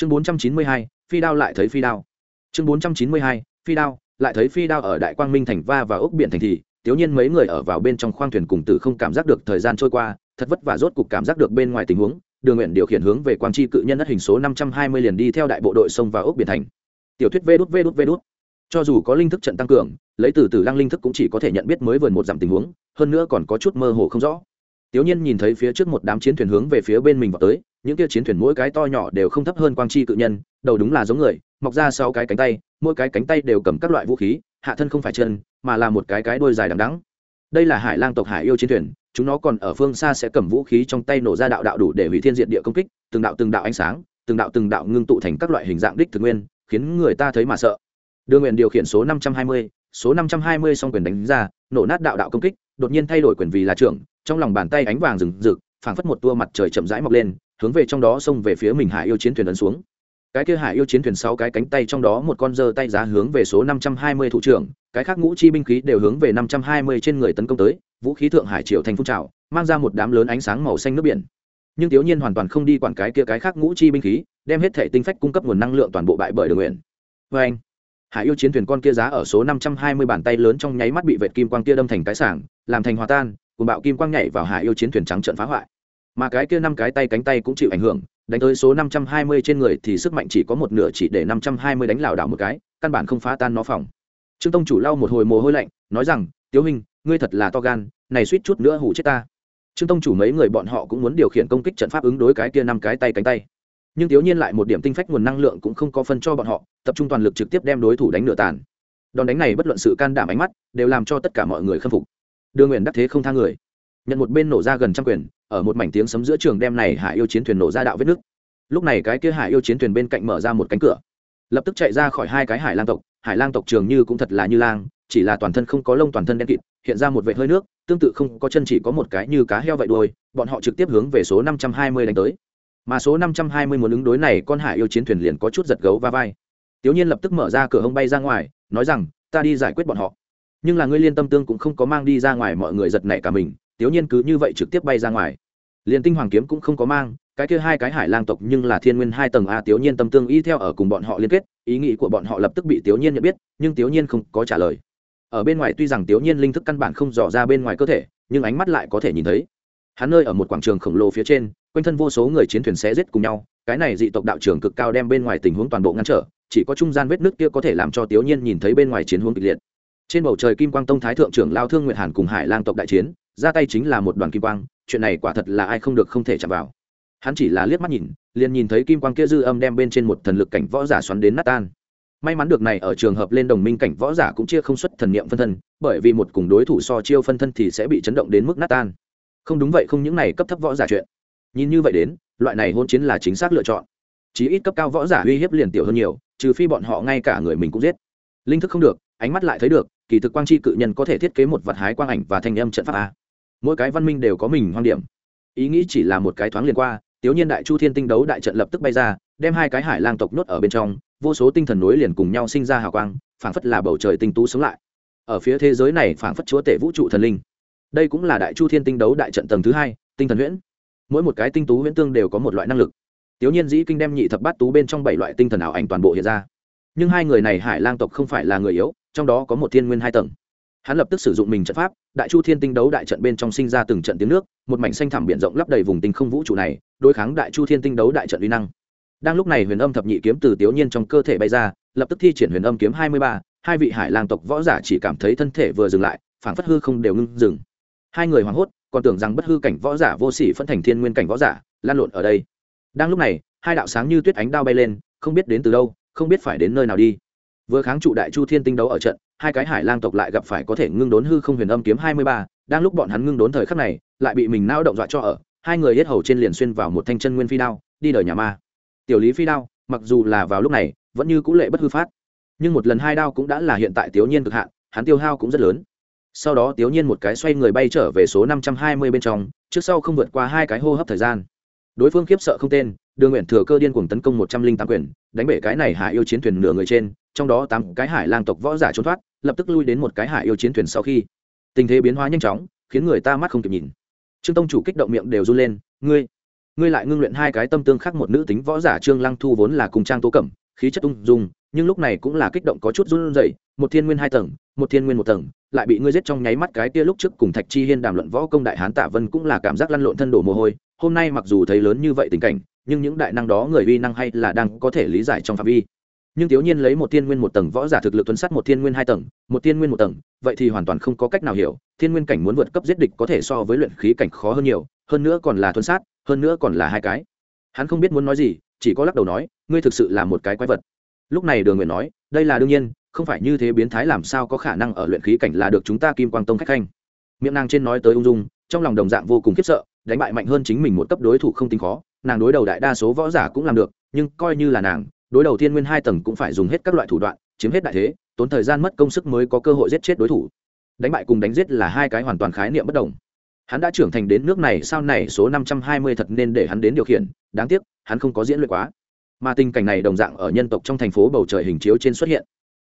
chương bốn trăm chín mươi hai phi đao lại thấy phi đao. Chương bốn trăm chín mươi hai phi đao lại thấy phi đao ở đại quang minh thành va và ốc biển thành thị tiểu nhiên mấy người ở vào bên trong khoang thuyền cùng tử không cảm giác được thời gian trôi qua thật vất vả rốt cục cảm giác được bên ngoài tình huống đường nguyện điều khiển hướng về quang chi cự nhân đất hình số năm trăm hai mươi liền đi theo đại bộ đội sông vào ốc biển thành. Tiểu thuyết vê đút vê đút vê đút. Cho dù có linh thức trận tăng cường lấy từ từ lăng linh thức cũng chỉ có thể nhận biết mới vườn một dặm tình huống hơn nữa còn có chút mơ hồ không rõ. Tiểu Nhiên nhìn thấy phía trước một đám chiến thuyền hướng về phía bên mình vào tới, những kia chiến thuyền mỗi cái to nhỏ đều không thấp hơn quang chi cự nhân, đầu đúng là giống người, mọc ra sau cái cánh tay, mỗi cái cánh tay đều cầm các loại vũ khí, hạ thân không phải chân, mà là một cái cái đuôi dài đằng đắng Đây là Hải Lang tộc Hải yêu chiến thuyền, chúng nó còn ở phương xa sẽ cầm vũ khí trong tay nổ ra đạo đạo đủ để hủy thiên diện địa công kích, từng đạo từng đạo ánh sáng, từng đạo từng đạo ngưng tụ thành các loại hình dạng đích thực nguyên, khiến người ta thấy mà sợ. Đường Nguyện điều khiển số 520, số 520 song quyền đánh ra, nổ nát đạo đạo công kích, đột nhiên thay đổi quyền vì là trưởng, trong lòng bàn tay ánh vàng rừng rực phảng phất một tua mặt trời chậm rãi mọc lên hướng về trong đó xông về phía mình hải yêu chiến thuyền ấn xuống. Cái kia hải yêu chiến thuyền sáu cái cánh tay trong đó một con dơ tay giá hướng về số năm trăm hai mươi thủ trưởng, cái khác ngũ chi binh khí đều hướng về năm trăm hai mươi trên người tấn công tới, vũ khí thượng hải triệu thành phun trào, mang ra một đám lớn ánh sáng màu xanh nước biển. Nhưng thiếu nhiên hoàn toàn không đi quản cái kia cái khác ngũ chi binh khí, đem hết thể tinh phách cung cấp nguồn năng lượng toàn bộ bại bởi đường nguyện vê anh, hải yêu chiến thuyền con kia giá ở số năm trăm hai mươi bàn tay lớn trong nháy mắt bị vệt kim quang kia đâm thành cái sảng, làm thành hòa tan cùng bạo kim quang nhảy vào hải yêu chiến thuyền trắng trận phá hoại mà cái kia năm cái tay cánh tay cũng chịu ảnh hưởng, đánh tới số năm trăm hai mươi trên người thì sức mạnh chỉ có một nửa chỉ để năm trăm hai mươi đánh lảo đảo một cái, căn bản không phá tan nó phòng. Trương tông chủ lau một hồi mồ hôi lạnh, nói rằng, tiếu hình ngươi thật là to gan, này suýt chút nữa hủ chết ta. Trương tông chủ mấy người bọn họ cũng muốn điều khiển công kích trận pháp ứng đối cái kia năm cái tay cánh tay. Nhưng thiếu nhiên lại một điểm tinh phách nguồn năng lượng cũng không có phân cho bọn họ, tập trung toàn lực trực tiếp đem đối thủ đánh nửa tàn. Đòn đánh này bất luận sự can đảm ánh mắt, đều làm cho tất cả mọi người khâm phục. Đưa nguyện đắc thế không tha người nhận một bên nổ ra gần trăm quyền, ở một mảnh tiếng sấm giữa trường đem này hải yêu chiến thuyền nổ ra đạo vết nước lúc này cái kia hải yêu chiến thuyền bên cạnh mở ra một cánh cửa. Lập tức chạy ra khỏi hai cái hải lang tộc, hải lang tộc trường như cũng thật là như lang, chỉ là toàn thân không có lông toàn thân đen kịt, hiện ra một vệt hơi nước, tương tự không có chân chỉ có một cái như cá heo vậy đuôi, bọn họ trực tiếp hướng về số năm trăm hai mươi đánh tới. Mà số năm trăm hai mươi muốn ứng đối này con hải yêu chiến thuyền liền có chút giật gấu va vai. Tiểu nhiên lập tức mở ra cửa hông bay ra ngoài, nói rằng, ta đi giải quyết bọn họ. Nhưng là ngươi liên tâm tương cũng không có mang đi ra ngoài, mọi người giật nảy cả mình tiểu nhiên cứ như vậy trực tiếp bay ra ngoài. Liền tinh hoàng kiếm cũng không có mang, cái kia hai cái hải lang tộc nhưng là thiên nguyên hai tầng a tiểu nhiên tâm tương y theo ở cùng bọn họ liên kết, ý nghĩ của bọn họ lập tức bị tiểu nhiên nhận biết, nhưng tiểu nhiên không có trả lời. Ở bên ngoài tuy rằng tiểu nhiên linh thức căn bản không dò ra bên ngoài cơ thể, nhưng ánh mắt lại có thể nhìn thấy. Hắn nơi ở một quảng trường khổng lồ phía trên, quanh thân vô số người chiến thuyền sẽ giết cùng nhau, cái này dị tộc đạo trưởng cực cao đem bên ngoài tình huống toàn bộ ngăn trở, chỉ có trung gian vết nước kia có thể làm cho tiểu nhiên nhìn thấy bên ngoài chiến hướng kịch liệt. Trên bầu trời kim quang tông thái thượng trưởng lao thương Nguyệt hàn cùng hải lang tộc đại chiến ra tay chính là một đoàn kim quang, chuyện này quả thật là ai không được không thể chạm vào. Hắn chỉ là liếc mắt nhìn, liền nhìn thấy kim quang kia dư âm đem bên trên một thần lực cảnh võ giả xoắn đến nát tan. May mắn được này ở trường hợp lên đồng minh cảnh võ giả cũng chia không xuất thần niệm phân thân, bởi vì một cùng đối thủ so chiêu phân thân thì sẽ bị chấn động đến mức nát tan. Không đúng vậy, không những này cấp thấp võ giả chuyện. Nhìn như vậy đến, loại này hôn chiến là chính xác lựa chọn. Chí ít cấp cao võ giả uy hiếp liền tiểu hơn nhiều, trừ phi bọn họ ngay cả người mình cũng giết. Linh thức không được, ánh mắt lại thấy được, kỳ thực quang chi cự nhân có thể thiết kế một vật hái quang ảnh và thanh âm trận pháp a mỗi cái văn minh đều có mình hoang điểm. Ý nghĩ chỉ là một cái thoáng liền qua tiểu nhiên đại chu thiên tinh đấu đại trận lập tức bay ra, đem hai cái hải lang tộc nhốt ở bên trong, vô số tinh thần nối liền cùng nhau sinh ra hào quang, phảng phất là bầu trời tinh tú sống lại. Ở phía thế giới này phảng phất chúa tể vũ trụ thần linh. Đây cũng là đại chu thiên tinh đấu đại trận tầng thứ hai, tinh thần huyễn. Mỗi một cái tinh tú huyễn tương đều có một loại năng lực. Tiểu nhiên dĩ kinh đem nhị thập bát tú bên trong bảy loại tinh thần ảo ảnh toàn bộ hiện ra. Nhưng hai người này hải lang tộc không phải là người yếu, trong đó có một thiên nguyên hai tầng hắn lập tức sử dụng mình trận pháp, đại chu thiên tinh đấu đại trận bên trong sinh ra từng trận tiếng nước, một mảnh xanh thẳm biển rộng lấp đầy vùng tinh không vũ trụ này, đối kháng đại chu thiên tinh đấu đại trận uy năng. Đang lúc này huyền âm thập nhị kiếm từ tiểu nhiên trong cơ thể bay ra, lập tức thi triển huyền âm kiếm hai mươi ba, hai vị hải lang tộc võ giả chỉ cảm thấy thân thể vừa dừng lại phản phất hư không đều ngưng dừng. Hai người hoảng hốt, còn tưởng rằng bất hư cảnh võ giả vô sỉ phân thành thiên nguyên cảnh võ giả, lan lộn ở đây. Đang lúc này, hai đạo sáng như tuyết ánh đao bay lên, không biết đến từ đâu, không biết phải đến nơi nào đi vừa kháng trụ đại chu thiên tinh đấu ở trận, hai cái hải lang tộc lại gặp phải có thể ngưng đốn hư không huyền âm kiếm hai mươi ba, đang lúc bọn hắn ngưng đốn thời khắc này, lại bị mình nao động dọa cho ở, hai người hết hầu trên liền xuyên vào một thanh chân nguyên phi đao, đi đời nhà ma. Tiểu lý phi đao, mặc dù là vào lúc này, vẫn như c ũ lệ bất hư phát. Nhưng một lần hai đao cũng đã là hiện tại tiểu nhiên cực hạn, hắn tiêu hao cũng rất lớn. Sau đó tiểu nhiên một cái xoay người bay trở về số năm trăm hai mươi bên trong, trước sau không vượt qua hai cái hô hấp thời gian. Đối phương khiếp sợ không tên đường nguyện thừa cơ điên cuồng tấn công một trăm linh tám quyền, đánh bể cái này hải yêu chiến thuyền nửa người trên, trong đó tám cái hải lang tộc võ giả trốn thoát, lập tức lui đến một cái hải yêu chiến thuyền sau khi. Tình thế biến hóa nhanh chóng, khiến người ta mắt không kịp nhìn. Trương tông chủ kích động miệng đều run lên, ngươi ngươi lại ngưng luyện hai cái tâm tương khác một nữ tính võ giả trương lăng thu vốn là cùng trang tố cẩm, khí chất ung dung, nhưng lúc này cũng là kích động có chút run rẩy, một thiên nguyên hai tầng, một thiên nguyên một tầng, lại bị ngươi giết trong nháy mắt cái kia lúc trước cùng thạch chi hiên đàm luận võ công đại hán tạ vân cũng là cảm giác lăn lộn thân đổ mồ hôi, hôm nay mặc dù thấy lớn như vậy tình cảnh nhưng những đại năng đó người uy năng hay là đang có thể lý giải trong phạm vi. Nhưng thiếu nhiên lấy một thiên nguyên một tầng võ giả thực lực tuấn sắt một thiên nguyên hai tầng, một thiên nguyên một tầng, vậy thì hoàn toàn không có cách nào hiểu, thiên nguyên cảnh muốn vượt cấp giết địch có thể so với luyện khí cảnh khó hơn nhiều, hơn nữa còn là tuấn sát, hơn nữa còn là hai cái. Hắn không biết muốn nói gì, chỉ có lắc đầu nói, ngươi thực sự là một cái quái vật. Lúc này đường nguyện nói, đây là đương nhiên, không phải như thế biến thái làm sao có khả năng ở luyện khí cảnh là được chúng ta kim quang tông khách khanh. Miệng nàng trên nói tới ung dung, trong lòng đồng dạng vô cùng khiếp sợ, đánh bại mạnh hơn chính mình một cấp đối thủ không tính khó nàng đối đầu đại đa số võ giả cũng làm được, nhưng coi như là nàng, đối đầu thiên nguyên hai tầng cũng phải dùng hết các loại thủ đoạn, chiếm hết đại thế, tốn thời gian mất công sức mới có cơ hội giết chết đối thủ. Đánh bại cùng đánh giết là hai cái hoàn toàn khái niệm bất đồng. Hắn đã trưởng thành đến nước này, sau này số năm trăm hai mươi thật nên để hắn đến điều khiển, đáng tiếc, hắn không có diễn luyện quá. Mà tình cảnh này đồng dạng ở nhân tộc trong thành phố bầu trời hình chiếu trên xuất hiện.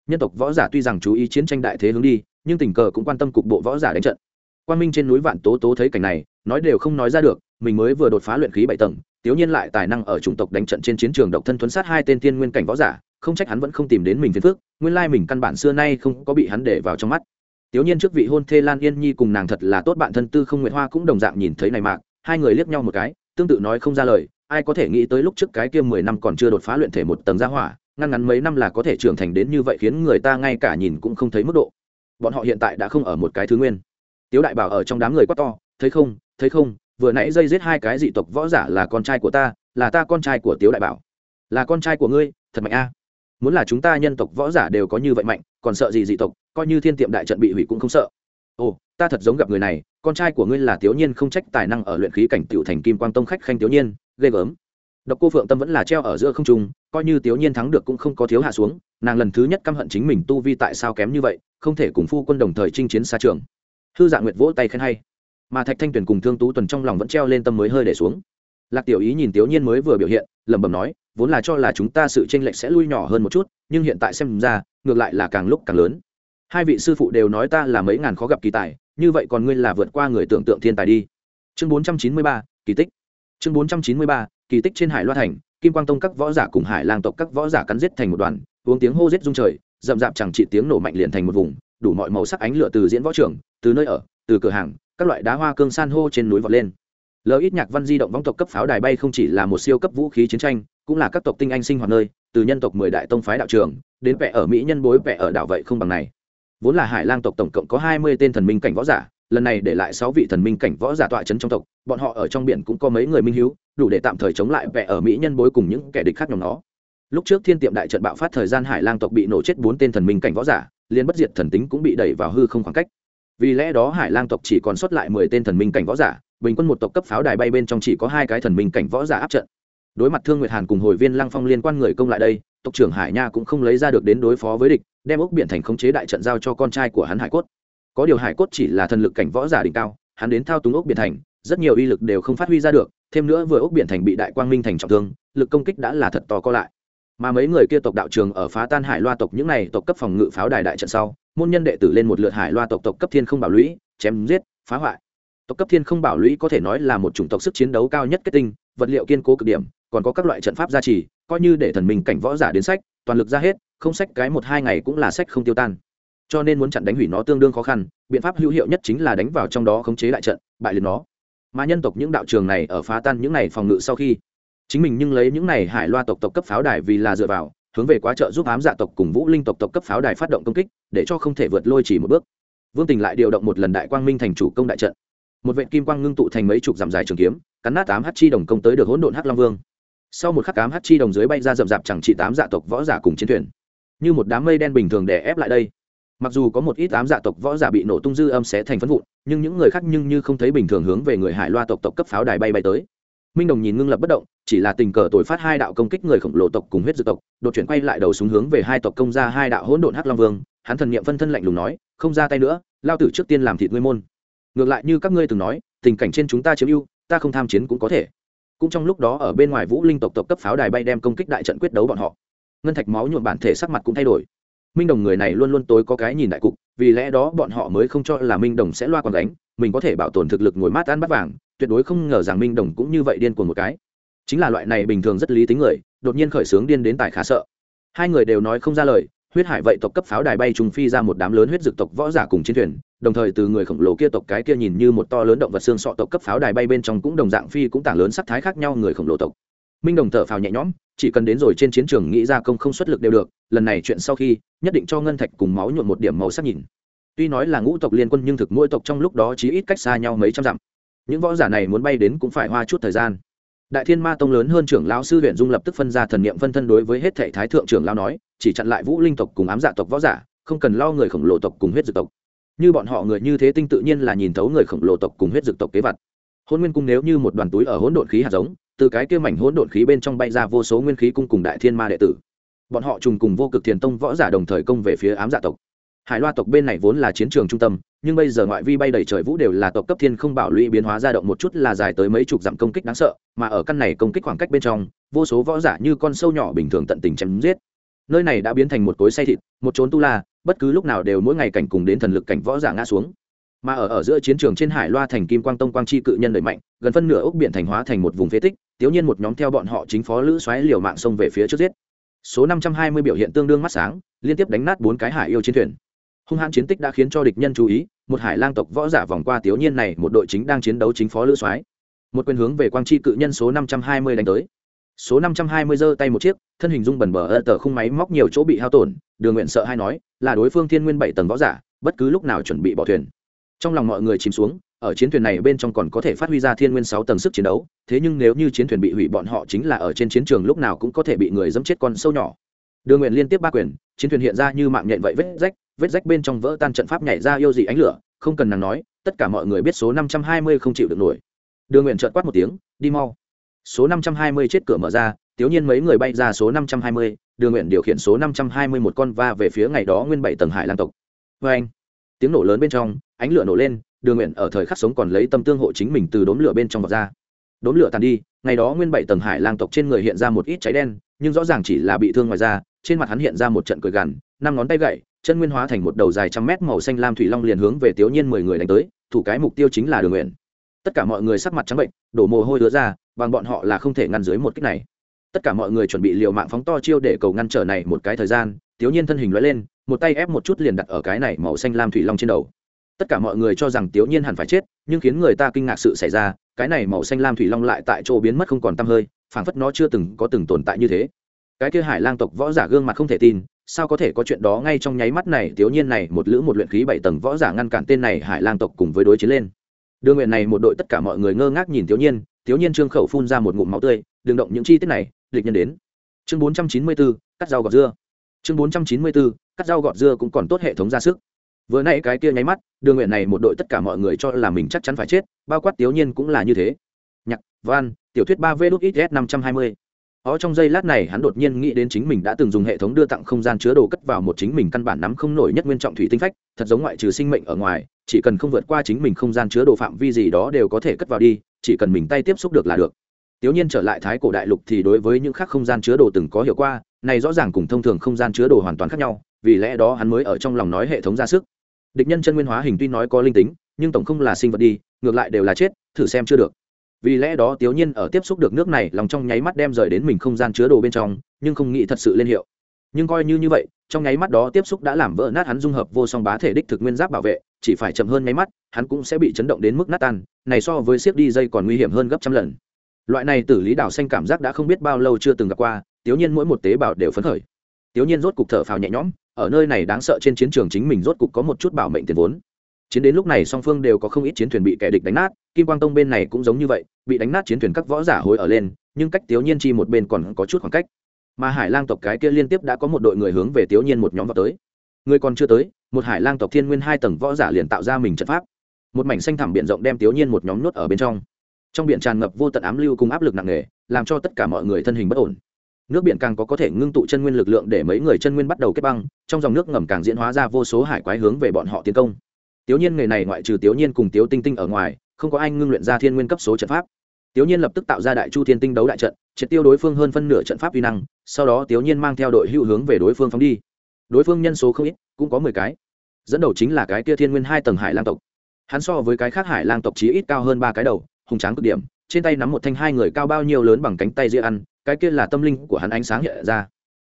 Nhân tộc võ giả tuy rằng chú ý chiến tranh đại thế hướng đi, nhưng tình cờ cũng quan tâm cục bộ võ giả đánh trận. Quan minh trên núi vạn tố tố thấy cảnh này, nói đều không nói ra được, mình mới vừa đột phá luyện khí bảy tầng tiếu nhiên lại tài năng ở chủng tộc đánh trận trên chiến trường độc thân thuấn sát hai tên tiên nguyên cảnh võ giả, không trách hắn vẫn không tìm đến mình phiền phước nguyên lai mình căn bản xưa nay không có bị hắn để vào trong mắt. Tiếu nhiên trước vị hôn thê lan yên nhi cùng nàng thật là tốt bạn thân tư không nguyện hoa cũng đồng dạng nhìn thấy này mạc hai người liếc nhau một cái, tương tự nói không ra lời, ai có thể nghĩ tới lúc trước cái kia mười năm còn chưa đột phá luyện thể một tầng gia hỏa, ngăn ngắn mấy năm là có thể trưởng thành đến như vậy khiến người ta ngay cả nhìn cũng không thấy mức độ. Bọn họ hiện tại đã không ở một cái thứ nguyên. Tiếu đại bảo ở trong đám người quát to, thấy không thấy không vừa nãy dây giết hai cái dị tộc võ giả là con trai của ta, là ta con trai của tiếu đại bảo. Là con trai của ngươi, thật mạnh a. Muốn là chúng ta nhân tộc võ giả đều có như vậy mạnh, còn sợ gì dị tộc, coi như thiên tiệm đại trận bị hủy cũng không sợ. Ồ, ta thật giống gặp người này, con trai của ngươi là thiếu nhiên không trách tài năng ở luyện khí cảnh tiểu thành kim quang tông khách khanh thiếu nhiên, ghê gớm. Độc cô phượng tâm vẫn là treo ở giữa không trung, coi như thiếu nhiên thắng được cũng không có thiếu hạ xuống, nàng lần thứ nhất căm hận chính mình tu vi tại sao kém như vậy, không thể cùng phu quân đồng thời chinh chiến xa trường. Hư dạ nguyệt vỗ tay khen hay mà thạch thanh tuyền cùng thương tú tuần trong lòng vẫn treo lên tâm mới hơi để xuống lạc tiểu ý nhìn tiểu nhiên mới vừa biểu hiện lẩm bẩm nói vốn là cho là chúng ta sự tranh lệch sẽ lui nhỏ hơn một chút nhưng hiện tại xem ra ngược lại là càng lúc càng lớn hai vị sư phụ đều nói ta là mấy ngàn khó gặp kỳ tài như vậy còn ngươi là vượt qua người tưởng tượng thiên tài đi chương bốn trăm chín mươi ba kỳ tích chương bốn trăm chín mươi ba kỳ tích trên hải loa thành kim quang tông các võ giả cùng hải lang tộc các võ giả cắn giết thành một đoàn uống tiếng hô giết rung trời rậm rạp chẳng chỉ tiếng nổ mạnh liền thành một vùng đủ mọi màu sắc ánh lửa từ diễn võ trưởng từ nơi ở từ cửa hàng các loại đá hoa cương san hô trên núi vọt lên. Lỡ ít nhạc văn di động vong tộc cấp pháo đài bay không chỉ là một siêu cấp vũ khí chiến tranh, cũng là các tộc tinh anh sinh hoạt nơi, từ nhân tộc mười đại tông phái đạo trường, đến vẽ ở mỹ nhân bối vẽ ở đảo vậy không bằng này. Vốn là hải lang tộc tổng cộng có hai mươi tên thần minh cảnh võ giả, lần này để lại sáu vị thần minh cảnh võ giả tọa trấn trong tộc, bọn họ ở trong biển cũng có mấy người minh hiếu, đủ để tạm thời chống lại vẽ ở mỹ nhân bối cùng những kẻ địch khác nhóm nó lúc trước thiên tiệm đại trận bạo phát thời gian hải lang tộc bị nổ chết bốn tên thần minh cảnh võ giả liên bất diệt thần tính cũng bị đẩy vào hư không khoảng cách vì lẽ đó hải lang tộc chỉ còn sót lại mười tên thần minh cảnh võ giả, bình quân một tộc cấp pháo đài bay bên trong chỉ có hai cái thần minh cảnh võ giả áp trận. Đối mặt thương nguyệt hàn cùng hồi viên lăng phong liên quan người công lại đây, tộc trưởng hải nha cũng không lấy ra được đến đối phó với địch, đem ốc biển thành khống chế đại trận giao cho con trai của hắn hải cốt. Có điều hải cốt chỉ là thần lực cảnh võ giả đỉnh cao, hắn đến thao túng ốc biển thành, rất nhiều uy lực đều không phát huy ra được, thêm nữa vừa ốc biển thành bị đại quang minh thành trọng thương, lực công kích đã là thật to co lại. Mà mấy người kia tộc đạo trường ở phá tan hải loa tộc những này tộc cấp phòng ngự pháo đài đại trận sau môn nhân đệ tử lên một lượt hải loa tộc tộc cấp thiên không bảo lũy, chém giết, phá hoại. Tộc cấp thiên không bảo lũy có thể nói là một chủng tộc sức chiến đấu cao nhất kết tinh, vật liệu kiên cố cực điểm, còn có các loại trận pháp gia trì, coi như để thần minh cảnh võ giả đến sách, toàn lực ra hết, không sách cái một hai ngày cũng là sách không tiêu tan. Cho nên muốn chặn đánh hủy nó tương đương khó khăn, biện pháp hữu hiệu nhất chính là đánh vào trong đó khống chế lại trận, bại liệt nó. Mà nhân tộc những đạo trường này ở phá tan những này phòng ngự sau khi, chính mình nhưng lấy những này hải loa tộc tộc cấp pháo đài vì là dựa vào hướng về quá trợ giúp ám dạ tộc cùng vũ linh tộc tộc cấp pháo đài phát động công kích, để cho không thể vượt lôi chỉ một bước. Vương tình lại điều động một lần đại quang minh thành chủ công đại trận. Một vệ kim quang ngưng tụ thành mấy chục dặm dài trường kiếm, cắn nát tám h chi đồng công tới được hỗn độn hắc long vương. Sau một khắc cám h chi đồng dưới bay ra rậm rạp chẳng chỉ tám dạ tộc võ giả cùng chiến thuyền. Như một đám mây đen bình thường đè ép lại đây. Mặc dù có một ít tám dạ tộc võ giả bị nổ tung dư âm xé thành phân vụn, nhưng những người khác nhưng như không thấy bình thường hướng về người hải loa tộc tộc cấp pháo đài bay bay tới. Minh đồng nhìn ngưng lập bất động chỉ là tình cờ tội phát hai đạo công kích người khổng lồ tộc cùng huyết dự tộc, đột chuyển quay lại đầu xuống hướng về hai tộc công ra hai đạo hỗn độn hắc long vương, hắn thần niệm phân thân lạnh lùng nói, không ra tay nữa, lao tử trước tiên làm thịt ngươi môn. Ngược lại như các ngươi từng nói, tình cảnh trên chúng ta chiếm ưu, ta không tham chiến cũng có thể. Cũng trong lúc đó ở bên ngoài vũ linh tộc tộc cấp pháo đài bay đem công kích đại trận quyết đấu bọn họ. Ngân thạch máu nhuộm bản thể sắc mặt cũng thay đổi. Minh đồng người này luôn luôn tối có cái nhìn đại cục, vì lẽ đó bọn họ mới không cho là minh đồng sẽ loa còn đánh mình có thể bảo tồn thực lực ngồi mát ăn bắt vàng, tuyệt đối không ngờ rằng minh đồng cũng như vậy điên cuồng một cái chính là loại này bình thường rất lý tính người, đột nhiên khởi xướng điên đến tài khá sợ. Hai người đều nói không ra lời, huyết hải vậy tộc cấp pháo đài bay trùng phi ra một đám lớn huyết dực tộc võ giả cùng chiến thuyền, đồng thời từ người khổng lồ kia tộc cái kia nhìn như một to lớn động vật xương sọ tộc cấp pháo đài bay bên trong cũng đồng dạng phi cũng tảng lớn sắc thái khác nhau người khổng lồ tộc. Minh đồng thở phào nhẹ nhõm, chỉ cần đến rồi trên chiến trường nghĩ ra công không xuất lực đều được, lần này chuyện sau khi, nhất định cho ngân thạch cùng máu nhuộn một điểm màu sắc nhìn. Tuy nói là ngũ tộc liên quân nhưng thực mỗi tộc trong lúc đó chỉ ít cách xa nhau mấy trăm dặm. Những võ giả này muốn bay đến cũng phải hoa chút thời gian đại thiên ma tông lớn hơn trưởng lão sư huyện dung lập tức phân ra thần niệm phân thân đối với hết thệ thái thượng trưởng lão nói, chỉ chặn lại vũ linh tộc cùng ám dạ tộc võ giả, không cần lo người khổng lồ tộc cùng huyết dược tộc. Như bọn họ người như thế tinh tự nhiên là nhìn thấu người khổng lồ tộc cùng huyết dược tộc kế vật. Hôn nguyên cung nếu như một đoàn túi ở hỗn độn khí hạt giống, từ cái kia mảnh hỗn độn khí bên trong bay ra vô số nguyên khí cung cùng đại thiên ma đệ tử. Bọn họ trùng cùng vô cực thiền tông võ giả đồng thời công về phía ám dạ tộc. Hải loa tộc bên này vốn là chiến trường trung tâm nhưng bây giờ ngoại vi bay đầy trời vũ đều là tộc cấp thiên không bảo lũy biến hóa ra động một chút là dài tới mấy chục dặm công kích đáng sợ, mà ở căn này công kích khoảng cách bên trong, vô số võ giả như con sâu nhỏ bình thường tận tình chém giết. Nơi này đã biến thành một cối say thịt, một trốn tu la, bất cứ lúc nào đều mỗi ngày cảnh cùng đến thần lực cảnh võ giả ngã xuống. Mà ở ở giữa chiến trường trên hải loa thành kim quang tông quang chi cự nhân đẩy mạnh, gần phân nửa ốc biển thành hóa thành một vùng phế tích tiếu nhiên một nhóm theo bọn họ chính phó lữ xoáy liều mạng xông về phía trước giết. Số năm trăm hai mươi biểu hiện tương đương mắt sáng, liên tiếp đánh nát bốn cái hải yêu chiến thuyền hung hãn chiến tích đã khiến cho địch nhân chú ý, một hải lang tộc võ giả vòng qua tiểu nhiên này, một đội chính đang chiến đấu chính phó lữ soái. Một quyền hướng về quang chi cự nhân số năm trăm hai mươi đánh tới. Số năm trăm hai mươi giơ tay một chiếc, thân hình dung bẩn bờ ơ tờ khung máy móc nhiều chỗ bị hao tổn, đường nguyện sợ hay nói, là đối phương thiên nguyên bảy tầng võ giả, bất cứ lúc nào chuẩn bị bỏ thuyền. Trong lòng mọi người chìm xuống, ở chiến thuyền này bên trong còn có thể phát huy ra thiên nguyên sáu tầng sức chiến đấu, thế nhưng nếu như chiến thuyền bị hủy bọn họ chính là ở trên chiến trường lúc nào cũng có thể bị người dẫm chết con sâu nhỏ. Đường nguyện liên tiếp ba quyền, chiến thuyền hiện ra như mạng nhện vậy vết rách vết rách bên trong vỡ tan trận pháp nhảy ra yêu dị ánh lửa, không cần nàng nói, tất cả mọi người biết số năm trăm hai mươi không chịu được nổi. Đường nguyện trợt quát một tiếng, đi mau. Số năm trăm hai mươi chết cửa mở ra tiếu nhiên mấy người bay ra số năm trăm hai mươi, đường nguyện điều khiển số năm trăm hai mươi một con va về phía ngày đó nguyên bảy tầng hải lang tộc. Vê anh, tiếng nổ lớn bên trong, ánh lửa nổ lên, đường nguyện ở thời khắc sống còn lấy tâm tương hộ chính mình từ đốm lửa bên trong vọt ra. Đốm lửa tàn đi, ngày đó nguyên bảy tầng hải lang tộc trên người hiện ra một ít cháy đen, nhưng rõ ràng chỉ là bị thương ngoài da, trên mặt hắn hiện ra một trận cười gằn, năm ngón tay gậy chân nguyên hóa thành một đầu dài trăm mét màu xanh lam thủy long liền hướng về tiểu nhiên mười người đánh tới, thủ cái mục tiêu chính là đường nguyện. Tất cả mọi người sắc mặt trắng bệnh, đổ mồ hôi đứa ra, bằng bọn họ là không thể ngăn dưới một kích này. Tất cả mọi người chuẩn bị liều mạng phóng to chiêu để cầu ngăn trở này một cái thời gian tiểu nhiên thân hình lóe lên, một tay ép một chút liền đặt ở cái này màu xanh lam thủy long trên đầu. Tất cả mọi người cho rằng tiểu nhiên hẳn phải chết, nhưng khiến người ta kinh ngạc sự xảy ra, cái này màu xanh lam thủy long lại tại chỗ biến mất không còn tăm hơi, phảng phất nó chưa từng có từng tồn tại như thế. Cái kia hải lang tộc võ giả gương mặt không thể tin sao có thể có chuyện đó ngay trong nháy mắt này? Thiếu nhiên này, một lữ, một luyện khí bảy tầng võ giả ngăn cản tên này hải lang tộc cùng với đối chiến lên. Đường nguyện này, một đội tất cả mọi người ngơ ngác nhìn thiếu nhiên. Thiếu nhiên trương khẩu phun ra một ngụm máu tươi, đừng động những chi tiết này lịch nhân đến. Chương bốn trăm chín mươi bốn cắt rau gọt dưa. Chương bốn trăm chín mươi bốn cắt rau gọt dưa cũng còn tốt hệ thống ra sức. Vừa nãy cái kia nháy mắt, đường nguyện này, một đội tất cả mọi người cho là mình chắc chắn phải chết, bao quát thiếu nhiên cũng là như thế. Nhạc van tiểu thuyết ba v đút ít năm trăm hai mươi ó, trong giây lát này hắn đột nhiên nghĩ đến chính mình đã từng dùng hệ thống đưa tặng không gian chứa đồ cất vào một chính mình căn bản nắm không nổi nhất nguyên trọng thủy tinh phách, thật giống ngoại trừ sinh mệnh ở ngoài, chỉ cần không vượt qua chính mình không gian chứa đồ phạm vi gì đó đều có thể cất vào đi, chỉ cần mình tay tiếp xúc được là được. Tiểu nhiên trở lại thái cổ đại lục thì đối với những khác không gian chứa đồ từng có hiệu qua này rõ ràng cùng thông thường không gian chứa đồ hoàn toàn khác nhau, vì lẽ đó hắn mới ở trong lòng nói hệ thống ra sức. Địch nhân chân nguyên hóa hình tuy nói có linh tính, nhưng tổng không là sinh vật đi, ngược lại đều là chết, thử xem chưa được vì lẽ đó tiểu nhiên ở tiếp xúc được nước này, lòng trong nháy mắt đem rời đến mình không gian chứa đồ bên trong, nhưng không nghĩ thật sự lên hiệu. Nhưng coi như như vậy, trong nháy mắt đó tiếp xúc đã làm vỡ nát hắn dung hợp vô song bá thể đích thực nguyên giáp bảo vệ, chỉ phải chậm hơn nháy mắt, hắn cũng sẽ bị chấn động đến mức nát tan, này so với siếc đi dây còn nguy hiểm hơn gấp trăm lần. Loại này tử lý đảo xanh cảm giác đã không biết bao lâu chưa từng gặp qua tiểu nhiên mỗi một tế bào đều phấn khởi. Tiểu nhiên rốt cục thở phào nhẹ nhõm, ở nơi này đáng sợ trên chiến trường chính mình rốt cục có một chút bảo mệnh tiền vốn chiến đến lúc này song phương đều có không ít chiến thuyền bị kẻ địch đánh nát, kim quang tông bên này cũng giống như vậy, bị đánh nát chiến thuyền các võ giả hối ở lên, nhưng cách tiểu nhiên chi một bên còn có chút khoảng cách. Mà hải lang tộc cái kia liên tiếp đã có một đội người hướng về tiểu nhiên một nhóm vào tới. Người còn chưa tới, một hải lang tộc thiên nguyên hai tầng võ giả liền tạo ra mình trận pháp. Một mảnh xanh thẳm biển rộng đem tiểu nhiên một nhóm nuốt ở bên trong. Trong biển tràn ngập vô tận ám lưu cùng áp lực nặng nề, làm cho tất cả mọi người thân hình bất ổn. Nước biển càng có có thể ngưng tụ chân nguyên lực lượng để mấy người chân nguyên bắt đầu kết băng, trong dòng nước ngầm càng diễn hóa ra vô số hải quái hướng về bọn họ tiến công tiểu nhiên người này ngoại trừ tiểu nhiên cùng tiểu tinh tinh ở ngoài, không có anh ngưng luyện ra thiên nguyên cấp số trận pháp. Tiểu nhiên lập tức tạo ra đại chu thiên tinh đấu đại trận, triệt tiêu đối phương hơn phân nửa trận pháp uy năng, sau đó tiểu nhiên mang theo đội hữu hướng về đối phương phóng đi. Đối phương nhân số không ít, cũng có mười cái. Dẫn đầu chính là cái kia thiên nguyên hai tầng hải lang tộc. Hắn so với cái khác hải lang tộc chí ít cao hơn ba cái đầu, hùng tráng cực điểm, trên tay nắm một thanh hai người cao bao nhiêu lớn bằng cánh tay ria ăn, cái kia là tâm linh của hắn ánh sáng hiện ra.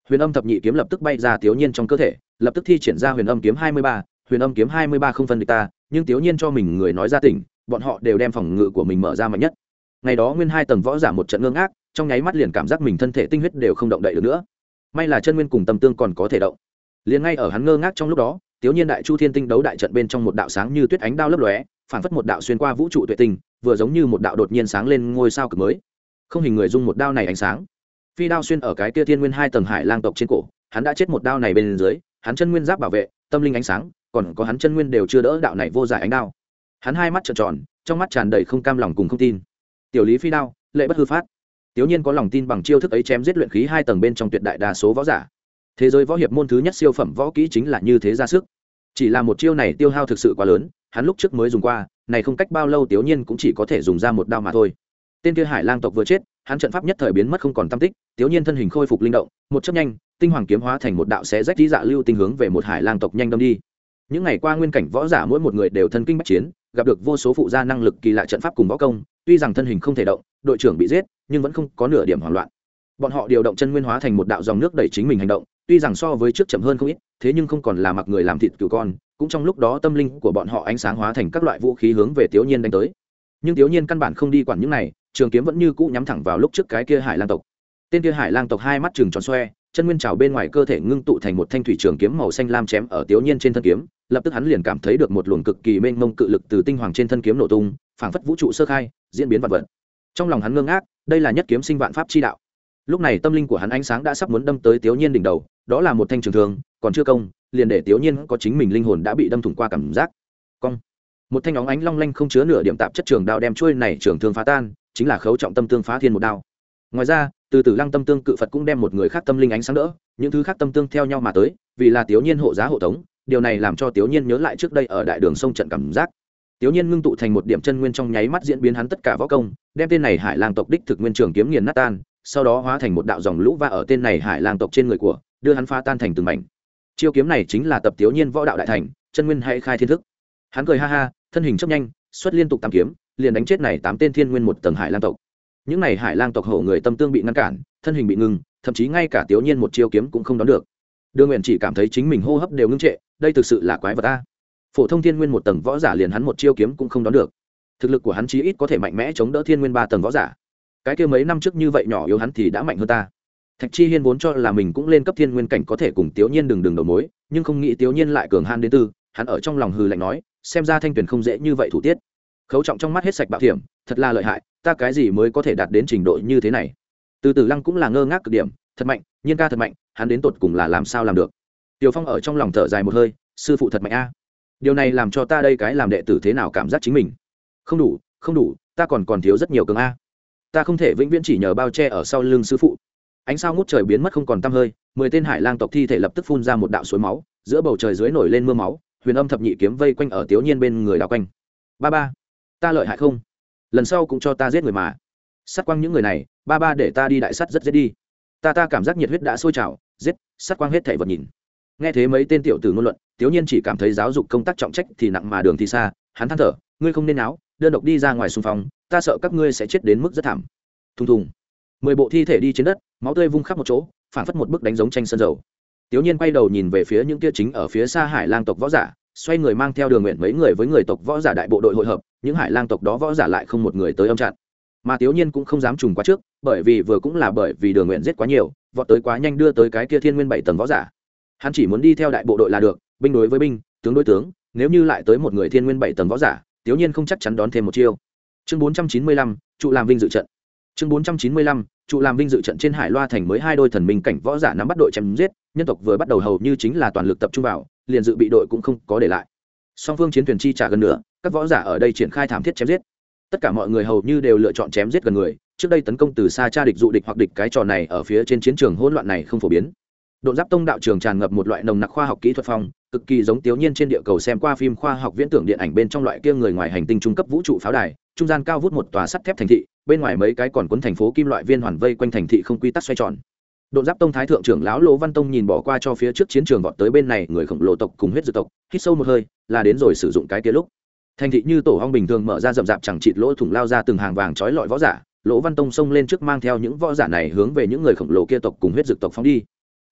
Huyền âm thập nhị kiếm lập tức bay ra tiểu nhiên trong cơ thể, lập tức thi triển ra huyền âm kiếm hai mươi ba huyền âm kiếm hai mươi ba không phân địch ta, nhưng tiểu nhiên cho mình người nói ra tỉnh, bọn họ đều đem phòng ngự của mình mở ra mạnh nhất. Ngày đó nguyên hai tầng võ giả một trận ngưng ác trong nháy mắt liền cảm giác mình thân thể tinh huyết đều không động đậy được nữa. May là chân nguyên cùng tâm tương còn có thể động. Liền ngay ở hắn ngơ ngác trong lúc đó, tiểu nhiên đại chu thiên tinh đấu đại trận bên trong một đạo sáng như tuyết ánh đao lấp lóe phản phất một đạo xuyên qua vũ trụ tuệ tinh, vừa giống như một đạo đột nhiên sáng lên ngôi sao cực mới. Không hình người dung một đao này ánh sáng. Phi đao xuyên ở cái kia thiên nguyên hai tầng hải lang tộc trên cổ, hắn đã chết một đao này bên dưới, hắn chân nguyên giáp bảo vệ, tâm linh ánh sáng còn có hắn chân nguyên đều chưa đỡ đạo này vô giải ánh đao. Hắn hai mắt trợn tròn, trong mắt tràn đầy không cam lòng cùng không tin. Tiểu lý phi đao, lệ bất hư phát. Tiểu nhiên có lòng tin bằng chiêu thức ấy chém giết luyện khí hai tầng bên trong tuyệt đại đa số võ giả. Thế giới võ hiệp môn thứ nhất siêu phẩm võ kỹ chính là như thế ra sức. Chỉ là một chiêu này tiêu hao thực sự quá lớn, hắn lúc trước mới dùng qua, này không cách bao lâu tiểu nhiên cũng chỉ có thể dùng ra một đao mà thôi. Tên kia hải lang tộc vừa chết, hắn trận pháp nhất thời biến mất không còn tam tích, tiểu nhiên thân hình khôi phục linh động, một chấp nhanh, tinh hoàng kiếm hóa thành một đạo xé rách dí dạ lưu tinh hướng về một hải lang tộc nhanh đâm đi những ngày qua nguyên cảnh võ giả mỗi một người đều thân kinh bách chiến, gặp được vô số phụ gia năng lực kỳ lạ trận pháp cùng võ công, tuy rằng thân hình không thể động, đội trưởng bị giết, nhưng vẫn không có nửa điểm hoảng loạn. Bọn họ điều động chân nguyên hóa thành một đạo dòng nước đẩy chính mình hành động, tuy rằng so với trước chậm hơn không ít, thế nhưng không còn là mặc người làm thịt cừu con, cũng trong lúc đó tâm linh của bọn họ ánh sáng hóa thành các loại vũ khí hướng về tiểu nhiên đánh tới. Nhưng tiểu nhiên căn bản không đi quản những này, trường kiếm vẫn như cũ nhắm thẳng vào lúc trước cái kia hải lang tộc. Tên kia hải lang tộc hai mắt chừng tròn xoe, chân nguyên trào bên ngoài cơ thể ngưng tụ thành một thanh thủy trường kiếm màu xanh lam chém ở tiểu nhiên trên thân kiếm lập tức hắn liền cảm thấy được một luồng cực kỳ mênh mông cự lực từ tinh hoàng trên thân kiếm nổ tung, phảng phất vũ trụ sơ khai, diễn biến vật vật. Trong lòng hắn ngưng ác đây là nhất kiếm sinh vạn pháp chi đạo. Lúc này tâm linh của hắn ánh sáng đã sắp muốn đâm tới tiểu nhiên đỉnh đầu, đó là một thanh trường thương, còn chưa công, liền để tiểu nhiên có chính mình linh hồn đã bị đâm thủng qua cảm giác. Cong. Một thanh óng ánh long lanh không chứa nửa điểm tạp chất trường đao đem chui này trường thương phá tan, chính là khấu trọng tâm tương phá thiên một đao. Ngoài ra, từ từ lăng tâm tương cự phật cũng đem một người khác tâm linh ánh sáng đỡ, những thứ khác tâm tương theo nhau mà tới, vì là tiểu nhiên hộ giá hộ tống điều này làm cho tiểu nhiên nhớ lại trước đây ở đại đường sông trận cảm giác. Tiểu nhiên ngưng tụ thành một điểm chân nguyên trong nháy mắt diễn biến hắn tất cả võ công, đem tên này hải lang tộc đích thực nguyên trường kiếm nghiền nát tan, sau đó hóa thành một đạo dòng lũ và ở tên này hải lang tộc trên người của, đưa hắn phá tan thành từng mảnh. Chiêu kiếm này chính là tập tiểu nhiên võ đạo đại thành, chân nguyên hay khai thiên thức. Hắn cười ha ha, thân hình chấp nhanh, xuất liên tục tam kiếm, liền đánh chết này tám tên thiên nguyên một tầng hải lang tộc. Những này hải lang tộc hổ người tâm tương bị ngăn cản, thân hình bị ngừng thậm chí ngay cả tiểu nhiên một chiêu kiếm cũng không đón được. Đưa nguyện chỉ cảm thấy chính mình hô hấp đều ngưng trệ đây thực sự là quái vật ta phổ thông thiên nguyên một tầng võ giả liền hắn một chiêu kiếm cũng không đón được. Thực lực của hắn chí ít có thể mạnh mẽ chống đỡ thiên nguyên ba tầng võ giả. Cái kia mấy năm trước như vậy nhỏ yếu hắn thì đã mạnh hơn ta. Thạch chi hiên vốn cho là mình cũng lên cấp thiên nguyên cảnh có thể cùng tiểu nhiên đừng đừng đầu mối, nhưng không nghĩ tiểu nhiên lại cường han đến tư, hắn ở trong lòng hừ lạnh nói, xem ra thanh tuyển không dễ như vậy thủ tiết. Khấu trọng trong mắt hết sạch bạo thiểm thật là lợi hại, ta cái gì mới có thể đạt đến trình độ như thế này? Từ từ lăng cũng là ngơ ngác cực điểm, thật mạnh, nhiên ca thật mạnh, hắn đến tột cùng là làm sao làm được? Tiểu phong ở trong lòng thở dài một hơi, sư phụ thật mạnh a. Điều này làm cho ta đây cái làm đệ tử thế nào cảm giác chính mình? Không đủ không đủ, ta còn còn thiếu rất nhiều cường a. Ta không thể vĩnh viễn chỉ nhờ bao che ở sau lưng sư phụ. Ánh sao ngút trời biến mất không còn tăm hơi, mười tên hải lang tộc thi thể lập tức phun ra một đạo suối máu, giữa bầu trời dưới nổi lên mưa máu, huyền âm thập nhị kiếm vây quanh ở tiểu nhiên bên người đào quanh. Ba ba, ta lợi hại không? Lần sau cũng cho ta giết người mà. Sát quang những người này, ba ba, để ta đi đại sắt rất dễ đi. Ta ta cảm giác nhiệt huyết đã sôi trào, giết, sát quang hết thể vật nhìn nghe thế mấy tên tiểu tử ngôn luận tiểu nhiên chỉ cảm thấy giáo dục công tác trọng trách thì nặng mà đường thì xa, hắn than thở, ngươi không nên áo đơn độc đi ra ngoài xung phong, ta sợ các ngươi sẽ chết đến mức rất thảm. Thùng thùng. Mười bộ thi thể đi trên đất, máu tươi vung khắp một chỗ phản phất một bức đánh giống tranh sân dầu. Tiểu nhiên quay đầu nhìn về phía những kia chính ở phía xa hải lang tộc võ giả, xoay người mang theo đường nguyện mấy người với người tộc võ giả đại bộ đội hội hợp, những hải lang tộc đó võ giả lại không một người tới âm chặn mà tiểu nhiên cũng không dám trùng quá trước, bởi vì vừa cũng là bởi vì đường nguyện giết quá nhiều, vọt tới quá nhanh đưa tới cái kia thiên nguyên bảy tầng võ giả hắn chỉ muốn đi theo đại bộ đội là được, binh đối với binh, tướng đối tướng, nếu như lại tới một người thiên nguyên bảy tầng võ giả, tiểu nhiên không chắc chắn đón thêm một chiêu. Chương bốn trăm chín mươi lăm, trụ làm vinh dự trận. Chương bốn trăm chín mươi lăm, trụ làm vinh dự trận trên hải loa thành mới hai đôi thần minh cảnh võ giả nắm bắt đội chém giết, nhân tộc vừa bắt đầu hầu như chính là toàn lực tập trung vào, liền dự bị đội cũng không có để lại. Song phương chiến thuyền chi trả gần nữa các võ giả ở đây triển khai thảm thiết chém giết. Tất cả mọi người hầu như đều lựa chọn chém giết gần người, trước đây tấn công từ xa tra địch dụ địch hoặc địch cái trò này ở phía trên chiến trường hỗn loạn này không phổ biến độn giáp tông đạo trường tràn ngập một loại nồng nặc khoa học kỹ thuật phong, cực kỳ giống tiểu nhiên trên địa cầu xem qua phim khoa học viễn tưởng điện ảnh bên trong loại kia người ngoài hành tinh trung cấp vũ trụ pháo đài, trung gian cao vút một tòa sắt thép thành thị, bên ngoài mấy cái còn cuốn thành phố kim loại viên hoàn vây quanh thành thị không quy tắc xoay tròn. Độ giáp tông thái thượng trưởng lão lỗ văn tông nhìn bỏ qua cho phía trước chiến trường vọt tới bên này, người khổng lồ tộc cùng huyết dược tộc, hít sâu một hơi, là đến rồi sử dụng cái kia lúc. Thành thị như tổ hong bình thường mở ra rậm rạp chẳng chịt lỗ thủng lao ra từng hàng vàng trói lọi võ giả, lỗ văn tông xông lên trước mang theo những võ giả này hướng về những người khổng lồ kia tộc cùng huyết dược tộc phóng đi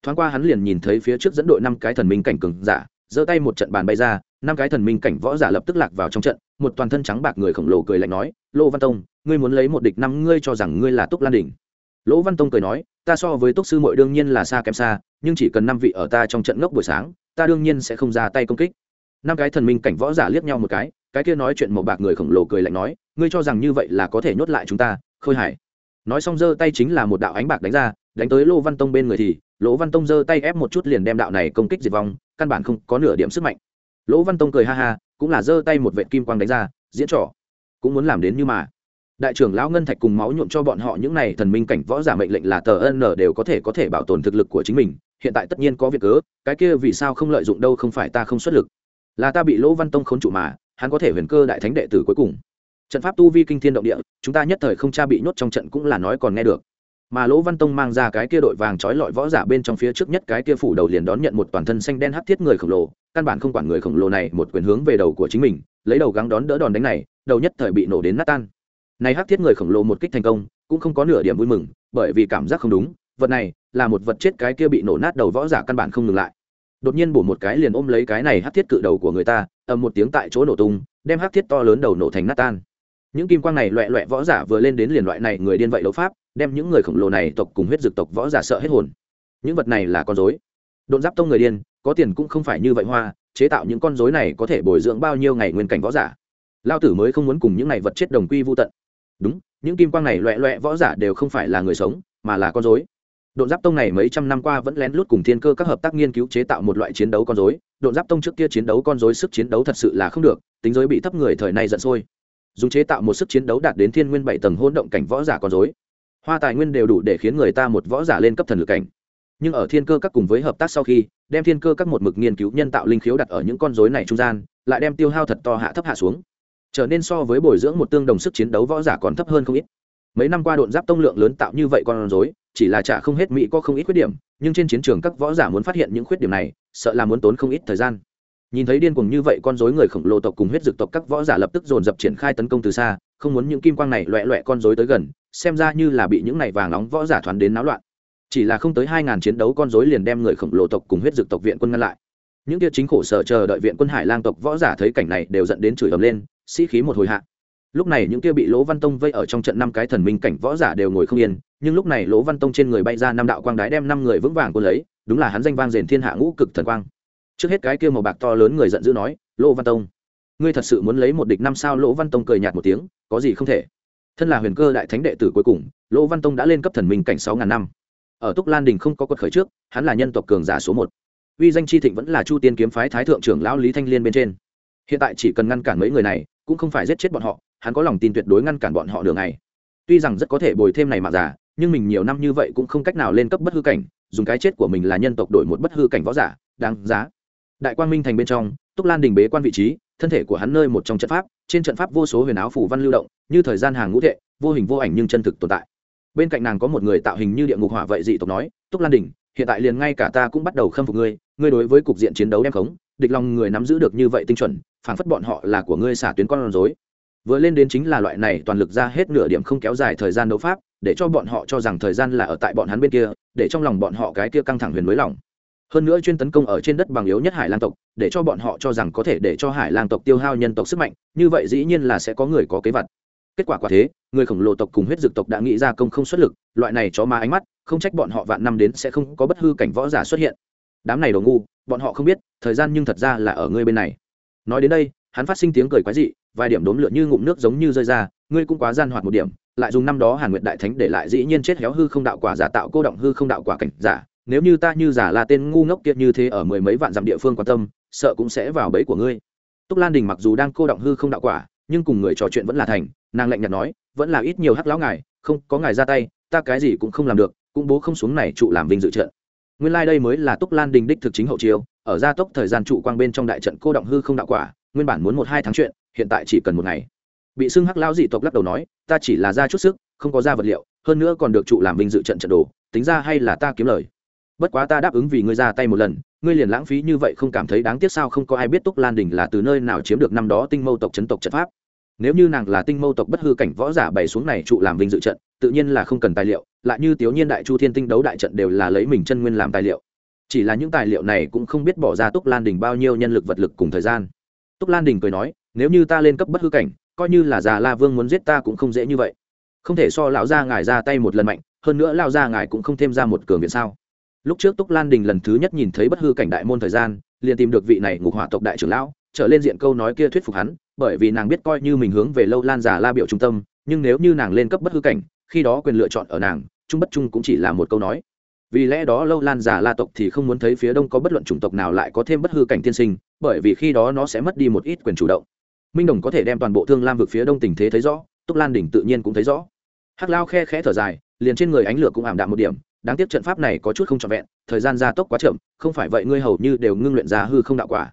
thoáng qua hắn liền nhìn thấy phía trước dẫn đội năm cái thần minh cảnh cường giả, giơ tay một trận bàn bay ra, năm cái thần minh cảnh võ giả lập tức lạc vào trong trận, một toàn thân trắng bạc người khổng lồ cười lạnh nói, Lô văn tông, ngươi muốn lấy một địch năm ngươi cho rằng ngươi là túc lan đình lỗ văn tông cười nói, ta so với túc sư mội đương nhiên là xa kém xa, nhưng chỉ cần năm vị ở ta trong trận ngốc buổi sáng, ta đương nhiên sẽ không ra tay công kích. Năm cái thần minh cảnh võ giả liếc nhau một cái cái kia nói chuyện một bạc người khổng lồ cười lạnh nói, ngươi cho rằng như vậy là có thể nhốt lại chúng ta, khôi hải nói xong giơ tay chính là một đạo ánh bạc đánh ra, đánh tới Lô văn tông bên người thì lỗ văn tông giơ tay ép một chút liền đem đạo này công kích diệt vong, căn bản không có nửa điểm sức mạnh. Lỗ văn tông cười ha ha, cũng là giơ tay một vệ kim quang đánh ra, diễn trò. Cũng muốn làm đến như mà. Đại trưởng lão ngân thạch cùng máu nhuộm cho bọn họ những này thần minh cảnh võ giả mệnh lệnh là tờ ân đều có thể có thể bảo tồn thực lực của chính mình. Hiện tại tất nhiên có việc cớ, cái kia vì sao không lợi dụng đâu không phải ta không xuất lực. Là ta bị lỗ văn tông khốn trụ mà, hắn có thể huyền cơ đại thánh đệ tử cuối cùng. Trận pháp tu vi kinh thiên động địa, chúng ta nhất thời không cha bị nhốt trong trận cũng là nói còn nghe được mà lỗ văn tông mang ra cái kia đội vàng trói lọi võ giả bên trong phía trước nhất cái kia phủ đầu liền đón nhận một toàn thân xanh đen hắt thiết người khổng lồ, căn bản không quản người khổng lồ này, một quyền hướng về đầu của chính mình, lấy đầu gắng đón đỡ đòn đánh này, đầu nhất thời bị nổ đến nát tan. Này hắc thiết người khổng lồ một kích thành công, cũng không có nửa điểm vui mừng, bởi vì cảm giác không đúng, vật này là một vật chết cái kia bị nổ nát đầu võ giả căn bản không ngừng lại. Đột nhiên bổ một cái liền ôm lấy cái này hắc thiết cự đầu của người ta, ầm một tiếng tại chỗ nổ tung, đem hắc thiết to lớn đầu nổ thành nát tan những kim quang này loẹ loẹ võ giả vừa lên đến liền loại này người điên vậy đấu pháp, đem những người khổng lồ này tộc cùng huyết dược tộc võ giả sợ hết hồn. Những vật này là con dối đột giáp tông người điên, có tiền cũng không phải như vậy hoa, chế tạo những con dối này có thể bồi dưỡng bao nhiêu ngày nguyên cảnh võ giả. Lao tử mới không muốn cùng những này vật chết đồng quy vô tận. Đúng, những kim quang này loẹ loẹ võ giả đều không phải là người sống, mà là con dối độn giáp tông này mấy trăm năm qua vẫn lén lút cùng thiên cơ các hợp tác nghiên cứu chế tạo một loại chiến đấu con dối độn giáp tông trước kia chiến đấu con dối sức chiến đấu thật sự là không được, tính giới bị thấp người thời nay giận sôi dùng chế tạo một sức chiến đấu đạt đến thiên nguyên bảy tầng hôn động cảnh võ giả con dối hoa tài nguyên đều đủ để khiến người ta một võ giả lên cấp thần lực cảnh. Nhưng ở thiên cơ các cùng với hợp tác sau khi, đem thiên cơ các một mực nghiên cứu nhân tạo linh khiếu đặt ở những con dối này trung gian, lại đem tiêu hao thật to hạ thấp hạ xuống. Trở nên so với bồi dưỡng một tương đồng sức chiến đấu võ giả còn thấp hơn không ít. Mấy năm qua độn giáp tông lượng lớn tạo như vậy con rối, chỉ là trả không hết mỹ có không ít khuyết điểm, nhưng trên chiến trường các võ giả muốn phát hiện những khuyết điểm này, sợ là muốn tốn không ít thời gian nhìn thấy điên cuồng như vậy con rối người khổng lồ tộc cùng huyết dực tộc, các võ giả lập tức dồn dập triển khai tấn công từ xa, không muốn những kim quang này loẹ loẹ con rối tới gần, xem ra như là bị những này vàng nóng võ giả thoán đến náo loạn. Chỉ là không tới hai ngàn chiến đấu con rối liền đem người khổng lồ tộc cùng huyết dực tộc viện quân ngăn lại. Những kia chính khổ sở chờ đợi viện quân hải lang tộc võ giả thấy cảnh này đều dẫn đến chửi ầm lên, sĩ khí một hồi hạ. Lúc này những kia bị lỗ văn tông vây ở trong trận năm cái thần minh cảnh võ giả đều ngồi không yên, nhưng lúc này lỗ văn tông trên người bay ra năm đạo quang đái đem năm người vững vàng quân lấy, đúng là hắn danh vang rền thiên hạ ngũ cực thần quang trước hết cái kia màu bạc to lớn người giận dữ nói lỗ văn tông, ngươi thật sự muốn lấy một địch năm sao? Lỗ văn tông cười nhạt một tiếng, có gì không thể. Thân là huyền cơ đại thánh đệ tử cuối cùng lỗ văn tông đã lên cấp thần minh cảnh sáu ngàn năm. Ở túc lan đình không có quật khởi trước, hắn là nhân tộc cường giả số một. Uy danh chi thịnh vẫn là chu tiên kiếm phái thái thượng trưởng lão lý thanh liên bên trên. Hiện tại chỉ cần ngăn cản mấy người này, cũng không phải giết chết bọn họ, hắn có lòng tin tuyệt đối ngăn cản bọn họ đường này tuy rằng rất có thể bồi thêm này mà giả nhưng mình nhiều năm như vậy cũng không cách nào lên cấp bất hư cảnh, dùng cái chết của mình là nhân tộc đổi một bất hư cảnh võ giả, đáng giá đại quang minh thành bên trong, túc lan đình bế quan vị trí, thân thể của hắn nơi một trong trận pháp, trên trận pháp vô số huyền áo phủ văn lưu động, như thời gian hàng ngũ thệ, vô hình vô ảnh nhưng chân thực tồn tại. Bên cạnh nàng có một người tạo hình như địa ngục hỏa vậy dị tộc nói, túc lan đình hiện tại liền ngay cả ta cũng bắt đầu khâm phục ngươi ngươi đối với cục diện chiến đấu đem khống, địch lòng người nắm giữ được như vậy tinh chuẩn phản phất bọn họ là của ngươi xả tuyến con rối. Vừa lên đến chính là loại này toàn lực ra hết nửa điểm không kéo dài thời gian đấu pháp, để cho bọn họ cho rằng thời gian là ở tại bọn hắn bên kia, để trong lòng bọn họ cái kia căng thẳng huyền mới lòng hơn nữa chuyên tấn công ở trên đất bằng yếu nhất hải lang tộc, để cho bọn họ cho rằng có thể để cho hải lang tộc tiêu hao nhân tộc sức mạnh, như vậy dĩ nhiên là sẽ có người có kế vật. Kết quả quả thế, người khổng lồ tộc cùng huyết dực tộc đã nghĩ ra công không xuất lực, loại này chó ma ánh mắt, không trách bọn họ vạn năm đến sẽ không có bất hư cảnh võ giả xuất hiện. Đám này đồ ngu, bọn họ không biết, thời gian nhưng thật ra là ở ngươi bên này. Nói đến đây, hắn phát sinh tiếng cười quái dị, vài điểm đốm lửa như ngụm nước giống như rơi ra, ngươi cũng quá gian hoạt một điểm, lại dùng năm đó hàn nguyệt đại thánh để lại dĩ nhiên chết héo hư không đạo quả giả tạo cô động hư không đạo quả cảnh giả nếu như ta như giả là tên ngu ngốc kiệt như thế ở mười mấy vạn dặm địa phương quan tâm, sợ cũng sẽ vào bẫy của ngươi. Túc lan đình mặc dù đang cô động hư không đạo quả, nhưng cùng người trò chuyện vẫn là thành, nàng lạnh nhạt nói, vẫn là ít nhiều hắc lão ngài, không, có ngài ra tay, ta cái gì cũng không làm được, cũng bố không xuống này trụ làm vinh dự trận. Nguyên lai đây mới là túc lan đình đích thực chính hậu chiếu. ở gia tốc thời gian trụ quang bên trong đại trận cô động hư không đạo quả, nguyên bản muốn một hai tháng chuyện, hiện tại chỉ cần một ngày. Bị xưng hắc lão dị tộc lắc đầu nói, ta chỉ là ra chút sức, không có ra vật liệu, hơn nữa còn được trụ làm vinh dự trận trận đồ, tính ra hay là ta kiếm lời bất quá ta đáp ứng vì ngươi ra tay một lần, ngươi liền lãng phí như vậy không cảm thấy đáng tiếc sao không có ai biết túc lan đình là từ nơi nào chiếm được năm đó tinh mâu tộc chấn tộc trận pháp. Nếu như nàng là tinh mâu tộc bất hư cảnh võ giả bày xuống này trụ làm vinh dự trận, tự nhiên là không cần tài liệu, lại như tiểu nhiên đại chu thiên tinh đấu đại trận đều là lấy mình chân nguyên làm tài liệu. Chỉ là những tài liệu này cũng không biết bỏ ra túc lan đình bao nhiêu nhân lực vật lực cùng thời gian. Túc lan đình cười nói, nếu như ta lên cấp bất hư cảnh, coi như là già la vương muốn giết ta cũng không dễ như vậy. Không thể so lão gia ngài ra tay một lần mạnh, hơn nữa lão gia ngài cũng không thêm ra một cường viện sao lúc trước túc lan đình lần thứ nhất nhìn thấy bất hư cảnh đại môn thời gian, liền tìm được vị này ngục hỏa tộc đại trưởng lão, trở lên diện câu nói kia thuyết phục hắn, bởi vì nàng biết coi như mình hướng về lâu lan giả la biểu trung tâm, nhưng nếu như nàng lên cấp bất hư cảnh, khi đó quyền lựa chọn ở nàng, trung bất trung cũng chỉ là một câu nói. Vì lẽ đó lâu lan giả la tộc thì không muốn thấy phía đông có bất luận chủng tộc nào lại có thêm bất hư cảnh tiên sinh, bởi vì khi đó nó sẽ mất đi một ít quyền chủ động. Minh đồng có thể đem toàn bộ thương lam vực phía đông tình thế thấy rõ, túc lan đỉnh tự nhiên cũng thấy rõ. Hắc lao khe khẽ thở dài, liền trên người ánh lửa cũng ảm đạm một điểm đáng tiếc trận pháp này có chút không trọn vẹn thời gian gia tốc quá chậm không phải vậy ngươi hầu như đều ngưng luyện ra hư không đạo quả.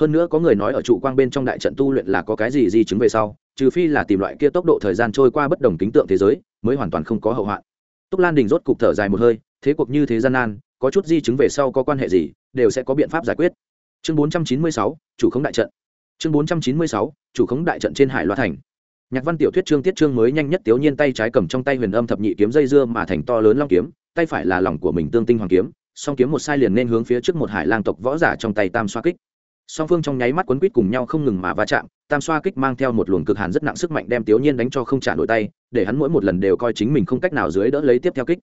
Hơn nữa có người nói ở trụ quang bên trong đại trận tu luyện là có cái gì di chứng về sau trừ phi là tìm loại kia tốc độ thời gian trôi qua bất đồng kính tượng thế giới mới hoàn toàn không có hậu hoạn. Túc lan đình rốt cục thở dài một hơi thế cuộc như thế gian nan có chút di chứng về sau có quan hệ gì đều sẽ có biện pháp giải quyết. Chương 496, chủ khống đại trận. Chương 496, chủ khống đại trận trên hải loa thành. Nhạc văn tiểu thuyết chương tiết chương mới nhanh nhất tiểu nhiên tay trái cầm trong tay huyền âm thập nhị kiếm dây dưa mà thành to lớn long kiếm tay phải là lòng của mình tương tinh hoàng kiếm, song kiếm một sai liền nên hướng phía trước một hải lang tộc võ giả trong tay tam xoa kích. Song phương trong nháy mắt quấn quýt cùng nhau không ngừng mà va chạm, tam xoa kích mang theo một luồng cực hàn rất nặng sức mạnh đem tiểu nhiên đánh cho không trả nổi tay, để hắn mỗi một lần đều coi chính mình không cách nào dưới đỡ lấy tiếp theo kích.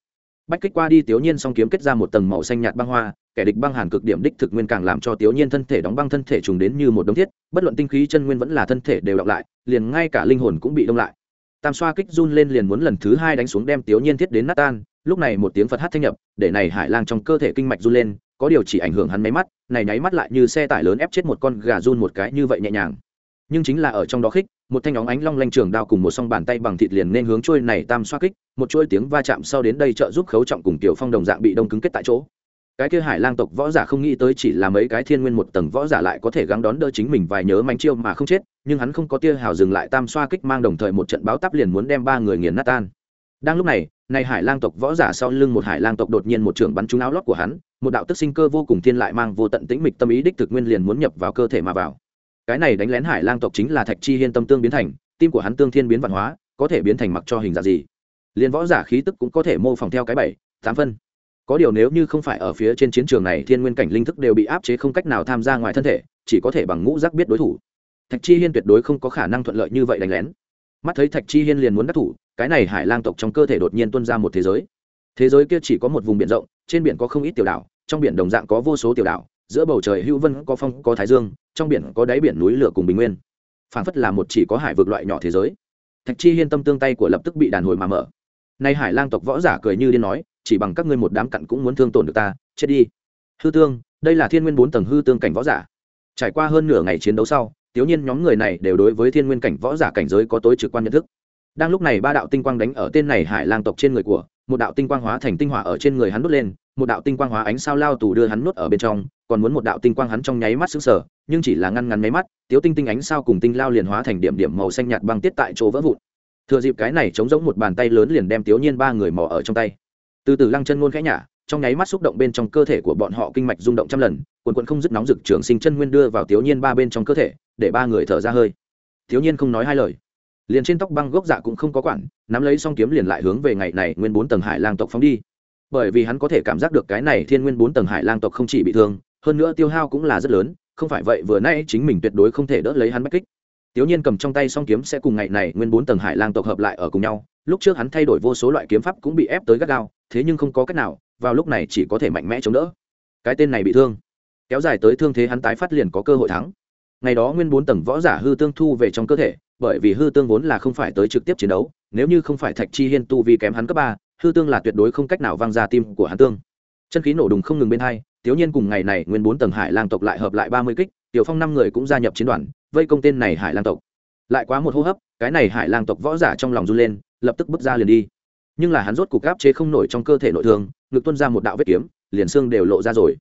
Bách kích qua đi tiểu nhiên song kiếm kết ra một tầng màu xanh nhạt băng hoa, kẻ địch băng hàn cực điểm đích thực nguyên càng làm cho tiểu nhiên thân thể đóng băng thân thể trùng đến như một đống thiết, bất luận tinh khí chân nguyên vẫn là thân thể đều đọc lại, liền ngay cả linh hồn cũng bị đông lại. Tam xoa kích run lên liền muốn lần thứ hai đánh xuống đem tiểu nhiên thiết đến nát tan lúc này một tiếng phật hát thanh nhập, để này hải lang trong cơ thể kinh mạch run lên, có điều chỉ ảnh hưởng hắn máy mắt, này nháy mắt lại như xe tải lớn ép chết một con gà run một cái như vậy nhẹ nhàng. Nhưng chính là ở trong đó khích, một thanh óng ánh long lanh trường đao cùng một song bàn tay bằng thịt liền nên hướng trôi này tam xoa kích, một chuôi tiếng va chạm sau đến đây trợ giúp khấu trọng cùng tiểu phong đồng dạng bị đông cứng kết tại chỗ. Cái kia hải lang tộc võ giả không nghĩ tới chỉ là mấy cái thiên nguyên một tầng võ giả lại có thể gắng đón đỡ chính mình vài nhớ mánh chiêu mà không chết, nhưng hắn không có tia hào dừng lại tam xoa kích mang đồng thời một trận báo tắp liền muốn đem ba người nghiền nát tan. Đang lúc này này hải lang tộc võ giả sau lưng một hải lang tộc đột nhiên một trường bắn trúng áo lót của hắn, một đạo tức sinh cơ vô cùng thiên lại mang vô tận tĩnh mịch tâm ý đích thực nguyên liền muốn nhập vào cơ thể mà vào. Cái này đánh lén hải lang tộc chính là thạch chi hiên tâm tương biến thành, tim của hắn tương thiên biến văn hóa, có thể biến thành mặc cho hình dạng gì. Liền võ giả khí tức cũng có thể mô phỏng theo cái bảy, tám phân. Có điều nếu như không phải ở phía trên chiến trường này, thiên nguyên cảnh linh thức đều bị áp chế không cách nào tham gia ngoài thân thể, chỉ có thể bằng ngũ giác biết đối thủ. Thạch chi hiên tuyệt đối không có khả năng thuận lợi như vậy đánh lén. Mắt thấy thạch chi hiên liền muốn đắc thủ cái này hải lang tộc trong cơ thể đột nhiên tuân ra một thế giới. Thế giới kia chỉ có một vùng biển rộng, trên biển có không ít tiểu đảo, trong biển đồng dạng có vô số tiểu đảo, giữa bầu trời hữu vân có phong, có thái dương, trong biển có đáy biển núi lửa cùng bình nguyên. Phảng phất là một chỉ có hải vực loại nhỏ thế giới. Thạch chi hiên tâm tương tay của lập tức bị đàn hồi mà mở. Nay hải lang tộc võ giả cười như điên nói, chỉ bằng các ngươi một đám cặn cũng muốn thương tổn được ta, chết đi. Hư tương, đây là thiên nguyên bốn tầng hư tương cảnh võ giả. Trải qua hơn nửa ngày chiến đấu sau tiếu nhiên nhóm người này đều đối với thiên nguyên cảnh võ giả cảnh giới có tối trực quan nhận thức đang lúc này ba đạo tinh quang đánh ở tên này hải lang tộc trên người của, một đạo tinh quang hóa thành tinh hỏa ở trên người hắn đốt lên, một đạo tinh quang hóa ánh sao lao tù đưa hắn nuốt ở bên trong, còn muốn một đạo tinh quang hắn trong nháy mắt xứng sở nhưng chỉ là ngăn ngắn máy mắt, tiếu tinh tinh ánh sao cùng tinh lao liền hóa thành điểm điểm màu xanh nhạt băng tiết tại chỗ vỡ vụn. Thừa dịp cái này chống giống một bàn tay lớn liền đem tiếu nhiên ba người mò ở trong tay. Từ từ lăng chân ngôn khẽ nhả, trong nháy mắt xúc động bên trong cơ thể của bọn họ kinh mạch rung động trăm lần, quần quần không dứt nóng rực trường sinh chân nguyên đưa vào tiếu nhiên ba bên trong cơ thể, để ba người thở ra hơi. Thiếu nhiên không nói hai lời liền trên tóc băng gốc dạ cũng không có quản nắm lấy xong kiếm liền lại hướng về ngày này nguyên bốn tầng hải lang tộc phóng đi bởi vì hắn có thể cảm giác được cái này thiên nguyên bốn tầng hải lang tộc không chỉ bị thương hơn nữa tiêu hao cũng là rất lớn không phải vậy vừa nay chính mình tuyệt đối không thể đỡ lấy hắn bách kích Tiểu Nhiên cầm trong tay song kiếm sẽ cùng ngày này nguyên bốn tầng hải lang tộc hợp lại ở cùng nhau. Lúc trước hắn thay đổi vô số loại kiếm pháp cũng bị ép tới gắt gao, thế nhưng không có cách nào, vào lúc này chỉ có thể mạnh mẽ chống đỡ. Cái tên này bị thương, kéo dài tới thương thế hắn tái phát liền có cơ hội thắng. Ngày đó nguyên bốn tầng võ giả hư tương thu về trong cơ thể, bởi vì hư tương vốn là không phải tới trực tiếp chiến đấu, nếu như không phải Thạch Chi Hiên tu vi kém hắn cấp ba, hư tương là tuyệt đối không cách nào văng ra tim của hắn tương. Chân khí nổ đùng không ngừng bên hai, Tiểu Nhiên cùng ngày này nguyên bốn tầng hải lang tộc lại hợp lại ba mươi kích, Tiểu Phong năm người cũng gia nhập chiến đoàn, vây công tên này hải lang tộc. Lại quá một hô hấp cái này hải lang tộc võ giả trong lòng run lên lập tức bước ra liền đi. Nhưng là hắn rốt cục áp chế không nổi trong cơ thể nội thương ngực tuân ra một đạo vết kiếm liền xương đều lộ ra rồi.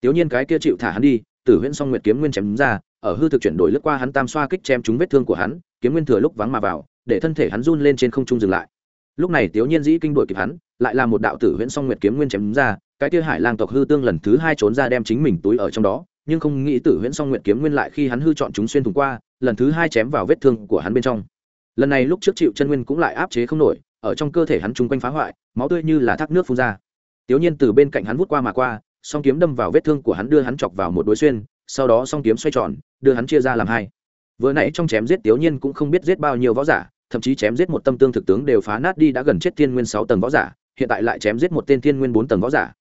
Tiểu nhiên cái kia chịu thả hắn đi tử huyễn song nguyệt kiếm nguyên chém ra ở hư thực chuyển đổi lướt qua hắn tam xoa kích chém trúng vết thương của hắn kiếm nguyên thừa lúc vắng mà vào, để thân thể hắn run lên trên không trung dừng lại. Lúc này tiểu nhiên dĩ kinh đuổi kịp hắn, lại là một đạo tử huyễn song nguyệt kiếm nguyên chém ra, cái kia hải lang tộc hư tương lần thứ hai trốn ra đem chính mình túi ở trong đó, nhưng không nghĩ tử huyễn song nguyệt kiếm nguyên lại khi hắn hư chọn chúng xuyên thủng qua, lần thứ hai chém vào vết thương của hắn bên trong. Lần này lúc trước chịu chân nguyên cũng lại áp chế không nổi, ở trong cơ thể hắn chung quanh phá hoại, máu tươi như là thác nước phun ra. Tiểu nhiên từ bên cạnh hắn vút qua mà qua, song kiếm đâm vào vết thương của hắn đưa hắn chọc vào một đối xuyên, sau đó song kiếm xoay tròn, đưa hắn chia ra làm hai vừa nãy trong chém giết tiểu nhiên cũng không biết giết bao nhiêu võ giả, thậm chí chém giết một tâm tương thực tướng đều phá nát đi đã gần chết thiên nguyên sáu tầng võ giả, hiện tại lại chém giết một tên thiên nguyên bốn tầng võ giả.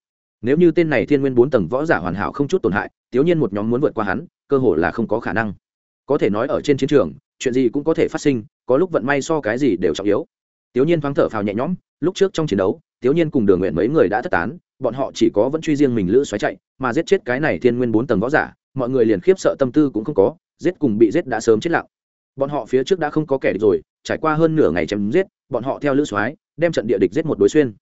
Nếu như tên này thiên nguyên bốn tầng võ giả hoàn hảo không chút tổn hại tiểu nhiên một nhóm muốn vượt qua hắn, cơ hội là không có khả năng. Có thể nói ở trên chiến trường, chuyện gì cũng có thể phát sinh, có lúc vận may so cái gì đều trọng yếu. Tiểu nhiên thoáng thở phào nhẹ nhõm, lúc trước trong chiến đấu tiểu nhiên cùng đường nguyện mấy người đã thất tán, bọn họ chỉ có vẫn truy riêng mình lữ xoáy chạy, mà giết chết cái này thiên nguyên bốn tầng võ giả, mọi người liền khiếp sợ tâm tư cũng không có giết cùng bị giết đã sớm chết lặng. Bọn họ phía trước đã không có kẻ địch rồi trải qua hơn nửa ngày chém giết bọn họ theo lữ soái đem trận địa địch giết một đối xuyên.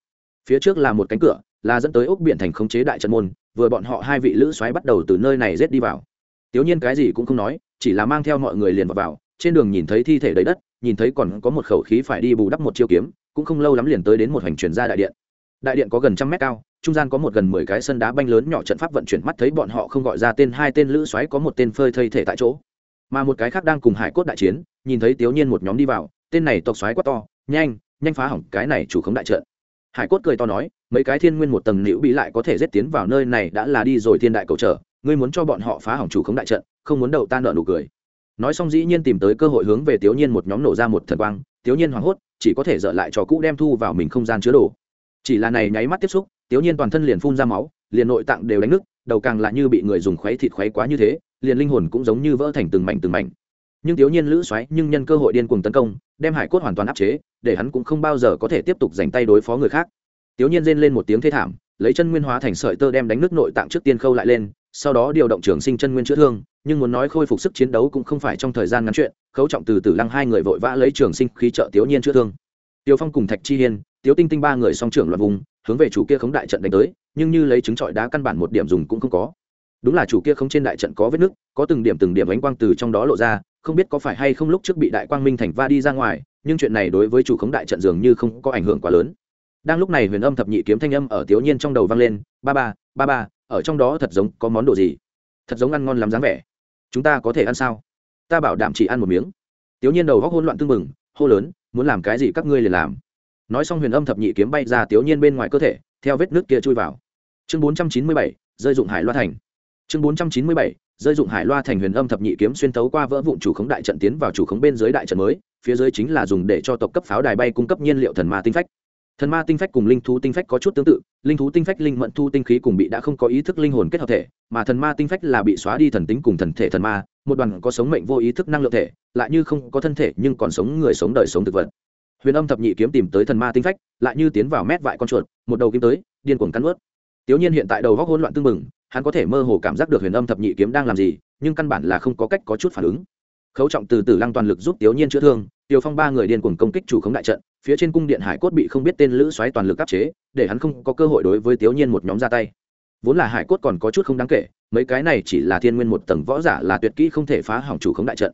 Phía trước là một cánh cửa là dẫn tới ốc biển thành khống chế đại trận môn vừa bọn họ hai vị lữ soái bắt đầu từ nơi này giết đi vào. Tiểu nhiên cái gì cũng không nói chỉ là mang theo mọi người liền vào, vào trên đường nhìn thấy thi thể đầy đất nhìn thấy còn có một khẩu khí phải đi bù đắp một chiêu kiếm cũng không lâu lắm liền tới đến một hành chuyển ra đại điện. Đại điện có gần trăm mét cao trung gian có một gần mười cái sân đá banh lớn nhỏ trận pháp vận chuyển mắt thấy bọn họ không gọi ra tên hai tên lữ xoáy có một tên phơi thây thể tại chỗ mà một cái khác đang cùng hải cốt đại chiến, nhìn thấy tiểu nhiên một nhóm đi vào, tên này tộc xoáy quá to, nhanh nhanh phá hỏng cái này chủ khống đại trận. Hải cốt cười to nói, mấy cái thiên nguyên một tầng nữ bị lại có thể giết tiến vào nơi này đã là đi rồi thiên đại cầu trở, ngươi muốn cho bọn họ phá hỏng chủ khống đại trận, không muốn đầu ta nợ nụ cười. Nói xong dĩ nhiên tìm tới cơ hội hướng về tiểu nhiên một nhóm nổ ra một thần quang tiểu nhiên hoảng hốt, chỉ có thể dở lại cho cũ đem thu vào mình không gian chứa đồ. Chỉ là này nháy mắt tiếp xúc tiểu nhiên toàn thân liền phun ra máu, liền nội tạng đều đánh nứt, đầu càng là như bị người dùng khuấy thịt khuấy quá như thế liền linh hồn cũng giống như vỡ thành từng mảnh từng mảnh. Nhưng thiếu nhiên lữ xoáy nhưng nhân cơ hội điên cuồng tấn công, đem hải cốt hoàn toàn áp chế, để hắn cũng không bao giờ có thể tiếp tục giành tay đối phó người khác. Thiếu nhiên rên lên một tiếng thê thảm, lấy chân nguyên hóa thành sợi tơ đem đánh nước nội tạng trước tiên khâu lại lên, sau đó điều động trường sinh chân nguyên chữa thương, nhưng muốn nói khôi phục sức chiến đấu cũng không phải trong thời gian ngắn chuyện, khấu trọng từ từ lăng hai người vội vã lấy trường sinh khí trợ thiếu nhiên chữa thương. Tiêu phong cùng thạch chi hiên, tiếu tinh tinh ba người song trưởng loạt vùng, hướng về chủ kia khống đại trận đánh tới, nhưng như lấy trứng trọi đá căn bản một điểm dùng cũng không có đúng là chủ kia không trên đại trận có vết nứt có từng điểm từng điểm ánh quang từ trong đó lộ ra, không biết có phải hay không lúc trước bị đại quang minh thành va đi ra ngoài, nhưng chuyện này đối với chủ khống đại trận dường như không có ảnh hưởng quá lớn. Đang lúc này huyền âm thập nhị kiếm thanh âm ở tiểu nhiên trong đầu vang lên, ba ba ba ba, ở trong đó thật giống có món đồ gì? Thật giống ăn ngon lắm dáng vẻ. Chúng ta có thể ăn sao? Ta bảo đảm chỉ ăn một miếng. Tiểu nhiên đầu góc hôn loạn tưng bừng, hô lớn, muốn làm cái gì các ngươi liền làm. Nói xong huyền âm thập nhị kiếm bay ra tiểu nhiên bên ngoài cơ thể, theo vết nước kia chui vào. Chương bốn trăm chín mươi bảy, rơi dụng hải loa thành chương bốn trăm chín mươi bảy, rơi dụng hải loa thành huyền âm thập nhị kiếm xuyên tấu qua vỡ vụn chủ khống đại trận tiến vào chủ khống bên dưới đại trận mới, phía dưới chính là dùng để cho tộc cấp pháo đài bay cung cấp nhiên liệu thần ma tinh phách. Thần ma tinh phách cùng linh thú tinh phách có chút tương tự, linh thú tinh phách linh mẫn thu tinh khí cùng bị đã không có ý thức linh hồn kết hợp thể, mà thần ma tinh phách là bị xóa đi thần tính cùng thần thể thần ma, một đoàn có sống mệnh vô ý thức năng lượng thể, lại như không có thân thể nhưng còn sống người sống đời sống thực vật. Huyền âm thập nhị kiếm tìm tới thần ma tinh phách, lại như tiến vào mét vại con chuột, một đầu kiếm tới, điên cuồng cắn ướt tiểu nhiên hiện tại đầu góc hỗn loạn tương mừng hắn có thể mơ hồ cảm giác được huyền âm thập nhị kiếm đang làm gì, nhưng căn bản là không có cách có chút phản ứng. Khấu trọng từ từ lăng toàn lực giúp tiểu nhiên chữa thương tiểu phong ba người điên cuồng công kích chủ khống đại trận, phía trên cung điện hải cốt bị không biết tên lữ xoáy toàn lực áp chế, để hắn không có cơ hội đối với tiểu nhiên một nhóm ra tay. Vốn là hải cốt còn có chút không đáng kể, mấy cái này chỉ là thiên nguyên một tầng võ giả là tuyệt kỹ không thể phá hỏng chủ khống đại trận.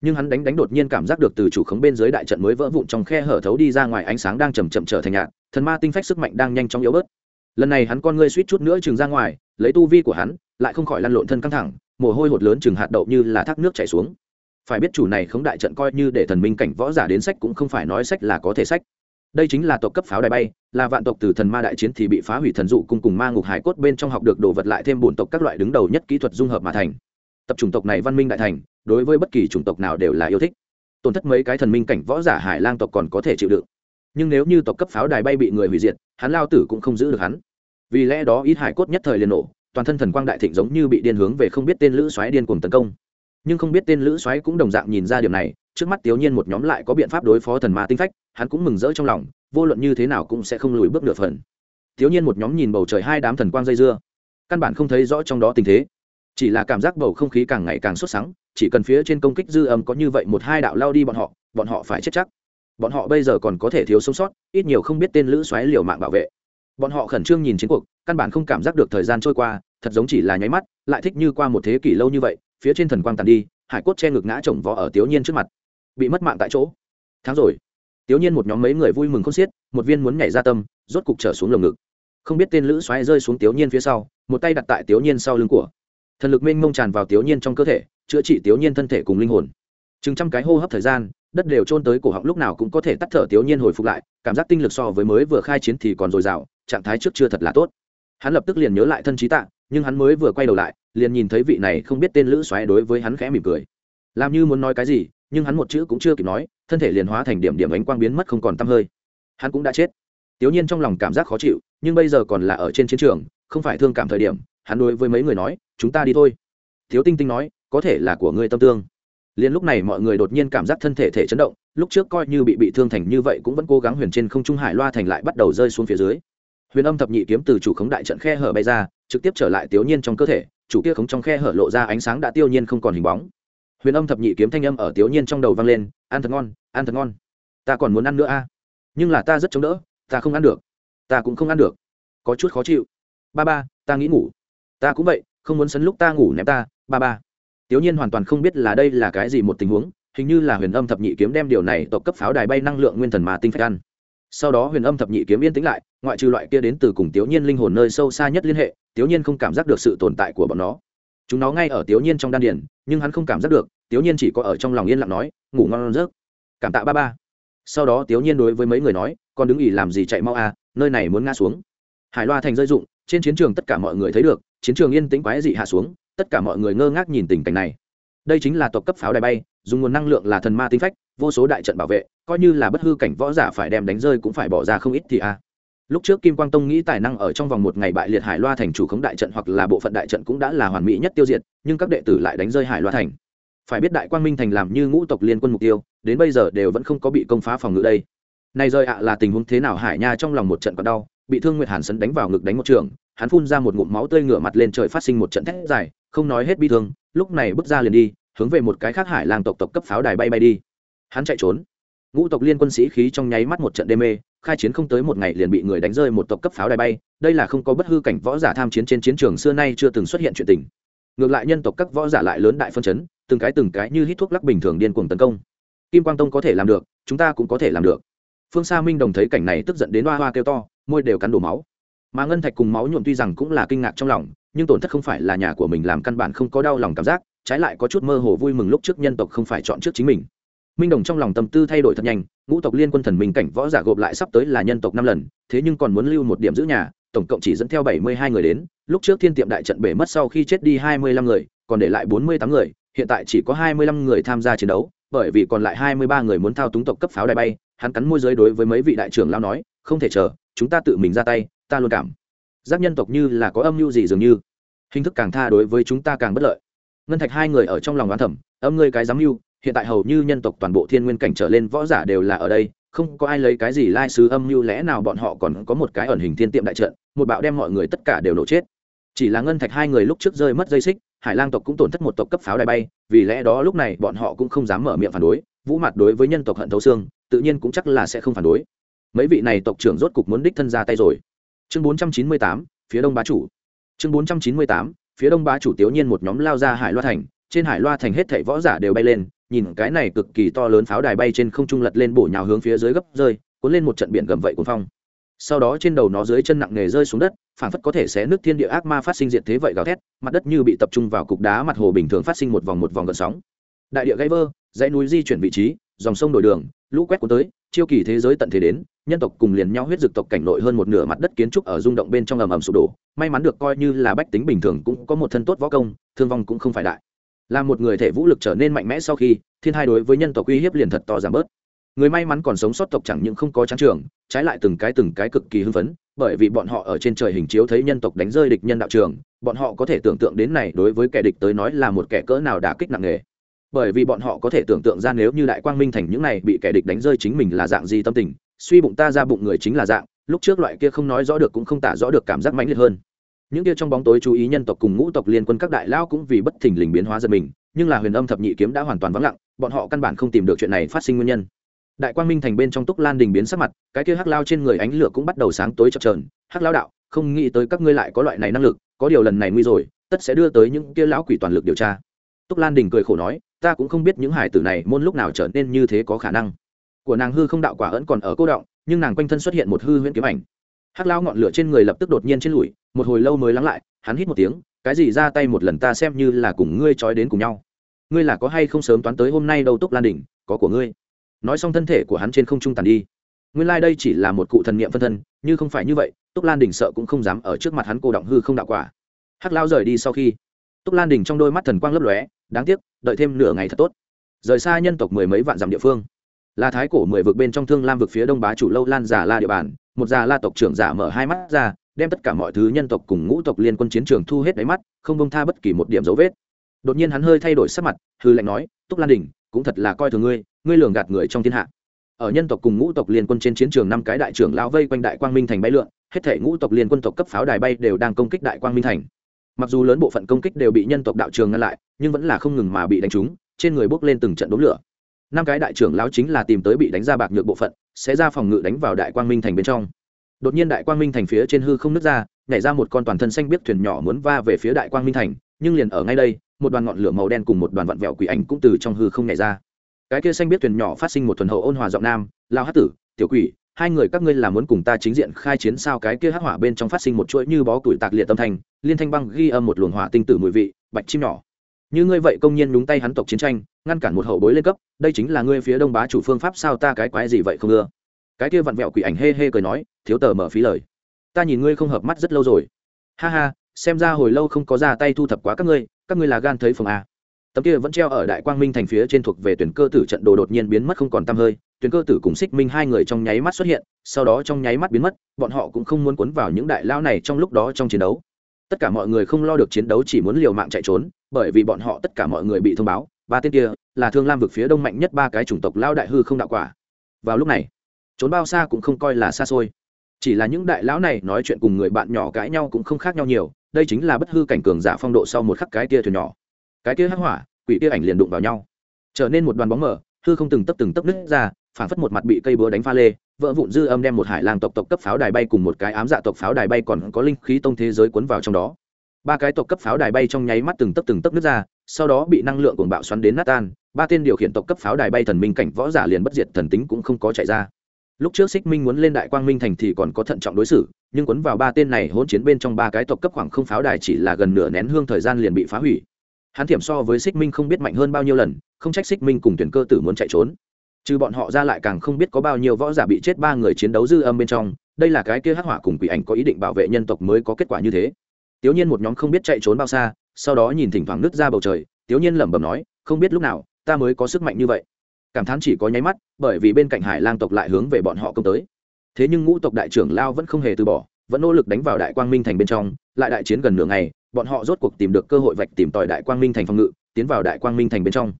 Nhưng hắn đánh đánh đột nhiên cảm giác được từ chủ khống bên dưới đại trận mới vỡ vụn trong khe hở thấu đi ra ngoài ánh sáng đang chầm chậm trở thành nhạt, thần ma tinh phách sức mạnh đang nhanh chóng yếu bớt lần này hắn con ngươi suýt chút nữa chừng ra ngoài, lấy tu vi của hắn, lại không khỏi lăn lộn thân căng thẳng, mồ hôi hột lớn chừng hạt đậu như là thác nước chảy xuống. Phải biết chủ này khống đại trận coi như để thần minh cảnh võ giả đến sách cũng không phải nói sách là có thể sách. Đây chính là tộc cấp pháo đài bay, là vạn tộc từ thần ma đại chiến thì bị phá hủy thần dụ cùng cùng ma ngục hải cốt bên trong học được đồ vật lại thêm bổn tộc các loại đứng đầu nhất kỹ thuật dung hợp mà thành. Tập chủng tộc này văn minh đại thành, đối với bất kỳ chủng tộc nào đều là yêu thích. Tổn thất mấy cái thần minh cảnh võ giả hải lang tộc còn có thể chịu đựng. Nhưng nếu như tộc cấp pháo đài bay bị người hủy diệt, hắn lao tử cũng không giữ được hắn vì lẽ đó ít hải cốt nhất thời liền nổ, toàn thân thần quang đại thịnh giống như bị điên hướng về không biết tên lữ xoáy điên cuồng tấn công. Nhưng không biết tên lữ xoáy cũng đồng dạng nhìn ra điểm này, trước mắt tiểu nhiên một nhóm lại có biện pháp đối phó thần ma tinh phách, hắn cũng mừng rỡ trong lòng, vô luận như thế nào cũng sẽ không lùi bước nửa phần. Tiểu nhiên một nhóm nhìn bầu trời hai đám thần quang dây dưa, căn bản không thấy rõ trong đó tình thế. Chỉ là cảm giác bầu không khí càng ngày càng sốt sắng, chỉ cần phía trên công kích dư âm có như vậy một hai đạo lao đi bọn họ bọn họ phải chết chắc. Bọn họ bây giờ còn có thể thiếu sống sót, ít nhiều không biết tên lữ xoáy liều mạng bảo vệ bọn họ khẩn trương nhìn chiến cuộc, căn bản không cảm giác được thời gian trôi qua, thật giống chỉ là nháy mắt, lại thích như qua một thế kỷ lâu như vậy, phía trên thần quang tàn đi, hải cốt che ngực ngã chồng vó ở tiểu nhiên trước mặt. Bị mất mạng tại chỗ. Tháng rồi. Tiểu nhiên một nhóm mấy người vui mừng không xiết, một viên muốn nhảy ra tâm, rốt cục trở xuống lồng ngực. Không biết tên lữ xoáy rơi xuống tiểu nhiên phía sau, một tay đặt tại tiểu nhiên sau lưng của. Thần lực mênh mông tràn vào tiểu nhiên trong cơ thể, chữa trị tiểu nhiên thân thể cùng linh hồn. Chừng trăm cái hô hấp thời gian, đất đều trôn tới cổ họng lúc nào cũng có thể tắt thở tiểu nhiên hồi phục lại, cảm giác tinh lực so với mới vừa khai chiến thì còn dồi dào trạng thái trước chưa thật là tốt. Hắn lập tức liền nhớ lại thân trí tạ, nhưng hắn mới vừa quay đầu lại, liền nhìn thấy vị này không biết tên lữ xoáy đối với hắn khẽ mỉm cười. Làm như muốn nói cái gì, nhưng hắn một chữ cũng chưa kịp nói, thân thể liền hóa thành điểm điểm ánh quang biến mất không còn t hơi. Hắn cũng đã chết. Tiểu nhiên trong lòng cảm giác khó chịu, nhưng bây giờ còn là ở trên chiến trường, không phải thương cảm thời điểm, hắn đối với mấy người nói, chúng ta đi thôi. Thiếu tinh tinh nói, có thể là của ngươi tâm tương. Liền lúc này mọi người đột nhiên cảm giác thân thể thể chấn động, lúc trước coi như bị bị thương thành như vậy cũng vẫn cố gắng huyền trên không trung hải loa thành lại bắt đầu rơi xuống phía dưới huyền âm thập nhị kiếm từ chủ khống đại trận khe hở bay ra, trực tiếp trở lại tiểu nhiên trong cơ thể, chủ kia khống trong khe hở lộ ra ánh sáng đã tiêu nhiên không còn hình bóng. Huyền âm thập nhị kiếm thanh âm ở tiểu nhiên trong đầu vang lên, ăn thật ngon, ăn thật ngon. Ta còn muốn ăn nữa a. Nhưng là ta rất chống đỡ, ta không ăn được. Ta cũng không ăn được. Có chút khó chịu. Ba ba, ta nghĩ ngủ. Ta cũng vậy, không muốn sấn lúc ta ngủ ném ta. Ba ba. Tiểu nhiên hoàn toàn không biết là đây là cái gì một tình huống, hình như là huyền âm thập nhị kiếm đem điều này tộc cấp pháo đài bay năng lượng nguyên thần mà tinh phách ăn sau đó huyền âm thập nhị kiếm yên tĩnh lại, ngoại trừ loại kia đến từ cùng tiểu nhiên linh hồn nơi sâu xa nhất liên hệ, tiểu nhiên không cảm giác được sự tồn tại của bọn nó. Chúng nó ngay ở tiểu nhiên trong đan điền, nhưng hắn không cảm giác được, tiểu nhiên chỉ có ở trong lòng yên lặng nói, ngủ ngon rớt cảm tạ ba ba. Sau đó tiểu nhiên đối với mấy người nói, con đứng ỉ làm gì chạy mau à nơi này muốn ngã xuống. Hải loa thành rơi dụng, trên chiến trường tất cả mọi người thấy được, chiến trường yên tĩnh quái dị hạ xuống, tất cả mọi người ngơ ngác nhìn tình cảnh này. Đây chính là tộc cấp pháo đài bay, dùng nguồn năng lượng là thần ma tinh phách vô số đại trận bảo vệ, coi như là bất hư cảnh võ giả phải đem đánh rơi cũng phải bỏ ra không ít thì a. À. lúc trước kim quang tông nghĩ tài năng ở trong vòng một ngày bại liệt hải loa thành chủ khống đại trận hoặc là bộ phận đại trận cũng đã là hoàn mỹ nhất tiêu diệt, nhưng các đệ tử lại đánh rơi hải loa thành. Phải biết đại quang minh thành làm như ngũ tộc liên quân mục tiêu, đến bây giờ đều vẫn không có bị công phá phòng ngự đây. Này rơi ạ là tình huống thế nào hải nha trong lòng một trận còn đau, bị thương nguyệt hàn sấn đánh vào ngực đánh một trường, hắn phun ra một ngụm máu tươi ngửa mặt lên trời phát sinh một trận thét dài, không nói hết bi thương, lúc này bước ra liền đi, hướng về một cái khác hải lang tộc tộc cấp pháo đài bay bay đi hắn chạy trốn. Ngũ tộc liên quân sĩ khí trong nháy mắt một trận đê mê, khai chiến không tới một ngày liền bị người đánh rơi một tộc cấp pháo đài bay. Đây là không có bất hư cảnh võ giả tham chiến trên chiến trường xưa nay chưa từng xuất hiện chuyện tình. Ngược lại nhân tộc các võ giả lại lớn đại phân chấn, từng cái từng cái như hít thuốc lắc bình thường điên cuồng tấn công. Kim quang tông có thể làm được, chúng ta cũng có thể làm được. Phương sa minh đồng thấy cảnh này tức giận đến hoa hoa kêu to, môi đều cắn đổ máu. Mà ngân thạch cùng máu nhuộm tuy rằng cũng là kinh ngạc trong lòng, nhưng tổn thất không phải là nhà của mình làm căn bản không có đau lòng cảm giác, trái lại có chút mơ hồ vui mừng lúc trước nhân tộc không phải chọn trước chính mình minh đồng trong lòng tâm tư thay đổi thật nhanh, ngũ tộc liên quân thần minh cảnh võ giả gộp lại sắp tới là nhân tộc năm lần, thế nhưng còn muốn lưu một điểm giữ nhà, tổng cộng chỉ dẫn theo bảy mươi hai người đến, lúc trước thiên tiệm đại trận bể mất sau khi chết đi hai mươi lăm người, còn để lại bốn mươi tám người, hiện tại chỉ có hai mươi lăm người tham gia chiến đấu, bởi vì còn lại hai mươi ba người muốn thao túng tộc cấp pháo đài bay, hắn cắn môi giới đối với mấy vị đại trưởng lao nói, không thể chờ, chúng ta tự mình ra tay, ta luôn cảm giác nhân tộc như là có âm mưu gì dường như. Hình thức càng tha đối với chúng ta càng bất lợi. Ngân thạch hai người ở trong lòng oán thẩm âm ngươi cái dám mưu hiện tại hầu như nhân tộc toàn bộ thiên nguyên cảnh trở lên võ giả đều là ở đây, không có ai lấy cái gì lai sứ âm mưu lẽ nào bọn họ còn có một cái ẩn hình thiên tiệm đại trận, một bạo đem mọi người tất cả đều nổ chết. Chỉ là ngân thạch hai người lúc trước rơi mất dây xích, hải lang tộc cũng tổn thất một tộc cấp pháo đài bay, vì lẽ đó lúc này bọn họ cũng không dám mở miệng phản đối, vũ mặt đối với nhân tộc hận thấu xương, tự nhiên cũng chắc là sẽ không phản đối. Mấy vị này tộc trưởng rốt cục muốn đích thân ra tay rồi. Chương bốn trăm chín mươi tám, phía đông bá chủ. Chương bốn trăm chín mươi tám, phía đông bá chủ tiểu nhiên một nhóm lao ra hải loa thành trên hải loa thành hết thảy võ giả đều bay lên, nhìn cái này cực kỳ to lớn pháo đài bay trên không trung lật lên bổ nhào hướng phía dưới gấp rơi, cuốn lên một trận biển gầm vậy cuốn phong. Sau đó trên đầu nó dưới chân nặng nề rơi xuống đất phản phất có thể xé nước thiên địa ác ma phát sinh diệt thế vậy gào thét, mặt đất như bị tập trung vào cục đá mặt hồ bình thường phát sinh một vòng một vòng gợn sóng. Đại địa gây vơ dãy núi di chuyển vị trí, dòng sông đổi đường, lũ quét cuốn tới, chiêu kỳ thế giới tận thế đến, nhân tộc cùng liền nhau huyết dực tộc cảnh nội hơn một nửa mặt đất kiến trúc ở rung động bên trong ầm ầm sụp đổ, may mắn được coi như là bách tính bình thường cũng có một thân tốt võ công, thương vong cũng không phải đại là một người thể vũ lực trở nên mạnh mẽ sau khi, thiên hai đối với nhân tộc uy hiếp liền thật to giảm bớt. Người may mắn còn sống sót tộc chẳng những không có trắng trường, trái lại từng cái từng cái cực kỳ hưng phấn, bởi vì bọn họ ở trên trời hình chiếu thấy nhân tộc đánh rơi địch nhân đạo trường, bọn họ có thể tưởng tượng đến này đối với kẻ địch tới nói là một kẻ cỡ nào đã kích nặng nề. Bởi vì bọn họ có thể tưởng tượng ra nếu như đại quang minh thành những này bị kẻ địch đánh rơi chính mình là dạng gì tâm tình, suy bụng ta ra bụng người chính là dạng, lúc trước loại kia không nói rõ được cũng không tả rõ được cảm giác mãnh liệt hơn những kia trong bóng tối chú ý nhân tộc cùng ngũ tộc liên quân các đại lao cũng vì bất thình lình biến hóa giật mình, nhưng là huyền âm thập nhị kiếm đã hoàn toàn vắng lặng, bọn họ căn bản không tìm được chuyện này phát sinh nguyên nhân. Đại quang minh thành bên trong túc lan đình biến sắc mặt, cái kia hắc lao trên người ánh lửa cũng bắt đầu sáng tối chập trờn hắc lao đạo, không nghĩ tới các ngươi lại có loại này năng lực, có điều lần này nguy rồi, tất sẽ đưa tới những kia lão quỷ toàn lực điều tra. Túc lan đình cười khổ nói, ta cũng không biết những hải tử này môn lúc nào trở nên như thế có khả năng. Của nàng hư không đạo quả ẩn còn ở cô động, nhưng nàng quanh thân xuất hiện một hư huyễn kiếm ảnh. Hắc lao ngọn lửa trên người lập tức đột nhiên trên lùi một hồi lâu mới lắng lại, hắn hít một tiếng, cái gì ra tay một lần ta xem như là cùng ngươi trói đến cùng nhau. Ngươi là có hay không sớm toán tới hôm nay đâu túc lan đỉnh, có của ngươi. Nói xong thân thể của hắn trên không trung tàn đi. Nguyên lai、like、đây chỉ là một cụ thần niệm phân thân, như không phải như vậy, túc lan đình sợ cũng không dám ở trước mặt hắn cô động hư không đạo quả. Hắc lao rời đi sau khi, túc lan đình trong đôi mắt thần quang lấp lóe, đáng tiếc, đợi thêm nửa ngày thật tốt. Rời xa nhân tộc mười mấy vạn dặm địa phương. Là thái cổ mười vực bên trong thương lam vực phía đông bá chủ lâu lan giả la địa bàn, một già la tộc trưởng giả mở hai mắt ra đem tất cả mọi thứ nhân tộc cùng ngũ tộc liên quân chiến trường thu hết đáy mắt, không bông tha bất kỳ một điểm dấu vết. Đột nhiên hắn hơi thay đổi sắc mặt, hư lệnh nói, túc lan đình, cũng thật là coi thường ngươi ngươi lường gạt người trong thiên hạ. Ở nhân tộc cùng ngũ tộc liên quân trên chiến trường năm cái đại trưởng lao vây quanh đại quang minh thành bay lượn, hết thể ngũ tộc liên quân tộc cấp pháo đài bay đều đang công kích đại quang minh thành. Mặc dù lớn bộ phận công kích đều bị nhân tộc đạo trường ngăn lại, nhưng vẫn là không ngừng mà bị đánh trúng, trên người bốc lên từng trận đốm lửa. Năm cái đại trưởng lao chính là tìm tới bị đánh ra bạc nhược bộ phận, sẽ ra phòng ngự đánh vào đại quang minh thành bên trong đột nhiên đại quang minh thành phía trên hư không nứt ra, nhảy ra một con toàn thân xanh biết thuyền nhỏ muốn va về phía đại quang minh thành, nhưng liền ở ngay đây, một đoàn ngọn lửa màu đen cùng một đoàn vặn vẹo quỷ ảnh cũng từ trong hư không nhảy ra. Cái kia xanh biết thuyền nhỏ phát sinh một thuần hậu ôn hòa giọng nam lao hát tử, tiểu quỷ, hai người các ngươi là muốn cùng ta chính diện khai chiến sao? Cái kia hắc hỏa bên trong phát sinh một chuỗi như bó tuổi tạc liệt tâm thành, liên thanh băng ghi âm một luồng hỏa tinh tử mùi vị, bạch chim nhỏ. Như ngươi vậy công nhiên đúng tay hắn tộc chiến tranh, ngăn cản một hậu bối lên cấp, đây chính là ngươi phía đông bá chủ phương pháp sao ta cái quái gì vậy không ưa? Cái kia vặn vẹo quỷ ảnh hê hê cười nói, thiếu tờ mở phí lời. Ta nhìn ngươi không hợp mắt rất lâu rồi. Ha ha, xem ra hồi lâu không có ra tay thu thập quá các ngươi các ngươi là gan thấy phòng a. Tấm kia vẫn treo ở đại quang minh thành phía trên thuộc về tuyển cơ tử trận đồ đột nhiên biến mất không còn tăm hơi. Tuyển cơ tử cùng xích minh hai người trong nháy mắt xuất hiện, sau đó trong nháy mắt biến mất, bọn họ cũng không muốn cuốn vào những đại lao này trong lúc đó trong chiến đấu. Tất cả mọi người không lo được chiến đấu chỉ muốn liều mạng chạy trốn, bởi vì bọn họ tất cả mọi người bị thông báo, ba tên kia là thương lam vực phía đông mạnh nhất ba cái chủng tộc lao đại hư không đạo quả. Vào lúc này trốn bao xa cũng không coi là xa xôi. Chỉ là những đại lão này nói chuyện cùng người bạn nhỏ cãi nhau cũng không khác nhau nhiều, đây chính là bất hư cảnh cường giả phong độ sau một khắc cái tia thuyền nhỏ. Cái tia hắc hỏa, quỷ tia ảnh liền đụng vào nhau. Trở nên một đoàn bóng mở hư không từng tấp từng tấp nứt ra phản phất một mặt bị cây búa đánh pha lê, vỡ vụn dư âm đem một hải lang tộc tộc cấp pháo đài bay cùng một cái ám dạ tộc pháo đài bay còn có linh khí tông thế giới cuốn vào trong đó. Ba cái tộc cấp pháo đài bay trong nháy mắt từng tấp từng tấp nứt ra, sau đó bị năng lượng cuồng bạo xoắn đến nát tan, ba tên điều khiển tộc cấp pháo đài bay thần minh cảnh võ giả liền bất diệt thần tính cũng không có chạy ra lúc trước xích minh muốn lên đại quang minh thành thì còn có thận trọng đối xử, nhưng quấn vào ba tên này hỗn chiến bên trong ba cái tộc cấp khoảng không pháo đài chỉ là gần nửa nén hương thời gian liền bị phá hủy. Hắn thiểm so với xích minh không biết mạnh hơn bao nhiêu lần, không trách xích minh cùng tuyển cơ tử muốn chạy trốn. Trừ bọn họ ra lại càng không biết có bao nhiêu võ giả bị chết ba người chiến đấu dư âm bên trong, đây là cái kia hắc hỏa cùng quỷ ảnh có ý định bảo vệ nhân tộc mới có kết quả như thế. Tiểu nhiên một nhóm không biết chạy trốn bao xa, sau đó nhìn thỉnh thoảng nứt ra bầu trời, tiểu nhiên lẩm bẩm nói, không biết lúc nào, ta mới có sức mạnh như vậy cảm thán chỉ có nháy mắt, bởi vì bên cạnh hải lang tộc lại hướng về bọn họ công tới. Thế nhưng ngũ tộc đại trưởng lao vẫn không hề từ bỏ, vẫn nỗ lực đánh vào đại quang minh thành bên trong, lại đại chiến gần nửa ngày, bọn họ rốt cuộc tìm được cơ hội vạch tìm tòi đại quang minh thành phòng ngự, tiến vào đại quang minh thành bên trong.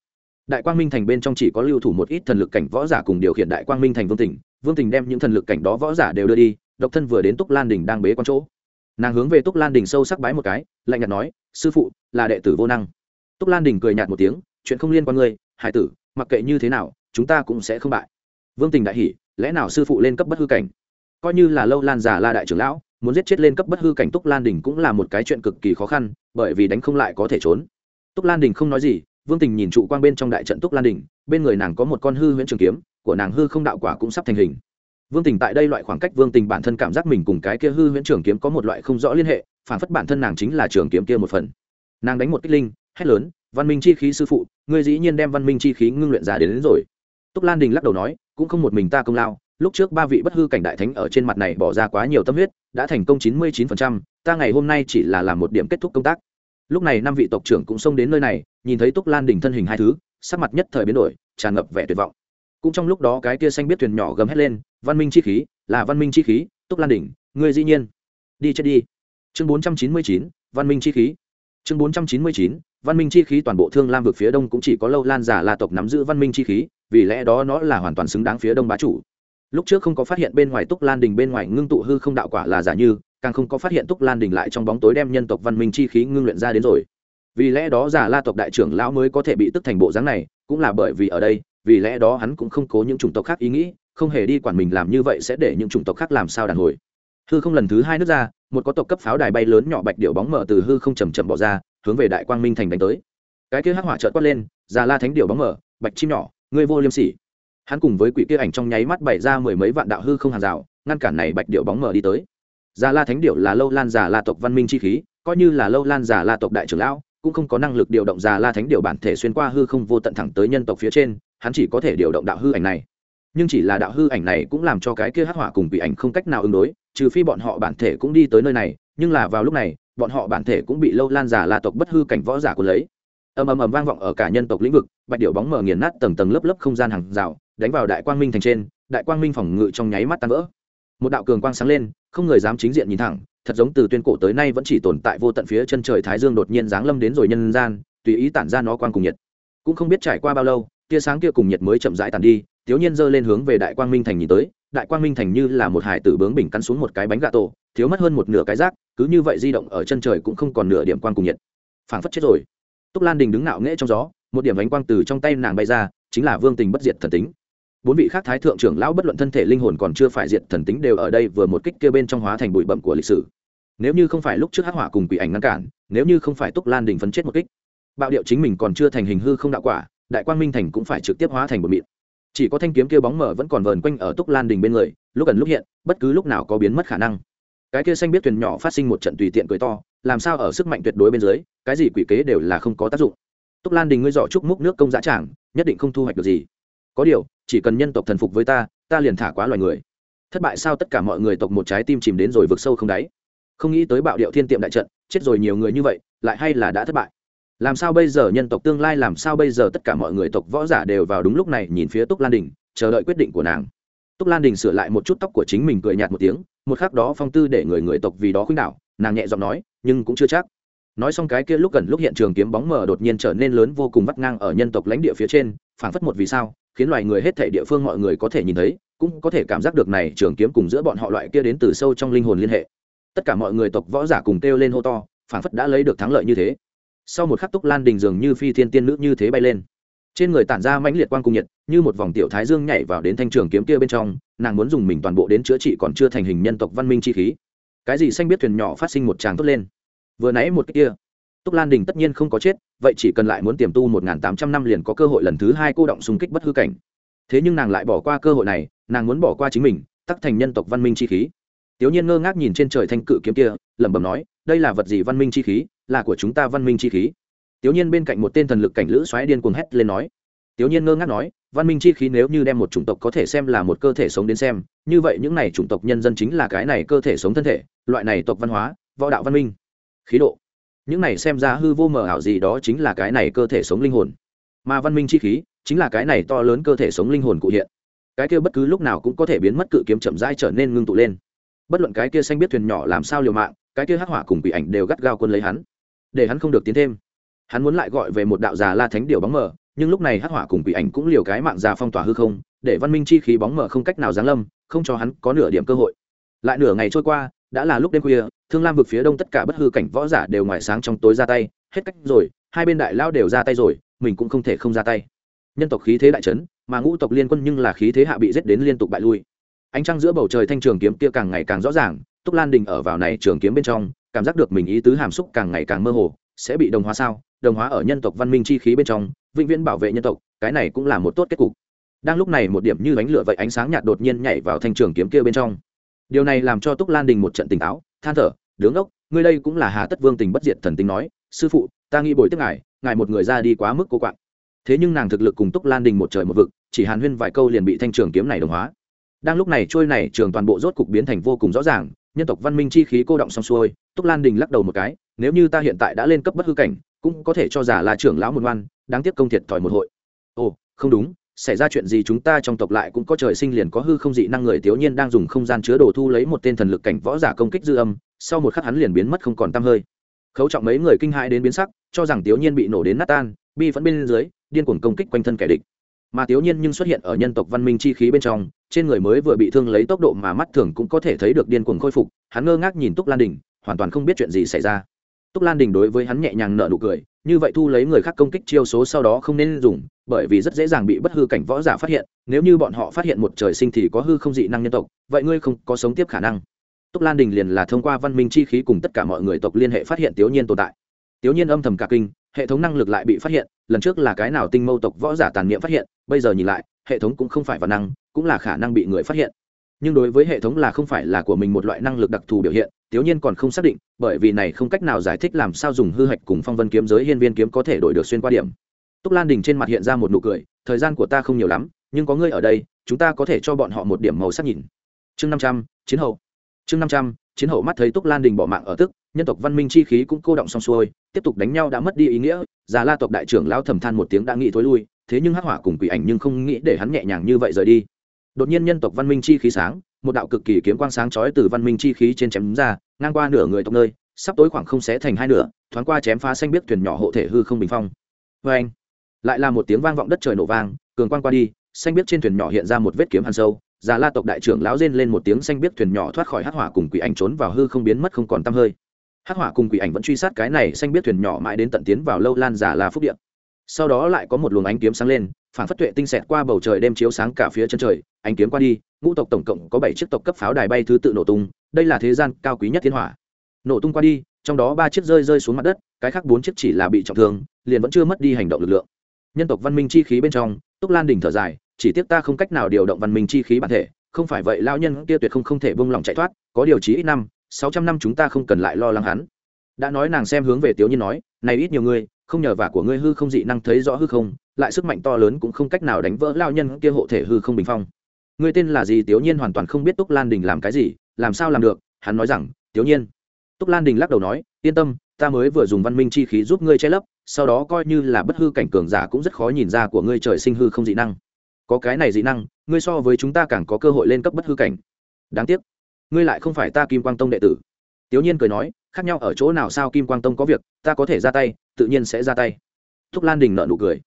Đại quang minh thành bên trong chỉ có lưu thủ một ít thần lực cảnh võ giả cùng điều khiển đại quang minh thành vương tỉnh vương tỉnh đem những thần lực cảnh đó võ giả đều đưa đi, độc thân vừa đến túc lan đình đang bế con chỗ. Nàng hướng về túc lan đình sâu sắc bái một cái, lạnh nhạt nói, sư phụ, là đệ tử vô năng. Túc lan đình cười nhạt một tiếng, chuyện không liên quan ngươi, hải tử mặc kệ như thế nào, chúng ta cũng sẽ không bại. Vương tình đại hỉ, lẽ nào sư phụ lên cấp bất hư cảnh? Coi như là lâu lan giả la đại trưởng lão, muốn giết chết lên cấp bất hư cảnh túc lan đình cũng là một cái chuyện cực kỳ khó khăn, bởi vì đánh không lại có thể trốn. Túc lan đình không nói gì, vương tình nhìn trụ quang bên trong đại trận túc lan đình, bên người nàng có một con hư huyễn trường kiếm, của nàng hư không đạo quả cũng sắp thành hình. Vương tình tại đây loại khoảng cách vương tình bản thân cảm giác mình cùng cái kia hư huyễn trường kiếm có một loại không rõ liên hệ, phản phất bản thân nàng chính là trường kiếm kia một phần. Nàng đánh một kích linh hét lớn văn minh chi khí sư phụ ngươi dĩ nhiên đem văn minh chi khí ngưng luyện ra đến, đến rồi. Túc lan đình lắc đầu nói cũng không một mình ta công lao lúc trước ba vị bất hư cảnh đại thánh ở trên mặt này bỏ ra quá nhiều tâm huyết đã thành công chín mươi chín phần trăm ta ngày hôm nay chỉ là làm một điểm kết thúc công tác. Lúc này năm vị tộc trưởng cũng xông đến nơi này nhìn thấy túc lan đình thân hình hai thứ sắc mặt nhất thời biến đổi tràn ngập vẻ tuyệt vọng. Cũng trong lúc đó cái tia xanh biết thuyền nhỏ gầm hét lên văn minh chi khí là văn minh chi khí túc lan đình ngươi dĩ nhiên đi chết đi. Chương bốn trăm chín mươi chín văn minh chi khí. Chương bốn trăm chín mươi chín văn minh chi khí toàn bộ thương lam vực phía đông cũng chỉ có lâu lan giả la tộc nắm giữ văn minh chi khí, vì lẽ đó nó là hoàn toàn xứng đáng phía đông bá chủ. Lúc trước không có phát hiện bên ngoài túc lan đình bên ngoài ngưng tụ hư không đạo quả là giả như, càng không có phát hiện túc lan đình lại trong bóng tối đem nhân tộc văn minh chi khí ngưng luyện ra đến rồi. Vì lẽ đó giả la tộc đại trưởng lão mới có thể bị tức thành bộ dáng này, cũng là bởi vì ở đây, vì lẽ đó hắn cũng không cố những chủng tộc khác ý nghĩ, không hề đi quản mình làm như vậy sẽ để những chủng tộc khác làm sao đàn hồi. Hư không lần thứ hai nước ra, một có tộc cấp pháo đài bay lớn nhỏ bạch điệu bóng mở từ hư không chầm chậm bỏ ra hướng về đại quang minh thành đánh tới. Cái kia hắc hỏa trợt quát lên, già la thánh điều bóng mở, bạch chim nhỏ, ngươi vô liêm sỉ. Hắn cùng với quỷ kia ảnh trong nháy mắt bày ra mười mấy vạn đạo hư không hàng rào, ngăn cản này bạch điệu bóng mở đi tới. Già la thánh điệu là lâu lan già la tộc văn minh chi khí, coi như là lâu lan già la tộc đại trưởng lão, cũng không có năng lực điều động già la thánh điệu bản thể xuyên qua hư không vô tận thẳng tới nhân tộc phía trên, hắn chỉ có thể điều động đạo hư ảnh này. Nhưng chỉ là đạo hư ảnh này cũng làm cho cái kia hắc hỏa cùng quỷ ảnh không cách nào ứng đối, trừ phi bọn họ bản thể cũng đi tới nơi này, nhưng là vào lúc này bọn họ bản thể cũng bị lâu lan giả la tộc bất hư cảnh võ giả của lấy. Ầm ầm ầm vang vọng ở cả nhân tộc lĩnh vực, bạch điệu bóng mở nghiền nát tầng tầng lớp lớp không gian hàng rào, đánh vào đại quang minh thành trên, đại quang minh phòng ngự trong nháy mắt tan vỡ. Một đạo cường quang sáng lên, không người dám chính diện nhìn thẳng, thật giống từ tuyên cổ tới nay vẫn chỉ tồn tại vô tận phía chân trời thái dương đột nhiên giáng lâm đến rồi nhân gian, tùy ý tản ra nó quang cùng nhiệt. Cũng không biết trải qua bao lâu, tia sáng kia cùng nhiệt mới chậm rãi tàn đi, thiếu nhiên giơ lên hướng về đại quang minh thành nhìn tới, đại quang minh thành như là một hải tử bướng bình cắn xuống một cái bánh gà tổ thiếu mất hơn một nửa cái rác, cứ như vậy di động ở chân trời cũng không còn nửa điểm quang cùng nhiệt. Phảng phất chết rồi. Túc lan đình đứng ngạo nghễ trong gió, một điểm ánh quang từ trong tay nàng bay ra, chính là vương tình bất diệt thần tính. Bốn vị khác thái thượng trưởng lão bất luận thân thể linh hồn còn chưa phải diệt thần tính đều ở đây vừa một kích kia bên trong hóa thành bụi bậm của lịch sử. Nếu như không phải lúc trước hắc hỏa cùng quỷ ảnh ngăn cản, nếu như không phải túc lan đình phấn chết một kích, bạo điệu chính mình còn chưa thành hình hư không đạo quả, đại quang minh thành cũng phải trực tiếp hóa thành bụi mịn. Chỉ có thanh kiếm kia bóng mở vẫn còn vờn quanh ở túc lan đình bên người, lúc gần lúc hiện, bất cứ lúc nào có biến mất khả năng cái kia xanh biết thuyền nhỏ phát sinh một trận tùy tiện cười to, làm sao ở sức mạnh tuyệt đối bên dưới, cái gì quỷ kế đều là không có tác dụng. Túc lan đình ngươi dọ chúc múc nước công giá tràng, nhất định không thu hoạch được gì. Có điều, chỉ cần nhân tộc thần phục với ta ta liền thả quá loài người. Thất bại sao tất cả mọi người tộc một trái tim chìm đến rồi vực sâu không đáy. Không nghĩ tới bạo điệu thiên tiệm đại trận, chết rồi nhiều người như vậy, lại hay là đã thất bại. Làm sao bây giờ nhân tộc tương lai, làm sao bây giờ tất cả mọi người tộc võ giả đều vào đúng lúc này nhìn phía túc lan đình, chờ đợi quyết định của nàng túc lan đình sửa lại một chút tóc của chính mình cười nhạt một tiếng, một khắc đó phong tư để người người tộc vì đó khuynh đảo, nàng nhẹ giọng nói, nhưng cũng chưa chắc. Nói xong cái kia lúc gần lúc hiện trường kiếm bóng mờ đột nhiên trở nên lớn vô cùng vắt ngang ở nhân tộc lãnh địa phía trên, phảng phất một vì sao, khiến loài người hết thể địa phương mọi người có thể nhìn thấy, cũng có thể cảm giác được này trường kiếm cùng giữa bọn họ loại kia đến từ sâu trong linh hồn liên hệ. Tất cả mọi người tộc võ giả cùng kêu lên hô to, phảng phất đã lấy được thắng lợi như thế. Sau một khắc túc lan đình dường như phi thiên tiên nữ như thế bay lên trên người tản ra mãnh liệt quang cung nhiệt, như một vòng tiểu thái dương nhảy vào đến thanh trường kiếm kia bên trong, nàng muốn dùng mình toàn bộ đến chữa trị còn chưa thành hình nhân tộc văn minh chi khí. Cái gì xanh biết thuyền nhỏ phát sinh một tràng tốt lên. Vừa nãy một cái kia, túc lan đình tất nhiên không có chết, vậy chỉ cần lại muốn tiềm tu một tám trăm năm liền có cơ hội lần thứ hai cô động xung kích bất hư cảnh. Thế nhưng nàng lại bỏ qua cơ hội này, nàng muốn bỏ qua chính mình, tắc thành nhân tộc văn minh chi khí. Tiểu nhiên ngơ ngác nhìn trên trời thanh cự kiếm kia, lẩm bẩm nói, đây là vật gì văn minh chi khí? Là của chúng ta văn minh chi khí tiểu nhiên bên cạnh một tên thần lực cảnh lữ xoáy điên cuồng hét lên nói. Tiểu nhiên ngơ ngác nói, văn minh chi khí nếu như đem một chủng tộc có thể xem là một cơ thể sống đến xem, như vậy những này chủng tộc nhân dân chính là cái này cơ thể sống thân thể, loại này tộc văn hóa, võ đạo văn minh. Khí độ. Những này xem ra hư vô mờ ảo gì đó chính là cái này cơ thể sống linh hồn. Mà văn minh chi khí, chính là cái này to lớn cơ thể sống linh hồn cụ hiện. Cái kia bất cứ lúc nào cũng có thể biến mất cự kiếm chậm rãi trở nên ngưng tụ lên. Bất luận cái kia xanh biết thuyền nhỏ làm sao liều mạng, cái kia hắc hỏa cùng bị ảnh đều gắt gao quân lấy hắn, để hắn không được tiến thêm hắn muốn lại gọi về một đạo già la thánh điều bóng mờ, nhưng lúc này hắc hỏa cùng quỷ ảnh cũng liều cái mạng già phong tỏa hư không, để văn minh chi khí bóng mờ không cách nào giáng lâm, không cho hắn có nửa điểm cơ hội. Lại nửa ngày trôi qua, đã là lúc đêm khuya, thương lam vực phía đông tất cả bất hư cảnh võ giả đều ngoài sáng trong tối ra tay, hết cách rồi, hai bên đại lao đều ra tay rồi, mình cũng không thể không ra tay. Nhân tộc khí thế đại trấn mà ngũ tộc liên quân nhưng là khí thế hạ bị giết đến liên tục bại lui. Ánh trăng giữa bầu trời thanh trường kiếm kia càng ngày càng rõ ràng, túc lan đình ở vào này trường kiếm bên trong, cảm giác được mình ý tứ hàm xúc càng ngày càng mơ hồ, sẽ bị đồng hóa sao? Đồng hóa ở nhân tộc văn minh chi khí bên trong, vĩnh viễn bảo vệ nhân tộc, cái này cũng là một tốt kết cục. Đang lúc này một điểm như ánh lửa vậy ánh sáng nhạt đột nhiên nhảy vào thanh trường kiếm kia bên trong. Điều này làm cho túc lan đình một trận tỉnh táo, than thở, đứng ốc, ngươi đây cũng là hà tất vương tình bất diệt thần tính nói, sư phụ, ta nghĩ bồi tức ngài ngài một người ra đi quá mức cô quạng. Thế nhưng nàng thực lực cùng túc lan đình một trời một vực, chỉ hàn huyên vài câu liền bị thanh trường kiếm này đồng hóa. Đang lúc này trôi này trường toàn bộ rốt cục biến thành vô cùng rõ ràng, nhân tộc văn minh chi khí cô động xong xuôi, túc lan đình lắc đầu một cái, nếu như ta hiện tại đã lên cấp bất hư cảnh cũng có thể cho giả là trưởng lão một ngoan, đáng tiếc công thiệt thòi một hội. Ồ, không đúng, xảy ra chuyện gì chúng ta trong tộc lại cũng có trời sinh liền có hư không dị năng người thiếu nhiên đang dùng không gian chứa đồ thu lấy một tên thần lực cảnh võ giả công kích dư âm, sau một khắc hắn liền biến mất không còn tăm hơi. Khấu trọng mấy người kinh hãi đến biến sắc, cho rằng thiếu nhiên bị nổ đến nát tan, bi vẫn bên dưới, điên cuồng công kích quanh thân kẻ địch. Mà thiếu nhiên nhưng xuất hiện ở nhân tộc văn minh chi khí bên trong, trên người mới vừa bị thương lấy tốc độ mà mắt thường cũng có thể thấy được điên cuồng khôi phục, hắn ngơ ngác nhìn túc lan đình, hoàn toàn không biết chuyện gì xảy ra túc lan đình đối với hắn nhẹ nhàng nở nụ cười, như vậy thu lấy người khác công kích chiêu số sau đó không nên dùng, bởi vì rất dễ dàng bị bất hư cảnh võ giả phát hiện, nếu như bọn họ phát hiện một trời sinh thì có hư không dị năng nhân tộc, vậy ngươi không có sống tiếp khả năng. Túc lan đình liền là thông qua văn minh chi khí cùng tất cả mọi người tộc liên hệ phát hiện tiểu nhiên tồn tại. Tiểu nhiên âm thầm cả kinh, hệ thống năng lực lại bị phát hiện, lần trước là cái nào tinh mâu tộc võ giả tàn niệm phát hiện, bây giờ nhìn lại, hệ thống cũng không phải văn năng, cũng là khả năng bị người phát hiện nhưng đối với hệ thống là không phải là của mình một loại năng lực đặc thù biểu hiện tiểu nhiên còn không xác định, bởi vì này không cách nào giải thích làm sao dùng hư hạch cùng phong vân kiếm giới hiên viên kiếm có thể đổi được xuyên qua điểm. Túc lan đình trên mặt hiện ra một nụ cười, thời gian của ta không nhiều lắm, nhưng có ngươi ở đây, chúng ta có thể cho bọn họ một điểm màu sắc nhìn. Chương năm trăm, chiến hậu. Chương năm trăm, chiến hậu mắt thấy túc lan đình bỏ mạng ở tức, nhân tộc văn minh chi khí cũng cô động xong xuôi, tiếp tục đánh nhau đã mất đi ý nghĩa, già la tộc đại trưởng lão thầm than một tiếng đã nghĩ thối lui, thế nhưng hắc hỏa cùng quỷ ảnh nhưng không nghĩ để hắn nhẹ nhàng như vậy rời đi đột nhiên nhân tộc văn minh chi khí sáng, một đạo cực kỳ kiếm quang sáng chói từ văn minh chi khí trên chém ra, ngang qua nửa người tộc nơi, sắp tối khoảng không xé thành hai nửa, thoáng qua chém phá xanh biết thuyền nhỏ hộ thể hư không bình phong. Vê anh, lại là một tiếng vang vọng đất trời nổ vang, cường quang qua đi, xanh biết trên thuyền nhỏ hiện ra một vết kiếm hàn sâu, già la tộc đại trưởng lão rên lên một tiếng xanh biết thuyền nhỏ thoát khỏi hắc hỏa cùng quỷ ảnh trốn vào hư không biến mất không còn tăm hơi. Hắc hỏa cùng quỷ ảnh vẫn truy sát cái này, xanh biết thuyền nhỏ mãi đến tận tiến vào lâu lan giả la phúc điện sau đó lại có một luồng ánh kiếm sáng lên phản phất tuệ tinh xẹt qua bầu trời đem chiếu sáng cả phía chân trời, ánh kiếm qua đi, ngũ tộc tổng cộng có bảy chiếc tộc cấp pháo đài bay thứ tự nổ tung, đây là thế gian cao quý nhất thiên hỏa nổ tung qua đi, trong đó ba chiếc rơi rơi xuống mặt đất, cái khác bốn chiếc chỉ là bị trọng thương, liền vẫn chưa mất đi hành động lực lượng nhân tộc văn minh chi khí bên trong, túc lan đỉnh thở dài, chỉ tiếc ta không cách nào điều động văn minh chi khí bản thể, không phải vậy lao nhân kia tuyệt không không thể bông lòng chạy thoát, có điều chí ít năm, sáu trăm năm chúng ta không cần lại lo lắng hắn đã nói nàng xem hướng về tiểu nhiên nói, này ít nhiều người không nhờ vả của ngươi hư không dị năng thấy rõ hư không, lại sức mạnh to lớn cũng không cách nào đánh vỡ lao nhân kia hộ thể hư không bình phong. Ngươi tên là gì? Tiểu nhiên hoàn toàn không biết túc lan đình làm cái gì, làm sao làm được? Hắn nói rằng tiểu nhiên. Túc lan đình lắc đầu nói, yên tâm, ta mới vừa dùng văn minh chi khí giúp ngươi che lấp, sau đó coi như là bất hư cảnh cường giả cũng rất khó nhìn ra của ngươi trời sinh hư không dị năng. Có cái này dị năng, ngươi so với chúng ta càng có cơ hội lên cấp bất hư cảnh. Đáng tiếc, ngươi lại không phải ta kim quang tông đệ tử. Tiểu nhiên cười nói khác nhau ở chỗ nào sao kim quang tông có việc, ta có thể ra tay, tự nhiên sẽ ra tay. Thúc lan đình nợ nụ cười.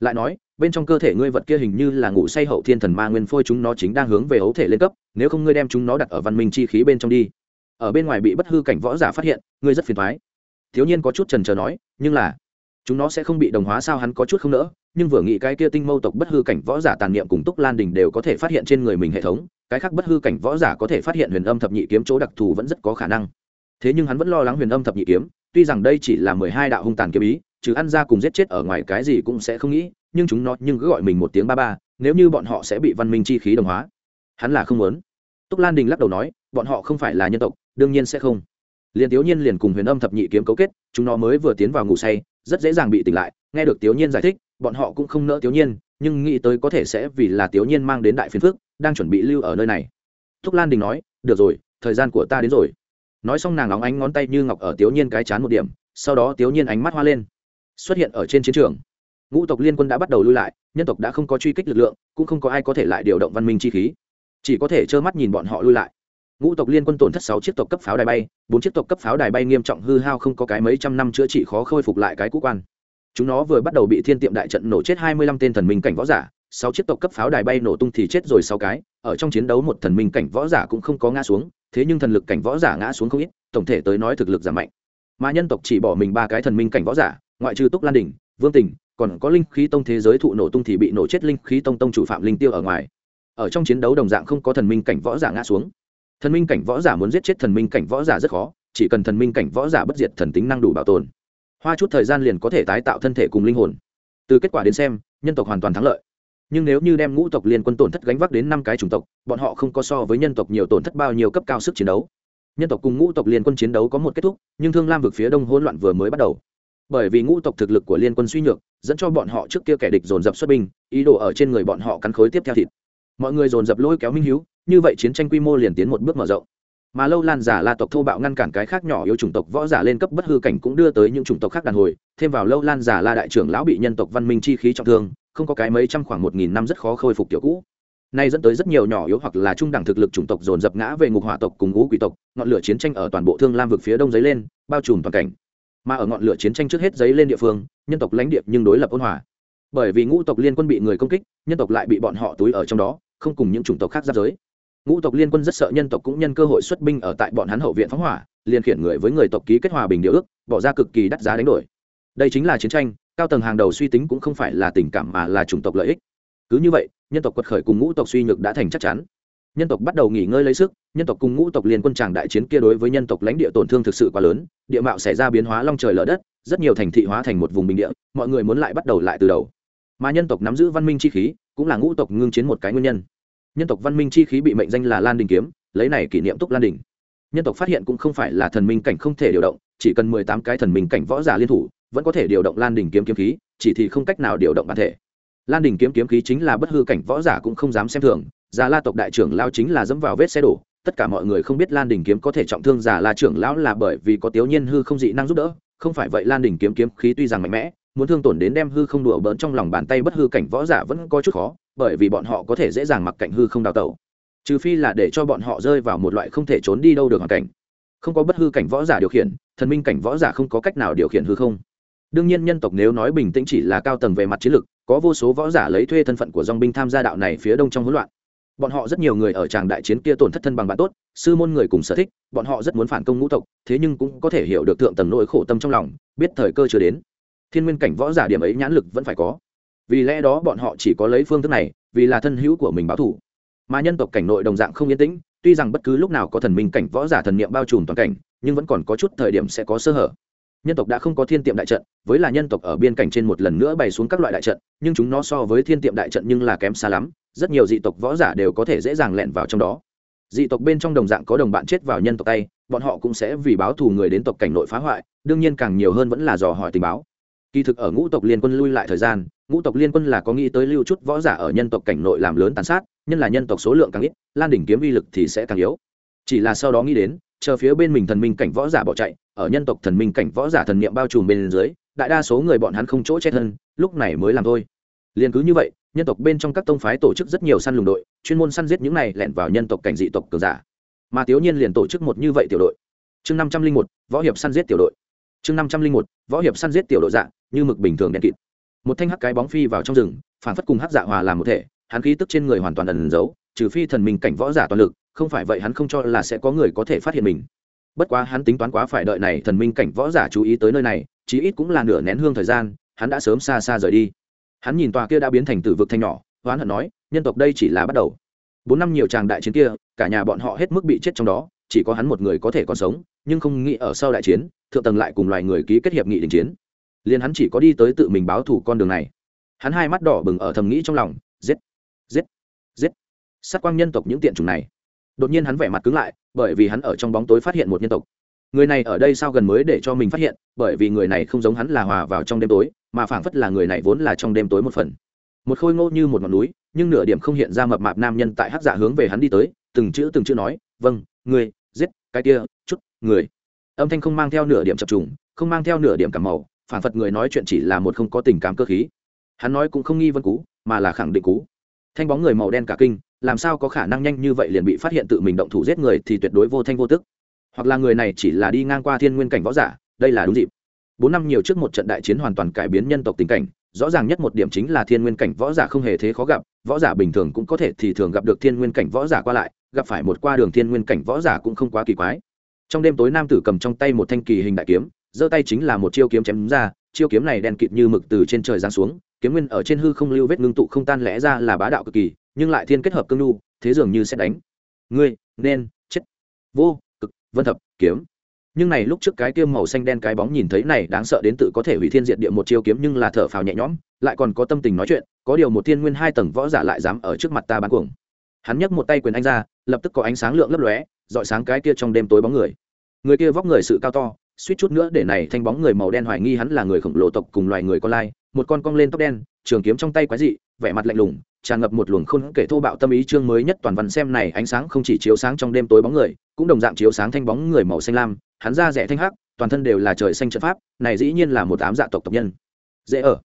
Lại nói, bên trong cơ thể ngươi vật kia hình như là ngủ say hậu thiên thần ma nguyên phôi chúng nó chính đang hướng về hấu thể lên cấp, nếu không ngươi đem chúng nó đặt ở văn minh chi khí bên trong đi. Ở bên ngoài bị bất hư cảnh võ giả phát hiện, ngươi rất phiền thoái thiếu nhiên có chút trần trờ nói, nhưng là, chúng nó sẽ không bị đồng hóa sao hắn có chút không nỡ, nhưng vừa nghĩ cái kia tinh mâu tộc bất hư cảnh võ giả tàn niệm cùng túc lan đình đều có thể phát hiện trên người mình hệ thống, cái khác bất hư cảnh võ giả có thể phát hiện huyền âm thập nhị kiếm chỗ đặc thù vẫn rất có khả năng thế nhưng hắn vẫn lo lắng huyền âm thập nhị kiếm, tuy rằng đây chỉ là mười hai đạo hung tàn kiếm ý chứ ăn ra cùng giết chết ở ngoài cái gì cũng sẽ không nghĩ, nhưng chúng nó nhưng cứ gọi mình một tiếng ba ba, nếu như bọn họ sẽ bị văn minh chi khí đồng hóa. Hắn là không muốn. Túc lan đình lắc đầu nói, bọn họ không phải là nhân tộc, đương nhiên sẽ không. Liền tiểu nhiên liền cùng huyền âm thập nhị kiếm cấu kết, chúng nó mới vừa tiến vào ngủ say, rất dễ dàng bị tỉnh lại, nghe được tiểu nhiên giải thích, bọn họ cũng không nỡ tiểu nhiên, nhưng nghĩ tới có thể sẽ vì là tiểu nhiên mang đến đại phiền phước đang chuẩn bị lưu ở nơi này. Thúc lan đình nói, được rồi, thời gian của ta đến rồi nói xong nàng óng ánh ngón tay như ngọc ở tiểu nhiên cái chán một điểm, sau đó tiểu nhiên ánh mắt hoa lên. Xuất hiện ở trên chiến trường. Ngũ tộc liên quân đã bắt đầu lui lại, nhân tộc đã không có truy kích lực lượng, cũng không có ai có thể lại điều động văn minh chi khí. Chỉ có thể trơ mắt nhìn bọn họ lui lại. Ngũ tộc liên quân tổn thất sáu chiếc tộc cấp pháo đài bay, bốn chiếc tộc cấp pháo đài bay nghiêm trọng hư hao không có cái mấy trăm năm chữa trị khó khôi phục lại cái cũ quan. Chúng nó vừa bắt đầu bị thiên tiệm đại trận nổ chết hai mươi lăm tên thần minh cảnh võ giả, sáu chiếc tộc cấp pháo đài bay nổ tung thì chết rồi sáu cái, ở trong chiến đấu một thần minh cảnh võ giả cũng không có ngã xuống thế nhưng thần lực cảnh võ giả ngã xuống không ít, tổng thể tới nói thực lực giảm mạnh. Mà nhân tộc chỉ bỏ mình ba cái thần minh cảnh võ giả, ngoại trừ túc lan đình vương tình còn có linh khí tông thế giới thụ nổ tung thì bị nổ chết linh khí tông tông chủ phạm linh tiêu ở ngoài. Ở trong chiến đấu đồng dạng không có thần minh cảnh võ giả ngã xuống. Thần minh cảnh võ giả muốn giết chết thần minh cảnh võ giả rất khó, chỉ cần thần minh cảnh võ giả bất diệt thần tính năng đủ bảo tồn. Hoa chút thời gian liền có thể tái tạo thân thể cùng linh hồn. Từ kết quả đến xem, nhân tộc hoàn toàn thắng lợi nhưng nếu như đem ngũ tộc liên quân tổn thất gánh vác đến năm cái chủng tộc, bọn họ không có so với nhân tộc nhiều tổn thất bao nhiêu cấp cao sức chiến đấu. Nhân tộc cùng ngũ tộc liên quân chiến đấu có một kết thúc, nhưng thương lam vực phía đông hỗn loạn vừa mới bắt đầu. Bởi vì ngũ tộc thực lực của liên quân suy nhược, dẫn cho bọn họ trước kia kẻ địch dồn dập xuất binh, ý đồ ở trên người bọn họ cắn khối tiếp theo thịt. Mọi người dồn dập lôi kéo minh hiếu, như vậy chiến tranh quy mô liền tiến một bước mở rộng. Mà lâu lan giả la tộc thô bạo ngăn cản cái khác nhỏ yếu chủng tộc võ giả lên cấp bất hư cảnh cũng đưa tới những chủng tộc khác đàn hồi, thêm vào lâu lan giả la đại trưởng lão bị nhân tộc văn minh chi khí trọng thương không có cái mấy trăm khoảng một nghìn năm rất khó khôi phục kiểu cũ. Nay dẫn tới rất nhiều nhỏ yếu hoặc là trung đẳng thực lực chủng tộc dồn dập ngã về ngục hỏa tộc cùng ngũ quỷ tộc, ngọn lửa chiến tranh ở toàn bộ thương lam vực phía đông dấy lên, bao trùm toàn cảnh. Mà ở ngọn lửa chiến tranh trước hết dấy lên địa phương, nhân tộc lãnh địa nhưng đối lập ôn hòa. Bởi vì ngũ tộc liên quân bị người công kích, nhân tộc lại bị bọn họ túi ở trong đó, không cùng những chủng tộc khác giáp giới. Ngũ tộc liên quân rất sợ nhân tộc cũng nhân cơ hội xuất binh ở tại bọn hắn hậu viện phóng hỏa, liền khiển người với người tộc ký kết hòa bình điều ước, bỏ ra cực kỳ đắt giá đánh đổi. Đây chính là chiến tranh cao tầng hàng đầu suy tính cũng không phải là tình cảm mà là chủng tộc lợi ích. Cứ như vậy, nhân tộc quật khởi cùng ngũ tộc suy nhược đã thành chắc chắn. Nhân tộc bắt đầu nghỉ ngơi lấy sức, nhân tộc cùng ngũ tộc liên quân tràng đại chiến kia đối với nhân tộc lãnh địa tổn thương thực sự quá lớn, địa mạo xảy ra biến hóa long trời lở đất, rất nhiều thành thị hóa thành một vùng bình địa, mọi người muốn lại bắt đầu lại từ đầu. Mà nhân tộc nắm giữ văn minh chi khí, cũng là ngũ tộc ngưng chiến một cái nguyên nhân. Nhân tộc văn minh chi khí bị mệnh danh là lan đình kiếm, lấy này kỷ niệm túc lan đình. Nhân tộc phát hiện cũng không phải là thần minh cảnh không thể điều động, chỉ cần mười tám cái thần minh cảnh võ giả liên thủ vẫn có thể điều động lan đình kiếm kiếm khí, chỉ thì không cách nào điều động bản thể. Lan đình kiếm kiếm khí chính là bất hư cảnh võ giả cũng không dám xem thường, già la tộc đại trưởng lao chính là dẫm vào vết xe đổ, tất cả mọi người không biết lan đình kiếm có thể trọng thương già la trưởng lão là bởi vì có tiểu nhiên hư không dị năng giúp đỡ, không phải vậy lan đình kiếm kiếm khí tuy rằng mạnh mẽ, muốn thương tổn đến đem hư không đùa bỡn trong lòng bàn tay bất hư cảnh võ giả vẫn có chút khó, bởi vì bọn họ có thể dễ dàng mặc cảnh hư không đào tẩu. Trừ phi là để cho bọn họ rơi vào một loại không thể trốn đi đâu được hoàn cảnh. Không có bất hư cảnh võ giả điều khiển, thần minh cảnh võ giả không có cách nào điều khiển hư không đương nhiên nhân tộc nếu nói bình tĩnh chỉ là cao tầng về mặt chiến lược có vô số võ giả lấy thuê thân phận của dong binh tham gia đạo này phía đông trong hỗn loạn. Bọn họ rất nhiều người ở tràng đại chiến kia tổn thất thân bằng bạn tốt, sư môn người cùng sở thích, bọn họ rất muốn phản công ngũ tộc, thế nhưng cũng có thể hiểu được thượng tầng nỗi khổ tâm trong lòng, biết thời cơ chưa đến. Thiên nguyên cảnh võ giả điểm ấy nhãn lực vẫn phải có. Vì lẽ đó bọn họ chỉ có lấy phương thức này, vì là thân hữu của mình báo thủ mà nhân tộc cảnh nội đồng dạng không yên tĩnh, tuy rằng bất cứ lúc nào có thần minh cảnh võ giả thần niệm bao trùm toàn cảnh, nhưng vẫn còn có chút thời điểm sẽ có sơ hở nhân tộc đã không có thiên tiệm đại trận, với là nhân tộc ở biên cảnh trên một lần nữa bày xuống các loại đại trận, nhưng chúng nó so với thiên tiệm đại trận nhưng là kém xa lắm, rất nhiều dị tộc võ giả đều có thể dễ dàng lẹn vào trong đó. Dị tộc bên trong đồng dạng có đồng bạn chết vào nhân tộc tay, bọn họ cũng sẽ vì báo thù người đến tộc cảnh nội phá hoại, đương nhiên càng nhiều hơn vẫn là dò hỏi tình báo. Kỳ thực ở ngũ tộc liên quân lui lại thời gian, ngũ tộc liên quân là có nghĩ tới lưu chút võ giả ở nhân tộc cảnh nội làm lớn tàn sát nhân là nhân tộc số lượng càng ít, lan đỉnh kiếm uy lực thì sẽ càng yếu. Chỉ là sau đó nghĩ đến chờ phía bên mình thần minh cảnh võ giả bỏ chạy, ở nhân tộc thần minh cảnh võ giả thần niệm bao trùm bên dưới, đại đa số người bọn hắn không chỗ chết hơn, lúc này mới làm thôi. Liền cứ như vậy, nhân tộc bên trong các tông phái tổ chức rất nhiều săn lùng đội, chuyên môn săn giết những này lẻn vào nhân tộc cảnh dị tộc cường giả. Mà thiếu nhiên liền tổ chức một như vậy tiểu đội. Chương năm trăm linh một, võ hiệp săn giết tiểu đội. Chương năm trăm linh một, võ hiệp săn giết tiểu đội dạng như mực bình thường đen kịt. Một thanh hắc cái bóng phi vào trong rừng, phản phất cùng hắc dạ hòa làm một thể, hắn khí tức trên người hoàn toàn ẩn giấu trừ phi thần minh cảnh võ giả toàn lực, không phải vậy hắn không cho là sẽ có người có thể phát hiện mình. Bất quá hắn tính toán quá phải đợi này, thần minh cảnh võ giả chú ý tới nơi này, chí ít cũng là nửa nén hương thời gian, hắn đã sớm xa xa rời đi. Hắn nhìn tòa kia đã biến thành tử vực thanh nhỏ, hoán hận nói, nhân tộc đây chỉ là bắt đầu. Bốn năm nhiều tràng đại chiến kia, cả nhà bọn họ hết mức bị chết trong đó, chỉ có hắn một người có thể còn sống, nhưng không nghĩ ở sau đại chiến, thượng tầng lại cùng loài người ký kết hiệp nghị đình chiến. Liền hắn chỉ có đi tới tự mình báo thủ con đường này. Hắn hai mắt đỏ bừng ở thầm nghĩ trong lòng, giết giết giết sát quang nhân tộc những tiện chủng này. Đột nhiên hắn vẻ mặt cứng lại, bởi vì hắn ở trong bóng tối phát hiện một nhân tộc. Người này ở đây sao gần mới để cho mình phát hiện, bởi vì người này không giống hắn là hòa vào trong đêm tối, mà phảng phất là người này vốn là trong đêm tối một phần. Một khôi ngô như một ngọn núi, nhưng nửa điểm không hiện ra mập mạp nam nhân tại hắc dạ hướng về hắn đi tới, từng chữ từng chữ nói vâng người, giết, cái kia, chút, người. Âm thanh không mang theo nửa điểm chập trùng, không mang theo nửa điểm cảm màu phản phật người nói chuyện chỉ là một không có tình cảm cơ khí. Hắn nói cũng không nghi vân cú, mà là khẳng định cú. Thanh bóng người màu đen cả kinh làm sao có khả năng nhanh như vậy liền bị phát hiện tự mình động thủ giết người thì tuyệt đối vô thanh vô tức. Hoặc là người này chỉ là đi ngang qua thiên nguyên cảnh võ giả, đây là đúng dịp. Bốn năm nhiều trước một trận đại chiến hoàn toàn cải biến nhân tộc tình cảnh, rõ ràng nhất một điểm chính là thiên nguyên cảnh võ giả không hề thế khó gặp, võ giả bình thường cũng có thể thì thường gặp được thiên nguyên cảnh võ giả qua lại, gặp phải một qua đường thiên nguyên cảnh võ giả cũng không quá kỳ quái. Trong đêm tối nam tử cầm trong tay một thanh kỳ hình đại kiếm, giơ tay chính là một chiêu kiếm chém ra, chiêu kiếm này đen kịt như mực từ trên trời giáng xuống, kiếm nguyên ở trên hư không lưu vết ngưng tụ không tan lẽ ra là bá đạo cực kỳ nhưng lại thiên kết hợp cương nhu thế dường như sẽ đánh. Ngươi, nên, chết. Vô, cực, vân thập, kiếm. Nhưng này lúc trước cái kiếm màu xanh đen cái bóng nhìn thấy này đáng sợ đến tự có thể hủy thiên diệt địa một chiêu kiếm nhưng là thở phào nhẹ nhõm, lại còn có tâm tình nói chuyện, có điều một thiên nguyên hai tầng võ giả lại dám ở trước mặt ta bán cuồng. Hắn nhấc một tay quyền anh ra, lập tức có ánh sáng lượng lấp lóe dọi sáng cái kia trong đêm tối bóng người. Người kia vóc người sự cao to suýt chút nữa để này thanh bóng người màu đen hoài nghi hắn là người khổng lồ tộc cùng loài người con lai, một con cong lên tóc đen, trường kiếm trong tay quái dị, vẻ mặt lạnh lùng, tràn ngập một luồng khôn kể thô bạo tâm ý chương mới nhất toàn văn xem này ánh sáng không chỉ chiếu sáng trong đêm tối bóng người, cũng đồng dạng chiếu sáng thanh bóng người màu xanh lam, hắn da rẻ thanh hắc, toàn thân đều là trời xanh trận pháp, này dĩ nhiên là một ám dạ tộc tộc nhân. Dễ ở.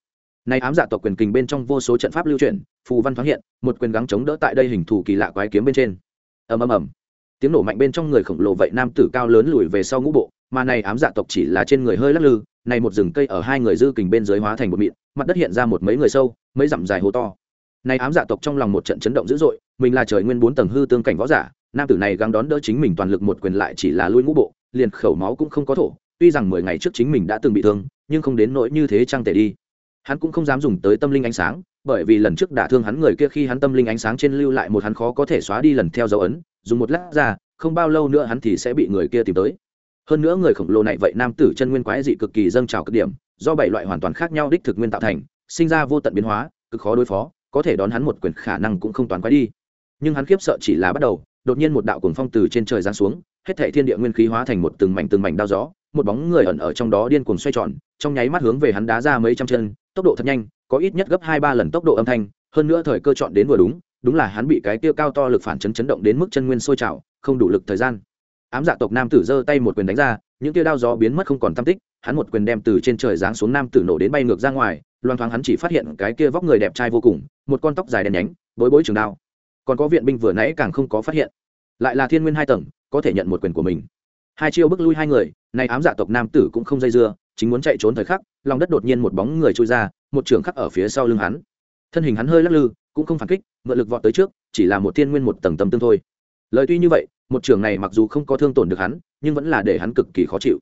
Này ám dạ tộc quyền kình bên trong vô số trận pháp lưu truyền phù văn thoáng hiện, một quyền gắng chống đỡ tại đây hình thù kỳ lạ quái kiếm bên trên. Ầm ầm ầm. Tiếng nổ mạnh bên trong người khổng lồ vậy nam tử cao lớn lùi về sau ngũ bộ mà này ám dạ tộc chỉ là trên người hơi lắc lư, này một rừng cây ở hai người dư kình bên dưới hóa thành một mịn, mặt đất hiện ra một mấy người sâu, mấy dặm dài hố to. Này ám dạ tộc trong lòng một trận chấn động dữ dội, mình là trời nguyên bốn tầng hư tương cảnh võ giả, nam tử này gắng đón đỡ chính mình toàn lực một quyền lại chỉ là lui ngũ bộ, liền khẩu máu cũng không có thổ, tuy rằng mười ngày trước chính mình đã từng bị thương, nhưng không đến nỗi như thế trăng tể đi. Hắn cũng không dám dùng tới tâm linh ánh sáng, bởi vì lần trước đả thương hắn người kia khi hắn tâm linh ánh sáng trên lưu lại một hắn khó có thể xóa đi lần theo dấu ấn, dùng một lát ra, không bao lâu nữa hắn thì sẽ bị người kia tìm tới hơn nữa người khổng lồ này vậy nam tử chân nguyên quái dị cực kỳ dâng trào cực điểm, do bảy loại hoàn toàn khác nhau đích thực nguyên tạo thành, sinh ra vô tận biến hóa, cực khó đối phó, có thể đón hắn một quyền khả năng cũng không toàn quái đi. Nhưng hắn khiếp sợ chỉ là bắt đầu, đột nhiên một đạo cuồng phong từ trên trời giáng xuống, hết thảy thiên địa nguyên khí hóa thành một từng mảnh từng mảnh đao gió, một bóng người ẩn ở trong đó điên cuồng xoay tròn, trong nháy mắt hướng về hắn đá ra mấy trăm chân, tốc độ thật nhanh, có ít nhất gấp hai ba lần tốc độ âm thanh, hơn nữa thời cơ chọn đến vừa đúng đúng là hắn bị cái tiêu cao to lực phản chấn chấn động đến mức chân nguyên sôi trào, không đủ lực thời gian ám dạ tộc nam tử giơ tay một quyền đánh ra, những tia đao gió biến mất không còn tam tích, hắn một quyền đem từ trên trời giáng xuống nam tử nổ đến bay ngược ra ngoài, loang thoáng hắn chỉ phát hiện cái kia vóc người đẹp trai vô cùng, một con tóc dài đen nhánh, bối bối trường đao. Còn có viện binh vừa nãy càng không có phát hiện. Lại là thiên nguyên hai tầng, có thể nhận một quyền của mình. Hai chiêu bước lui hai người, nay ám dạ tộc nam tử cũng không dây dưa, chính muốn chạy trốn thời khắc, lòng đất đột nhiên một bóng người trôi ra, một trường khắc ở phía sau lưng hắn. Thân hình hắn hơi lắc lư, cũng không phản kích, mượn lực vọt tới trước, chỉ là một thiên nguyên một tầng tâm tương thôi. Lời tuy như vậy một trường này mặc dù không có thương tổn được hắn, nhưng vẫn là để hắn cực kỳ khó chịu.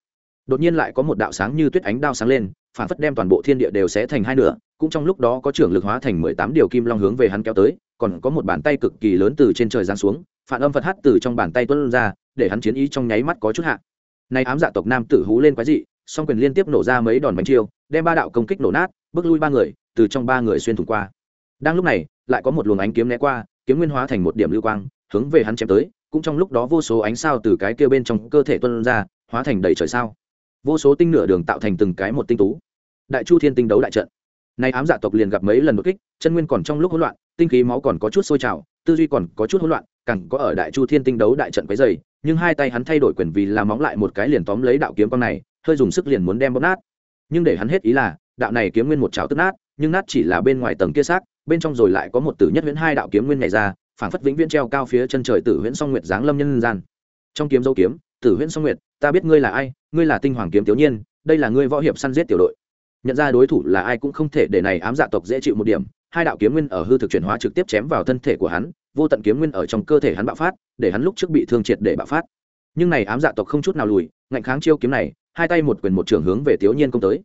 Đột nhiên lại có một đạo sáng như tuyết ánh đao sáng lên, phản phất đem toàn bộ thiên địa đều sẽ thành hai nửa, cũng trong lúc đó có trưởng lực hóa thành mười tám điều kim long hướng về hắn kéo tới, còn có một bàn tay cực kỳ lớn từ trên trời giáng xuống, phản âm phật hát từ trong bàn tay tuân ra, để hắn chiến ý trong nháy mắt có chút hạ. Nay ám dạ tộc nam tử hú lên quái dị, song quyền liên tiếp nổ ra mấy đòn bánh chiêu, đem ba đạo công kích nổ nát, bước lui ba người, từ trong ba người xuyên thủng qua. Đang lúc này, lại có một luồng ánh kiếm né qua, kiếm nguyên hóa thành một điểm lưu quang, hướng về hắn chém tới cũng trong lúc đó vô số ánh sao từ cái kia bên trong cơ thể tuân ra, hóa thành đầy trời sao. Vô số tinh nửa đường tạo thành từng cái một tinh tú. Đại chu thiên tinh đấu đại trận. Nay ám dạ tộc liền gặp mấy lần đột kích, chân nguyên còn trong lúc hỗn loạn, tinh khí máu còn có chút sôi trào, tư duy còn có chút hỗn loạn, càng có ở đại chu thiên tinh đấu đại trận quấy dày nhưng hai tay hắn thay đổi quyền vì làm móng lại một cái liền tóm lấy đạo kiếm con này, hơi dùng sức liền muốn đem bóp nát. Nhưng để hắn hết ý là, đạo này kiếm nguyên một cháo tức nát, nhưng nát chỉ là bên ngoài tầng kia xác, bên trong rồi lại có một tử nhất huyễn hai đạo kiếm nguyên nhảy ra phảng phất vĩnh viễn treo cao phía chân trời tử huyễn song nguyệt giáng lâm nhân gian. Trong kiếm dấu kiếm, tử huyễn song nguyệt, ta biết ngươi là ai, ngươi là tinh hoàng kiếm tiểu nhiên đây là ngươi võ hiệp săn giết tiểu đội. Nhận ra đối thủ là ai cũng không thể để này ám dạ tộc dễ chịu một điểm, hai đạo kiếm nguyên ở hư thực chuyển hóa trực tiếp chém vào thân thể của hắn, vô tận kiếm nguyên ở trong cơ thể hắn bạo phát, để hắn lúc trước bị thương triệt để bạo phát. Nhưng này ám dạ tộc không chút nào lùi, ngạnh kháng chiêu kiếm này, hai tay một quyền một trường hướng về tiểu nhiên công tới.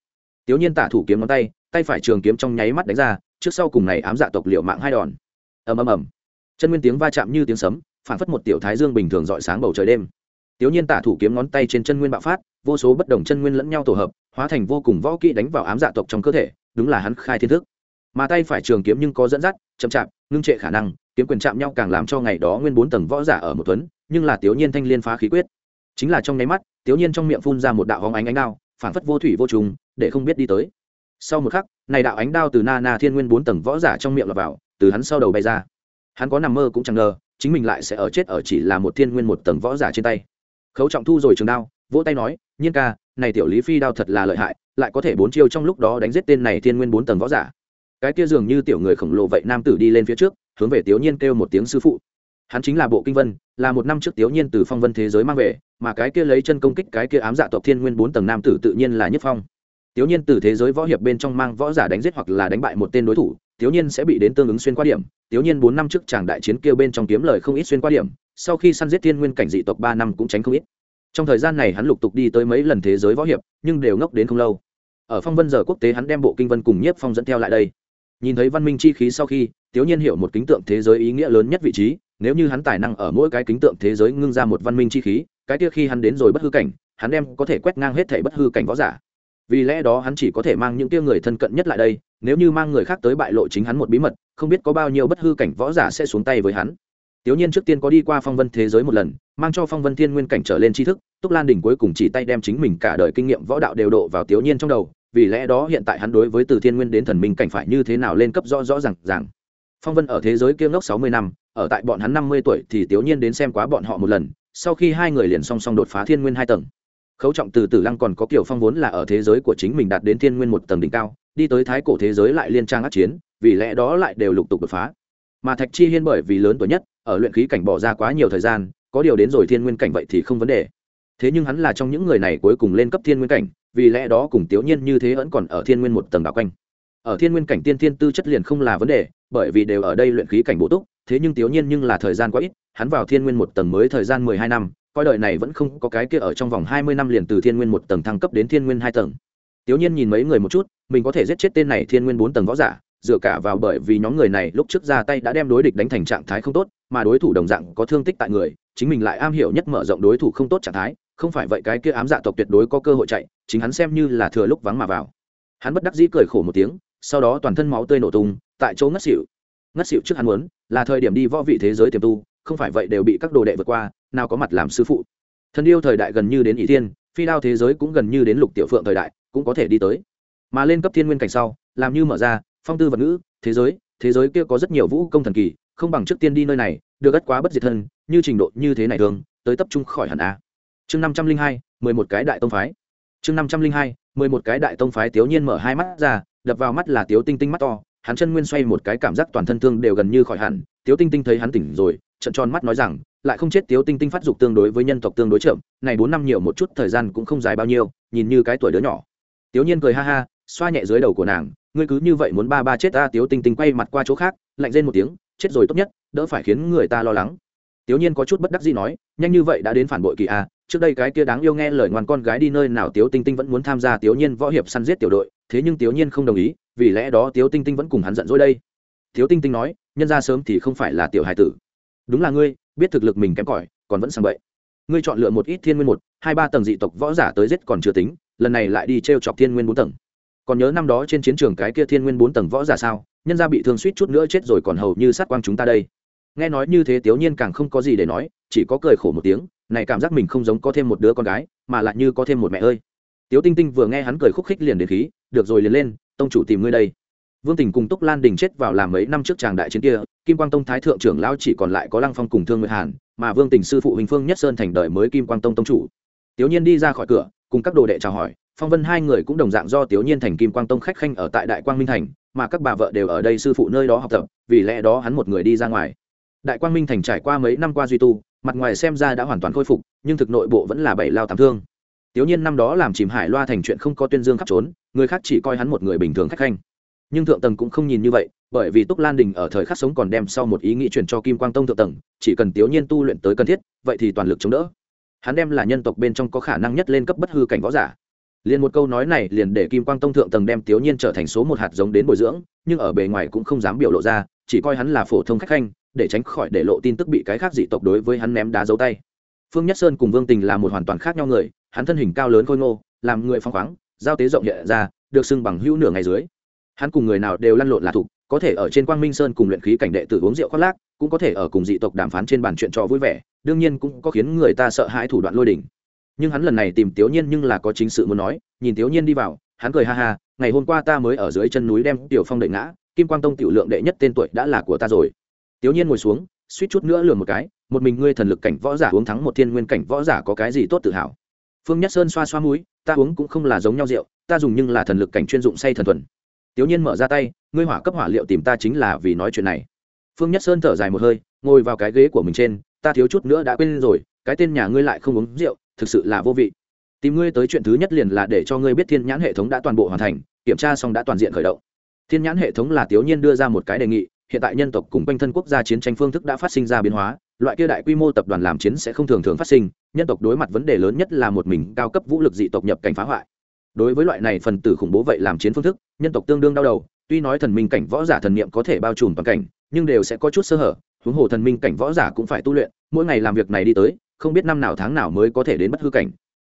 Tiểu nhiên tả thủ kiếm ngón tay tay phải trường kiếm trong nháy mắt đánh ra, trước sau cùng này ám dạ tộc liệu mạng hai đòn. Ầm ầm ầm chân nguyên tiếng va chạm như tiếng sấm phản phất một tiểu thái dương bình thường rọi sáng bầu trời đêm. Tiểu nhiên tả thủ kiếm ngón tay trên chân nguyên bạo phát, vô số bất đồng chân nguyên lẫn nhau tổ hợp, hóa thành vô cùng võ kỹ đánh vào ám dạ tộc trong cơ thể, đúng là hắn khai thiên thức. Mà tay phải trường kiếm nhưng có dẫn dắt, chậm chạp, ngưng trệ khả năng, kiếm quyền chạm nhau càng làm cho ngày đó nguyên bốn tầng võ giả ở một tuấn, nhưng là tiểu nhiên thanh liên phá khí quyết. Chính là trong nháy mắt, tiểu nhiên trong miệng phun ra một đạo hóng ánh ánh đao phản phất vô thủy vô trùng, để không biết đi tới. Sau một khắc, này đạo ánh đao từ na na thiên nguyên bốn tầng võ giả trong miệng lọt vào, từ hắn sau đầu bay ra hắn có nằm mơ cũng chẳng ngờ, chính mình lại sẽ ở chết ở chỉ là một thiên nguyên một tầng võ giả trên tay. Khấu trọng thu rồi trường đao, vỗ tay nói, nhiên ca, này tiểu lý phi đao thật là lợi hại, lại có thể bốn chiêu trong lúc đó đánh giết tên này thiên nguyên bốn tầng võ giả. Cái kia dường như tiểu người khổng lồ vậy nam tử đi lên phía trước, hướng về tiểu nhiên kêu một tiếng sư phụ. Hắn chính là bộ kinh vân, là một năm trước tiểu nhiên từ phong vân thế giới mang về, mà cái kia lấy chân công kích cái kia ám dạ tộc thiên nguyên bốn tầng nam tử tự nhiên là nhất phong. Tiểu nhiên từ thế giới võ hiệp bên trong mang võ giả đánh giết hoặc là đánh bại một tên đối thủ tiểu nhiên sẽ bị đến tương ứng xuyên qua điểm. Tiểu nhiên bốn năm trước chàng đại chiến kêu bên trong kiếm lời không ít xuyên qua điểm, sau khi săn giết thiên nguyên cảnh dị tộc ba năm cũng tránh không ít. Trong thời gian này hắn lục tục đi tới mấy lần thế giới võ hiệp, nhưng đều ngốc đến không lâu. Ở phong vân giờ quốc tế hắn đem bộ kinh vân cùng nhiếp phong dẫn theo lại đây. Nhìn thấy văn minh chi khí sau khi tiểu nhiên hiểu một kính tượng thế giới ý nghĩa lớn nhất vị trí, nếu như hắn tài năng ở mỗi cái kính tượng thế giới ngưng ra một văn minh chi khí, cái kia khi hắn đến rồi bất hư cảnh, hắn đem có thể quét ngang hết thể bất hư cảnh võ giả vì lẽ đó hắn chỉ có thể mang những tia người thân cận nhất lại đây, nếu như mang người khác tới bại lộ chính hắn một bí mật, không biết có bao nhiêu bất hư cảnh võ giả sẽ xuống tay với hắn. Tiểu nhiên trước tiên có đi qua phong vân thế giới một lần, mang cho phong vân thiên nguyên cảnh trở lên tri thức, túc lan đình cuối cùng chỉ tay đem chính mình cả đời kinh nghiệm võ đạo đều độ vào tiểu nhiên trong đầu, vì lẽ đó hiện tại hắn đối với từ thiên nguyên đến thần minh cảnh phải như thế nào lên cấp rõ rõ ràng ràng. Rằng phong vân ở thế giới kiêm ngốc sáu mươi năm, ở tại bọn hắn năm mươi tuổi thì tiểu nhiên đến xem quá bọn họ một lần, sau khi hai người liền song song đột phá thiên nguyên hai tầng khấu trọng từ tử lăng còn có kiểu phong vốn là ở thế giới của chính mình đạt đến thiên nguyên một tầng đỉnh cao, đi tới thái cổ thế giới lại liên trang át chiến, vì lẽ đó lại đều lục tục đột phá. Mà thạch chi hiên bởi vì lớn tuổi nhất, ở luyện khí cảnh bỏ ra quá nhiều thời gian, có điều đến rồi thiên nguyên cảnh vậy thì không vấn đề. Thế nhưng hắn là trong những người này cuối cùng lên cấp thiên nguyên cảnh, vì lẽ đó cùng tiểu nhiên như thế vẫn còn ở thiên nguyên một tầng đảo quanh. Ở thiên nguyên cảnh tiên thiên tư chất liền không là vấn đề, bởi vì đều ở đây luyện khí cảnh bổ túc, thế nhưng tiểu nhiên nhưng là thời gian quá ít, hắn vào thiên nguyên một tầng mới thời gian mười hai năm coi đời này vẫn không có cái kia ở trong vòng hai mươi năm liền từ thiên nguyên một tầng thăng cấp đến thiên nguyên hai tầng. Tiểu nhiên nhìn mấy người một chút, mình có thể giết chết tên này thiên nguyên bốn tầng võ giả, dựa cả vào bởi vì nhóm người này lúc trước ra tay đã đem đối địch đánh thành trạng thái không tốt, mà đối thủ đồng dạng có thương tích tại người, chính mình lại am hiểu nhất mở rộng đối thủ không tốt trạng thái, không phải vậy cái kia ám dạ tộc tuyệt đối có cơ hội chạy, chính hắn xem như là thừa lúc vắng mà vào. Hắn bất đắc dĩ cười khổ một tiếng, sau đó toàn thân máu tươi nổ tung, tại chỗ ngất xỉu. Ngất xỉu trước hắn muốn, là thời điểm đi võ vị thế giới tiềm tu, không phải vậy đều bị các đồ đệ vượt qua nào có mặt làm sư phụ. Thần yêu thời đại gần như đến ỷ thiên, phi đao thế giới cũng gần như đến lục tiểu phượng thời đại, cũng có thể đi tới. Mà lên cấp thiên nguyên cảnh sau, làm như mở ra, phong tư vật ngữ, thế giới thế giới kia có rất nhiều vũ công thần kỳ, không bằng trước tiên đi nơi này, được ất quá bất diệt thân, như trình độ như thế này thường, tới tập trung khỏi hẳn a. Chương năm trăm linh hai, mười một cái đại tông phái. Chương năm trăm linh hai, mười một cái đại tông phái tiểu nhiên mở hai mắt ra, đập vào mắt là tiếu tinh tinh mắt to, hắn chân nguyên xoay một cái cảm giác toàn thân thương đều gần như khỏi hẳn, tiếu tinh tinh thấy hắn tỉnh rồi trận tròn mắt nói rằng lại không chết tiếu tinh tinh phát dục tương đối với nhân tộc tương đối chậm, này bốn năm nhiều một chút thời gian cũng không dài bao nhiêu, nhìn như cái tuổi đứa nhỏ. Tiếu nhiên cười ha ha, xoa nhẹ dưới đầu của nàng, ngươi cứ như vậy muốn ba ba chết ta, tiếu tinh tinh quay mặt qua chỗ khác, lạnh lên một tiếng, chết rồi tốt nhất, đỡ phải khiến người ta lo lắng. Tiếu nhiên có chút bất đắc gì nói, nhanh như vậy đã đến phản bội kỳ a trước đây cái kia đáng yêu nghe lời ngoan con gái đi nơi nào tiếu tinh tinh vẫn muốn tham gia tiếu nhiên võ hiệp săn giết tiểu đội, thế nhưng tiếu nhiên không đồng ý, vì lẽ đó tiếu tinh tinh vẫn cùng hắn giận dỗi đây. Tiếu tinh tinh nói, nhân ra sớm thì không phải là tiểu hài tử. Đúng là ngươi biết thực lực mình kém cỏi, còn vẫn sang bậy. Ngươi chọn lựa một ít thiên nguyên một, hai ba tầng dị tộc võ giả tới giết còn chưa tính, lần này lại đi t r e o chọc thiên nguyên bốn tầng. Còn nhớ năm đó trên chiến trường cái kia thiên nguyên bốn tầng võ giả sao? Nhân ra bị thương suýt chút nữa chết rồi còn hầu như sát quang chúng ta đây. Nghe nói như thế tiểu nhiên càng không có gì để nói, chỉ có cười khổ một tiếng, này cảm giác mình không giống có thêm một đứa con gái, mà lại như có thêm một mẹ ơi. Tiếu tinh tinh vừa nghe hắn cười khúc khích liền đến khí, được rồi, liền lên, tông chủ tìm ngươi đây vương tình cùng túc lan đình chết vào làm mấy năm trước tràng đại chiến kia, kim quang tông thái thượng trưởng lão chỉ còn lại có lăng phong cùng thương nguyệt hàn, mà vương tình sư phụ huỳnh phương nhất sơn thành đời mới kim quang tông tông chủ. Tiểu nhiên đi ra khỏi cửa, cùng các đồ đệ chào hỏi, phong vân hai người cũng đồng dạng do tiểu nhiên thành kim quang tông khách khanh ở tại đại quang minh thành, mà các bà vợ đều ở đây sư phụ nơi đó học tập, vì lẽ đó hắn một người đi ra ngoài. Đại quang minh thành trải qua mấy năm qua duy tu, mặt ngoài xem ra đã hoàn toàn khôi phục, nhưng thực nội bộ vẫn là bảy lao tám thương. Tiểu nhiên năm đó làm chìm hải loa thành chuyện không có tuyên dương khắp trốn, người khác chỉ coi hắn một người bình thường khách khanh nhưng thượng tầng cũng không nhìn như vậy, bởi vì túc lan đình ở thời khắc sống còn đem sau một ý nghĩ chuyển cho kim quang tông thượng tầng, chỉ cần tiểu nhiên tu luyện tới cần thiết, vậy thì toàn lực chống đỡ. Hắn đem là nhân tộc bên trong có khả năng nhất lên cấp bất hư cảnh võ giả. Liền một câu nói này liền để kim quang tông thượng tầng đem tiểu nhiên trở thành số một hạt giống đến bồi dưỡng, nhưng ở bề ngoài cũng không dám biểu lộ ra, chỉ coi hắn là phổ thông khách khanh, để tránh khỏi để lộ tin tức bị cái khác dị tộc đối với hắn ném đá dấu tay. Phương nhất sơn cùng vương tình là một hoàn toàn khác nhau người, hắn thân hình cao lớn khôi ngô, làm người phong khoáng, giao tế rộng hiện ra, được xưng bằng hữu nửa ngày dưới hắn cùng người nào đều lăn lộn là thục, có thể ở trên quang minh sơn cùng luyện khí cảnh đệ tử uống rượu khoác lác, cũng có thể ở cùng dị tộc đàm phán trên bàn chuyện trò vui vẻ, đương nhiên cũng có khiến người ta sợ hãi thủ đoạn lôi đỉnh nhưng hắn lần này tìm tiểu nhiên nhưng là có chính sự muốn nói, nhìn tiểu nhiên đi vào, hắn cười ha ha, ngày hôm qua ta mới ở dưới chân núi đem tiểu phong đợi ngã, kim quang tông tiểu lượng đệ nhất tên tuổi đã là của ta rồi. Tiểu nhiên ngồi xuống, suýt chút nữa lườm một cái, một mình ngươi thần lực cảnh võ giả uống thắng một thiên nguyên cảnh võ giả có cái gì tốt tự hào? Phương nhất sơn xoa xoa mũi, ta uống cũng không là giống nhau rượu, ta dùng nhưng là thần lực cảnh chuyên dụng say thần thuần tiểu nhiên mở ra tay, ngươi hỏa cấp hỏa liệu tìm ta chính là vì nói chuyện này. Phương nhất sơn thở dài một hơi, ngồi vào cái ghế của mình trên, ta thiếu chút nữa đã quên rồi, cái tên nhà ngươi lại không uống rượu, thực sự là vô vị. Tìm ngươi tới chuyện thứ nhất liền là để cho ngươi biết thiên nhãn hệ thống đã toàn bộ hoàn thành, kiểm tra xong đã toàn diện khởi động. Thiên nhãn hệ thống là tiểu nhiên đưa ra một cái đề nghị, hiện tại nhân tộc cùng quanh thân quốc gia chiến tranh phương thức đã phát sinh ra biến hóa, loại kia đại quy mô tập đoàn làm chiến sẽ không thường thường phát sinh, nhân tộc đối mặt vấn đề lớn nhất là một mình cao cấp vũ lực dị tộc nhập cảnh phá hoại đối với loại này phần tử khủng bố vậy làm chiến phương thức, nhân tộc tương đương đau đầu, tuy nói thần minh cảnh võ giả thần niệm có thể bao trùm toàn cảnh, nhưng đều sẽ có chút sơ hở, huống hồ thần minh cảnh võ giả cũng phải tu luyện, mỗi ngày làm việc này đi tới, không biết năm nào tháng nào mới có thể đến bất hư cảnh.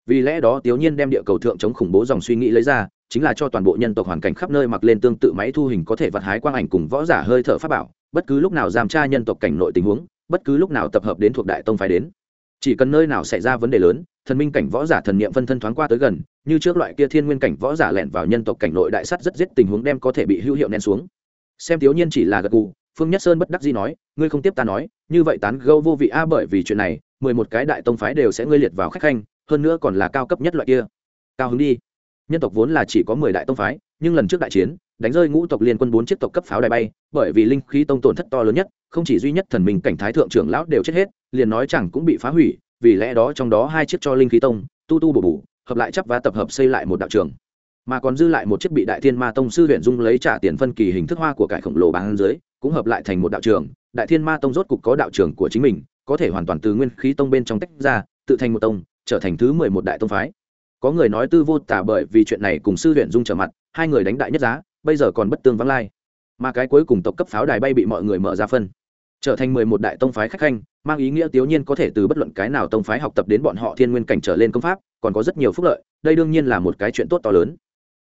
Vì lẽ đó tiểu nhiên đem địa cầu thượng chống khủng bố dòng suy nghĩ lấy ra, chính là cho toàn bộ nhân tộc hoàn cảnh khắp nơi mặc lên tương tự máy thu hình có thể vặt hái quang ảnh cùng võ giả hơi thở pháp bảo, bất cứ lúc nào giam tra nhân tộc cảnh nội tình huống, bất cứ lúc nào tập hợp đến thuộc đại tông phái đến. Chỉ cần nơi nào xảy ra vấn đề lớn, thần minh cảnh võ giả thần niệm phân thân thoáng qua tới gần như trước loại kia thiên nguyên cảnh võ giả lẻn vào nhân tộc cảnh nội đại sắt rất giết tình huống đem có thể bị hữu hiệu nén xuống. Xem thiếu nhiên chỉ là gật gù, phương nhất sơn bất đắc dĩ nói, ngươi không tiếp ta nói, như vậy tán gâu vô vị a bởi vì chuyện này, mười một cái đại tông phái đều sẽ ngươi liệt vào khách khanh, hơn nữa còn là cao cấp nhất loại kia. Cao hứng đi. Nhân tộc vốn là chỉ có mười đại tông phái, nhưng lần trước đại chiến, đánh rơi ngũ tộc liên quân bốn chiếc tộc cấp pháo đài bay, bởi vì linh khí tông tổn thất to lớn nhất, không chỉ duy nhất thần minh cảnh thái thượng trưởng lão đều chết hết, liền nói chẳng cũng bị phá hủy, vì lẽ đó trong đó hai chiếc cho linh khí tông, tu tu bổ bổ hợp lại chấp và tập hợp xây lại một đạo trường. Mà còn dư lại một chiếc bị đại thiên ma tông sư huyện dung lấy trả tiền phân kỳ hình thức hoa của cải khổng lồ bán dưới, cũng hợp lại thành một đạo trường. Đại thiên ma tông rốt cục có đạo trường của chính mình, có thể hoàn toàn từ nguyên khí tông bên trong tách ra, tự thành một tông, trở thành thứ mười một đại tông phái. Có người nói tư vô tả bởi vì chuyện này cùng sư huyện dung trở mặt, hai người đánh đại nhất giá, bây giờ còn bất tương vắng lai. Mà cái cuối cùng tộc cấp pháo đài bay bị mọi người mở ra phân, trở thành mười một đại tông phái khách khanh mang ý nghĩa tiểu nhiên có thể từ bất luận cái nào tông phái học tập đến bọn họ thiên nguyên cảnh trở lên công pháp, còn có rất nhiều phúc lợi, đây đương nhiên là một cái chuyện tốt to lớn.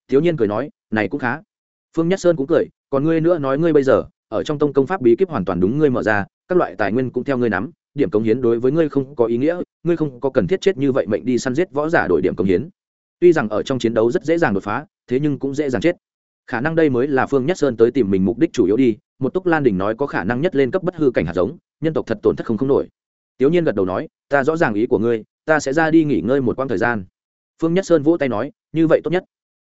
Tiểu nhiên cười nói, này cũng khá. Phương nhất sơn cũng cười, còn ngươi nữa nói ngươi bây giờ, ở trong tông công pháp bí kíp hoàn toàn đúng ngươi mở ra, các loại tài nguyên cũng theo ngươi nắm, điểm cống hiến đối với ngươi không có ý nghĩa, ngươi không có cần thiết chết như vậy mệnh đi săn giết võ giả đổi điểm cống hiến. Tuy rằng ở trong chiến đấu rất dễ dàng đột phá, thế nhưng cũng dễ dàng chết khả năng đây mới là phương nhất sơn tới tìm mình mục đích chủ yếu đi, một túc lan đình nói có khả năng nhất lên cấp bất hư cảnh hạt giống, nhân tộc thật tổn thất không không nổi. Tiểu nhiên gật đầu nói, ta rõ ràng ý của ngươi, ta sẽ ra đi nghỉ ngơi một quãng thời gian. Phương nhất sơn vỗ tay nói, như vậy tốt nhất.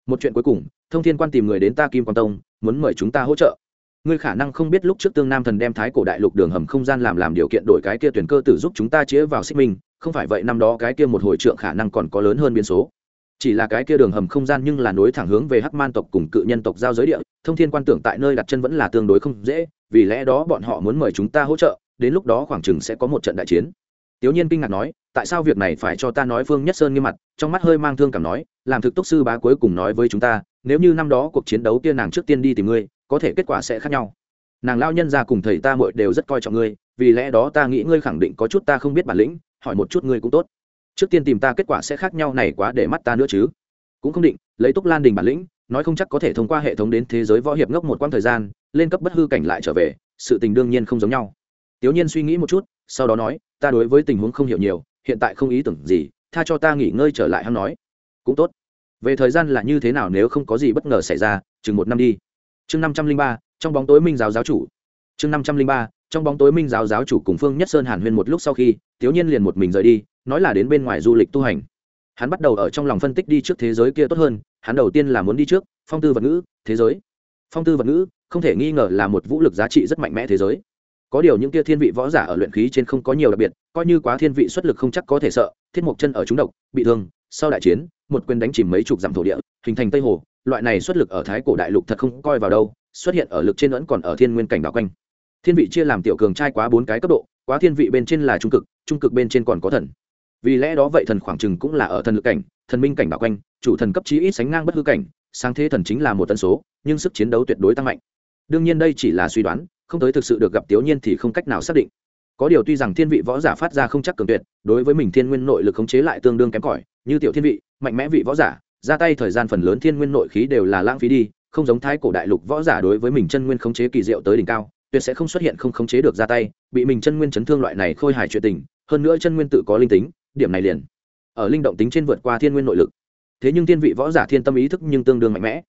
Một chuyện cuối cùng, thông thiên quan tìm người đến ta kim quan tông, muốn mời chúng ta hỗ trợ. Ngươi khả năng không biết lúc trước tương nam thần đem thái cổ đại lục đường hầm không gian làm làm điều kiện đổi cái kia tuyển cơ tử giúp chúng ta chĩa vào xích minh, không phải vậy năm đó cái kia một hồi trượng khả năng còn có lớn hơn biến số chỉ là cái kia đường hầm không gian nhưng là nối thẳng hướng về hắc man tộc cùng cự nhân tộc giao giới địa thông thiên quan tưởng tại nơi đặt chân vẫn là tương đối không dễ vì lẽ đó bọn họ muốn mời chúng ta hỗ trợ đến lúc đó khoảng chừng sẽ có một trận đại chiến Tiểu Nhiên kinh ngạc nói, tại sao việc này phải cho ta nói Phương Nhất Sơn nghiêm mặt, trong mắt hơi mang thương cảm nói, làm thực tốc sư bá cuối cùng nói với chúng ta, nếu như năm đó cuộc chiến đấu kia nàng trước tiên đi tìm ngươi, có thể kết quả sẽ khác nhau. Nàng lao nhân ra cùng thầy ta muội đều rất coi trọng ngươi, vì lẽ đó ta nghĩ ngươi khẳng định có chút ta không biết bản lĩnh, hỏi một chút ngươi cũng tốt. Trước tiên tìm ta kết quả sẽ khác nhau này quá để mắt ta nữa chứ. Cũng không định, lấy Túc Lan Đình bản lĩnh, nói không chắc có thể thông qua hệ thống đến thế giới võ hiệp ngốc một quãng thời gian, lên cấp bất hư cảnh lại trở về, sự tình đương nhiên không giống nhau. Tiểu Nhiên suy nghĩ một chút, sau đó nói, ta đối với tình huống không hiểu nhiều hiện tại không ý tưởng gì tha cho ta nghỉ ngơi trở lại hắn nói cũng tốt về thời gian là như thế nào nếu không có gì bất ngờ xảy ra chừng một năm đi chương năm trăm linh ba trong bóng tối minh giáo giáo chủ chương năm trăm linh ba trong bóng tối minh giáo giáo chủ cùng phương nhất sơn hàn huyên một lúc sau khi thiếu nhiên liền một mình rời đi nói là đến bên ngoài du lịch tu hành hắn bắt đầu ở trong lòng phân tích đi trước thế giới kia tốt hơn hắn đầu tiên là muốn đi trước phong tư vật ngữ thế giới phong tư vật ngữ không thể nghi ngờ là một vũ lực giá trị rất mạnh mẽ thế giới có điều những kia thiên vị võ giả ở luyện khí trên không có nhiều đặc biệt coi như quá thiên vị xuất lực không chắc có thể sợ thiết mộc chân ở chúng độc bị thương sau đại chiến một quyền đánh chìm mấy chục dặm thổ địa hình thành tây hồ loại này xuất lực ở thái cổ đại lục thật không coi vào đâu xuất hiện ở lực trên vẫn còn ở thiên nguyên cảnh đảo quanh thiên vị chia làm tiểu cường trai quá bốn cái cấp độ, quá thiên vị bên trên là trung cực trung cực bên trên còn có thần. Vì lẽ đó vậy thần khoảng chừng cũng là ở thần lực cảnh, thần minh cảnh bảo quanh, chủ thần cấp chí ít sánh ngang bất hư cảnh, sáng thế thần chính là một tân số, nhưng sức chiến đấu tuyệt đối tăng mạnh. Đương nhiên đây chỉ là suy đoán, không tới thực sự được gặp tiểu nhiên thì không cách nào xác định. Có điều tuy rằng thiên vị võ giả phát ra không chắc cường tuyệt, đối với mình thiên nguyên nội lực khống chế lại tương đương kém cỏi, như tiểu thiên vị, mạnh mẽ vị võ giả, ra tay thời gian phần lớn thiên nguyên nội khí đều là lãng phí đi, không giống thái cổ đại lục võ giả đối với mình chân nguyên khống chế kỳ diệu tới đỉnh cao tuyệt sẽ không xuất hiện không khống chế được ra tay, bị mình chân nguyên chấn thương loại này khôi hài chuyện tình, hơn nữa chân nguyên tự có linh tính, điểm này liền ở linh động tính trên vượt qua thiên nguyên nội lực. Thế nhưng thiên vị võ giả thiên tâm ý thức nhưng tương đương mạnh mẽ.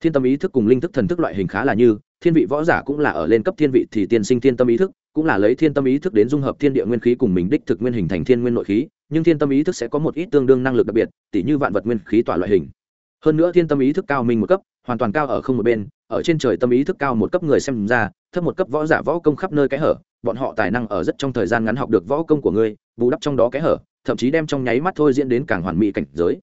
Thiên tâm ý thức cùng linh thức thần thức loại hình khá là như, thiên vị võ giả cũng là ở lên cấp thiên vị thì tiên sinh thiên tâm ý thức, cũng là lấy thiên tâm ý thức đến dung hợp thiên địa nguyên khí cùng mình đích thực nguyên hình thành thiên nguyên nội khí, nhưng thiên tâm ý thức sẽ có một ít tương đương năng lực đặc biệt, tỉ như vạn vật nguyên khí tỏa loại hình hơn nữa thiên tâm ý thức cao minh một cấp, hoàn toàn cao ở không một bên, ở trên trời tâm ý thức cao một cấp người xem ra, thấp một cấp võ giả võ công khắp nơi cái hở, bọn họ tài năng ở rất trong thời gian ngắn học được võ công của ngươi, bù đắp trong đó cái hở, thậm chí đem trong nháy mắt thôi diễn đến càng hoàn mỹ cảnh giới.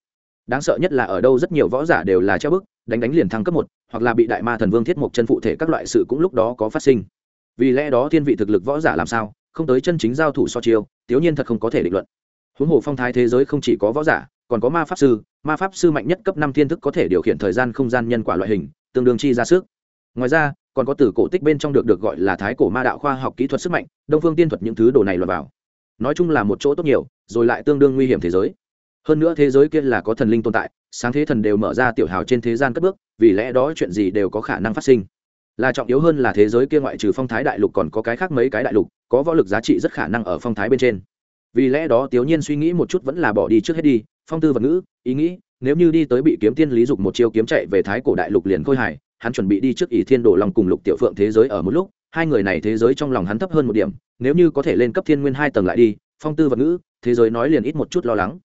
Đáng sợ nhất là ở đâu rất nhiều võ giả đều là treo bức, đánh đánh liền thăng cấp một, hoặc là bị đại ma thần vương thiết mộc chân phụ thể các loại sự cũng lúc đó có phát sinh. Vì lẽ đó thiên vị thực lực võ giả làm sao, không tới chân chính giao thủ so chiêu tiếu nhiên thật không có thể định luận. Huống hồ phong thái thế giới không chỉ có võ giả còn có ma pháp sư, ma pháp sư mạnh nhất cấp năm thiên thức có thể điều khiển thời gian không gian nhân quả loại hình, tương đương chi ra sức. Ngoài ra, còn có từ cổ tích bên trong được được gọi là thái cổ ma đạo khoa học kỹ thuật sức mạnh, đông phương tiên thuật những thứ đồ này lọt vào. Nói chung là một chỗ tốt nhiều, rồi lại tương đương nguy hiểm thế giới. Hơn nữa thế giới kia là có thần linh tồn tại, sáng thế thần đều mở ra tiểu hào trên thế gian cất bước, vì lẽ đó chuyện gì đều có khả năng phát sinh. Là trọng yếu hơn là thế giới kia ngoại trừ phong thái đại lục còn có cái khác mấy cái đại lục, có võ lực giá trị rất khả năng ở phong thái bên trên. Vì lẽ đó tiểu nhiên suy nghĩ một chút vẫn là bỏ đi trước hết đi phong tư vật ngữ, ý nghĩ, nếu như đi tới bị kiếm tiên lý dục một chiêu kiếm chạy về thái cổ đại lục liền khôi hài, hắn chuẩn bị đi trước ỷ thiên đổ lòng cùng lục tiểu phượng thế giới ở một lúc, hai người này thế giới trong lòng hắn thấp hơn một điểm, nếu như có thể lên cấp thiên nguyên hai tầng lại đi, phong tư vật ngữ, thế giới nói liền ít một chút lo lắng.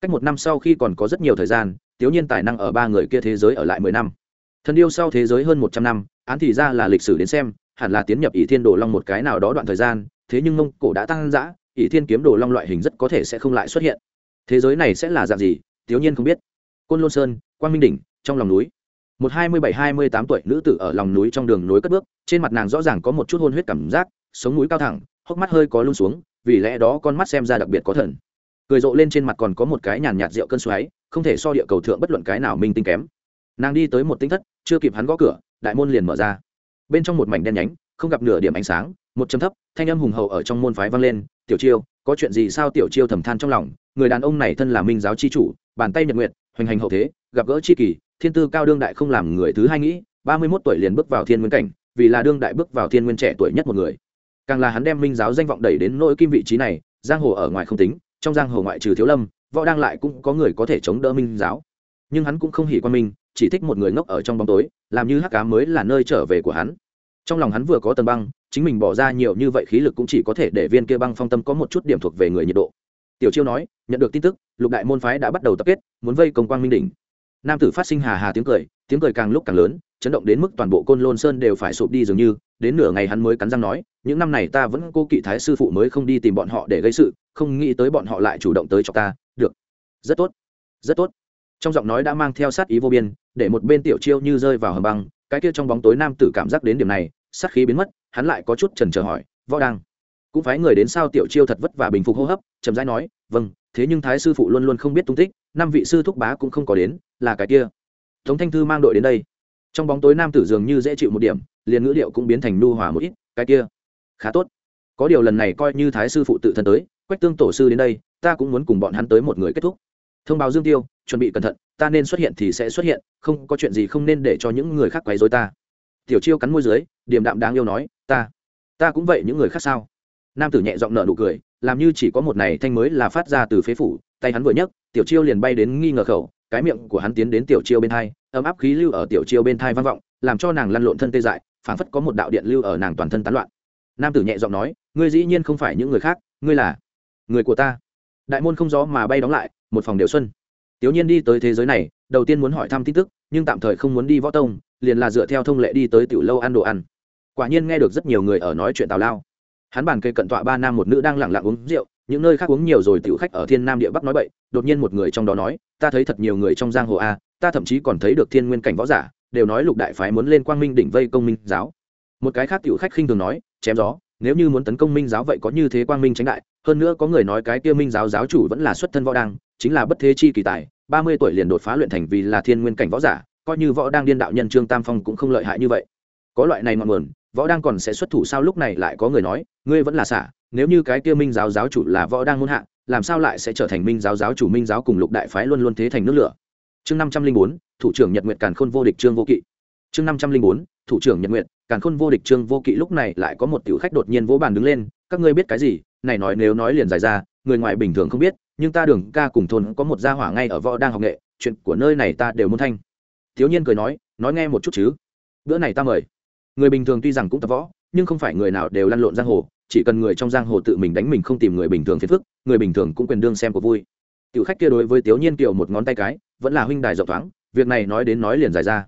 Cách một năm sau khi còn có rất nhiều thời gian tiếu nhiên tài năng ở ba người kia thế giới ở lại mười năm. Thần yêu sau thế giới hơn một trăm năm, án thì ra là lịch sử đến xem, hẳn là tiến nhập ỷ thiên đồ long một cái nào đó đoạn thời gian, thế nhưng mông cổ đã tăng giã ỷ thiên kiếm đồ long loại hình rất có thể sẽ không lại xuất hiện thế giới này sẽ là dạng gì, thiếu nhiên không biết. Côn lôn sơn, quang minh đỉnh, trong lòng núi. Một hai mươi bảy, hai mươi tám tuổi nữ tử ở lòng núi trong đường núi cất bước, trên mặt nàng rõ ràng có một chút hôn huyết cảm giác, sống núi cao thẳng, hốc mắt hơi có luôn xuống, vì lẽ đó con mắt xem ra đặc biệt có thần. Cười rộ lên trên mặt còn có một cái nhàn nhạt rượu cơn xoáy, không thể so địa cầu thượng bất luận cái nào minh tinh kém. Nàng đi tới một tinh thất, chưa kịp hắn gõ cửa, đại môn liền mở ra. Bên trong một mảnh đen nhánh, không gặp nửa điểm ánh sáng, một chấm thấp, thanh âm hùng hậu ở trong môn phái vang lên, tiểu chiêu, có chuyện gì sao tiểu chiêu thầm than trong lòng người đàn ông này thân là minh giáo chi chủ, bàn tay nhật nguyện hoành hành hậu thế, gặp gỡ chi kỳ, thiên tư cao đương đại không làm người thứ hai nghĩ, ba mươi mốt tuổi liền bước vào thiên nguyên cảnh, vì là đương đại bước vào thiên nguyên trẻ tuổi nhất một người. Càng là hắn đem minh giáo danh vọng đẩy đến nỗi kim vị trí này, giang hồ ở ngoài không tính, trong giang hồ ngoại trừ thiếu lâm, võ đang lại cũng có người có thể chống đỡ minh giáo. Nhưng hắn cũng không hỉ quan minh, chỉ thích một người ngốc ở trong bóng tối, làm như hắc cá mới là nơi trở về của hắn. Trong lòng hắn vừa có tầng băng, chính mình bỏ ra nhiều như vậy khí lực cũng chỉ có thể để viên kia băng phong tâm có một chút điểm thuộc về người nhiệt độ tiểu chiêu nói, nhận được tin tức, lục đại môn phái đã bắt đầu tập kết, muốn vây công quang minh đỉnh. Nam tử phát sinh hà hà tiếng cười tiếng cười càng lúc càng lớn, chấn động đến mức toàn bộ côn lôn sơn đều phải sụp đi dường như, đến nửa ngày hắn mới cắn răng nói, những năm này ta vẫn cô kỵ thái sư phụ mới không đi tìm bọn họ để gây sự, không nghĩ tới bọn họ lại chủ động tới cho ta, được. Rất tốt rất tốt. Trong giọng nói đã mang theo sát ý vô biên, để một bên tiểu chiêu như rơi vào hầm băng, cái kia trong bóng tối nam tử cảm giác đến điểm này, sát khí biến mất, hắn lại có chút trần trờ hỏi, võ đang cũng phái người đến sao tiểu chiêu thật vất vả bình phục hô hấp, chậm rãi nói vâng thế nhưng thái sư phụ luôn luôn không biết tung tích, năm vị sư thúc bá cũng không có đến, là cái kia. Tống thanh thư mang đội đến đây. Trong bóng tối nam tử dường như dễ chịu một điểm, liền ngữ điệu cũng biến thành nu hòa một ít, cái kia, khá tốt. Có điều lần này coi như thái sư phụ tự thân tới, quách tương tổ sư đến đây, ta cũng muốn cùng bọn hắn tới một người kết thúc. Thông báo dương tiêu, chuẩn bị cẩn thận, ta nên xuất hiện thì sẽ xuất hiện, không có chuyện gì không nên để cho những người khác quấy dối ta. Tiểu chiêu cắn môi dưới, điềm đạm đáng yêu nói, ta ta cũng vậy, những người khác sao? Nam tử nhẹ giọng nở nụ cười, làm như chỉ có một này thanh mới là phát ra từ phế phủ, tay hắn vừa nhấc, tiểu chiêu liền bay đến nghi ngờ khẩu, cái miệng của hắn tiến đến tiểu chiêu bên thai ấm áp khí lưu ở tiểu chiêu bên thai vang vọng, làm cho nàng lăn lộn thân tê dại, phảng phất có một đạo điện lưu ở nàng toàn thân tán loạn. Nam tử nhẹ giọng nói, ngươi dĩ nhiên không phải những người khác, ngươi là người của ta. Đại môn không gió mà bay đóng lại, một phòng đều xuân. Tiểu nhiên đi tới thế giới này, đầu tiên muốn hỏi thăm tin tức, nhưng tạm thời không muốn đi võ tông, liền là dựa theo thông lệ đi tới tiểu lâu ăn đồ ăn. Quả nhiên nghe được rất nhiều người ở nói chuyện tào lao hắn bàn cây cận tọa ba nam một nữ đang lẳng lặng uống rượu, những nơi khác uống nhiều rồi tiểu khách ở thiên nam địa bắc nói bậy, đột nhiên một người trong đó nói, ta thấy thật nhiều người trong giang hồ a, ta thậm chí còn thấy được thiên nguyên cảnh võ giả, đều nói lục đại phái muốn lên quang minh đỉnh vây công minh giáo. Một cái khác tiểu khách khinh thường nói, chém gió, nếu như muốn tấn công minh giáo vậy có như thế quang minh tránh đại, hơn nữa có người nói cái kia minh giáo giáo chủ vẫn là xuất thân võ đăng, chính là bất thế chi kỳ tài, ba mươi tuổi liền đột phá luyện thành vì là thiên nguyên cảnh võ giả, coi như võ đang điên đạo nhân trương tam phong cũng không lợi hại như vậy. Có loại này ngọn nguồn võ đang còn sẽ xuất thủ sao? Lúc này lại có người nói, ngươi vẫn là xả, nếu như cái kia minh giáo giáo chủ là võ đang muốn hạ, làm sao lại sẽ trở thành minh giáo giáo chủ? Minh giáo cùng lục đại phái luôn luôn thế thành nước lửa. Chương năm trăm linh bốn, thủ trưởng nhật nguyện càn khôn vô địch trương vô kỵ. Chương năm trăm linh bốn, thủ trưởng nhật nguyện càn khôn vô địch trương vô kỵ lúc này lại có một tiểu khách đột nhiên vỗ bàn đứng lên, các ngươi biết cái gì? Này nói, nếu nói liền dài ra, người ngoài bình thường không biết, nhưng ta đường ca cùng thôn có một gia hỏa ngay ở võ đang học nghệ, chuyện của nơi này ta đều muốn thanh. Thiếu nhiên cười nói nói nghe một chút chứ. Bữa này ta mời người bình thường tuy rằng cũng tập võ, nhưng không phải người nào đều lăn lộn giang hồ, chỉ cần người trong giang hồ tự mình đánh mình không tìm người bình thường phiền phức, người bình thường cũng quyền đương xem của vui. Tiểu khách kia đối với thiếu nhiên kiều một ngón tay cái, vẫn là huynh đài rộng thoáng, việc này nói đến nói liền dài ra.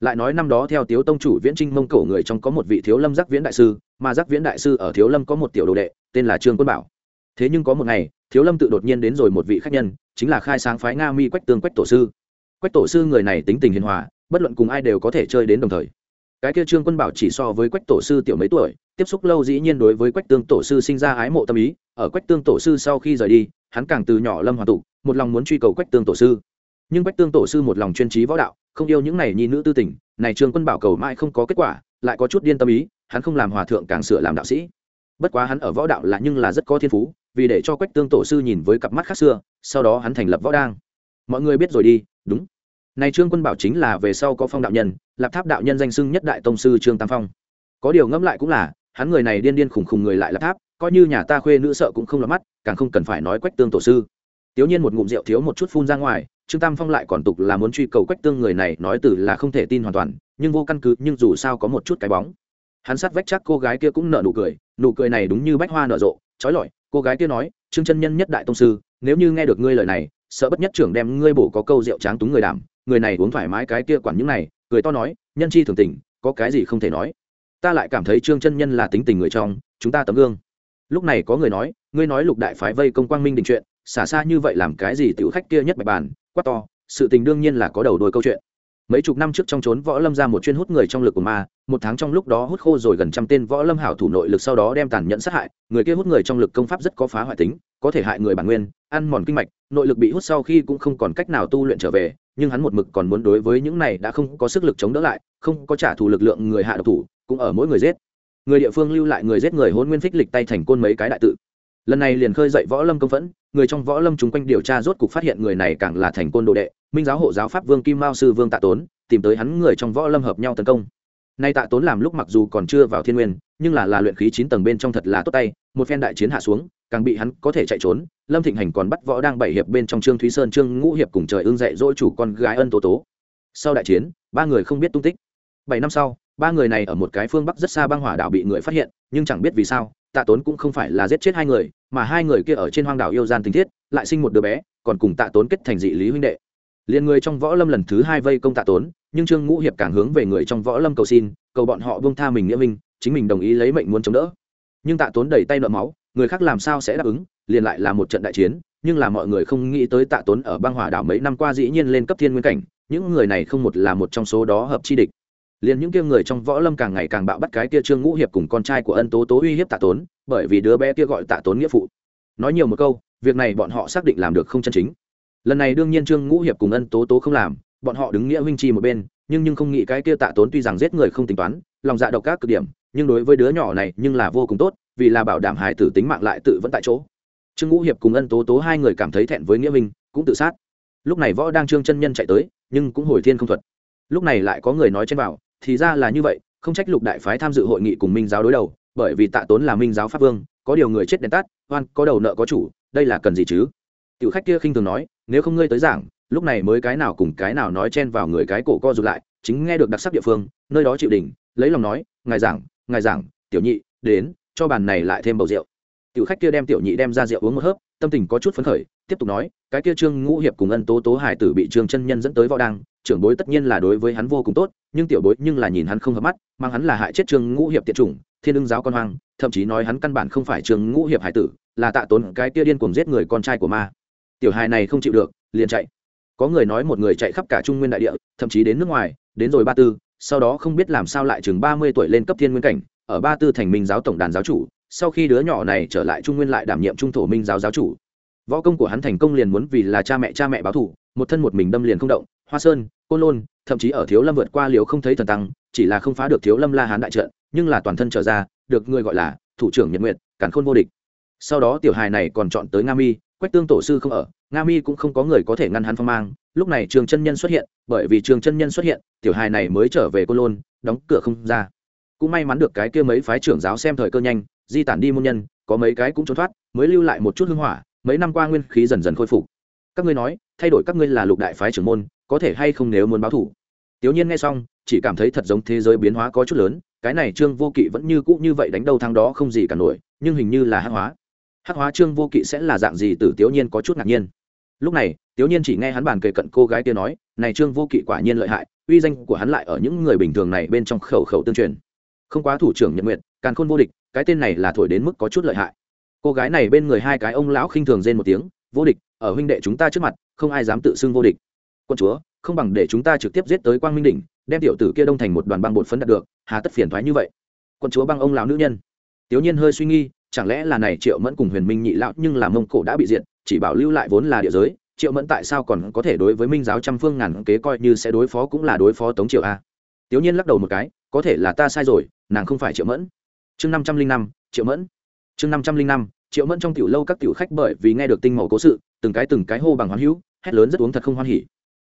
Lại nói năm đó theo tiếu tông chủ viễn trinh mông cổ người trong có một vị thiếu lâm giác viễn đại sư, mà giác viễn đại sư ở thiếu lâm có một tiểu đồ đệ, tên là trương quân bảo. Thế nhưng có một ngày, thiếu lâm tự đột nhiên đến rồi một vị khách nhân, chính là khai sáng phái nga mi quách tương quách tổ sư. Quách tổ sư người này tính tình hiền hòa, bất luận cùng ai đều có thể chơi đến đồng thời cái kia trương quân bảo chỉ so với quách tổ sư tiểu mấy tuổi, tiếp xúc lâu dĩ nhiên đối với quách tương tổ sư sinh ra ái mộ tâm ý, ở quách tương tổ sư sau khi rời đi, hắn càng từ nhỏ lâm hòa tụ một lòng muốn truy cầu quách tương tổ sư. Nhưng quách tương tổ sư một lòng chuyên trí võ đạo, không yêu những này nhi nữ tư tình, này trương quân bảo cầu mãi không có kết quả, lại có chút điên tâm ý, hắn không làm hòa thượng càng sửa làm đạo sĩ. Bất quá hắn ở võ đạo là nhưng là rất có thiên phú, vì để cho quách tương tổ sư nhìn với cặp mắt khác xưa, sau đó hắn thành lập võ đang. Mọi người biết rồi đi, đúng này trương quân bảo chính là về sau có phong đạo nhân, lạp tháp đạo nhân danh xưng nhất đại tông sư trương tam phong. Có điều ngẫm lại cũng là, hắn người này điên điên khùng khùng người lại lạp tháp, coi như nhà ta khuê nữ sợ cũng không lọt mắt, càng không cần phải nói quách tương tổ sư. Tiểu nhiên một ngụm rượu thiếu một chút phun ra ngoài, trương tam phong lại còn tục là muốn truy cầu quách tương người này, nói từ là không thể tin hoàn toàn, nhưng vô căn cứ, nhưng dù sao có một chút cái bóng. Hắn sát vách chắc cô gái kia cũng nở nụ cười nụ cười này đúng như bách hoa nở rộ, trói lọi, cô gái kia nói, trương chân nhân nhất đại tông sư, nếu như nghe được ngươi lời này, sợ bất nhất trưởng đem ngươi bổ có câu rượu tráng túng người đảm người này uống thoải mái cái kia quản những này, cười to nói, nhân chi thường tình, có cái gì không thể nói. Ta lại cảm thấy trương chân nhân là tính tình người trong, chúng ta tấm gương. Lúc này có người nói, ngươi nói lục đại phái vây công quang minh đình chuyện, xả xa như vậy làm cái gì tiểu khách kia nhất bạch bàn? Quát to, sự tình đương nhiên là có đầu đôi câu chuyện mấy chục năm trước trong trốn võ lâm ra một chuyên hút người trong lực của ma, một tháng trong lúc đó hút khô rồi gần trăm tên võ lâm hảo thủ nội lực sau đó đem tàn nhẫn sát hại, người kia hút người trong lực công pháp rất có phá hoại tính, có thể hại người bản nguyên, ăn mòn kinh mạch, nội lực bị hút sau khi cũng không còn cách nào tu luyện trở về, nhưng hắn một mực còn muốn đối với những này đã không có sức lực chống đỡ lại, không có trả thù lực lượng người hạ độc thủ, cũng ở mỗi người giết. Người địa phương lưu lại người giết người hôn nguyên phích lịch tay thành côn mấy cái đại tự lần này liền khơi dậy võ lâm công phẫn, người trong võ lâm chung quanh điều tra rốt cục phát hiện người này càng là thành côn đồ đệ, minh giáo hộ giáo pháp vương kim mao sư vương tạ tốn, tìm tới hắn người trong võ lâm hợp nhau tấn công. Nay tạ tốn làm lúc mặc dù còn chưa vào thiên nguyên, nhưng là là luyện khí chín tầng bên trong thật là tốt tay, một phen đại chiến hạ xuống, càng bị hắn có thể chạy trốn, lâm thịnh hành còn bắt võ đang bảy hiệp bên trong trương thúy sơn, trương ngũ hiệp cùng trời ương dạy dỗ chủ con gái ân tố tố. Sau đại chiến, ba người không biết tung tích. Bảy năm sau, ba người này ở một cái phương bắc rất xa băng hỏa đảo bị người phát hiện, nhưng chẳng biết vì sao tạ tốn cũng không phải là giết chết hai người, mà hai người kia ở trên hoang đảo yêu gian tình thiết, lại sinh một đứa bé, còn cùng tạ tốn kết thành dị lý huynh đệ. Liền người trong võ lâm lần thứ hai vây công tạ tốn, nhưng trương ngũ hiệp càng hướng về người trong võ lâm cầu xin, cầu bọn họ buông tha mình nghĩa minh, chính mình đồng ý lấy mệnh muốn chống đỡ. Nhưng tạ tốn đầy tay nợ máu, người khác làm sao sẽ đáp ứng, liền lại là một trận đại chiến, nhưng là mọi người không nghĩ tới tạ tốn ở băng hỏa đảo mấy năm qua dĩ nhiên lên cấp thiên nguyên cảnh, những người này không một là một trong số đó hợp chi địch liền những kia người trong võ lâm càng ngày càng bạo bắt cái kia trương ngũ hiệp cùng con trai của ân tố tố uy hiếp tạ tốn, bởi vì đứa bé kia gọi tạ tốn nghĩa phụ. Nói nhiều một câu, việc này bọn họ xác định làm được không chân chính. Lần này đương nhiên trương ngũ hiệp cùng ân tố tố không làm, bọn họ đứng nghĩa huynh chi một bên, nhưng nhưng không nghĩ cái kia tạ tốn tuy rằng giết người không tính toán, lòng dạ độc các cực điểm, nhưng đối với đứa nhỏ này nhưng là vô cùng tốt, vì là bảo đảm hài tử tính mạng lại tự vẫn tại chỗ. Trương ngũ hiệp cùng ân tố tố hai người cảm thấy thẹn với nghĩa minh cũng tự sát. Lúc này võ đang trương chân nhân chạy tới, nhưng cũng hồi thiên không thuật. Lúc này lại có người nói trên bảo thì ra là như vậy, không trách lục đại phái tham dự hội nghị cùng minh giáo đối đầu, bởi vì tạ tốn là minh giáo pháp vương, có điều người chết đèn tắt, oan, có đầu nợ có chủ, đây là cần gì chứ? Tiểu khách kia khinh thường nói, nếu không ngươi tới giảng, lúc này mới cái nào cùng cái nào nói chen vào người cái cổ co rụt lại, chính nghe được đặc sắc địa phương, nơi đó chịu đỉnh, lấy lòng nói, ngài giảng ngài giảng, tiểu nhị, đến, cho bàn này lại thêm bầu rượu. Tiểu khách kia đem tiểu nhị đem ra rượu uống một hớp, tâm tình có chút phấn khởi, tiếp tục nói, cái kia trương ngũ hiệp cùng ân tố tố hải tử bị trương chân nhân dẫn tới võ đăng trưởng bối tất nhiên là đối với hắn vô cùng tốt, nhưng tiểu bối nhưng là nhìn hắn không hợp mắt, mang hắn là hại chết trương ngũ hiệp tiện chủng, thiên ưng giáo con hoang, thậm chí nói hắn căn bản không phải trương ngũ hiệp hải tử, là tạ tốn cái kia điên cuồng giết người con trai của ma. Tiểu hài này không chịu được, liền chạy. Có người nói một người chạy khắp cả trung nguyên đại địa, thậm chí đến nước ngoài, đến rồi ba tư, sau đó không biết làm sao lại chừng ba mươi tuổi lên cấp thiên nguyên cảnh, ở ba tư thành minh giáo tổng đàn giáo chủ, sau khi đứa nhỏ này trở lại trung nguyên lại đảm nhiệm trung thổ minh giáo giáo chủ. Võ công của hắn thành công liền muốn vì là cha mẹ cha mẹ báo thủ một thân một mình đâm liền không động, hoa sơn côn lôn, thậm chí ở thiếu lâm vượt qua liều không thấy thần tăng, chỉ là không phá được thiếu lâm la hán đại trận, nhưng là toàn thân trở ra, được người gọi là thủ trưởng nhật nguyện cản khôn vô địch. Sau đó tiểu hài này còn chọn tới nga mi, quách tương tổ sư không ở, nga mi cũng không có người có thể ngăn hắn phong mang. Lúc này trường chân nhân xuất hiện, bởi vì trường chân nhân xuất hiện, tiểu hài này mới trở về côn lôn, đóng cửa không ra. Cũng may mắn được cái kia mấy phái trưởng giáo xem thời cơ nhanh, di tản đi môn nhân, có mấy cái cũng trốn thoát, mới lưu lại một chút hưng hỏa, mấy năm qua nguyên khí dần dần khôi phục. Các ngươi nói, thay đổi các ngươi là lục đại phái trưởng môn có thể hay không nếu muốn báo thủ. Tiểu nhiên nghe xong, chỉ cảm thấy thật giống thế giới biến hóa có chút lớn, cái này trương vô kỵ vẫn như cũ như vậy đánh đầu thắng đó không gì cả nổi, nhưng hình như là hắc hóa. Hắc hóa trương vô kỵ sẽ là dạng gì từ tiểu nhiên có chút ngạc nhiên. Lúc này, tiểu nhiên chỉ nghe hắn bàn kề cận cô gái kia nói, này trương vô kỵ quả nhiên lợi hại, uy danh của hắn lại ở những người bình thường này bên trong khẩu khẩu tương truyền. Không quá thủ trưởng nhật nguyện càn khôn vô địch, cái tên này là thổi đến mức có chút lợi hại. Cô gái này bên người hai cái ông lão khinh thường rên một tiếng, vô địch, ở huynh đệ chúng ta trước mặt, không ai dám tự xưng vô địch quân chúa, không bằng để chúng ta trực tiếp giết tới quang minh đỉnh, đem tiểu tử kia đông thành một đoàn băng bột phấn đạt được, hà tất phiền thoái như vậy. Quân chúa băng ông lão nữ nhân. Tiểu nhiên hơi suy nghi, chẳng lẽ là này triệu mẫn cùng huyền minh nhị lão nhưng là mông cổ đã bị diệt, chỉ bảo lưu lại vốn là địa giới, triệu mẫn tại sao còn có thể đối với minh giáo trăm phương ngàn kế coi như sẽ đối phó cũng là đối phó tống triệu a. Tiểu nhiên lắc đầu một cái, có thể là ta sai rồi, nàng không phải triệu mẫn. Chương năm trăm linh năm, triệu mẫn. Chương năm trăm linh năm, triệu mẫn trong tiểu lâu các tiểu khách bởi vì nghe được tinh màu cố sự, từng cái từng cái hô bằng hoan hữu, hét lớn rất uống thật không hoan hỉ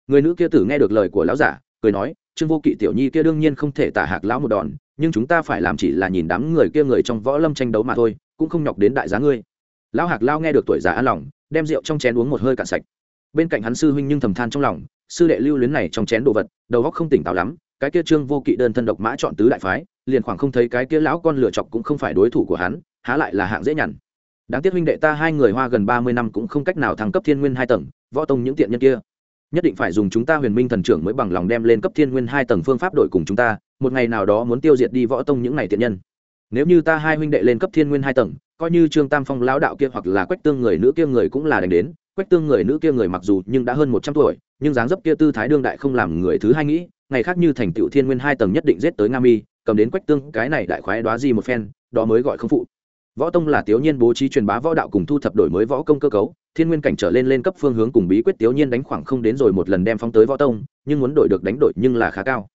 người nữ kia tử nghe được lời của lão giả, cười nói, trương vô kỵ tiểu nhi kia đương nhiên không thể tả hạc lão một đòn, nhưng chúng ta phải làm chỉ là nhìn đám người kia người trong võ lâm tranh đấu mà thôi, cũng không nhọc đến đại giá ngươi. Lão hạc lao nghe được tuổi già an lòng, đem rượu trong chén uống một hơi cạn sạch. Bên cạnh hắn sư huynh nhưng thầm than trong lòng, sư đệ lưu luyến này trong chén đồ vật, đầu óc không tỉnh táo lắm, cái kia trương vô kỵ đơn thân độc mã chọn tứ đại phái, liền khoảng không thấy cái kia lão con lửa chọc cũng không phải đối thủ của hắn, há lại là hạng dễ nhằn. Đáng tiếc huynh đệ ta hai người hoa gần ba mươi năm cũng không cách nào thăng cấp thiên nguyên hai tầng, võ tông những tiện nhân kia nhất định phải dùng chúng ta huyền minh thần trưởng mới bằng lòng đem lên cấp thiên nguyên hai tầng phương pháp đổi cùng chúng ta, một ngày nào đó muốn tiêu diệt đi võ tông những ngày tiện nhân. Nếu như ta hai huynh đệ lên cấp thiên nguyên hai tầng, coi như trương tam phong lão đạo kia hoặc là quách tương người nữ kia người cũng là đánh đến, quách tương người nữ kia người mặc dù nhưng đã hơn một trăm tuổi, nhưng dáng dấp kia tư thái đương đại không làm người thứ hai nghĩ, ngày khác như thành tựu thiên nguyên hai tầng nhất định giết tới nga mi, cầm đến quách tương, cái này đại khoái đoá gì một phen, đó mới gọi không phụ võ tông là tiểu nhiên bố trí truyền bá võ đạo cùng thu thập đổi mới võ công cơ cấu, thiên nguyên cảnh trở lên lên cấp phương hướng cùng bí quyết tiểu nhiên đánh khoảng không đến rồi một lần đem phóng tới võ tông, nhưng muốn đổi được đánh đổi nhưng là khá cao.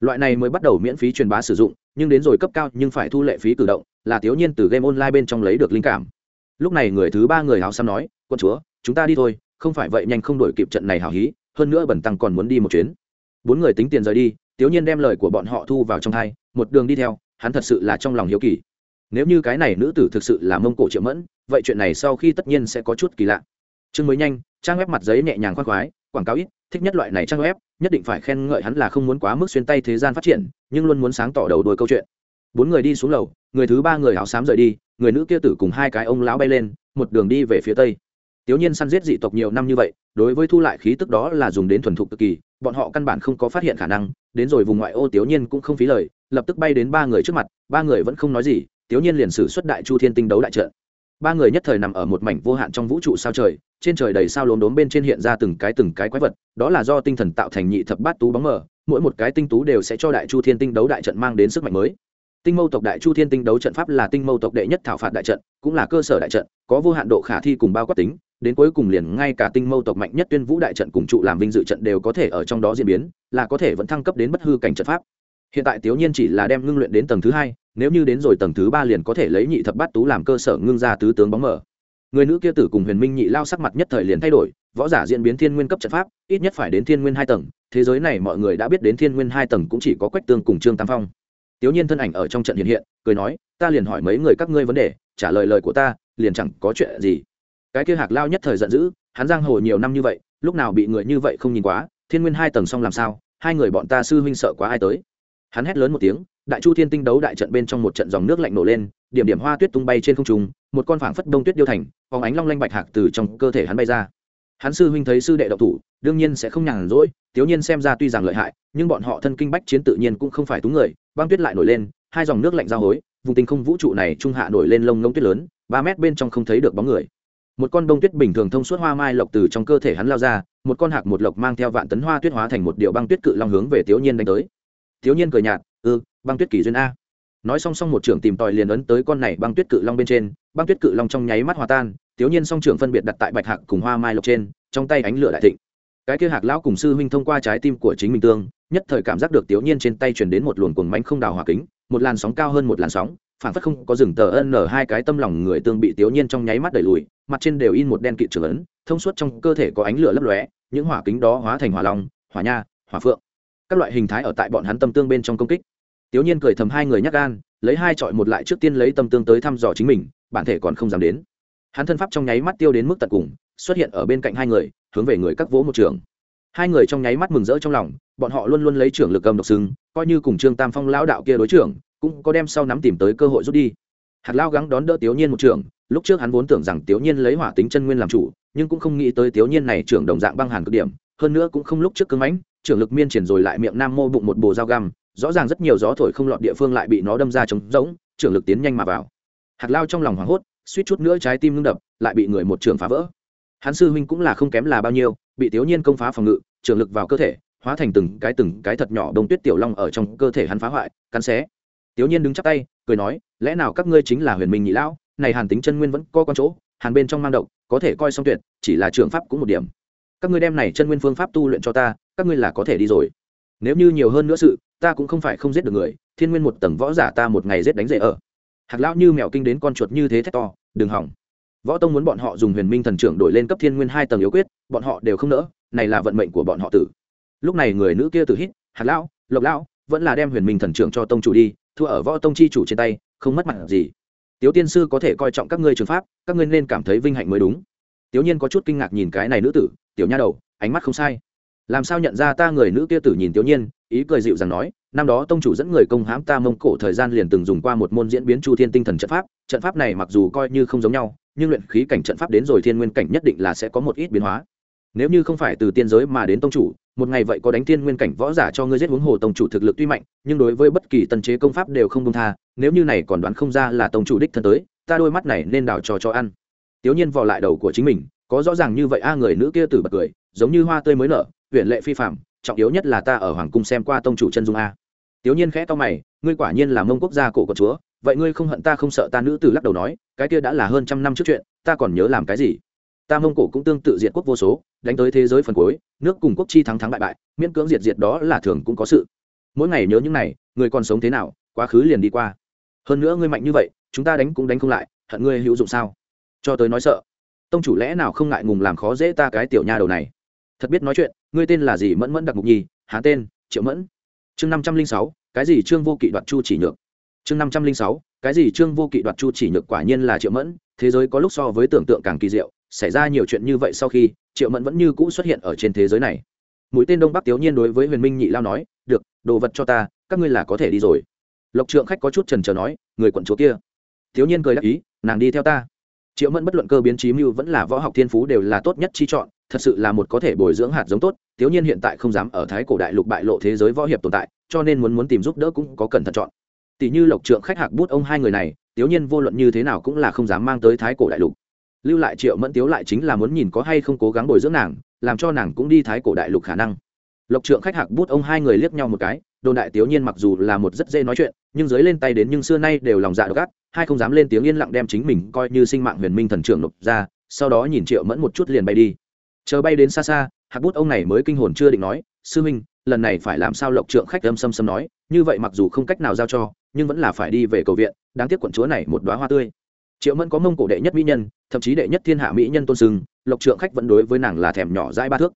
Loại này mới bắt đầu miễn phí truyền bá sử dụng, nhưng đến rồi cấp cao nhưng phải thu lệ phí cử động, là tiểu nhiên từ game online bên trong lấy được linh cảm. Lúc này người thứ ba người hào xăm nói, quân chúa, chúng ta đi thôi, không phải vậy nhanh không đổi kịp trận này hào hí, hơn nữa bẩn tăng còn muốn đi một chuyến. Bốn người tính tiền rời đi, tiểu nhiên đem lời của bọn họ thu vào trong thai, một đường đi theo, hắn thật sự là trong lòng hiếu kỳ nếu như cái này nữ tử thực sự là mông cổ triệu mẫn, vậy chuyện này sau khi tất nhiên sẽ có chút kỳ lạ. Chương mới nhanh, trang web mặt giấy nhẹ nhàng khoan khoái, quảng cáo ít, thích nhất loại này trang web, nhất định phải khen ngợi hắn là không muốn quá mức xuyên tay thế gian phát triển, nhưng luôn muốn sáng tỏ đầu đuôi câu chuyện. Bốn người đi xuống lầu, người thứ ba người áo xám rời đi, người nữ kia tử cùng hai cái ông lão bay lên, một đường đi về phía tây. Tiểu nhiên săn giết dị tộc nhiều năm như vậy, đối với thu lại khí tức đó là dùng đến thuần thục cực kỳ, bọn họ căn bản không có phát hiện khả năng, đến rồi vùng ngoại ô tiểu nhiên cũng không phí lời, lập tức bay đến ba người trước mặt, ba người vẫn không nói gì tiểu nhiên liền sử xuất đại chu thiên tinh đấu đại trận. Ba người nhất thời nằm ở một mảnh vô hạn trong vũ trụ sao trời, trên trời đầy sao lốm đốm bên trên hiện ra từng cái từng cái quái vật, đó là do tinh thần tạo thành nhị thập bát tú bóng mờ, mỗi một cái tinh tú đều sẽ cho đại chu thiên tinh đấu đại trận mang đến sức mạnh mới. Tinh mâu tộc đại chu thiên tinh đấu trận pháp là tinh mâu tộc đệ nhất thảo phạt đại trận, cũng là cơ sở đại trận, có vô hạn độ khả thi cùng bao quát tính, đến cuối cùng liền ngay cả tinh mâu tộc mạnh nhất tuyên vũ đại trận cùng trụ làm vinh dự trận đều có thể ở trong đó diễn biến, là có thể vẫn thăng cấp đến bất hư cảnh trận pháp. Hiện tại tiểu nhiên chỉ là đem ngưng luyện đến tầng thứ hai nếu như đến rồi tầng thứ ba liền có thể lấy nhị thập bát tú làm cơ sở ngưng ra tứ tướng bóng mở người nữ kia tử cùng huyền minh nhị lao sắc mặt nhất thời liền thay đổi, võ giả diễn biến thiên nguyên cấp trận pháp, ít nhất phải đến thiên nguyên hai tầng, thế giới này mọi người đã biết đến thiên nguyên hai tầng cũng chỉ có quách tương cùng trương tam phong. Tiểu nhiên thân ảnh ở trong trận hiện hiện, cười nói, ta liền hỏi mấy người các ngươi vấn đề, trả lời lời của ta, liền chẳng có chuyện gì. Cái kia hạc lao nhất thời giận dữ, hắn giang hồ nhiều năm như vậy, lúc nào bị người như vậy không nhìn quá, thiên nguyên hai tầng xong làm sao, hai người bọn ta sư huynh sợ quá ai tới. Hắn hét lớn một tiếng đại chu thiên tinh đấu đại trận bên trong một trận dòng nước lạnh nổ lên, điểm điểm hoa tuyết tung bay trên không trung, một con phảng phất đông tuyết điêu thành, phóng ánh long lanh bạch hạc từ trong cơ thể hắn bay ra. Hắn sư huynh thấy sư đệ đậu thủ, đương nhiên sẽ không nhàn rỗi tiếu nhiên xem ra tuy rằng lợi hại, nhưng bọn họ thân kinh bách chiến tự nhiên cũng không phải túng người, băng tuyết lại nổi lên, hai dòng nước lạnh giao hối, vùng tinh không vũ trụ này trung hạ nổi lên lông ngông tuyết lớn, ba mét bên trong không thấy được bóng người. Một con đông tuyết bình thường thông suốt hoa mai lộc từ trong cơ thể hắn lao ra, một con hạc một lộc mang theo vạn tấn hoa tuyết hóa thành một điệu băng tuyết cự long hướng về tiểu nhiên đánh tới. Tiểu nhiên cười nhạt ừ băng tuyết kỳ duyên a. Nói song song một trưởng tìm tòi liền ấn tới con này băng tuyết cự long bên trên, băng tuyết cự long trong nháy mắt hòa tan, thiếu nhiên song trưởng phân biệt đặt tại bạch hạc cùng hoa mai lộc trên, trong tay ánh lửa đại thịnh. Cái kia hạc lão cùng sư huynh thông qua trái tim của chính mình tương, nhất thời cảm giác được thiếu nhiên trên tay truyền đến một luồng cuồng mánh không đào hỏa kính, một làn sóng cao hơn một làn sóng, phản phất không có rừng tờ ân nở hai cái tâm lòng người tương bị thiếu nhiên trong nháy mắt đẩy lùi, mặt trên đều in một đen kịt trưởng ấn, thông suốt trong cơ thể có ánh lửa lấp lóe, những hỏa kính đó hóa thành hỏa long, hỏa nha, hỏa phượng. Các loại hình thái ở tại bọn hắn tâm tương bên trong công kích tiểu nhiên cười thầm hai người nhắc gan, lấy hai trọi một lại trước tiên lấy tâm tương tới thăm dò chính mình, bản thể còn không dám đến. Hắn thân pháp trong nháy mắt tiêu đến mức tận cùng, xuất hiện ở bên cạnh hai người, hướng về người các vỗ một trường. Hai người trong nháy mắt mừng rỡ trong lòng, bọn họ luôn luôn lấy trưởng lực cầm độc sưng coi như cùng trương tam phong lão đạo kia đối trưởng, cũng có đem sau nắm tìm tới cơ hội rút đi. Hạt lao gắng đón đỡ tiểu nhiên một trường, lúc trước hắn vốn tưởng rằng tiểu nhiên lấy hỏa tính chân nguyên làm chủ, nhưng cũng không nghĩ tới tiểu nhiên này trưởng đồng dạng băng hàn cực điểm, hơn nữa cũng không lúc trước cứng mãnh, trưởng lực miên triển rồi lại miệng nam mô bụng một bồ dao găm rõ ràng rất nhiều gió thổi không lọt địa phương lại bị nó đâm ra trống rỗng, trưởng lực tiến nhanh mà vào. Hạt lao trong lòng hoảng hốt, suýt chút nữa trái tim ngưng đập, lại bị người một trường phá vỡ. Hắn sư huynh cũng là không kém là bao nhiêu, bị thiếu nhiên công phá phòng ngự trường lực vào cơ thể, hóa thành từng cái từng cái thật nhỏ đông tuyết tiểu long ở trong cơ thể hắn phá hoại, cắn xé. Tiểu nhiên đứng chắp tay, cười nói, lẽ nào các ngươi chính là huyền minh nhị lão? Này hàn tính chân nguyên vẫn co con chỗ, hàn bên trong mang động có thể coi xong tuyệt, chỉ là trường pháp cũng một điểm. Các ngươi đem này chân nguyên phương pháp tu luyện cho ta, các ngươi là có thể đi rồi nếu như nhiều hơn nữa sự, ta cũng không phải không giết được người, thiên nguyên một tầng võ giả ta một ngày giết đánh dễ ở. Hạc lão như mèo kinh đến con chuột như thế thét to, đừng hỏng. Võ tông muốn bọn họ dùng huyền minh thần trưởng đổi lên cấp thiên nguyên hai tầng yếu quyết, bọn họ đều không nỡ, này là vận mệnh của bọn họ tử. Lúc này người nữ kia tử hít, hạc lão, lộc lão, vẫn là đem huyền minh thần trưởng cho tông chủ đi, thua ở võ tông chi chủ trên tay, không mất mặt gì. Tiếu tiên sư có thể coi trọng các ngươi trường pháp, các ngươi nên cảm thấy vinh hạnh mới đúng. Tiểu nhiên có chút kinh ngạc nhìn cái này nữ tử, tiểu nha đầu, ánh mắt không sai làm sao nhận ra ta người nữ kia tử nhìn tiểu nhiên, ý cười dịu rằng nói, năm đó tông chủ dẫn người công hãm ta mông cổ thời gian liền từng dùng qua một môn diễn biến chu thiên tinh thần trận pháp trận pháp này mặc dù coi như không giống nhau, nhưng luyện khí cảnh trận pháp đến rồi thiên nguyên cảnh nhất định là sẽ có một ít biến hóa. Nếu như không phải từ tiên giới mà đến tông chủ, một ngày vậy có đánh thiên nguyên cảnh võ giả cho ngươi giết huống hồ tông chủ thực lực tuy mạnh, nhưng đối với bất kỳ tân chế công pháp đều không công tha, nếu như này còn đoán không ra là tông chủ đích thân tới, ta đôi mắt này nên đào trò cho ăn. Tiểu nhiên vò lại đầu của chính mình, có rõ ràng như vậy a, người nữ kia tử bật cười, giống như hoa tươi mới nở huyện lệ phi phạm, trọng yếu nhất là ta ở hoàng cung xem qua tông chủ chân dung a. Tiểu nhiên khẽ to mày, ngươi quả nhiên là mông quốc gia cổ của chúa, vậy ngươi không hận ta không sợ ta nữ tử lắc đầu nói, cái kia đã là hơn trăm năm trước chuyện, ta còn nhớ làm cái gì? Ta mông cổ cũng tương tự diệt quốc vô số, đánh tới thế giới phần cuối, nước cùng quốc chi thắng thắng bại bại, miễn cưỡng diệt diệt đó là thường cũng có sự. Mỗi ngày nhớ những này, người còn sống thế nào, quá khứ liền đi qua. Hơn nữa ngươi mạnh như vậy, chúng ta đánh cũng đánh không lại, hận ngươi hữu dụng sao? Cho tới nói sợ, tông chủ lẽ nào không ngại ngùng làm khó dễ ta cái tiểu nha đầu này? Thật biết nói chuyện ngươi tên là gì mẫn mẫn đặc mục nhi há tên triệu mẫn chương năm trăm linh sáu cái gì trương vô kỵ đoạt chu chỉ nhược chương năm trăm linh sáu cái gì trương vô kỵ đoạt chu chỉ nhược quả nhiên là triệu mẫn thế giới có lúc so với tưởng tượng càng kỳ diệu xảy ra nhiều chuyện như vậy sau khi triệu mẫn vẫn như cũ xuất hiện ở trên thế giới này mũi tên đông bắc tiếu nhiên đối với huyền minh nhị lao nói được đồ vật cho ta các ngươi là có thể đi rồi lộc trượng khách có chút trần trờ nói người quận chúa kia thiếu nhiên cười đáp ý nàng đi theo ta triệu mẫn bất luận cơ biến trí mưu vẫn là võ học thiên phú đều là tốt nhất chi chọn, thật sự là một có thể bồi dưỡng hạt giống tốt, thiếu nhiên hiện tại không dám ở thái cổ đại lục bại lộ thế giới võ hiệp tồn tại, cho nên muốn muốn tìm giúp đỡ cũng có cần thận chọn. Tỷ như lộc trượng khách hạc bút ông hai người này, thiếu nhiên vô luận như thế nào cũng là không dám mang tới thái cổ đại lục. Lưu lại triệu mẫn tiếu lại chính là muốn nhìn có hay không cố gắng bồi dưỡng nàng, làm cho nàng cũng đi thái cổ đại lục khả năng. Lộc trượng khách hạc bút ông hai người liếc nhau một cái đồn đại tiểu nhiên mặc dù là một rất dễ nói chuyện, nhưng dưới lên tay đến nhưng xưa nay đều lòng dạ độc ác, hai không dám lên tiếng yên lặng đem chính mình coi như sinh mạng huyền minh thần trưởng nộp ra, sau đó nhìn triệu mẫn một chút liền bay đi. Chờ bay đến xa xa hạc bút ông này mới kinh hồn chưa định nói, sư minh lần này phải làm sao lộc trượng khách âm xâm xâm nói, như vậy mặc dù không cách nào giao cho, nhưng vẫn là phải đi về cầu viện, đáng tiếc quận chúa này một đoá hoa tươi. Triệu mẫn có mông cổ đệ nhất mỹ nhân, thậm chí đệ nhất thiên hạ mỹ nhân tôn sưng, lộc trượng khách vẫn đối với nàng là thèm nhỏ dãi ba thước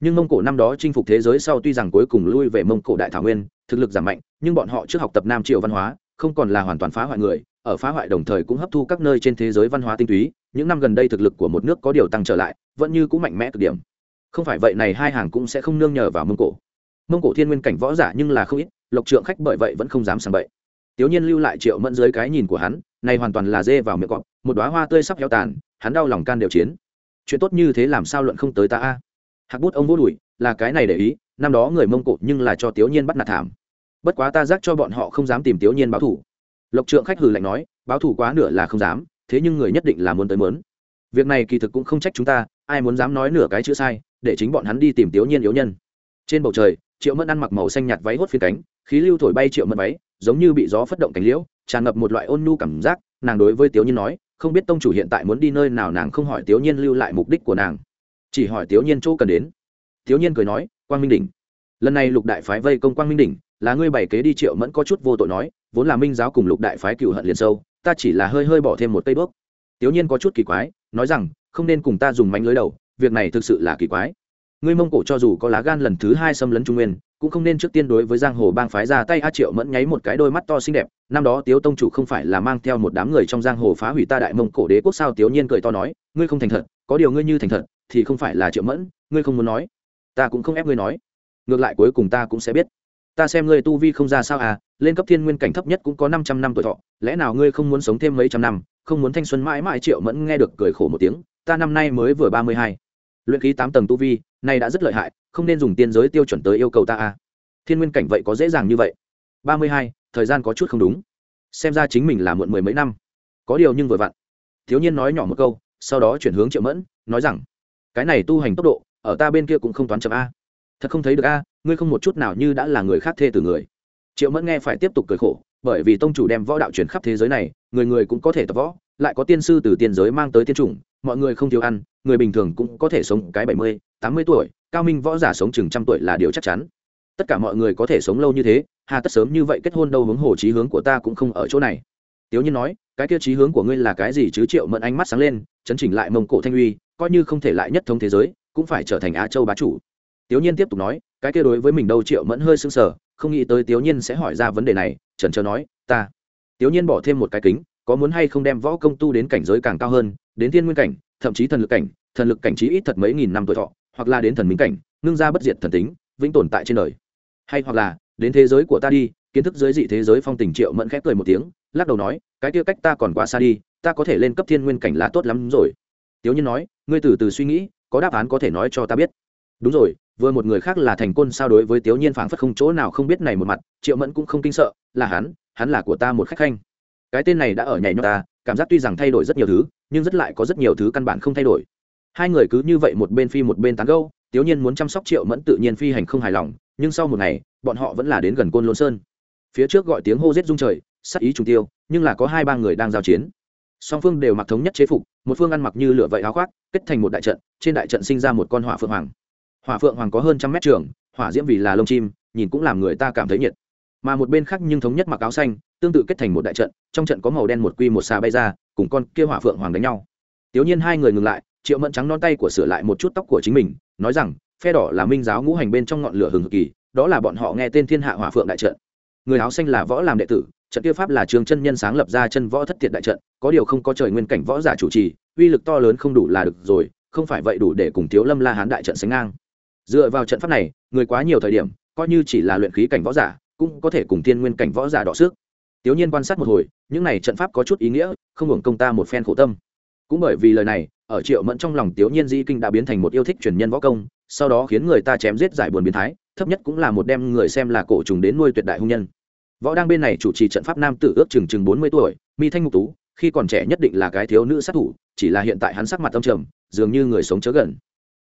nhưng mông cổ năm đó chinh phục thế giới sau tuy rằng cuối cùng lui về mông cổ đại thảo nguyên, thực lực giảm mạnh, nhưng bọn họ trước học tập nam triều văn hóa, không còn là hoàn toàn phá hoại người, ở phá hoại đồng thời cũng hấp thu các nơi trên thế giới văn hóa tinh túy, những năm gần đây thực lực của một nước có điều tăng trở lại, vẫn như cũng mạnh mẽ cực điểm. Không phải vậy này hai hàng cũng sẽ không nương nhờ vào mông cổ. Mông cổ thiên nguyên cảnh võ giả nhưng là không ít, lộc trượng khách bởi vậy vẫn không dám sàng bậy. Tiểu nhiên lưu lại triệu mẫn dưới cái nhìn của hắn, này hoàn toàn là dê vào miệng cọp, một đoá hoa tươi sắp heo tàn, hắn đau lòng can đều chiến. Chuyện tốt như thế làm sao luận không tới ta a? Hạc bút ông vô đùi là cái này để ý, năm đó người mông cổ nhưng là cho tiểu nhiên bắt nạt thảm. Bất quá ta giác cho bọn họ không dám tìm tiểu nhiên báo thủ. Lộc trượng khách hừ lạnh nói, báo thủ quá nửa là không dám, thế nhưng người nhất định là muốn tới mớn. Việc này kỳ thực cũng không trách chúng ta, ai muốn dám nói nửa cái chữ sai, để chính bọn hắn đi tìm tiểu nhiên yếu nhân. Trên bầu trời, triệu mẫn ăn mặc màu xanh nhạt váy hốt phiến cánh, khí lưu thổi bay triệu mẫn váy, giống như bị gió phất động cánh liễu, tràn ngập một loại ôn nhu cảm giác, nàng đối với tiểu nhiên nói, không biết tông chủ hiện tại muốn đi nơi nào, nàng không hỏi tiểu nhiên lưu lại mục đích của nàng chỉ hỏi tiểu nhiên chỗ cần đến. Tiểu nhiên cười nói, quang minh đỉnh. Lần này lục đại phái vây công quang minh đỉnh, là ngươi bày kế đi triệu mẫn có chút vô tội nói, vốn là minh giáo cùng lục đại phái cựu hận liền sâu, ta chỉ là hơi hơi bỏ thêm một cây bước. Tiểu nhiên có chút kỳ quái, nói rằng, không nên cùng ta dùng mánh lưới đầu, việc này thực sự là kỳ quái. Ngươi mông cổ cho dù có lá gan lần thứ hai xâm lấn trung nguyên, cũng không nên trước tiên đối với giang hồ bang phái ra tay a triệu mẫn nháy một cái đôi mắt to xinh đẹp, năm đó tiếu tông chủ không phải là mang theo một đám người trong giang hồ phá hủy ta đại mông cổ đế quốc sao? Tiếu nhiên cười to nói, ngươi không thành thật có điều ngươi như thành thật, thì không phải là triệu mẫn, ngươi không muốn nói. Ta cũng không ép ngươi nói. Ngược lại cuối cùng ta cũng sẽ biết. Ta xem ngươi tu vi không ra sao à lên cấp thiên nguyên cảnh thấp nhất cũng có năm trăm năm tuổi thọ, lẽ nào ngươi không muốn sống thêm mấy trăm năm, không muốn thanh xuân mãi mãi triệu mẫn nghe được cười khổ một tiếng, ta năm nay mới vừa ba mươi hai. Luyện khí tám tầng tu vi này đã rất lợi hại, không nên dùng tiên giới tiêu chuẩn tới yêu cầu ta à. Thiên nguyên cảnh vậy có dễ dàng như vậy? Ba mươi hai, thời gian có chút không đúng. Xem ra chính mình là muộn mười mấy năm. Có điều nhưng vừa vặn. Thiếu nhiên nói nhỏ một câu sau đó chuyển hướng triệu mẫn, nói rằng, cái này tu hành tốc độ, ở ta bên kia cũng không toán chậm a. Thật không thấy được a, ngươi không một chút nào như đã là người khác thê từ người. Triệu mẫn nghe phải tiếp tục cười khổ, bởi vì tông chủ đem võ đạo chuyển khắp thế giới này, người người cũng có thể tập võ, lại có tiên sư từ tiên giới mang tới tiên chủng, mọi người không thiếu ăn, người bình thường cũng có thể sống cái bảy mươi, tám mươi tuổi, cao minh võ giả sống chừng trăm tuổi là điều chắc chắn. Tất cả mọi người có thể sống lâu như thế, hà tất sớm như vậy kết hôn đâu hướng hồ chí hướng của ta cũng không ở chỗ này. Tiếu nhiên nói cái kia trí hướng của ngươi là cái gì chứ triệu mẫn ánh mắt sáng lên, chấn chỉnh lại mông cổ thanh uy, coi như không thể lại nhất thống thế giới, cũng phải trở thành á châu bá chủ. Tiểu nhiên tiếp tục nói, cái kia đối với mình đâu triệu mẫn hơi sưng sờ, không nghĩ tới tiểu nhiên sẽ hỏi ra vấn đề này trần trờ nói, ta. Tiểu nhiên bỏ thêm một cái kính, có muốn hay không đem võ công tu đến cảnh giới càng cao hơn, đến thiên nguyên cảnh, thậm chí thần lực cảnh, thần lực cảnh trí ít thật mấy nghìn năm tuổi thọ, hoặc là đến thần minh cảnh, ngưng ra bất diệt thần tính, vĩnh tồn tại trên đời. Hay hoặc là, đến thế giới của ta đi, kiến thức dưới dị thế giới phong tình triệu mẫn khép cười một tiếng, lắc đầu nói cái kia cách ta còn quá xa đi, ta có thể lên cấp thiên nguyên cảnh là tốt lắm rồi. Tiếu nhiên nói, ngươi từ từ suy nghĩ, có đáp án có thể nói cho ta biết. Đúng rồi, vừa một người khác là thành côn sao đối với tiếu nhiên phảng phất không chỗ nào không biết này một mặt, triệu mẫn cũng không kinh sợ, là hắn hắn là của ta một khách khanh. Cái tên này đã ở nhảy nhót ta, cảm giác tuy rằng thay đổi rất nhiều thứ, nhưng rất lại có rất nhiều thứ căn bản không thay đổi. Hai người cứ như vậy một bên phi một bên tán gâu tiếu nhiên muốn chăm sóc triệu mẫn tự nhiên phi hành không hài lòng, nhưng sau một ngày, bọn họ vẫn là đến gần côn lôn sơn. Phía trước gọi tiếng hô rết rung trời sắc ý trùng tiêu nhưng là có hai ba người đang giao chiến. Song phương đều mặc thống nhất chế phục, một phương ăn mặc như lửa vậy áo khoác, kết thành một đại trận, trên đại trận sinh ra một con hỏa phượng hoàng. Hỏa phượng hoàng có hơn trăm mét trường, hỏa diễm vì là lông chim, nhìn cũng làm người ta cảm thấy nhiệt. Mà một bên khác nhưng thống nhất mặc áo xanh, tương tự kết thành một đại trận, trong trận có màu đen một quy một xà bay ra, cùng con kia hỏa phượng hoàng đánh nhau. Tiểu nhiên hai người ngừng lại, triệu mẫn trắng non tay của sửa lại một chút tóc của chính mình, nói rằng, phe đỏ là minh giáo ngũ hành bên trong ngọn lửa hừng hực kỳ, đó là bọn họ nghe tên thiên hạ hỏa phượng đại trận. Người áo xanh là võ làm đệ tử trận kia pháp là trường chân nhân sáng lập ra chân võ thất thiệt đại trận, có điều không có trời nguyên cảnh võ giả chủ trì, uy lực to lớn không đủ là được rồi, không phải vậy đủ để cùng thiếu lâm la hán đại trận sánh ngang. Dựa vào trận pháp này, người quá nhiều thời điểm, coi như chỉ là luyện khí cảnh võ giả, cũng có thể cùng thiên nguyên cảnh võ giả đọ sức. Tiếu nhiên quan sát một hồi, những này trận pháp có chút ý nghĩa, không hưởng công ta một phen khổ tâm. Cũng bởi vì lời này, ở triệu mẫn trong lòng Tiếu nhiên di kinh đã biến thành một yêu thích truyền nhân võ công, sau đó khiến người ta chém giết giải buồn biến thái, thấp nhất cũng là một đem người xem là cổ trùng đến nuôi tuyệt đại hung nhân võ đang bên này chủ trì trận pháp nam tử ước chừng chừng bốn mươi tuổi, mi thanh ngục tú, khi còn trẻ nhất định là cái thiếu nữ sát thủ, chỉ là hiện tại hắn sắc mặt tâm trầm, dường như người sống chớ gần.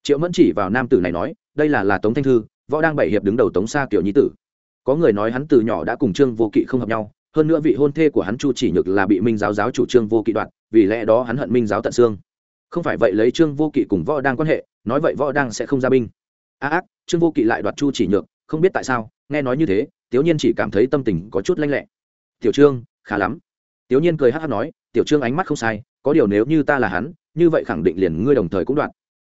Triệu mẫn chỉ vào nam tử này nói, đây là là tống thanh thư, võ đang bảy hiệp đứng đầu tống xa kiểu nhi tử. Có người nói hắn từ nhỏ đã cùng trương vô kỵ không hợp nhau, hơn nữa vị hôn thê của hắn chu chỉ nhược là bị minh giáo giáo chủ trương vô kỵ đoạt, vì lẽ đó hắn hận minh giáo tận xương. Không phải vậy lấy trương vô kỵ cùng võ đang quan hệ, nói vậy võ đang sẽ không ra binh. A ác, trương vô kỵ lại đoạt chu chỉ nhược, không biết tại sao, nghe nói như thế tiểu nhiên chỉ cảm thấy tâm tình có chút lanh lẹ. Tiểu trương, khá lắm. Tiểu nhiên cười hát hát nói, tiểu trương ánh mắt không sai, có điều nếu như ta là hắn, như vậy khẳng định liền ngươi đồng thời cũng đoạt.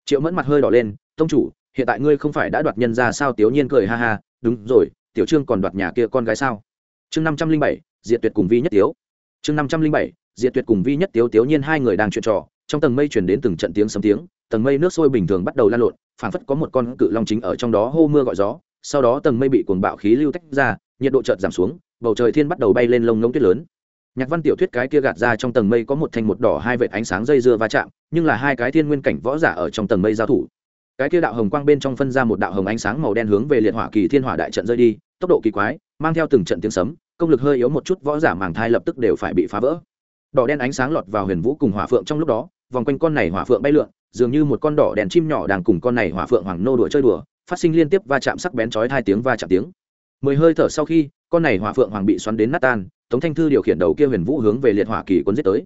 Triệu mẫn mặt hơi đỏ lên, tông chủ, hiện tại ngươi không phải đã đoạt nhân ra sao? Tiểu nhiên cười ha ha, đúng rồi, tiểu trương còn đoạt nhà kia con gái sao? Chương năm trăm linh bảy, diệt tuyệt cùng vi nhất tiếu. Chương năm trăm linh bảy, diệt tuyệt cùng vi nhất tiếu tiểu nhiên hai người đang chuyện trò, trong tầng mây chuyển đến từng trận tiếng sấm tiếng, tầng mây nước sôi bình thường bắt đầu lan lộn, phảng phất có một con cự long chính ở trong đó hô mưa gọi gió sau đó tầng mây bị cuồng bạo khí lưu tách ra, nhiệt độ chợt giảm xuống, bầu trời thiên bắt đầu bay lên lông ngông tuyết lớn. Nhạc văn tiểu thuyết cái kia gạt ra trong tầng mây có một thanh một đỏ hai vệt ánh sáng dây dưa va chạm, nhưng là hai cái thiên nguyên cảnh võ giả ở trong tầng mây giao thủ. Cái kia đạo hồng quang bên trong phân ra một đạo hồng ánh sáng màu đen hướng về liệt hỏa kỳ thiên hỏa đại trận rơi đi, tốc độ kỳ quái, mang theo từng trận tiếng sấm, công lực hơi yếu một chút võ giả màng thai lập tức đều phải bị phá vỡ. Đỏ đen ánh sáng lọt vào huyền vũ cùng hỏa phượng trong lúc đó, vòng quanh con này hỏa phượng bay lượn, dường như một con đỏ đèn chim nhỏ đang cùng con này hỏa phượng hoàng nô đùa chơi đùa phát sinh liên tiếp va chạm sắc bén chói hai tiếng va chạm tiếng. Mười hơi thở sau khi, con này hỏa phượng hoàng bị xoắn đến nát tan, tống thanh thư điều khiển đầu kia huyền vũ hướng về liệt hỏa kỳ quân giết tới.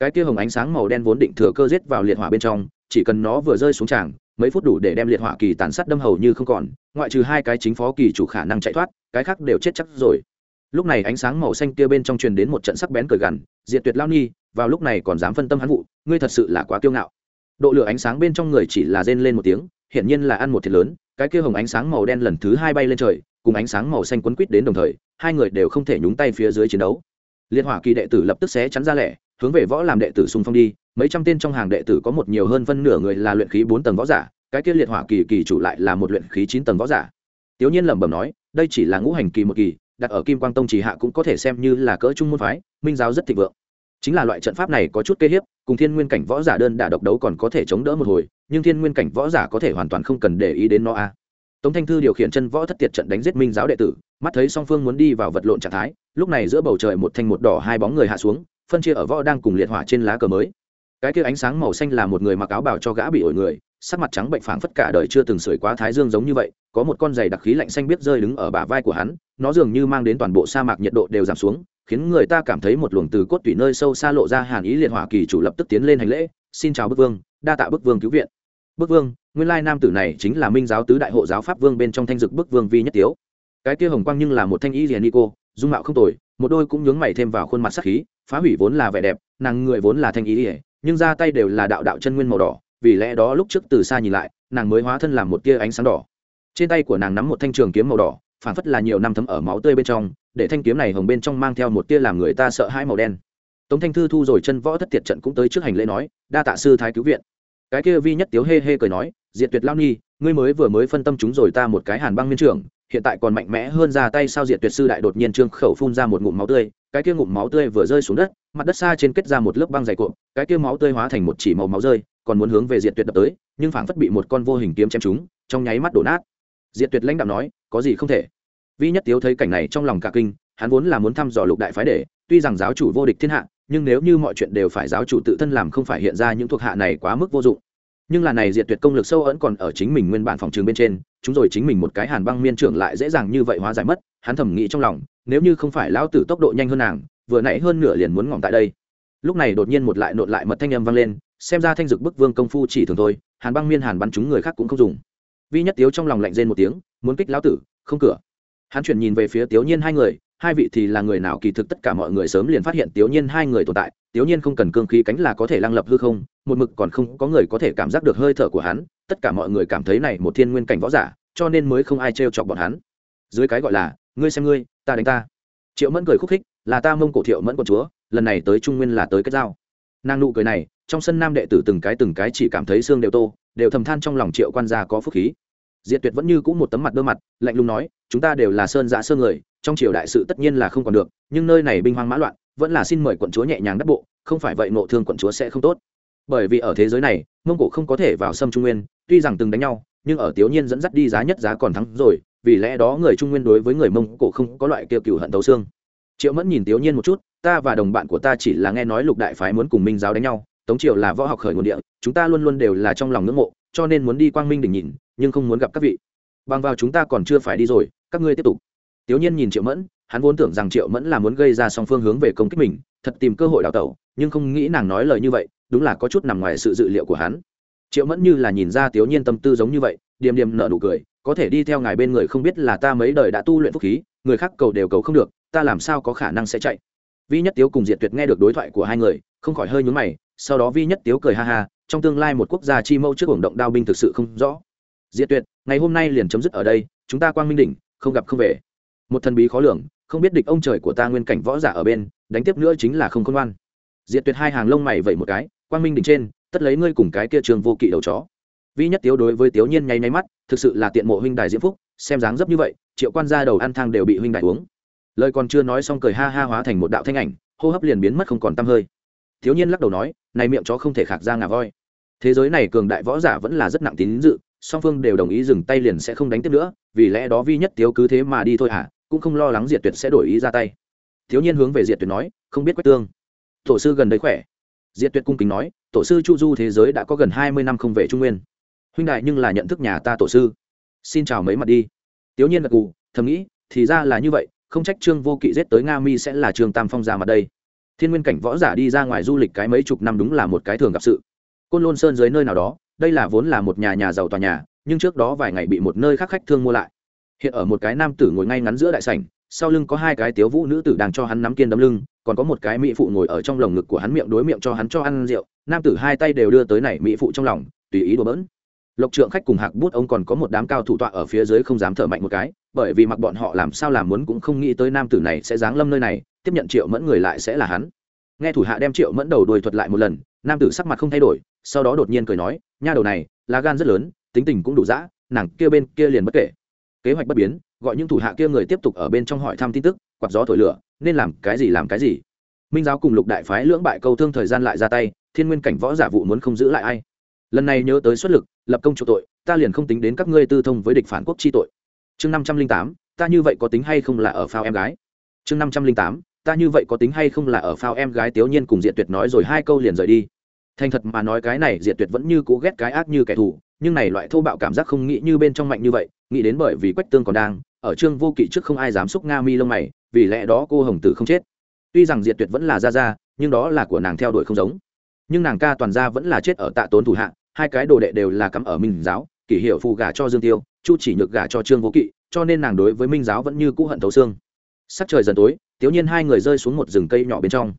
Cái kia hồng ánh sáng màu đen vốn định thừa cơ giết vào liệt hỏa bên trong, chỉ cần nó vừa rơi xuống tràng, mấy phút đủ để đem liệt hỏa kỳ tàn sát đâm hầu như không còn, ngoại trừ hai cái chính phó kỳ chủ khả năng chạy thoát, cái khác đều chết chắc rồi. Lúc này ánh sáng màu xanh kia bên trong truyền đến một trận sắc bén cởi gằn, diệt tuyệt lao ni, vào lúc này còn dám phân tâm hắn vụ, ngươi thật sự là quá kiêu ngạo. Độ lửa ánh sáng bên trong người chỉ là rên lên một tiếng, hiển nhiên là ăn một thiệt lớn cái kia hồng ánh sáng màu đen lần thứ hai bay lên trời, cùng ánh sáng màu xanh quấn quít đến đồng thời, hai người đều không thể nhúng tay phía dưới chiến đấu. Liên hỏa kỳ đệ tử lập tức xé chắn ra lẻ, hướng về võ làm đệ tử xung phong đi, mấy trăm tên trong hàng đệ tử có một nhiều hơn phân nửa người là luyện khí bốn tầng võ giả, cái kia liệt hỏa kỳ kỳ chủ lại là một luyện khí chín tầng võ giả. Tiểu nhiên lẩm bẩm nói, đây chỉ là ngũ hành kỳ một kỳ, đặt ở kim quang tông chỉ hạ cũng có thể xem như là cỡ trung môn phái, minh giáo rất thịnh vượng. Chính là loại trận pháp này có chút kê hiếp, cùng thiên nguyên cảnh võ giả đơn đả độc đấu còn có thể chống đỡ một hồi nhưng thiên nguyên cảnh võ giả có thể hoàn toàn không cần để ý đến nó a tống thanh thư điều khiển chân võ thất tiệt trận đánh giết minh giáo đệ tử, mắt thấy song phương muốn đi vào vật lộn trạng thái, lúc này giữa bầu trời một thanh một đỏ hai bóng người hạ xuống, phân chia ở võ đang cùng liệt hỏa trên lá cờ mới. Cái kia ánh sáng màu xanh là một người mặc áo bào cho gã bị ổi người, sắc mặt trắng bệnh phảng phất cả đời chưa từng sưởi quá thái dương giống như vậy, có một con giày đặc khí lạnh xanh biết rơi đứng ở bả vai của hắn, nó dường như mang đến toàn bộ sa mạc nhiệt độ đều giảm xuống, khiến người ta cảm thấy một luồng từ cốt tủy nơi sâu xa lộ ra hàn ý liệt hỏa kỳ chủ lập tức tiến lên hành lễ, xin chào bức vương, đa tạ bức vương cứu viện bức vương, nguyên lai nam tử này chính là minh giáo tứ đại hộ giáo pháp vương bên trong thanh dực bức vương vi nhất tiếu. Cái kia hồng quang nhưng là một thanh ý liền nico, dung mạo không tồi, một đôi cũng nhướng mày thêm vào khuôn mặt sắc khí, phá hủy vốn là vẻ đẹp, nàng người vốn là thanh ý ỉa nhưng ra tay đều là đạo đạo chân nguyên màu đỏ, vì lẽ đó lúc trước từ xa nhìn lại, nàng mới hóa thân làm một tia ánh sáng đỏ. Trên tay của nàng nắm một thanh trường kiếm màu đỏ, phản phất là nhiều năm thấm ở máu tươi bên trong, để thanh kiếm này hồng bên trong mang theo một tia làm người ta sợ hãi màu đen. Tống thanh thư thu rồi chân võ thất tiệt trận cũng tới trước hành lễ nói, đa tạ sư thái cứu viện cái kia vi nhất tiếu hê hê cười nói, diệt tuyệt lao nhi, ngươi mới vừa mới phân tâm chúng rồi ta một cái hàn băng miên trưởng, hiện tại còn mạnh mẽ hơn ra tay sao diệt tuyệt sư đại đột nhiên trương khẩu phun ra một ngụm máu tươi, cái kia ngụm máu tươi vừa rơi xuống đất, mặt đất xa trên kết ra một lớp băng dày cộm cái kia máu tươi hóa thành một chỉ màu máu rơi, còn muốn hướng về diệt tuyệt đập tới, nhưng phảng phất bị một con vô hình kiếm chém chúng trong nháy mắt đổ nát. Diệt tuyệt lãnh đạo nói, có gì không thể. Vi nhất tiếu thấy cảnh này trong lòng cả kinh, hắn vốn là muốn thăm dò lục đại phái để, tuy rằng giáo chủ vô địch thiên hạ nhưng nếu như mọi chuyện đều phải giáo chủ tự thân làm không phải hiện ra những thuộc hạ này quá mức vô dụng. Nhưng là này diệt tuyệt công lực sâu ẩn còn ở chính mình nguyên bản phòng trường bên trên, chúng rồi chính mình một cái hàn băng miên trưởng lại dễ dàng như vậy hóa giải mất, hắn thầm nghĩ trong lòng, nếu như không phải lão tử tốc độ nhanh hơn nàng, vừa nãy hơn nửa liền muốn ngỏm tại đây. Lúc này đột nhiên một lại nộn lại mật thanh âm vang lên, xem ra thanh dực bức vương công phu chỉ thường thôi, hàn băng miên hàn bắn chúng người khác cũng không dùng. Vi nhất tiếu trong lòng lạnh rên một tiếng, muốn kích lão tử, không cửa. Hắn chuyển nhìn về phía tiếu nhiên hai người hai vị thì là người nào kỳ thực tất cả mọi người sớm liền phát hiện tiểu nhiên hai người tồn tại tiểu nhiên không cần cương khí cánh là có thể lăng lập hư không, một mực còn không có người có thể cảm giác được hơi thở của hắn, tất cả mọi người cảm thấy này một thiên nguyên cảnh võ giả, cho nên mới không ai trêu chọc bọn hắn. Dưới cái gọi là, ngươi xem ngươi, ta đánh ta. Triệu mẫn cười khúc khích, là ta mông cổ thiệu mẫn quận chúa, lần này tới trung nguyên là tới kết giao. Nàng nụ cười này, trong sân nam đệ tử từng cái từng cái chỉ cảm thấy xương đều tô, đều thầm than trong lòng triệu quan gia có phúc khí. Diệt tuyệt vẫn như cũng một tấm mặt đơ mặt, lạnh lùng nói, chúng ta đều là sơn giã sơn người trong triều đại sự tất nhiên là không còn được, nhưng nơi này binh hoang mã loạn, vẫn là xin mời quận chúa nhẹ nhàng đắc bộ, không phải vậy nộ thương quận chúa sẽ không tốt. Bởi vì ở thế giới này, mông cổ không có thể vào xâm trung nguyên, tuy rằng từng đánh nhau, nhưng ở tiểu nhiên dẫn dắt đi giá nhất giá còn thắng rồi, vì lẽ đó người trung nguyên đối với người mông cổ không có loại kêu cựu hận tấu xương. Triệu mẫn nhìn tiểu nhiên một chút, ta và đồng bạn của ta chỉ là nghe nói lục đại phái muốn cùng minh giáo đánh nhau, tống triều là võ học khởi nguồn địa, chúng ta luôn luôn đều là trong lòng ngưỡng mộ, cho nên muốn đi quang minh đỉnh nhìn, nhưng không muốn gặp các vị. Bằng vào chúng ta còn chưa phải đi rồi, các ngươi tiếp tục tiểu nhiên nhìn triệu mẫn, hắn vốn tưởng rằng triệu mẫn là muốn gây ra song phương hướng về công kích mình, thật tìm cơ hội đào tẩu, nhưng không nghĩ nàng nói lời như vậy, đúng là có chút nằm ngoài sự dự liệu của hắn. Triệu mẫn như là nhìn ra tiểu nhiên tâm tư giống như vậy, điềm điềm nở nụ cười, có thể đi theo ngài bên người không biết là ta mấy đời đã tu luyện phúc khí, người khác cầu đều cầu không được, ta làm sao có khả năng sẽ chạy. Vi nhất tiếu cùng diệt tuyệt nghe được đối thoại của hai người, không khỏi hơi nhướng mày, sau đó vi nhất tiếu cười ha ha, trong tương lai một quốc gia chi mâu trước ổng động đao binh thực sự không rõ. Diệt tuyệt, ngày hôm nay liền chấm dứt ở đây, chúng ta quang minh đỉnh, không gặp không về một thần bí khó lường, không biết địch ông trời của ta nguyên cảnh võ giả ở bên, đánh tiếp nữa chính là không khôn ngoan. Diệt tuyệt hai hàng lông mày vậy một cái, quang minh đỉnh trên, tất lấy ngươi cùng cái kia trường vô kỵ đầu chó. Vi nhất tiếu đối với tiếu nhiên nháy nháy mắt, thực sự là tiện mộ huynh đài diễm phúc, xem dáng dấp như vậy, triệu quan gia đầu ăn thang đều bị huynh đài uống. Lời còn chưa nói xong cười ha ha hóa thành một đạo thanh ảnh, hô hấp liền biến mất không còn t hơi. Thiếu nhiên lắc đầu nói, này miệng chó không thể khạc ra ngà voi. Thế giới này cường đại võ giả vẫn là rất nặng tín dự, song phương đều đồng ý dừng tay liền sẽ không đánh tiếp nữa, vì lẽ đó vi nhất tiếu cứ thế mà đi thôi hả? Cũng không lo lắng diệt tuyệt sẽ đổi ý ra tay. Thiếu nhiên hướng về diệt tuyệt nói, không biết quách tương. Tổ sư gần đấy khỏe. Diệt tuyệt cung kính nói, tổ sư chu du thế giới đã có gần hai mươi năm không về trung nguyên. Huynh đại nhưng là nhận thức nhà ta tổ sư. Xin chào mấy mặt đi. Tiểu nhiên gật gù, thầm nghĩ, thì ra là như vậy, không trách trương vô kỵ giết tới nga mi sẽ là trương tam phong ra mặt đây. Thiên nguyên cảnh võ giả đi ra ngoài du lịch cái mấy chục năm đúng là một cái thường gặp sự. Côn lôn sơn dưới nơi nào đó, đây là vốn là một nhà nhà giàu tòa nhà, nhưng trước đó vài ngày bị một nơi khác khách thương mua lại hiện ở một cái nam tử ngồi ngay ngắn giữa đại sảnh, sau lưng có hai cái tiếu vũ nữ tử đang cho hắn nắm kiên đấm lưng, còn có một cái mỹ phụ ngồi ở trong lồng ngực của hắn miệng đối miệng cho hắn cho ăn rượu. Nam tử hai tay đều đưa tới này mỹ phụ trong lòng, tùy ý đùa bỡn. Lộc trượng khách cùng hạc bút ông còn có một đám cao thủ tọa ở phía dưới không dám thở mạnh một cái, bởi vì mặc bọn họ làm sao làm muốn cũng không nghĩ tới nam tử này sẽ giáng lâm nơi này, tiếp nhận triệu mẫn người lại sẽ là hắn. Nghe thủ hạ đem triệu mẫn đầu đuôi thuật lại một lần, nam tử sắc mặt không thay đổi, sau đó đột nhiên cười nói, nha đầu này, lá gan rất lớn, tính tình cũng đủ dã, nàng kia bên kia liền bất kể kế hoạch bất biến, gọi những thủ hạ kia người tiếp tục ở bên trong hỏi thăm tin tức, quạt gió thổi lửa, nên làm cái gì làm cái gì. Minh giáo cùng lục đại phái lưỡng bại câu thương thời gian lại ra tay, thiên nguyên cảnh võ giả vụ muốn không giữ lại ai. Lần này nhớ tới xuất lực, lập công chủ tội, ta liền không tính đến các ngươi tư thông với địch phản quốc chi tội. Chương năm trăm linh tám, ta như vậy có tính hay không là ở phao em gái? Chương năm trăm linh tám, ta như vậy có tính hay không là ở phao em gái tiểu nhiên cùng diệt tuyệt nói rồi hai câu liền rời đi. Thành thật mà nói cái này diệt tuyệt vẫn như cố ghét cái ác như kẻ thù, nhưng này loại thô bạo cảm giác không nghĩ như bên trong mạnh như vậy nghĩ đến bởi vì quách tương còn đang, ở trương vô kỵ trước không ai dám xúc nga mi lông mày, vì lẽ đó cô hồng tử không chết. Tuy rằng diệt tuyệt vẫn là ra ra nhưng đó là của nàng theo đuổi không giống. Nhưng nàng ca toàn gia vẫn là chết ở tạ tốn thủ hạ, hai cái đồ đệ đều là cắm ở minh giáo, kỷ hiệu phù gả cho dương tiêu, chu chỉ nhược gả cho trương vô kỵ, cho nên nàng đối với minh giáo vẫn như cũ hận thấu xương. Sắc trời dần tối, tiểu nhiên hai người rơi xuống một rừng cây nhỏ bên trong.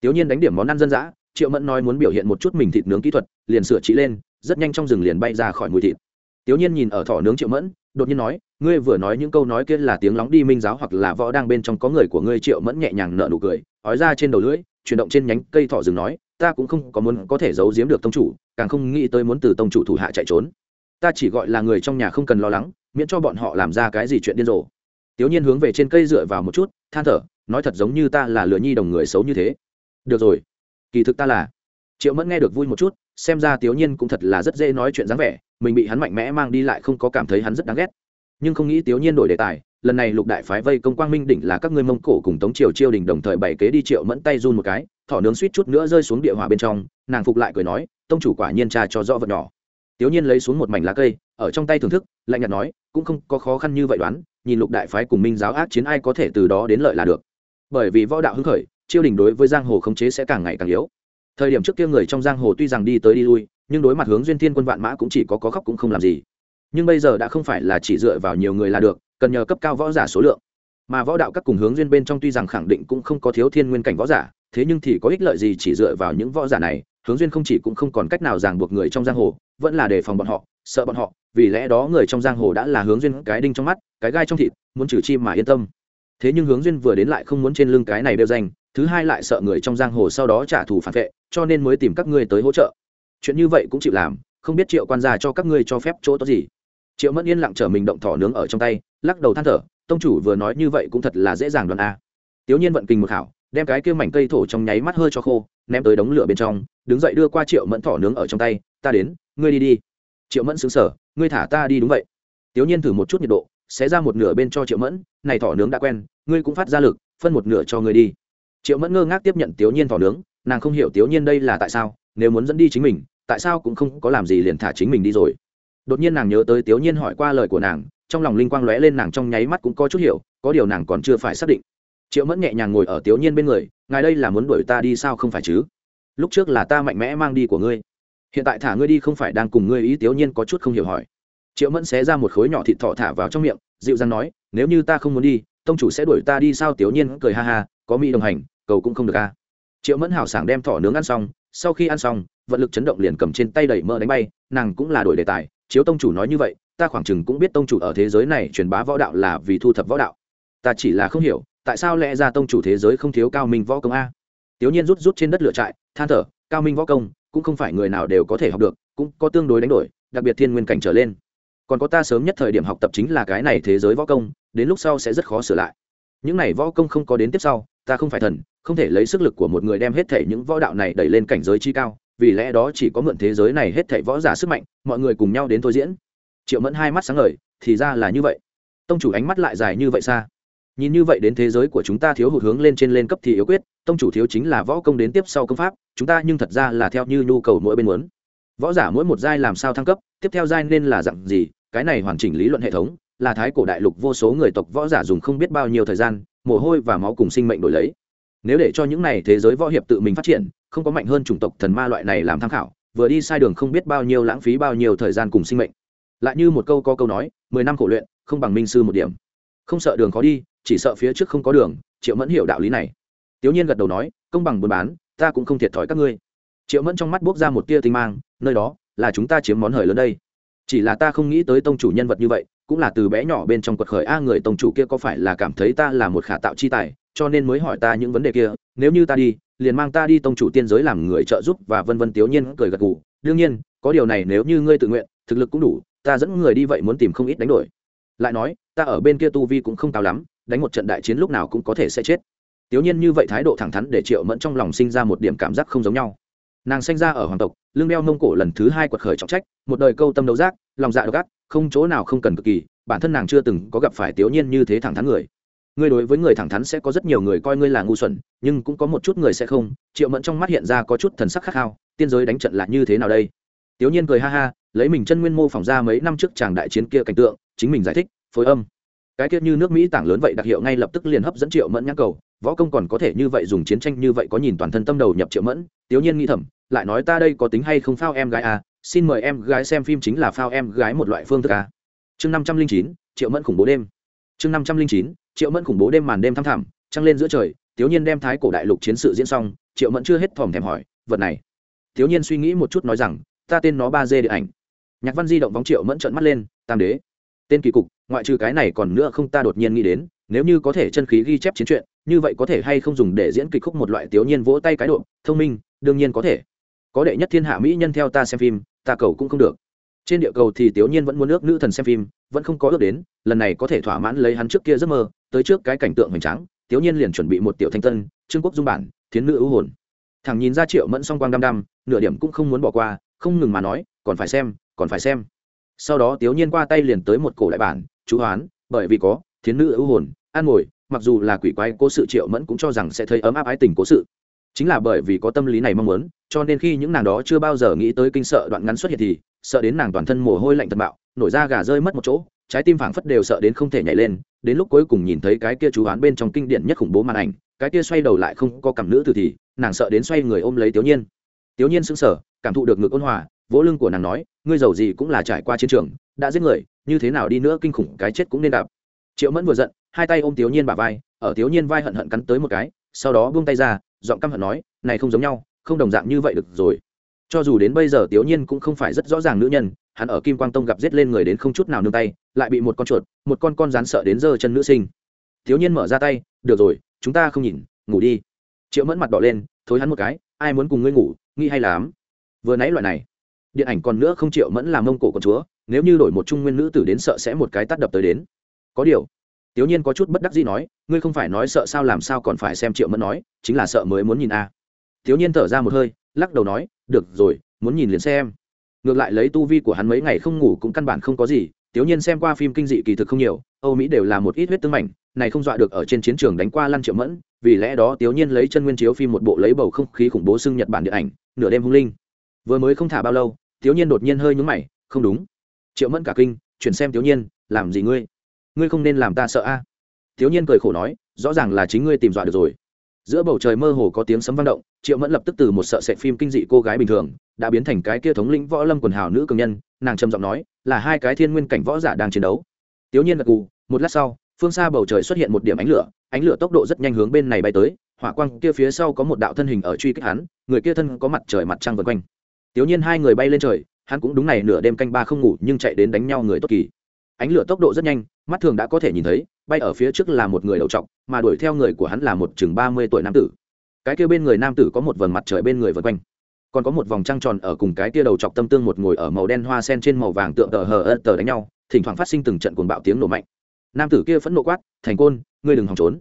Tiểu nhiên đánh điểm món ăn dân dã, triệu mẫn nói muốn biểu hiện một chút mình thịt nướng kỹ thuật, liền sửa trị lên, rất nhanh trong rừng liền bay ra khỏi mùi thịt. Tiểu nhiên nhìn ở thỏ nướng triệu mẫn đột nhiên nói, ngươi vừa nói những câu nói kia là tiếng lóng đi minh giáo hoặc là võ đang bên trong có người của ngươi triệu mẫn nhẹ nhàng nợ nụ cười, ói ra trên đầu lưỡi, chuyển động trên nhánh cây thỏ rừng nói, ta cũng không có muốn có thể giấu giếm được tông chủ, càng không nghĩ tới muốn từ tông chủ thủ hạ chạy trốn. Ta chỉ gọi là người trong nhà không cần lo lắng, miễn cho bọn họ làm ra cái gì chuyện điên rồ. Tiểu nhiên hướng về trên cây dựa vào một chút, than thở, nói thật giống như ta là lừa nhi đồng người xấu như thế. Được rồi, kỳ thực ta là. Triệu mẫn nghe được vui một chút, xem ra tiểu nhiên cũng thật là rất dễ nói chuyện dáng vẻ mình bị hắn mạnh mẽ mang đi lại không có cảm thấy hắn rất đáng ghét. Nhưng không nghĩ tiểu nhiên đổi đề tài, lần này lục đại phái vây công quang minh đỉnh là các ngươi mông cổ cùng tống triều chiêu đình đồng thời bày kế đi triệu mẫn tay run một cái, thỏ nướng suýt chút nữa rơi xuống địa hỏa bên trong, nàng phục lại cười nói, tông chủ quả nhiên tra cho rõ vật nhỏ. Tiểu nhiên lấy xuống một mảnh lá cây, ở trong tay thưởng thức, lạnh nhạt nói, cũng không có khó khăn như vậy đoán, nhìn lục đại phái cùng minh giáo ác chiến ai có thể từ đó đến lợi là được. Bởi vì võ đạo hưng khởi, chiêu đình đối với giang hồ khống chế sẽ càng ngày càng yếu. Thời điểm trước kia người trong giang hồ tuy rằng đi tới đi lui nhưng đối mặt hướng duyên thiên quân vạn mã cũng chỉ có có khóc cũng không làm gì. Nhưng bây giờ đã không phải là chỉ dựa vào nhiều người là được, cần nhờ cấp cao võ giả số lượng. Mà võ đạo các cùng hướng duyên bên trong tuy rằng khẳng định cũng không có thiếu thiên nguyên cảnh võ giả, thế nhưng thì có ích lợi gì chỉ dựa vào những võ giả này, hướng duyên không chỉ cũng không còn cách nào ràng buộc người trong giang hồ, vẫn là đề phòng bọn họ, sợ bọn họ, vì lẽ đó người trong giang hồ đã là hướng duyên cái đinh trong mắt, cái gai trong thịt, muốn trừ chi mà yên tâm. Thế nhưng hướng duyên vừa đến lại không muốn trên lưng cái này đeo danh, thứ hai lại sợ người trong giang hồ sau đó trả thù phản vệ, cho nên mới tìm các ngươi tới hỗ trợ chuyện như vậy cũng chịu làm, không biết triệu quan gia cho các ngươi cho phép chỗ tốt gì. Triệu mẫn yên lặng trở mình động thỏ nướng ở trong tay, lắc đầu than thở, tông chủ vừa nói như vậy cũng thật là dễ dàng đoàn a. Tiểu nhiên vận kinh một hảo đem cái kia mảnh cây thổ trong nháy mắt hơi cho khô, ném tới đống lửa bên trong, đứng dậy đưa qua triệu mẫn thỏ nướng ở trong tay, ta đến, ngươi đi đi. Triệu mẫn xứng sở ngươi thả ta đi đúng vậy. Tiểu nhiên thử một chút nhiệt độ sẽ ra một nửa bên cho triệu mẫn, này thỏ nướng đã quen, ngươi cũng phát ra lực, phân một nửa cho ngươi đi. Triệu mẫn ngơ ngác tiếp nhận tiểu nhiên thỏ nướng, nàng không hiểu tiểu nhiên đây là tại sao nếu muốn dẫn đi chính mình, tại sao cũng không có làm gì liền thả chính mình đi rồi? Đột nhiên nàng nhớ tới tiểu nhiên hỏi qua lời của nàng, trong lòng linh quang lóe lên nàng trong nháy mắt cũng có chút hiểu, có điều nàng còn chưa phải xác định. Triệu mẫn nhẹ nhàng ngồi ở tiểu nhiên bên người, ngài đây là muốn đuổi ta đi sao không phải chứ? Lúc trước là ta mạnh mẽ mang đi của ngươi. Hiện tại thả ngươi đi không phải đang cùng ngươi ý. Tiểu nhiên có chút không hiểu hỏi. Triệu mẫn xé ra một khối nhỏ thịt thọ thả vào trong miệng, dịu dàng nói, nếu như ta không muốn đi, tông chủ sẽ đuổi ta đi sao? Tiểu nhiên cười ha ha, có mỹ đồng hành, cầu cũng không được a. Triệu mẫn hào sảng đem thỏ nướng ăn xong sau khi ăn xong, vận lực chấn động liền cầm trên tay đẩy mỡ đánh bay, nàng cũng là đổi đề tài, chiếu tông chủ nói như vậy, ta khoảng chừng cũng biết tông chủ ở thế giới này truyền bá võ đạo là vì thu thập võ đạo. Ta chỉ là không hiểu, tại sao lẽ ra tông chủ thế giới không thiếu cao minh võ công a? Tiểu nhiên rút rút trên đất lửa trại, than thở, cao minh võ công, cũng không phải người nào đều có thể học được, cũng có tương đối đánh đổi, đặc biệt thiên nguyên cảnh trở lên. Còn có ta sớm nhất thời điểm học tập chính là cái này thế giới võ công, đến lúc sau sẽ rất khó sửa lại những này võ công không có đến tiếp sau, ta không phải thần, không thể lấy sức lực của một người đem hết thể những võ đạo này đẩy lên cảnh giới chi cao, vì lẽ đó chỉ có mượn thế giới này hết thể võ giả sức mạnh, mọi người cùng nhau đến thôi diễn. Triệu mẫn hai mắt sáng ngời, thì ra là như vậy. Tông chủ ánh mắt lại dài như vậy xa. Nhìn như vậy đến thế giới của chúng ta thiếu hụt hướng lên trên lên cấp thì yếu quyết, tông chủ thiếu chính là võ công đến tiếp sau công pháp, chúng ta nhưng thật ra là theo như nhu cầu mỗi bên muốn. Võ giả mỗi một giai làm sao thăng cấp, tiếp theo giai nên là dặn gì, cái này hoàn chỉnh lý luận hệ thống là thái cổ đại lục vô số người tộc võ giả dùng không biết bao nhiêu thời gian, mồ hôi và máu cùng sinh mệnh đổi lấy. Nếu để cho những này thế giới võ hiệp tự mình phát triển, không có mạnh hơn chủng tộc thần ma loại này làm tham khảo, vừa đi sai đường không biết bao nhiêu lãng phí bao nhiêu thời gian cùng sinh mệnh. Lại như một câu có câu nói, mười năm khổ luyện, không bằng minh sư một điểm. Không sợ đường khó đi, chỉ sợ phía trước không có đường, triệu mẫn hiểu đạo lý này. Tiểu nhiên gật đầu nói, công bằng buôn bán, ta cũng không thiệt thòi các ngươi. Triệu mẫn trong mắt buốc ra một tia tinh mang, nơi đó là chúng ta chiếm món hời lớn đây. Chỉ là ta không nghĩ tới tông chủ nhân vật như vậy cũng là từ bé nhỏ bên trong quật khởi, a, người tông chủ kia có phải là cảm thấy ta là một khả tạo chi tài, cho nên mới hỏi ta những vấn đề kia, nếu như ta đi, liền mang ta đi tông chủ tiên giới làm người trợ giúp. Và vân vân tiểu nhiên cười gật gù, đương nhiên, có điều này nếu như ngươi tự nguyện, thực lực cũng đủ, ta dẫn người đi vậy muốn tìm không ít đánh đổi. Lại nói, ta ở bên kia tu vi cũng không cao lắm, đánh một trận đại chiến lúc nào cũng có thể sẽ chết. Tiểu nhiên như vậy thái độ thẳng thắn để triệu mẫn trong lòng sinh ra một điểm cảm giác không giống nhau. Nàng sinh ra ở hoàng tộc lương đeo mông cổ lần thứ hai quật khởi trọng trách, một đời câu tâm đấu giác, lòng dạ độc ác, không chỗ nào không cần cực kỳ, bản thân nàng chưa từng có gặp phải tiểu nhiên như thế thẳng thắn người. Ngươi đối với người thẳng thắn sẽ có rất nhiều người coi ngươi là ngu xuẩn, nhưng cũng có một chút người sẽ không, triệu mẫn trong mắt hiện ra có chút thần sắc khát khao, tiên giới đánh trận là như thế nào đây? Tiểu nhiên cười ha ha, lấy mình chân nguyên mô phỏng ra mấy năm trước chàng đại chiến kia cảnh tượng, chính mình giải thích, phối âm. Cái tiết như nước mỹ tảng lớn vậy đặc hiệu ngay lập tức liền hấp dẫn triệu mẫn nhắc cầu, võ công còn có thể như vậy dùng chiến tranh như vậy có nhìn toàn thân tâm đầu nhập triệu mẫn, tiểu nhiên nghĩ thầm lại nói ta đây có tính hay không phao em gái à xin mời em gái xem phim chính là phao em gái một loại phương thức à. Chương năm trăm linh chín, triệu mẫn khủng bố đêm. Chương năm trăm linh chín, triệu mẫn khủng bố đêm màn đêm thăm thẳm, trăng lên giữa trời tiểu nhiên đem thái cổ đại lục chiến sự diễn xong, triệu mẫn chưa hết thòm thèm hỏi, vật này? Tiểu nhiên suy nghĩ một chút nói rằng, ta tên nó ba d điện ảnh. Nhạc văn di động vóng triệu mẫn trợn mắt lên, tam đế, tên kỳ cục, ngoại trừ cái này còn nữa không ta đột nhiên nghĩ đến, nếu như có thể chân khí ghi chép chiến truyện như vậy có thể hay không dùng để diễn kịch khúc một loại tiểu nhiên vỗ tay cái độ, thông minh, đương nhiên có thể có đệ nhất thiên hạ mỹ nhân theo ta xem phim, ta cầu cũng không được. Trên địa cầu thì tiểu nhiên vẫn muốn ước nữ thần xem phim, vẫn không có ước đến, lần này có thể thỏa mãn lấy hắn trước kia giấc mơ, tới trước cái cảnh tượng hoành tráng, tiểu nhiên liền chuẩn bị một tiểu thanh tân, trương quốc dung bản, thiến nữ ưu hồn. Thằng nhìn ra triệu mẫn song quang đăm đăm, nửa điểm cũng không muốn bỏ qua, không ngừng mà nói, còn phải xem, còn phải xem. Sau đó tiểu nhiên qua tay liền tới một cổ đại bản, chú hoán, bởi vì có thiến nữ ưu hồn, an ngồi, mặc dù là quỷ quái cố sự triệu mẫn cũng cho rằng sẽ thấy ấm áp ái tình cố sự chính là bởi vì có tâm lý này mong muốn, cho nên khi những nàng đó chưa bao giờ nghĩ tới kinh sợ đoạn ngắn xuất hiện thì, sợ đến nàng toàn thân mồ hôi lạnh tận bạo, nổi da gà rơi mất một chỗ, trái tim phảng phất đều sợ đến không thể nhảy lên, đến lúc cuối cùng nhìn thấy cái kia chú oán bên trong kinh điển nhất khủng bố màn ảnh, cái kia xoay đầu lại không có cảm nữ từ thì, nàng sợ đến xoay người ôm lấy tiểu nhiên. Tiểu nhiên sững sờ, cảm thụ được ngực ôn hòa, vỗ lưng của nàng nói, ngươi giàu gì cũng là trải qua chiến trường, đã giết người, như thế nào đi nữa kinh khủng, cái chết cũng nên đạp triệu mẫn vừa giận, hai tay ôm tiểu nhiên bả vai, ở tiểu nhiên vai hận hận cắn tới một cái, sau đó buông tay ra giọng căm hận nói, này không giống nhau, không đồng dạng như vậy được rồi. Cho dù đến bây giờ tiểu nhiên cũng không phải rất rõ ràng nữ nhân, hắn ở kim quang tông gặp giết lên người đến không chút nào nương tay, lại bị một con chuột, một con con rán sợ đến giơ chân nữ sinh. Tiểu nhiên mở ra tay, được rồi, chúng ta không nhìn, ngủ đi. Triệu mẫn mặt đỏ lên, thối hắn một cái, ai muốn cùng ngươi ngủ, nghĩ hay lắm. Vừa nãy loại này, điện ảnh còn nữa không triệu mẫn làm mông cổ con chúa, nếu như đổi một trung nguyên nữ tử đến sợ sẽ một cái tắt đập tới đến. Có điều tiểu nhiên có chút bất đắc dĩ nói, ngươi không phải nói sợ sao làm sao còn phải xem triệu mẫn nói, chính là sợ mới muốn nhìn a. À. tiểu nhiên thở ra một hơi, lắc đầu nói, được rồi, muốn nhìn liền xem. Ngược lại lấy tu vi của hắn mấy ngày không ngủ cũng căn bản không có gì, tiểu nhiên xem qua phim kinh dị kỳ thực không nhiều, âu mỹ đều là một ít huyết tương mảnh, này không dọa được ở trên chiến trường đánh qua lăn triệu mẫn, vì lẽ đó tiểu nhiên lấy chân nguyên chiếu phim một bộ lấy bầu không khí khủng bố xưng nhật bản điện ảnh, nửa đêm hung linh. Vừa mới không thả bao lâu, tiểu nhiên đột nhiên hơi nhướng mày, không đúng. Triệu mẫn cả kinh, chuyển xem tiểu nhiên, làm gì ngươi? Ngươi không nên làm ta sợ a. À? tiểu nhiên cười khổ nói, rõ ràng là chính ngươi tìm dọa được rồi. Giữa bầu trời mơ hồ có tiếng sấm vang động, triệu mẫn lập tức từ một sợ sệt phim kinh dị cô gái bình thường, đã biến thành cái kia thống lĩnh võ lâm quần hào nữ cường nhân, nàng trầm giọng nói, là hai cái thiên nguyên cảnh võ giả đang chiến đấu. Tiểu nhiên gật gù, một lát sau, phương xa bầu trời xuất hiện một điểm ánh lửa ánh lửa tốc độ rất nhanh hướng bên này bay tới, hỏa quang kia phía sau có một đạo thân hình ở truy kích hắn, người kia thân có mặt trời mặt trăng vân quanh. Tiểu nhiên hai người bay lên trời, hắn cũng đúng này nửa đêm canh ba không ngủ nhưng chạy đến đánh nhau người tốt kỳ ánh lửa tốc độ rất nhanh, mắt thường đã có thể nhìn thấy, bay ở phía trước là một người đầu trọc, mà đuổi theo người của hắn là một chừng ba mươi tuổi nam tử. Cái kia bên người nam tử có một vầng mặt trời bên người vân quanh, còn có một vòng trăng tròn ở cùng cái kia đầu chọc tâm tương một ngồi ở màu đen hoa sen trên màu vàng tượng tờ hờ ơ tờ đánh nhau, thỉnh thoảng phát sinh từng trận cuồng bạo tiếng nổ mạnh. Nam tử kia phẫn nộ quát, thành côn, ngươi đừng hòng trốn.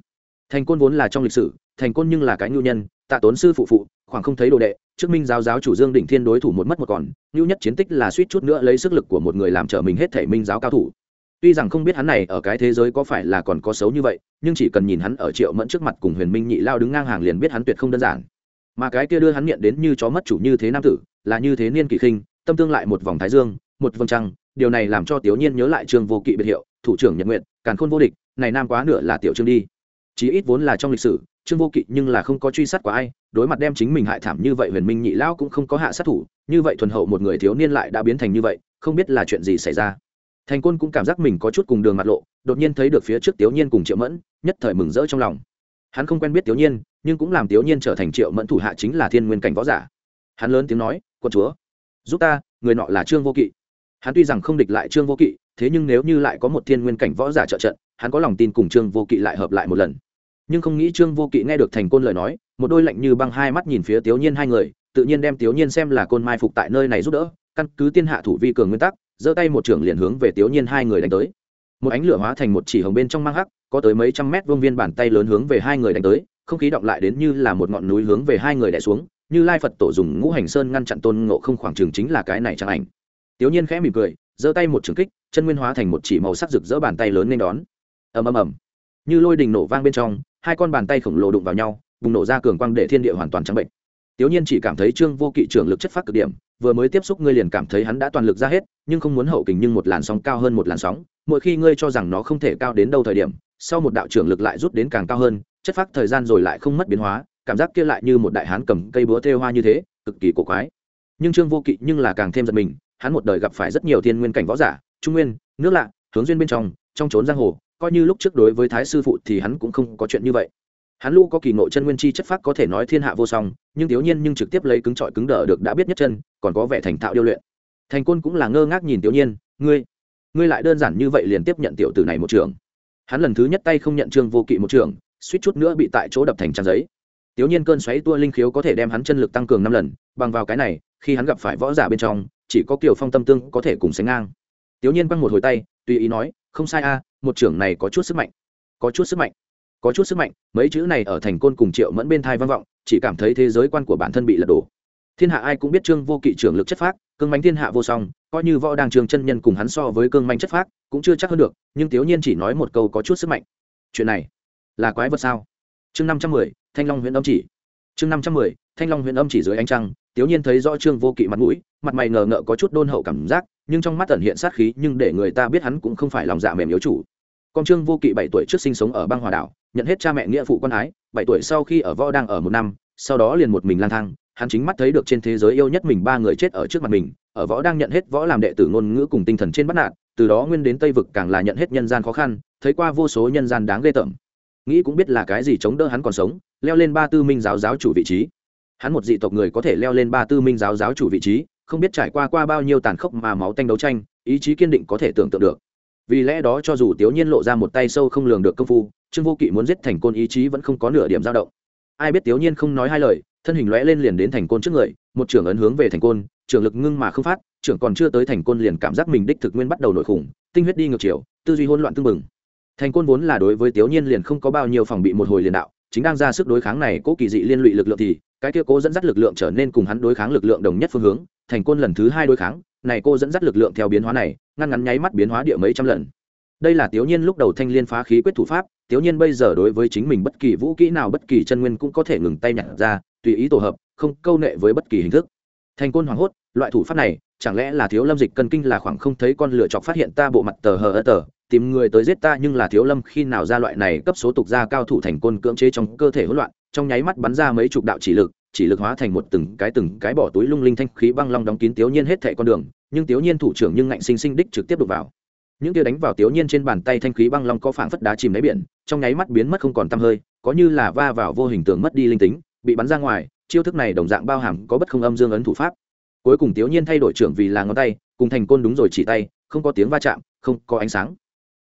Thành côn vốn là trong lịch sử, thành côn nhưng là cái nhu nhân, tạ tốn sư phụ phụ, khoảng không thấy đồ đệ, trước minh giáo giáo chủ dương đỉnh thiên đối thủ một mất một còn nhu nhất chiến tích là suýt chút nữa lấy sức lực của một người làm trở mình hết thể minh giáo cao thủ tuy rằng không biết hắn này ở cái thế giới có phải là còn có xấu như vậy, nhưng chỉ cần nhìn hắn ở triệu mẫn trước mặt cùng huyền minh nhị lao đứng ngang hàng liền biết hắn tuyệt không đơn giản. Mà cái kia đưa hắn nghiện đến như chó mất chủ như thế nam tử, là như thế niên kỷ khinh, tâm tương lại một vòng thái dương, một vầng trăng, điều này làm cho tiểu nhiên nhớ lại Trường vô kỵ biệt hiệu, thủ trưởng nhật nguyện càn khôn vô địch, này nam quá nửa là tiểu trương đi. Chí ít vốn là trong lịch sử, trương vô kỵ nhưng là không có truy sát của ai, đối mặt đem chính mình hại thảm như vậy huyền minh nhị lão cũng không có hạ sát thủ, như vậy thuần hậu một người thiếu niên lại đã biến thành như vậy, không biết là chuyện gì xảy ra thành côn cũng cảm giác mình có chút cùng đường mặt lộ, đột nhiên thấy được phía trước tiểu nhiên cùng triệu mẫn, nhất thời mừng rỡ trong lòng. Hắn không quen biết tiểu nhiên, nhưng cũng làm tiểu nhiên trở thành triệu mẫn thủ hạ chính là thiên nguyên cảnh võ giả. Hắn lớn tiếng nói quân chúa, giúp ta, người nọ là trương vô kỵ. Hắn tuy rằng không địch lại trương vô kỵ, thế nhưng nếu như lại có một thiên nguyên cảnh võ giả trợ trận, hắn có lòng tin cùng trương vô kỵ lại hợp lại một lần. Nhưng không nghĩ trương vô kỵ nghe được thành côn lời nói, một đôi lạnh như băng hai mắt nhìn phía tiểu nhiên hai người, tự nhiên đem tiểu nhiên xem là côn mai phục tại nơi này giúp đỡ, căn cứ tiên hạ thủ vi cường nguyên tắc giơ tay một trưởng liền hướng về tiểu nhiên hai người đánh tới. Một ánh lửa hóa thành một chỉ hồng bên trong mang hắc, có tới mấy trăm mét vuông viên bàn tay lớn hướng về hai người đánh tới, không khí động lại đến như là một ngọn núi hướng về hai người đè xuống, như lai phật tổ dùng ngũ hành sơn ngăn chặn tôn ngộ không khoảng trường chính là cái này trang ảnh. Tiểu nhiên khẽ mỉm cười, giơ tay một trường kích, chân nguyên hóa thành một chỉ màu sắc rực rỡ bàn tay lớn nên đón. Ầm ầm ầm. Như lôi đình nổ vang bên trong, hai con bàn tay khổng lồ đụng vào nhau, bùng nổ ra cường quang để thiên địa hoàn toàn trắng bệnh. Tiểu nhiên chỉ cảm thấy trương vô kỵ trưởng lực chất phát cực điểm vừa mới tiếp xúc ngươi liền cảm thấy hắn đã toàn lực ra hết, nhưng không muốn hậu kình nhưng một làn sóng cao hơn một làn sóng, mỗi khi ngươi cho rằng nó không thể cao đến đâu thời điểm, sau một đạo trưởng lực lại rút đến càng cao hơn, chất phát thời gian rồi lại không mất biến hóa, cảm giác kia lại như một đại hán cầm cây búa thêu hoa như thế, cực kỳ cổ quái. Nhưng trương vô kỵ nhưng là càng thêm giật mình, hắn một đời gặp phải rất nhiều thiên nguyên cảnh võ giả, trung nguyên, nước lạ, hướng duyên bên trong trong trốn giang hồ, coi như lúc trước đối với thái sư phụ thì hắn cũng không có chuyện như vậy hắn lũ có kỳ nội chân nguyên chi chất phác có thể nói thiên hạ vô song, nhưng thiếu nhiên nhưng trực tiếp lấy cứng trọi cứng đờ được đã biết nhất chân, còn có vẻ thành thạo điêu luyện. Thành côn cũng là ngơ ngác nhìn thiếu nhiên, ngươi ngươi lại đơn giản như vậy liền tiếp nhận tiểu tử này một trường. Hắn lần thứ nhất tay không nhận trương vô kỵ một trường, suýt chút nữa bị tại chỗ đập thành trang giấy. Tiểu nhiên cơn xoáy tua linh khiếu có thể đem hắn chân lực tăng cường năm lần, bằng vào cái này, khi hắn gặp phải võ giả bên trong, chỉ có kiều phong tâm tương có thể cùng sánh ngang. Tiểu nhiên quăng một hồi tay, tùy ý nói, không sai a, một trưởng này có chút sức mạnh, có chút sức mạnh có chút sức mạnh, mấy chữ này ở thành côn cùng triệu mẫn bên thai vang vọng, chỉ cảm thấy thế giới quan của bản thân bị lật đổ. Thiên hạ ai cũng biết trương vô kỵ trưởng lực chất phác, cương mánh thiên hạ vô song, coi như võ đang trường chân nhân cùng hắn so với cương mánh chất phác, cũng chưa chắc hơn được, nhưng thiếu nhiên chỉ nói một câu có chút sức mạnh. Chuyện này là quái vật sao? Chương năm trăm mười, thanh long huyện âm chỉ. Chương năm trăm mười, thanh long huyện âm chỉ dưới ánh trăng thiếu nhiên thấy rõ trương vô kỵ mặt mũi, mặt mày ngờ ngợ có chút đôn hậu cảm giác, nhưng trong mắt tẩn hiện sát khí, nhưng để người ta biết hắn cũng không phải lòng dạ mềm yếu chủ con trương vô kỵ bảy tuổi trước sinh sống ở băng hòa đảo, nhận hết cha mẹ nghĩa phụ con ái, bảy tuổi sau khi ở võ đang ở một năm, sau đó liền một mình lang thang, hắn chính mắt thấy được trên thế giới yêu nhất mình ba người chết ở trước mặt mình, ở võ đang nhận hết võ làm đệ tử ngôn ngữ cùng tinh thần trên bắt nạt, từ đó nguyên đến tây vực càng là nhận hết nhân gian khó khăn, thấy qua vô số nhân gian đáng ghê tởm. Nghĩ cũng biết là cái gì chống đỡ hắn còn sống, leo lên ba tư minh giáo giáo chủ vị trí. Hắn một dị tộc người có thể leo lên ba tư minh giáo giáo chủ vị trí, không biết trải qua qua bao nhiêu tàn khốc mà máu tanh đấu tranh, ý chí kiên định có thể tưởng tượng được vì lẽ đó cho dù tiểu nhiên lộ ra một tay sâu không lường được công phu, trương vô kỵ muốn giết thành côn ý chí vẫn không có nửa điểm dao động. Ai biết tiểu nhiên không nói hai lời, thân hình lóe lên liền đến thành côn trước người, một trưởng ấn hướng về thành côn, trưởng lực ngưng mà không phát, trưởng còn chưa tới thành côn liền cảm giác mình đích thực nguyên bắt đầu nổi khủng, tinh huyết đi ngược chiều, tư duy hỗn loạn tương mừng thành côn vốn là đối với tiểu nhiên liền không có bao nhiêu phòng bị một hồi liền đạo, chính đang ra sức đối kháng này cố kỳ dị liên lụy lực lượng thì, cái kia cố dẫn dắt lực lượng trở nên cùng hắn đối kháng lực lượng đồng nhất phương hướng, thành côn lần thứ hai đối kháng này cô dẫn dắt lực lượng theo biến hóa này, ngăn ngắn nháy mắt biến hóa địa mấy trăm lần. Đây là tiểu nhiên lúc đầu thanh liên phá khí quyết thủ pháp tiểu nhiên bây giờ đối với chính mình bất kỳ vũ kỹ nào, bất kỳ chân nguyên cũng có thể ngừng tay nhặt ra, tùy ý tổ hợp, không câu nệ với bất kỳ hình thức. Thành côn hoảng hốt, loại thủ pháp này, chẳng lẽ là thiếu lâm dịch cân kinh là khoảng không thấy con lựa chọc phát hiện ta bộ mặt tờ hờ ơ tờ, tìm người tới giết ta nhưng là thiếu lâm khi nào ra loại này cấp số tục ra cao thủ thành côn cưỡng chế trong cơ thể hỗn loạn, trong nháy mắt bắn ra mấy chục đạo chỉ lực chỉ lực hóa thành một từng cái từng cái bỏ túi lung linh thanh khí băng long đóng kín tiểu nhiên hết thệ con đường nhưng tiểu nhiên thủ trưởng nhưng ngạnh sinh sinh đích trực tiếp đục vào. Những tia đánh vào tiểu nhiên trên bàn tay thanh khí băng long có phảng phất đá chìm đáy biển, trong nháy mắt biến mất không còn tăm hơi, có như là va vào vô hình tượng mất đi linh tính, bị bắn ra ngoài, chiêu thức này đồng dạng bao hàm có bất không âm dương ấn thủ pháp. Cuối cùng tiểu nhiên thay đổi trưởng vì là ngón tay, cùng thành côn đúng rồi chỉ tay, không có tiếng va chạm, không có ánh sáng.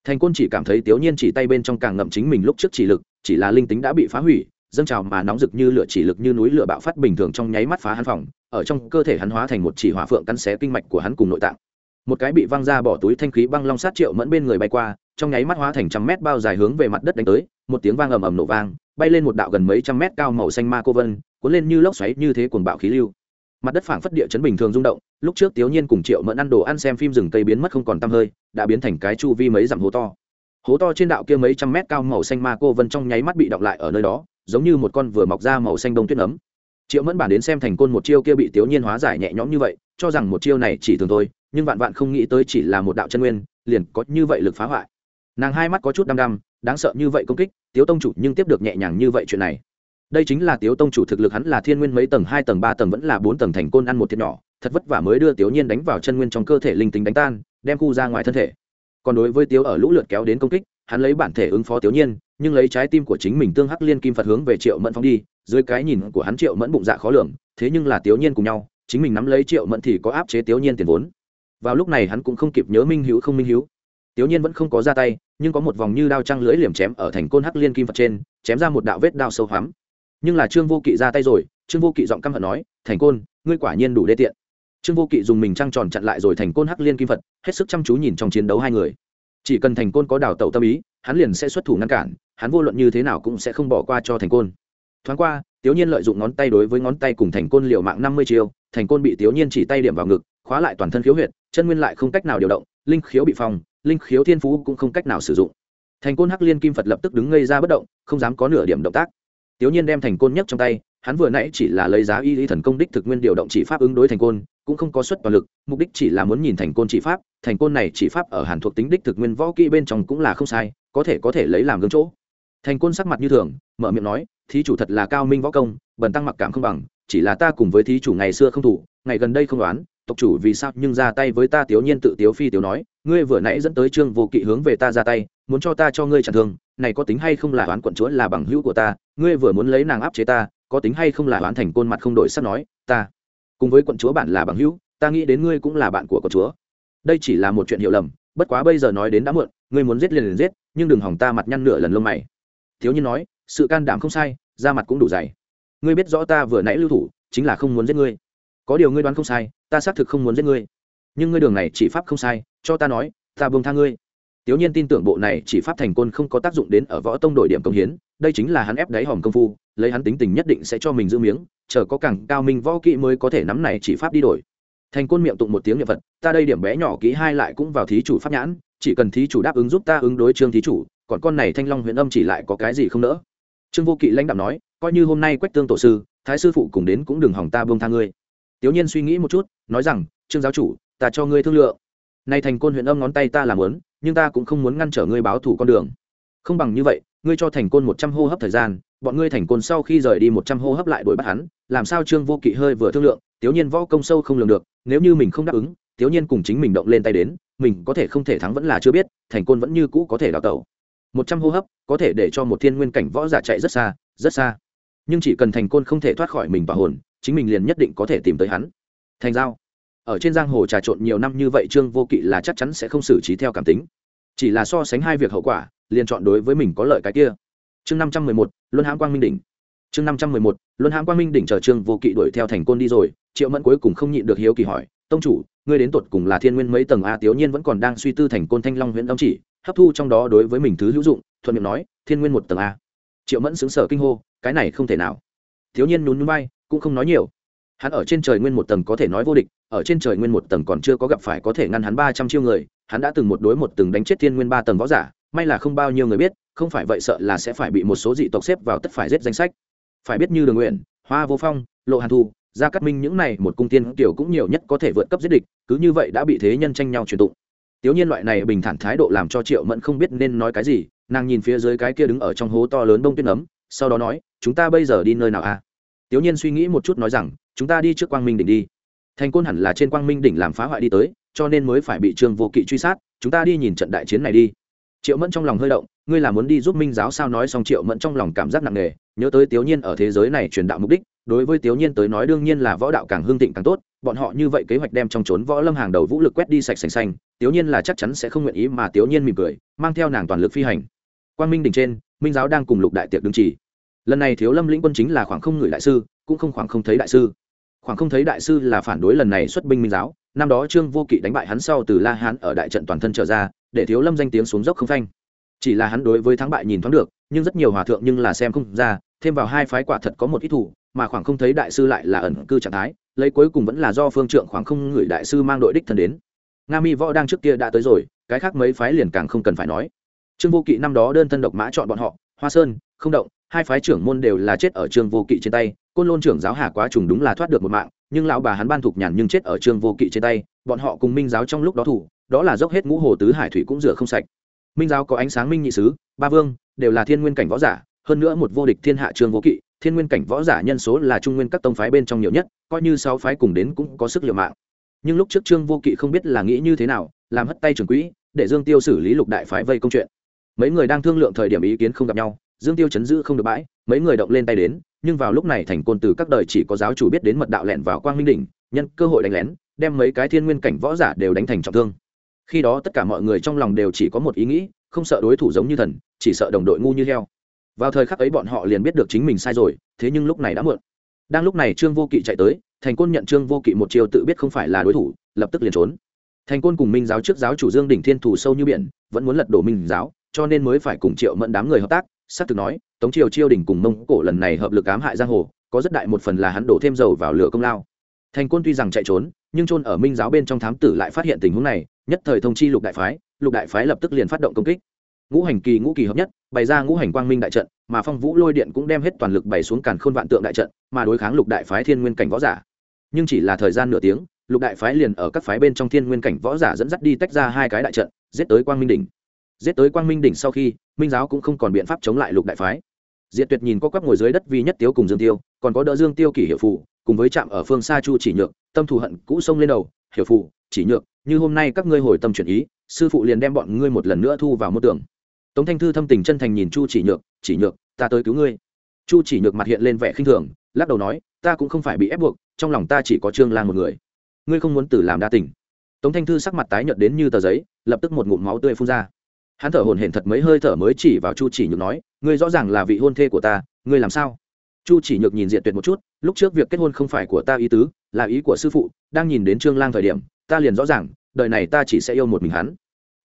Thành côn chỉ cảm thấy tiểu nhiên chỉ tay bên trong càng ngậm chính mình lúc trước chỉ lực, chỉ là linh tính đã bị phá hủy dâng trào mà nóng rực như lửa chỉ lực như núi lửa bạo phát bình thường trong nháy mắt phá hắn phòng, ở trong cơ thể hắn hóa thành một chỉ hỏa phượng cắn xé kinh mạch của hắn cùng nội tạng. Một cái bị văng ra bỏ túi thanh khí băng long sát triệu mẫn bên người bay qua, trong nháy mắt hóa thành trăm mét bao dài hướng về mặt đất đánh tới, một tiếng vang ầm ầm nổ vang, bay lên một đạo gần mấy trăm mét cao màu xanh ma cô vân, cuốn lên như lốc xoáy như thế cuồng bạo khí lưu. Mặt đất phảng phất địa chấn bình thường rung động, lúc trước tiểu nhiên cùng triệu mẫn ăn đồ ăn xem phim rừng cây biến mất không còn tăm hơi, đã biến thành cái chu vi mấy dặm hố to. Hố to trên đạo kia mấy trăm mét cao màu xanh ma cô vân trong nháy mắt bị động lại ở nơi đó giống như một con vừa mọc ra màu xanh đông tuyết ấm. Triệu mẫn bản đến xem thành côn một chiêu kia bị tiểu nhiên hóa giải nhẹ nhõm như vậy, cho rằng một chiêu này chỉ thường thôi, nhưng vạn vạn không nghĩ tới chỉ là một đạo chân nguyên, liền có như vậy lực phá hoại. Nàng hai mắt có chút đăm đăm, đáng sợ như vậy công kích, tiếu tông chủ nhưng tiếp được nhẹ nhàng như vậy chuyện này. Đây chính là tiếu tông chủ thực lực hắn là thiên nguyên mấy tầng, hai tầng, ba tầng, vẫn là bốn tầng thành côn ăn một thiệt nhỏ, thật vất vả mới đưa tiểu nhiên đánh vào chân nguyên trong cơ thể linh tính đánh tan, đem khu ra ngoài thân thể. Còn đối với tiếu ở lũ lượt kéo đến công kích, hắn lấy bản thể ứng phó tiểu nhiên nhưng lấy trái tim của chính mình tương hắc liên kim phật hướng về triệu mẫn phóng đi, dưới cái nhìn của hắn triệu mẫn bụng dạ khó lường, thế nhưng là tiểu nhiên cùng nhau, chính mình nắm lấy triệu mẫn thì có áp chế tiểu nhiên tiền vốn. Vào lúc này hắn cũng không kịp nhớ minh hữu không minh hữu tiểu nhiên vẫn không có ra tay, nhưng có một vòng như đao trăng lưỡi liềm chém ở thành côn hắc liên kim phật trên, chém ra một đạo vết đao sâu hoắm. Nhưng là trương vô kỵ ra tay rồi, trương vô kỵ giọng căm hận nói, thành côn, ngươi quả nhiên đủ đê tiện. Trương vô kỵ dùng mình trăng tròn chặn lại rồi thành côn hắc liên kim phật, hết sức chăm chú nhìn trong chiến đấu hai người. Chỉ cần thành côn có đào tẩu tâm ý, hắn liền sẽ xuất thủ ngăn cản hắn vô luận như thế nào cũng sẽ không bỏ qua cho thành côn. Thoáng qua tiểu nhiên lợi dụng ngón tay đối với ngón tay cùng thành côn liều mạng năm mươi chiêu, thành côn bị tiểu nhiên chỉ tay điểm vào ngực, khóa lại toàn thân khiếu huyệt, chân nguyên lại không cách nào điều động, linh khiếu bị phòng linh khiếu thiên phú cũng không cách nào sử dụng. Thành côn hắc liên kim phật lập tức đứng ngây ra bất động, không dám có nửa điểm động tác. Tiểu nhiên đem thành côn nhấc trong tay, hắn vừa nãy chỉ là lấy giá y lý thần công đích thực nguyên điều động chỉ pháp ứng đối thành côn, cũng không có suất toàn lực, mục đích chỉ là muốn nhìn thành côn chỉ pháp, thành côn này chỉ pháp ở hàn thuộc tính đích thực nguyên võ kỹ bên trong cũng là không sai, có thể có thể lấy làm gương chỗ thành côn sắc mặt như thường, mở miệng nói, thí chủ thật là cao minh võ công, bần tăng mặc cảm không bằng, chỉ là ta cùng với thí chủ ngày xưa không thủ, ngày gần đây không đoán, tộc chủ vì sao nhưng ra tay với ta tiểu nhiên tự tiếu phi tiểu nói, ngươi vừa nãy dẫn tới trương vô kỵ hướng về ta ra tay, muốn cho ta cho ngươi chặn thương này có tính hay không là oán quận chúa là bằng hữu của ta, ngươi vừa muốn lấy nàng áp chế ta, có tính hay không là oán thành côn mặt không đổi sắc nói, ta cùng với quận chúa bạn là bằng hữu, ta nghĩ đến ngươi cũng là bạn của quận chúa. Đây chỉ là một chuyện hiểu lầm, bất quá bây giờ nói đến đã muộn, ngươi muốn giết liền liền giết, nhưng đừng hỏng ta mặt nhăn nửa lần lông mày thiếu nhiên nói sự can đảm không sai da mặt cũng đủ dày. Ngươi biết rõ ta vừa nãy lưu thủ chính là không muốn giết ngươi. Có điều ngươi đoán không sai ta xác thực không muốn giết ngươi. Nhưng ngươi đường này chỉ pháp không sai cho ta nói ta buông tha ngươi. Tiểu Nhiên tin tưởng bộ này chỉ pháp thành côn không có tác dụng đến ở võ tông đổi điểm công hiến, đây chính là hắn ép đáy hòm công phu, lấy hắn tính tình nhất định sẽ cho mình giữ miếng, chờ có càng cao minh võ kỹ mới có thể nắm này chỉ pháp đi đổi. Thành côn miệng tụng một tiếng niệm vật, ta đây điểm bé nhỏ kỹ hai lại cũng vào thí chủ pháp nhãn, chỉ cần thí chủ đáp ứng giúp ta ứng đối trương thí chủ, còn con này Thanh Long huyện Âm chỉ lại có cái gì không nỡ. Trương Vô Kỵ lãnh đạm nói, coi như hôm nay Quách Tương tổ sư, thái sư phụ cùng đến cũng đừng hỏng ta buông tha ngươi. Tiểu Nhiên suy nghĩ một chút, nói rằng, Trương giáo chủ, ta cho ngươi thương lượng. Nay thành côn huyện âm ngón tay ta làm muốn, nhưng ta cũng không muốn ngăn trở ngươi báo thủ con đường không bằng như vậy ngươi cho thành côn một trăm hô hấp thời gian bọn ngươi thành côn sau khi rời đi một trăm hô hấp lại đuổi bắt hắn làm sao trương vô kỵ hơi vừa thương lượng tiểu nhiên võ công sâu không lường được nếu như mình không đáp ứng tiểu nhiên cùng chính mình động lên tay đến mình có thể không thể thắng vẫn là chưa biết thành côn vẫn như cũ có thể đào tẩu một trăm hô hấp, có thể để cho một thiên nguyên cảnh võ giả chạy rất xa rất xa. Nhưng chỉ cần thành côn không thể thoát khỏi mình và hồn, chính mình liền nhất định có thể tìm tới hắn. Thành giao. Ở trên giang hồ trà trộn nhiều năm như vậy, trương vô kỵ là chắc chắn sẽ không xử trí theo cảm tính. Chỉ là so sánh hai việc hậu quả, liền chọn đối với mình có lợi cái kia. Chương năm trăm mười một, luân hãm quang minh đỉnh. Chương năm trăm mười một, luân hãm quang minh đỉnh chờ trương vô kỵ đuổi theo thành côn đi rồi, triệu mẫn cuối cùng không nhịn được hiếu kỳ hỏi, tông chủ, ngươi đến tột cùng là thiên nguyên mấy tầng a, tiểu nhiên vẫn còn đang suy tư thành côn thanh long huyện âm chỉ hấp thu trong đó đối với mình thứ hữu dụng, thuận miệng nói, thiên nguyên một tầng a. Triệu mẫn xứng sở kinh hô, cái này không thể nào. Thiếu nhiên nhún nhún bay cũng không nói nhiều. Hắn ở trên trời nguyên một tầng có thể nói vô địch, ở trên trời nguyên một tầng còn chưa có gặp phải có thể ngăn hắn ba trăm chiêu người, hắn đã từng một đối một từng đánh chết thiên nguyên ba tầng võ giả, may là không bao nhiêu người biết, không phải vậy sợ là sẽ phải bị một số dị tộc xếp vào tất phải giết danh sách. Phải biết như đường nguyện, hoa vô phong, lộ hàn thu, gia cát minh những này một cung tiên tiểu cũng nhiều nhất có thể vượt cấp giết địch, cứ như vậy đã bị thế nhân tranh nhau truyền tụng tiểu nhiên loại này bình thản thái độ làm cho triệu mẫn không biết nên nói cái gì, nàng nhìn phía dưới cái kia đứng ở trong hố to lớn đông tuyết ấm sau đó nói, chúng ta bây giờ đi nơi nào à? Tiểu nhiên suy nghĩ một chút nói rằng, chúng ta đi trước quang minh đỉnh đi. Thành côn hẳn là trên quang minh đỉnh làm phá hoại đi tới, cho nên mới phải bị trương vô kỵ truy sát, chúng ta đi nhìn trận đại chiến này đi. Triệu mẫn trong lòng hơi động, ngươi là muốn đi giúp minh giáo sao? Nói xong triệu mẫn trong lòng cảm giác nặng nề, nhớ tới tiểu nhiên ở thế giới này truyền đạo mục đích đối với tiểu nhiên tới nói đương nhiên là võ đạo càng hương thịnh càng tốt, bọn họ như vậy kế hoạch đem trong trốn võ lâm hàng đầu vũ lực quét đi sạch sành xanh tiểu nhiên là chắc chắn sẽ không nguyện ý mà tiểu nhiên mỉm cười, mang theo nàng toàn lực phi hành. Quang minh đỉnh trên, minh giáo đang cùng lục đại tiệc đứng chỉ. Lần này thiếu lâm lĩnh quân chính là khoảng không người đại sư, cũng không khoảng không thấy đại sư. Khoảng không thấy đại sư là phản đối lần này xuất binh minh giáo, năm đó trương vô kỵ đánh bại hắn sau từ la hán ở đại trận toàn thân trở ra, để thiếu lâm danh tiếng xuống dốc không phanh. Chỉ là hắn đối với thắng bại nhìn thoáng được nhưng rất nhiều hòa thượng nhưng là xem không ra, thêm vào hai phái quả thật có một ít thủ, mà khoảng không thấy đại sư lại là ẩn cư trạng thái, lấy cuối cùng vẫn là do phương trượng khoảng không gửi đại sư mang đội đích thân đến. Nga mi võ đang trước kia đã tới rồi, cái khác mấy phái liền càng không cần phải nói. Trương vô kỵ năm đó đơn thân độc mã chọn bọn họ, hoa sơn, không động, hai phái trưởng môn đều là chết ở trương vô kỵ trên tay, côn lôn trưởng giáo hà quá trùng đúng là thoát được một mạng, nhưng lão bà hắn ban thục nhàn nhưng chết ở trương vô kỵ trên tay, bọn họ cùng minh giáo trong lúc đó thủ, đó là dốc hết ngũ hồ tứ hải thủy cũng rửa không sạch. Minh giáo có ánh sáng minh nhị sứ, ba vương đều là thiên nguyên cảnh võ giả, hơn nữa một vô địch thiên hạ trương vô kỵ, thiên nguyên cảnh võ giả nhân số là trung nguyên các tông phái bên trong nhiều nhất, coi như sáu phái cùng đến cũng có sức liều mạng. Nhưng lúc trước trương vô kỵ không biết là nghĩ như thế nào, làm hất tay trưởng quỹ, để dương tiêu xử lý lục đại phái vây công chuyện. Mấy người đang thương lượng thời điểm ý kiến không gặp nhau, dương tiêu chấn giữ không được bãi, mấy người động lên tay đến, nhưng vào lúc này thành côn từ các đời chỉ có giáo chủ biết đến mật đạo lẹn vào quang minh đỉnh, nhân cơ hội đánh lén, đem mấy cái thiên nguyên cảnh võ giả đều đánh thành trọng thương khi đó tất cả mọi người trong lòng đều chỉ có một ý nghĩ, không sợ đối thủ giống như thần, chỉ sợ đồng đội ngu như heo. Vào thời khắc ấy bọn họ liền biết được chính mình sai rồi, thế nhưng lúc này đã muộn. Đang lúc này trương vô kỵ chạy tới, thành côn nhận trương vô kỵ một chiều tự biết không phải là đối thủ, lập tức liền trốn. Thành côn cùng minh giáo trước giáo chủ dương đỉnh thiên thủ sâu như biển, vẫn muốn lật đổ minh giáo, cho nên mới phải cùng triệu mẫn đám người hợp tác, xác thực nói, tống triều chiêu đỉnh cùng mông cổ lần này hợp lực ám hại giang hồ, có rất đại một phần là hắn đổ thêm dầu vào lửa công lao. Thành côn tuy rằng chạy trốn, nhưng trôn ở minh giáo bên trong thám tử lại phát hiện tình huống này nhất thời thông chi lục đại phái, lục đại phái lập tức liền phát động công kích. Ngũ hành kỳ, ngũ kỳ hợp nhất, bày ra ngũ hành quang minh đại trận, mà phong vũ lôi điện cũng đem hết toàn lực bày xuống càn khôn vạn tượng đại trận, mà đối kháng lục đại phái thiên nguyên cảnh võ giả. Nhưng chỉ là thời gian nửa tiếng, lục đại phái liền ở các phái bên trong thiên nguyên cảnh võ giả dẫn dắt đi tách ra hai cái đại trận, giết tới quang minh đỉnh. Giết tới quang minh đỉnh sau khi, minh giáo cũng không còn biện pháp chống lại lục đại phái. Diệt tuyệt nhìn có quắp ngồi dưới đất vì nhất tiếu cùng dương tiêu, còn có đỡ dương tiêu kỷ hiệu phụ cùng với chạm ở phương xa chu chỉ nhược, tâm thù hận cũ sông lên đầu, hiểu phụ chỉ nhược, như hôm nay các ngươi hồi tâm chuyển ý, sư phụ liền đem bọn ngươi một lần nữa thu vào mô tưởng tống thanh thư thâm tình chân thành nhìn chu chỉ nhược chỉ nhược, ta tới cứu ngươi. Chu chỉ nhược mặt hiện lên vẻ khinh thường, lắc đầu nói, ta cũng không phải bị ép buộc, trong lòng ta chỉ có trương lan một người. Ngươi không muốn tử làm đa tình. Tống thanh thư sắc mặt tái nhợt đến như tờ giấy, lập tức một ngụm máu tươi phun ra. Hắn thở hồn hển thật mấy hơi thở mới chỉ vào chu chỉ nhược nói, ngươi rõ ràng là vị hôn thê của ta, ngươi làm sao? Chu chỉ nhược nhìn diện tuyệt một chút, lúc trước việc kết hôn không phải của ta ý tứ, là ý của sư phụ, đang nhìn đến trương lang thời điểm, ta liền rõ ràng, đời này ta chỉ sẽ yêu một mình hắn.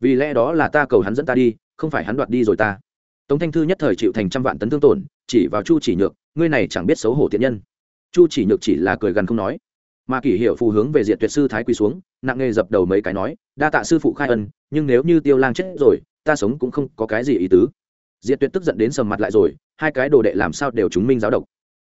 Vì lẽ đó là ta cầu hắn dẫn ta đi, không phải hắn đoạt đi rồi ta. Tống thanh thư nhất thời chịu thành trăm vạn tấn thương tổn, chỉ vào chu chỉ nhược, ngươi này chẳng biết xấu hổ thiện nhân. Chu chỉ nhược chỉ là cười gần không nói. Mà kỷ hiệu phù hướng về diện tuyệt sư thái quỳ xuống, nặng nghề dập đầu mấy cái nói, đa tạ sư phụ khai ân, nhưng nếu như tiêu lang chết rồi, ta sống cũng không có cái gì ý tứ diệt tuyệt tức giận đến sầm mặt lại rồi, hai cái đồ đệ làm sao đều chứng minh giáo độc.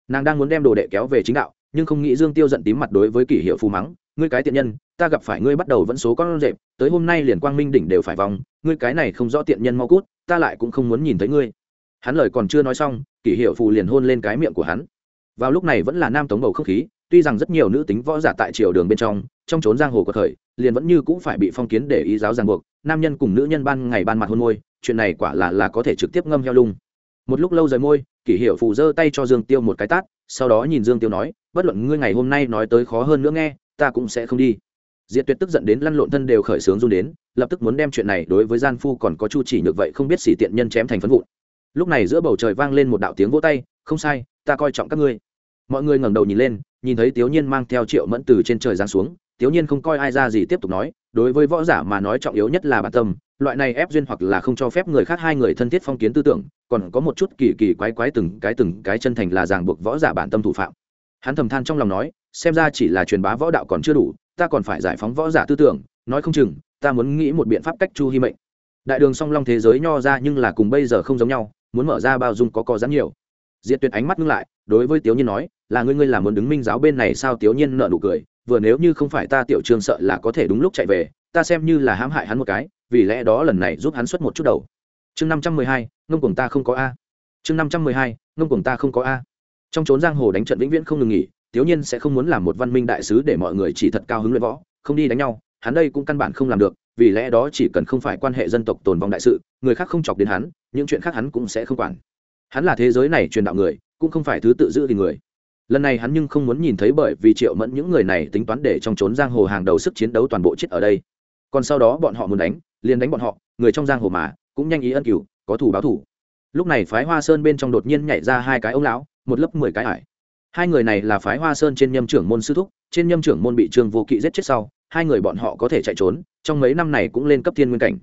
Nàng đang muốn đem đồ đệ kéo về chính đạo, nhưng không nghĩ dương tiêu giận tím mặt đối với kỷ hiệu phù mắng, ngươi cái tiện nhân, ta gặp phải ngươi bắt đầu vẫn số con rệp, tới hôm nay liền quang minh đỉnh đều phải vòng, ngươi cái này không rõ tiện nhân mau cút, ta lại cũng không muốn nhìn thấy ngươi. Hắn lời còn chưa nói xong, kỷ hiệu phù liền hôn lên cái miệng của hắn. Vào lúc này vẫn là nam tống bầu không khí, tuy rằng rất nhiều nữ tính võ giả tại triều đường bên trong trong trốn giang hồ của thời liền vẫn như cũng phải bị phong kiến để ý giáo ràng buộc, nam nhân cùng nữ nhân ban ngày ban mặt hôn môi chuyện này quả là là có thể trực tiếp ngâm heo lung. Một lúc lâu rời môi, kỷ hiệu phụ giơ tay cho dương tiêu một cái tát, sau đó nhìn dương tiêu nói, bất luận ngươi ngày hôm nay nói tới khó hơn nữa nghe, ta cũng sẽ không đi. Diệt tuyệt tức giận đến lăn lộn thân đều khởi sướng run đến, lập tức muốn đem chuyện này đối với gian phu còn có chu chỉ nhược vậy không biết xỉ tiện nhân chém thành phấn vụn. Lúc này giữa bầu trời vang lên một đạo tiếng vỗ tay, không sai, ta coi trọng các ngươi. Mọi người ngẩng đầu nhìn lên, nhìn thấy tiểu nhiên mang theo triệu mẫn từ trên trời giáng xuống tiểu nhiên không coi ai ra gì tiếp tục nói đối với võ giả mà nói trọng yếu nhất là bản tâm, loại này ép duyên hoặc là không cho phép người khác hai người thân thiết phong kiến tư tưởng, còn có một chút kỳ kỳ quái quái từng cái từng cái chân thành là ràng buộc võ giả bản tâm thủ phạm. Hắn thầm than trong lòng nói, xem ra chỉ là truyền bá võ đạo còn chưa đủ, ta còn phải giải phóng võ giả tư tưởng, nói không chừng, ta muốn nghĩ một biện pháp cách chu hy mệnh. Đại đường song long thế giới nho ra nhưng là cùng bây giờ không giống nhau, muốn mở ra bao dung có có rắn nhiều. Diệt tuyệt ánh mắt ngưng lại, đối với tiểu nhiên nói, là ngươi ngươi là muốn đứng minh giáo bên này sao tiểu nhiên nợ nụ cười vừa nếu như không phải ta tiểu trương sợ là có thể đúng lúc chạy về, ta xem như là hãm hại hắn một cái, vì lẽ đó lần này giúp hắn xuất một chút đầu. Chương năm trăm mười hai, ngông cùng ta không có a. Chương năm trăm mười hai, ngông cùng ta không có a. Trong trốn giang hồ đánh trận vĩnh viễn không ngừng nghỉ tiểu nhiên sẽ không muốn làm một văn minh đại sứ để mọi người chỉ thật cao hứng luyện võ, không đi đánh nhau, hắn đây cũng căn bản không làm được, vì lẽ đó chỉ cần không phải quan hệ dân tộc tồn vong đại sự, người khác không chọc đến hắn, những chuyện khác hắn cũng sẽ không quản. Hắn là thế giới này truyền đạo người, cũng không phải thứ tự giữ thì người lần này hắn nhưng không muốn nhìn thấy bởi vì triệu mẫn những người này tính toán để trong trốn giang hồ hàng đầu sức chiến đấu toàn bộ chết ở đây. Còn sau đó bọn họ muốn đánh, liền đánh bọn họ, người trong giang hồ mà, cũng nhanh ý ân cửu, có thủ báo thủ. Lúc này phái hoa sơn bên trong đột nhiên nhảy ra hai cái ông lão, một lớp mười cái ải. Hai người này là phái hoa sơn trên nhâm trưởng môn sư thúc, trên nhâm trưởng môn bị trương vô kỵ giết chết sau, hai người bọn họ có thể chạy trốn, trong mấy năm này cũng lên cấp thiên nguyên cảnh.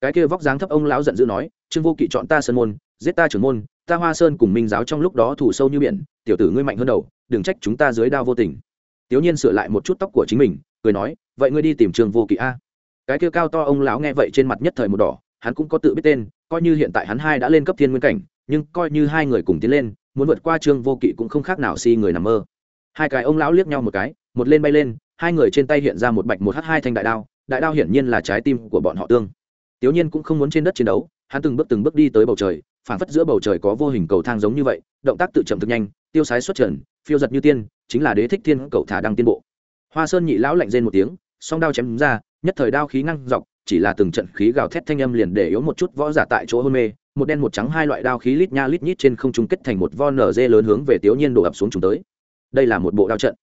Cái kia vóc dáng thấp ông lão giận dữ nói, trương vô kỵ chọn ta sơn môn, giết ta trưởng môn, ta hoa sơn cùng minh giáo trong lúc đó thủ sâu như biển tiểu tử ngươi mạnh hơn đầu, đừng trách chúng ta dưới đao vô tình. Tiểu nhiên sửa lại một chút tóc của chính mình, cười nói, vậy ngươi đi tìm trương vô kỵ a. Cái kia cao to ông lão nghe vậy trên mặt nhất thời một đỏ, hắn cũng có tự biết tên, coi như hiện tại hắn hai đã lên cấp thiên nguyên cảnh, nhưng coi như hai người cùng tiến lên, muốn vượt qua trương vô kỵ cũng không khác nào si người nằm mơ. Hai cái ông lão liếc nhau một cái, một lên bay lên, hai người trên tay hiện ra một bạch một h hai thanh đại đao đại đao hiển nhiên là trái tim của bọn họ tương. Tiểu nhiên cũng không muốn trên đất chiến đấu, hắn từng bước từng bước đi tới bầu trời phảng phất giữa bầu trời có vô hình cầu thang giống như vậy, động tác tự chậm thực nhanh, tiêu sái xuất trần, phiêu giật như tiên, chính là đế thích thiên cầu thả đăng tiên bộ. Hoa sơn nhị lão lạnh rên một tiếng, song đao chém ra, nhất thời đao khí ngăn dọc, chỉ là từng trận khí gào thét thanh âm liền để yếu một chút võ giả tại chỗ hôn mê, một đen một trắng hai loại đao khí lít nha lít nhít trên không trung kết thành một vo nở dê lớn hướng về tiểu nhiên đổ ập xuống chúng tới. Đây là một bộ đao trận.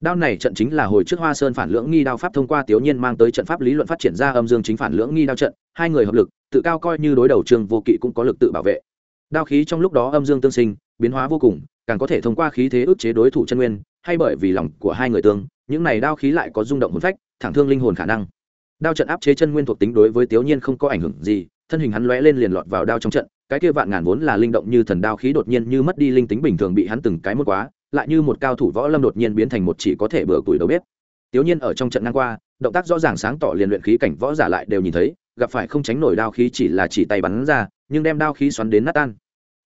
Đao này trận chính là hồi trước hoa sơn phản lưỡng nghi đao pháp thông qua tiểu nhiên mang tới trận pháp lý luận phát triển ra âm dương chính phản lưỡng nghi đao trận, hai người hợp lực, tự cao coi như đối đầu trương vô kỵ cũng có lực tự bảo vệ đao khí trong lúc đó âm dương tương sinh, biến hóa vô cùng, càng có thể thông qua khí thế ức chế đối thủ chân nguyên, hay bởi vì lòng của hai người tương, những này đao khí lại có rung động hồn phách, thẳng thương linh hồn khả năng. Đao trận áp chế chân nguyên thuộc tính đối với tiểu nhiên không có ảnh hưởng gì, thân hình hắn lóe lên liền lọt vào đao trong trận, cái kia vạn ngàn vốn là linh động như thần đao khí đột nhiên như mất đi linh tính bình thường bị hắn từng cái mất quá, lại như một cao thủ võ lâm đột nhiên biến thành một chỉ có thể bừa tuổi đầu bếp. Tiểu nhiên ở trong trận ngang qua, động tác rõ ràng sáng tỏ liền luyện khí cảnh võ giả lại đều nhìn thấy, gặp phải không tránh nổi đao khí chỉ là chỉ tay bắn ra nhưng đem đao khí xoắn đến nát tan.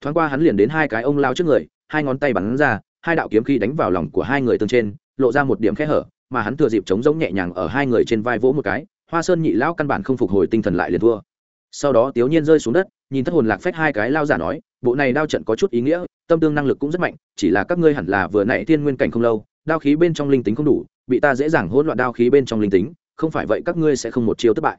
Thoáng qua hắn liền đến hai cái ông lao trước người, hai ngón tay bắn ra, hai đạo kiếm khí đánh vào lòng của hai người tương trên, lộ ra một điểm khe hở, mà hắn thừa dịp chống giống nhẹ nhàng ở hai người trên vai vỗ một cái, hoa sơn nhị lão căn bản không phục hồi tinh thần lại liền thua. Sau đó tiếu nhiên rơi xuống đất, nhìn thất hồn lạc phách hai cái lao giả nói, bộ này đao trận có chút ý nghĩa, tâm tương năng lực cũng rất mạnh, chỉ là các ngươi hẳn là vừa nãy thiên nguyên cảnh không lâu, đao khí bên trong linh tính không đủ, bị ta dễ dàng hỗn loạn đao khí bên trong linh tính, không phải vậy các ngươi sẽ không một chiêu thất bại.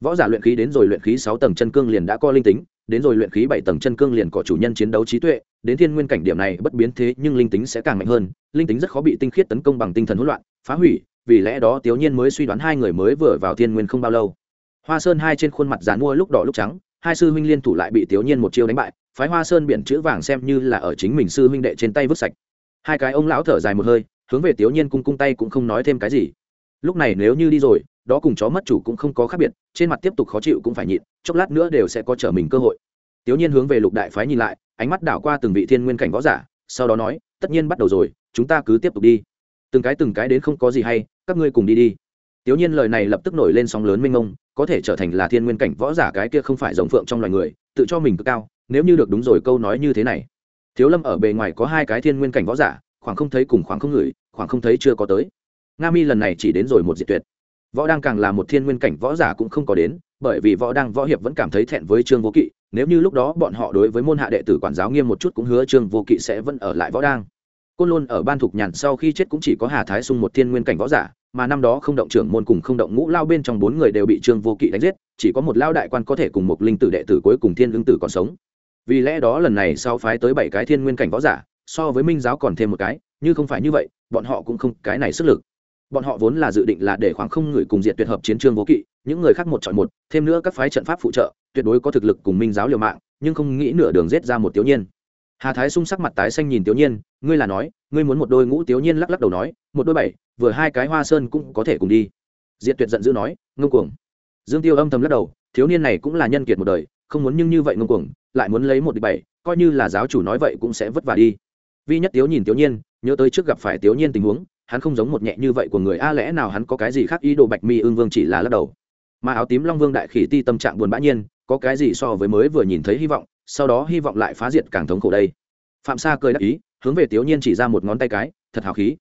Võ giả luyện khí đến rồi luyện khí sáu tầng chân cương liền đã có linh tính đến rồi luyện khí bảy tầng chân cương liền có chủ nhân chiến đấu trí tuệ, đến thiên nguyên cảnh điểm này bất biến thế, nhưng linh tính sẽ càng mạnh hơn, linh tính rất khó bị tinh khiết tấn công bằng tinh thần hỗn loạn, phá hủy, vì lẽ đó tiểu nhiên mới suy đoán hai người mới vừa vào thiên nguyên không bao lâu. Hoa sơn hai trên khuôn mặt dán mua lúc đỏ lúc trắng, hai sư huynh liên thủ lại bị tiểu nhiên một chiêu đánh bại, phái hoa sơn biển chữ vàng xem như là ở chính mình sư huynh đệ trên tay vứt sạch. Hai cái ông lão thở dài một hơi, hướng về tiểu nhiên cung cung tay cũng không nói thêm cái gì. Lúc này nếu như đi rồi đó cùng chó mất chủ cũng không có khác biệt, trên mặt tiếp tục khó chịu cũng phải nhịn, chốc lát nữa đều sẽ có trở mình cơ hội. Tiểu nhiên hướng về lục đại phái nhìn lại, ánh mắt đảo qua từng vị thiên nguyên cảnh võ giả, sau đó nói, tất nhiên bắt đầu rồi, chúng ta cứ tiếp tục đi. Từng cái từng cái đến không có gì hay, các ngươi cùng đi đi. Tiểu nhiên lời này lập tức nổi lên sóng lớn mênh mông, có thể trở thành là thiên nguyên cảnh võ giả cái kia không phải giống phượng trong loài người, tự cho mình cực cao, nếu như được đúng rồi câu nói như thế này. Thiếu lâm ở bề ngoài có hai cái thiên nguyên cảnh võ giả, khoảng không thấy cùng khoảng không ngửi khoảng không thấy chưa có tới. Nga mi lần này chỉ đến rồi một diệt tuyệt võ đang càng là một thiên nguyên cảnh võ giả cũng không có đến, bởi vì võ đang võ hiệp vẫn cảm thấy thẹn với trương vô kỵ, nếu như lúc đó bọn họ đối với môn hạ đệ tử quản giáo nghiêm một chút cũng hứa trương vô kỵ sẽ vẫn ở lại võ đang côn lôn ở ban thục nhàn sau khi chết cũng chỉ có hà thái sung một thiên nguyên cảnh võ giả, mà năm đó không động trưởng môn cùng không động ngũ lao bên trong bốn người đều bị trương vô kỵ đánh giết, chỉ có một lao đại quan có thể cùng một linh tử đệ tử cuối cùng thiên lương tử còn sống. Vì lẽ đó lần này sau phái tới bảy cái thiên nguyên cảnh võ giả, so với minh giáo còn thêm một cái, như không phải như vậy, bọn họ cũng không cái này sức lực bọn họ vốn là dự định là để khoảng không người cùng diện tuyệt hợp chiến trường vô kỵ, những người khác một chọn một, thêm nữa các phái trận pháp phụ trợ, tuyệt đối có thực lực cùng minh giáo liều mạng, nhưng không nghĩ nửa đường rết ra một tiểu nhiên. Hà thái sung sắc mặt tái xanh nhìn tiểu nhiên, ngươi là nói, ngươi muốn một đôi ngũ tiểu nhiên lắc lắc đầu nói, một đôi bảy, vừa hai cái hoa sơn cũng có thể cùng đi. Diện tuyệt giận dữ nói, ngông cuồng. Dương tiêu âm thầm lắc đầu, thiếu niên này cũng là nhân kiệt một đời, không muốn nhưng như vậy ngông cuồng, lại muốn lấy một địch bảy, coi như là giáo chủ nói vậy cũng sẽ vất vả đi. Vi nhất tiếu nhìn tiểu nhiên, nhớ tới trước gặp phải tiểu nhiên tình huống hắn không giống một nhẹ như vậy của người. A, lẽ nào hắn có cái gì khác? Ý đồ bạch mi ương vương chỉ là lắc đầu. Mà áo tím long vương đại khỉ ti tâm trạng buồn bã nhiên, có cái gì so với mới vừa nhìn thấy hy vọng, sau đó hy vọng lại phá diệt càng thống khổ đây. Phạm sa cười đắc ý, hướng về tiểu nhiên chỉ ra một ngón tay cái, thật hào khí.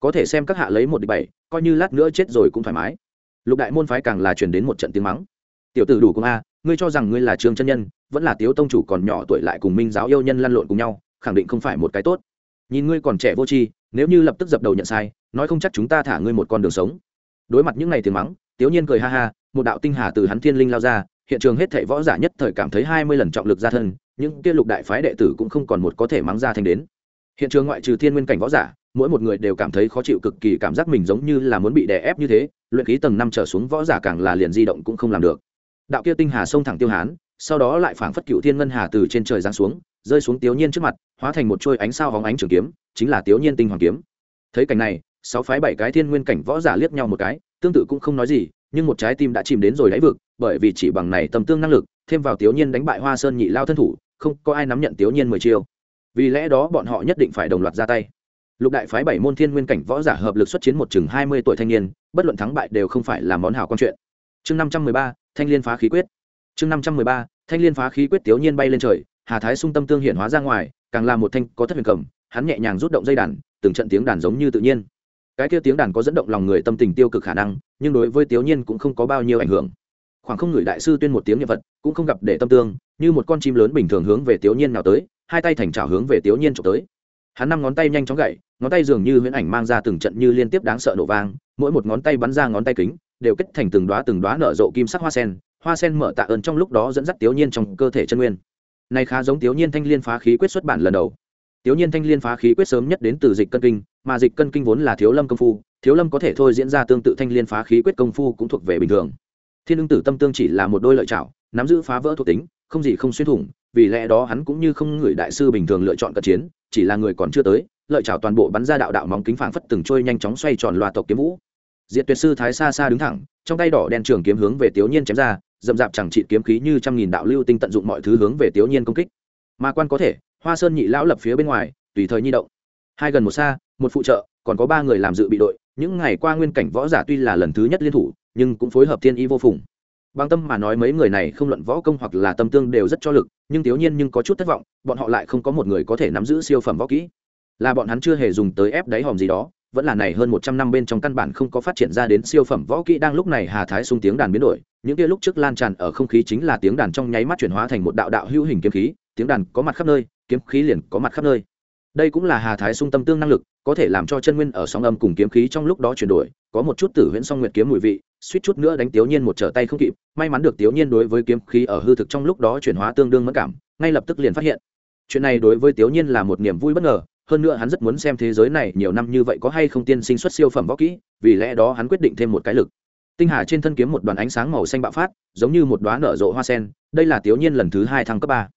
Có thể xem các hạ lấy một địch bảy, coi như lát nữa chết rồi cũng thoải mái. Lục đại môn phái càng là truyền đến một trận tiếng mắng. Tiểu tử đủ công a, ngươi cho rằng ngươi là trương chân nhân, vẫn là tiếu tông chủ còn nhỏ tuổi lại cùng minh giáo yêu nhân lăn lộn cùng nhau, khẳng định không phải một cái tốt. Nhìn ngươi còn trẻ vô tri nếu như lập tức dập đầu nhận sai, nói không chắc chúng ta thả ngươi một con đường sống. Đối mặt những ngày tiếng mắng, tiếu nhiên cười ha ha, một đạo tinh hà từ hắn thiên linh lao ra, hiện trường hết thảy võ giả nhất thời cảm thấy hai mươi lần trọng lực ra thân, những kia lục đại phái đệ tử cũng không còn một có thể mắng ra thành đến. Hiện trường ngoại trừ thiên nguyên cảnh võ giả, mỗi một người đều cảm thấy khó chịu cực kỳ, cảm giác mình giống như là muốn bị đè ép như thế, luyện khí tầng năm trở xuống võ giả càng là liền di động cũng không làm được. Đạo kia tinh hà sông thẳng tiêu hán, sau đó lại phảng phất cựu thiên ngân hà từ trên trời giáng xuống rơi xuống tiểu nhiên trước mặt, hóa thành một chuôi ánh sao hóng ánh trường kiếm, chính là tiểu nhiên tinh hoàng kiếm. Thấy cảnh này, sáu phái bảy cái thiên nguyên cảnh võ giả liếc nhau một cái, tương tự cũng không nói gì, nhưng một trái tim đã chìm đến rồi đáy vực, bởi vì chỉ bằng này tầm tương năng lực, thêm vào tiểu nhiên đánh bại hoa sơn nhị lao thân thủ, không có ai nắm nhận tiểu nhiên mười chiêu. Vì lẽ đó bọn họ nhất định phải đồng loạt ra tay. Lục đại phái bảy môn thiên nguyên cảnh võ giả hợp lực xuất chiến một chừng hai mươi tuổi thanh niên, bất luận thắng bại đều không phải là món hào quan chuyện. Chương năm trăm mười ba, thanh liên phá khí quyết. Chương năm trăm mười ba, thanh liên phá khí quyết tiểu nhiên bay lên trời hà thái sung tâm tương hiện hóa ra ngoài, càng là một thanh có thất huyền cầm, hắn nhẹ nhàng rút động dây đàn, từng trận tiếng đàn giống như tự nhiên. Cái kia tiếng đàn có dẫn động lòng người tâm tình tiêu cực khả năng, nhưng đối với tiểu nhiên cũng không có bao nhiêu ảnh hưởng. Khoảng không người đại sư tuyên một tiếng nhân vật cũng không gặp để tâm tương, như một con chim lớn bình thường hướng về tiểu nhiên nào tới, hai tay thành trào hướng về tiểu nhiên trộm tới. Hắn năm ngón tay nhanh chóng gậy, ngón tay dường như huyễn ảnh mang ra từng trận như liên tiếp đáng sợ nổ vang, mỗi một ngón tay bắn ra ngón tay kính, đều kết thành từng đóa từng đóa nở rộ kim sắc hoa sen hoa sen mở tạ ơn trong lúc đó dẫn dắt tiểu nhiên trong cơ thể chân nguyên này khá giống tiểu nhiên thanh liên phá khí quyết xuất bản lần đầu. Tiểu nhiên thanh liên phá khí quyết sớm nhất đến từ dịch cân kinh, mà dịch cân kinh vốn là thiếu lâm công phu, thiếu lâm có thể thôi diễn ra tương tự thanh liên phá khí quyết công phu cũng thuộc về bình thường. Thiên ưng tử tâm tương chỉ là một đôi lợi chảo nắm giữ phá vỡ thuộc tính, không gì không xuyên thủng, vì lẽ đó hắn cũng như không người đại sư bình thường lựa chọn cận chiến, chỉ là người còn chưa tới, lợi chảo toàn bộ bắn ra đạo đạo móng kính phảng phất từng trôi nhanh chóng xoay tròn loa tộc kiếm vũ. Diệt tuyệt sư thái xa xa đứng thẳng, trong tay đỏ đen trường kiếm hướng về tiểu nhiên chém ra dậm dạp chẳng trị kiếm khí như trăm nghìn đạo lưu tinh tận dụng mọi thứ hướng về tiểu nhiên công kích. Mà quan có thể, hoa sơn nhị lão lập phía bên ngoài, tùy thời nhi động. Hai gần một xa, một phụ trợ, còn có ba người làm dự bị đội, những ngày qua nguyên cảnh võ giả tuy là lần thứ nhất liên thủ, nhưng cũng phối hợp thiên y vô phùng. Bằng tâm mà nói mấy người này không luận võ công hoặc là tâm tương đều rất cho lực, nhưng thiếu nhiên nhưng có chút thất vọng, bọn họ lại không có một người có thể nắm giữ siêu phẩm võ kỹ. Là bọn hắn chưa hề dùng tới ép đáy hòm gì đó vẫn là này hơn một trăm năm bên trong căn bản không có phát triển ra đến siêu phẩm võ kỹ đang lúc này hà thái sung tiếng đàn biến đổi, những kia lúc trước lan tràn ở không khí chính là tiếng đàn trong nháy mắt chuyển hóa thành một đạo đạo hữu hình kiếm khí, tiếng đàn có mặt khắp nơi, kiếm khí liền có mặt khắp nơi. Đây cũng là hà thái sung tâm tương năng lực, có thể làm cho chân nguyên ở sóng âm cùng kiếm khí trong lúc đó chuyển đổi, có một chút tử huyễn song nguyệt kiếm mùi vị, suýt chút nữa đánh Tiếu nhiên một trở tay không kịp, may mắn được Tiếu nhiên đối với kiếm khí ở hư thực trong lúc đó chuyển hóa tương đương mất cảm, ngay lập tức liền phát hiện. Chuyện này đối với Tiếu nhiên là một niềm vui bất ngờ hơn nữa hắn rất muốn xem thế giới này nhiều năm như vậy có hay không tiên sinh xuất siêu phẩm võ kỹ, vì lẽ đó hắn quyết định thêm một cái lực. Tinh hà trên thân kiếm một đoàn ánh sáng màu xanh bạo phát, giống như một đoá nở rộ hoa sen, đây là tiểu nhiên lần thứ hai thăng cấp ba.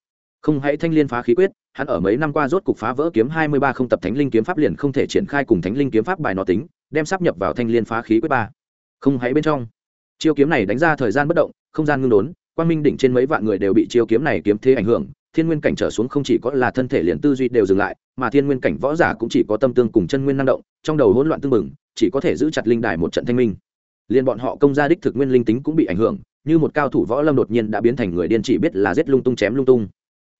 Không hãy thanh liên phá khí quyết, hắn ở mấy năm qua rốt cục phá vỡ kiếm hai mươi ba không tập thánh linh kiếm pháp liền không thể triển khai cùng thánh linh kiếm pháp bài nó tính, đem sắp nhập vào thanh liên phá khí quyết ba. Không hãy bên trong. Chiêu kiếm này đánh ra thời gian bất động, không gian ngưng đốn, quang minh đỉnh trên mấy vạn người đều bị chiêu kiếm này kiếm thế ảnh hưởng thiên nguyên cảnh trở xuống không chỉ có là thân thể liền tư duy đều dừng lại mà thiên nguyên cảnh võ giả cũng chỉ có tâm tương cùng chân nguyên năng động trong đầu hỗn loạn tương mừng chỉ có thể giữ chặt linh đài một trận thanh minh liền bọn họ công gia đích thực nguyên linh tính cũng bị ảnh hưởng như một cao thủ võ lâm đột nhiên đã biến thành người điên chỉ biết là giết lung tung chém lung tung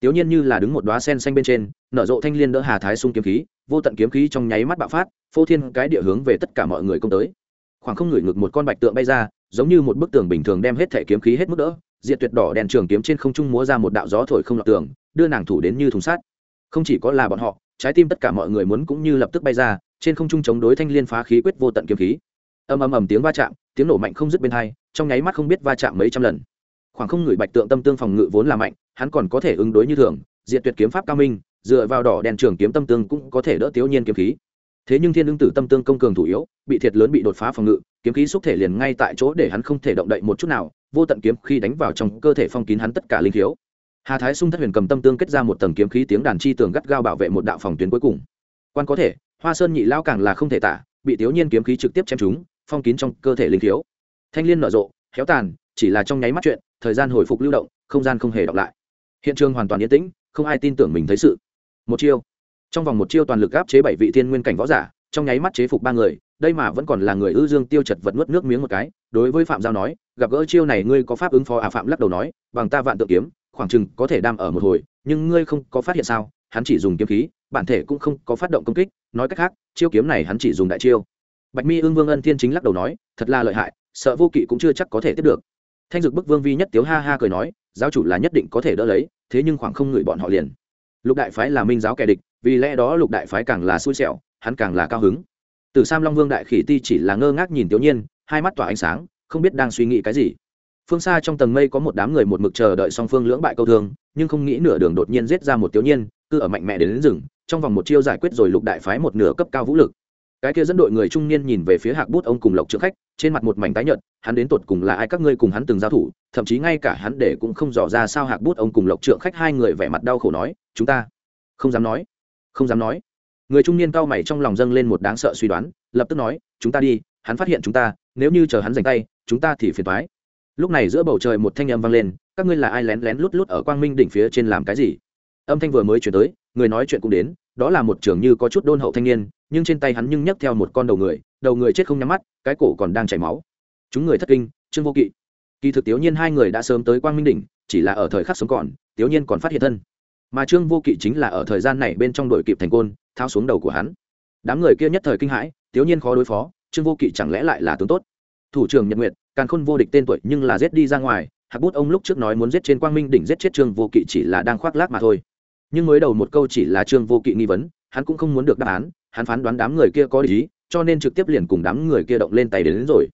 Tiểu nhiên như là đứng một đóa sen xanh bên trên, nở rộ thanh liên đỡ Hà Thái Sung kiếm khí, vô tận kiếm khí trong nháy mắt bạo phát, phô thiên cái địa hướng về tất cả mọi người công tới. Khoảng không ngửi ngực một con bạch tượng bay ra, giống như một bức tường bình thường đem hết thể kiếm khí hết mức đỡ, diệt tuyệt đỏ đèn trường kiếm trên không trung múa ra một đạo gió thổi không lọt tường, đưa nàng thủ đến như thùng sắt. Không chỉ có là bọn họ, trái tim tất cả mọi người muốn cũng như lập tức bay ra, trên không trung chống đối thanh liên phá khí quyết vô tận kiếm khí. ầm ầm ầm tiếng va chạm tiếng nổ mạnh không dứt bên hai trong nháy mắt không biết va chạm mấy trăm lần khoảng không người bạch tượng tâm tương phòng ngự vốn là mạnh hắn còn có thể ứng đối như thường diện tuyệt kiếm pháp cao minh dựa vào đỏ đèn trường kiếm tâm tương cũng có thể đỡ tiểu nhiên kiếm khí thế nhưng thiên ưng tử tâm tương công cường thủ yếu bị thiệt lớn bị đột phá phòng ngự kiếm khí xúc thể liền ngay tại chỗ để hắn không thể động đậy một chút nào vô tận kiếm khi đánh vào trong cơ thể phong kín hắn tất cả linh khiếu. Hà thái sung thất huyền cầm tâm tương kết ra một tầng kiếm khí tiếng đàn chi tường gắt gao bảo vệ một đạo phòng tuyến cuối cùng. Quan có thể, hoa sơn nhị lao càng là không thể tả, bị thiếu niên kiếm khí trực tiếp chém trúng, phong kín trong cơ thể linh khiếu. Thanh liên nở rộ, héo tàn, chỉ là trong nháy mắt chuyện, thời gian hồi phục lưu động, không gian không hề đọc lại. Hiện trường hoàn toàn yên tĩnh, không ai tin tưởng mình thấy sự. Một chiêu. Trong vòng một chiêu toàn lực áp chế bảy vị thiên nguyên cảnh võ giả, trong nháy mắt chế phục ba người, đây mà vẫn còn là người ư dương tiêu chật vật nuốt nước miếng một cái, đối với phạm giao nói gặp gỡ chiêu này ngươi có pháp ứng phó à phạm lắc đầu nói, bằng ta vạn tự kiếm, khoảng chừng có thể đam ở một hồi, nhưng ngươi không có phát hiện sao, hắn chỉ dùng kiếm khí, bản thể cũng không có phát động công kích, nói cách khác, chiêu kiếm này hắn chỉ dùng đại chiêu. Bạch mi ương vương ân thiên chính lắc đầu nói, thật là lợi hại, sợ vô kỵ cũng chưa chắc có thể tiếp được. Thanh dực bức vương vi nhất tiếu ha ha cười nói, giáo chủ là nhất định có thể đỡ lấy, thế nhưng khoảng không ngửi bọn họ liền. Lục đại phái là minh giáo kẻ địch, vì lẽ đó lục đại phái càng là xui xẻo, hắn càng là cao hứng. Từ sam long vương đại khỉ ti chỉ là ngơ ngác nhìn tiểu nhiên, hai mắt tỏa ánh sáng không biết đang suy nghĩ cái gì. Phương xa trong tầng mây có một đám người một mực chờ đợi song phương lưỡng bại câu thương nhưng không nghĩ nửa đường đột nhiên giết ra một tiểu nhiên cứ ở mạnh mẽ đến, đến rừng trong vòng một chiêu giải quyết rồi lục đại phái một nửa cấp cao vũ lực. Cái kia dẫn đội người trung niên nhìn về phía hạc bút ông cùng lộc trượng khách trên mặt một mảnh tái nhợt hắn đến tột cùng là ai các ngươi cùng hắn từng giao thủ thậm chí ngay cả hắn để cũng không dò ra sao hạc bút ông cùng lộc trượng khách hai người vẻ mặt đau khổ nói chúng ta không dám nói không dám nói. Người trung niên cao mày trong lòng dâng lên một đáng sợ suy đoán lập tức nói chúng ta đi hắn phát hiện chúng ta nếu như chờ hắn giành tay chúng ta thì phiền toái. lúc này giữa bầu trời một thanh âm vang lên, các ngươi là ai lén lén lút lút ở quang minh đỉnh phía trên làm cái gì? Âm thanh vừa mới chuyển tới, người nói chuyện cũng đến, đó là một trưởng như có chút đôn hậu thanh niên, nhưng trên tay hắn nhưng nhấc theo một con đầu người đầu người chết không nhắm mắt, cái cổ còn đang chảy máu. Chúng người thất kinh, trương vô kỵ. Kỳ thực tiểu nhiên hai người đã sớm tới quang minh đỉnh, chỉ là ở thời khắc sống còn, tiểu nhiên còn phát hiện thân. Mà trương vô kỵ chính là ở thời gian này bên trong đội kịp thành côn thao xuống đầu của hắn. Đám người kia nhất thời kinh hãi, tiểu nhiên khó đối phó, trương vô kỵ chẳng lẽ lại là tướng tốt? Thủ trưởng nhật nguyệt càng khôn vô địch tên tuổi nhưng là giết đi ra ngoài hạc bút ông lúc trước nói muốn giết trên quang minh đỉnh giết chết trương vô kỵ chỉ là đang khoác lác mà thôi. Nhưng mới đầu một câu chỉ là trương vô kỵ nghi vấn hắn cũng không muốn được đáp án hắn phán đoán đám người kia có lý cho nên trực tiếp liền cùng đám người kia động lên tay đến, đến rồi.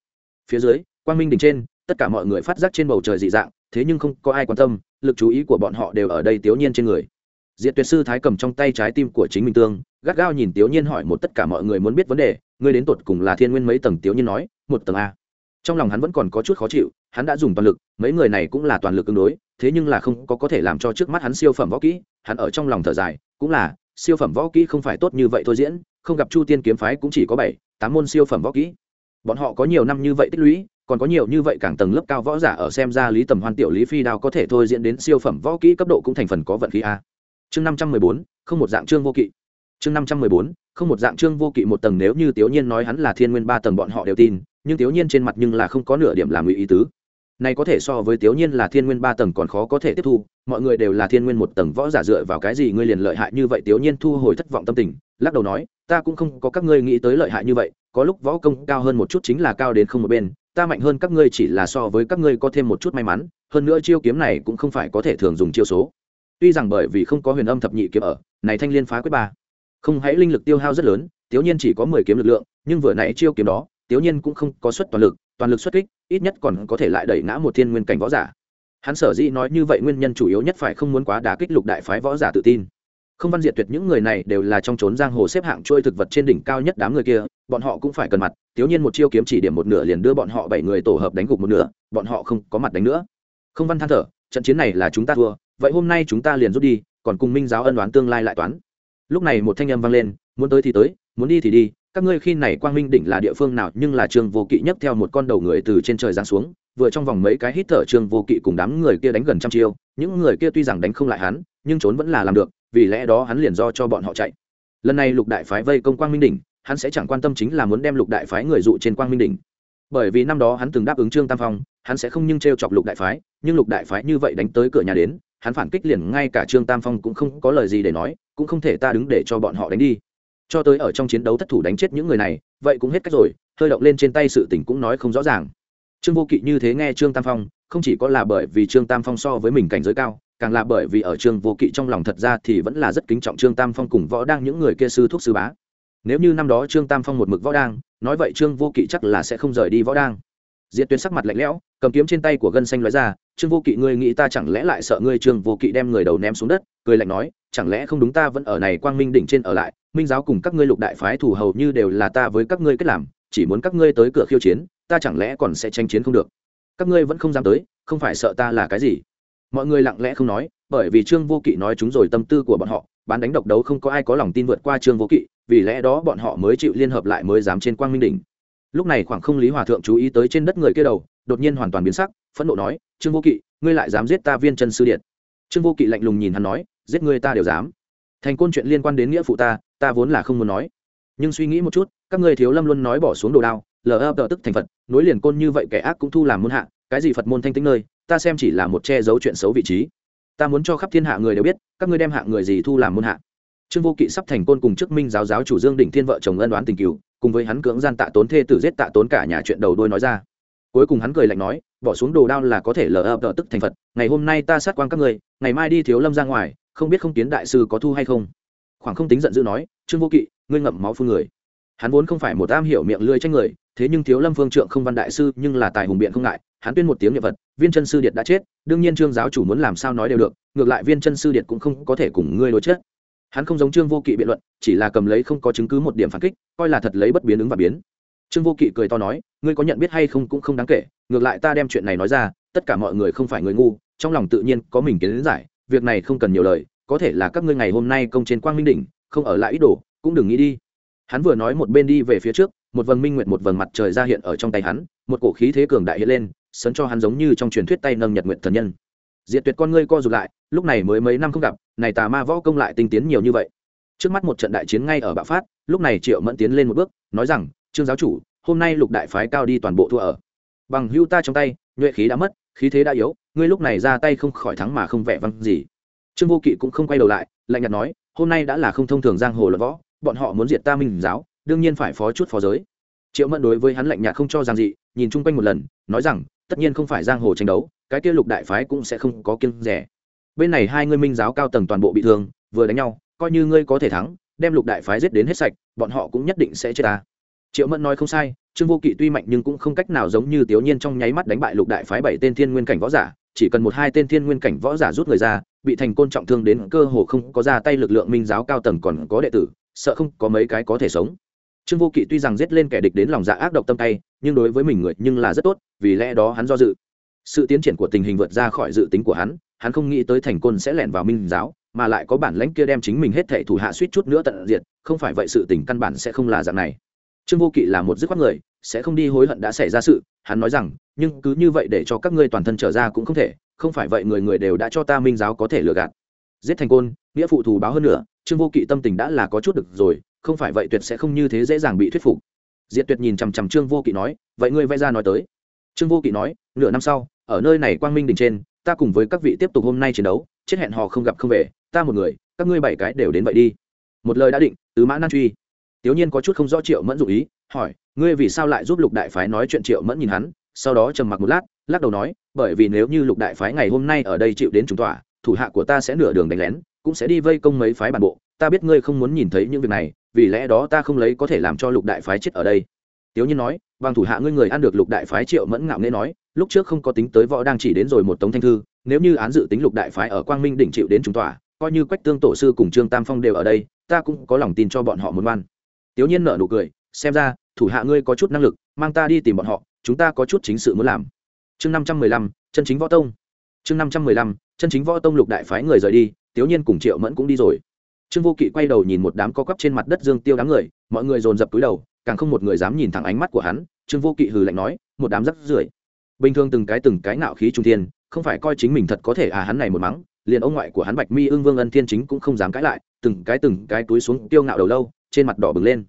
Phía dưới quang minh đỉnh trên tất cả mọi người phát giác trên bầu trời dị dạng thế nhưng không có ai quan tâm lực chú ý của bọn họ đều ở đây tiểu nhiên trên người. Diệt tuyệt sư thái cầm trong tay trái tim của chính mình tương gắt gao nhìn tiểu nhiên hỏi một tất cả mọi người muốn biết vấn đề ngươi đến tột cùng là thiên nguyên mấy tầng tiểu nhiên nói một tầng a trong lòng hắn vẫn còn có chút khó chịu, hắn đã dùng toàn lực, mấy người này cũng là toàn lực tương đối, thế nhưng là không có có thể làm cho trước mắt hắn siêu phẩm võ kỹ, hắn ở trong lòng thở dài, cũng là, siêu phẩm võ kỹ không phải tốt như vậy thôi diễn, không gặp chu tiên kiếm phái cũng chỉ có bảy, tám môn siêu phẩm võ kỹ. Bọn họ có nhiều năm như vậy tích lũy, còn có nhiều như vậy càng tầng lớp cao võ giả ở xem ra lý tầm hoan, tiểu lý phi đao có thể thôi diễn đến siêu phẩm võ kỹ cấp độ cũng thành phần có vận khí a. Chương năm trăm mười bốn, không một dạng trương vô kỵ. Chương năm trăm mười bốn, không một dạng trương vô kỵ một tầng nếu như tiểu nhiên nói hắn là thiên nguyên ba tầng bọn họ đều tin nhưng tiểu nhiên trên mặt nhưng là không có nửa điểm làm ngụy ý tứ. Này có thể so với tiểu nhiên là thiên nguyên ba tầng còn khó có thể tiếp thu, mọi người đều là thiên nguyên một tầng võ giả dựa vào cái gì ngươi liền lợi hại như vậy tiểu nhiên thu hồi thất vọng tâm tình, lắc đầu nói, ta cũng không có các ngươi nghĩ tới lợi hại như vậy, có lúc võ công cao hơn một chút chính là cao đến không một bên, ta mạnh hơn các ngươi chỉ là so với các ngươi có thêm một chút may mắn, hơn nữa chiêu kiếm này cũng không phải có thể thường dùng chiêu số. Tuy rằng bởi vì không có huyền âm thập nhị kiếm ở, này thanh liên phá quyết ba. Không, hãy linh lực tiêu hao rất lớn tiểu nhiên chỉ có mười kiếm lực lượng, nhưng vừa nãy chiêu kiếm đó tiểu nhiên cũng không có suất toàn lực toàn lực xuất kích, ít nhất còn có thể lại đẩy ngã một thiên nguyên cảnh võ giả. Hắn sở dĩ nói như vậy nguyên nhân chủ yếu nhất phải không muốn quá đá kích lục đại phái võ giả tự tin. Không văn diệt tuyệt những người này đều là trong trốn giang hồ xếp hạng trôi thực vật trên đỉnh cao nhất đám người kia, bọn họ cũng phải cần mặt, tiếu nhiên một chiêu kiếm chỉ điểm một nửa liền đưa bọn họ bảy người tổ hợp đánh gục một nửa, bọn họ không có mặt đánh nữa. Không văn than thở, trận chiến này là chúng ta thua, vậy hôm nay chúng ta liền rút đi, còn cùng minh giáo ân đoán tương lai lại toán. Lúc này một thanh âm vang lên, muốn tới thì tới, muốn đi thì đi các ngươi khi này quang minh đỉnh là địa phương nào, nhưng là trương vô kỵ nhất theo một con đầu người từ trên trời giáng xuống, vừa trong vòng mấy cái hít thở trương vô kỵ cùng đám người kia đánh gần trăm chiêu, những người kia tuy rằng đánh không lại hắn, nhưng trốn vẫn là làm được, vì lẽ đó hắn liền do cho bọn họ chạy. Lần này lục đại phái vây công quang minh đỉnh, hắn sẽ chẳng quan tâm chính là muốn đem lục đại phái người dụ trên quang minh đỉnh. Bởi vì năm đó hắn từng đáp ứng trương tam phong, hắn sẽ không nhưng t r e o chọc lục đại phái, nhưng lục đại phái như vậy đánh tới cửa nhà đến, hắn phản kích liền ngay cả trương tam phong cũng không có lời gì để nói, cũng không thể ta đứng để cho bọn họ đánh đi cho tới ở trong chiến đấu thất thủ đánh chết những người này, vậy cũng hết cách rồi, hơi động lên trên tay sự tình cũng nói không rõ ràng. Trương vô kỵ như thế nghe trương tam phong, không chỉ có là bởi vì trương tam phong so với mình cảnh giới cao, càng là bởi vì ở trương vô kỵ trong lòng thật ra thì vẫn là rất kính trọng trương tam phong cùng võ đang những người kia sư thuốc sư bá. Nếu như năm đó trương tam phong một mực võ đang, nói vậy trương vô kỵ chắc là sẽ không rời đi võ đang. Diệt tuyến sắc mặt lạnh lẽo, cầm kiếm trên tay của gân xanh nói ra, trương vô kỵ, ngươi nghĩ ta chẳng lẽ lại sợ ngươi trương vô kỵ đem người đầu ném xuống đất? Cười lạnh nói, chẳng lẽ không đúng ta vẫn ở này quang minh đỉnh trên ở lại minh giáo cùng các ngươi lục đại phái thủ hầu như đều là ta với các ngươi kết làm, chỉ muốn các ngươi tới cửa khiêu chiến, ta chẳng lẽ còn sẽ tranh chiến không được? Các ngươi vẫn không dám tới, không phải sợ ta là cái gì? Mọi người lặng lẽ không nói, bởi vì trương vô kỵ nói chúng rồi tâm tư của bọn họ, bán đánh độc đấu không có ai có lòng tin vượt qua trương vô kỵ, vì lẽ đó bọn họ mới chịu liên hợp lại mới dám trên quang minh đỉnh. Lúc này khoảng không lý hòa thượng chú ý tới trên đất người kia đầu, đột nhiên hoàn toàn biến sắc, phẫn nộ nói, trương vô kỵ, ngươi lại dám giết ta viên chân sư điện. Trương vô kỵ lạnh lùng nhìn hắn nói, giết ngươi ta đều dám thành côn chuyện liên quan đến nghĩa phụ ta ta vốn là không muốn nói. Nhưng suy nghĩ một chút, các ngươi thiếu lâm luôn nói bỏ xuống đồ đao, lờ ập tức thành phật, nối liền côn như vậy kẻ ác cũng thu làm môn hạ, cái gì phật môn thanh tính nơi, ta xem chỉ là một che giấu chuyện xấu vị trí. Ta muốn cho khắp thiên hạ người đều biết, các ngươi đem hạ người gì thu làm môn hạ. Trương vô kỵ sắp thành côn cùng chức minh giáo giáo chủ dương đỉnh thiên vợ chồng ân đoán tình cựu cùng với hắn cưỡng gian tạ tốn thê tử giết tạ tốn cả nhà chuyện đầu đôi nói ra. Cuối cùng hắn cười lạnh nói, bỏ xuống đồ đao là có thể lờ ập tức thành phật, ngày hôm nay ta sát quan các người ngày mai đi thiếu lâm ra ngoài không biết không tiến đại sư có thu hay không. Khoảng không tính giận dữ nói, trương vô kỵ, ngươi ngậm máu phun người. Hắn vốn không phải một am hiểu miệng lưỡi tranh người, thế nhưng thiếu lâm phương trượng không văn đại sư, nhưng là tài hùng biện không ngại, hắn tuyên một tiếng nhật vật viên chân sư điệt đã chết, đương nhiên trương giáo chủ muốn làm sao nói đều được, ngược lại viên chân sư điệt cũng không có thể cùng ngươi đối chết hắn không giống trương vô kỵ biện luận, chỉ là cầm lấy không có chứng cứ một điểm phản kích, coi là thật lấy bất biến ứng và biến. Trương vô kỵ cười to nói, ngươi có nhận biết hay không cũng không đáng kể, ngược lại ta đem chuyện này nói ra, tất cả mọi người không phải người ngu, trong lòng tự nhiên có mình kiến giải việc này không cần nhiều lời, có thể là các ngươi ngày hôm nay công trên quang minh đỉnh, không ở lại ít đồ, cũng đừng nghĩ đi. Hắn vừa nói một bên đi về phía trước, một vầng minh nguyệt một vầng mặt trời ra hiện ở trong tay hắn, một cổ khí thế cường đại hiện lên, sấn cho hắn giống như trong truyền thuyết tay nâng nhật nguyện thần nhân. Diệt tuyệt con ngươi co rụt lại, lúc này mới mấy năm không gặp, này tà ma võ công lại tinh tiến nhiều như vậy. Trước mắt một trận đại chiến ngay ở bạo phát, lúc này triệu mẫn tiến lên một bước, nói rằng, trương giáo chủ, hôm nay lục đại phái cao đi toàn bộ thua ở. Bằng hưu ta trong tay, nhuệ khí đã mất, khí thế đã yếu ngươi lúc này ra tay không khỏi thắng mà không vẻ văng gì. Trương vô kỵ cũng không quay đầu lại, lạnh nhạt nói, hôm nay đã là không thông thường giang hồ luận võ, bọn họ muốn diệt ta minh giáo, đương nhiên phải phó chút phó giới. Triệu mẫn đối với hắn lạnh nhạt không cho giang dị nhìn chung quanh một lần, nói rằng, tất nhiên không phải giang hồ tranh đấu, cái kia lục đại phái cũng sẽ không có kiêng rẻ. Bên này hai ngươi minh giáo cao tầng toàn bộ bị thương, vừa đánh nhau, coi như ngươi có thể thắng, đem lục đại phái giết đến hết sạch, bọn họ cũng nhất định sẽ chết ta. Triệu mẫn nói không sai, trương vô kỵ tuy mạnh nhưng cũng không cách nào giống như tiểu nhiên trong nháy mắt đánh bại lục đại phái bảy tên thiên nguyên cảnh võ giả chỉ cần một hai tên thiên nguyên cảnh võ giả rút người ra, bị thành côn trọng thương đến cơ hồ không có ra tay lực lượng minh giáo cao tầng còn có đệ tử, sợ không có mấy cái có thể sống. Trương vô kỵ tuy rằng giết lên kẻ địch đến lòng dạ ác độc tâm tay, nhưng đối với mình người nhưng là rất tốt, vì lẽ đó hắn do dự. Sự tiến triển của tình hình vượt ra khỏi dự tính của hắn hắn không nghĩ tới thành côn sẽ lẻn vào minh giáo, mà lại có bản lãnh kia đem chính mình hết thệ thủ hạ suýt chút nữa tận diệt, không phải vậy sự tình căn bản sẽ không là dạng này. Trương vô kỵ là một dứt khoát người sẽ không đi hối hận đã xảy ra sự, hắn nói rằng, nhưng cứ như vậy để cho các ngươi toàn thân trở ra cũng không thể, không phải vậy người người đều đã cho ta minh giáo có thể lừa gạt. Giết thành côn, nghĩa phụ thù báo hơn nữa trương vô kỵ tâm tình đã là có chút được rồi, không phải vậy tuyệt sẽ không như thế dễ dàng bị thuyết phục. Diệt tuyệt nhìn chằm chằm trương vô kỵ nói, vậy ngươi vẽ ra nói tới. Trương vô kỵ nói, nửa năm sau, ở nơi này quang minh đình trên, ta cùng với các vị tiếp tục hôm nay chiến đấu, chết hẹn hò không gặp không về, ta một người, các ngươi bảy cái đều đến vậy đi. Một lời đã định, tứ mã nan truy. Tiểu nhiên có chút không rõ triệu mẫn dụ ý hỏi, ngươi vì sao lại giúp lục đại phái nói chuyện triệu mẫn nhìn hắn? Sau đó trầm mặc một lát, lắc đầu nói, bởi vì nếu như lục đại phái ngày hôm nay ở đây chịu đến chúng tỏa thủ hạ của ta sẽ nửa đường đánh lén, cũng sẽ đi vây công mấy phái bản bộ. Ta biết ngươi không muốn nhìn thấy những việc này, vì lẽ đó ta không lấy có thể làm cho lục đại phái chết ở đây. Tiếu nhiên nói, bằng thủ hạ ngươi người ăn được lục đại phái triệu mẫn ngạo nghễ nói, lúc trước không có tính tới võ đang chỉ đến rồi một tống thanh thư, nếu như án dự tính lục đại phái ở quang minh đỉnh chịu đến chúng tỏa coi như quách tương tổ sư cùng trương tam phong đều ở đây, ta cũng có lòng tin cho bọn họ một ngoan. Tiếu nhiên nợ nụ cười xem ra, thủ hạ ngươi có chút năng lực, mang ta đi tìm bọn họ, chúng ta có chút chính sự muốn làm. Chương năm trăm mười lăm, chân chính võ tông. Chương năm trăm mười lăm, chân chính võ tông lục đại phái người rời đi, tiếu nhiên cùng triệu mẫn cũng đi rồi. Trương vô kỵ quay đầu nhìn một đám co quắp trên mặt đất dương tiêu đám người, mọi người dồn dập túi đầu, càng không một người dám nhìn thẳng ánh mắt của hắn, trương vô kỵ hừ lạnh nói, một đám rắc rưởi. Bình thường từng cái từng cái nạo khí trung thiên, không phải coi chính mình thật có thể à hắn này một mắng, liền ông ngoại của hắn bạch mi ương vương ân thiên chính cũng không dám cãi lại, từng cái từng cái túi xuống tiêu ngạo đầu lâu, trên mặt đỏ bừng lên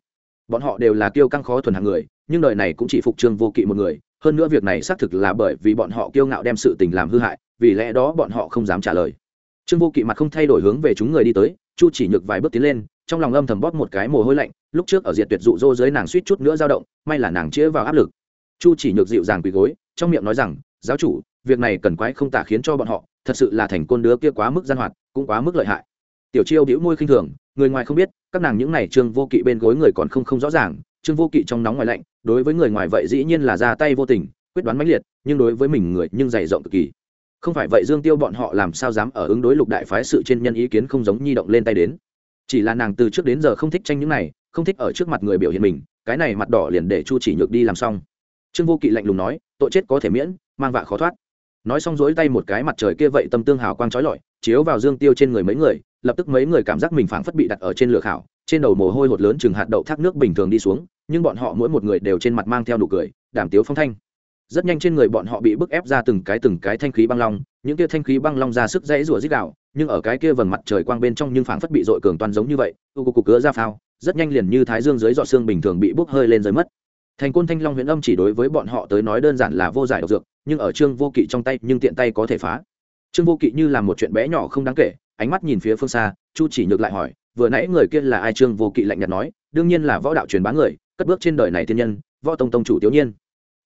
bọn họ đều là kiêu căng khó thuần hàng người, nhưng đời này cũng chỉ phục trương vô kỵ một người. Hơn nữa việc này xác thực là bởi vì bọn họ kiêu ngạo đem sự tình làm hư hại, vì lẽ đó bọn họ không dám trả lời. Trương vô kỵ mặt không thay đổi hướng về chúng người đi tới, chu chỉ nhược vài bước tiến lên, trong lòng âm thầm bóp một cái mồ hôi lạnh, lúc trước ở diện tuyệt dụ dỗ dưới nàng suýt chút nữa dao động, may là nàng chĩa vào áp lực. Chu chỉ nhược dịu dàng quỳ gối, trong miệng nói rằng, giáo chủ, việc này cần quái không tả khiến cho bọn họ, thật sự là thành côn đứa kia quá mức gian hoạt, cũng quá mức lợi hại. Tiểu chiêu đĩu môi khinh thường người ngoài không biết, các nàng những n à y trương vô kỵ bên gối người còn không không rõ ràng, trương vô kỵ trong nóng ngoài lạnh, đối với người ngoài vậy dĩ nhiên là ra tay vô tình, quyết đoán mãnh liệt, nhưng đối với mình người nhưng dày rộng cực kỳ. Không phải vậy dương tiêu bọn họ làm sao dám ở ứng đối lục đại phái sự trên nhân ý kiến không giống nhi động lên tay đến. Chỉ là nàng từ trước đến giờ không thích tranh những này, không thích ở trước mặt người biểu hiện mình, cái này mặt đỏ liền để chu chỉ nhược đi làm xong. Trương vô kỵ lạnh lùng nói, tội chết có thể miễn, mang vạ khó thoát. Nói xong dối tay một cái mặt trời kia vậy tâm tương hào quang trói lọi, chiếu vào dương tiêu trên người mấy người lập tức mấy người cảm giác mình phảng phất bị đặt ở trên lửa khảo, trên đầu mồ hôi hột lớn chừng hạt đậu thác nước bình thường đi xuống, nhưng bọn họ mỗi một người đều trên mặt mang theo nụ cười, đảm tiếu phong thanh. Rất nhanh trên người bọn họ bị bức ép ra từng cái từng cái thanh khí băng long, những kia thanh khí băng long ra sức dãy rủa rít đạo nhưng ở cái kia vầng mặt trời quang bên trong nhưng phảng phất bị dội cường toàn giống như vậy, u cục cục cứa ra phao, rất nhanh liền như thái dương dưới dọ xương bình thường bị bốc hơi lên rơi mất. Thành côn thanh long huyền âm chỉ đối với bọn họ tới nói đơn giản là vô giải độc dược, nhưng ở trương vô kỵ trong tay nhưng tiện tay có thể phá. Trương vô kỵ như là một chuyện bé nhỏ không đáng kể ánh mắt nhìn phía phương xa, chu chỉ nhược lại hỏi, vừa nãy người kia là ai? Trương vô kỵ lạnh nhạt nói, đương nhiên là võ đạo truyền bá người, cất bước trên đời này thiên nhân, võ tông tông chủ tiểu nhiên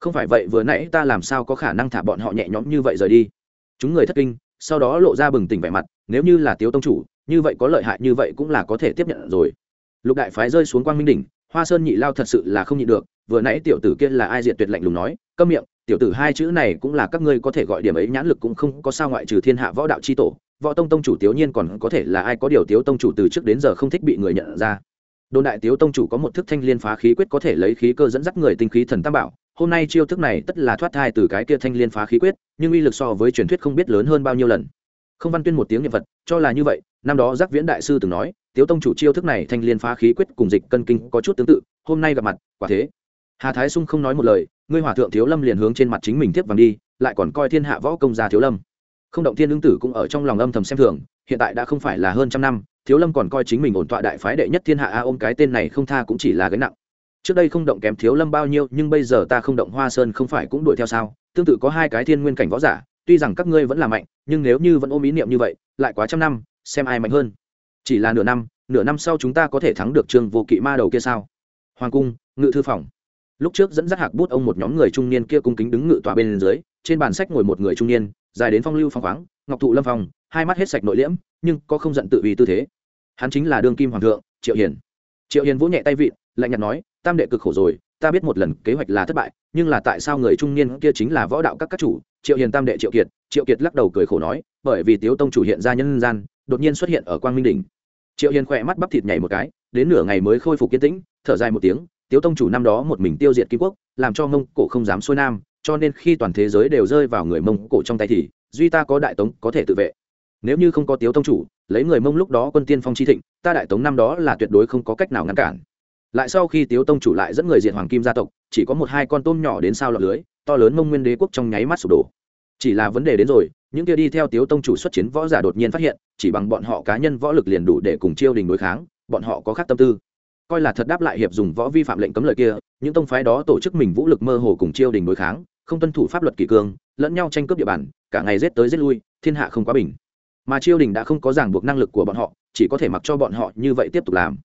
không phải vậy, vừa nãy ta làm sao có khả năng thả bọn họ nhẹ nhõm như vậy rời đi? Chúng người thất kinh, sau đó lộ ra bừng tỉnh vẻ mặt, nếu như là tiếu tông chủ, như vậy có lợi hại như vậy cũng là có thể tiếp nhận rồi. Lục đại phái rơi xuống quang minh đỉnh, hoa sơn nhị lao thật sự là không nhịn được, vừa nãy tiểu tử kia là ai diệt tuyệt lạnh lùng nói, câm miệng, tiểu tử hai chữ này cũng là các ngươi có thể gọi điểm ấy nhãn lực cũng không có sao ngoại trừ thiên hạ võ đạo c h i tổ võ tông tông chủ tiểu nhiên còn có thể là ai có điều tiếu tông chủ từ trước đến giờ không thích bị người nhận ra. Đồn đại tiếu tông chủ có một thức thanh liên phá khí quyết có thể lấy khí cơ dẫn dắt người tinh khí thần tam bảo. Hôm nay chiêu thức này tất là thoát thai từ cái kia thanh liên phá khí quyết, nhưng uy lực so với truyền thuyết không biết lớn hơn bao nhiêu lần. Không văn tuyên một tiếng niệm vật cho là như vậy, năm đó giác viễn đại sư từng nói, tiếu tông chủ chiêu thức này thanh liên phá khí quyết cùng dịch cân kinh có chút tương tự, hôm nay gặp mặt, quả thế. Hà thái sung không nói một lời, ngươi hòa thượng thiếu lâm liền hướng trên mặt chính mình tiếp vàng đi, lại còn coi thiên hạ võ công gia thiếu lâm không động thiên Lương tử cũng ở trong lòng âm thầm xem thường, hiện tại đã không phải là hơn trăm năm, thiếu lâm còn coi chính mình ổn tọa đại phái đệ nhất thiên hạ a ôm cái tên này không tha cũng chỉ là gánh nặng. Trước đây không động kém thiếu lâm bao nhiêu, nhưng bây giờ ta không động hoa sơn không phải cũng đuổi theo sao? Tương tự có hai cái thiên nguyên cảnh võ giả, tuy rằng các ngươi vẫn là mạnh, nhưng nếu như vẫn ôm ý niệm như vậy, lại quá trăm năm, xem ai mạnh hơn. Chỉ là nửa năm nửa năm sau chúng ta có thể thắng được Trường vô kỵ ma đầu kia sao? Hoàng cung, ngự thư phòng. Lúc trước dẫn dắt hạc bút ông một nhóm người trung niên kia cung kính đứng ngự tòa bên dưới, trên bàn sách ngồi một người trung niên dài đến phong lưu phong khoáng, ngọc thụ lâm phong, hai mắt hết sạch nội liễm, nhưng có không giận tự vì tư thế. Hắn chính là đương kim hoàng thượng, triệu hiền. Triệu hiền vỗ nhẹ tay vịn, lạnh nhạt nói, tam đệ cực khổ rồi, ta biết một lần kế hoạch là thất bại, nhưng là tại sao người trung niên kia chính là võ đạo các các chủ? Triệu hiền tam đệ triệu kiệt triệu kiệt lắc đầu cười khổ nói, bởi vì tiếu tông chủ hiện ra nhân gian, đột nhiên xuất hiện ở quang minh đỉnh. Triệu hiền khỏe mắt bắp thịt nhảy một cái, đến nửa ngày mới khôi phục kiên tĩnh, thở dài một tiếng, tiếu tông chủ năm đó một mình tiêu diệt kim quốc, làm cho mông cổ không dám xuôi nam cho nên khi toàn thế giới đều rơi vào người mông cổ trong tay thì, duy ta có đại tống có thể tự vệ. Nếu như không có tiếu tông chủ, lấy người mông lúc đó quân tiên phong chi thịnh, ta đại tống năm đó là tuyệt đối không có cách nào ngăn cản. Lại sau khi tiếu tông chủ lại dẫn người diện hoàng kim gia tộc, chỉ có một hai con tôm nhỏ đến sao lọt lưới, to lớn mông nguyên đế quốc trong nháy mắt sụp đổ. Chỉ là vấn đề đến rồi, những kia đi theo tiếu tông chủ xuất chiến võ giả đột nhiên phát hiện, chỉ bằng bọn họ cá nhân võ lực liền đủ để cùng chiêu đình đối kháng, bọn họ có khác tâm tư. Coi là thật đáp lại hiệp dùng võ vi phạm lệnh cấm lời kia, những tông phái đó tổ chức mình vũ lực mơ hồ cùng chiêu đình đối kháng không tuân thủ pháp luật kỷ cương, lẫn nhau tranh cướp địa bàn, cả ngày rết tới rết lui, thiên hạ không quá bình. Mà chiêu đình đã không có ràng buộc năng lực của bọn họ, chỉ có thể mặc cho bọn họ như vậy tiếp tục làm.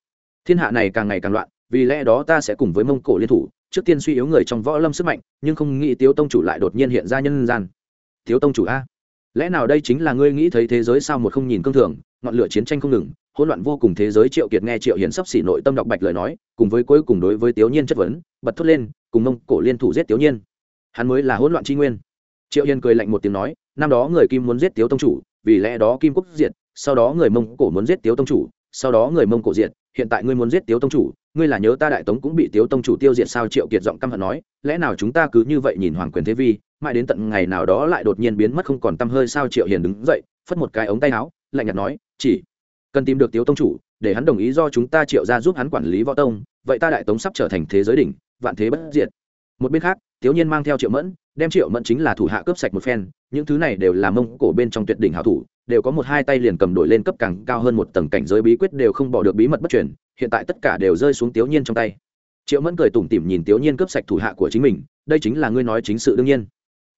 Thiên hạ này càng ngày càng loạn, vì lẽ đó ta sẽ cùng với mông cổ liên thủ, trước tiên suy yếu người trong võ lâm sức mạnh, nhưng không nghĩ tiếu tông chủ lại đột nhiên hiện ra nhân gian. Tiếu tông chủ a, lẽ nào đây chính là ngươi nghĩ thấy thế giới sao một không nhìn cương thường, ngọn lửa chiến tranh không ngừng, hỗn loạn vô cùng thế giới triệu kiệt nghe triệu hiền sắp xỉ nội tâm đọc bạch lời nói, cùng với cuối cùng đối với tiểu nhiên chất vấn, bật thốt lên, cùng mông cổ liên thủ giết tiểu nhiên hắn mới là hỗn loạn tri nguyên. Triệu hiền cười lạnh một tiếng nói, năm đó người kim muốn giết tiếu tông chủ, vì lẽ đó kim quốc diệt, sau đó người mông cổ muốn giết tiếu tông chủ, sau đó người mông cổ diệt, hiện tại ngươi muốn giết tiếu tông chủ, ngươi là nhớ ta đại tống cũng bị tiếu tông chủ tiêu diệt sao? Triệu kiệt giọng căm hận nói, lẽ nào chúng ta cứ như vậy nhìn hoàng quyền thế vi, mãi đến tận ngày nào đó lại đột nhiên biến mất không còn t hơi sao? Triệu hiền đứng dậy, phất một cái ống tay áo, lạnh nhạt nói, chỉ cần tìm được tiếu tông chủ, để hắn đồng ý do chúng ta triệu ra giúp hắn quản lý võ tông, vậy ta đại tống sắp trở thành thế giới đỉnh, vạn thế bất diệt một bên khác thiếu nhiên mang theo triệu mẫn, đem triệu mẫn chính là thủ hạ cướp sạch một phen, những thứ này đều là mông cổ bên trong tuyệt đỉnh hảo thủ, đều có một hai tay liền cầm đổi lên cấp càng cao hơn một tầng cảnh giới bí quyết đều không bỏ được bí mật bất truyền, hiện tại tất cả đều rơi xuống thiếu nhiên trong tay. Triệu mẫn cười tủm tỉm nhìn thiếu nhiên cướp sạch thủ hạ của chính mình, đây chính là ngươi nói chính sự đương nhiên.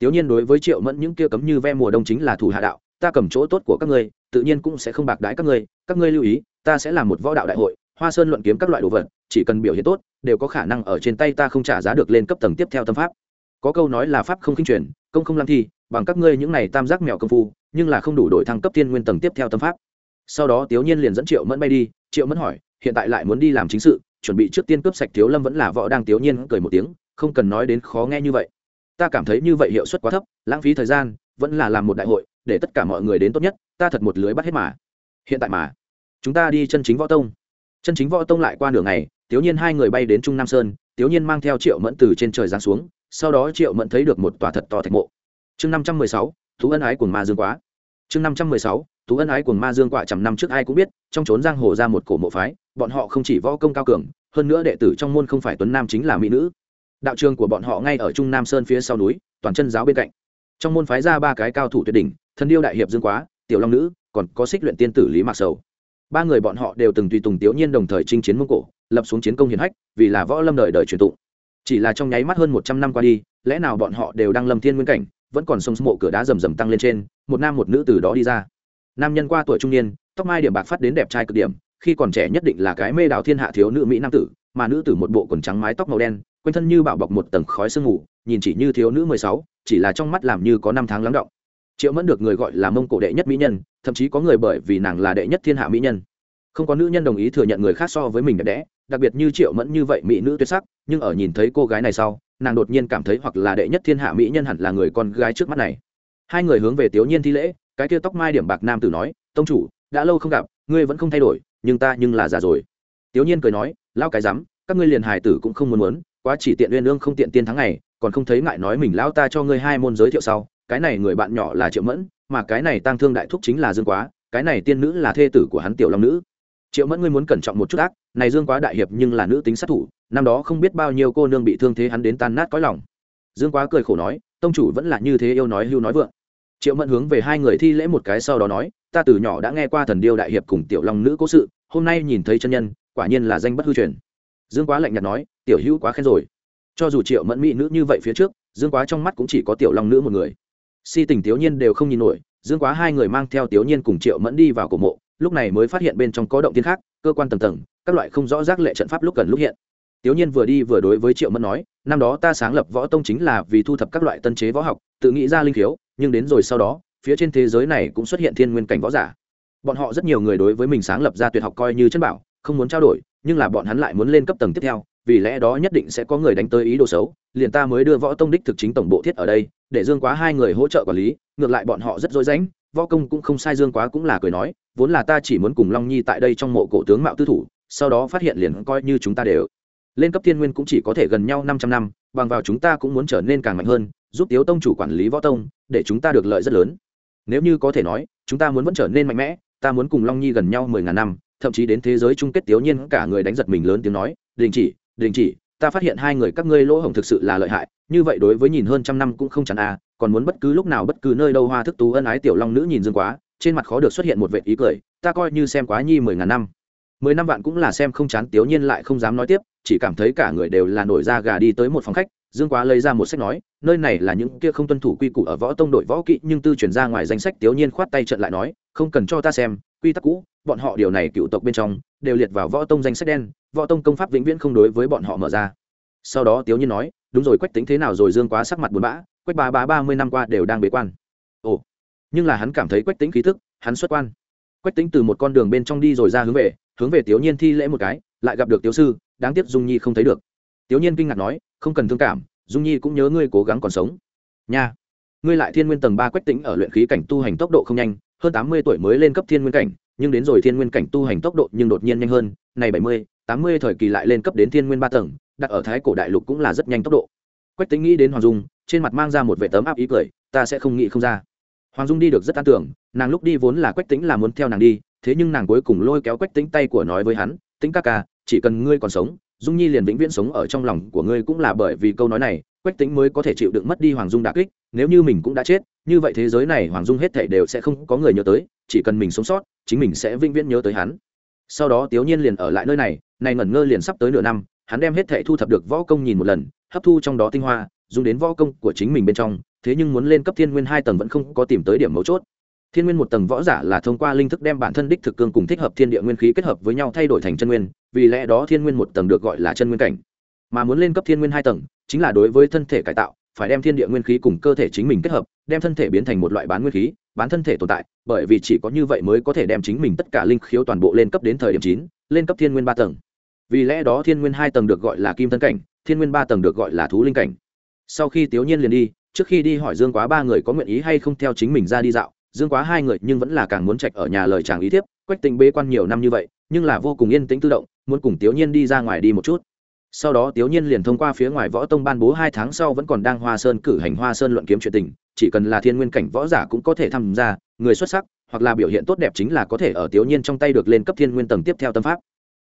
Thiếu nhiên đối với triệu mẫn những kia cấm như ve mùa đông chính là thủ hạ đạo, ta cầm chỗ tốt của các ngươi, tự nhiên cũng sẽ không bạc đãi các ngươi các ngươi lưu ý, ta sẽ làm một võ đạo đại hội, hoa sơn luận kiếm các loại đồ vật, chỉ cần biểu hiện tốt đều có khả năng ở trên tay ta không trả giá được lên cấp tầng tiếp theo tâm pháp. Có câu nói là pháp không kinh truyền công không lăng thi, bằng các ngươi những này tam giác mèo công phu, nhưng là không đủ đổi thăng cấp tiên nguyên tầng tiếp theo tâm pháp. Sau đó tiểu nhiên liền dẫn triệu mẫn bay đi, triệu mẫn hỏi, hiện tại lại muốn đi làm chính sự, chuẩn bị trước tiên cướp sạch thiếu lâm vẫn là võ đang tiểu nhiên cười một tiếng, không cần nói đến khó nghe như vậy. Ta cảm thấy như vậy hiệu suất quá thấp, lãng phí thời gian, vẫn là làm một đại hội, để tất cả mọi người đến tốt nhất, ta thật một lưới bắt hết mà. Hiện tại mà, chúng ta đi chân chính võ tông chân chính võ tông lại qua nửa ngày tiểu nhiên hai người bay đến trung nam sơn tiểu nhiên mang theo triệu mẫn từ trên trời giáng xuống, sau đó triệu mẫn thấy được một tòa thật to thạch mộ. Chương năm trăm mười sáu, thú ân ái của ma dương quá chương năm trăm mười sáu, thú ân ái của ma dương quả trăm năm trước ai cũng biết, trong trốn giang hồ ra một cổ mộ phái, bọn họ không chỉ võ công cao cường, hơn nữa đệ tử trong môn không phải tuấn nam chính là mỹ nữ. Đạo trường của bọn họ ngay ở trung nam sơn phía sau núi, toàn chân giáo bên cạnh. Trong môn phái ra ba cái cao thủ tuyệt đỉnh, thần điêu đại hiệp dương quá, tiểu long nữ, còn có xích luyện tiên tử lý mạc sầu ba người bọn họ đều từng tùy tùng tiểu nhiên đồng thời chinh chiến mông cổ, lập xuống chiến công hiển hách, vì là võ lâm đời đời truyền tụng. Chỉ là trong nháy mắt hơn một trăm năm qua đi, lẽ nào bọn họ đều đang lâm thiên nguyên cảnh, vẫn còn sông mộ cửa đá rầm rầm tăng lên trên, một nam một nữ từ đó đi ra. Nam nhân qua tuổi trung niên, tóc mai điểm bạc phát đến đẹp trai cực điểm, khi còn trẻ nhất định là cái mê đào thiên hạ thiếu nữ mỹ nam tử, mà nữ tử một bộ quần trắng mái tóc màu đen, quanh thân như bảo bọc một tầng khói sương ngủ nhìn chỉ như thiếu nữ mười sáu, chỉ là trong mắt làm như có năm tháng lắng động triệu mẫn được người gọi là mông cổ đệ nhất mỹ nhân, thậm chí có người bởi vì nàng là đệ nhất thiên hạ mỹ nhân. Không có nữ nhân đồng ý thừa nhận người khác so với mình đẹp đẽ, đặc biệt như triệu mẫn như vậy mỹ nữ tuyệt sắc, nhưng ở nhìn thấy cô gái này sau, nàng đột nhiên cảm thấy hoặc là đệ nhất thiên hạ mỹ nhân hẳn là người con gái trước mắt này. Hai người hướng về tiểu nhiên thi lễ, cái kia tóc mai điểm bạc nam tử nói, tông chủ, đã lâu không gặp, ngươi vẫn không thay đổi, nhưng ta nhưng là già rồi. Tiểu nhiên cười nói lao cái rắm, các ngươi liền hài tử cũng không muốn muốn, quá chỉ tiện uyên ương không tiện tiên tháng ngày, còn không thấy ngại nói mình, lão ta cho ngươi hai môn giới thiệu sau cái này người bạn nhỏ là triệu mẫn, mà cái này tăng thương đại thúc chính là dương quá, cái này tiên nữ là thê tử của hắn tiểu long nữ. Triệu mẫn ngươi muốn cẩn trọng một chút ác, này dương quá đại hiệp nhưng là nữ tính sát thủ, năm đó không biết bao nhiêu cô nương bị thương thế hắn đến tan nát cõi lòng. Dương quá cười khổ nói, tông chủ vẫn là như thế yêu nói hưu nói vượng. Triệu mẫn hướng về hai người thi lễ một cái sau đó nói, ta từ nhỏ đã nghe qua thần điêu đại hiệp cùng tiểu long nữ cố sự, hôm nay nhìn thấy chân nhân, quả nhiên là danh bất hư truyền. Dương quá lạnh nhạt nói, tiểu hữu quá khen rồi. Cho dù triệu mẫn mỹ nữ như vậy phía trước, dương quá trong mắt cũng chỉ có tiểu long nữ một người si tình tiểu nhiên đều không nhìn nổi, dương quá hai người mang theo tiểu nhiên cùng triệu mẫn đi vào cổ mộ, lúc này mới phát hiện bên trong có động tiên khác, cơ quan tầng tầng, các loại không rõ rác lệ trận pháp lúc cần lúc hiện. Tiểu nhiên vừa đi vừa đối với triệu mẫn nói, năm đó ta sáng lập võ tông chính là vì thu thập các loại tân chế võ học, tự nghĩ ra linh khiếu, nhưng đến rồi sau đó, phía trên thế giới này cũng xuất hiện thiên nguyên cảnh võ giả. Bọn họ rất nhiều người đối với mình sáng lập ra tuyệt học coi như chân bảo, không muốn trao đổi, nhưng là bọn hắn lại muốn lên cấp tầng tiếp theo vì lẽ đó nhất định sẽ có người đánh tới ý đồ xấu, liền ta mới đưa võ tông đích thực chính tổng bộ thiết ở đây, để dương quá hai người hỗ trợ quản lý, ngược lại bọn họ rất dối rãnh, võ công cũng không sai dương quá cũng là cười nói, vốn là ta chỉ muốn cùng long nhi tại đây trong mộ cổ tướng mạo tư thủ, sau đó phát hiện liền coi như chúng ta đều. Lên cấp thiên nguyên cũng chỉ có thể gần nhau năm trăm năm, bằng vào chúng ta cũng muốn trở nên càng mạnh hơn, giúp tiếu tông chủ quản lý võ tông, để chúng ta được lợi rất lớn. Nếu như có thể nói, chúng ta muốn vẫn trở nên mạnh mẽ, ta muốn cùng long nhi gần nhau mười ngàn năm, thậm chí đến thế giới chung kết tiếu nhiên cả người đánh giật mình lớn tiếng nói, đình chỉ đình chỉ, ta phát hiện hai người các ngươi lỗ hổng thực sự là lợi hại, như vậy đối với nhìn hơn trăm năm cũng không chẳng à còn muốn bất cứ lúc nào bất cứ nơi đâu hoa thức tú ân ái tiểu long nữ nhìn dương quá, trên mặt khó được xuất hiện một vệ ý cười, ta coi như xem quá nhi mười ngàn năm. Mười năm vạn cũng là xem không chán, tiểu nhiên lại không dám nói tiếp, chỉ cảm thấy cả người đều là nổi da gà đi tới một phòng khách, dương quá lấy ra một sách nói, nơi này là những kia không tuân thủ quy củ ở võ tông đội võ kỹ, nhưng tư chuyển ra ngoài danh sách, tiểu nhiên khoát tay trận lại nói, không cần cho ta xem, quy tắc cũ bọn họ điều này cựu tộc bên trong, đều liệt vào võ tông danh sách đen, võ tông công pháp vĩnh viễn không đối với bọn họ mở ra. Sau đó tiếu nhiên nói, đúng rồi, quách tính thế nào rồi, dương quá sắc mặt buồn bã, quách ba ba ba mươi năm qua đều đang bế quan. Ồ, nhưng là hắn cảm thấy quách tính khí thức hắn xuất quan. Quách tính từ một con đường bên trong đi rồi ra hướng về hướng về tiểu nhiên thi lễ một cái, lại gặp được tiểu sư, đáng tiếc dung nhi không thấy được. Tiểu nhiên kinh ngạc nói, không cần thương cảm, dung nhi cũng nhớ ngươi cố gắng còn sống. Nha, ngươi lại thiên nguyên tầng ba quách tính ở luyện khí cảnh tu hành tốc độ không nhanh, hơn tám mươi tuổi mới lên cấp thiên nguyên cảnh nhưng đến rồi thiên nguyên cảnh tu hành tốc độ nhưng đột nhiên nhanh hơn, này bảy mươi, tám mươi thời kỳ lại lên cấp đến thiên nguyên ba tầng, đặt ở thái cổ đại lục cũng là rất nhanh tốc độ. Quách tính nghĩ đến hoàng dung, trên mặt mang ra một vệ tấm áp ý cười, ta sẽ không nghĩ không ra. Hoàng dung đi được rất an tưởng, nàng lúc đi vốn là quách tính là muốn theo nàng đi, thế nhưng nàng cuối cùng lôi kéo quách tính tay của nói với hắn tính ca ca, chỉ cần ngươi còn sống, dung nhi liền vĩnh viễn sống ở trong lòng của ngươi cũng là bởi vì câu nói này, quách tính mới có thể chịu đựng mất đi hoàng dung đà kích, nếu như mình cũng đã chết, như vậy thế giới này hoàng dung hết thể đều sẽ không có người nhớ tới chỉ cần mình sống sót, chính mình sẽ vĩnh viễn nhớ tới hắn. Sau đó tiểu nhiên liền ở lại nơi này này ngẩn ngơ liền sắp tới nửa năm, hắn đem hết thệ thu thập được võ công nhìn một lần, hấp thu trong đó tinh hoa, dùng đến võ công của chính mình bên trong, thế nhưng muốn lên cấp thiên nguyên hai tầng vẫn không có tìm tới điểm mấu chốt. Thiên nguyên một tầng võ giả là thông qua linh thức đem bản thân đích thực cương cùng thích hợp thiên địa nguyên khí kết hợp với nhau thay đổi thành chân nguyên, vì lẽ đó thiên nguyên một tầng được gọi là chân nguyên cảnh. Mà muốn lên cấp thiên nguyên hai tầng, chính là đối với thân thể cải tạo, phải đem thiên địa nguyên khí cùng cơ thể chính mình kết hợp đem thân thể biến thành một loại bán nguyên khí, bán thân thể tồn tại, bởi vì chỉ có như vậy mới có thể đem chính mình tất cả linh khiếu toàn bộ lên cấp đến thời điểm chín, lên cấp thiên nguyên ba tầng. Vì lẽ đó thiên nguyên hai tầng được gọi là kim thân cảnh, thiên nguyên ba tầng được gọi là thú linh cảnh. Sau khi tiểu nhiên liền đi, trước khi đi hỏi dương quá ba người có nguyện ý hay không theo chính mình ra đi dạo, dương quá hai người nhưng vẫn là càng muốn trạch ở nhà lời chàng ý thiếp, quách tình bế quan nhiều năm như vậy, nhưng là vô cùng yên tĩnh tự động, muốn cùng tiểu nhiên đi ra ngoài đi một chút. Sau đó tiểu nhiên liền thông qua phía ngoài võ tông ban bố hai tháng sau vẫn còn đang hoa sơn cử hành hoa sơn luận kiếm chuyện tình chỉ cần là thiên nguyên cảnh võ giả cũng có thể tham gia, người xuất sắc, hoặc là biểu hiện tốt đẹp chính là có thể ở tiểu nhiên trong tay được lên cấp thiên nguyên tầng tiếp theo tâm pháp.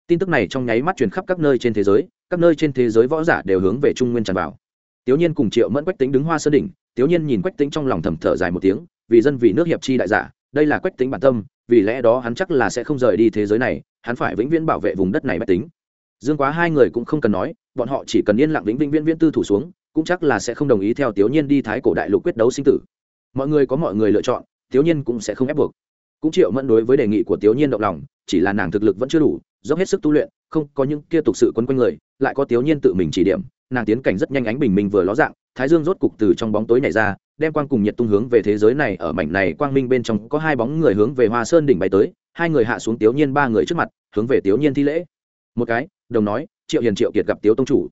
Tin tức này trong nháy mắt truyền khắp các nơi trên thế giới, các nơi trên thế giới võ giả đều hướng về trung nguyên tràn vào. Tiểu nhiên cùng triệu mẫn quách tính đứng hoa sơn đỉnh, tiểu nhiên nhìn quách tính trong lòng thầm thở dài một tiếng, vì dân vì nước hiệp chi đại giả, đây là quách tính bản tâm, vì lẽ đó hắn chắc là sẽ không rời đi thế giới này, hắn phải vĩnh viễn bảo vệ vùng đất này bách tính. Dương quá hai người cũng không cần nói, bọn họ chỉ cần yên lặng vĩnh vĩnh viễn viễn tư thủ xuống cũng chắc là sẽ không đồng ý theo tiểu nhiên đi thái cổ đại lục quyết đấu sinh tử. Mọi người có mọi người lựa chọn tiểu nhiên cũng sẽ không ép buộc. Cũng triệu mẫn đối với đề nghị của tiểu nhiên động lòng, chỉ là nàng thực lực vẫn chưa đủ, dốc hết sức tu luyện, không có những kia tục sự quấn quanh người, lại có tiểu nhiên tự mình chỉ điểm, nàng tiến cảnh rất nhanh ánh bình minh vừa ló dạng, thái dương rốt cục từ trong bóng tối nhảy ra, đem quang cùng nhiệt tung hướng về thế giới này, ở mảnh này quang minh bên trong có hai bóng người hướng về hoa sơn đỉnh bay tới, hai người hạ xuống tiểu nhiên ba người trước mặt, hướng về tiểu nhiên thi lễ. Một cái, đồng nói, triệu hiền, triệu kiệt gặp tiếu tông chủ.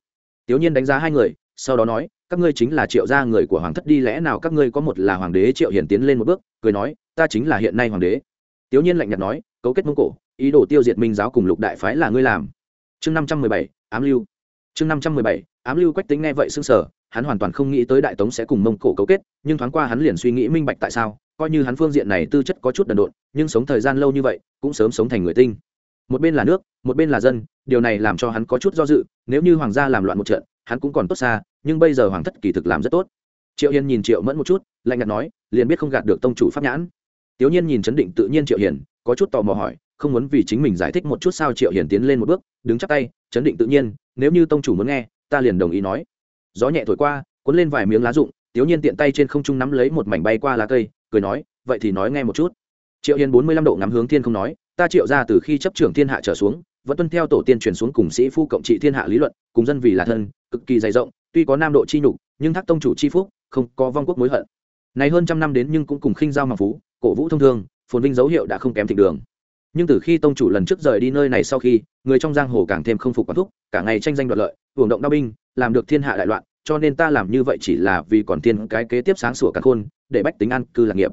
Tiểu nhiên đánh giá hai người sau đó nói, các ngươi chính là triệu gia người của hoàng thất đi, lẽ nào các ngươi có một là hoàng đế triệu hiển tiến lên một bước, cười nói, ta chính là hiện nay hoàng đế. Tiểu nhiên lạnh nhạt nói, cấu kết mông cổ, ý đồ tiêu diệt minh giáo cùng lục đại phái là ngươi làm. Chương năm trăm mười bảy, ám lưu. Chương năm trăm mười bảy, ám lưu quách tính nghe vậy xưng sở hắn hoàn toàn không nghĩ tới đại tống sẽ cùng mông cổ cấu kết, nhưng thoáng qua hắn liền suy nghĩ minh bạch tại sao, coi như hắn phương diện này tư chất có chút đần độn, nhưng sống thời gian lâu như vậy, cũng sớm sống thành người tinh. Một bên là nước, một bên là dân, điều này làm cho hắn có chút do dự, nếu như hoàng gia làm loạn một trận, hắn cũng còn tốt xa nhưng bây giờ hoàng thất kỳ thực làm rất tốt. Triệu hiền nhìn triệu mẫn một chút, lạnh nhạt nói, liền biết không gạt được tông chủ pháp nhãn. Tiểu nhiên nhìn chấn định tự nhiên triệu hiền, có chút tò mò hỏi, không muốn vì chính mình giải thích một chút sao triệu hiền tiến lên một bước, đứng chắc tay chấn định tự nhiên, nếu như tông chủ muốn nghe, ta liền đồng ý nói. Gió nhẹ thổi qua, cuốn lên vài miếng lá rụng tiểu nhiên tiện tay trên không trung nắm lấy một mảnh bay qua lá cây, cười nói, vậy thì nói nghe một chút. Triệu hiền bốn mươi lăm độ ngắm hướng thiên không nói, ta triệu ra từ khi chấp trưởng thiên hạ trở xuống, vẫn tuân theo tổ tiên truyền xuống cùng sĩ phu cộng trị thiên hạ lý luận, cùng dân vì là thân, cực kỳ dày rộng tuy có nam độ chi nhục nhưng thác tông chủ chi phúc không có vong quốc mối hận. Này hơn trăm năm đến nhưng cũng cùng khinh giao mà phú cổ vũ thông thường, phồn vinh dấu hiệu đã không kém thịnh đường. Nhưng từ khi tông chủ lần trước rời đi nơi này sau khi người trong giang hồ càng thêm không phục quán thúc cả ngày tranh danh đoạt lợi hưởng động đao binh làm được thiên hạ đại loạn cho nên ta làm như vậy chỉ là vì còn tiên cái kế tiếp sáng sủa cả khôn để bách tính an cư lạc nghiệp.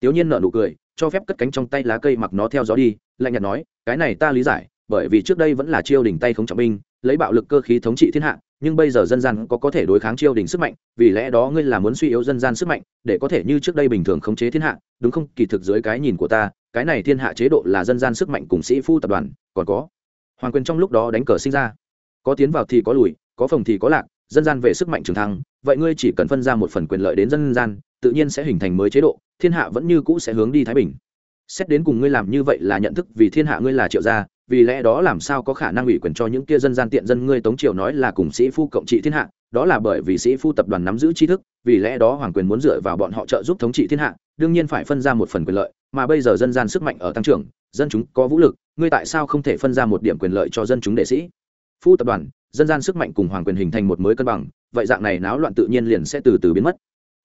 Tiểu nhiên nở nụ cười cho phép cất cánh trong tay lá cây mặc nó theo gió đi lạnh nhạt nói cái này ta lý giải bởi vì trước đây vẫn là chiêu đỉnh tay không trọng binh lấy bạo lực cơ khí thống trị thiên hạ, nhưng bây giờ dân gian có có thể đối kháng chiêu đình sức mạnh, vì lẽ đó ngươi là muốn suy yếu dân gian sức mạnh, để có thể như trước đây bình thường khống chế thiên hạ, đúng không? Kỳ thực dưới cái nhìn của ta, cái này thiên hạ chế độ là dân gian sức mạnh cùng sĩ phu tập đoàn, còn có hoàng quyền trong lúc đó đánh cờ sinh ra. Có tiến vào thì có lùi, có phòng thì có lạc, dân gian về sức mạnh trưởng thăng, vậy ngươi chỉ cần phân ra một phần quyền lợi đến dân gian, tự nhiên sẽ hình thành mới chế độ, thiên hạ vẫn như cũ sẽ hướng đi thái bình. Xét đến cùng ngươi làm như vậy là nhận thức vì thiên hạ ngươi là triệu gia vì lẽ đó làm sao có khả năng ủy quyền cho những kia dân gian tiện dân ngươi tống triều nói là cùng sĩ phu cộng trị thiên hạ, đó là bởi vì sĩ phu tập đoàn nắm giữ tri thức, vì lẽ đó hoàng quyền muốn dựa vào bọn họ trợ giúp thống trị thiên hạ, đương nhiên phải phân ra một phần quyền lợi, mà bây giờ dân gian sức mạnh ở tăng trưởng, dân chúng có vũ lực, ngươi tại sao không thể phân ra một điểm quyền lợi cho dân chúng đệ sĩ? Phu tập đoàn, dân gian sức mạnh cùng hoàng quyền hình thành một mới cân bằng, vậy dạng này náo loạn tự nhiên liền sẽ từ từ biến mất.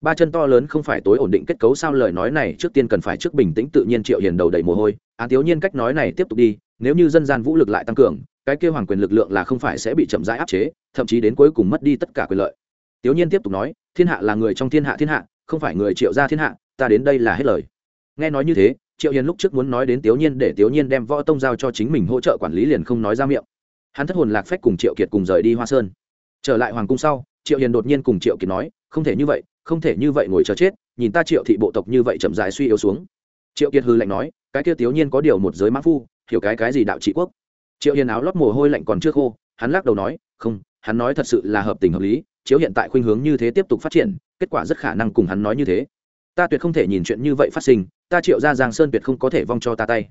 Ba chân to lớn không phải tối ổn định kết cấu sao lời nói này trước tiên cần phải trước bình tĩnh tự nhiên triệu hiền đầu đầy mồ hôi, án thiếu nhiên cách nói này tiếp tục đi nếu như dân gian vũ lực lại tăng cường, cái kêu hoàng quyền lực lượng là không phải sẽ bị chậm rãi áp chế, thậm chí đến cuối cùng mất đi tất cả quyền lợi. Tiểu nhiên tiếp tục nói, thiên hạ là người trong thiên hạ thiên hạ, không phải người triệu gia thiên hạ, ta đến đây là hết lời. Nghe nói như thế, triệu hiền lúc trước muốn nói đến tiểu nhiên để tiểu nhiên đem võ tông giao cho chính mình hỗ trợ quản lý liền không nói ra miệng. Hắn thất hồn lạc phách cùng triệu kiệt cùng rời đi hoa sơn. Trở lại hoàng cung sau, triệu hiền đột nhiên cùng triệu kiệt nói, không thể như vậy, không thể như vậy ngồi chờ chết, nhìn ta triệu thị bộ tộc như vậy chậm dài suy yếu xuống. Triệu kiệt hư lạnh nói, cái kia tiểu nhiên có điều một giới mã phu hiểu cái cái gì đạo trị quốc? Triệu hiền áo lót mồ hôi lạnh còn chưa khô, hắn lắc đầu nói, không, hắn nói thật sự là hợp tình hợp lý, chiếu hiện tại khuynh hướng như thế tiếp tục phát triển, kết quả rất khả năng cùng hắn nói như thế. Ta tuyệt không thể nhìn chuyện như vậy phát sinh, ta triệu ra giang sơn tuyệt không có thể vong cho ta tay.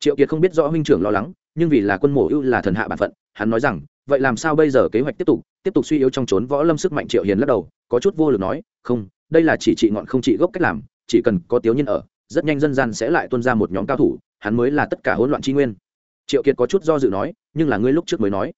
Triệu kiệt không biết rõ huynh trưởng lo lắng, nhưng vì là quân mổ ưu là thần hạ bản phận, hắn nói rằng, vậy làm sao bây giờ kế hoạch tiếp tục? Tiếp tục suy yếu trong trốn võ lâm sức mạnh triệu hiền lắc đầu, có chút vô lực nói, không, đây là chỉ trị ngọn không trị gốc cách làm, chỉ cần có tiếu nhân ở, rất nhanh dân gian sẽ lại tuân ra một nhóm cao thủ hắn mới là tất cả hỗn loạn tri nguyên. Triệu kiệt có chút do dự nói, nhưng là ngươi lúc trước mới nói.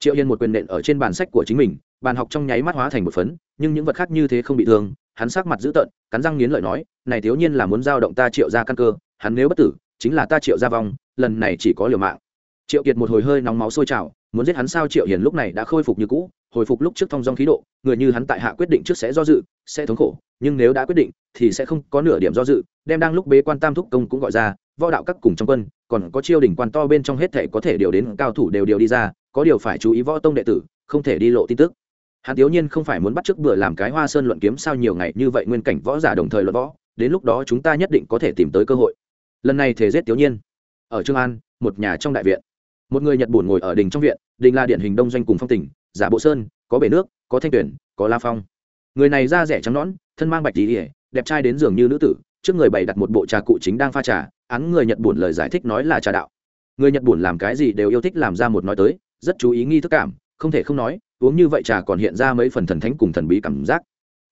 Triệu hiền một quyền nện ở trên bàn sách của chính mình, bàn học trong nháy mắt hóa thành một phấn, nhưng những vật khác như thế không bị thương, hắn sắc mặt dữ tợn, cắn răng nghiến lợi nói, này thiếu nhiên là muốn giao động ta triệu ra căn cơ, hắn nếu bất tử, chính là ta triệu ra vong, lần này chỉ có liều mạng. Triệu kiệt một hồi hơi nóng máu sôi trào, muốn giết hắn sao triệu hiền lúc này đã khôi phục như cũ, hồi phục lúc trước thong dong khí độ, người như hắn tại hạ quyết định trước sẽ do dự, sẽ thống khổ, nhưng nếu đã quyết định, thì sẽ không có nửa điểm do dự, đem đang lúc bế quan tam thúc công cũng gọi ra võ đạo các cùng trong quân, còn có chiêu đỉnh quan to bên trong hết thể có thể điều đến cao thủ đều điều đi ra, có điều phải chú ý võ tông đệ tử, không thể đi lộ tin tức. Hắn thiếu nhiên không phải muốn bắt trước bữa làm cái hoa sơn luận kiếm sao nhiều ngày như vậy nguyên cảnh võ giả đồng thời luận võ, đến lúc đó chúng ta nhất định có thể tìm tới cơ hội. Lần này thể giết thiếu nhiên. Ở trương an, một nhà trong đại viện. Một người nhật buồn ngồi ở đình trong viện, đình là điển hình đông doanh cùng phong tỉnh giả bộ sơn, có bể nước, có thanh tuyển, có la phong. Người này da rẻ trắng nõn, thân mang bạch tỉ đẹp trai đến dường như nữ tử, trước người bày đặt một bộ trà cụ chính đang pha trà án người nhật buồn lời giải thích nói là trà đạo. Người nhật buồn làm cái gì đều yêu thích làm ra một nói tới, rất chú ý nghi thức cảm, không thể không nói, uống như vậy trà còn hiện ra mấy phần thần thánh cùng thần bí cảm giác.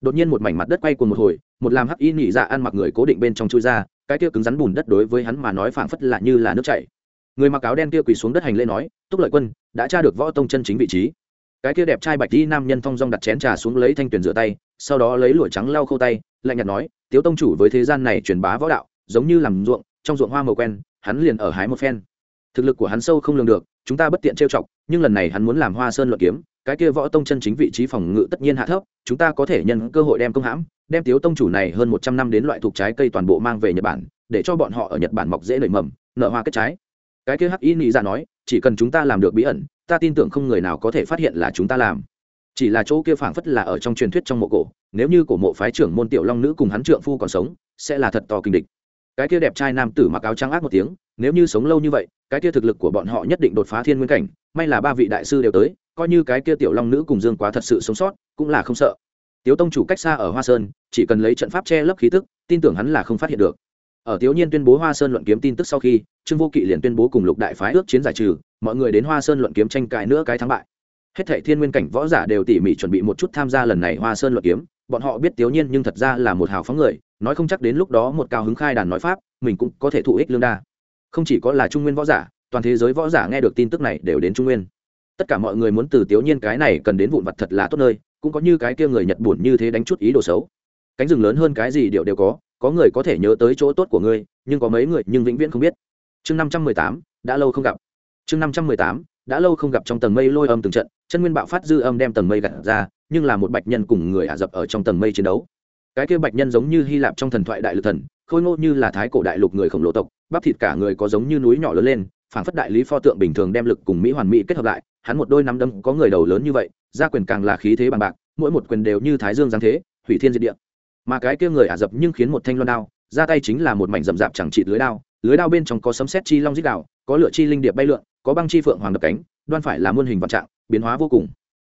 Đột nhiên một mảnh mặt đất quay cùng một hồi, một làm hắc y nhị dạ ăn mặc người cố định bên trong chui ra, cái kia cứng rắn bùn đất đối với hắn mà nói phảng phất lạ như là nước chảy. Người mặc áo đen kia quỳ xuống đất hành lễ nói, túc lợi quân, đã tra được võ tông chân chính vị trí. Cái kia đẹp trai bạch y nam nhân thong dong đặt chén trà xuống lấy thanh tuyển rửa tay, sau đó lấy lụa trắng lau khâu tay, lạnh nhạt nói, tiếu tông chủ với thế gian này truyền bá võ đạo, giống như làm ruộng trong ruộng hoa màu quen, hắn liền ở hái một phen. Thực lực của hắn sâu không lường được, chúng ta bất tiện trêu chọc, nhưng lần này hắn muốn làm hoa sơn luận kiếm, cái kia võ tông chân chính vị trí phòng ngự tất nhiên hạ thấp, chúng ta có thể nhân cơ hội đem công hãm, đem tiếu tông chủ này hơn một trăm năm đến loại thuộc trái cây toàn bộ mang về nhật bản, để cho bọn họ ở nhật bản mọc dễ nảy mầm, nở hoa kết trái. Cái kia hắc y nghĩ ra dạ nói, chỉ cần chúng ta làm được bí ẩn, ta tin tưởng không người nào có thể phát hiện là chúng ta làm. Chỉ là chỗ kia phảng phất là ở trong truyền thuyết trong mộ cổ, nếu như cổ mộ phái trưởng môn tiểu long nữ cùng hắn trượng phu còn sống, sẽ là thật to kinh địch cái kia đẹp trai nam tử mặc áo trắng ác một tiếng nếu như sống lâu như vậy cái kia thực lực của bọn họ nhất định đột phá thiên nguyên cảnh may là ba vị đại sư đều tới coi như cái kia tiểu long nữ cùng dương quá thật sự sống sót cũng là không sợ. Tiếu tông chủ cách xa ở hoa sơn chỉ cần lấy trận pháp che lấp khí tức tin tưởng hắn là không phát hiện được. Ở Tiếu Nhiên tuyên bố Hoa Sơn luận kiếm tin tức sau khi, Trương Vô Kỵ liền tuyên bố cùng Lục Đại phái ước chiến giải trừ, mọi người đến Hoa Sơn luận kiếm tranh cãi nữa cái thắng bại. Hết thảy thiên nguyên cảnh võ giả đều tỉ mỉ chuẩn bị một chút tham gia lần này Hoa Sơn luận kiếm, bọn họ biết Tiếu Nhiên nhưng thật ra là một hào phóng người, nói không chắc đến lúc đó một cao hứng khai đàn nói pháp, mình cũng có thể thụ ích lương đa. Không chỉ có là trung nguyên võ giả, toàn thế giới võ giả nghe được tin tức này đều đến trung nguyên. Tất cả mọi người muốn từ Tiếu Nhiên cái này cần đến vụn vặt thật là tốt nơi, cũng có như cái kia người Nhật buồn như thế đánh chút ý đồ xấu. Cánh rừng lớn hơn cái gì đều đều có, có người có thể nhớ tới chỗ tốt của ngươi nhưng có mấy người nhưng vĩnh viễn không biết chương năm trăm mười tám đã lâu không gặp chương năm trăm mười tám đã lâu không gặp trong tầng mây lôi âm từng trận chân nguyên bạo phát dư âm đem tầng mây gặt ra nhưng là một bạch nhân cùng người ả rập ở trong tầng mây chiến đấu. Cái kia bạch nhân giống như hy lạp trong thần thoại đại lực thần, khôi ngô như là thái cổ đại lục người khổng lồ tộc, bắp thịt cả người có giống như núi nhỏ lớn lên, phảng phất đại lý pho tượng bình thường đem lực cùng mỹ hoàn mỹ kết hợp lại, hắn một đôi nắm đấm có người đầu lớn như vậy, gia quyền càng là khí thế bằng bạc, mỗi một quyền đều như thái dương giáng thế, hủy thiên diệt địa. Mà cái kia người ả rập nhưng khiến một thanh loan đao, ra tay chính là một mảnh rậm rạp chẳng trị lưới đao lưới đao bên trong có sấm sét chi long dích đạo có lửa chi linh điệp bay lượn, có băng chi phượng hoàng đập cánh, đoan phải là muôn hình vạn trạng, biến hóa vô cùng.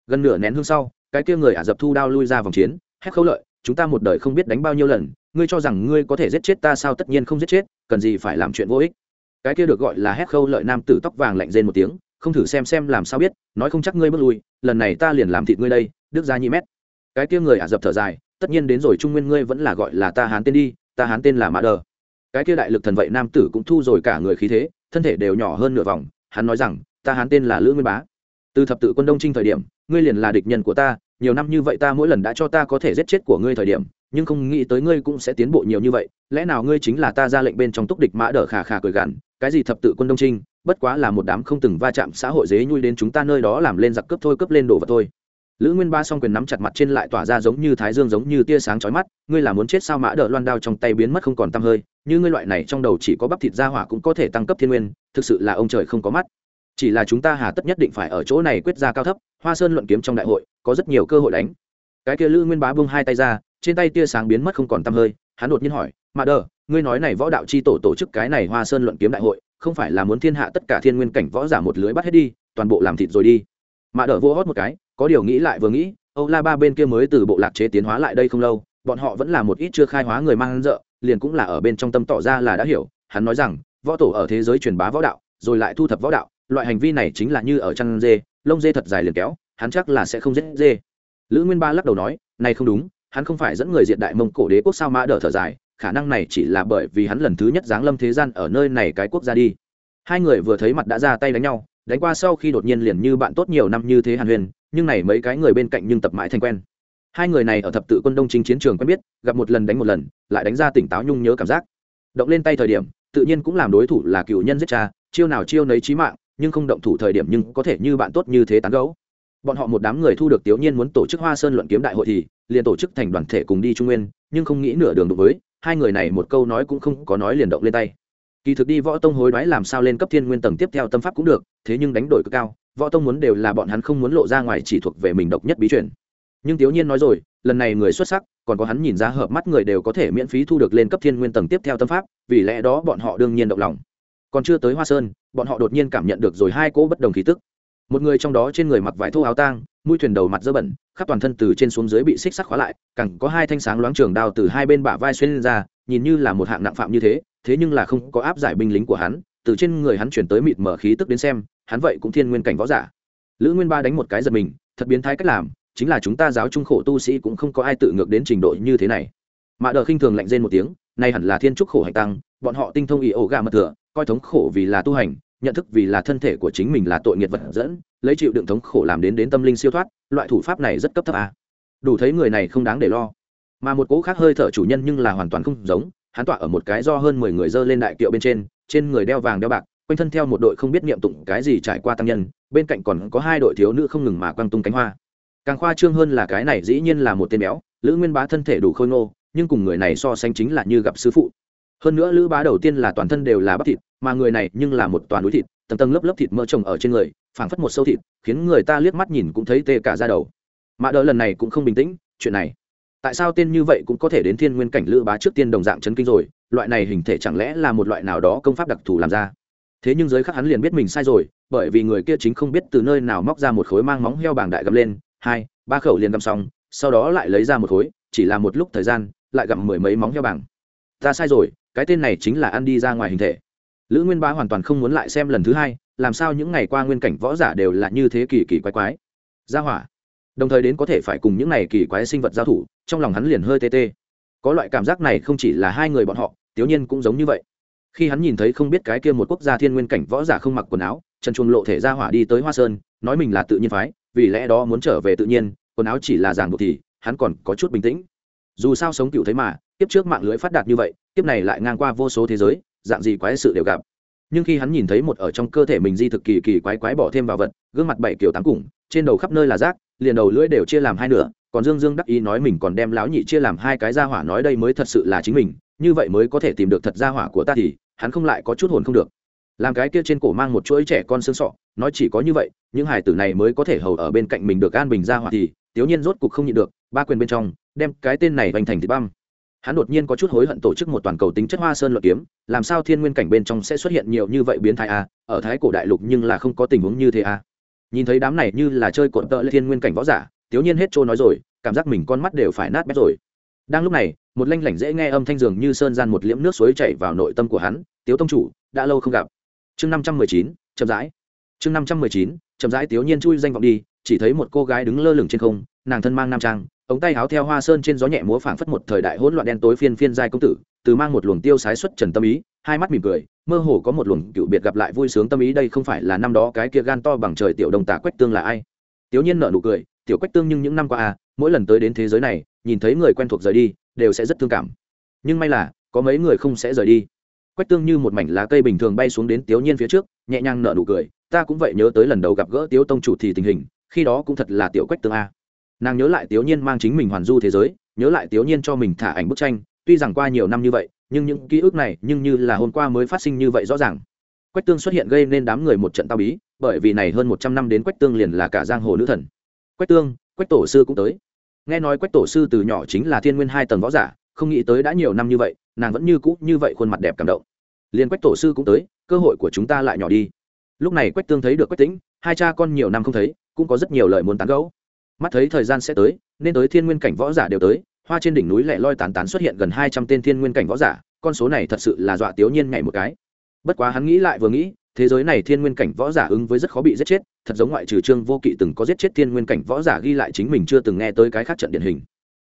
Gần nửa nén hương sau cái kia người ả rập thu đao lui ra vòng chiến, hét khâu lợi, chúng ta một đời không biết đánh bao nhiêu lần, ngươi cho rằng ngươi có thể giết chết ta sao? Tất nhiên không giết chết, cần gì phải làm chuyện vô ích. Cái kia được gọi là hét khâu lợi nam tử tóc vàng lạnh rên một tiếng, không thử xem xem làm sao biết, nói không chắc ngươi bước lui, lần này ta liền làm thịt ngươi đây, đức ra nhị mét. Cái kia người ả rập thở dài, tất nhiên đến rồi, trung nguyên ngươi vẫn là gọi là ta hán tên đi, ta hán tên là mã đờ. Cái kia đại lực thần vậy nam tử cũng thu rồi cả người khí thế, thân thể đều nhỏ hơn nửa vòng, hắn nói rằng, ta hán tên là lữ nguyên bá. Từ thập tự quân đông trinh thời điểm, ngươi liền là địch nhân của ta nhiều năm như vậy ta mỗi lần đã cho ta có thể giết chết của ngươi thời điểm, nhưng không nghĩ tới ngươi cũng sẽ tiến bộ nhiều như vậy, lẽ nào ngươi chính là ta ra lệnh bên trong túc địch mã đờ khà khà cười gằn, cái gì thập tự quân đông trinh, bất quá là một đám không từng va chạm xã hội dế nhui đến chúng ta nơi đó làm lên giặc cướp thôi cướp lên đồ vật thôi. Lữ nguyên ba s o n g quyền nắm chặt mặt trên lại tỏa ra giống như thái dương giống như tia sáng chói mắt, ngươi là muốn chết sao mã đỡ loan đao trong tay biến mất không còn t hơi, như ngươi loại này trong đầu chỉ có bắp thịt ra hỏa cũng có thể tăng cấp thiên nguyên, thực sự là ông trời không có mắt chỉ là chúng ta hà tất nhất định phải ở chỗ này quyết ra cao thấp, hoa sơn luận kiếm trong đại hội, có rất nhiều cơ hội đánh. Cái kia lữ nguyên bá bung hai tay ra, trên tay tia sáng biến mất không còn t hơi, hắn đột nhiên hỏi, mà đỡ ngươi nói này võ đạo c h i tổ tổ chức cái này hoa sơn luận kiếm đại hội, không phải là muốn thiên hạ tất cả thiên nguyên cảnh võ giả một lưới bắt hết đi, toàn bộ làm thịt rồi đi? Mà đỡ vô hót một cái, có điều nghĩ lại vừa nghĩ, âu la ba bên kia mới từ bộ lạc chế tiến hóa lại đây không lâu, bọn họ vẫn là một ít chưa khai hóa người mang dợ, liền cũng là ở bên trong tâm tỏ ra là đã hiểu. Hắn nói rằng, võ tổ ở thế giới truyền bá võ đạo, rồi lại thu thập võ đạo loại hành vi này chính là như ở chăn dê, lông dê thật dài liền kéo, hắn chắc là sẽ không giết dê. Lữ nguyên ba lắc đầu nói, này không đúng, hắn không phải dẫn người diện đại mông cổ đế quốc sao mã đỡ thở dài, khả năng này chỉ là bởi vì hắn lần thứ nhất giáng lâm thế gian ở nơi này cái quốc gia đi. Hai người vừa thấy mặt đã ra tay đánh nhau, đánh qua sau khi đột nhiên liền như bạn tốt nhiều năm như thế hàn huyền nhưng này mấy cái người bên cạnh nhưng tập mãi thành quen. Hai người này ở thập tự quân đông chính chiến trường quen biết, gặp một lần đánh một lần, lại đánh ra tỉnh táo nhung nhớ cảm giác. Động lên tay thời điểm, tự nhiên cũng làm đối thủ là cựu nhân giết cha, chiêu nào chiêu nấy trí mạng nhưng không động thủ thời điểm nhưng có thể như bạn tốt như thế tán gấu bọn họ một đám người thu được tiểu nhiên muốn tổ chức hoa sơn luận kiếm đại hội thì, liền tổ chức thành đoàn thể cùng đi trung nguyên, nhưng không nghĩ nửa đường đụng với, hai người này một câu nói cũng không có nói liền động lên tay. Kỳ thực đi võ tông hối đoái làm sao lên cấp thiên nguyên tầng tiếp theo tâm pháp cũng được, thế nhưng đánh đổi cực cao, võ tông muốn đều là bọn hắn không muốn lộ ra ngoài chỉ thuộc về mình độc nhất bí truyền. Nhưng tiểu nhiên nói rồi, lần này người xuất sắc, còn có hắn nhìn ra hợp mắt người đều có thể miễn phí thu được lên cấp thiên nguyên tầng tiếp theo tâm pháp, vì lẽ đó bọn họ đương nhiên động lòng. Còn chưa tới hoa sơn bọn họ đột nhiên cảm nhận được rồi hai cỗ bất đồng khí tức. Một người trong đó trên người mặc vải thô áo tang, mũi thuyền đầu mặt dơ bẩn, khắp toàn thân từ trên xuống dưới bị xích sắt khóa lại cẳng có hai thanh sáng loáng trường đao từ hai bên bả vai xuyên lên ra, nhìn như là một hạng nặng phạm như thế thế nhưng là không có áp giải binh lính của hắn, từ trên người hắn chuyển tới mịt mở khí tức đến xem, hắn vậy cũng thiên nguyên cảnh võ giả. Lữ nguyên ba đánh một cái giật mình, thật biến thái cách làm, chính là chúng ta giáo trung khổ tu sĩ cũng không có ai tự ngược đến trình độ như thế này. Mạ đờ khinh thường lạnh rên một tiếng nay hẳn là thiên trúc khổ hành tăng, bọn họ tinh thông ý ổ gà mật thừa, coi thống khổ vì là tu hành, nhận thức vì là thân thể của chính mình là tội nghiệt vật dẫn, lấy chịu đựng thống khổ làm đến đến tâm linh siêu thoát, loại thủ pháp này rất cấp thấp à. đủ thấy người này không đáng để lo mà một cỗ khác hơi thở chủ nhân nhưng là hoàn toàn không giống, hắn tọa ở một cái do hơn mười người dơ lên đại kiệu bên trên trên người đeo vàng đeo bạc, quanh thân theo một đội không biết niệm tụng cái gì trải qua tăng nhân, bên cạnh còn có hai đội thiếu nữ không ngừng mà quăng tung cánh hoa càng khoa trương hơn là cái này dĩ nhiên là một tên béo, lữ nguyên bá thân thể đủ khôi ngô nhưng cùng người này so sánh chính là như gặp sư phụ. Hơn nữa lữ bá đầu tiên là toàn thân đều là bắp thịt, mà người này nhưng là một toàn núi thịt, tầng tầng lớp lớp thịt mỡ trồng ở trên người, phảng phất một sâu thịt, khiến người ta liếc mắt nhìn cũng thấy tê cả ra đầu. Mạ đỡ lần này cũng không bình tĩnh, chuyện này, tại sao tên như vậy cũng có thể đến thiên nguyên cảnh lữ bá trước tiên đồng dạng chấn kinh rồi, loại này hình thể chẳng lẽ là một loại nào đó công pháp đặc thù làm ra? Thế nhưng giới khác hắn liền biết mình sai rồi, bởi vì người kia chính không biết từ nơi nào móc ra một khối mang móng heo bảng đại gầm lên, hai, ba khẩu liền gầm xong, sau đó lại lấy ra một khối, chỉ là một lúc thời gian lại gặm mười mấy móng heo bảng ta sai rồi, cái tên này chính là ăn đi ra ngoài hình thể. Lữ nguyên bá hoàn toàn không muốn lại xem lần thứ hai, làm sao những ngày qua nguyên cảnh võ giả đều là như thế kỳ kỳ quái quái. Gia hỏa. Đồng thời đến có thể phải cùng những này kỳ quái sinh vật giao thủ, trong lòng hắn liền hơi tê tê. Có loại cảm giác này không chỉ là hai người bọn họ tiểu nhiên cũng giống như vậy. Khi hắn nhìn thấy không biết cái kia một quốc gia thiên nguyên cảnh võ giả không mặc quần áo, chân chuồng lộ thể ra hỏa đi tới hoa sơn, nói mình là tự nhiên phái, vì lẽ đó muốn trở về tự nhiên, quần áo chỉ là ràng buộc thì, hắn còn có chút bình tĩnh dù sao sống cựu thấy mà tiếp trước mạng lưới phát đạt như vậy tiếp này lại ngang qua vô số thế giới, dạng gì quái sự đều gặp. Nhưng khi hắn nhìn thấy một ở trong cơ thể mình di thực kỳ kỳ quái quái bỏ thêm vào vật, gương mặt bảy kiểu tám củng trên đầu khắp nơi là rác, liền đầu lưỡi đều chia làm hai nửa, còn dương dương đắc ý nói mình còn đem láo nhị chia làm hai cái gia hỏa nói đây mới thật sự là chính mình, như vậy mới có thể tìm được thật gia hỏa của ta thì, hắn không lại có chút hồn không được. Làm cái kia trên cổ mang một chuỗi trẻ con xương sọ, nói chỉ có như vậy, những hải tử này mới có thể hầu ở bên cạnh mình được an bình gia hỏa thì, tiểu nhiên rốt cục không nhịn được, ba quyền bên trong đem cái tên này vành thành thịt băm. Hắn đột nhiên có chút hối hận tổ chức một toàn cầu tính chất hoa sơn luận kiếm, làm sao thiên nguyên cảnh bên trong sẽ xuất hiện nhiều như vậy biến thái a? Ở thái cổ đại lục nhưng là không có tình huống như thế a. Nhìn thấy đám này như là chơi cột tợ thiên nguyên cảnh võ giả, tiếu nhiên hết trôi nói rồi, cảm giác mình con mắt đều phải nát bét rồi. Đang lúc này, một lanh lảnh dễ nghe âm thanh dường như sơn gian một liễm nước suối chảy vào nội tâm của hắn, tiếu tông chủ, đã lâu không gặp. Chương năm trăm mười chín, chậm rãi. Chương năm trăm mười chín, chậm rãi tiếu nhiên chui danh vọng đi, chỉ thấy một cô gái đứng lơ lửng trên không, nàng thân mang nam trang ống tay háo theo hoa sơn trên gió nhẹ múa phảng phất một thời đại hỗn loạn đen tối phiên phiên giai công tử, từ mang một luồng tiêu sái xuất trần tâm ý, hai mắt mỉm cười, mơ hồ có một luồng cựu biệt gặp lại vui sướng tâm ý đây không phải là năm đó cái kia gan to bằng trời tiểu đồng tà quách tương là ai. Tiểu nhiên nợ nụ cười, tiểu quách tương nhưng những năm qua à mỗi lần tới đến thế giới này, nhìn thấy người quen thuộc rời đi, đều sẽ rất thương cảm. Nhưng may là, có mấy người không sẽ rời đi. Quách tương như một mảnh lá cây bình thường bay xuống đến tiểu nhiên phía trước, nhẹ nhàng nở nụ cười, ta cũng vậy nhớ tới lần đầu gặp gỡ tiếu tông chủ thì tình hình, khi đó cũng thật là tiểu quách tương a nàng nhớ lại tiểu nhiên mang chính mình hoàn du thế giới, nhớ lại tiểu nhiên cho mình thả ảnh bức tranh. Tuy rằng qua nhiều năm như vậy, nhưng những ký ức này nhưng như là hôm qua mới phát sinh như vậy rõ ràng. Quách tương xuất hiện gây nên đám người một trận tao bí, bởi vì này hơn một trăm năm đến quách tương liền là cả giang hồ nữ thần. Quách tương, quách tổ sư cũng tới. Nghe nói quách tổ sư từ nhỏ chính là thiên nguyên hai tầng võ giả, không nghĩ tới đã nhiều năm như vậy, nàng vẫn như cũ như vậy khuôn mặt đẹp cảm động. Liền quách tổ sư cũng tới, cơ hội của chúng ta lại nhỏ đi. Lúc này quách tương thấy được quách tĩnh, hai cha con nhiều năm không thấy, cũng có rất nhiều lời muốn tán gẫu mắt thấy thời gian sẽ tới, nên tới thiên nguyên cảnh võ giả đều tới, hoa trên đỉnh núi lẻ loi tàn tán xuất hiện gần hai trăm tên thiên nguyên cảnh võ giả, con số này thật sự là dọa tiểu nhiên nhảy một cái. Bất quá hắn nghĩ lại vừa nghĩ, thế giới này thiên nguyên cảnh võ giả ứng với rất khó bị giết chết, thật giống ngoại trừ trương vô kỵ từng có giết chết thiên nguyên cảnh võ giả ghi lại chính mình chưa từng nghe tới cái khác trận điển hình.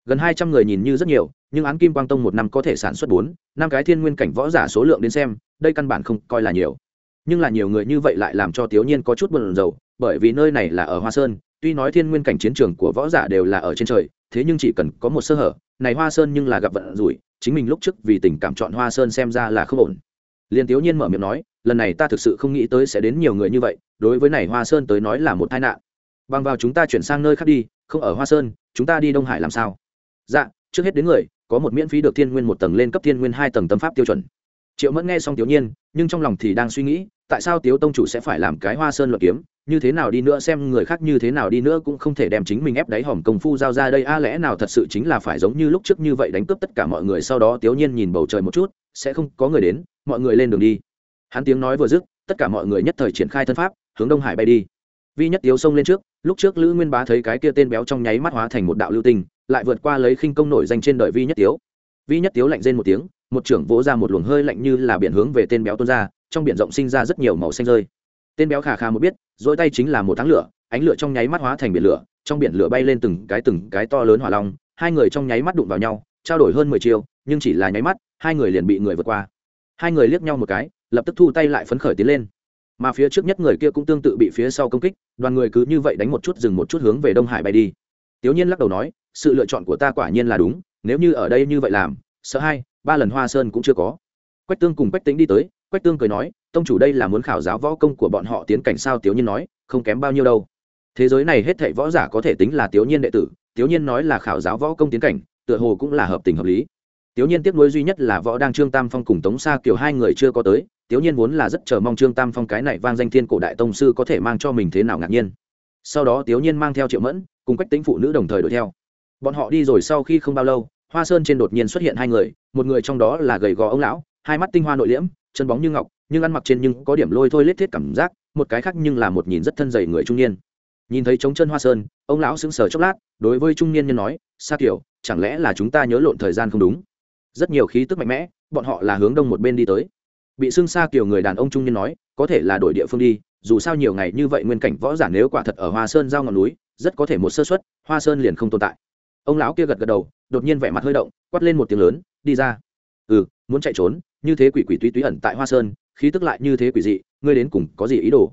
Gần hai trăm người nhìn như rất nhiều, nhưng án kim quang tông một năm có thể sản xuất bốn, năm cái thiên nguyên cảnh võ giả số lượng đến xem, đây căn bản không coi là nhiều. Nhưng là nhiều người như vậy lại làm cho tiểu nhiên có chút buồn rầu bởi vì nơi này là ở hoa sơn, tuy nói thiên nguyên cảnh chiến trường của võ giả đều là ở trên trời, thế nhưng chỉ cần có một sơ hở, này hoa sơn nhưng là gặp vận rủi, chính mình lúc trước vì tình cảm chọn hoa sơn xem ra là không ổn. Liền Tiếu nhiên mở miệng nói, lần này ta thực sự không nghĩ tới sẽ đến nhiều người như vậy, đối với này hoa sơn tới nói là một tai nạn. Bằng vào chúng ta chuyển sang nơi khác đi, không ở hoa sơn, chúng ta đi đông hải làm sao? Dạ trước hết đến người, có một miễn phí được thiên nguyên một tầng lên cấp thiên nguyên hai tầng tâm pháp tiêu chuẩn. Triệu mẫn nghe xong tiểu nhiên, nhưng trong lòng thì đang suy nghĩ, tại sao tiếu tông chủ sẽ phải làm cái hoa sơn luật kiếm? Như thế nào đi nữa xem người khác như thế nào đi nữa cũng không thể đem chính mình ép đáy hòm công phu giao ra đây. A, lẽ nào thật sự chính là phải giống như lúc trước như vậy đánh cướp tất cả mọi người sau đó tiểu nhiên nhìn bầu trời một chút, sẽ không có người đến, mọi người lên đường đi. Hắn tiếng nói vừa dứt, tất cả mọi người nhất thời triển khai thân pháp, hướng đông hải bay đi. Vi nhất tiếu xông lên trước, lúc trước lữ nguyên bá thấy cái kia tên béo trong nháy mắt hóa thành một đạo lưu tình, lại vượt qua lấy khinh công nổi danh trên đời vi nhất tiếu. Vi nhất tiếu lạnh rên một tiếng, một trưởng vỗ ra một luồng hơi lạnh như là biển hướng về tên béo tuôn ra, trong biển rộng sinh ra rất nhiều màu xanh rơi tên béo khà khà một biết dỗi tay chính là một tháng lửa, ánh lửa trong nháy mắt hóa thành biển lửa, trong biển lửa bay lên từng cái từng cái to lớn hỏa long, hai người trong nháy mắt đụng vào nhau, trao đổi hơn mười chiêu, nhưng chỉ là nháy mắt, hai người liền bị người vượt qua. Hai người liếc nhau một cái, lập tức thu tay lại phấn khởi tiến lên. Mà phía trước nhất người kia cũng tương tự bị phía sau công kích, đoàn người cứ như vậy đánh một chút dừng một chút hướng về đông hải bay đi. Tiểu nhiên lắc đầu nói, sự lựa chọn của ta quả nhiên là đúng, nếu như ở đây như vậy làm, sợ hai, ba lần hoa sơn cũng chưa có. Quách tương cùng quách tính đi tới quách tương cười nói, tông chủ đây là muốn khảo giáo võ công của bọn họ tiến cảnh sao? Tiểu nhiên nói, không kém bao nhiêu đâu. Thế giới này hết thảy võ giả có thể tính là tiểu nhiên đệ tử, tiểu nhiên nói là khảo giáo võ công tiến cảnh, tựa hồ cũng là hợp tình hợp lý. Tiểu nhiên tiếc nuối duy nhất là võ đang trương tam phong cùng tống sa kiểu hai người chưa có tới, tiểu nhiên vốn là rất chờ mong trương tam phong cái này vang danh thiên cổ đại tông sư có thể mang cho mình thế nào ngạc nhiên. Sau đó tiểu nhiên mang theo triệu mẫn, cùng quách tính phụ nữ đồng thời đuổi theo. Bọn họ đi rồi sau khi không bao lâu, hoa sơn trên đột nhiên xuất hiện hai người, một người trong đó là gầy gò ông lão hai mắt tinh hoa nội liễm, chân bóng như ngọc, nhưng ăn mặc trên nhưng có điểm lôi thôi lết thiết cảm giác, một cái khác nhưng là một nhìn rất thân dày người trung niên. Nhìn thấy trống chân hoa sơn, ông lão sững sờ chốc lát, đối với trung niên nhân nói, sa kiểu chẳng lẽ là chúng ta nhớ lộn thời gian không đúng? Rất nhiều khí tức mạnh mẽ, bọn họ là hướng đông một bên đi tới. Bị xưng xa kiểu người đàn ông trung niên nói, có thể là đổi địa phương đi, dù sao nhiều ngày như vậy nguyên cảnh võ giả nếu quả thật ở hoa sơn giao ngọn núi, rất có thể một sơ xuất hoa sơn liền không tồn tại. Ông lão kia gật gật đầu, đột nhiên vẻ mặt hơi động, quát lên một tiếng lớn, đi ra. Ừ muốn chạy trốn như thế quỷ quỷ túy túy ẩn tại hoa sơn, khí tức lại như thế quỷ dị, ngươi đến cùng có gì ý đồ?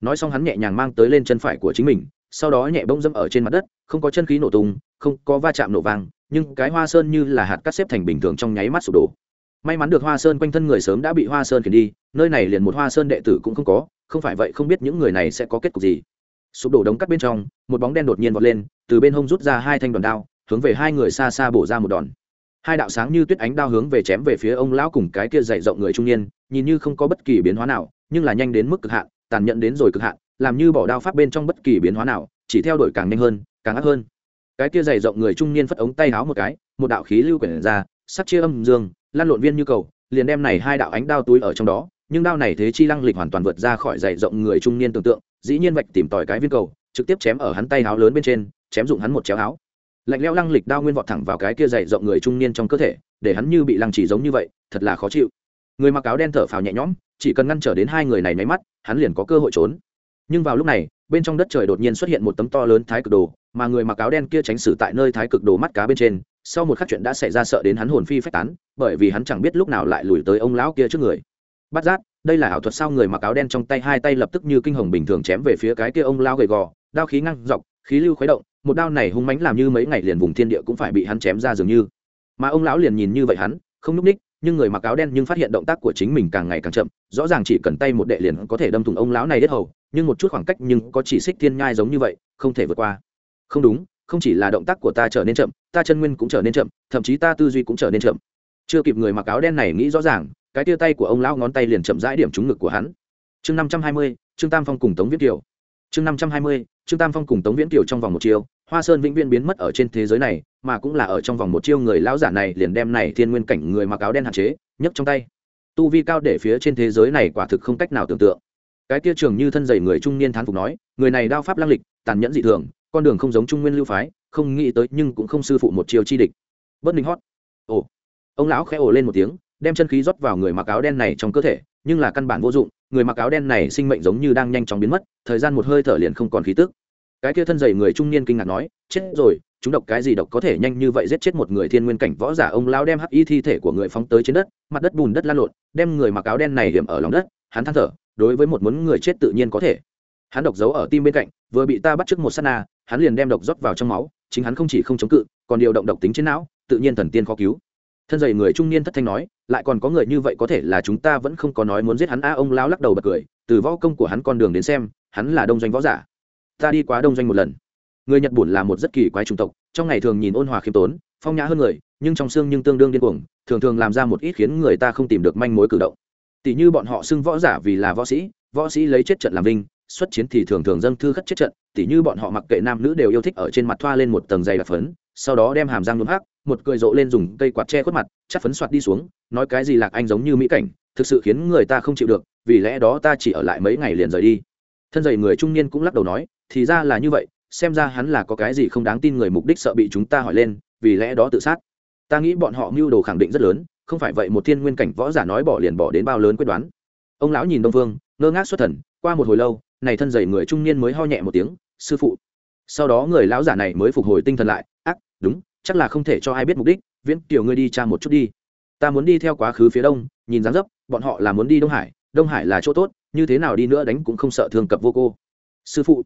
Nói xong hắn nhẹ nhàng mang tới lên chân phải của chính mình, sau đó nhẹ bông dâm ở trên mặt đất, không có chân khí nổ tung, không có va chạm nổ vang, nhưng cái hoa sơn như là hạt cắt xếp thành bình thường trong nháy mắt sụp đổ. May mắn được hoa sơn quanh thân người sớm đã bị hoa sơn khiển đi, nơi này liền một hoa sơn đệ tử cũng không có, không phải vậy không biết những người này sẽ có kết cục gì. Sụp đổ đống cắt bên trong, một bóng đen đột nhiên vọt lên, từ bên hông rút ra hai thanh đòn đao, hướng về hai người xa xa bổ ra một đòn hai đạo sáng như tuyết ánh đao hướng về chém về phía ông lão cùng cái kia dày rộng người trung niên, nhìn như không có bất kỳ biến hóa nào, nhưng là nhanh đến mức cực hạn, tàn nhẫn đến rồi cực hạn, làm như bỏ đao pháp bên trong bất kỳ biến hóa nào, chỉ theo đuổi càng nhanh hơn, càng ác hơn. Cái kia dày rộng người trung niên phất ống tay háo một cái, một đạo khí lưu quyển ra, sắc chia âm dương, lan lộn viên như cầu, liền đem này hai đạo ánh đao túi ở trong đó, nhưng đao này thế chi lăng lịch hoàn toàn vượt ra khỏi dày rộng người trung niên tưởng tượng, dĩ nhiên vạch tìm tòi cái viên cầu, trực tiếp chém ở hắn tay háo lớn bên trên, chém dụng hắn một chéo háo lạnh leo lăng lịch đao nguyên vọt thẳng vào cái kia dày rộng người trung niên trong cơ thể, để hắn như bị lăng chỉ giống như vậy, thật là khó chịu. Người mặc áo đen thở phào nhẹ nhõm, chỉ cần ngăn trở đến hai người này nháy mắt, hắn liền có cơ hội trốn. Nhưng vào lúc này, bên trong đất trời đột nhiên xuất hiện một tấm to lớn thái cực đồ, mà người mặc áo đen kia tránh xử tại nơi thái cực đồ mắt cá bên trên, sau một khắc chuyện đã xảy ra sợ đến hắn hồn phi phách tán, bởi vì hắn chẳng biết lúc nào lại lùi tới ông lão kia trước người. Bắt giác, đây là ảo thuật sao người mặc áo đen trong tay hai tay lập tức như kinh hồng bình thường chém về phía cái kia ông lão gầy gò, đao khí ngăn dọc, khí lưu khuấy động một đao này hung mãnh làm như mấy ngày liền vùng thiên địa cũng phải bị hắn chém ra dường như. Mà ông lão liền nhìn như vậy hắn, không núp ních nhưng người mặc áo đen nhưng phát hiện động tác của chính mình càng ngày càng chậm, rõ ràng chỉ cần tay một đệ liền có thể đâm thủng ông lão này đết hầu, nhưng một chút khoảng cách nhưng có chỉ xích thiên nhai giống như vậy, không thể vượt qua. Không đúng, không chỉ là động tác của ta trở nên chậm, ta chân nguyên cũng trở nên chậm, thậm chí ta tư duy cũng trở nên chậm. Chưa kịp người mặc áo đen này nghĩ rõ ràng, cái tia tay của ông lão ngón tay liền chậm rãi điểm trúng ngực của hắn. Chương năm trăm hai mươi, trương tam phong cùng tống viết kiều chương năm trăm hai mươi trương tam phong cùng tống viễn kiều trong vòng một chiều hoa sơn vĩnh viễn biến mất ở trên thế giới này, mà cũng là ở trong vòng một chiêu người lão giả này liền đem này thiên nguyên cảnh người mặc áo đen hạn chế, nhấc trong tay. Tu vi cao để phía trên thế giới này quả thực không cách nào tưởng tượng. Cái kia trường như thân dày người trung niên thán phục nói, người này đao pháp lăng lịch, tàn nhẫn dị thường, con đường không giống trung nguyên lưu phái, không nghĩ tới nhưng cũng không sư phụ một chiêu chi địch. Bất ninh hót. Ồ. Ông lão khẽ ồ lên một tiếng, đem chân khí rót vào người mặc áo đen này trong cơ thể, nhưng là căn bản vô dụng người mặc áo đen này sinh mệnh giống như đang nhanh chóng biến mất, thời gian một hơi thở liền không còn khí tức. Cái kia thân dày người trung niên kinh ngạc nói, chết rồi, chúng độc cái gì độc có thể nhanh như vậy giết chết một người thiên nguyên cảnh võ giả, ông lão đem hắc y thi thể của người phóng tới trên đất, mặt đất bùn đất lan lộn, đem người mặc áo đen này hiểm ở lòng đất, hắn than thở, đối với một muốn người chết tự nhiên có thể. Hắn độc giấu ở tim bên cạnh, vừa bị ta bắt trước một sát na, hắn liền đem độc rót vào trong máu, chính hắn không chỉ không chống cự, còn điều động độc tính trên não, tự nhiên thần tiên khó cứu thân dày người trung niên thất thanh nói, lại còn có người như vậy có thể là chúng ta vẫn không có nói muốn giết hắn a? Ông lão lắc đầu bật cười, từ võ công của hắn con đường đến xem, hắn là đông doanh võ giả. Ta đi quá đông doanh một lần. Người nhật bổn là một rất kỳ quái chủng tộc, trong ngày thường nhìn ôn hòa khiêm tốn, phong nhã hơn người, nhưng trong xương nhưng tương đương điên cuồng, thường thường làm ra một ít khiến người ta không tìm được manh mối cử động. Tỷ như bọn họ xưng võ giả vì là võ sĩ võ sĩ lấy chết trận làm vinh, xuất chiến thì thường thường dâng thư khất chết trận, tỷ như bọn họ mặc kệ nam nữ đều yêu thích ở trên mặt thoa lên một tầng dày đặc phấn, sau đó đem hàm răng nhuộm hắc một cười rộ lên dùng cây quạt che khuất mặt chắc phấn soạt đi xuống, nói cái gì lạc anh giống như mỹ cảnh, thực sự khiến người ta không chịu được, vì lẽ đó ta chỉ ở lại mấy ngày liền rời đi. Thân dày người trung niên cũng lắc đầu nói, thì ra là như vậy, xem ra hắn là có cái gì không đáng tin người mục đích sợ bị chúng ta hỏi lên, vì lẽ đó tự sát. Ta nghĩ bọn họ mưu đồ khẳng định rất lớn, không phải vậy một thiên nguyên cảnh võ giả nói bỏ liền bỏ đến bao lớn quyết đoán. Ông lão nhìn đông phương, ngơ ngác xuất thần, qua một hồi lâu, này thân dày người trung niên mới ho nhẹ một tiếng, sư phụ. Sau đó người lão giả này mới phục hồi tinh thần lại, ác, đúng chắc là không thể cho ai biết mục đích, viễn tiểu ngươi đi tra một chút đi. Ta muốn đi theo quá khứ phía đông, nhìn dáng dấp, bọn họ là muốn đi đông hải đông hải là chỗ tốt, như thế nào đi nữa đánh cũng không sợ thương cập vô cô. Sư phụ,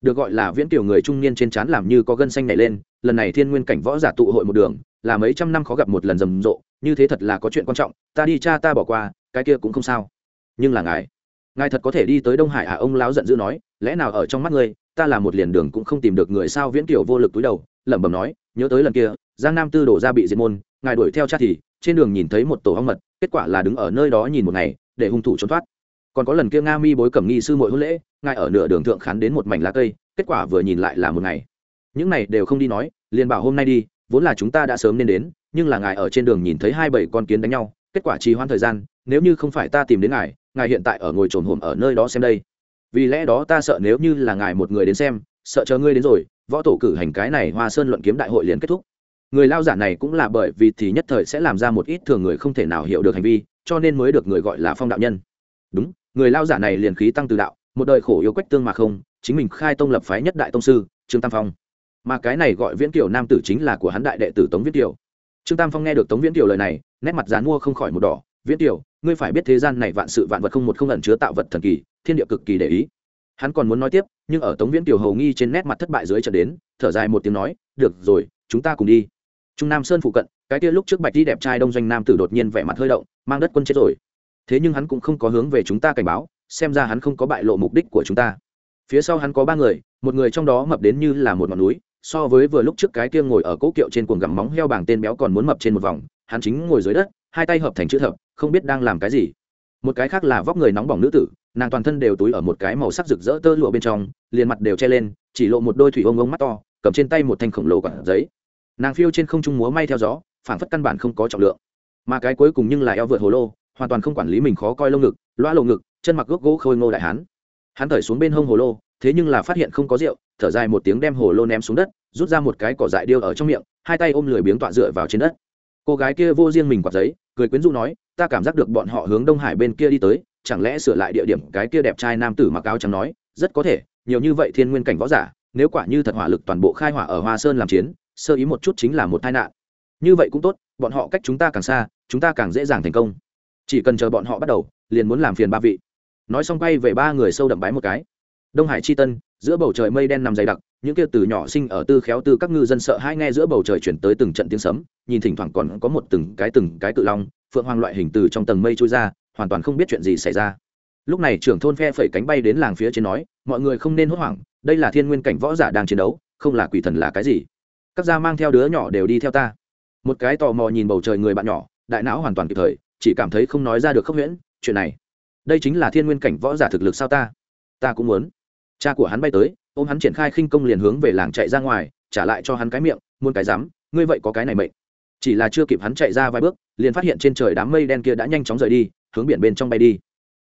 được gọi là viễn tiểu người trung niên trên trán làm như có gân xanh nảy lên, lần này thiên nguyên cảnh võ giả tụ hội một đường, là mấy trăm năm khó gặp một lần rầm rộ, như thế thật là có chuyện quan trọng, ta đi cha ta bỏ qua, cái kia cũng không sao. Nhưng là ngài ngài thật có thể đi tới đông hải à? Ông lão giận dữ nói, lẽ nào ở trong mắt ngươi, ta là một liền đường cũng không tìm được người sao? Viễn tiểu vô lực túi đầu, lẩm bẩm nói nhớ tới lần kia, giang nam tư đổ ra bị diệt môn, ngài đuổi theo cha thì, trên đường nhìn thấy một tổ hong mật, kết quả là đứng ở nơi đó nhìn một ngày, để hung thủ trốn thoát. Còn có lần kia nga mi bối cẩm nghi sư muội hôn lễ, ngài ở nửa đường thượng khán đến một mảnh lá cây, kết quả vừa nhìn lại là một ngày. Những này đều không đi nói, liền bảo hôm nay đi, vốn là chúng ta đã sớm nên đến, nhưng là ngài ở trên đường nhìn thấy hai bảy con kiến đánh nhau, kết quả trì hoãn thời gian, nếu như không phải ta tìm đến ngài ngài hiện tại ở ngồi trồn hổm ở nơi đó xem đây. Vì lẽ đó ta sợ nếu như là ngài một người đến xem, sợ chờ ngươi đến rồi võ tổ cử hành cái này hoa sơn luận kiếm đại hội liền kết thúc. Người lao giả này cũng là bởi vì thì nhất thời sẽ làm ra một ít thường người không thể nào hiểu được hành vi, cho nên mới được người gọi là phong đạo nhân. Đúng, người lao giả này liền khí tăng từ đạo, một đời khổ yêu quách tương mà không, chính mình khai tông lập phái nhất đại tông sư, trương tam phong. Mà cái này gọi viễn kiều nam tử chính là của hắn đại đệ tử tống viễn kiều. Trương tam phong nghe được tống viễn kiều lời này, nét mặt dán mua không khỏi một đỏ. Viễn kiều, ngươi phải biết thế gian này vạn sự vạn vật không một không ẩn chứa tạo vật thần kỳ, thiên địa cực kỳ để ý hắn còn muốn nói tiếp, nhưng ở tống viễn tiểu hầu nghi trên nét mặt thất bại dưới trận đến, thở dài một tiếng nói, được rồi, chúng ta cùng đi. Trung nam sơn phụ cận, cái kia lúc trước bạch đi đẹp trai đông doanh nam tử đột nhiên vẻ mặt hơi động, mang đất quân chết rồi. Thế nhưng hắn cũng không có hướng về chúng ta cảnh báo, xem ra hắn không có bại lộ mục đích của chúng ta. Phía sau hắn có ba người, một người trong đó mập đến như là một ngọn núi, so với vừa lúc trước cái kia ngồi ở cỗ kiệu trên cuồng gặm móng heo bảng tên béo còn muốn mập trên một vòng, hắn chính ngồi dưới đất, hai tay hợp thành chữ thập, không biết đang làm cái gì một cái khác là vóc người nóng bỏng nữ tử, nàng toàn thân đều túi ở một cái màu sắc rực rỡ tơ lụa bên trong, liền mặt đều che lên, chỉ lộ một đôi thủy ông ông mắt to, cầm trên tay một thanh khổng lồ quản giấy. Nàng phiêu trên không trung múa may theo gió phản phất căn bản không có trọng lượng. Mà cái cuối cùng nhưng là eo vượt hồ lô, hoàn toàn không quản lý mình khó coi lông ngực, loa lộ ngực, chân mặc gốc gỗ khôi ngô đại hán. Hắn thởi xuống bên hông hồ lô, thế nhưng là phát hiện không có rượu, thở dài một tiếng đem hồ lô ném xuống đất, rút ra một cái cỏ dại điêu ở trong miệng, hai tay ôm lười biếng tọa dựa vào trên đất cô gái kia vô riêng mình quạt giấy, cười quyến rũ nói, ta cảm giác được bọn họ hướng đông hải bên kia đi tới, chẳng lẽ sửa lại địa điểm cái kia đẹp trai nam tử mặc áo trắng nói, rất có thể, nhiều như vậy thiên nguyên cảnh võ giả, nếu quả như thật hỏa lực toàn bộ khai hỏa ở hoa sơn làm chiến, sơ ý một chút chính là một tai nạn. Như vậy cũng tốt, bọn họ cách chúng ta càng xa, chúng ta càng dễ dàng thành công. Chỉ cần chờ bọn họ bắt đầu, liền muốn làm phiền ba vị. Nói xong quay về ba người sâu đậm bái một cái đông hải chi tân, giữa bầu trời mây đen nằm dày đặc, những kia từ nhỏ sinh ở tư khéo tư các ngư dân sợ hai nghe giữa bầu trời chuyển tới từng trận tiếng sấm, nhìn thỉnh thoảng còn có một từng cái từng cái cự long, phượng hoàng loại hình từ trong tầng mây trôi ra, hoàn toàn không biết chuyện gì xảy ra. Lúc này trưởng thôn phe phẩy cánh bay đến làng phía trên nói, mọi người không nên hốt hoảng, đây là thiên nguyên cảnh võ giả đang chiến đấu, không là quỷ thần là cái gì. Các gia mang theo đứa nhỏ đều đi theo ta. Một cái tò mò nhìn bầu trời người bạn nhỏ, đại não hoàn toàn kịp thời, chỉ cảm thấy không nói ra được khốc huyễn, chuyện này, đây chính là thiên nguyên cảnh võ giả thực lực sao ta? Ta cũng muốn cha của hắn bay tới ôm hắn triển khai khinh công liền hướng về làng chạy ra ngoài trả lại cho hắn cái miệng muôn cái dám, ngươi vậy có cái này mệnh. Chỉ là chưa kịp hắn chạy ra vài bước liền phát hiện trên trời đám mây đen kia đã nhanh chóng rời đi hướng biển bên trong bay đi.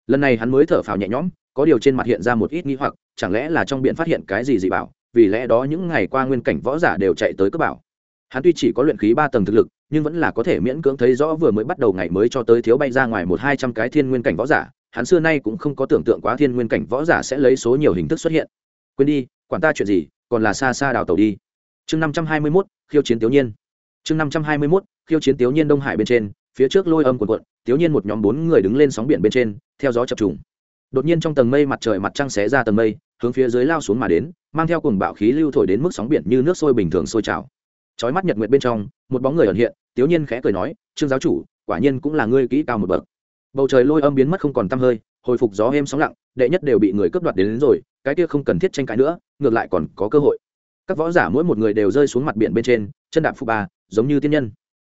Lần này hắn mới thở phào nhẹ nhõm có điều trên mặt hiện ra một ít nghi hoặc chẳng lẽ là trong biển phát hiện cái gì dị bảo vì lẽ đó những ngày qua nguyên cảnh võ giả đều chạy tới cướp bảo. Hắn tuy chỉ có luyện khí ba tầng thực lực nhưng vẫn là có thể miễn cưỡng thấy rõ vừa mới bắt đầu ngày mới cho tới thiếu bay ra ngoài một hai trăm cái thiên nguyên cảnh võ giả hắn xưa nay cũng không có tưởng tượng quá thiên nguyên cảnh võ giả sẽ lấy số nhiều hình thức xuất hiện. Quên đi, quản ta chuyện gì, còn là xa xa đào tàu đi. Chương năm trăm hai mươi mốt, khiêu chiến tiểu nhiên. Chương năm trăm hai mươi mốt, khiêu chiến tiểu nhiên đông hải bên trên, phía trước lôi âm quần quận tiểu nhiên một nhóm bốn người đứng lên sóng biển bên trên, theo gió chập trùng. Đột nhiên trong tầng mây mặt trời mặt trăng xé ra tầng mây, hướng phía dưới lao xuống mà đến, mang theo cùng bạo khí lưu thổi đến mức sóng biển như nước sôi bình thường sôi trào. Trói mắt nhật nguyệt bên trong, một bóng người ẩn hiện tiểu nhiên khẽ cười nói, trương giáo chủ, quả nhiên cũng là ngươi kỹ cao một bậc bầu trời lôi âm biến mất không còn tăm hơi hồi phục gió êm sóng lặng đệ nhất đều bị người cướp đoạt đến, đến rồi cái kia không cần thiết tranh cãi nữa ngược lại còn có cơ hội. Các võ giả mỗi một người đều rơi xuống mặt biển bên trên chân đạp phụ ba giống như tiên nhân.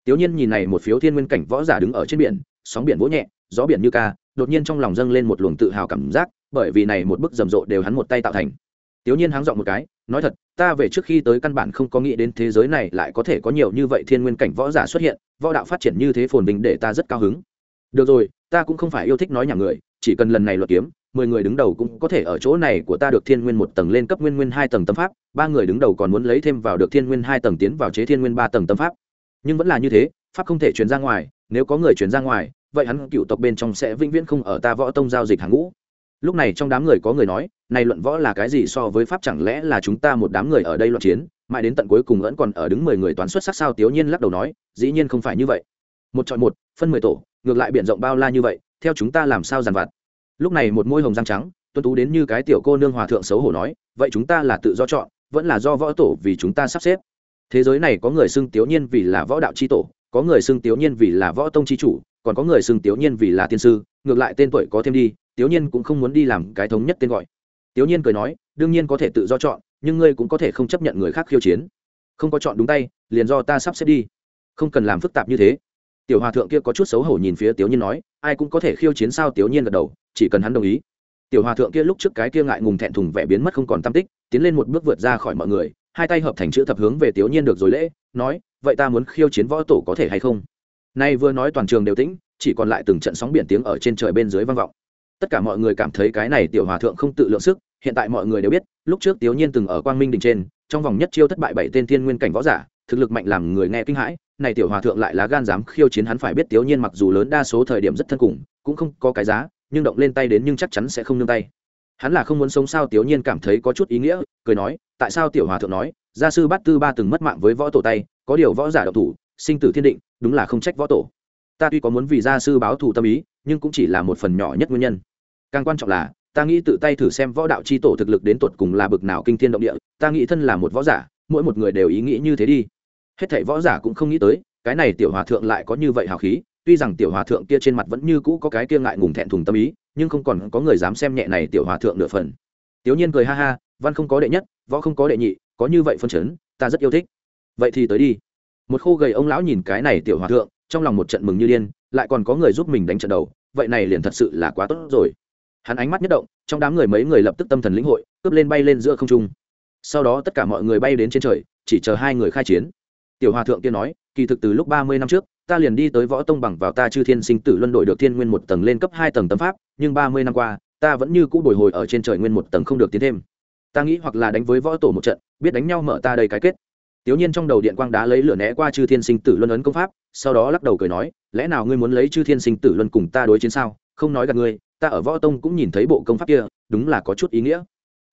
Tiểu nhiên nhìn này một phiếu thiên nguyên cảnh võ giả đứng ở trên biển sóng biển vỗ nhẹ gió biển như ca đột nhiên trong lòng dâng lên một luồng tự hào cảm giác bởi vì này một bức rầm rộ đều hắn một tay tạo thành. Tiểu nhiên háng dọn một cái nói thật ta về trước khi tới căn bản không có nghĩ đến thế giới này lại có thể có nhiều như vậy thiên nguyên cảnh võ giả xuất hiện võ đạo phát triển như thế phồn bình để ta rất cao hứng. Được rồi ta cũng không phải yêu thích nói nhà người, chỉ cần lần này luật kiếm, mười người đứng đầu cũng có thể ở chỗ này của ta được thiên nguyên một tầng lên cấp nguyên nguyên hai tầng tâm pháp, ba người đứng đầu còn muốn lấy thêm vào được thiên nguyên hai tầng tiến vào chế thiên nguyên ba tầng tâm pháp. Nhưng vẫn là như thế, pháp không thể chuyển ra ngoài, nếu có người chuyển ra ngoài, vậy hắn cựu tộc bên trong sẽ vĩnh viễn không ở ta võ tông giao dịch hàng ngũ. Lúc này trong đám người có người nói, này luận võ là cái gì so với pháp chẳng lẽ là chúng ta một đám người ở đây luận chiến, mãi đến tận cuối cùng vẫn còn ở đứng mười người toán xuất sắc sao? Tiểu nhiên lắc đầu nói, dĩ nhiên không phải như vậy. Một chọn một, phân mười tổ ngược lại biển rộng bao la như vậy, theo chúng ta làm sao dàn vặt? Lúc này một môi hồng răng trắng tuân tú đến như cái tiểu cô nương hòa thượng xấu hổ nói, vậy chúng ta là tự do chọn, vẫn là do võ tổ vì chúng ta sắp xếp. Thế giới này có người xưng tiểu nhiên vì là võ đạo c h i tổ, có người xưng tiểu nhiên vì là võ tông c h i chủ, còn có người xưng tiểu nhiên vì là tiên sư, ngược lại tên tuổi có thêm đi tiểu nhiên cũng không muốn đi làm cái thống nhất tên gọi. Tiểu nhiên cười nói, đương nhiên có thể tự do chọn, nhưng ngươi cũng có thể không chấp nhận người khác khiêu chiến. Không có chọn đúng tay, liền do ta sắp xếp đi. Không cần làm phức tạp như thế tiểu hòa thượng kia có chút xấu hổ nhìn phía tiểu nhiên nói, ai cũng có thể khiêu chiến sao? Tiểu nhiên gật đầu, chỉ cần hắn đồng ý. Tiểu hòa thượng kia lúc trước cái kia ngại ngùng thẹn thùng vẻ biến mất không còn tam tích, tiến lên một bước vượt ra khỏi mọi người, hai tay hợp thành chữ thập hướng về tiểu nhiên được rồi lễ, nói, vậy ta muốn khiêu chiến võ tổ có thể hay không? Nay vừa nói toàn trường đều tĩnh, chỉ còn lại từng trận sóng biển tiếng ở trên trời bên dưới vang vọng. Tất cả mọi người cảm thấy cái này tiểu hòa thượng không tự lượng sức, hiện tại mọi người đều biết, lúc trước tiểu nhiên từng ở quang minh đình trên, trong vòng nhất chiêu thất bại bảy tên thiên nguyên cảnh võ giả, thực lực mạnh làm người nghe kinh hãi này tiểu hòa thượng lại là gan dám khiêu chiến hắn phải biết tiểu nhiên mặc dù lớn đa số thời điểm rất thân cùng, cũng không có cái giá, nhưng động lên tay đến nhưng chắc chắn sẽ không nương tay. Hắn là không muốn sống sao tiểu nhiên cảm thấy có chút ý nghĩa, cười nói, tại sao tiểu hòa thượng nói, gia sư bát tư ba từng mất mạng với võ tổ tay, có điều võ giả độc thủ, sinh tử thiên định, đúng là không trách võ tổ. Ta tuy có muốn vì gia sư báo thù tâm ý, nhưng cũng chỉ là một phần nhỏ nhất nguyên nhân. Càng quan trọng là, ta nghĩ tự tay thử xem võ đạo c h i tổ thực lực đến tột cùng là bực nào kinh thiên động địa, ta nghĩ thân là một võ giả, mỗi một người đều ý nghĩ như thế đi hết thảy võ giả cũng không nghĩ tới, cái này tiểu hòa thượng lại có như vậy hào khí, tuy rằng tiểu hòa thượng kia trên mặt vẫn như cũ có cái kia ngại ngùng thẹn thùng tâm ý, nhưng không còn có người dám xem nhẹ này tiểu hòa thượng nửa phần. Tiểu nhiên cười ha ha, văn không có đệ nhất, võ không có đệ nhị, có như vậy phân chấn, ta rất yêu thích. Vậy thì tới đi. Một khô gầy ông lão nhìn cái này tiểu hòa thượng, trong lòng một trận mừng như điên, lại còn có người giúp mình đánh trận đầu, vậy này liền thật sự là quá tốt rồi. Hắn ánh mắt nhất động, trong đám người mấy người lập tức tâm thần lĩnh hội, cướp lên bay lên giữa không trung. Sau đó tất cả mọi người bay đến trên trời, chỉ chờ hai người khai chiến tiểu hòa thượng kia nói, kỳ thực từ lúc ba mươi năm trước, ta liền đi tới võ tông bằng vào ta chư thiên sinh tử luân đổi được thiên nguyên một tầng lên cấp hai tầng tấm pháp, nhưng ba mươi năm qua, ta vẫn như cũ bồi hồi ở trên trời nguyên một tầng không được tiến thêm. Ta nghĩ hoặc là đánh với võ tổ một trận, biết đánh nhau mở ta đây cái kết. Tiểu nhiên trong đầu điện quang đá lấy lửa né qua chư thiên sinh tử luân ấn công pháp, sau đó lắc đầu cười nói, lẽ nào ngươi muốn lấy chư thiên sinh tử luân cùng ta đối chiến sao? Không nói gặp ngươi, ta ở võ tông cũng nhìn thấy bộ công pháp kia, đúng là có chút ý nghĩa.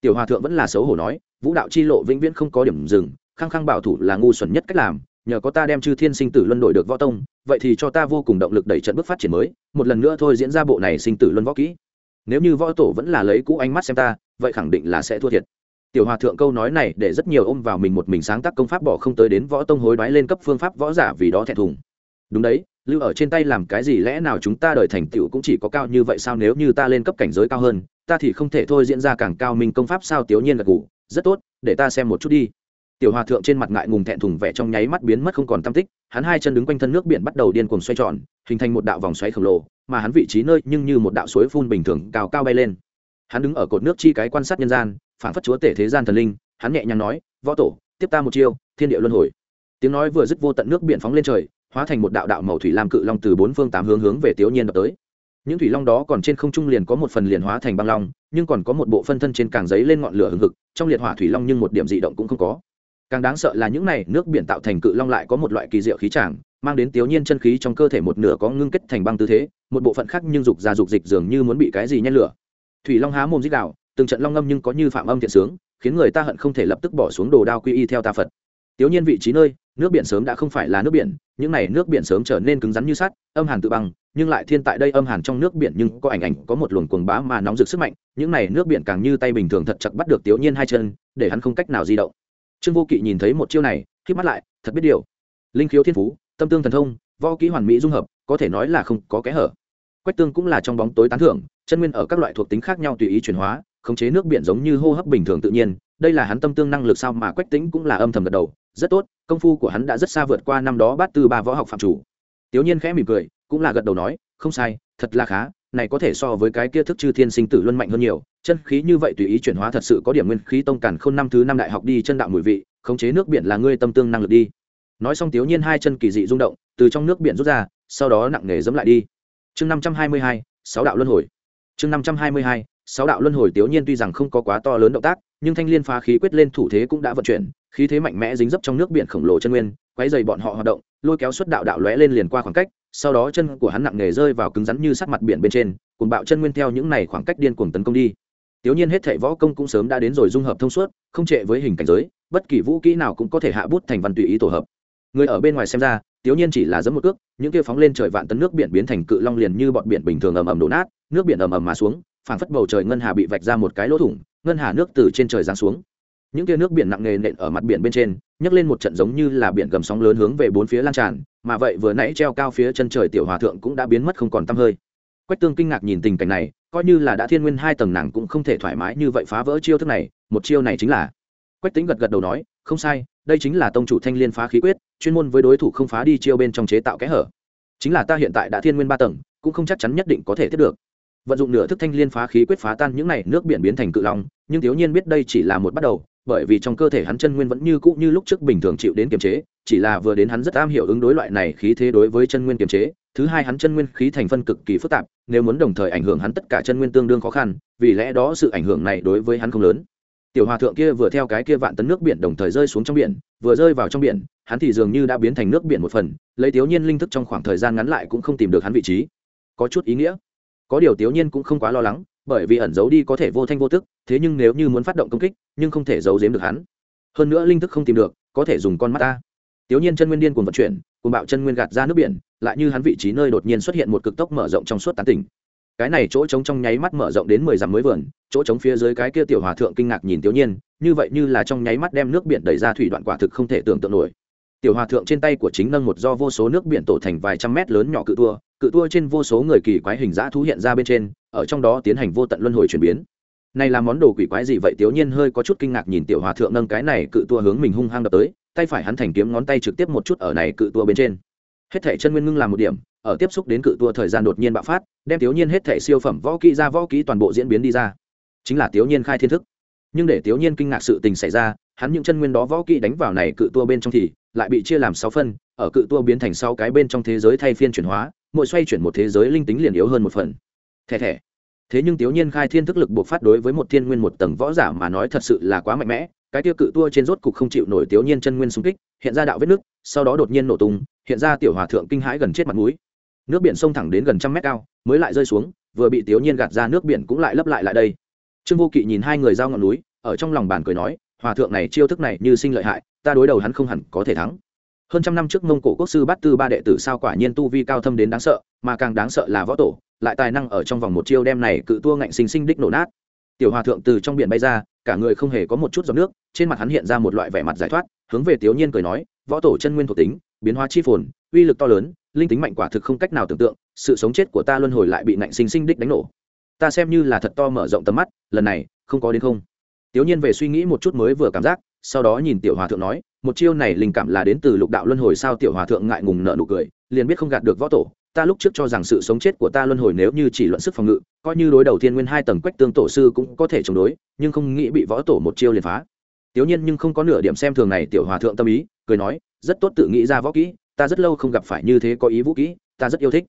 Tiểu hòa thượng vẫn là xấu hổ nói, vũ đạo chi lộ vĩnh viễn không có điểm dừng khăng khăng bảo thủ là ngu xuẩn nhất cách làm, nhờ có ta đem chư thiên sinh tử luân đổi được võ tông, vậy thì cho ta vô cùng động lực đẩy trận bước phát triển mới, một lần nữa thôi diễn ra bộ này sinh tử luân võ kỹ. Nếu như võ tổ vẫn là lấy cũ ánh mắt xem ta, vậy khẳng định là sẽ thua thiệt. Tiểu hòa thượng câu nói này để rất nhiều ôm vào mình một mình sáng tác công pháp bỏ không tới đến võ tông hối đoái lên cấp phương pháp võ giả vì đó thẹn thùng. Đúng đấy, lưu ở trên tay làm cái gì lẽ nào chúng ta đợi thành tựu cũng chỉ có cao như vậy sao nếu như ta lên cấp cảnh giới cao hơn, ta thì không thể thôi diễn ra càng cao mình công pháp sao tiểu nhiên gật cụ. rất tốt, để ta xem một chút đi tiểu hòa thượng trên mặt ngại ngùng thẹn thùng vẻ trong nháy mắt biến mất không còn tam tích, hắn hai chân đứng quanh thân nước biển bắt đầu điên cuồng xoay tròn, hình thành một đạo vòng xoáy khổng lồ, mà hắn vị trí nơi nhưng như một đạo suối phun bình thường cao cao bay lên. Hắn đứng ở cột nước chi cái quan sát nhân gian, phản phất chúa tể thế gian thần linh, hắn nhẹ nhàng nói, võ tổ, tiếp ta một chiêu, thiên địa luân hồi. Tiếng nói vừa dứt vô tận nước biển phóng lên trời, hóa thành một đạo đạo màu thủy lam cự long từ bốn phương tám hướng hướng về tiểu nhiên đập tới. Những thủy long đó còn trên không trung liền có một phần liền hóa thành băng long, nhưng còn có một bộ phân thân trên càng giấy lên ngọn lửa hừng hực, trong liệt hỏa thủy long nhưng một điểm dị động cũng không có càng đáng sợ là những này nước biển tạo thành cự long lại có một loại kỳ diệu khí tràng mang đến tiểu nhiên chân khí trong cơ thể một nửa có ngưng kết thành băng tư thế, một bộ phận khác nhưng dục ra dục dịch dường như muốn bị cái gì nhen lửa. Thủy long há mồm dích đạo từng trận long ngâm nhưng có như phạm âm thiện sướng, khiến người ta hận không thể lập tức bỏ xuống đồ đao quy y theo ta phật. Tiểu nhiên vị trí nơi, nước biển sớm đã không phải là nước biển, những này nước biển sớm trở nên cứng rắn như sắt, âm hàn tự băng nhưng lại thiên tại đây âm hàn trong nước biển nhưng có ảnh ảnh, có một luồng cuồng bá mà nóng rực sức mạnh, những này nước biển càng như tay bình thường thật chặt bắt được tiểu nhiên hai chân, để hắn không cách nào di động trương vô kỵ nhìn thấy một chiêu này khi mắt lại, thật biết điều. Linh khiếu thiên phú, tâm tương thần thông, võ kỹ hoàn mỹ dung hợp, có thể nói là không có kẽ hở. Quách tương cũng là trong bóng tối tán thưởng, chân nguyên ở các loại thuộc tính khác nhau tùy ý chuyển hóa, khống chế nước biển giống như hô hấp bình thường tự nhiên, đây là hắn tâm tương năng lực sao mà quách tính cũng là âm thầm gật đầu, rất tốt, công phu của hắn đã rất xa vượt qua năm đó bát tư ba võ học phạm chủ. Tiểu nhiên khẽ mỉm cười, cũng là gật đầu nói, không sai, thật là khá, này có thể so với cái kia thức chư thiên sinh tử luân mạnh hơn nhiều chân khí như vậy tùy ý chuyển hóa thật sự có điểm nguyên khí tông cản khôn năm thứ năm đại học đi chân đạo mùi vị, khống chế nước biển là ngươi tâm tương năng lực đi. Nói xong tiểu nhiên hai chân kỳ dị rung động, từ trong nước biển rút ra, sau đó nặng nề dẫm lại đi. Chương năm trăm hai mươi hai, sáu đạo luân hồi. Chương năm trăm hai mươi hai, sáu đạo luân hồi tiểu nhiên tuy rằng không có quá to lớn động tác, nhưng thanh liên phá khí quyết lên thủ thế cũng đã vận chuyển, khí thế mạnh mẽ dính dấp trong nước biển khổng lồ chân nguyên, quấy dày bọn họ hoạt động, lôi kéo xuất đạo đạo lóe lên liền qua khoảng cách, sau đó chân của hắn nặng nề rơi vào cứng rắn như sát mặt biển bên trên cùng bạo chân nguyên theo những này khoảng cách điên cuồng tấn công đi tiểu nhiên hết thảy võ công cũng sớm đã đến rồi dung hợp thông suốt, không trệ với hình cảnh giới, bất kỳ vũ kỹ nào cũng có thể hạ bút thành văn tùy ý tổ hợp. Người ở bên ngoài xem ra, tiểu nhiên chỉ là giẫm một cước, những kia phóng lên trời vạn tấn nước biển biến thành cự long liền như bọt biển bình thường ầm ầm đổ nát, nước biển ầm ầm mà xuống, phảng phất bầu trời ngân hà bị vạch ra một cái lỗ thủng, ngân hà nước từ trên trời giáng xuống. Những kia nước biển nặng nề nện ở mặt biển bên trên, nhấc lên một trận giống như là biển gầm sóng lớn hướng về bốn phía lan tràn, mà vậy vừa nãy treo cao phía chân trời tiểu hòa thượng cũng đã biến mất không còn tăm hơi. Quách tương kinh ngạc nhìn tình cảnh này coi như là đã thiên nguyên hai tầng nàng cũng không thể thoải mái như vậy phá vỡ chiêu thức này, một chiêu này chính là. Quách tính gật gật đầu nói, không sai, đây chính là tông chủ thanh liên phá khí quyết, chuyên môn với đối thủ không phá đi chiêu bên trong chế tạo kẽ hở. Chính là ta hiện tại đã thiên nguyên ba tầng, cũng không chắc chắn nhất định có thể thiết được. Vận dụng nửa thức thanh liên phá khí quyết phá tan những này, nước biển biến thành cự long, nhưng thiếu nhiên biết đây chỉ là một bắt đầu, bởi vì trong cơ thể hắn chân nguyên vẫn như cũ như lúc trước bình thường chịu đến kiềm chế, chỉ là vừa đến hắn rất am hiểu ứng đối loại này khí thế đối với chân nguyên kiềm chế thứ hai hắn chân nguyên khí thành phân cực kỳ phức tạp, nếu muốn đồng thời ảnh hưởng hắn tất cả chân nguyên tương đương khó khăn, vì lẽ đó sự ảnh hưởng này đối với hắn không lớn. Tiểu hòa thượng kia vừa theo cái kia vạn tấn nước biển đồng thời rơi xuống trong biển, vừa rơi vào trong biển, hắn thì dường như đã biến thành nước biển một phần, lấy thiếu nhiên linh thức trong khoảng thời gian ngắn lại cũng không tìm được hắn vị trí. Có chút ý nghĩa. Có điều thiếu nhiên cũng không quá lo lắng, bởi vì ẩn giấu đi có thể vô thanh vô tức, thế nhưng nếu như muốn phát động công kích, nhưng không thể giấu giếm được hắn. Hơn nữa linh thức không tìm được, có thể dùng con mắt ta. Tiểu Nhiên chân nguyên điên cuồng vận chuyển, cùng bạo chân nguyên gạt ra nước biển, lại như hắn vị trí nơi đột nhiên xuất hiện một cực tốc mở rộng trong suốt tán tỉnh. Cái này chỗ trống trong nháy mắt mở rộng đến mười dặm mới vườn, chỗ trống phía dưới cái kia tiểu hòa thượng kinh ngạc nhìn Tiểu Nhiên, như vậy như là trong nháy mắt đem nước biển đẩy ra thủy đoạn quả thực không thể tưởng tượng nổi. Tiểu hòa thượng trên tay của chính nâng một do vô số nước biển tổ thành vài trăm mét lớn nhỏ cự tua, cự tua trên vô số người kỳ quái hình dã thú hiện ra bên trên, ở trong đó tiến hành vô tận luân hồi chuyển biến này là món đồ quỷ quái gì vậy? Tiểu nhiên hơi có chút kinh ngạc nhìn tiểu hòa thượng nâng cái này cự tua hướng mình hung hăng đập tới, tay phải hắn thành kiếm ngón tay trực tiếp một chút ở này cự tua bên trên. Hết thể chân nguyên ngưng làm một điểm, ở tiếp xúc đến cự tua thời gian đột nhiên bạo phát, đem tiểu nhiên hết thể siêu phẩm võ kỹ ra võ kỹ toàn bộ diễn biến đi ra. Chính là tiểu nhiên khai thiên thức. Nhưng để tiểu nhiên kinh ngạc sự tình xảy ra, hắn những chân nguyên đó võ kỹ đánh vào này cự tua bên trong thì lại bị chia làm sáu phân, ở cự tua biến thành sáu cái bên trong thế giới thay phiên chuyển hóa, mỗi xoay chuyển một thế giới linh tính liền yếu hơn một phần. Thẻ thẻ thế nhưng tiểu nhiên khai thiên thức lực buộc phát đối với một thiên nguyên một tầng võ giả mà nói thật sự là quá mạnh mẽ, cái tiêu cự tua trên rốt cục không chịu nổi tiểu nhiên chân nguyên xung kích, hiện ra đạo vết nước, sau đó đột nhiên nổ tung, hiện ra tiểu hòa thượng kinh hãi gần chết mặt mũi. Nước biển sông thẳng đến gần trăm mét cao, mới lại rơi xuống, vừa bị tiểu nhiên gạt ra nước biển cũng lại lấp lại lại đây. Trương vô kỵ nhìn hai người giao ngọn núi, ở trong lòng bàn cười nói, hòa thượng này chiêu thức này như sinh lợi hại, ta đối đầu hắn không hẳn có thể thắng. Hơn trăm năm trước mông cổ quốc sư bát tư ba đệ tử sao quả nhiên tu vi cao thâm đến đáng sợ, mà càng đáng sợ là võ tổ lại tài năng ở trong vòng một chiêu đem này cự tua ngạnh sinh sinh đích nổ nát. Tiểu hòa thượng từ trong biển bay ra, cả người không hề có một chút giọt nước, trên mặt hắn hiện ra một loại vẻ mặt giải thoát, hướng về tiểu nhiên cười nói, võ tổ chân nguyên thuộc tính, biến hóa chi phồn, uy lực to lớn, linh tính mạnh quả thực không cách nào tưởng tượng, sự sống chết của ta luân hồi lại bị ngạnh sinh sinh đích đánh nổ. Ta xem như là thật to mở rộng tầm mắt, lần này, không có đến không. Tiểu nhiên về suy nghĩ một chút mới vừa cảm giác, sau đó nhìn tiểu hòa thượng nói, một chiêu này linh cảm là đến từ lục đạo luân hồi sao? Tiểu hòa thượng ngại ngùng nợ nụ cười, liền biết không gạt được võ tổ ta lúc trước cho rằng sự sống chết của ta luân hồi nếu như chỉ luận sức phòng ngự, coi như đối đầu thiên nguyên hai tầng quách tương tổ sư cũng có thể chống đối, nhưng không nghĩ bị võ tổ một chiêu liền phá. Tiểu nhiên nhưng không có nửa điểm xem thường này tiểu hòa thượng tâm ý, cười nói, rất tốt tự nghĩ ra võ kỹ, ta rất lâu không gặp phải như thế có ý vũ kỹ, ta rất yêu thích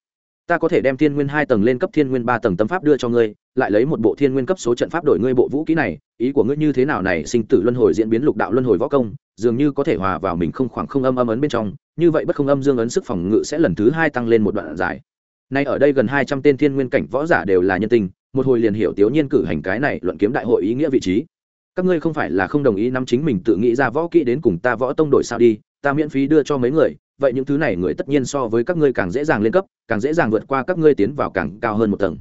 ta có thể đem thiên nguyên hai tầng lên cấp thiên nguyên ba tầng tâm pháp đưa cho ngươi, lại lấy một bộ thiên nguyên cấp số trận pháp đổi ngươi bộ vũ kỹ này, ý của ngươi như thế nào này, sinh tử luân hồi diễn biến lục đạo luân hồi võ công, dường như có thể hòa vào mình không khoảng không âm âm ấn bên trong, như vậy bất không âm dương ấn sức phòng ngự sẽ lần thứ hai tăng lên một đoạn dài. Nay ở đây gần hai trăm tên thiên nguyên cảnh võ giả đều là nhân tình, một hồi liền hiểu tiểu nhiên cử hành cái này luận kiếm đại hội ý nghĩa vị trí. Các ngươi không phải là không đồng ý nắm chính mình tự nghĩ ra võ kỹ đến cùng ta võ tông đổi sao đi ta miễn phí đưa cho mấy người, vậy những thứ này người tất nhiên so với các ngươi càng dễ dàng lên cấp, càng dễ dàng vượt qua các ngươi tiến vào càng cao hơn một tầng.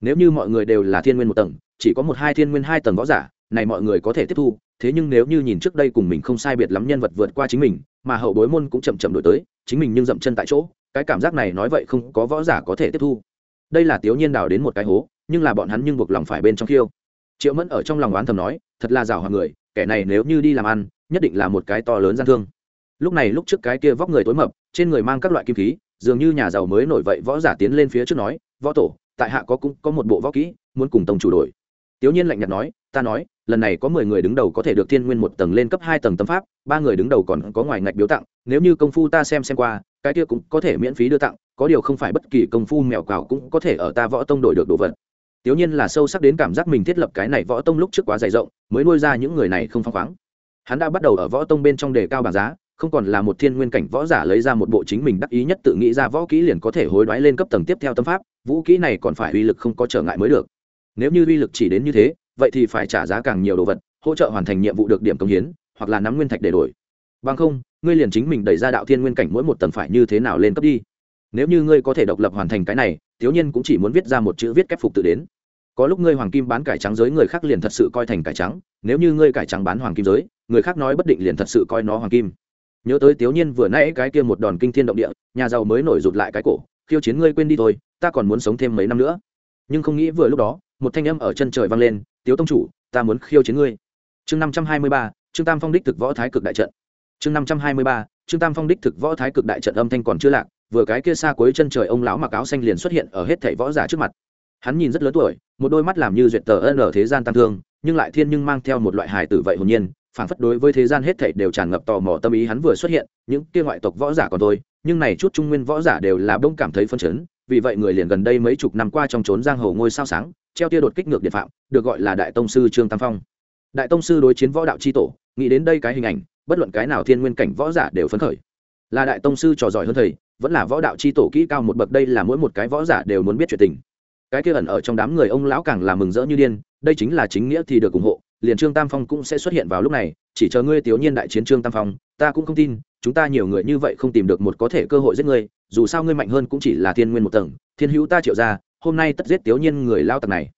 Nếu như mọi người đều là thiên nguyên một tầng, chỉ có một hai thiên nguyên hai tầng võ giả, này mọi người có thể tiếp thu, thế nhưng nếu như nhìn trước đây cùng mình không sai biệt lắm nhân vật vượt qua chính mình, mà hậu bối môn cũng chậm chậm đổi tới, chính mình nhưng dậm chân tại chỗ, cái cảm giác này nói vậy không có võ giả có thể tiếp thu. Đây là tiểu nhiên đào đến một cái hố, nhưng là bọn hắn nhưng buộc lòng phải bên trong khiêu. Triệu mẫn ở trong lòng oán thầm nói, thật là rào hoàng người, kẻ này nếu như đi làm ăn, nhất định là một cái to lớn gian thương lúc này lúc trước cái kia vóc người tối mập, trên người mang các loại kim khí, dường như nhà giàu mới nổi vậy, võ giả tiến lên phía trước nói, võ tổ, tại hạ có cũng có một bộ võ kỹ, muốn cùng tông chủ đổi. Tiểu nhiên lạnh nhạt nói, ta nói, lần này có mười người đứng đầu có thể được thiên nguyên một tầng lên cấp hai tầng tâm pháp, ba người đứng đầu còn có ngoài ngạch biếu tặng, nếu như công phu ta xem xem qua, cái kia cũng có thể miễn phí đưa tặng, có điều không phải bất kỳ công phu mèo cào cũng có thể ở ta võ tông đổi được đồ vật. Tiểu nhiên là sâu sắc đến cảm giác mình thiết lập cái này võ tông lúc trước quá dày rộng, mới nuôi ra những người này không phăng khoáng. Hắn đã bắt đầu ở võ tông bên trong đề cao bảng giá không còn là một thiên nguyên cảnh võ giả lấy ra một bộ chính mình đắc ý nhất tự nghĩ ra võ kỹ liền có thể hối đoái lên cấp tầng tiếp theo tâm pháp, vũ kỹ này còn phải uy lực không có trở ngại mới được. Nếu như uy lực chỉ đến như thế, vậy thì phải trả giá càng nhiều đồ vật, hỗ trợ hoàn thành nhiệm vụ được điểm công hiến, hoặc là nắm nguyên thạch để đổi. Bằng không, ngươi liền chính mình đẩy ra đạo thiên nguyên cảnh mỗi một tầng phải như thế nào lên cấp đi. Nếu như ngươi có thể độc lập hoàn thành cái này, thiếu nhiên cũng chỉ muốn viết ra một chữ viết kép phục tự đến. Có lúc ngươi hoàng kim bán cải trắng giới người khác liền thật sự coi thành cải trắng, nếu như ngươi cải trắng bán hoàng kim giới, người khác nói bất định liền thật sự coi nó hoàng kim nhớ tới tiểu nhiên vừa nãy cái kia một đòn kinh thiên động địa, nhà giàu mới nổi rụt lại cái cổ, khiêu chiến ngươi quên đi thôi, ta còn muốn sống thêm mấy năm nữa. Nhưng không nghĩ vừa lúc đó, một thanh âm ở chân trời vang lên, tiếu tông chủ, ta muốn khiêu chiến ngươi. Chương năm trăm hai mươi ba, trương tam phong đích thực võ thái cực đại trận. Chương năm trăm hai mươi ba, trương tam phong đích thực võ thái cực đại trận âm thanh còn chưa lạc, vừa cái kia xa cuối chân trời ông lão mặc áo xanh liền xuất hiện ở hết thảy võ giả trước mặt. Hắn nhìn rất lớn tuổi, một đôi mắt làm như duyệt tờ ân ở thế gian tam thương, nhưng lại thiên nhưng mang theo một loại hài tử vậy hồn nhiên phảng phất đối với thế gian hết thảy đều tràn ngập tò mò tâm ý hắn vừa xuất hiện, những kia ngoại tộc võ giả còn thôi, nhưng này chút trung nguyên võ giả đều là bỗng cảm thấy phân chấn, vì vậy người liền gần đây mấy chục năm qua trong trốn giang hồ ngôi sao sáng, treo tia đột kích ngược điện phạm, được gọi là đại tông sư trương tam phong. Đại tông sư đối chiến võ đạo chi tổ, nghĩ đến đây cái hình ảnh, bất luận cái nào thiên nguyên cảnh võ giả đều phấn khởi. Là đại tông sư trò giỏi hơn thầy, vẫn là võ đạo chi tổ kỹ cao một bậc đây là mỗi một cái võ giả đều muốn biết chuyện tình. Cái kia ẩn ở trong đám người ông lão càng là mừng rỡ như điên, đây chính là chính nghĩa thì được ủng hộ liền trương tam phong cũng sẽ xuất hiện vào lúc này chỉ chờ ngươi tiểu nhiên đại chiến trương tam phong ta cũng không tin chúng ta nhiều người như vậy không tìm được một có thể cơ hội giết ngươi dù sao ngươi mạnh hơn cũng chỉ là thiên nguyên một tầng thiên hữu ta triệu ra hôm nay tất giết tiểu nhiên người lao tặc này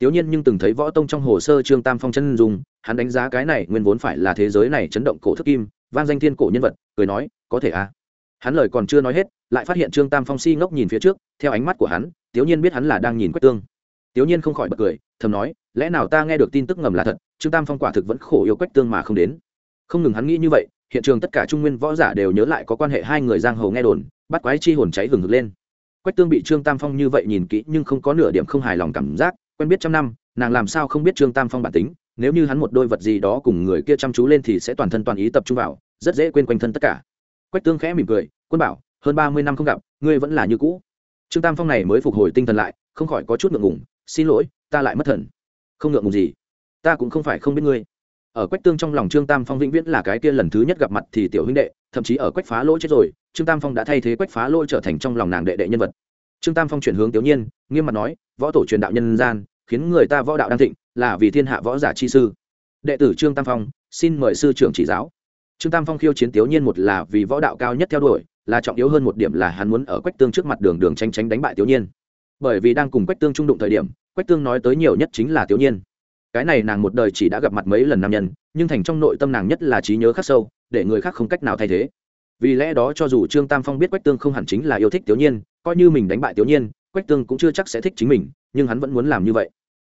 Tiểu Nhiên nhưng từng thấy võ tông trong hồ sơ Trương Tam Phong chân dùng, hắn đánh giá cái này nguyên vốn phải là thế giới này chấn động cổ thức kim, vang danh thiên cổ nhân vật, cười nói, có thể à. Hắn lời còn chưa nói hết, lại phát hiện Trương Tam Phong si ngốc nhìn phía trước, theo ánh mắt của hắn, Tiểu Nhiên biết hắn là đang nhìn Quách Tương. Tiểu Nhiên không khỏi bật cười, thầm nói, lẽ nào ta nghe được tin tức ngầm là thật, Trương Tam Phong quả thực vẫn khổ yêu Quách Tương mà không đến. Không ngừng hắn nghĩ như vậy, hiện trường tất cả trung nguyên võ giả đều nhớ lại có quan hệ hai người giang hồ nghe đồn, bắt quái chi hồn cháy hừng hực lên. Quách Tương bị Trương Tam Phong như vậy nhìn kỹ nhưng không có nửa điểm không hài lòng cảm giác, quen biết trăm năm nàng làm sao không biết trương tam phong bản tính nếu như hắn một đôi vật gì đó cùng người kia chăm chú lên thì sẽ toàn thân toàn ý tập trung vào rất dễ quên quanh thân tất cả quách tương khẽ mỉm cười quân bảo hơn ba mươi năm không gặp ngươi vẫn là như cũ trương tam phong này mới phục hồi tinh thần lại không khỏi có chút ngượng ngùng xin lỗi ta lại mất thần không ngượng ngùng gì ta cũng không phải không biết ngươi. Ở quách tương trong lòng trương tam phong vĩnh viễn là cái kia lần thứ nhất gặp mặt thì tiểu huynh đệ, thậm chí ở quách phá lỗi chết rồi, trương tam phong đã thay thế quách phá lỗi trở thành trong lòng nàng đệ đệ nhân vật. Trương tam phong chuyển hướng tiểu nhiên, nghiêm mặt nói, võ tổ truyền đạo nhân gian, khiến người ta võ đạo đang thịnh, là vì thiên hạ võ giả chi sư. Đệ tử trương tam phong, xin mời sư trưởng chỉ giáo. Trương tam phong khiêu chiến tiểu nhiên một là vì võ đạo cao nhất theo đuổi, là trọng yếu hơn một điểm là hắn muốn ở quách tương trước mặt đường đường tranh tránh đánh bại tiểu nhiên. Bởi vì đang cùng quách tương trung đụng thời điểm, quách tương nói tới nhiều nhất chính là tiểu nhiên cái này nàng một đời chỉ đã gặp mặt mấy lần nam nhân, nhưng thành trong nội tâm nàng nhất là trí nhớ khắc sâu, để người khác không cách nào thay thế. Vì lẽ đó cho dù trương tam phong biết quách tương không hẳn chính là yêu thích tiểu nhiên, coi như mình đánh bại tiểu nhiên, quách tương cũng chưa chắc sẽ thích chính mình, nhưng hắn vẫn muốn làm như vậy.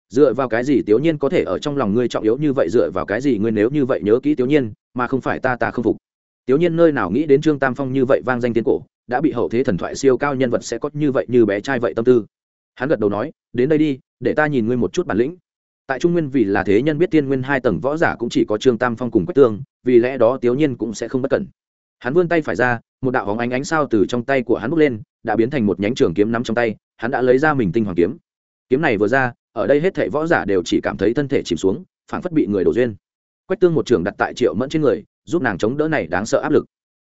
Dựa vào cái gì tiểu nhiên có thể ở trong lòng ngươi trọng yếu như vậy, dựa vào cái gì ngươi nếu như vậy nhớ kỹ tiểu nhiên, mà không phải ta ta không phục? Tiểu nhiên nơi nào nghĩ đến trương tam phong như vậy vang danh tiến cổ, đã bị hậu thế thần thoại siêu cao nhân vật sẽ có như vậy như bé trai vậy tâm tư. Hắn gật đầu nói, đến đây đi, để ta nhìn ngươi một chút bản lĩnh tại trung nguyên vì là thế nhân biết tiên nguyên hai tầng võ giả cũng chỉ có trương tam phong cùng quách tương, vì lẽ đó tiếu nhiên cũng sẽ không bất cẩn. Hắn vươn tay phải ra, một đạo hóng ánh ánh sao từ trong tay của hắn bốc lên, đã biến thành một nhánh trường kiếm nắm trong tay, hắn đã lấy ra mình tinh hoàng kiếm. Kiếm này vừa ra, ở đây hết thảy võ giả đều chỉ cảm thấy thân thể chìm xuống, phảng phất bị người đổ duyên. Quách tương một trường đặt tại triệu mẫn trên người, giúp nàng chống đỡ này đáng sợ áp lực.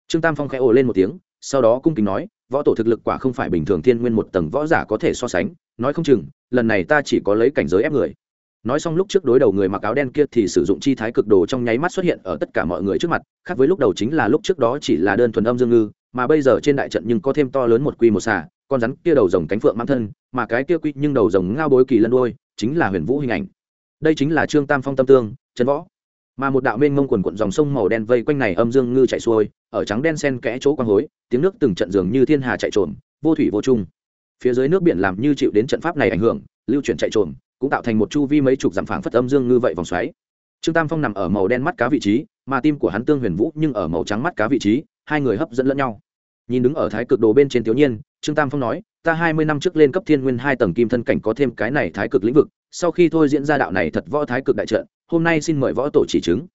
Trương tam phong khẽ ồ lên một tiếng, sau đó cung kính nói, võ tổ thực lực quả không phải bình thường thiên nguyên một tầng võ giả có thể so sánh, nói không chừng, lần này ta chỉ có lấy cảnh giới ép người nói xong lúc trước đối đầu người mặc áo đen kia thì sử dụng chi thái cực đồ trong nháy mắt xuất hiện ở tất cả mọi người trước mặt, khác với lúc đầu chính là lúc trước đó chỉ là đơn thuần âm dương ngư, mà bây giờ trên đại trận nhưng có thêm to lớn một quy một xà, con rắn kia đầu rồng cánh phượng mang thân, mà cái kia quy nhưng đầu rồng ngao bối kỳ lân đôi, chính là huyền vũ hình ảnh. Đây chính là trương tam phong tâm tương, trần võ. Mà một đạo mênh mông quần quận dòng sông màu đen vây quanh này âm dương ngư chạy xuôi, ở trắng đen sen kẽ chỗ quang hối, tiếng nước từng trận dường như thiên hà chạy trộm vô thủy vô chung. Phía dưới nước biển làm như chịu đến trận pháp này ảnh hưởng, lưu chuyển chạy trộm cũng tạo thành một chu vi mấy chục dặm phảng phất âm dương ngư vậy vòng xoáy. Trương tam phong nằm ở màu đen mắt cá vị trí, mà tim của hắn tương huyền vũ nhưng ở màu trắng mắt cá vị trí, hai người hấp dẫn lẫn nhau. Nhìn đứng ở thái cực đồ bên trên tiểu nhiên trương tam phong nói, ta hai mươi năm trước lên cấp thiên nguyên hai tầng kim thân cảnh có thêm cái này thái cực lĩnh vực, sau khi thôi diễn ra đạo này thật võ thái cực đại trận, hôm nay xin mời võ tổ chỉ chứng.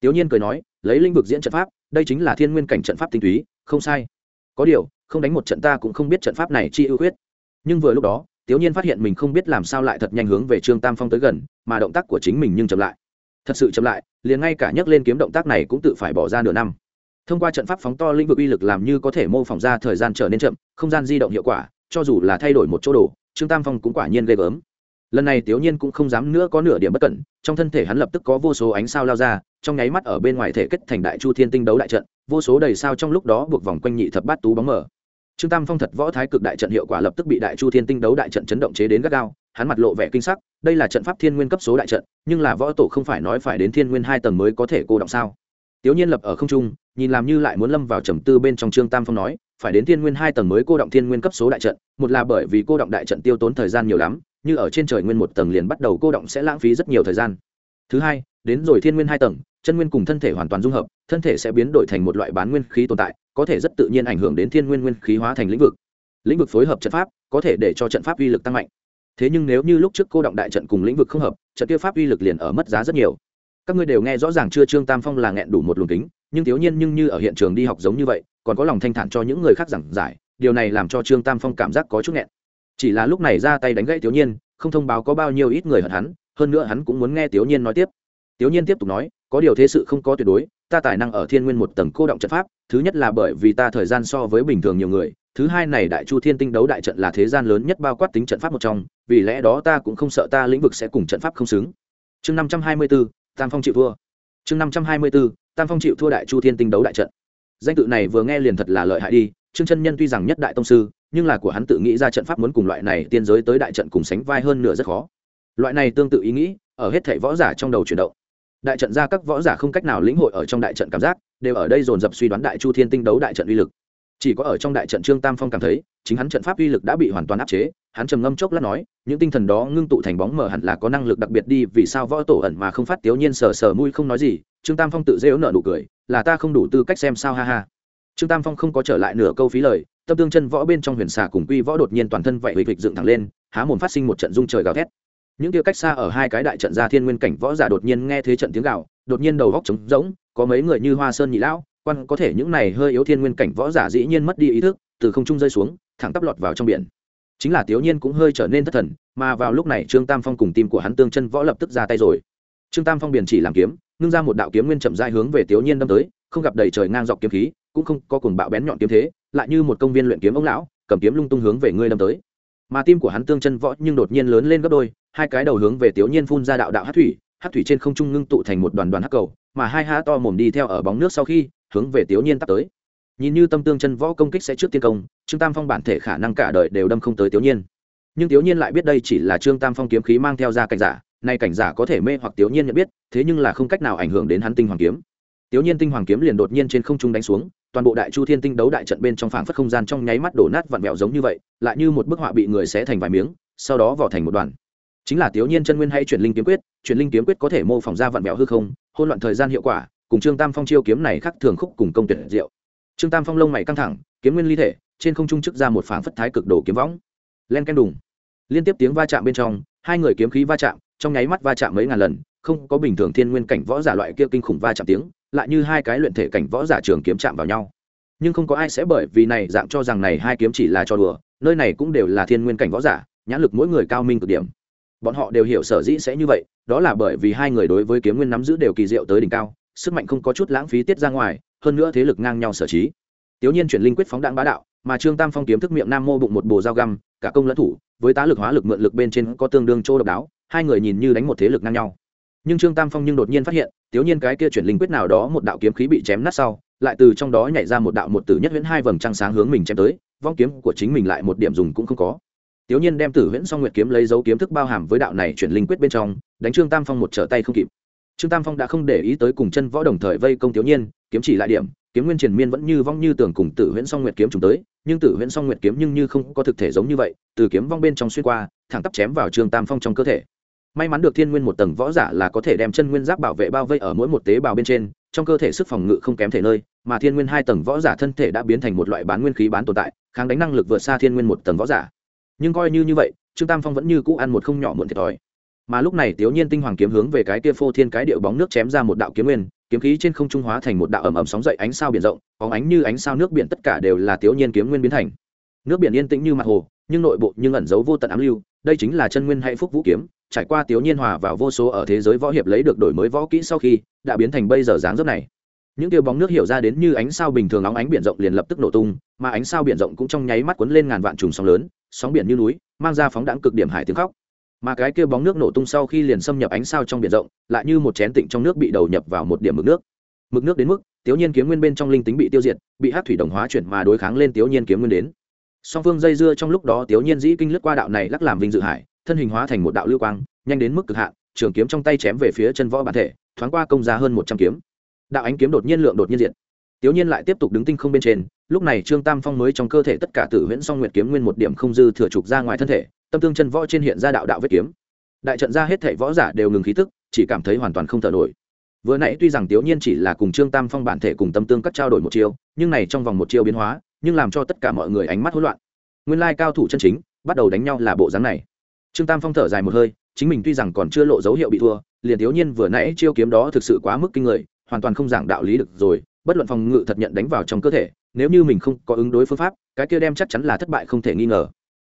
Tiểu nhiên cười nói, lấy lĩnh vực diễn trận pháp, đây chính là thiên nguyên cảnh trận pháp tinh túy, không sai. Có điều, không đánh một trận ta cũng không biết trận pháp này chi ưu huyết nhưng vừa lúc đó tiểu nhiên phát hiện mình không biết làm sao lại thật nhanh hướng về trương tam phong tới gần, mà động tác của chính mình nhưng chậm lại. Thật sự chậm lại, liền ngay cả nhấc lên kiếm động tác này cũng tự phải bỏ ra nửa năm. Thông qua trận pháp phóng to lĩnh vực uy lực làm như có thể mô phỏng ra thời gian trở nên chậm, không gian di động hiệu quả, cho dù là thay đổi một chỗ đồ, trương tam phong cũng quả nhiên ghê gớm. Lần này tiểu nhiên cũng không dám nữa có nửa điểm bất cẩn, trong thân thể hắn lập tức có vô số ánh sao lao ra, trong nháy mắt ở bên ngoài thể kết thành đại chu thiên tinh đấu đại trận, vô số đầy sao trong lúc đó buộc vòng quanh nhị thập bát tú bóng mở trương tam phong thật võ thái cực đại trận hiệu quả lập tức bị đại chu thiên tinh đấu đại trận chấn động chế đến gắt gao, hắn mặt lộ vẻ kinh sắc, đây là trận pháp thiên nguyên cấp số đại trận, nhưng là võ tổ không phải nói phải đến thiên nguyên hai tầng mới có thể cô động sao? Tiểu nhiên lập ở không trung, nhìn làm như lại muốn lâm vào trầm tư bên trong trương tam phong nói, phải đến thiên nguyên hai tầng mới cô động thiên nguyên cấp số đại trận, một là bởi vì cô động đại trận tiêu tốn thời gian nhiều lắm, như ở trên trời nguyên một tầng liền bắt đầu cô động sẽ lãng phí rất nhiều thời gian. Thứ hai, đến rồi thiên nguyên hai tầng, chân nguyên cùng thân thể hoàn toàn dung hợp, thân thể sẽ biến đổi thành một loại bán nguyên khí tồn tại có thể rất tự nhiên ảnh hưởng đến thiên nguyên nguyên khí hóa thành lĩnh vực. Lĩnh vực phối hợp trận pháp, có thể để cho trận pháp uy lực tăng mạnh. Thế nhưng nếu như lúc trước cô động đại trận cùng lĩnh vực không hợp, trận tiêu pháp uy lực liền ở mất giá rất nhiều. Các ngươi đều nghe rõ ràng chưa trương tam phong là nghẹn đủ một luồng kính, nhưng thiếu nhiên nhưng như ở hiện trường đi học giống như vậy, còn có lòng thanh thản cho những người khác giảng giải, điều này làm cho trương tam phong cảm giác có chút nghẹn. Chỉ là lúc này ra tay đánh gãy thiếu nhiên, không thông báo có bao nhiêu ít người hận hắn, hơn nữa hắn cũng muốn nghe thiếu nhiên nói tiếp. Thiếu nhiên tiếp tục nói có điều thế sự không có tuyệt đối, ta tài năng ở thiên nguyên một tầng cô động trận pháp, thứ nhất là bởi vì ta thời gian so với bình thường nhiều người, thứ hai này đại chu thiên tinh đấu đại trận là thế gian lớn nhất bao quát tính trận pháp một trong, vì lẽ đó ta cũng không sợ ta lĩnh vực sẽ cùng trận pháp không xứng. Chương năm trăm hai mươi bốn tam phong chịu thua. Chương năm trăm hai mươi bốn tam phong chịu thua đại chu thiên tinh đấu đại trận. Danh tự này vừa nghe liền thật là lợi hại đi, trương chân nhân tuy rằng nhất đại tông sư, nhưng là của hắn tự nghĩ ra trận pháp muốn cùng loại này tiên giới tới đại trận cùng sánh vai hơn nửa rất khó. Loại này tương tự ý nghĩ, ở hết thảy võ giả trong đầu chuyển động đại trận ra các võ giả không cách nào lĩnh hội ở trong đại trận cảm giác, đều ở đây dồn dập suy đoán đại chu thiên tinh đấu đại trận uy lực. Chỉ có ở trong đại trận trương tam phong cảm thấy, chính hắn trận pháp uy lực đã bị hoàn toàn áp chế, hắn trầm ngâm chốc lát nói, những tinh thần đó ngưng tụ thành bóng mờ hẳn là có năng lực đặc biệt đi, vì sao võ tổ ẩn mà không phát tiếu nhiên sờ sờ mũi không nói gì, trương tam phong tự dễ nợ nụ cười, là ta không đủ tư cách xem sao ha ha. Trương tam phong không có trở lại nửa câu phí lời, tâm tương chân võ bên trong huyền xà cùng quy võ đột nhiên toàn thân vậy hịch dựng thẳng lên, há mồm phát sinh một trận rung trời gào thét những kia cách xa ở hai cái đại trận gia thiên nguyên cảnh võ giả đột nhiên nghe thế trận tiếng gào, đột nhiên đầu góc trống rỗng, có mấy người như hoa sơn nhị lão, quan có thể những này hơi yếu thiên nguyên cảnh võ giả dĩ nhiên mất đi ý thức, từ không trung rơi xuống, thẳng tắp lọt vào trong biển. Chính là tiểu nhiên cũng hơi trở nên thất thần, mà vào lúc này trương tam phong cùng tim của hắn tương chân võ lập tức ra tay rồi. Trương tam phong biển chỉ làm kiếm, ngưng ra một đạo kiếm nguyên chậm dai hướng về tiểu nhiên đâm tới, không gặp đầy trời ngang dọc kiếm khí, cũng không có cuồng bạo bén nhọn kiếm thế, lại như một công viên luyện kiếm ông lão, cầm kiếm lung tung hướng về ngươi đâm tới mà tim của hắn tương chân võ nhưng đột nhiên lớn lên gấp đôi, hai cái đầu hướng về tiểu nhiên phun ra đạo đạo hát thủy hát thủy trên không trung ngưng tụ thành một đoàn đoàn hắc cầu, mà hai há to mồm đi theo ở bóng nước sau khi, hướng về tiểu nhiên tắt tới. Nhìn như tâm tương chân võ công kích sẽ trước tiên công, trương tam phong bản thể khả năng cả đời đều đâm không tới tiểu nhiên. Nhưng tiểu nhiên lại biết đây chỉ là trương tam phong kiếm khí mang theo ra cảnh giả, nay cảnh giả có thể mê hoặc tiểu nhiên nhận biết, thế nhưng là không cách nào ảnh hưởng đến hắn tinh hoàng kiếm tiểu nhiên tinh hoàng kiếm liền đột nhiên trên không trung đánh xuống, toàn bộ đại chu thiên tinh đấu đại trận bên trong phảng phất không gian trong nháy mắt đổ nát vặn vẹo giống như vậy, lại như một bức họa bị người xé thành vài miếng, sau đó vò thành một đoàn. Chính là tiểu nhiên chân nguyên hay chuyển linh kiếm quyết, chuyển linh kiếm quyết có thể mô phỏng ra vặn vẹo hư không, hỗn loạn thời gian hiệu quả, cùng trương tam phong chiêu kiếm này khắc thường khúc cùng công tuyệt diệu. Trương tam phong lông mày căng thẳng, kiếm nguyên ly thể, trên không trung chức ra một phảng phất thái cực đồ kiếm võng. Len ken đùng. Liên tiếp tiếng va chạm bên trong, hai người kiếm khí va chạm, trong nháy mắt va chạm mấy ngàn lần, không có bình thường thiên nguyên cảnh võ giả loại kia kinh khủng va chạm tiếng lại như hai cái luyện thể cảnh võ giả trường kiếm chạm vào nhau. Nhưng không có ai sẽ bởi vì này dạng cho rằng này hai kiếm chỉ là cho đùa, nơi này cũng đều là thiên nguyên cảnh võ giả, nhãn lực mỗi người cao minh cực điểm. Bọn họ đều hiểu sở dĩ sẽ như vậy, đó là bởi vì hai người đối với kiếm nguyên nắm giữ đều kỳ diệu tới đỉnh cao, sức mạnh không có chút lãng phí tiết ra ngoài, hơn nữa thế lực ngang nhau sở trí. Tiểu nhiên chuyển linh quyết phóng đạn bá đạo, mà trương tam phong kiếm thức miệng nam mô bụng một bồ dao găm, cả công lẫn thủ, với tá lực hóa lực mượn lực bên trên có tương đương chỗ độc đáo, hai người nhìn như đánh một thế lực ngang nhau nhưng trương tam phong nhưng đột nhiên phát hiện tiểu nhiên cái kia chuyển linh quyết nào đó một đạo kiếm khí bị chém nát sau lại từ trong đó nhảy ra một đạo một tử nhất huyễn hai vầng trăng sáng hướng mình chém tới vong kiếm của chính mình lại một điểm dùng cũng không có tiểu nhiên đem tử huyễn song nguyệt kiếm lấy dấu kiếm thức bao hàm với đạo này chuyển linh quyết bên trong đánh trương tam phong một trở tay không kịp trương tam phong đã không để ý tới cùng chân võ đồng thời vây công tiểu nhiên kiếm chỉ lại điểm kiếm nguyên triền miên vẫn như vong như tưởng cùng tử huyễn song nguyệt kiếm trùng tới nhưng tử huyễn song nguyệt kiếm nhưng như không có thực thể giống như vậy từ kiếm vong bên trong xuyên qua thẳng tắp chém vào trương tam phong trong cơ thể may mắn được thiên nguyên một tầng võ giả là có thể đem chân nguyên giáp bảo vệ bao vây ở mỗi một tế bào bên trên, trong cơ thể sức phòng ngự không kém thể nơi, mà thiên nguyên hai tầng võ giả thân thể đã biến thành một loại bán nguyên khí bán tồn tại, kháng đánh năng lực vượt xa thiên nguyên một tầng võ giả. Nhưng coi như như vậy, trương tam phong vẫn như cũ ăn một không nhỏ muộn thiệt thòi. Mà lúc này tiểu nhiên tinh hoàng kiếm hướng về cái kia phô thiên cái điệu bóng nước chém ra một đạo kiếm nguyên, kiếm khí trên không trung hóa thành một đạo ẩm ẩm sóng dậy ánh sao biển rộng có ánh như ánh sao nước biển tất cả đều là tiểu nhiên kiếm nguyên biến thành. Nước biển yên tĩnh như mặt hồ, nhưng nội bộ nhưng ẩn giấu vô tận ám lưu đây chính là chân nguyên hay phúc vũ kiếm, trải qua tiểu nhiên hòa vào vô số ở thế giới võ hiệp lấy được đổi mới võ kỹ sau khi, đã biến thành bây giờ dáng dấp này. Những tiêu bóng nước hiểu ra đến như ánh sao bình thường nóng ánh biển rộng liền lập tức nổ tung, mà ánh sao biển rộng cũng trong nháy mắt cuốn lên ngàn vạn trùng sóng lớn, sóng biển như núi, mang ra phóng đãng cực điểm hải tiếng khóc. Mà cái kia bóng nước nổ tung sau khi liền xâm nhập ánh sao trong biển rộng, lại như một chén tịnh trong nước bị đầu nhập vào một điểm mực nước. Mực nước đến mức, tiểu nhiên kiếm nguyên bên trong linh tính bị tiêu diệt, bị hát thủy đồng hóa chuyển mà đối kháng lên tiểu nhiên kiếm nguyên đến song phương dây dưa trong lúc đó tiểu nhiên dĩ kinh lướt qua đạo này lắc làm vinh dự hải, thân hình hóa thành một đạo lưu quang, nhanh đến mức cực hạn, trường kiếm trong tay chém về phía chân võ bản thể, thoáng qua công giá hơn một trăm kiếm. Đạo ánh kiếm đột nhiên lượng đột nhiên diện tiểu nhiên lại tiếp tục đứng tinh không bên trên, lúc này trương tam phong mới trong cơ thể tất cả tử huyễn song nguyệt kiếm nguyên một điểm không dư thừa trục ra ngoài thân thể, tâm tương chân võ trên hiện ra đạo đạo vết kiếm. Đại trận ra hết thể võ giả đều ngừng khí tức, chỉ cảm thấy hoàn toàn không thở nổi. Vừa nãy tuy rằng tiểu nhiên chỉ là cùng trương tam phong bản thể cùng tâm tương cắt trao đổi một chiêu, nhưng này trong vòng một chiêu biến hóa nhưng làm cho tất cả mọi người ánh mắt hỗn loạn. Nguyên lai cao thủ chân chính bắt đầu đánh nhau là bộ dáng này. Trương tam phong thở dài một hơi, chính mình tuy rằng còn chưa lộ dấu hiệu bị thua, liền thiếu nhiên vừa nãy chiêu kiếm đó thực sự quá mức kinh người, hoàn toàn không giảng đạo lý được rồi, bất luận phòng ngự thật nhận đánh vào trong cơ thể, nếu như mình không có ứng đối phương pháp, cái kia đem chắc chắn là thất bại không thể nghi ngờ.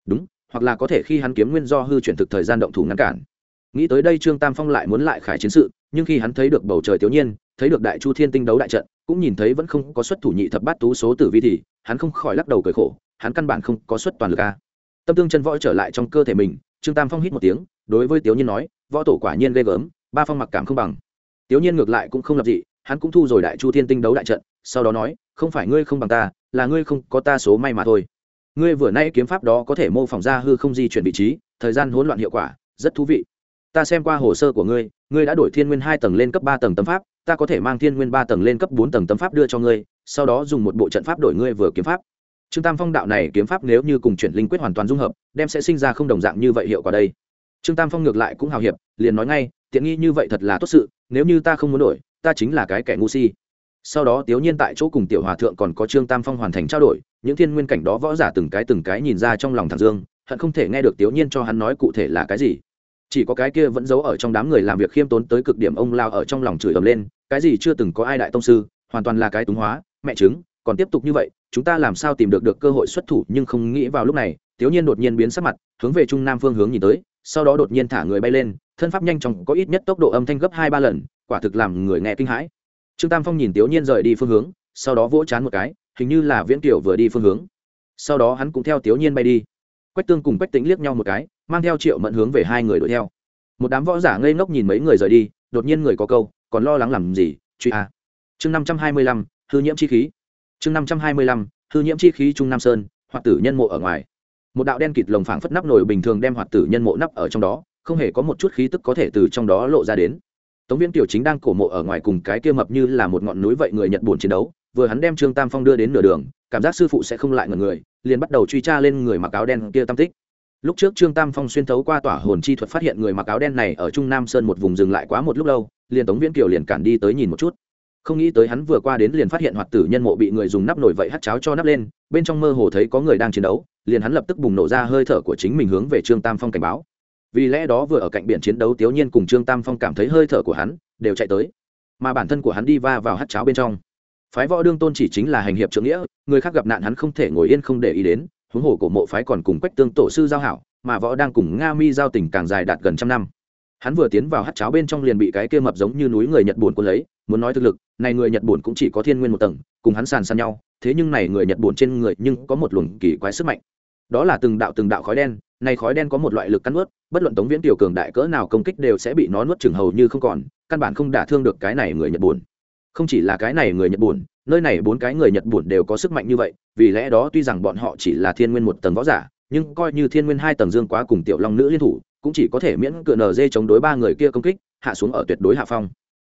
Đúng, hoặc là có thể khi hắn kiếm nguyên do hư chuyển thực thời gian động thủ ngăn cản. Nghĩ tới đây trương tam phong lại muốn lại khải chiến sự, nhưng khi hắn thấy được bầu trời thiếu nhiên thấy được đại chu thiên tinh đấu đại trận, cũng nhìn thấy vẫn không có xuất thủ nhị thập bát tú số tử vi thì, hắn không khỏi lắc đầu cười khổ, hắn căn bản không có xuất toàn lực a. Tâm tương chân võ trở lại trong cơ thể mình, trương tam phong hít một tiếng, đối với tiểu nhiên nói, võ tổ quả nhiên ghê gớm, ba phong mặc cảm không bằng. Tiểu nhiên ngược lại cũng không lập dị, hắn cũng thu rồi đại chu thiên tinh đấu đại trận, sau đó nói, không phải ngươi không bằng ta, là ngươi không có ta số may mà thôi. Ngươi vừa nay kiếm pháp đó có thể mô phỏng ra hư không di chuyển vị trí, thời gian hỗn loạn hiệu quả, rất thú vị. Ta xem qua hồ sơ của ngươi ngươi đã đổi thiên nguyên hai tầng lên cấp ba tầng tấm pháp ta có thể mang thiên nguyên ba tầng lên cấp bốn tầng Tâm pháp đưa cho ngươi, sau đó dùng một bộ trận pháp đổi ngươi vừa kiếm pháp. Trương tam phong đạo này kiếm pháp nếu như cùng chuyển linh quyết hoàn toàn dung hợp, đem sẽ sinh ra không đồng dạng như vậy hiệu quả đây. Trương tam phong ngược lại cũng hào hiệp, liền nói ngay, tiện nghi như vậy thật là tốt sự, nếu như ta không muốn đổi, ta chính là cái kẻ ngu si. Sau đó Tiếu nhiên tại chỗ cùng tiểu hòa thượng còn có trương tam phong hoàn thành trao đổi, những thiên nguyên cảnh đó võ giả từng cái từng cái nhìn ra trong lòng thằng dương, hận không thể nghe được tiểu nhiên cho hắn nói cụ thể là cái gì chỉ có cái kia vẫn giấu ở trong đám người làm việc khiêm tốn tới cực điểm ông lao ở trong lòng chửi ầm lên, cái gì chưa từng có ai đại tông sư, hoàn toàn là cái túng hóa, mẹ chứng còn tiếp tục như vậy, chúng ta làm sao tìm được được cơ hội xuất thủ nhưng không nghĩ vào lúc này, thiếu nhiên đột nhiên biến sắc mặt, hướng về trung nam phương hướng nhìn tới, sau đó đột nhiên thả người bay lên, thân pháp nhanh chóng có ít nhất tốc độ âm thanh gấp hai ba lần, quả thực làm người nghe kinh hãi. Trương tam phong nhìn thiếu nhiên rời đi phương hướng, sau đó vỗ chán một cái, hình như là viễn tiểu vừa đi phương hướng. Sau đó hắn cũng theo thiếu nhiên bay đi. Quách tương cùng quách tính liếc nhau một cái mang theo triệu mẫn hướng về hai người đuổi theo. Một đám võ giả ngây ngốc nhìn mấy người rời đi, đột nhiên người có câu, còn lo lắng làm gì, truy a. Chương năm trăm hai mươi lăm, hư nhiễm chi khí. Chương năm trăm hai mươi lăm, hư nhiễm chi khí trung nam sơn hoặc tử nhân mộ ở ngoài. Một đạo đen kịt lồng phảng phất nắp nổi bình thường đem hoạt tử nhân mộ nắp ở trong đó, không hề có một chút khí tức có thể từ trong đó lộ ra đến. Tống viên tiểu chính đang cổ mộ ở ngoài cùng cái kia mập như là một ngọn núi vậy người nhật buồn chiến đấu, vừa hắn đem trương tam phong đưa đến nửa đường, cảm giác sư phụ sẽ không lại ngần người, liền bắt đầu truy tra lên người mặc áo đen kia tam tích lúc trước trương tam phong xuyên thấu qua tỏa hồn chi thuật phát hiện người mặc áo đen này ở trung nam sơn một vùng dừng lại quá một lúc lâu, liền tống viễn kiều liền cản đi tới nhìn một chút. Không nghĩ tới hắn vừa qua đến liền phát hiện hoạt tử nhân mộ bị người dùng nắp nổi vậy hắt cháo cho nắp lên, bên trong mơ hồ thấy có người đang chiến đấu, liền hắn lập tức bùng nổ ra hơi thở của chính mình hướng về trương tam phong cảnh báo. Vì lẽ đó vừa ở cạnh biển chiến đấu tiểu nhiên cùng trương tam phong cảm thấy hơi thở của hắn đều chạy tới. Mà bản thân của hắn đi va vào hắt cháo bên trong. Phái võ đương tôn chỉ chính là hành hiệp trưởng nghĩa, người khác gặp nạn hắn không thể ngồi yên không để ý đến huống hồ cổ mộ phái còn cùng quách tương tổ sư giao hảo, mà võ đang cùng nga mi giao tình càng dài đạt gần trăm năm. Hắn vừa tiến vào hát cháo bên trong liền bị cái kia mập giống như núi người nhật buồn quân lấy, muốn nói thực lực, này người nhật buồn cũng chỉ có thiên nguyên một tầng, cùng hắn sàn sàn nhau, thế nhưng này người nhật buồn trên người nhưng có một luồng kỳ quái sức mạnh. Đó là từng đạo từng đạo khói đen, này khói đen có một loại lực cắn nuốt, bất luận tống viễn tiểu cường đại cỡ nào công kích đều sẽ bị nó nuốt chừng hầu như không còn, căn bản không đả thương được cái này người nhật buồn không chỉ là cái này người nhật buồn nơi này bốn cái người nhật buồn đều có sức mạnh như vậy vì lẽ đó tuy rằng bọn họ chỉ là thiên nguyên một tầng võ giả, nhưng coi như thiên nguyên hai tầng dương quá cùng tiểu long nữ liên thủ, cũng chỉ có thể miễn cựa nở dê chống đối ba người kia công kích, hạ xuống ở tuyệt đối hạ phong.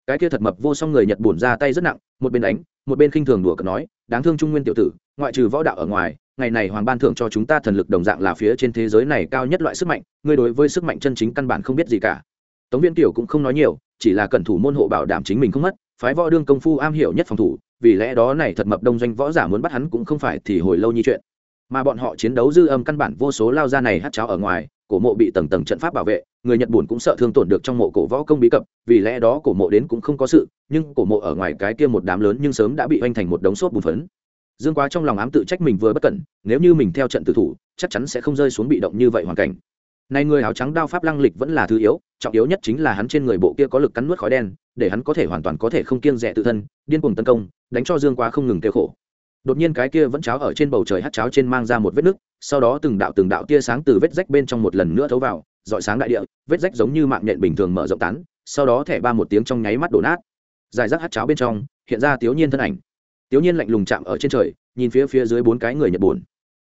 Cái kia thật mập vô song người nhật bổn ra tay rất nặng, một bên đánh, một bên khinh thường đùa cợt nói, đáng thương trung nguyên tiểu tử, ngoại trừ võ đạo ở ngoài, ngày này hoàng ban thưởng cho chúng ta thần lực đồng dạng là phía trên thế giới này cao nhất loại sức mạnh, ngươi đối với sức mạnh chân chính căn bản không biết gì cả. Tống viên tiểu cũng không nói nhiều, chỉ là cẩn thủ môn hộ bảo đảm chính mình không mất phái võ đương công phu am hiểu nhất phòng thủ, vì lẽ đó này thật mập đông doanh võ giả muốn bắt hắn cũng không phải thì hồi lâu như chuyện. Mà bọn họ chiến đấu dư âm căn bản vô số lao ra này hát cháo ở ngoài, cổ mộ bị tầng tầng trận pháp bảo vệ, người nhật buồn cũng sợ thương tổn được trong mộ cổ võ công bí cập, vì lẽ đó cổ mộ đến cũng không có sự, nhưng cổ mộ ở ngoài cái kia một đám lớn nhưng sớm đã bị hoành thành một đống xốp bùn phấn. Dương quá trong lòng ám tự trách mình vừa bất cẩn, nếu như mình theo trận tử thủ, chắc chắn sẽ không rơi xuống bị động như vậy hoàn cảnh này người áo trắng đao pháp lăng lịch vẫn là thứ yếu, trọng yếu nhất chính là hắn trên người bộ kia có lực cắn nuốt khói đen, để hắn có thể hoàn toàn có thể không kiêng rẻ tự thân, điên cuồng tấn công, đánh cho dương quá không ngừng kêu khổ. Đột nhiên cái kia vẫn cháo ở trên bầu trời hắt cháo trên mang ra một vết nứt, sau đó từng đạo từng đạo tia sáng từ vết rách bên trong một lần nữa thấu vào, dọi sáng đại địa, vết rách giống như mạng nhện bình thường mở rộng tán, sau đó thẻ ba một tiếng trong nháy mắt đổ nát. Giải rác hắt cháo bên trong, hiện ra tiểu nhiên thân ảnh. Tiểu nhiên lạnh lùng chạm ở trên trời, nhìn phía phía dưới bốn cái người nhật buồn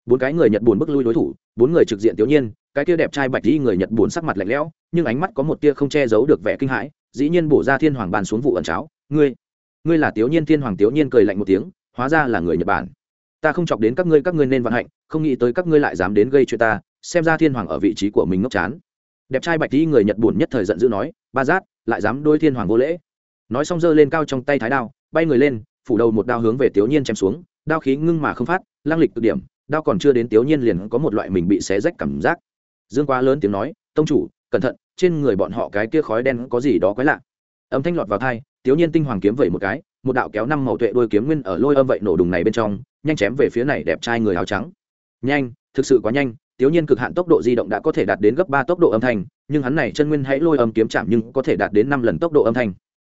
bốn cái người nhật buồn bước lui đối thủ, bốn người trực diện tiểu nhiên cái kia đẹp trai bạch đi người nhật buồn sắc mặt lạnh lẽo, nhưng ánh mắt có một tia không che giấu được vẻ kinh hãi, dĩ nhiên bổ ra thiên hoàng bàn xuống vụ ẩn cháo. Ngươi ngươi là tiểu nhiên? Thiên hoàng tiểu nhiên cười lạnh một tiếng, hóa ra là người nhật bản. Ta không chọc đến các ngươi các ngươi nên vận hạnh, không nghĩ tới các ngươi lại dám đến gây chuyện ta, xem ra thiên hoàng ở vị trí của mình ngốc chán. Đẹp trai bạch đi người nhật buồn nhất thời giận dữ nói, ba giác, lại dám đôi thiên hoàng vô lễ. Nói xong giơ lên cao trong tay thái đao, bay người lên, phủ đầu một đao hướng về tiểu nhiên chém xuống, đao khí ngưng mà không phát lang lịch cực điểm, đao còn chưa đến tiểu nhiên liền có một loại mình bị xé rách cảm giác dương quá lớn tiếng nói, tông chủ, cẩn thận, trên người bọn họ cái kia khói đen có gì đó quái lạ. Âm thanh lọt vào thai tiểu nhiên tinh hoàng kiếm vẩy một cái, một đạo kéo năm màu tuệ đôi kiếm nguyên ở lôi âm vậy nổ đùng này bên trong, nhanh chém về phía này đẹp trai người áo trắng. Nhanh, thực sự quá nhanh. Tiểu nhiên cực hạn tốc độ di động đã có thể đạt đến gấp ba tốc độ âm thanh, nhưng hắn này chân nguyên hãy lôi âm kiếm chạm nhưng có thể đạt đến năm lần tốc độ âm thanh.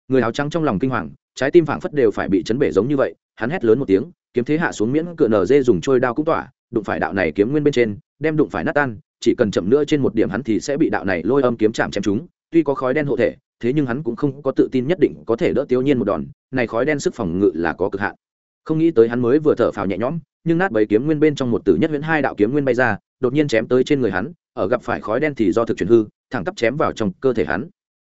Người áo trắng trong lòng kinh hoàng, trái tim phảng phất đều phải bị chấn bể giống như vậy, hắn hét lớn một tiếng, kiếm thế hạ xuống miễn cựa nở dê dùng trôi đao cũng tỏa, đụng phải đạo này kiếm nguyên bên trên, đem đụng phải nát tan chỉ cần chậm nữa trên một điểm hắn thì sẽ bị đạo này lôi âm kiếm chạm chém chúng tuy có khói đen hộ thể thế nhưng hắn cũng không có tự tin nhất định có thể đỡ tiêu nhiên một đòn này khói đen sức phòng ngự là có cực hạn. Không nghĩ tới hắn mới vừa thở phào nhẹ nhõm nhưng nát bấy kiếm nguyên bên trong một tử nhất huyễn hai đạo kiếm nguyên bay ra đột nhiên chém tới trên người hắn ở gặp phải khói đen thì do thực chuyển hư thẳng tắp chém vào trong cơ thể hắn.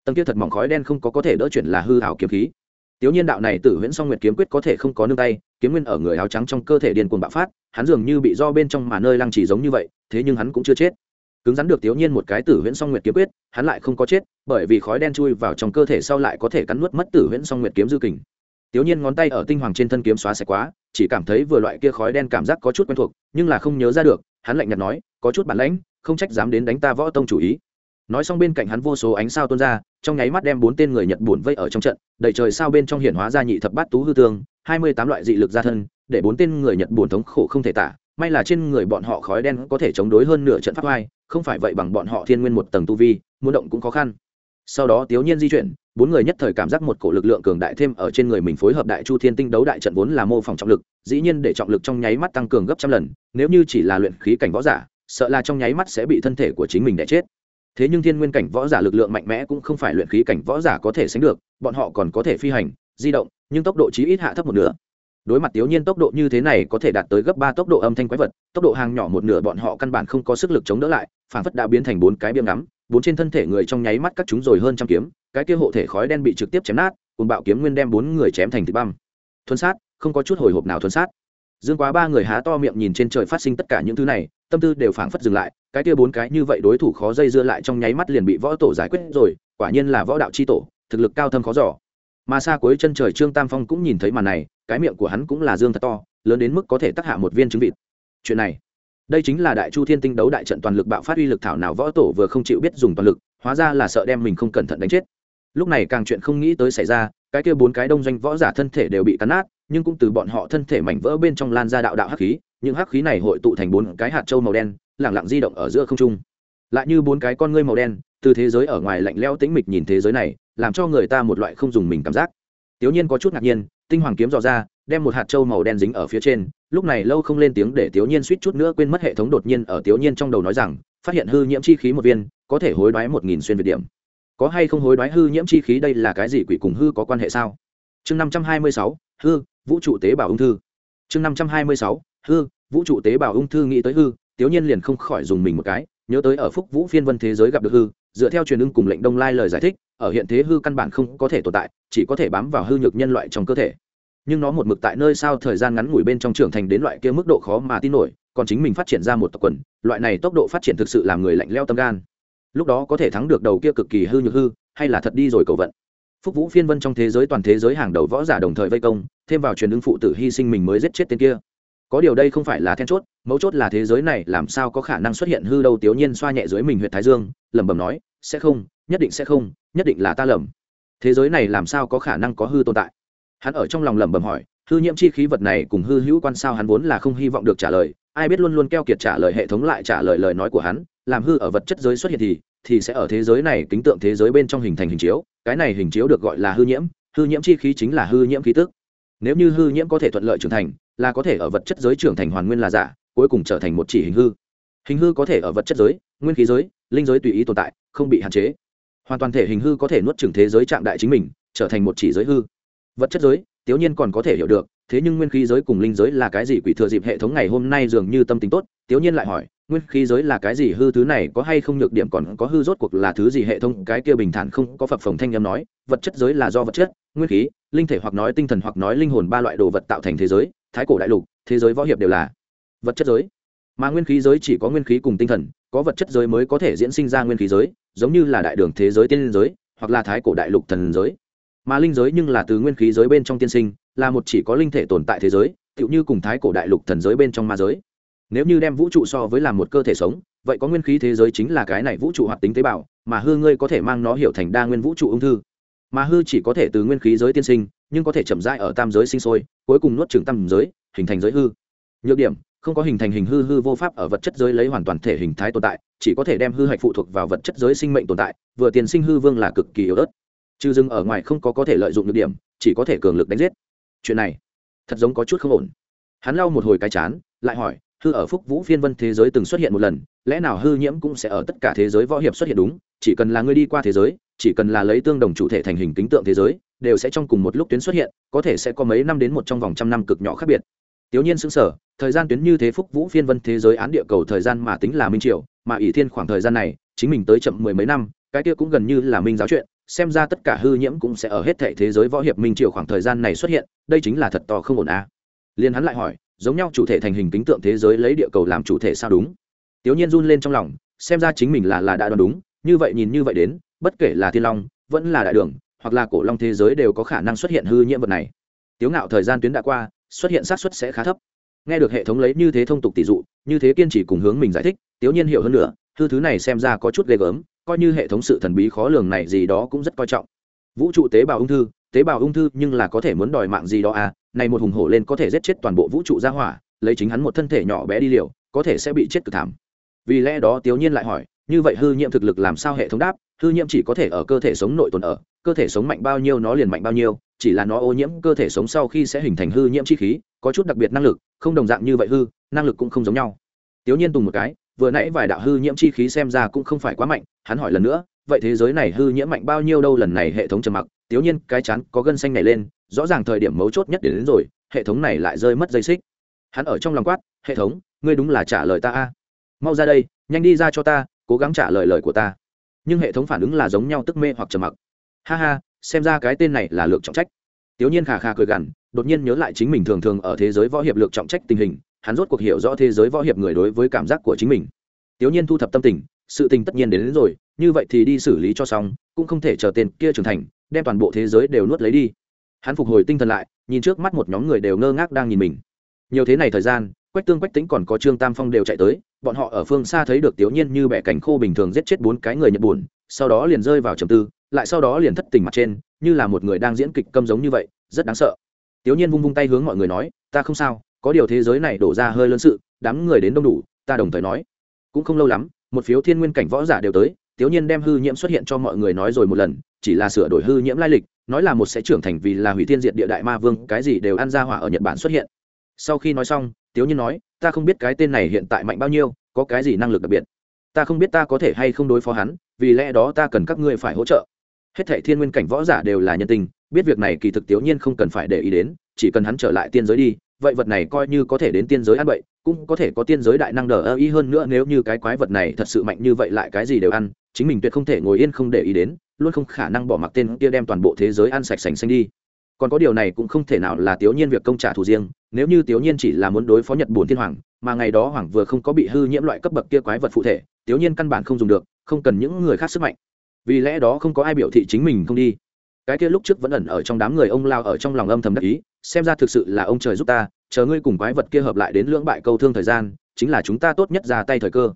Tầng kia thật mỏng khói đen không có có thể đỡ chuyển là hư hảo kiếm khí. Tiêu nhiên đạo này tử huyễn song nguyệt kiếm quyết có thể không có nương tay, kiếm nguyên ở người áo trắng trong cơ thể điên cuồng bạo phát, hắn dường như bị do bên trong mà nơi lăng chỉ giống như vậy, thế nhưng hắn cũng chưa chết. Cứng rắn được Tiểu nhiên một cái tử huyễn song nguyệt kiếm quyết, hắn lại không có chết, bởi vì khói đen chui vào trong cơ thể sau lại có thể cắn nuốt mất tử huyễn song nguyệt kiếm dư kình. Tiểu nhiên ngón tay ở tinh hoàng trên thân kiếm xóa sạch quá, chỉ cảm thấy vừa loại kia khói đen cảm giác có chút quen thuộc, nhưng là không nhớ ra được, hắn lạnh nhạt nói, có chút bản lãnh, không trách dám đến đánh ta võ tông chủ ý nói xong bên cạnh hắn vô số ánh sao tuôn ra trong nháy mắt đem bốn tên người nhật buồn vây ở trong trận, đầy trời sao bên trong hiển hóa ra nhị thập bát tú hư tương, hai mươi tám loại dị lực gia thân, để bốn tên người nhật buồn thống khổ không thể tả, may là trên người bọn họ khói đen có thể chống đối hơn nửa trận pháp oai, không phải vậy bằng bọn họ thiên nguyên một tầng tu vi, muốn động cũng khó khăn. Sau đó tiểu nhiên di chuyển, bốn người nhất thời cảm giác một cổ lực lượng cường đại thêm ở trên người mình phối hợp đại chu thiên tinh đấu đại trận vốn là mô phỏng trọng lực, dĩ nhiên để trọng lực trong nháy mắt tăng cường gấp trăm lần, nếu như chỉ là luyện khí cảnh võ giả, sợ là trong nháy mắt sẽ bị thân thể của chính mình đẻ chết thế nhưng thiên nguyên cảnh võ giả lực lượng mạnh mẽ cũng không phải luyện khí cảnh võ giả có thể sánh được, bọn họ còn có thể phi hành, di động, nhưng tốc độ chí ít hạ thấp một nửa. Đối mặt tiểu nhiên tốc độ như thế này có thể đạt tới gấp ba tốc độ âm thanh quái vật, tốc độ hàng nhỏ một nửa bọn họ căn bản không có sức lực chống đỡ lại phản phất đã biến thành bốn cái biêm ngắm, bốn trên thân thể người trong nháy mắt các chúng rồi hơn trăm kiếm, cái kia hộ thể khói đen bị trực tiếp chém nát cùng bạo kiếm nguyên đem bốn người chém thành thịt băm. Thuần sát, không có chút hồi hộp nào thuần sát. Dương quá ba người há to miệng nhìn trên trời phát sinh tất cả những thứ này tâm tư đều phảng phất dừng lại, cái kia bốn cái như vậy đối thủ khó dây dưa lại trong nháy mắt liền bị võ tổ giải quyết rồi, quả nhiên là võ đạo c h i tổ, thực lực cao thâm khó giỏ mà xa cuối chân trời trương tam phong cũng nhìn thấy màn này, cái miệng của hắn cũng là dương thật to, lớn đến mức có thể tác hạ một viên trứng vịt. Chuyện này, đây chính là đại chu thiên tinh đấu đại trận toàn lực bạo phát uy lực thảo nào võ tổ vừa không chịu biết dùng toàn lực, hóa ra là sợ đem mình không cẩn thận đánh chết. Lúc này càng chuyện không nghĩ tới xảy ra, cái kia bốn cái đông doanh võ giả thân thể đều bị cắn nát, nhưng cũng từ bọn họ thân thể mảnh vỡ bên trong lan ra đạo đạo hắc khí những hắc khí này hội tụ thành bốn cái hạt trâu màu đen lẳng lặng di động ở giữa không trung. Lại như bốn cái con ngươi màu đen, từ thế giới ở ngoài lạnh lẽo tĩnh mịch nhìn thế giới này, làm cho người ta một loại không dùng mình cảm giác. Tiểu nhiên có chút ngạc nhiên, tinh hoàng kiếm dò ra, đem một hạt trâu màu đen dính ở phía trên, lúc này lâu không lên tiếng để tiểu nhiên suýt chút nữa quên mất hệ thống đột nhiên ở tiểu nhiên trong đầu nói rằng, phát hiện hư nhiễm chi khí một viên, có thể hối đoái một nghìn xuyên việt điểm. Có hay không hối đoái hư nhiễm chi khí đây là cái gì quỷ cùng hư có quan hệ sao? Chương năm trăm hai mươi sáu, hư, vũ trụ tế bào ung thư. Chương năm trăm hai mươi sáu, hư vũ trụ tế bào ung thư nghĩ tới hư tiểu nhiên liền không khỏi dùng mình một cái, nhớ tới ở phúc vũ phiên vân thế giới gặp được hư, dựa theo truyền ưng cùng lệnh đông lai lời giải thích, ở hiện thế hư căn bản không có thể tồn tại, chỉ có thể bám vào hư nhược nhân loại trong cơ thể. Nhưng nó một mực tại nơi sao thời gian ngắn ngủi bên trong trưởng thành đến loại kia mức độ khó mà tin nổi, còn chính mình phát triển ra một tập quần, loại này tốc độ phát triển thực sự làm người lạnh leo tâm gan. Lúc đó có thể thắng được đầu kia cực kỳ hư nhược hư, hay là thật đi rồi cầu vận. Phúc vũ phiên vân trong thế giới toàn thế giới hàng đầu võ giả đồng thời vây công, thêm vào truyền ứng phụ tử hy sinh mình mới giết chết tên kia có điều đây không phải là then chốt, mấu chốt là thế giới này làm sao có khả năng xuất hiện hư đâu tiểu nhiên xoa nhẹ dưới mình huyện thái dương, lẩm bẩm nói, sẽ không, nhất định sẽ không, nhất định là ta lầm. Thế giới này làm sao có khả năng có hư tồn tại? Hắn ở trong lòng lẩm bẩm hỏi, hư nhiễm chi khí vật này cùng hư hữu quan sao hắn vốn là không hy vọng được trả lời, ai biết luôn luôn keo kiệt trả lời hệ thống lại trả lời lời nói của hắn, làm hư ở vật chất giới xuất hiện thì thì sẽ ở thế giới này kính tượng thế giới bên trong hình thành hình chiếu, cái này hình chiếu được gọi là hư nhiễm hư nhiễm chi khí chính là hư nhiễm khí tức. Nếu như hư nhiễm có thể thuận lợi trưởng thành là có thể ở vật chất giới trưởng thành hoàn nguyên là giả, cuối cùng trở thành một chỉ hình hư. Hình hư có thể ở vật chất giới, nguyên khí giới, linh giới tùy ý tồn tại, không bị hạn chế. Hoàn toàn thể hình hư có thể nuốt chửng thế giới trạng đại chính mình, trở thành một chỉ giới hư. Vật chất giới, tiểu nhiên còn có thể hiểu được, thế nhưng nguyên khí giới cùng linh giới là cái gì quỷ thừa dịp hệ thống ngày hôm nay dường như tâm tính tốt, tiểu nhiên lại hỏi, nguyên khí giới là cái gì hư thứ này có hay không nhược điểm còn có hư rốt cuộc là thứ gì hệ thống? Cái kia bình thản không có phập phồng thanh â nói, vật chất giới là do vật chất, nguyên khí, linh thể hoặc nói tinh thần hoặc nói linh hồn ba loại đồ vật tạo thành thế giới thái cổ đại lục, thế giới võ hiệp đều là vật chất giới. Mà nguyên khí giới chỉ có nguyên khí cùng tinh thần, có vật chất giới mới có thể diễn sinh ra nguyên khí giới, giống như là đại đường thế giới tiên giới, hoặc là thái cổ đại lục thần giới. Mà linh giới nhưng là từ nguyên khí giới bên trong tiên sinh, là một chỉ có linh thể tồn tại thế giới, tựu như cùng thái cổ đại lục thần giới bên trong ma giới. Nếu như đem vũ trụ so với làm một cơ thể sống, vậy có nguyên khí thế giới chính là cái này vũ trụ hoạt tính tế bào, mà hư ngươi có thể mang nó hiểu thành đa nguyên vũ trụ ung thư. Mà hư chỉ có thể từ nguyên khí giới tiên sinh nhưng có thể chậm rãi ở tam giới sinh sôi, cuối cùng nuốt trừng tam giới, hình thành giới hư. Nhược điểm, không có hình thành hình hư hư vô pháp ở vật chất giới lấy hoàn toàn thể hình thái tồn tại, chỉ có thể đem hư hạch phụ thuộc vào vật chất giới sinh mệnh tồn tại, vừa tiền sinh hư vương là cực kỳ yếu ớt. Trừ dừng ở ngoài không có có thể lợi dụng nhược điểm, chỉ có thể cường lực đánh giết. Chuyện này, thật giống có chút không ổn. Hắn lau một hồi cái chán, lại hỏi, hư ở phúc vũ phiên vân thế giới từng xuất hiện một lần, lẽ nào hư nhiễm cũng sẽ ở tất cả thế giới võ hiệp xuất hiện đúng? Chỉ cần là ngươi đi qua thế giới, chỉ cần là lấy tương đồng chủ thể thành hình kính tượng thế giới đều sẽ trong cùng một lúc tuyến xuất hiện có thể sẽ có mấy năm đến một trong vòng trăm năm cực nhỏ khác biệt tiểu nhiên xứng sở thời gian tuyến như thế phúc vũ phiên vân thế giới án địa cầu thời gian mà tính là minh triều, mà ỷ thiên khoảng thời gian này chính mình tới chậm mười mấy năm cái kia cũng gần như là minh giáo chuyện xem ra tất cả hư nhiễm cũng sẽ ở hết thệ thế giới võ hiệp minh triều khoảng thời gian này xuất hiện đây chính là thật to không ổn à. liền hắn lại hỏi giống nhau chủ thể thành hình kính tượng thế giới lấy địa cầu làm chủ thể sao đúng tiểu nhiên run lên trong lòng xem ra chính mình là là đã đoán đúng như vậy nhìn như vậy đến bất kể là thiên long vẫn là đại đường hoặc là cổ long thế giới đều có khả năng xuất hiện hư nhiễm vật này. Tiếu ngạo thời gian tuyến đã qua, xuất hiện xác suất sẽ khá thấp. Nghe được hệ thống lấy như thế thông tục tỷ dụ, như thế kiên trì cùng hướng mình giải thích, tiếu nhiên hiểu hơn nữa hư thứ này xem ra có chút ghê gớm, coi như hệ thống sự thần bí khó lường này gì đó cũng rất coi trọng. Vũ trụ tế bào ung thư, tế bào ung thư nhưng là có thể muốn đòi mạng gì đó à này một hùng hổ lên có thể giết chết toàn bộ vũ trụ ra hỏa, lấy chính hắn một thân thể nhỏ bé đi liều, có thể sẽ bị chết cực thảm. Vì lẽ đó tiểu nhiên lại hỏi như vậy hư nhiễm thực lực làm sao hệ thống đáp? Hư nhiễm chỉ có thể ở cơ thể sống nội tồn ở. Cơ thể sống mạnh bao nhiêu nó liền mạnh bao nhiêu chỉ là nó ô nhiễm cơ thể sống sau khi sẽ hình thành hư nhiễm chi khí có chút đặc biệt năng lực không đồng dạng như vậy hư năng lực cũng không giống nhau. Tiểu nhiên tùng một cái vừa nãy vài đạo hư nhiễm chi khí xem ra cũng không phải quá mạnh hắn hỏi lần nữa vậy thế giới này hư nhiễm mạnh bao nhiêu đâu lần này hệ thống trầm mặc. Tiểu nhiên cái chán có gân xanh này lên rõ ràng thời điểm mấu chốt nhất đến, đến rồi hệ thống này lại rơi mất dây xích. Hắn ở trong lòng quát hệ thống ngươi đúng là trả lời ta a. Mau ra đây nhanh đi ra cho ta cố gắng trả lời lời của ta. Nhưng hệ thống phản ứng là giống nhau tức mê hoặc trầm mặc. Ha ha xem ra cái tên này là lược trọng trách. Tiểu nhiên khà khà cười gằn đột nhiên nhớ lại chính mình thường thường ở thế giới võ hiệp lược trọng trách tình hình hắn rốt cuộc hiểu rõ thế giới võ hiệp người đối với cảm giác của chính mình. Tiểu nhiên thu thập tâm tình sự tình tất nhiên đến, đến rồi như vậy thì đi xử lý cho xong cũng không thể chờ tên kia trưởng thành đem toàn bộ thế giới đều nuốt lấy đi. Hắn phục hồi tinh thần lại nhìn trước mắt một nhóm người đều ngơ ngác đang nhìn mình. Nhiều thế này thời gian quách tương quách tính còn có trương tam phong đều chạy tới bọn họ ở phương xa thấy được tiểu nhiên như bẻ cảnh khô bình thường giết chết bốn cái người nhật buồn sau đó liền rơi vào trầm tư, lại sau đó liền thất tình mặt trên, như là một người đang diễn kịch câm giống như vậy, rất đáng sợ. Tiểu nhiên vung vung tay hướng mọi người nói, ta không sao, có điều thế giới này đổ ra hơi lớn sự, đám người đến đông đủ, ta đồng thời nói. Cũng không lâu lắm, một phiếu thiên nguyên cảnh võ giả đều tới, tiểu nhiên đem hư nhiễm xuất hiện cho mọi người nói rồi một lần, chỉ là sửa đổi hư nhiễm lai lịch, nói là một sẽ trưởng thành vì là hủy thiên diệt địa đại ma vương, cái gì đều ăn ra hỏa ở nhật bản xuất hiện. Sau khi nói xong, tiểu nhiên nói ta không biết cái tên này hiện tại mạnh bao nhiêu, có cái gì năng lực đặc biệt. Ta không biết ta có thể hay không đối phó hắn, vì lẽ đó ta cần các ngươi phải hỗ trợ. Hết thảy thiên nguyên cảnh võ giả đều là nhân tình, biết việc này kỳ thực tiểu nhiên không cần phải để ý đến, chỉ cần hắn trở lại tiên giới đi, vậy vật này coi như có thể đến tiên giới ăn bậy, cũng có thể có tiên giới đại năng đờ ơ ý hơn nữa nếu như cái quái vật này thật sự mạnh như vậy lại cái gì đều ăn, chính mình tuyệt không thể ngồi yên không để ý đến, luôn không khả năng bỏ mặc tên kia đem toàn bộ thế giới ăn sạch sành xanh đi còn có điều này cũng không thể nào là tiểu nhiên việc công trả thù riêng, nếu như tiểu nhiên chỉ là muốn đối phó nhật bổn thiên hoàng, mà ngày đó hoàng vừa không có bị hư nhiễm loại cấp bậc kia quái vật phụ thể tiểu nhiên căn bản không dùng được, không cần những người khác sức mạnh. Vì lẽ đó không có ai biểu thị chính mình không đi. Cái kia lúc trước vẫn ẩn ở trong đám người ông lao ở trong lòng âm thầm đắc ý, xem ra thực sự là ông trời giúp ta, chờ ngươi cùng quái vật kia hợp lại đến lưỡng bại câu thương thời gian, chính là chúng ta tốt nhất ra tay thời cơ.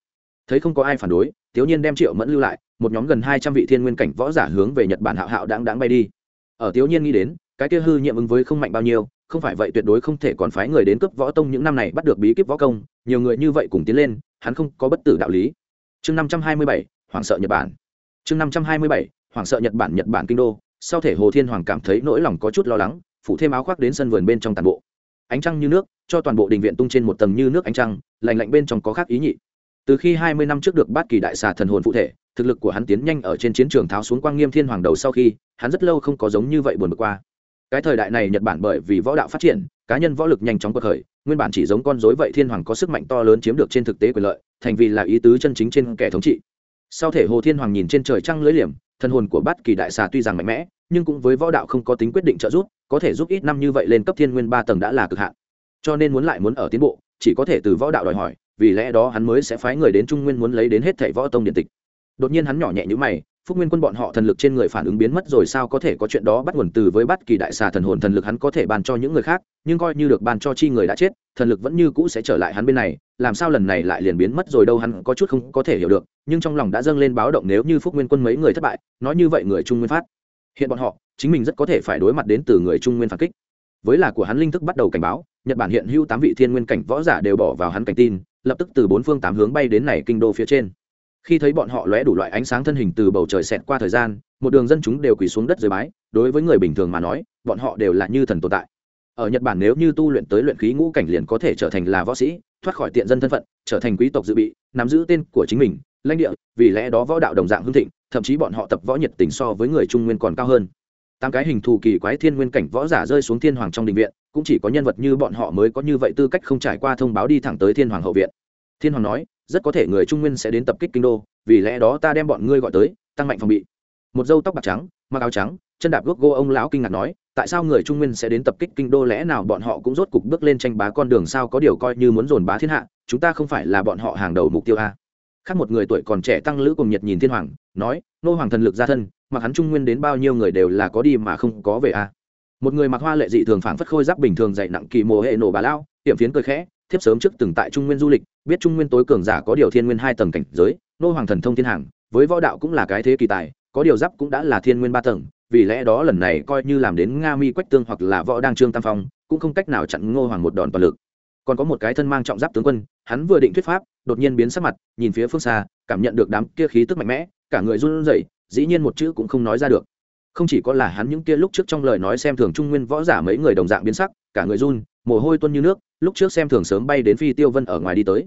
Thấy không có ai phản đối tiểu nhiên đem triệu mẫn lưu lại, một nhóm gần hai trăm vị thiên nguyên cảnh võ giả hướng về nhật bản hạo hạo đáng đáng bay đi. Ở tiểu nhiên nghĩ đến cái kia hư nhiệm ứng với không mạnh bao nhiêu, không phải vậy tuyệt đối không thể còn phái người đến cướp võ tông những năm này bắt được bí kíp võ công, nhiều người như vậy cùng tiến lên, hắn không có bất tử đạo lý. Chương năm trăm hai mươi bảy, hoảng sợ nhật bản. Chương năm trăm hai mươi bảy, hoảng sợ nhật bản nhật bản kinh đô. Sau thể hồ thiên hoàng cảm thấy nỗi lòng có chút lo lắng, phủ thêm áo khoác đến sân vườn bên trong tàn bộ. Ánh trăng như nước, cho toàn bộ đình viện tung trên một tầng như nước ánh trăng lành lạnh bên trong có khác ý nhị. Từ khi hai mươi năm trước được bát kỳ đại xà thần hồn phụ thể, thực lực của hắn tiến nhanh ở trên chiến trường tháo xuống quang nghiêm thiên hoàng đầu sau khi, hắn rất lâu không có giống như vậy buồn bực qua cái thời đại này nhật bản bởi vì võ đạo phát triển, cá nhân võ lực nhanh chóng cuộc khởi, nguyên bản chỉ giống con dối vậy thiên hoàng có sức mạnh to lớn chiếm được trên thực tế quyền lợi, thành vì là ý tứ chân chính trên kẻ thống trị. Sau thể hồ thiên hoàng nhìn trên trời trăng lưỡi liềm, thân hồn của bát kỳ đại xà tuy rằng mạnh mẽ, nhưng cũng với võ đạo không có tính quyết định trợ giúp, có thể giúp ít năm như vậy lên cấp thiên nguyên ba tầng đã là cực hạn. Cho nên muốn lại muốn ở tiến bộ, chỉ có thể từ võ đạo đòi hỏi, vì lẽ đó hắn mới sẽ phái người đến trung nguyên muốn lấy đến hết thể võ tông điện tịch. Đột nhiên hắn nhỏ nhẹ như mày phúc nguyên quân bọn họ thần lực trên người phản ứng biến mất rồi sao có thể có chuyện đó bắt nguồn từ với bất kỳ đại xà thần hồn thần lực hắn có thể ban cho những người khác, nhưng coi như được ban cho chi người đã chết, thần lực vẫn như cũ sẽ trở lại hắn bên này, làm sao lần này lại liền biến mất rồi đâu hắn có chút không có thể hiểu được, nhưng trong lòng đã dâng lên báo động nếu như phúc nguyên quân mấy người thất bại, nói như vậy người trung nguyên phát. Hiện bọn họ, chính mình rất có thể phải đối mặt đến từ người trung nguyên phản kích. Với là của hắn linh thức bắt đầu cảnh báo, nhật bản hiện hữu tám vị thiên nguyên cảnh võ giả đều bỏ vào hắn cảnh tin, lập tức từ bốn phương tám hướng bay đến này kinh đô phía trên khi thấy bọn họ lóe đủ loại ánh sáng thân hình từ bầu trời xẹt qua thời gian, một đường dân chúng đều quỳ xuống đất dưới bái, đối với người bình thường mà nói, bọn họ đều là như thần tồn tại. Ở nhật bản nếu như tu luyện tới luyện khí ngũ cảnh liền có thể trở thành là võ sĩ, thoát khỏi tiện dân thân phận, trở thành quý tộc dự bị, nắm giữ tên của chính mình, lãnh địa, vì lẽ đó võ đạo đồng dạng hưng thịnh, thậm chí bọn họ tập võ nhiệt tình so với người trung nguyên còn cao hơn. Tám cái hình thù kỳ quái thiên nguyên cảnh võ giả rơi xuống thiên hoàng trong đình viện, cũng chỉ có nhân vật như bọn họ mới có như vậy tư cách không trải qua thông báo đi thẳng tới thiên hoàng hậu viện. Thiên hoàng nói rất có thể người trung nguyên sẽ đến tập kích kinh đô, vì lẽ đó ta đem bọn ngươi gọi tới, tăng mạnh phòng bị. Một dâu tóc bạc trắng, mặc áo trắng, chân đạp gốc gô ông lão kinh ngạc nói, tại sao người trung nguyên sẽ đến tập kích kinh đô lẽ nào bọn họ cũng rốt cục bước lên tranh bá con đường sao có điều coi như muốn dồn bá thiên hạ, chúng ta không phải là bọn họ hàng đầu mục tiêu a. Khác một người tuổi còn trẻ tăng lữ cùng nhiệt nhìn thiên hoàng, nói, nô hoàng thần lực ra thân, mặc hắn trung nguyên đến bao nhiêu người đều là có đi mà không có về a. Một người mặc hoa lệ dị thường phảng phất khôi giáp bình thường dạy nặng kỳ mồ hệ nổ bà lao, tiệm phiến cười khẽ thiếp sớm trước từng tại trung nguyên du lịch, biết trung nguyên tối cường giả có điều thiên nguyên hai tầng cảnh giới, nô hoàng thần thông thiên hàng, với võ đạo cũng là cái thế kỳ tài, có điều giáp cũng đã là thiên nguyên ba tầng, vì lẽ đó lần này coi như làm đến nga mi quách tương hoặc là võ đang trương tam phong, cũng không cách nào chặn ngô hoàng một đòn toàn lực. Còn có một cái thân mang trọng giáp tướng quân, hắn vừa định thuyết pháp, đột nhiên biến sắc mặt, nhìn phía phương xa, cảm nhận được đám kia khí tức mạnh mẽ, cả người run rẩy, dĩ nhiên một chữ cũng không nói ra được. Không chỉ có là hắn những kia lúc trước trong lời nói xem thường trung nguyên võ giả mấy người đồng dạng biến sắc, cả người run, mồ hôi tuôn như nước lúc trước xem thường sớm bay đến phi tiêu vân ở ngoài đi tới.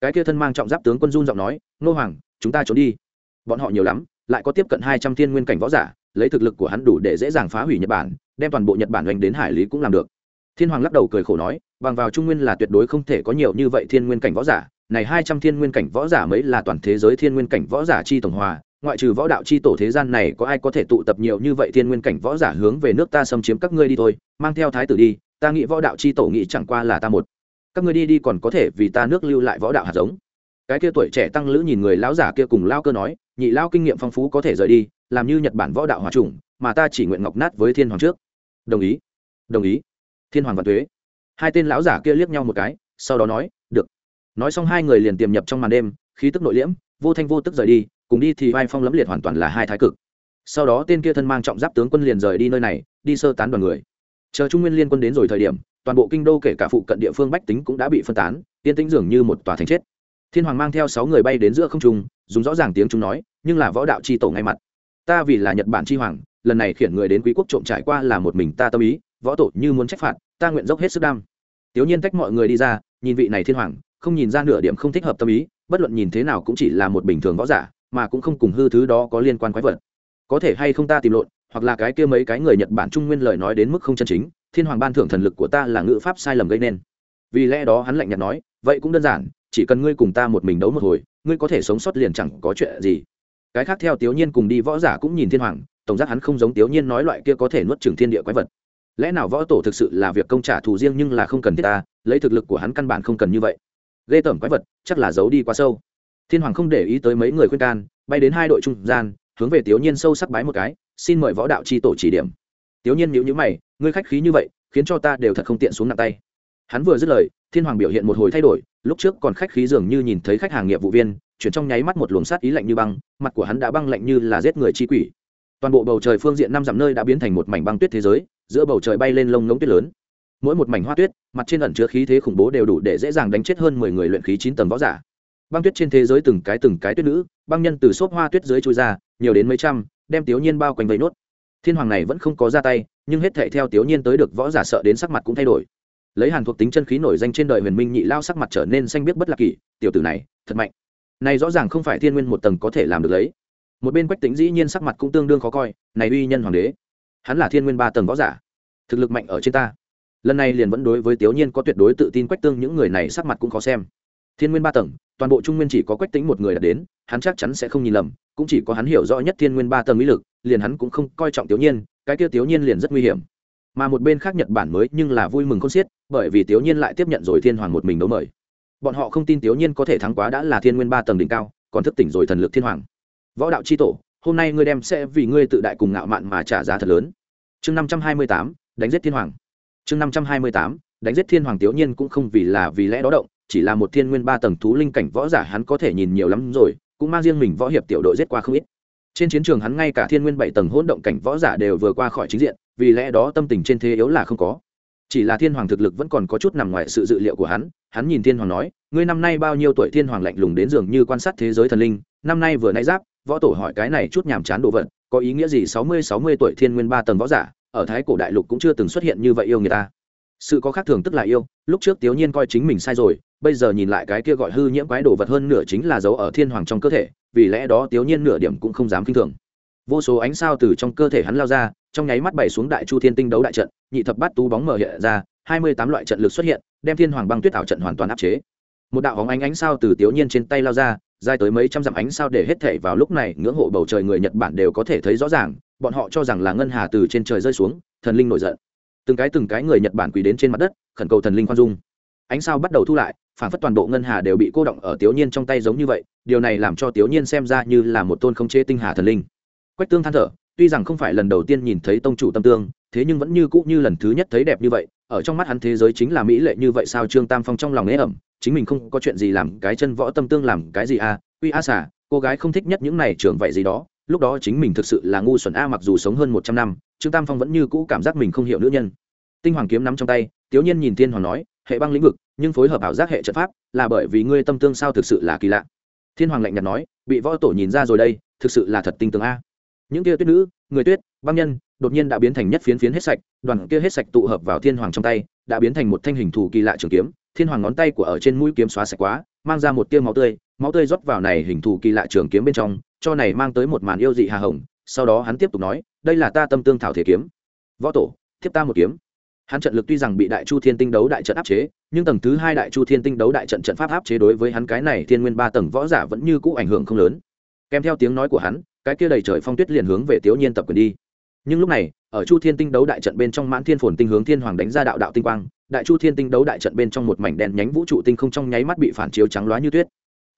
Cái kia thân mang trọng giáp tướng quân run giọng nói, nô hoàng, chúng ta trốn đi. Bọn họ nhiều lắm, lại có tiếp cận hai trăm thiên nguyên cảnh võ giả, lấy thực lực của hắn đủ để dễ dàng phá hủy nhật bản, đem toàn bộ nhật bản oanh đến hải lý cũng làm được. Thiên hoàng lắc đầu cười khổ nói, bằng vào trung nguyên là tuyệt đối không thể có nhiều như vậy thiên nguyên cảnh võ giả, này hai trăm thiên nguyên cảnh võ giả mới là toàn thế giới thiên nguyên cảnh võ giả chi tổng hòa, ngoại trừ võ đạo chi tổ thế gian này có ai có thể tụ tập nhiều như vậy thiên nguyên cảnh võ giả hướng về nước ta xâm chiếm các ngươi đi thôi, mang theo thái tử đi ta nghĩ võ đạo chi tổ nghĩ chẳng qua là ta một. Các ngươi đi đi còn có thể vì ta nước lưu lại võ đạo hạt giống. Cái kia tuổi trẻ tăng lữ nhìn người lão giả kia cùng lao cơ nói, nhị lao kinh nghiệm phong phú có thể rời đi, làm như nhật bản võ đạo hòa trùng mà ta chỉ nguyện ngọc nát với thiên hoàng trước. Đồng ý. Đồng ý. Thiên hoàng và thuế hai tên lão giả kia liếc nhau một cái, sau đó nói, được. Nói xong hai người liền tiềm nhập trong màn đêm, khí tức nội liễm, vô thanh vô tức rời đi, cùng đi thì vai phong lẫm liệt hoàn toàn là hai thái cực. Sau đó tên kia thân mang trọng giáp tướng quân liền rời đi nơi này, đi sơ tán đoàn người chờ trung nguyên liên quân đến rồi thời điểm, toàn bộ kinh đô kể cả phụ cận địa phương bách tính cũng đã bị phân tán, tiên tĩnh dường như một tòa thành chết. Thiên hoàng mang theo sáu người bay đến giữa không trung, dùng rõ ràng tiếng chúng nói, nhưng là võ đạo c h i tổ ngay mặt. Ta vì là nhật bản c h i hoàng, lần này khiển người đến quý quốc trộm trải qua là một mình ta tâm ý, võ tổ như muốn trách phạt, ta nguyện dốc hết sức đam. Tiểu nhiên tách mọi người đi ra, nhìn vị này thiên hoàng, không nhìn ra nửa điểm không thích hợp tâm ý, bất luận nhìn thế nào cũng chỉ là một bình thường võ giả, mà cũng không cùng hư thứ đó có liên quan quái vật có thể hay không ta tìm lộn, hoặc là cái kia mấy cái người nhật bản trung nguyên lời nói đến mức không chân chính, thiên hoàng ban thưởng thần lực của ta là ngữ pháp sai lầm gây nên. Vì lẽ đó hắn lạnh nhạt nói, vậy cũng đơn giản, chỉ cần ngươi cùng ta một mình đấu một hồi, ngươi có thể sống sót liền chẳng có chuyện gì. Cái khác theo tiểu nhiên cùng đi võ giả cũng nhìn thiên hoàng, tổng giác hắn không giống tiểu nhiên nói loại kia có thể nuốt trừng thiên địa quái vật. Lẽ nào võ tổ thực sự là việc công trả thù riêng nhưng là không cần thiết ta, lấy thực lực của hắn căn bản không cần như vậy. Ghê tởm quái vật, chắc là giấu đi quá sâu. Thiên hoàng không để ý tới mấy người khuyên can, bay đến hai đội trung gian hướng về tiểu nhiên sâu sắc bái một cái, xin mời võ đạo c h i tổ chỉ điểm. Tiểu nhiên nhữ nhữ mày, ngươi khách khí như vậy, khiến cho ta đều thật không tiện xuống nặng tay. Hắn vừa dứt lời, thiên hoàng biểu hiện một hồi thay đổi, lúc trước còn khách khí dường như nhìn thấy khách hàng nghiệp vụ viên, chuyển trong nháy mắt một luồng sát ý lạnh như băng, mặt của hắn đã băng lạnh như là giết người chi quỷ. Toàn bộ bầu trời phương diện năm dặm nơi đã biến thành một mảnh băng tuyết thế giới, giữa bầu trời bay lên lông ngống tuyết lớn. Mỗi một mảnh hoa tuyết, mặt trên ẩn chứa khí thế khủng bố đều đủ để dễ dàng đánh chết hơn mười người luyện khí chín tầng võ giả. Băng tuyết trên thế giới từng cái từng cái tuyết nữ, băng nhân từ xốp hoa tuyết dưới chui ra nhiều đến mấy trăm, đem tiểu nhiên bao quanh vây nốt. Thiên hoàng này vẫn không có ra tay, nhưng hết thể theo tiểu nhiên tới được võ giả sợ đến sắc mặt cũng thay đổi. Lấy hàn thuộc tính chân khí nổi danh trên đời huyền minh nhị lao sắc mặt trở nên xanh biết bất lạc kỷ, tiểu tử này, thật mạnh. Này rõ ràng không phải thiên nguyên một tầng có thể làm được lấy. Một bên quách tính dĩ nhiên sắc mặt cũng tương đương khó coi, này uy nhân hoàng đế, hắn là thiên nguyên ba tầng võ giả, thực lực mạnh ở trên ta. Lần này liền vẫn đối với tiểu nhiên có tuyệt đối tự tin quách tương những người này sắc mặt cũng khó xem. Thiên nguyên ba tầng toàn bộ trung nguyên chỉ có quách tính một người đã đến, hắn chắc chắn sẽ không nhìn lầm, cũng chỉ có hắn hiểu rõ nhất thiên nguyên ba tầng mỹ lực, liền hắn cũng không coi trọng tiểu nhiên, cái kia tiểu nhiên liền rất nguy hiểm. Mà một bên khác nhật bản mới nhưng là vui mừng không xiết, bởi vì tiểu nhiên lại tiếp nhận rồi thiên hoàng một mình đấu mời. Bọn họ không tin tiểu nhiên có thể thắng quá đã là thiên nguyên ba tầng đỉnh cao, còn thức tỉnh rồi thần lực thiên hoàng. Võ đạo chi tổ, hôm nay ngươi đem sẽ vì ngươi tự đại cùng ngạo mạn mà trả giá thật lớn. Chương năm trăm hai mươi tám, đánh giết thiên hoàng. Chương năm trăm hai mươi tám, đánh giết thiên hoàng tiểu nhiên cũng không vì là vì lẽ đó động chỉ là một thiên nguyên ba tầng thú linh cảnh võ giả hắn có thể nhìn nhiều lắm rồi, cũng mang riêng mình võ hiệp tiểu đội giết qua không ít. Trên chiến trường hắn ngay cả thiên nguyên bảy tầng hỗn động cảnh võ giả đều vừa qua khỏi chính diện, vì lẽ đó tâm tình trên thế yếu là không có. Chỉ là thiên hoàng thực lực vẫn còn có chút nằm ngoài sự dự liệu của hắn hắn nhìn thiên hoàng nói, ngươi năm nay bao nhiêu tuổi? Thiên hoàng lạnh lùng đến dường như quan sát thế giới thần linh, năm nay vừa nãy giáp, võ tổ hỏi cái này chút nhàm chán đồ vật, có ý nghĩa gì? Sáu mươi sáu mươi tuổi thiên nguyên ba tầng võ giả, ở thái cổ đại lục cũng chưa từng xuất hiện như vậy yêu người ta sự có khác thường tức là yêu, lúc trước tiểu nhiên coi chính mình sai rồi, bây giờ nhìn lại cái kia gọi hư nhiễm quái đồ vật hơn nửa chính là dấu ở thiên hoàng trong cơ thể, vì lẽ đó tiểu nhiên nửa điểm cũng không dám kinh thường. Vô số ánh sao từ trong cơ thể hắn lao ra, trong nháy mắt bày xuống đại chu thiên tinh đấu đại trận, nhị thập bát tú bóng mở hiện ra, hai mươi tám loại trận lực xuất hiện, đem thiên hoàng băng tuyết ảo trận hoàn toàn áp chế. Một đạo hóng ánh ánh sao từ tiểu nhiên trên tay lao ra, dài tới mấy trăm dặm ánh sao để hết thể vào lúc này ngưỡng hộ bầu trời người nhật bản đều có thể thấy rõ ràng, bọn họ cho rằng là ngân hà từ trên trời rơi xuống, thần linh nổi giận từng cái từng cái người nhật bản quỳ đến trên mặt đất, khẩn cầu thần linh khoan dung. Ánh sao bắt đầu thu lại, phản phất toàn bộ ngân hà đều bị cô động ở tiểu nhiên trong tay giống như vậy, điều này làm cho tiểu nhiên xem ra như là một tôn không chế tinh hà thần linh. Quách tương than thở, tuy rằng không phải lần đầu tiên nhìn thấy tông chủ tâm tương, thế nhưng vẫn như cũ như lần thứ nhất thấy đẹp như vậy, ở trong mắt hắn thế giới chính là mỹ lệ như vậy sao trương tam phong trong lòng ế ẩm, chính mình không có chuyện gì làm cái chân võ tâm tương làm cái gì à uy a xả cô gái không thích nhất những này trường vậy gì đó lúc đó chính mình thực sự là ngu xuẩn a, mặc dù sống hơn một trăm năm, trương tam phong vẫn như cũ cảm giác mình không hiểu nữ nhân. Tinh hoàng kiếm nắm trong tay tiểu nhiên nhìn thiên hoàng nói, hệ băng lĩnh vực, nhưng phối hợp ảo giác hệ trận pháp, là bởi vì ngươi tâm tương sao thực sự là kỳ lạ. Thiên hoàng lạnh nhạt nói, bị võ tổ nhìn ra rồi đây, thực sự là thật tinh tường a. Những kia tuyết nữ, người tuyết, băng nhân, đột nhiên đã biến thành nhất phiến phiến hết sạch, đoàn kia hết sạch tụ hợp vào thiên hoàng trong tay, đã biến thành một thanh hình thù kỳ lạ trường kiếm thiên hoàng ngón tay của ở trên mũi kiếm xóa sạch quá, mang ra một tia máu tươi máu tươi rót vào này hình thù kỳ lạ trường kiếm bên trong, cho này mang tới một màn yêu dị hà hồng. Sau đó hắn tiếp tục nói, đây là ta tâm tương thảo thể kiếm. Võ tổ thiếp ta một kiếm. Hắn trận lực tuy rằng bị đại chu thiên tinh đấu đại trận áp chế, nhưng tầng thứ hai đại chu thiên tinh đấu đại trận trận pháp áp chế đối với hắn cái này thiên nguyên ba tầng võ giả vẫn như cũ ảnh hưởng không lớn. Kèm theo tiếng nói của hắn, cái kia đầy trời phong tuyết liền hướng về tiểu nhiên tập quyền đi. Nhưng lúc này, ở chu thiên tinh đấu đại trận bên trong mãn thiên phồn tinh hướng thiên hoàng đánh ra đạo đạo tinh quang đại chu thiên tinh đấu đại trận bên trong một mảnh đèn nhánh vũ trụ tinh không trong nháy mắt bị phản chiếu trắng loá như tuyết.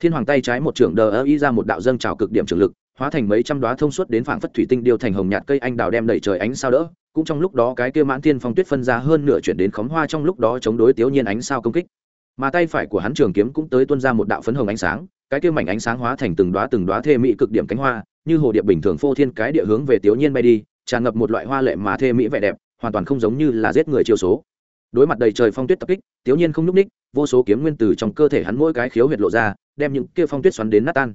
Thiên hoàng tay trái một trưởng đờ ơ y ra một đạo dâng trào cực điểm trường lực, hóa thành mấy trăm đoá thông suốt đến phảng phất thủy tinh điêu thành hồng nhạt cây anh đào đem đẩy trời ánh sao đỡ, cũng trong lúc đó cái kia mãn thiên phong tuyết phân ra hơn nửa chuyển đến khóm hoa trong lúc đó chống đối tiểu nhiên ánh sao công kích. Mà tay phải của hắn trường kiếm cũng tới tuôn ra một đạo phấn hồng ánh sáng, cái kia mảnh ánh sáng hóa thành từng đoá từng đoá thê mỹ cực điểm cánh hoa, như hồ điệp bình thường phô thiên cái địa hướng về tiểu nhiên bay đi, tràn ngập một loại hoa lệ mà thê mỹ vẻ đẹp, hoàn toàn không giống như là giết người chiêu số đối mặt đầy trời phong tuyết tập kích tiểu nhiên không nhúc ních vô số kiếm nguyên tử trong cơ thể hắn mỗi cái khiếu huyệt lộ ra, đem những kia phong tuyết xoắn đến nát tan.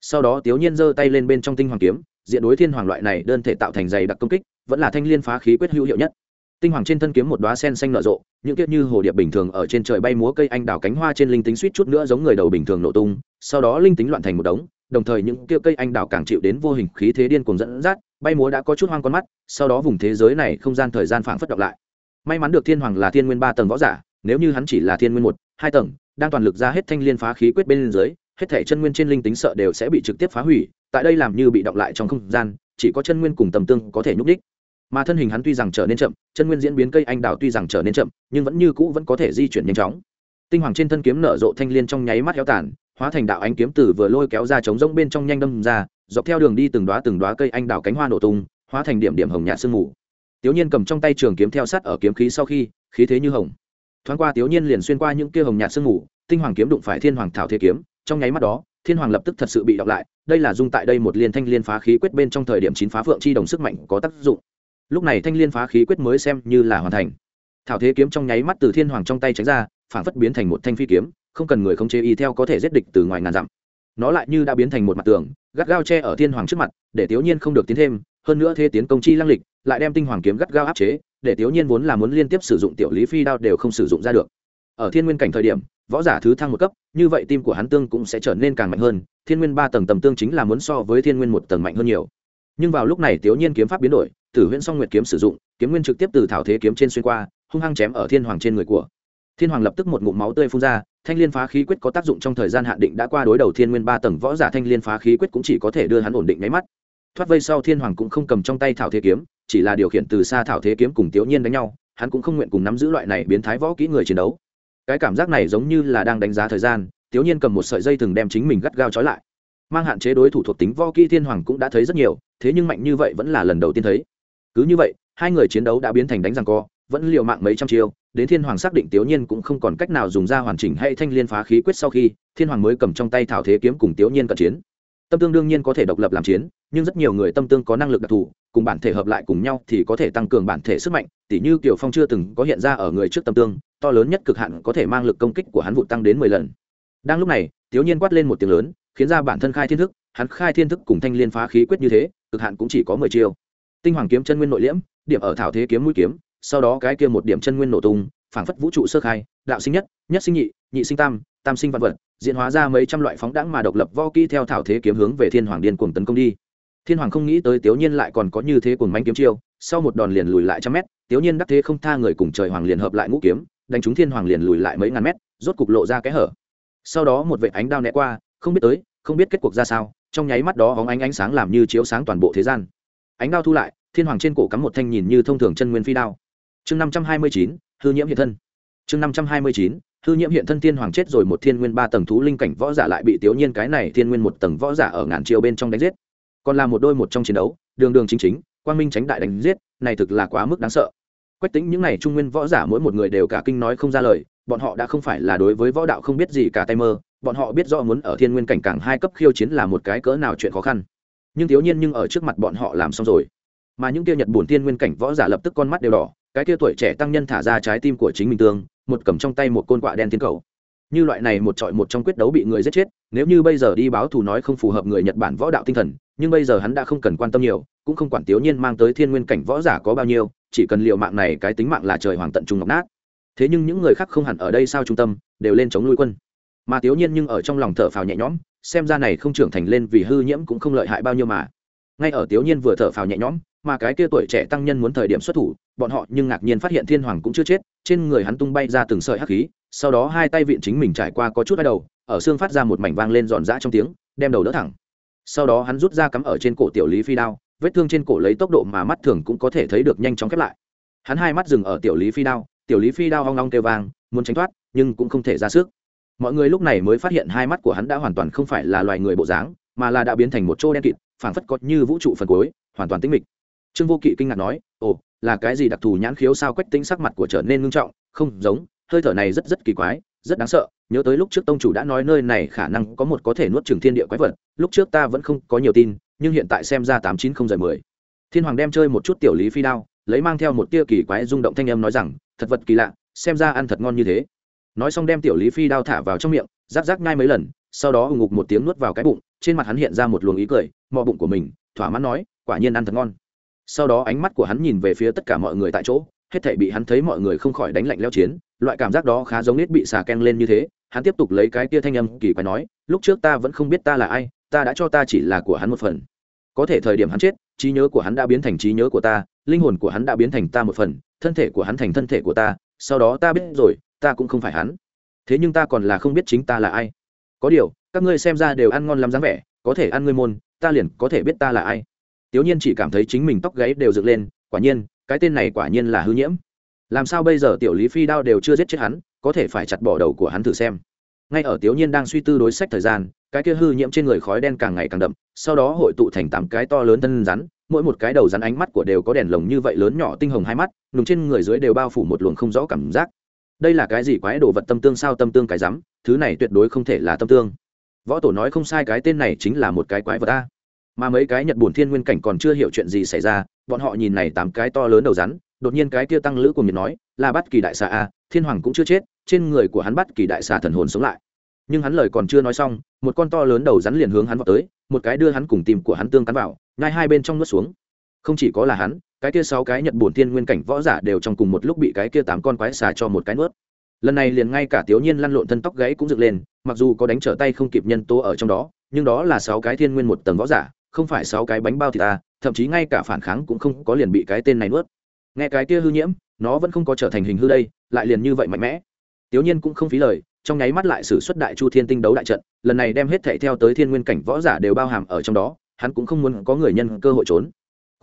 Sau đó tiểu nhiên giơ tay lên bên trong tinh hoàng kiếm, diện đối thiên hoàng loại này đơn thể tạo thành dày đặc công kích, vẫn là thanh liên phá khí quyết hữu hiệu nhất. Tinh hoàng trên thân kiếm một đóa sen xanh nở rộ, những kiếp như hồ điệp bình thường ở trên trời bay múa cây anh đào cánh hoa trên linh tính suýt chút nữa giống người đầu bình thường nổ tung, sau đó linh tính loạn thành một đống, đồng thời những kia cây anh đào càng chịu đến vô hình khí thế điên cuồng dẫn dắt, bay múa đã có chút hoang con mắt, sau đó vùng thế giới này không gian thời gian phảng phất đọc lại may mắn được thiên hoàng là thiên nguyên ba tầng võ giả, nếu như hắn chỉ là thiên nguyên một, hai tầng, đang toàn lực ra hết thanh liên phá khí quyết bên dưới, hết thể chân nguyên trên linh tính sợ đều sẽ bị trực tiếp phá hủy, tại đây làm như bị động lại trong không gian, chỉ có chân nguyên cùng tầm tương có thể nhúc đích mà thân hình hắn tuy rằng trở nên chậm, chân nguyên diễn biến cây anh đào tuy rằng trở nên chậm, nhưng vẫn như cũ vẫn có thể di chuyển nhanh chóng. Tinh hoàng trên thân kiếm nở rộ thanh liên trong nháy mắt héo tàn, hóa thành đạo ánh kiếm tử vừa lôi kéo ra trống rỗng bên trong nhanh đâm ra, dọc theo đường đi từng đoá từng đoá cây anh đào cánh hoa nổ tung, hóa thành điểm điểm hồng nhạt sương mù tiểu nhiên cầm trong tay trường kiếm theo sát ở kiếm khí sau khi, khí thế như hồng. Thoáng qua tiểu nhiên liền xuyên qua những kia hồng nhạt sương mù, tinh hoàng kiếm đụng phải thiên hoàng thảo thế kiếm, trong nháy mắt đó, thiên hoàng lập tức thật sự bị đọc lại, đây là dung tại đây một liên thanh liên phá khí quyết bên trong thời điểm chín phá phượng chi đồng sức mạnh có tác dụng. Lúc này thanh liên phá khí quyết mới xem như là hoàn thành. Thảo thế kiếm trong nháy mắt từ thiên hoàng trong tay tránh ra, phản phất biến thành một thanh phi kiếm, không cần người khống chế y theo có thể giết địch từ ngoài ngàn dặm. Nó lại như đã biến thành một mặt tường, gắt gao che ở thiên hoàng trước mặt, để tiểu nhiên không được tiến thêm hơn nữa thế tiến công chi lăng lịch lại đem tinh hoàng kiếm gắt gao áp chế, để tiểu nhiên vốn là muốn liên tiếp sử dụng tiểu lý phi đao đều không sử dụng ra được. Ở thiên nguyên cảnh thời điểm, võ giả thứ thăng một cấp, như vậy tim của hắn tương cũng sẽ trở nên càng mạnh hơn, thiên nguyên ba tầng tầm tương chính là muốn so với thiên nguyên một tầng mạnh hơn nhiều. Nhưng vào lúc này tiểu nhiên kiếm pháp biến đổi, tử huyễn song nguyệt kiếm sử dụng, kiếm nguyên trực tiếp từ thảo thế kiếm trên xuyên qua, hung hăng chém ở thiên hoàng trên người của. Thiên hoàng lập tức một ngụm máu tươi phun ra, thanh liên phá khí quyết có tác dụng trong thời gian hạn định đã qua đối đầu thiên nguyên ba tầng võ giả thanh liên phá khí quyết cũng chỉ có thể đưa hắn ổn định máy mắt thoát vây sau thiên hoàng cũng không cầm trong tay thảo thế kiếm, chỉ là điều khiển từ xa thảo thế kiếm cùng tiểu nhiên đánh nhau, hắn cũng không nguyện cùng nắm giữ loại này biến thái võ kỹ người chiến đấu. Cái cảm giác này giống như là đang đánh giá thời gian, tiểu nhiên cầm một sợi dây thường đem chính mình gắt gao trói lại. Mang hạn chế đối thủ thuộc tính võ kỹ thiên hoàng cũng đã thấy rất nhiều, thế nhưng mạnh như vậy vẫn là lần đầu tiên thấy. Cứ như vậy, hai người chiến đấu đã biến thành đánh rằng co, vẫn liều mạng mấy trăm chiêu, đến thiên hoàng xác định tiểu nhiên cũng không còn cách nào dùng ra hoàn chỉnh hay thanh liên phá khí quyết sau khi, thiên hoàng mới cầm trong tay thảo thế kiếm cùng tiểu nhiên cận chiến tâm tương đương nhiên có thể độc lập làm chiến, nhưng rất nhiều người tâm tương có năng lực đặc thù, cùng bản thể hợp lại cùng nhau thì có thể tăng cường bản thể sức mạnh. Tỉ như kiều phong chưa từng có hiện ra ở người trước tâm tương, to lớn nhất cực hạn có thể mang lực công kích của hắn vụ tăng đến mười lần. Đang lúc này tiểu nhiên quát lên một tiếng lớn, khiến ra bản thân khai thiên thức, hắn khai thiên thức cùng thanh liên phá khí quyết như thế, cực hạn cũng chỉ có mười chiêu. Tinh hoàng kiếm chân nguyên nội liễm, điểm ở thảo thế kiếm mũi kiếm, sau đó cái kia một điểm chân nguyên nổ tung, phảng phất vũ trụ sơ khai, đạo sinh nhất nhất sinh nhị nhị sinh tam tam sinh vạn vật diễn hóa ra mấy trăm loại phóng đãng mà độc lập võ kỹ theo thảo thế kiếm hướng về thiên hoàng điên cuồng tấn công đi. Thiên hoàng không nghĩ tới tiểu nhiên lại còn có như thế cuồng manh kiếm chiêu, sau một đòn liền lùi lại trăm mét tiểu nhiên đắc thế không tha người cùng trời hoàng liền hợp lại ngũ kiếm, đánh trúng thiên hoàng liền lùi lại mấy ngàn mét, rốt cục lộ ra cái hở. Sau đó một vệ ánh đao né qua, không biết tới, không biết kết cuộc ra sao, trong nháy mắt đó hóng ánh ánh sáng làm như chiếu sáng toàn bộ thế gian. Ánh đao thu lại, thiên hoàng trên cổ cắm một thanh nhìn như thông thường chân nguyên phi đao. Chương năm trăm hai mươi chín, hư nhiễm hiện thân. Chương năm trăm hai mươi chín hư nhiễm hiện thân thiên hoàng chết rồi một thiên nguyên ba tầng thú linh cảnh võ giả lại bị tiểu nhiên cái này thiên nguyên một tầng võ giả ở ngàn chiều bên trong đánh giết. Còn là một đôi một trong chiến đấu, đường đường chính chính, quang minh tránh đại đánh giết, này thực là quá mức đáng sợ. Quách tính những n à y trung nguyên võ giả mỗi một người đều cả kinh nói không ra lời, bọn họ đã không phải là đối với võ đạo không biết gì cả tay mơ, bọn họ biết rõ muốn ở thiên nguyên cảnh cảng hai cấp khiêu chiến là một cái cỡ nào chuyện khó khăn. Nhưng thiếu nhiên nhưng ở trước mặt bọn họ làm xong rồi. Mà những kia nhật bổn thiên nguyên cảnh võ giả lập tức con mắt đều đỏ cái kia tuổi trẻ tăng nhân thả ra trái tim của chính mình tương, một cầm trong tay một côn quạ đen tiến cầu. Như loại này một trọi một trong quyết đấu bị người giết chết, nếu như bây giờ đi báo thù nói không phù hợp người nhật bản võ đạo tinh thần, nhưng bây giờ hắn đã không cần quan tâm nhiều, cũng không quản tiểu nhiên mang tới thiên nguyên cảnh võ giả có bao nhiêu, chỉ cần liệu mạng này cái tính mạng là trời hoàng tận trung ngọc nát. Thế nhưng những người khác không hẳn ở đây sao trung tâm, đều lên chống lui quân. Mà tiểu nhiên nhưng ở trong lòng thở phào nhẹ nhõm, xem ra này không trưởng thành lên vì hư nhiễm cũng không lợi hại bao nhiêu mà ngay ở tiểu nhiên vừa thở phào nhẹ nhõm, mà cái kia tuổi trẻ tăng nhân muốn thời điểm xuất thủ, bọn họ nhưng ngạc nhiên phát hiện thiên hoàng cũng chưa chết, trên người hắn tung bay ra từng sợi hắc khí, sau đó hai tay viện chính mình trải qua có chút đau đầu, ở xương phát ra một mảnh vang lên giòn giã trong tiếng, đem đầu đỡ thẳng. Sau đó hắn rút ra cắm ở trên cổ tiểu lý phi đao, vết thương trên cổ lấy tốc độ mà mắt thường cũng có thể thấy được nhanh chóng khép lại. Hắn hai mắt dừng ở tiểu lý phi đao, tiểu lý phi đao hoang long kêu vang, muốn tránh thoát, nhưng cũng không thể ra sức. Mọi người lúc này mới phát hiện hai mắt của hắn đã hoàn toàn không phải là loài người bộ dáng mà là đã biến thành một chỗ đen kịt, phảng phất có như vũ trụ phần cuối, hoàn toàn tĩnh mịch. Trương vô kỵ kinh ngạc nói, ồ, là cái gì đặc thù nhãn khiếu sao quách tính sắc mặt của trở nên ngưng trọng, không giống, hơi thở này rất rất kỳ quái, rất đáng sợ, nhớ tới lúc trước tông chủ đã nói nơi này khả năng có một có thể nuốt trừng thiên địa quái vật, lúc trước ta vẫn không có nhiều tin, nhưng hiện tại xem ra tám chín không giờ mười. Thiên hoàng đem chơi một chút tiểu lý phi đao, lấy mang theo một tia kỳ quái rung động thanh âm nói rằng, thật vật kỳ lạ, xem ra ăn thật ngon như thế. Nói xong đem tiểu lý phi đao thả vào trong miệng giáp giáp ngay mấy lần sau đó ù ngục một tiếng nuốt vào cái bụng, trên mặt hắn hiện ra một luồng ý cười, mò bụng của mình, thỏa mãn nói, quả nhiên ăn thật ngon. Sau đó ánh mắt của hắn nhìn về phía tất cả mọi người tại chỗ, hết thảy bị hắn thấy mọi người không khỏi đánh lạnh leo chiến, loại cảm giác đó khá giống nết bị xà ken lên như thế, hắn tiếp tục lấy cái tia thanh âm kỳ quái nói, lúc trước ta vẫn không biết ta là ai, ta đã cho ta chỉ là của hắn một phần. Có thể thời điểm hắn chết, trí nhớ của hắn đã biến thành trí nhớ của ta, linh hồn của hắn đã biến thành ta một phần, thân thể của hắn thành thân thể của ta, sau đó ta biết rồi, ta cũng không phải hắn. Thế nhưng ta còn là không biết chính ta là ai có điều, các ngươi xem ra đều ăn ngon lắm dáng vẻ, có thể ăn ngươi môn, ta liền có thể biết ta là ai. Tiểu nhiên chỉ cảm thấy chính mình tóc gáy đều dựng lên, quả nhiên, cái tên này quả nhiên là hư nhiễm. Làm sao bây giờ tiểu lý phi đao đều chưa giết chết hắn, có thể phải chặt bỏ đầu của hắn thử xem. Ngay ở tiểu nhiên đang suy tư đối sách thời gian, cái kia hư nhiễm trên người khói đen càng ngày càng đậm, sau đó hội tụ thành tám cái to lớn thân rắn, mỗi một cái đầu rắn ánh mắt của đều có đèn lồng như vậy lớn nhỏ tinh hồng hai mắt, nùng trên người dưới đều bao phủ một luồng không rõ cảm giác. Đây là cái gì quái đồ vật tâm tương sao tâm tương cái rắm? Thứ này tuyệt đối không thể là tâm tương. Võ tổ nói không sai, cái tên này chính là một cái quái vật ta mà mấy cái nhật bổn thiên nguyên cảnh còn chưa hiểu chuyện gì xảy ra, bọn họ nhìn này tám cái to lớn đầu rắn, đột nhiên cái kia tăng lữ của miền nói, là bắt kỳ đại xà a, thiên hoàng cũng chưa chết, trên người của hắn bắt kỳ đại xà thần hồn sống lại. Nhưng hắn lời còn chưa nói xong, một con to lớn đầu rắn liền hướng hắn vào tới, một cái đưa hắn cùng tìm của hắn tương cắn vào, ngay hai bên trong nuốt xuống. Không chỉ có là hắn, cái kia sáu cái nhật bổn thiên nguyên cảnh võ giả đều trong cùng một lúc bị cái kia tám con quái xà cho một cái nuốt lần này liền ngay cả tiểu nhiên lăn lộn thân tóc gãy cũng dựng lên, mặc dù có đánh trở tay không kịp nhân tố ở trong đó, nhưng đó là sáu cái thiên nguyên một tầng võ giả, không phải sáu cái bánh bao thì ta, thậm chí ngay cả phản kháng cũng không có liền bị cái tên này nuốt. Nghe cái kia hư nhiễm, nó vẫn không có trở thành hình hư đây, lại liền như vậy mạnh mẽ. Tiểu nhiên cũng không phí lời, trong nháy mắt lại sử xuất đại chu thiên tinh đấu đại trận, lần này đem hết thảy theo tới thiên nguyên cảnh võ giả đều bao hàm ở trong đó, hắn cũng không muốn có người nhân cơ hội trốn.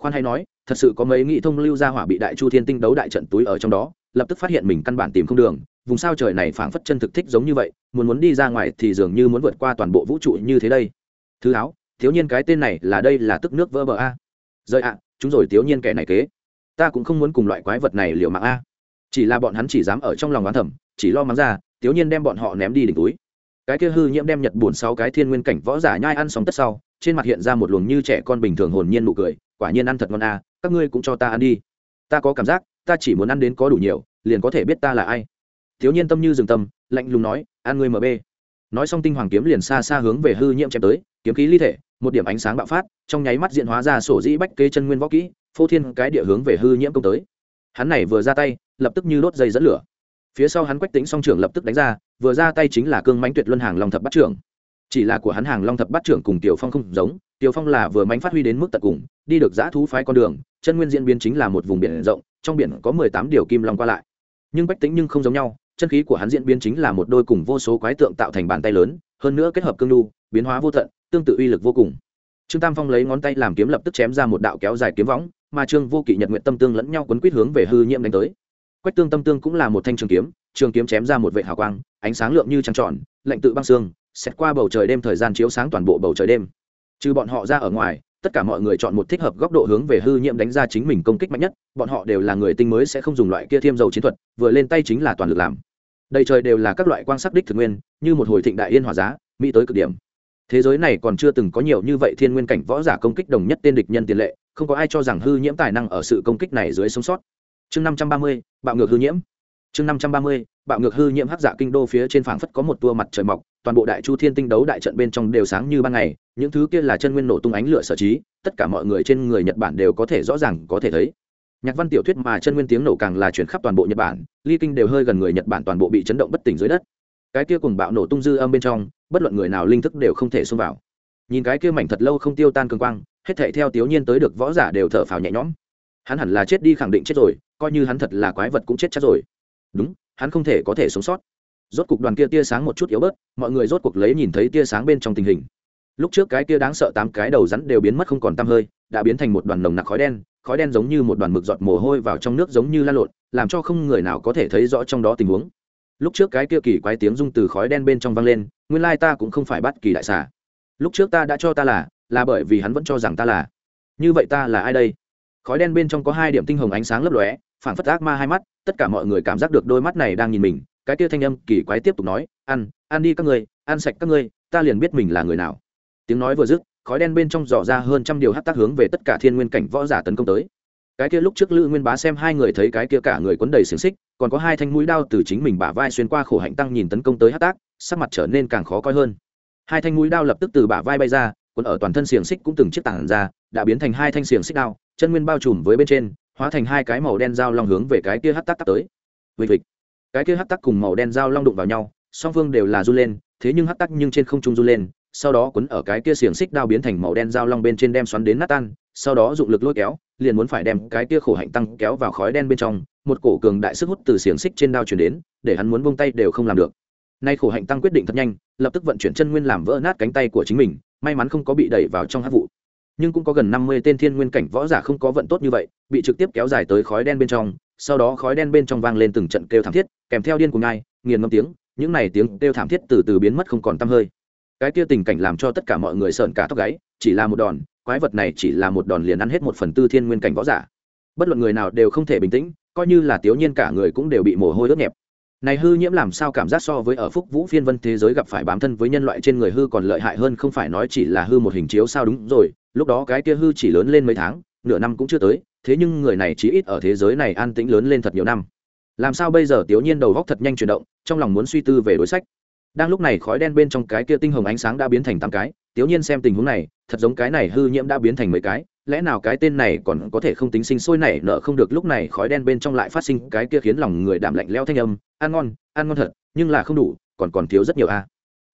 Khoan hay nói, thật sự có mấy nghị thông lưu gia hỏa bị đại chu thiên tinh đấu đại trận túi ở trong đó, lập tức phát hiện mình căn bản tìm không đường vùng sao trời này phảng phất chân thực thích giống như vậy, muốn muốn đi ra ngoài thì dường như muốn vượt qua toàn bộ vũ trụ như thế đây. Thứ áo, thiếu nhiên cái tên này là đây là tức nước vỡ bờ a. Rời ạ, chúng rồi thiếu nhiên kẻ này kế. Ta cũng không muốn cùng loại quái vật này liều mạng a. Chỉ là bọn hắn chỉ dám ở trong lòng oán thầm, chỉ lo mắng ra, thiếu nhiên đem bọn họ ném đi đỉnh túi. Cái kia hư nhiễm đem nhật buồn sau cái thiên nguyên cảnh võ giả nhai ăn sóng tất sau, trên mặt hiện ra một luồng như trẻ con bình thường hồn nhiên nụ cười, quả nhiên ăn thật ngon a, các ngươi cũng cho ta ăn đi. Ta có cảm giác, ta chỉ muốn ăn đến có đủ nhiều, liền có thể biết ta là ai thiếu nhiên tâm như rừng tâm, lạnh lùng nói, an ngươi mb nói xong tinh hoàng kiếm liền xa xa hướng về hư nhiễm chém tới, kiếm khí ly thể, một điểm ánh sáng bạo phát, trong nháy mắt diện hóa ra sổ dĩ bách kê chân nguyên võ kỹ, phô thiên cái địa hướng về hư nhiễm công tới. Hắn này vừa ra tay, lập tức như đốt dây dẫn lửa. Phía sau hắn quách tính song trưởng lập tức đánh ra, vừa ra tay chính là cương mánh tuyệt luân hàng long thập bắt trưởng. Chỉ là của hắn hàng long thập bắt trưởng cùng tiểu phong không giống, tiểu phong là vừa mánh phát huy đến mức tận cùng, đi được giã thú phái con đường, chân nguyên diễn biến chính là một vùng biển rộng, trong biển có mười tám điều kim long qua lại. Nhưng bách tính nhưng không giống nhau chân khí của hắn diễn biến chính là một đôi cùng vô số quái tượng tạo thành bàn tay lớn, hơn nữa kết hợp cương lưu biến hóa vô tận, tương tự uy lực vô cùng. Trương tam phong lấy ngón tay làm kiếm lập tức chém ra một đạo kéo dài kiếm võng, mà trương vô kỵ, nhật nguyện tâm tương lẫn nhau quấn quýt hướng về hư nhiễm đánh tới. Quách tương tâm tương cũng là một thanh trường kiếm trường kiếm chém ra một vệ hào quang, ánh sáng lượng như trăng tròn, lạnh tự băng xương xét qua bầu trời đêm thời gian chiếu sáng toàn bộ bầu trời đêm. Trừ bọn họ ra ở ngoài, tất cả mọi người chọn một thích hợp góc độ hướng về hư nhiễm đánh ra chính mình công kích mạnh nhất, bọn họ đều là người tinh mới sẽ không dùng loại kia thiêm dầu chiến thuật, vừa lên tay chính là toàn lực làm đầy trời đều là các loại quang sắc đích thực nguyên, như một hồi thịnh đại yên hòa giá, mỹ tới cực điểm. Thế giới này còn chưa từng có nhiều như vậy thiên nguyên cảnh võ giả công kích đồng nhất tên địch nhân tiền lệ, không có ai cho rằng hư nhiễm tài năng ở sự công kích này dưới sống sót. Chương năm trăm ba mươi, bạo ngược hư nhiễm. Chương năm trăm ba mươi, bạo ngược hư nhiễm hắc dạ kinh đô phía trên phảng phất có một tua mặt trời mọc, toàn bộ đại chu thiên tinh đấu đại trận bên trong đều sáng như ban ngày, những thứ kia là chân nguyên nổ tung ánh lửa sở trí, tất cả mọi người trên người nhật bản đều có thể rõ ràng có thể thấy nhạc văn tiểu thuyết mà chân nguyên tiếng nổ càng là chuyển khắp toàn bộ nhật bản, ly kinh đều hơi gần người nhật bản toàn bộ bị chấn động bất tỉnh dưới đất. Cái kia cùng bạo nổ tung dư âm bên trong, bất luận người nào linh thức đều không thể xông vào. Nhìn cái kia mảnh thật lâu không tiêu tan cường quang, hết thảy theo tiểu nhiên tới được võ giả đều thở phào nhẹ nhõm. Hắn hẳn là chết đi khẳng định chết rồi, coi như hắn thật là quái vật cũng chết chắc rồi. Đúng, hắn không thể có thể sống sót. Rốt cục đoàn kia tia sáng một chút yếu bớt, mọi người rốt cuộc lấy nhìn thấy tia sáng bên trong tình hình. Lúc trước cái kia đáng sợ tám cái đầu rắn đều biến mất không còn tăm hơi, đã biến thành một đoàn nồng nặc khói đen khói đen giống như một đoàn mực giọt mồ hôi vào trong nước giống như lan lộn, làm cho không người nào có thể thấy rõ trong đó tình huống. Lúc trước cái kia kỳ quái tiếng rung từ khói đen bên trong vang lên, nguyên lai ta cũng không phải bắt kỳ đại xà. Lúc trước ta đã cho ta là là bởi vì hắn vẫn cho rằng ta là. Như vậy ta là ai đây? Khói đen bên trong có hai điểm tinh hồng ánh sáng lấp lóe phản phất ác ma hai mắt, tất cả mọi người cảm giác được đôi mắt này đang nhìn mình, cái kia thanh âm kỳ quái tiếp tục nói, ăn ăn đi các ngươi, ăn sạch các ngươi, ta liền biết mình là người nào. Tiếng nói vừa dứt khói đen bên trong dò ra hơn trăm điều hát tác hướng về tất cả thiên nguyên cảnh võ giả tấn công tới. Cái kia lúc trước lữ nguyên bá xem hai người thấy cái kia cả người quấn đầy xiềng xích, còn có hai thanh mũi đao từ chính mình bả vai xuyên qua khổ hạnh tăng nhìn tấn công tới hát tác sắc mặt trở nên càng khó coi hơn. Hai thanh mũi đao lập tức từ bả vai bay ra còn ở toàn thân xiềng xích cũng từng chiếc tảng ra, đã biến thành hai thanh xiềng xích đao, chân nguyên bao trùm với bên trên, hóa thành hai cái màu đen dao long hướng về cái kia hát tác tắc tới. Vịt vịt cái kia hát tác cùng màu đen dao long đụng vào nhau, song phương đều là r u lên, thế nhưng hát tác nhưng trên không trung r u lên sau đó quấn ở cái kia xiềng xích đao biến thành màu đen dao long bên trên đem xoắn đến nát tan, sau đó dụng lực lôi kéo, liền muốn phải đem cái kia khổ hạnh tăng kéo vào khói đen bên trong, một cổ cường đại sức hút từ xiềng xích trên đao chuyển đến, để hắn muốn vung tay đều không làm được. Nay khổ hạnh tăng quyết định thật nhanh, lập tức vận chuyển chân nguyên làm vỡ nát cánh tay của chính mình, may mắn không có bị đẩy vào trong hát vụ. Nhưng cũng có gần năm mươi tên thiên nguyên cảnh võ giả không có vận tốt như vậy, bị trực tiếp kéo dài tới khói đen bên trong, sau đó khói đen bên trong vang lên từng trận kêu thảm thiết, kèm theo điên cùng ngai, nghiền ngâm tiếng, những này tiếng kêu thảm thiết từ từ biến mất không còn tăm hơi cái kia tình cảnh làm cho tất cả mọi người sợn cả tóc gáy, chỉ là một đòn, quái vật này chỉ là một đòn liền ăn hết một phần tư thiên nguyên cảnh võ giả. Bất luận người nào đều không thể bình tĩnh, coi như là tiểu nhiên cả người cũng đều bị mồ hôi ướt nhẹp. Này hư nhiễm làm sao cảm giác so với ở phúc vũ phiên vân thế giới gặp phải bám thân với nhân loại trên người hư còn lợi hại hơn không phải nói chỉ là hư một hình chiếu sao đúng rồi, lúc đó cái kia hư chỉ lớn lên mấy tháng, nửa năm cũng chưa tới, thế nhưng người này chỉ ít ở thế giới này an tĩnh lớn lên thật nhiều năm. Làm sao bây giờ tiểu nhiên đầu góc thật nhanh chuyển động, trong lòng muốn suy tư về đối sách đang lúc này khói đen bên trong cái kia tinh hồng ánh sáng đã biến thành tám cái tiểu nhiên xem tình huống này thật giống cái này hư nhiễm đã biến thành mấy cái lẽ nào cái tên này còn có thể không tính sinh sôi nảy nở không được lúc này khói đen bên trong lại phát sinh cái kia khiến lòng người đảm lạnh leo thanh âm ăn ngon ăn ngon thật nhưng là không đủ còn còn thiếu rất nhiều a.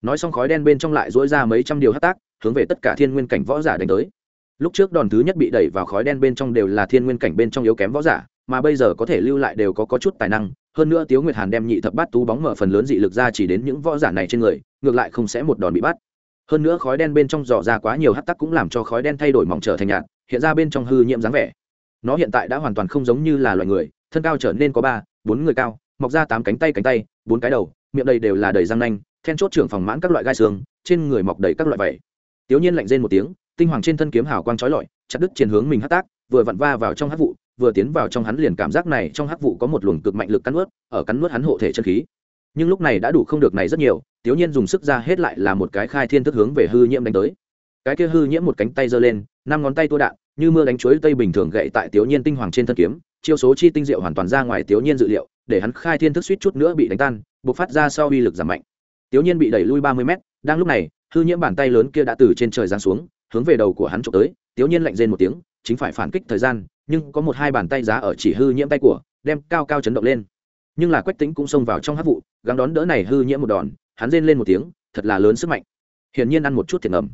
Nói xong khói đen bên trong lại dỗi ra mấy trăm điều hát tác hướng về tất cả thiên nguyên cảnh võ giả đánh tới. Lúc trước đòn thứ nhất bị đẩy vào khói đen bên trong đều là thiên nguyên cảnh bên trong yếu kém võ giả mà bây giờ có thể lưu lại đều có, có chút tài năng hơn nữa tiếu nguyệt hàn đem nhị thập bát tú bóng mở phần lớn dị lực ra chỉ đến những võ giả này trên người, ngược lại không sẽ một đòn bị bắt. Hơn nữa khói đen bên trong dò ra quá nhiều hắt tắc cũng làm cho khói đen thay đổi mỏng trở thành nhạt, hiện ra bên trong hư nhiễm dáng vẻ. Nó hiện tại đã hoàn toàn không giống như là loài người, thân cao trở nên có ba, bốn người cao, mọc ra tám cánh tay cánh tay, bốn cái đầu, miệng đầy đều là đầy răng nanh, then chốt trưởng phòng mãn các loại gai xương, trên người mọc đầy các loại vẩy tiểu nhiên lạnh rên một tiếng, tinh hoàng trên thân kiếm hào quang trói lọi, chặt đứt chiến hướng mình hắt tác, vừa vặn va vào trong hắt vụ vừa tiến vào trong hắn liền cảm giác này trong hắc vụ có một luồng cực mạnh lực cắn nuốt, ở cắn nuốt hắn hộ thể chân khí. Nhưng lúc này đã đủ không được này rất nhiều tiểu nhiên dùng sức ra hết lại là một cái khai thiên thức hướng về hư nhiễm đánh tới. Cái kia hư nhiễm một cánh tay giơ lên, năm ngón tay tua đạn, như mưa đánh chuối tây bình thường gậy tại tiểu nhiên tinh hoàng trên thân kiếm, chiêu số chi tinh diệu hoàn toàn ra ngoài tiểu nhiên dự liệu, để hắn khai thiên thức suýt chút nữa bị đánh tan, bộc phát ra sau uy lực giảm mạnh. Tiểu nhiên bị đẩy lui ba mươi mét, đang lúc này, hư nhiễm bàn tay lớn kia đã từ trên trời giáng xuống, hướng về đầu của hắn trộm tới tiểu nhiên lạnh rên một tiếng, chính phải phản kích thời gian nhưng có một hai bàn tay giá ở chỉ hư nhiễm tay của, đem cao cao chấn động lên. Nhưng là quách tính cũng xông vào trong hát vụ, gắng đón đỡ này hư nhiễm một đòn, hắn rên lên một tiếng, thật là lớn sức mạnh. Hiển nhiên ăn một chút thiệt ngầm.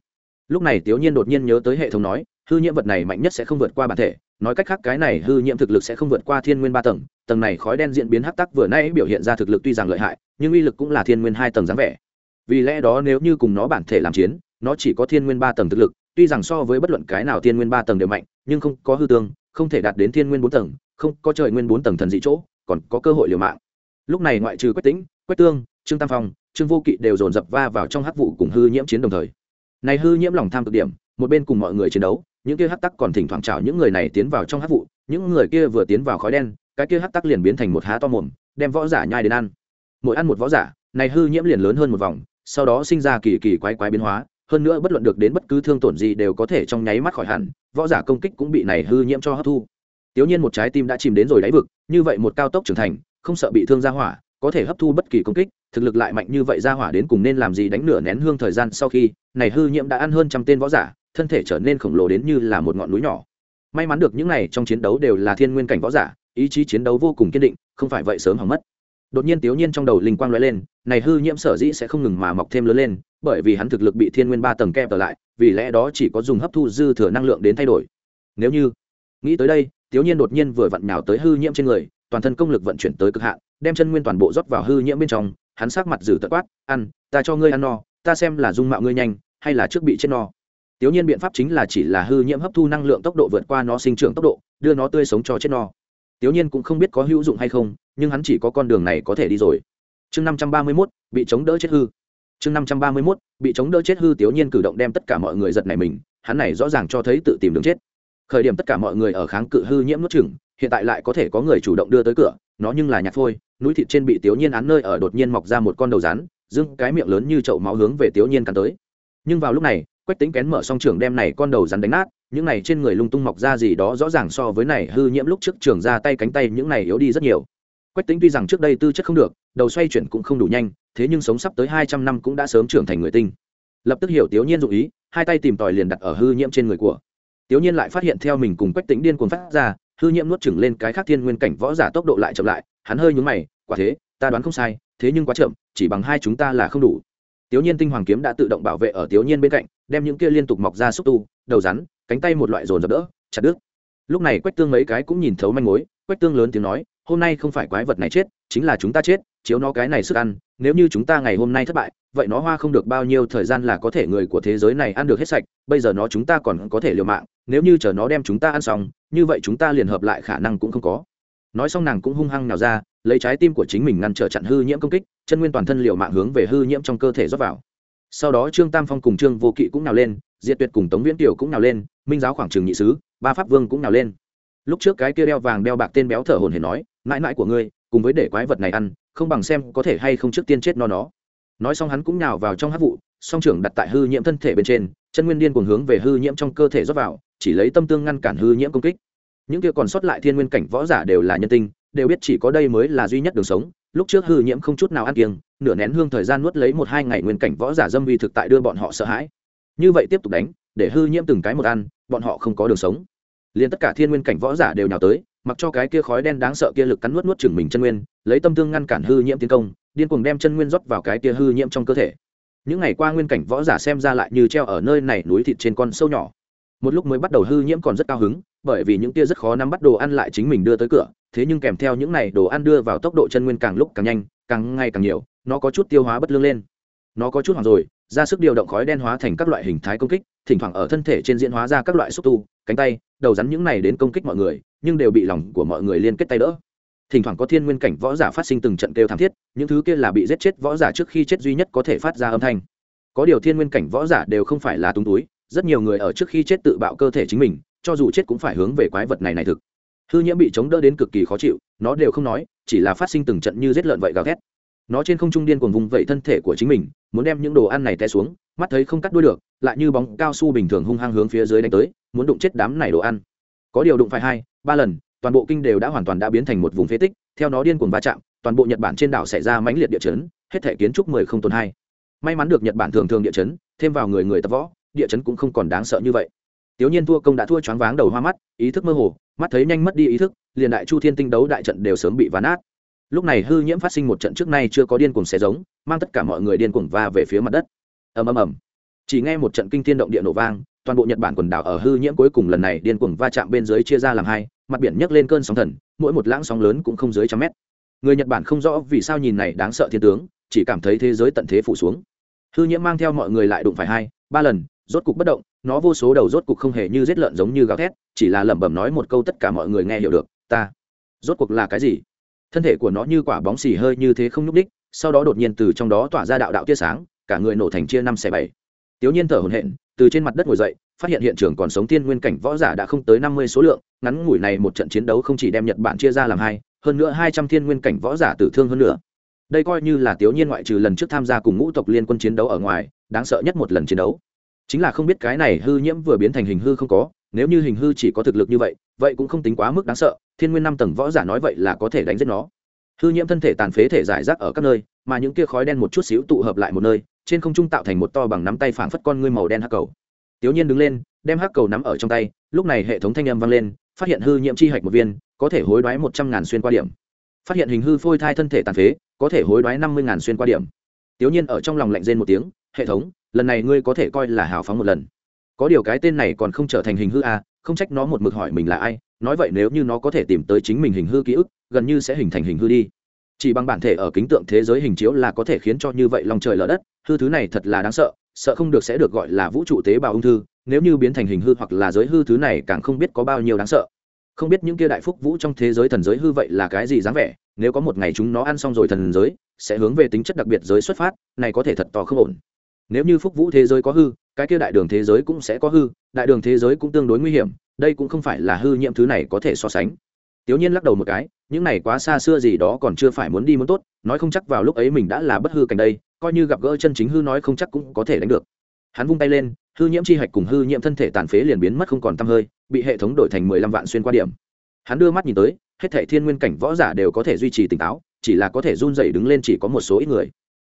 Lúc này tiểu nhiên đột nhiên nhớ tới hệ thống nói, hư nhiễm vật này mạnh nhất sẽ không vượt qua bản thể, nói cách khác cái này hư nhiễm thực lực sẽ không vượt qua thiên nguyên ba tầng tầng này khói đen diễn biến hắc tắc vừa nay biểu hiện ra thực lực tuy rằng lợi hại, nhưng uy lực cũng là thiên nguyên hai tầng dáng vẻ. Vì lẽ đó nếu như cùng nó bản thể làm chiến, nó chỉ có thiên nguyên ba tầng thực lực, tuy rằng so với bất luận cái nào thiên nguyên ba tầng đều mạnh, nhưng không có hư tương không thể đạt đến thiên nguyên bốn tầng, không có trời nguyên bốn tầng thần dị chỗ, còn có cơ hội liều mạng. Lúc này ngoại trừ quách tĩnh, quách tương, trương tam phong, trương vô kỵ đều dồn dập va vào trong hắc vụ cùng hư nhiễm chiến đồng thời. Này hư nhiễm lòng tham cực điểm, một bên cùng mọi người chiến đấu, những kia hắc tắc còn thỉnh thoảng chào những người này tiến vào trong hắc vụ những người kia vừa tiến vào khói đen, cái kia hắc tắc liền biến thành một há to mồm, đem võ giả nhai đến ăn. Mỗi ăn một võ giả, này hư nhiễm liền lớn hơn một vòng, sau đó sinh ra kỳ kỳ quái quái biến hóa hơn nữa bất luận được đến bất cứ thương tổn gì đều có thể trong nháy mắt khỏi hẳn, võ giả công kích cũng bị này hư nhiễm cho hấp thu. Tiểu nhiên một trái tim đã chìm đến rồi đáy vực, như vậy một cao tốc trưởng thành, không sợ bị thương ra hỏa, có thể hấp thu bất kỳ công kích, thực lực lại mạnh như vậy ra hỏa đến cùng nên làm gì đánh nửa nén hương thời gian sau khi, này hư nhiễm đã ăn hơn trăm tên võ giả, thân thể trở nên khổng lồ đến như là một ngọn núi nhỏ. May mắn được những này trong chiến đấu đều là thiên nguyên cảnh võ giả, ý chí chiến đấu vô cùng kiên định, không phải vậy sớm hỏng mất. Đột nhiên tiểu nhiên trong đầu linh quang lóe lên, này hư nhiễm sở dĩ sẽ không ngừng mà mọc thêm lớn lên bởi vì hắn thực lực bị thiên nguyên ba tầng kẹp trở lại, vì lẽ đó chỉ có dùng hấp thu dư thừa năng lượng đến thay đổi. Nếu như, nghĩ tới đây thiếu nhiên đột nhiên vừa vặn nhào tới hư nhiễm trên người, toàn thân công lực vận chuyển tới cực hạn, đem chân nguyên toàn bộ rót vào hư nhiễm bên trong, hắn sắc mặt dử tật quát, ăn, ta cho ngươi ăn no, ta xem là dung mạo ngươi nhanh, hay là trước bị chết no? Tiểu nhiên biện pháp chính là chỉ là hư nhiễm hấp thu năng lượng tốc độ vượt qua nó sinh trưởng tốc độ, đưa nó tươi sống cho chết no. Tiểu nhiên cũng không biết có hữu dụng hay không, nhưng hắn chỉ có con đường này có thể đi rồi. Chương năm trăm ba mươi mốt, bị chống đỡ chết hư chương năm trăm ba mươi mốt, bị chống đỡ chết hư tiểu nhiên cử động đem tất cả mọi người giật này mình, hắn này rõ ràng cho thấy tự tìm đường chết. Khởi điểm tất cả mọi người ở kháng cự hư nhiễm nuốt chừng hiện tại lại có thể có người chủ động đưa tới cửa, nó nhưng là nhạc phôi, núi thịt trên bị tiểu nhiên án nơi ở đột nhiên mọc ra một con đầu rắn dưng cái miệng lớn như chậu máu hướng về tiểu nhiên cắn tới. Nhưng vào lúc này, quách tính kén mở song trường đem này con đầu rắn đánh nát, những này trên người lung tung mọc ra gì đó rõ ràng so với này hư nhiễm lúc trước trường ra tay cánh tay những này yếu đi rất nhiều. Quách tính tuy rằng trước đây tư chất không được, đầu xoay chuyển cũng không đủ nhanh thế nhưng sống sắp tới hai trăm năm cũng đã sớm trưởng thành người tinh. Lập tức hiểu tiểu nhiên dụ ý, hai tay tìm tòi liền đặt ở hư nhiễm trên người của. Tiểu nhiên lại phát hiện theo mình cùng quách tính điên cuồng phát ra, hư nhiễm nuốt chửng lên cái khác thiên nguyên cảnh võ giả tốc độ lại chậm lại, hắn hơi nhún mày, quả thế, ta đoán không sai, thế nhưng quá chậm, chỉ bằng hai chúng ta là không đủ. Tiểu nhiên tinh hoàng kiếm đã tự động bảo vệ ở tiểu nhiên bên cạnh, đem những kia liên tục mọc ra xúc tu, đầu rắn, cánh tay một loại dồn dập đỡ, chặt đứt. Lúc này quách tương mấy cái cũng nhìn thấu manh mối, quách tương lớn tiếng nói, hôm nay không phải quái vật này chết, chính là chúng ta chết chiếu nó cái này sức ăn, nếu như chúng ta ngày hôm nay thất bại, vậy nó hoa không được bao nhiêu thời gian là có thể người của thế giới này ăn được hết sạch, bây giờ nó chúng ta còn có thể liều mạng, nếu như chờ nó đem chúng ta ăn xong, như vậy chúng ta liền hợp lại khả năng cũng không có. Nói xong nàng cũng hung hăng nào ra, lấy trái tim của chính mình ngăn trở chặn hư nhiễm công kích, chân nguyên toàn thân liều mạng hướng về hư nhiễm trong cơ thể rót vào. Sau đó trương tam phong cùng trương vô kỵ cũng nào lên, diệt tuyệt cùng tống viễn tiểu cũng nào lên, minh giáo khoảng trường nhị sứ, ba pháp vương cũng nào lên. Lúc trước cái kia đeo vàng đeo bạc tên béo thở hồn hển nói, mãi mãi của ngươi, cùng với để quái vật này ăn không bằng xem có thể hay không trước tiên chết no nó. Nói xong hắn cũng nhào vào trong hát vụ, song trưởng đặt tại hư nhiễm thân thể bên trên, chân nguyên điên cuồng hướng về hư nhiễm trong cơ thể rót vào, chỉ lấy tâm tương ngăn cản hư nhiễm công kích. Những kia còn sót lại thiên nguyên cảnh võ giả đều là nhân tinh, đều biết chỉ có đây mới là duy nhất đường sống. Lúc trước hư nhiễm không chút nào ăn kiêng, nửa nén hương thời gian nuốt lấy một hai ngày nguyên cảnh võ giả dâm vi thực tại đưa bọn họ sợ hãi. Như vậy tiếp tục đánh, để hư nhiễm từng cái một ăn, bọn họ không có đường sống. Liền tất cả thiên nguyên cảnh võ giả đều nhào tới mặc cho cái kia khói đen đáng sợ kia lực cắn nuốt nuốt chừng mình chân nguyên, lấy tâm thương ngăn cản hư nhiễm tiến công, điên cuồng đem chân nguyên rót vào cái kia hư nhiễm trong cơ thể. Những ngày qua nguyên cảnh võ giả xem ra lại như treo ở nơi này núi thịt trên con sâu nhỏ. Một lúc mới bắt đầu hư nhiễm còn rất cao hứng, bởi vì những kia rất khó nắm bắt đồ ăn lại chính mình đưa tới cửa, thế nhưng kèm theo những này đồ ăn đưa vào tốc độ chân nguyên càng lúc càng nhanh, càng ngày càng nhiều, nó có chút tiêu hóa bất lương lên. Nó có chút hoảng rồi, ra sức điều động khói đen hóa thành các loại hình thái công kích, thỉnh thoảng ở thân thể trên diễn hóa ra các loại xúc tu, cánh tay đầu rắn những này đến công kích mọi người, nhưng đều bị lòng của mọi người liên kết tay đỡ. Thỉnh thoảng có thiên nguyên cảnh võ giả phát sinh từng trận kêu thảm thiết, những thứ kia là bị giết chết võ giả trước khi chết duy nhất có thể phát ra âm thanh. Có điều thiên nguyên cảnh võ giả đều không phải là tung túi, rất nhiều người ở trước khi chết tự bạo cơ thể chính mình, cho dù chết cũng phải hướng về quái vật này này thực. Hư nhiễm bị chống đỡ đến cực kỳ khó chịu, nó đều không nói, chỉ là phát sinh từng trận như giết lợn vậy gào thét nó trên không trung điên cuồng vùng vẫy thân thể của chính mình, muốn đem những đồ ăn này té xuống, mắt thấy không cắt đuôi được, lại như bóng cao su bình thường hung hăng hướng phía dưới đánh tới, muốn đụng chết đám này đồ ăn. Có điều đụng phải hai, ba lần, toàn bộ kinh đều đã hoàn toàn đã biến thành một vùng phế tích, theo nó điên cuồng va chạm, toàn bộ nhật bản trên đảo xảy ra mãnh liệt địa chấn, hết thể kiến trúc mười không tồn hai. May mắn được nhật bản thường thường địa chấn, thêm vào người người tập võ, địa chấn cũng không còn đáng sợ như vậy. Tiểu nhiên thua công đã thua choáng váng đầu hoa mắt, ý thức mơ hồ, mắt thấy nhanh mất đi ý thức, liền đại chu thiên tinh đấu đại trận đều sớm bị ván át lúc này hư nhiễm phát sinh một trận trước nay chưa có điên cuồng xé giống, mang tất cả mọi người điên cuồng va về phía mặt đất. Ầm ầm ầm. Chỉ nghe một trận kinh thiên động địa nổ vang, toàn bộ nhật bản quần đảo ở hư nhiễm cuối cùng lần này điên cuồng va chạm bên dưới chia ra làm hai, mặt biển nhấc lên cơn sóng thần, mỗi một lãng sóng lớn cũng không dưới trăm mét. Người nhật bản không rõ vì sao nhìn này đáng sợ thiên tướng, chỉ cảm thấy thế giới tận thế phủ xuống. Hư nhiễm mang theo mọi người lại đụng phải hai, ba lần, rốt cục bất động, nó vô số đầu rốt cục không hề như giết lợn giống như gào thét, chỉ là lẩm bẩm nói một câu tất cả mọi người nghe hiểu được, ta, rốt cuộc là cái gì? Thân thể của nó như quả bóng xì hơi như thế không nhúc đích sau đó đột nhiên từ trong đó tỏa ra đạo đạo tia sáng, cả người nổ thành chia năm xẻ bảy. Tiểu nhiên thở hổn hển, từ trên mặt đất ngồi dậy, phát hiện hiện trường còn sống thiên nguyên cảnh võ giả đã không tới năm mươi số lượng, ngắn ngủi này một trận chiến đấu không chỉ đem nhật bản chia ra làm hai, hơn nữa hai trăm thiên nguyên cảnh võ giả tử thương hơn nữa. Đây coi như là tiểu nhiên ngoại trừ lần trước tham gia cùng ngũ tộc liên quân chiến đấu ở ngoài, đáng sợ nhất một lần chiến đấu. Chính là không biết cái này hư nhiễm vừa biến thành hình hư không có, nếu như hình hư chỉ có thực lực như vậy vậy cũng không tính quá mức đáng sợ thiên nguyên năm tầng võ giả nói vậy là có thể đánh giết nó. Hư nhiễm thân thể tàn phế thể giải rác ở các nơi mà những kia khói đen một chút xíu tụ hợp lại một nơi trên không trung tạo thành một to bằng nắm tay phảng phất con ngươi màu đen hắc cầu. Tiểu nhiên đứng lên đem hắc cầu nắm ở trong tay lúc này hệ thống thanh âm vang lên phát hiện hư nhiễm chi hạch một viên có thể hối đoái một trăm ngàn xuyên qua điểm. Phát hiện hình hư phôi thai thân thể tàn phế có thể hối đoái năm mươi ngàn xuyên qua điểm. Tiểu nhiên ở trong lòng lạnh rên một tiếng hệ thống lần này ngươi có thể coi là hào phóng một lần. Có điều cái tên này còn không trở thành hình hư à, không trách nó một mực hỏi mình là ai nói vậy nếu như nó có thể tìm tới chính mình hình hư ký ức, gần như sẽ hình thành hình hư đi. Chỉ bằng bản thể ở kính tượng thế giới hình chiếu là có thể khiến cho như vậy lòng trời lở đất, hư thứ này thật là đáng sợ sợ không được sẽ được gọi là vũ trụ tế bào ung thư, nếu như biến thành hình hư hoặc là giới hư thứ này càng không biết có bao nhiêu đáng sợ. Không biết những kia đại phúc vũ trong thế giới thần giới hư vậy là cái gì dáng vẻ, nếu có một ngày chúng nó ăn xong rồi thần giới, sẽ hướng về tính chất đặc biệt giới xuất phát, này có thể thật to không ổn. Nếu như phúc vũ thế giới có hư, cái kia đại đường thế giới cũng sẽ có hư, đại đường thế giới cũng tương đối nguy hiểm đây cũng không phải là hư nhiễm thứ này có thể so sánh. Tiểu nhiên lắc đầu một cái, những này quá xa xưa gì đó còn chưa phải muốn đi muốn tốt, nói không chắc vào lúc ấy mình đã là bất hư cảnh đây, coi như gặp gỡ chân chính hư nói không chắc cũng có thể đánh được. Hắn vung tay lên, hư nhiễm chi hạch cùng hư nhiễm thân thể tàn phế liền biến mất không còn t hơi, bị hệ thống đổi thành mười lăm vạn xuyên qua điểm. Hắn đưa mắt nhìn tới, hết thể thiên nguyên cảnh võ giả đều có thể duy trì tỉnh táo, chỉ là có thể run dậy đứng lên chỉ có một số ít người.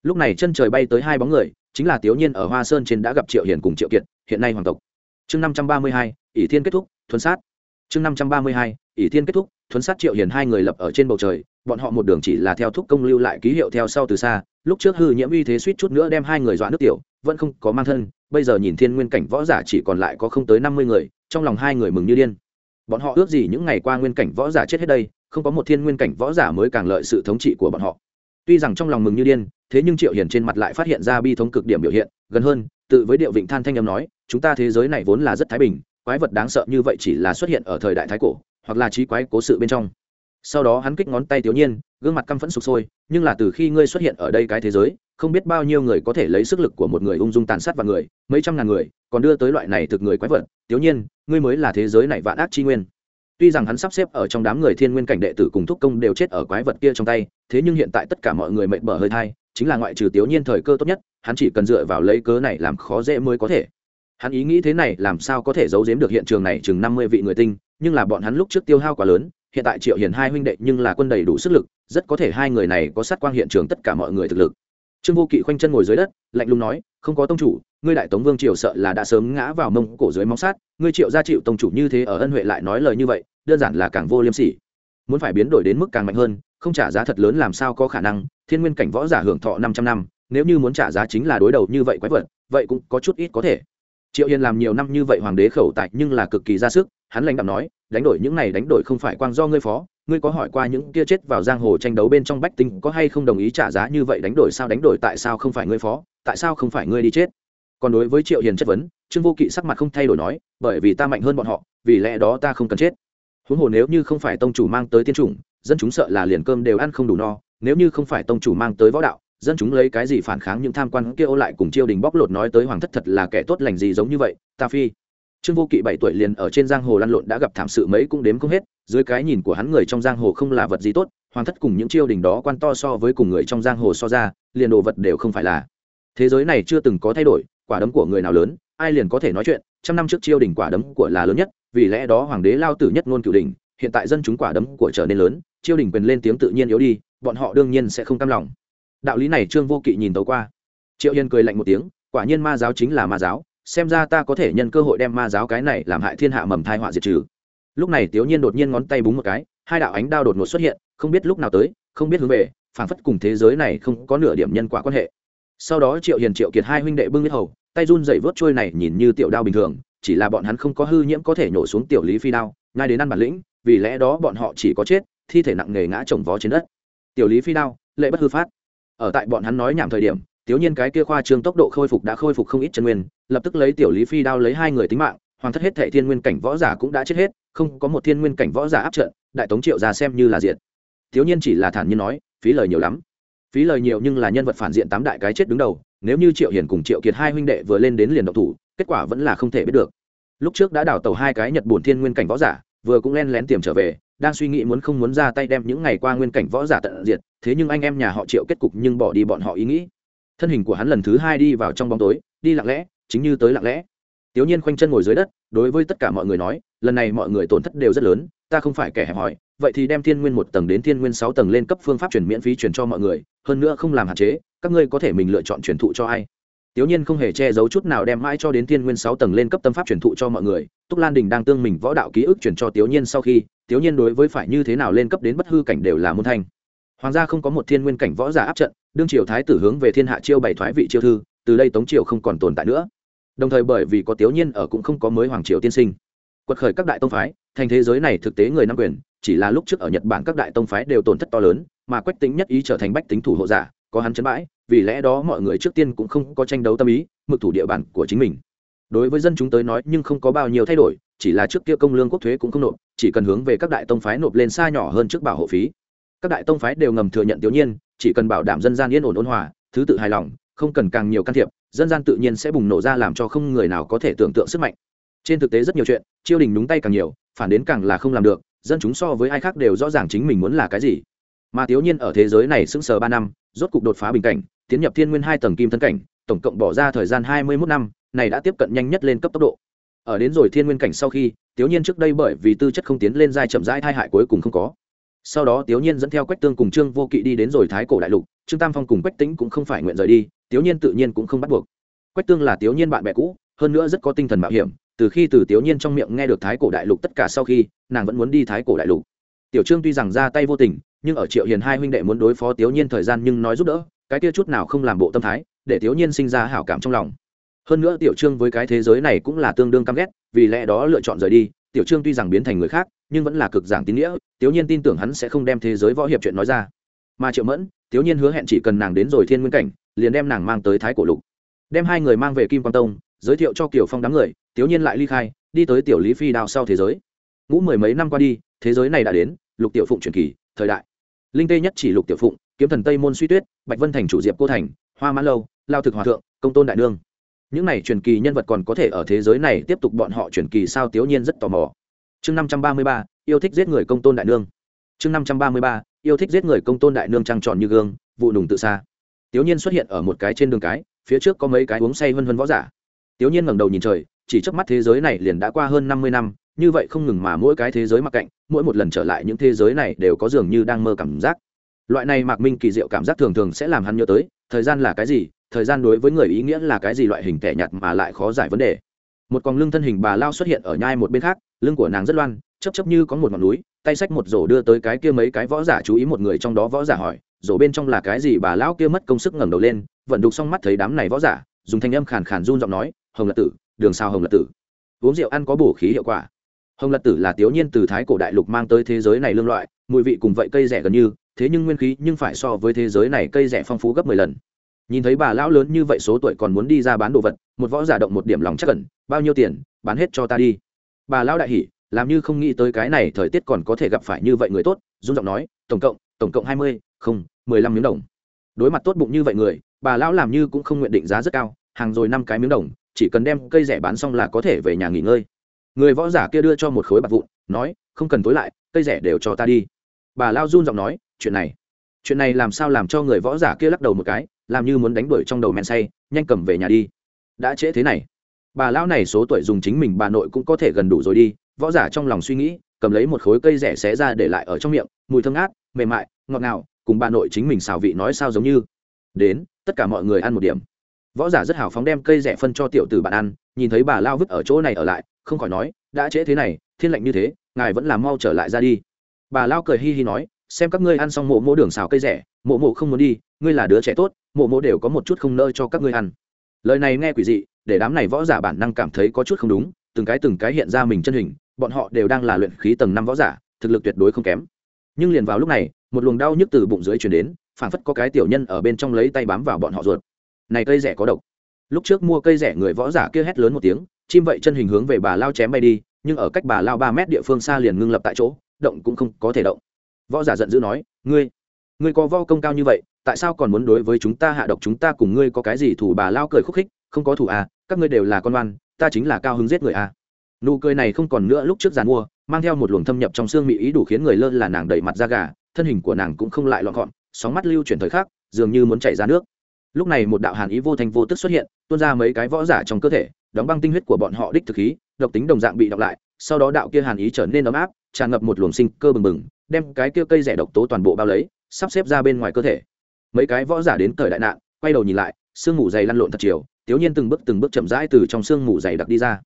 Lúc này chân trời bay tới hai bóng người, chính là tiểu nhiên ở hoa sơn trên đã gặp triệu hiền cùng triệu kiệt, hiện nay hoàng tộc chương năm trăm ba mươi hai, ỷ thiên kết thúc, thuấn sát. Chương năm trăm ba mươi hai, ỷ thiên kết thúc, thuấn sát triệu hiền hai người lập ở trên bầu trời, bọn họ một đường chỉ là theo thúc công lưu lại ký hiệu theo sau từ xa. Lúc trước hư nhiễm uy thế suýt chút nữa đem hai người dọa nước tiểu, vẫn không có mang thân. Bây giờ nhìn thiên nguyên cảnh võ giả chỉ còn lại có không tới năm mươi người, trong lòng hai người mừng như điên. Bọn họ ước gì những ngày qua nguyên cảnh võ giả chết hết đây, không có một thiên nguyên cảnh võ giả mới càng lợi sự thống trị của bọn họ. Tuy rằng trong lòng mừng như điên, thế nhưng triệu hiền trên mặt lại phát hiện ra bi thống cực điểm biểu hiện. Gần hơn, tự với điệu vịnh than thanh âm nói chúng ta thế giới này vốn là rất thái bình, quái vật đáng sợ như vậy chỉ là xuất hiện ở thời đại thái cổ, hoặc là trí quái cố sự bên trong. Sau đó hắn kích ngón tay tiểu nhiên, gương mặt căm phẫn sụp sôi, nhưng là từ khi ngươi xuất hiện ở đây cái thế giới, không biết bao nhiêu người có thể lấy sức lực của một người ung dung tàn sát vào người, mấy trăm ngàn người, còn đưa tới loại này thực người quái vật, tiểu nhiên, ngươi mới là thế giới này vạn ác chi nguyên. Tuy rằng hắn sắp xếp ở trong đám người thiên nguyên cảnh đệ tử cùng thúc công đều chết ở quái vật kia trong tay, thế nhưng hiện tại tất cả mọi người mệt bở hơi thai, chính là ngoại trừ tiểu nhiên thời cơ tốt nhất, hắn chỉ cần dựa vào lấy cớ này làm khó dễ mới có thể hắn ý nghĩ thế này làm sao có thể giấu giếm được hiện trường này chừng năm mươi vị người tinh, nhưng là bọn hắn lúc trước tiêu hao quá lớn, hiện tại triệu hiền hai huynh đệ nhưng là quân đầy đủ sức lực, rất có thể hai người này có sát quang hiện trường tất cả mọi người thực lực. Trương vô kỵ khoanh chân ngồi dưới đất, lạnh lùng nói, không có tông chủ, ngươi đại tống vương triều sợ là đã sớm ngã vào mông cổ dưới móng sát, ngươi triệu gia chịu tông chủ như thế ở ân huệ lại nói lời như vậy, đơn giản là càng vô liêm sỉ. Muốn phải biến đổi đến mức càng mạnh hơn, không trả giá thật lớn làm sao có khả năng, thiên nguyên cảnh võ giả hưởng thọ năm trăm năm, nếu như muốn trả giá chính là đối đầu như vậy quái vật, vậy cũng có chút ít có thể triệu hiền làm nhiều năm như vậy hoàng đế khẩu tại nhưng là cực kỳ ra sức, hắn lãnh đạo nói, đánh đổi những này đánh đổi không phải quang do ngươi phó, ngươi có hỏi qua những kia chết vào giang hồ tranh đấu bên trong bách tính có hay không đồng ý trả giá như vậy đánh đổi sao, đánh đổi tại sao không phải ngươi phó, tại sao không phải ngươi đi chết? Còn đối với triệu hiền chất vấn, trương vô kỵ sắc mặt không thay đổi nói, bởi vì ta mạnh hơn bọn họ, vì lẽ đó ta không cần chết. Huống hồ nếu như không phải tông chủ mang tới tiên chủng, dân chúng sợ là liền cơm đều ăn không đủ no, nếu như không phải tông chủ mang tới võ đạo dân chúng lấy cái gì phản kháng những tham quan kia ô lại cùng chiêu đình bóc lột nói tới hoàng thất thật là kẻ tốt lành gì giống như vậy, ta phi. Trương vô kỵ bảy tuổi liền ở trên giang hồ lăn lộn đã gặp thảm sự mấy cũng đếm không hết, dưới cái nhìn của hắn người trong giang hồ không là vật gì tốt, hoàng thất cùng những chiêu đình đó quan to so với cùng người trong giang hồ so ra, liền đồ vật đều không phải là. Thế giới này chưa từng có thay đổi, quả đấm của người nào lớn, ai liền có thể nói chuyện, trăm năm trước chiêu đình quả đấm của là lớn nhất, vì lẽ đó hoàng đế lao tử nhất ngôn cửu đình, hiện tại dân chúng quả đấm của trở nên lớn chiêu đình quyền lên tiếng tự nhiên yếu đi, bọn họ đương nhiên sẽ không cam lòng đạo lý này trương vô kỵ nhìn tấu qua. Triệu hiền cười lạnh một tiếng, quả nhiên ma giáo chính là ma giáo, xem ra ta có thể nhân cơ hội đem ma giáo cái này làm hại thiên hạ mầm thai họa diệt trừ. Lúc này tiểu nhiên đột nhiên ngón tay búng một cái, hai đạo ánh đao đột ngột xuất hiện, không biết lúc nào tới, không biết hướng về, phảng phất cùng thế giới này không có nửa điểm nhân quả quan hệ. Sau đó triệu hiền, triệu kiệt hai huynh đệ bưng biết hầu, tay run dậy vớt trôi này nhìn như tiểu đao bình thường, chỉ là bọn hắn không có hư nhiễm có thể nhổ xuống tiểu lý phi đao, ngay đến ăn bản lĩnh, vì lẽ đó bọn họ chỉ có chết, thi thể nặng nề ngã chồng vó trên đất. Tiểu lý phi đao, lệ bất hư phát ở tại bọn hắn nói nhảm thời điểm, tiểu nhiên cái kia khoa trương tốc độ khôi phục đã khôi phục không ít chân nguyên, lập tức lấy tiểu lý phi đao lấy hai người tính mạng, hoàng thất hết thệ thiên nguyên cảnh võ giả cũng đã chết hết, không có một thiên nguyên cảnh võ giả áp trận, đại tống triệu ra xem như là diện tiểu nhiên chỉ là thản nhiên nói, phí lời nhiều lắm. Phí lời nhiều nhưng là nhân vật phản diện tám đại cái chết đứng đầu, nếu như triệu hiền cùng triệu kiệt hai huynh đệ vừa lên đến liền độc thủ, kết quả vẫn là không thể biết được. Lúc trước đã đào tàu hai cái nhật bổn thiên nguyên cảnh võ giả, vừa cũng len lén tiềm trở về đang suy nghĩ muốn không muốn ra tay đem những ngày qua nguyên cảnh võ giả tận diệt thế nhưng anh em nhà họ triệu kết cục nhưng bỏ đi bọn họ ý nghĩ thân hình của hắn lần thứ hai đi vào trong bóng tối đi lặng lẽ chính như tới lặng lẽ tiểu nhiên khoanh chân ngồi dưới đất đối với tất cả mọi người nói lần này mọi người tổn thất đều rất lớn ta không phải kẻ hẹp hòi vậy thì đem thiên nguyên một tầng đến thiên nguyên sáu tầng lên cấp phương pháp chuyển miễn phí chuyển cho mọi người hơn nữa không làm hạn chế các ngươi có thể mình lựa chọn truyền thụ cho ai Tiểu Nhiên không hề che giấu chút nào đem mãi cho đến Thiên Nguyên sáu tầng lên cấp tâm pháp truyền thụ cho mọi người. Túc Lan Đình đang tương mình võ đạo ký ức truyền cho Tiểu Nhiên sau khi, Tiểu Nhiên đối với phải như thế nào lên cấp đến bất hư cảnh đều là môn thanh. Hoàng gia không có một thiên nguyên cảnh võ giả áp trận, đương triều thái tử hướng về thiên hạ chiêu bảy thoái vị chiêu thư, từ đây Tống triều không còn tồn tại nữa. Đồng thời bởi vì có Tiểu Nhiên ở cũng không có mới hoàng triều tiên sinh. Quật khởi các đại tông phái, thành thế giới này thực tế người nắm quyền, chỉ là lúc trước ở Nhật Bản các đại tông phái đều tổn thất to lớn, mà Quách Tính nhất ý trở thành bách tính thủ hộ giả, có hắn chấn bãi, vì lẽ đó mọi người trước tiên cũng không có tranh đấu tâm ý mực thủ địa bàn của chính mình đối với dân chúng tới nói nhưng không có bao nhiêu thay đổi, chỉ là trước kia công lương quốc thuế cũng không nộp, chỉ cần hướng về các đại tông phái nộp lên xa nhỏ hơn trước bảo hộ phí. Các đại tông phái đều ngầm thừa nhận tiểu nhiên, chỉ cần bảo đảm dân gian yên ổn ôn hòa, thứ tự hài lòng, không cần càng nhiều can thiệp, dân gian tự nhiên sẽ bùng nổ ra làm cho không người nào có thể tưởng tượng sức mạnh. Trên thực tế rất nhiều chuyện chiêu đình đúng tay càng nhiều, phản đến càng là không làm được, dân chúng so với ai khác đều rõ ràng chính mình muốn là cái gì. Mà tiểu nhiên ở thế giới này sững sờ ba năm, rốt cục đột phá bình cảnh, tiến nhập thiên nguyên hai tầng kim thân cảnh, tổng cộng bỏ ra thời gian hai mươi mốt năm này đã tiếp cận nhanh nhất lên cấp tốc độ. Ở đến rồi thiên nguyên cảnh sau khi tiểu nhiên trước đây bởi vì tư chất không tiến lên giai chậm rãi thai hại cuối cùng không có. Sau đó tiểu nhiên dẫn theo quách tương cùng trương vô kỵ đi đến rồi thái cổ đại lục, trương tam phong cùng quách tĩnh cũng không phải nguyện rời đi tiểu nhiên tự nhiên cũng không bắt buộc. Quách tương là tiểu nhiên bạn bè cũ, hơn nữa rất có tinh thần mạo hiểm, từ khi từ tiểu nhiên trong miệng nghe được thái cổ đại lục tất cả sau khi, nàng vẫn muốn đi thái cổ đại lục. Tiểu trương tuy rằng ra tay vô tình, nhưng ở triệu hiền hai huynh đệ muốn đối phó tiểu nhiên thời gian nhưng nói giúp đỡ, cái kia chút nào không làm bộ tâm thái, để tiểu nhiên sinh ra hảo cảm trong lòng hơn nữa tiểu trương với cái thế giới này cũng là tương đương căm ghét, vì lẽ đó lựa chọn rời đi, tiểu trương tuy rằng biến thành người khác, nhưng vẫn là cực giảng tín nghĩa, tiểu nhiên tin tưởng hắn sẽ không đem thế giới võ hiệp chuyện nói ra. Mà triệu mẫn, tiểu nhiên hứa hẹn chỉ cần nàng đến rồi thiên nguyên cảnh, liền đem nàng mang tới thái cổ lục. Đem hai người mang về kim quang tông, giới thiệu cho kiều phong đám người, tiểu nhiên lại ly khai, đi tới tiểu lý phi đào sau thế giới. Ngũ mười mấy năm qua đi, thế giới này đã đến, lục tiểu phụng truyền kỳ, thời đại. Linh tê nhất chỉ lục tiểu phụng, kiếm thần tây môn suy tuyết, bạch vân thành chủ diệp cô thành, hoa mã lâu, lao thực hòa thượng, công tôn đại nương những này truyền kỳ nhân vật còn có thể ở thế giới này tiếp tục bọn họ truyền kỳ sao tiểu nhiên rất tò mò. Chương năm trăm ba mươi ba, yêu thích giết người công tôn đại nương. Chương năm trăm ba mươi ba, yêu thích giết người công tôn đại nương trăng tròn như gương, vụ nùng tự xa tiểu nhiên xuất hiện ở một cái trên đường cái, phía trước có mấy cái uống say vân vân võ giả. Tiểu nhiên ngẩng đầu nhìn trời, chỉ trước mắt thế giới này liền đã qua hơn năm mươi năm, như vậy không ngừng mà mỗi cái thế giới mặc cạnh, mỗi một lần trở lại những thế giới này đều có dường như đang mơ cảm giác. Loại này mạc minh kỳ diệu cảm giác thường thường sẽ làm hắn nhớ tới, thời gian là cái gì thời gian đối với người ý nghĩa là cái gì loại hình tẻ nhạt mà lại khó giải vấn đề. Một con lưng thân hình bà lao xuất hiện ở nhai một bên khác, lưng của nàng rất loan chấp chấp như có một ngọn núi, tay sách một rổ đưa tới cái kia mấy cái võ giả chú ý một người trong đó võ giả hỏi, rổ bên trong là cái gì? Bà lão kia mất công sức ngẩng đầu lên vận đục xong mắt thấy đám này võ giả, dùng thanh âm khàn khàn run giọng nói, hồng lật tử, đường sao hồng lật tử? Uống rượu ăn có bổ khí hiệu quả. Hồng lật tử là tiểu nhiên từ thái cổ đại lục mang tới thế giới này lương loại, mùi vị cùng vậy cây rẻ gần như, thế nhưng nguyên khí nhưng phải so với thế giới này cây rẻ phong phú gấp mười lần nhìn thấy bà lão lớn như vậy số tuổi còn muốn đi ra bán đồ vật, một võ giả động một điểm lòng chắc cẩn bao nhiêu tiền, bán hết cho ta đi. Bà lão đại hỉ, làm như không nghĩ tới cái này thời tiết còn có thể gặp phải như vậy người tốt dung giọng nói, tổng cộng tổng cộng hai mươi, không, mười lăm miếng đồng. Đối mặt tốt bụng như vậy người, bà lão làm như cũng không nguyện định giá rất cao, hàng rồi năm cái miếng đồng, chỉ cần đem cây rẻ bán xong là có thể về nhà nghỉ ngơi. Người võ giả kia đưa cho một khối bạc vụn, nói, không cần tối lại, cây rẻ đều cho ta đi. Bà lao run giọng nói, chuyện này chuyện này làm sao làm cho người võ giả kia lắc đầu một cái làm như muốn đánh đuổi trong đầu men say, nhanh cầm về nhà đi. Đã trễ thế này. Bà lão này số tuổi dùng chính mình bà nội cũng có thể gần đủ rồi đi, võ giả trong lòng suy nghĩ, cầm lấy một khối cây rẻ xé ra để lại ở trong miệng, mùi thơm ngát, mềm mại, ngọt ngào, cùng bà nội chính mình xào vị nói sao giống như. Đến, tất cả mọi người ăn một điểm. Võ giả rất hào phóng đem cây rẻ phân cho tiểu tử bạn ăn, nhìn thấy bà lao vứt ở chỗ này ở lại, không khỏi nói, đã trễ thế này, thiên lệnh như thế, ngài vẫn là mau trở lại ra đi. Bà lao cười hi hi nói, xem các ngươi ăn xong mộ mỗ đường xào cây rẻ, mộ mộ không muốn đi, ngươi là đứa trẻ tốt mộ mộ đều có một chút không nơi cho các ngươi ăn. Lời này nghe quỷ dị, để đám này võ giả bản năng cảm thấy có chút không đúng, từng cái từng cái hiện ra mình chân hình, bọn họ đều đang là luyện khí tầng năm võ giả, thực lực tuyệt đối không kém. Nhưng liền vào lúc này, một luồng đau nhức từ bụng dưới chuyển đến phản phất có cái tiểu nhân ở bên trong lấy tay bám vào bọn họ ruột. Này cây rẻ có độc. Lúc trước mua cây rẻ, người võ giả kia hét lớn một tiếng, chim vậy chân hình hướng về bà lao chém bay đi, nhưng ở cách bà lao ba mét địa phương xa liền ngưng lập tại chỗ, động cũng không có thể động. Võ giả giận dữ nói, ngươi ngươi có vo công cao như vậy tại sao còn muốn đối với chúng ta hạ độc, chúng ta cùng ngươi có cái gì thủ bà lao cười khúc khích, không có thủ à các ngươi đều là con oan, ta chính là cao hứng giết người à. Nụ cười này không còn nữa lúc trước giàn mua, mang theo một luồng thâm nhập trong xương mỹ ý đủ khiến người lơ là nàng đẩy mặt ra gà, thân hình của nàng cũng không lại lọn gọn, sóng mắt lưu chuyển thời khắc, dường như muốn chảy ra nước. Lúc này một đạo hàn ý vô thành vô tức xuất hiện, tuôn ra mấy cái võ giả trong cơ thể, đóng băng tinh huyết của bọn họ đích thực khí, độc tính đồng dạng bị đọc lại, sau đó đạo kia hàn ý trở nên ấm áp, tràn ngập một luồng sinh cơ bừng bừng, đem cái kia cây rẻ độc tố toàn bộ bao lấy, sắp xếp ra bên ngoài cơ thể mấy cái võ giả đến thời đại nạn, quay đầu nhìn lại, sương mù dày lăn lộn thật chiều tiếu nhiên từng bước từng bước chậm rãi từ trong sương mù dày đặc đi ra.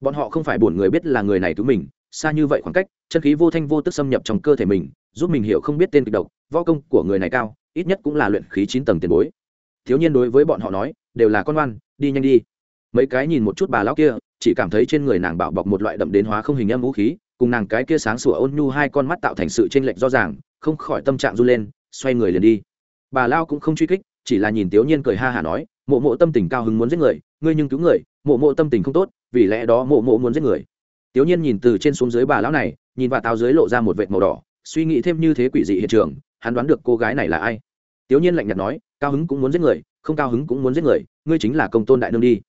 Bọn họ không phải buồn người biết là người này cứu mình, xa như vậy khoảng cách, chân khí vô thanh vô tức xâm nhập trong cơ thể mình, giúp mình hiểu không biết tên kịch độc, võ công của người này cao, ít nhất cũng là luyện khí chín tầng tiền bối. Thiếu nhiên đối với bọn họ nói, đều là con ngoan đi nhanh đi. Mấy cái nhìn một chút bà lão kia, chỉ cảm thấy trên người nàng bảo bọc một loại đậm đến hóa không hình âm vũ khí, cùng nàng cái kia sáng sủa ôn nhu hai con mắt tạo thành sự chênh lệch rõ ràng, không khỏi tâm trạng run lên, xoay người liền đi bà lao cũng không truy kích, chỉ là nhìn tiểu nhiên cười ha hả nói, mộ mộ tâm tình cao hứng muốn giết người, ngươi nhưng cứu người, mộ mộ tâm tình không tốt, vì lẽ đó mộ mộ muốn giết người. Tiểu nhiên nhìn từ trên xuống dưới bà lão này, nhìn vào táo dưới lộ ra một vệt màu đỏ, suy nghĩ thêm như thế quỷ dị hiện trường, hắn đoán được cô gái này là ai. Tiểu nhiên lạnh nhạt nói, cao hứng cũng muốn giết người, không cao hứng cũng muốn giết người, ngươi chính là công tôn đại nương đi.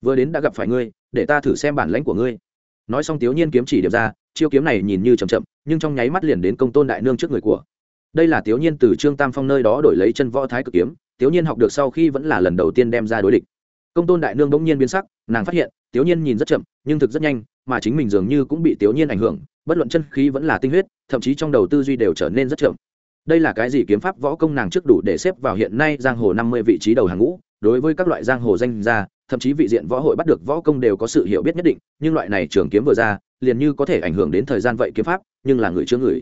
Vừa đến đã gặp phải ngươi, để ta thử xem bản lãnh của ngươi. Nói xong tiểu nhiên kiếm chỉ điểm ra, chiêu kiếm này nhìn như chậm chậm, nhưng trong nháy mắt liền đến công tôn đại nương trước người của đây là tiểu nhiên từ trương tam phong nơi đó đổi lấy chân võ thái cực kiếm tiểu nhiên học được sau khi vẫn là lần đầu tiên đem ra đối địch. Công tôn đại nương bỗng nhiên biến sắc, nàng phát hiện tiểu nhiên nhìn rất chậm, nhưng thực rất nhanh, mà chính mình dường như cũng bị tiểu nhiên ảnh hưởng, bất luận chân khí vẫn là tinh huyết, thậm chí trong đầu tư duy đều trở nên rất chậm. Đây là cái gì kiếm pháp võ công nàng trước đủ để xếp vào hiện nay giang hồ năm mươi vị trí đầu hàng ngũ, đối với các loại giang hồ danh gia, thậm chí vị diện võ hội bắt được võ công đều có sự hiểu biết nhất định, nhưng loại này trường kiếm vừa ra, liền như có thể ảnh hưởng đến thời gian vậy kiếm pháp, nhưng là người chưa người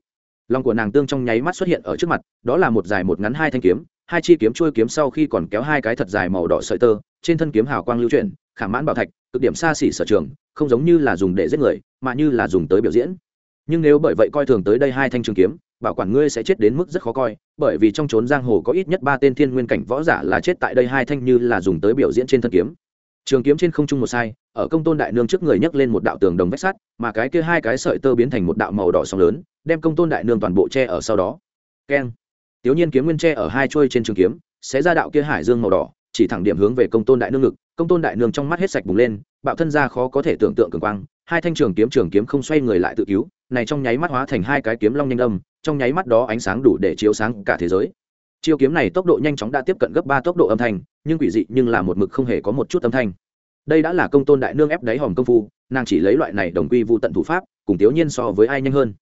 lòng của nàng tương trong nháy mắt xuất hiện ở trước mặt, đó là một dài một ngắn hai thanh kiếm, hai chi kiếm chui kiếm sau khi còn kéo hai cái thật dài màu đỏ sợi tơ, trên thân kiếm hào quang lưu chuyển, khả mãn bảo thạch, cực điểm xa xỉ sở trường, không giống như là dùng để giết người, mà như là dùng tới biểu diễn. Nhưng nếu bởi vậy coi thường tới đây hai thanh trường kiếm, bảo quản ngươi sẽ chết đến mức rất khó coi, bởi vì trong trốn giang hồ có ít nhất ba tên thiên nguyên cảnh võ giả là chết tại đây hai thanh như là dùng tới biểu diễn trên thân kiếm. Trường kiếm trên không trung một sai ở công tôn đại nương trước người nhấc lên một đạo tường đồng vách sắt, mà cái kia hai cái sợi tơ biến thành một đạo màu đỏ sóng lớn, đem công tôn đại nương toàn bộ che ở sau đó. Keng. Tiểu nhiên kiếm nguyên tre ở hai chuôi trên trường kiếm sẽ ra đạo kia hải dương màu đỏ, chỉ thẳng điểm hướng về công tôn đại nương ngực, công tôn đại nương trong mắt hết sạch bùng lên, bạo thân ra khó có thể tưởng tượng cường quang, hai thanh trường kiếm trường kiếm không xoay người lại tự cứu, này trong nháy mắt hóa thành hai cái kiếm long nhanh âm, trong nháy mắt đó ánh sáng đủ để chiếu sáng cả thế giới. Chiêu kiếm này tốc độ nhanh chóng đã tiếp cận gấp ba tốc độ âm thanh, nhưng quỷ dị nhưng là một mực không hề có một chút âm thanh đây đã là công tôn đại nương ép đáy hòm công phu, nàng chỉ lấy loại này đồng quy vụ tận thủ pháp, cùng tiểu nhiên so với ai nhanh hơn.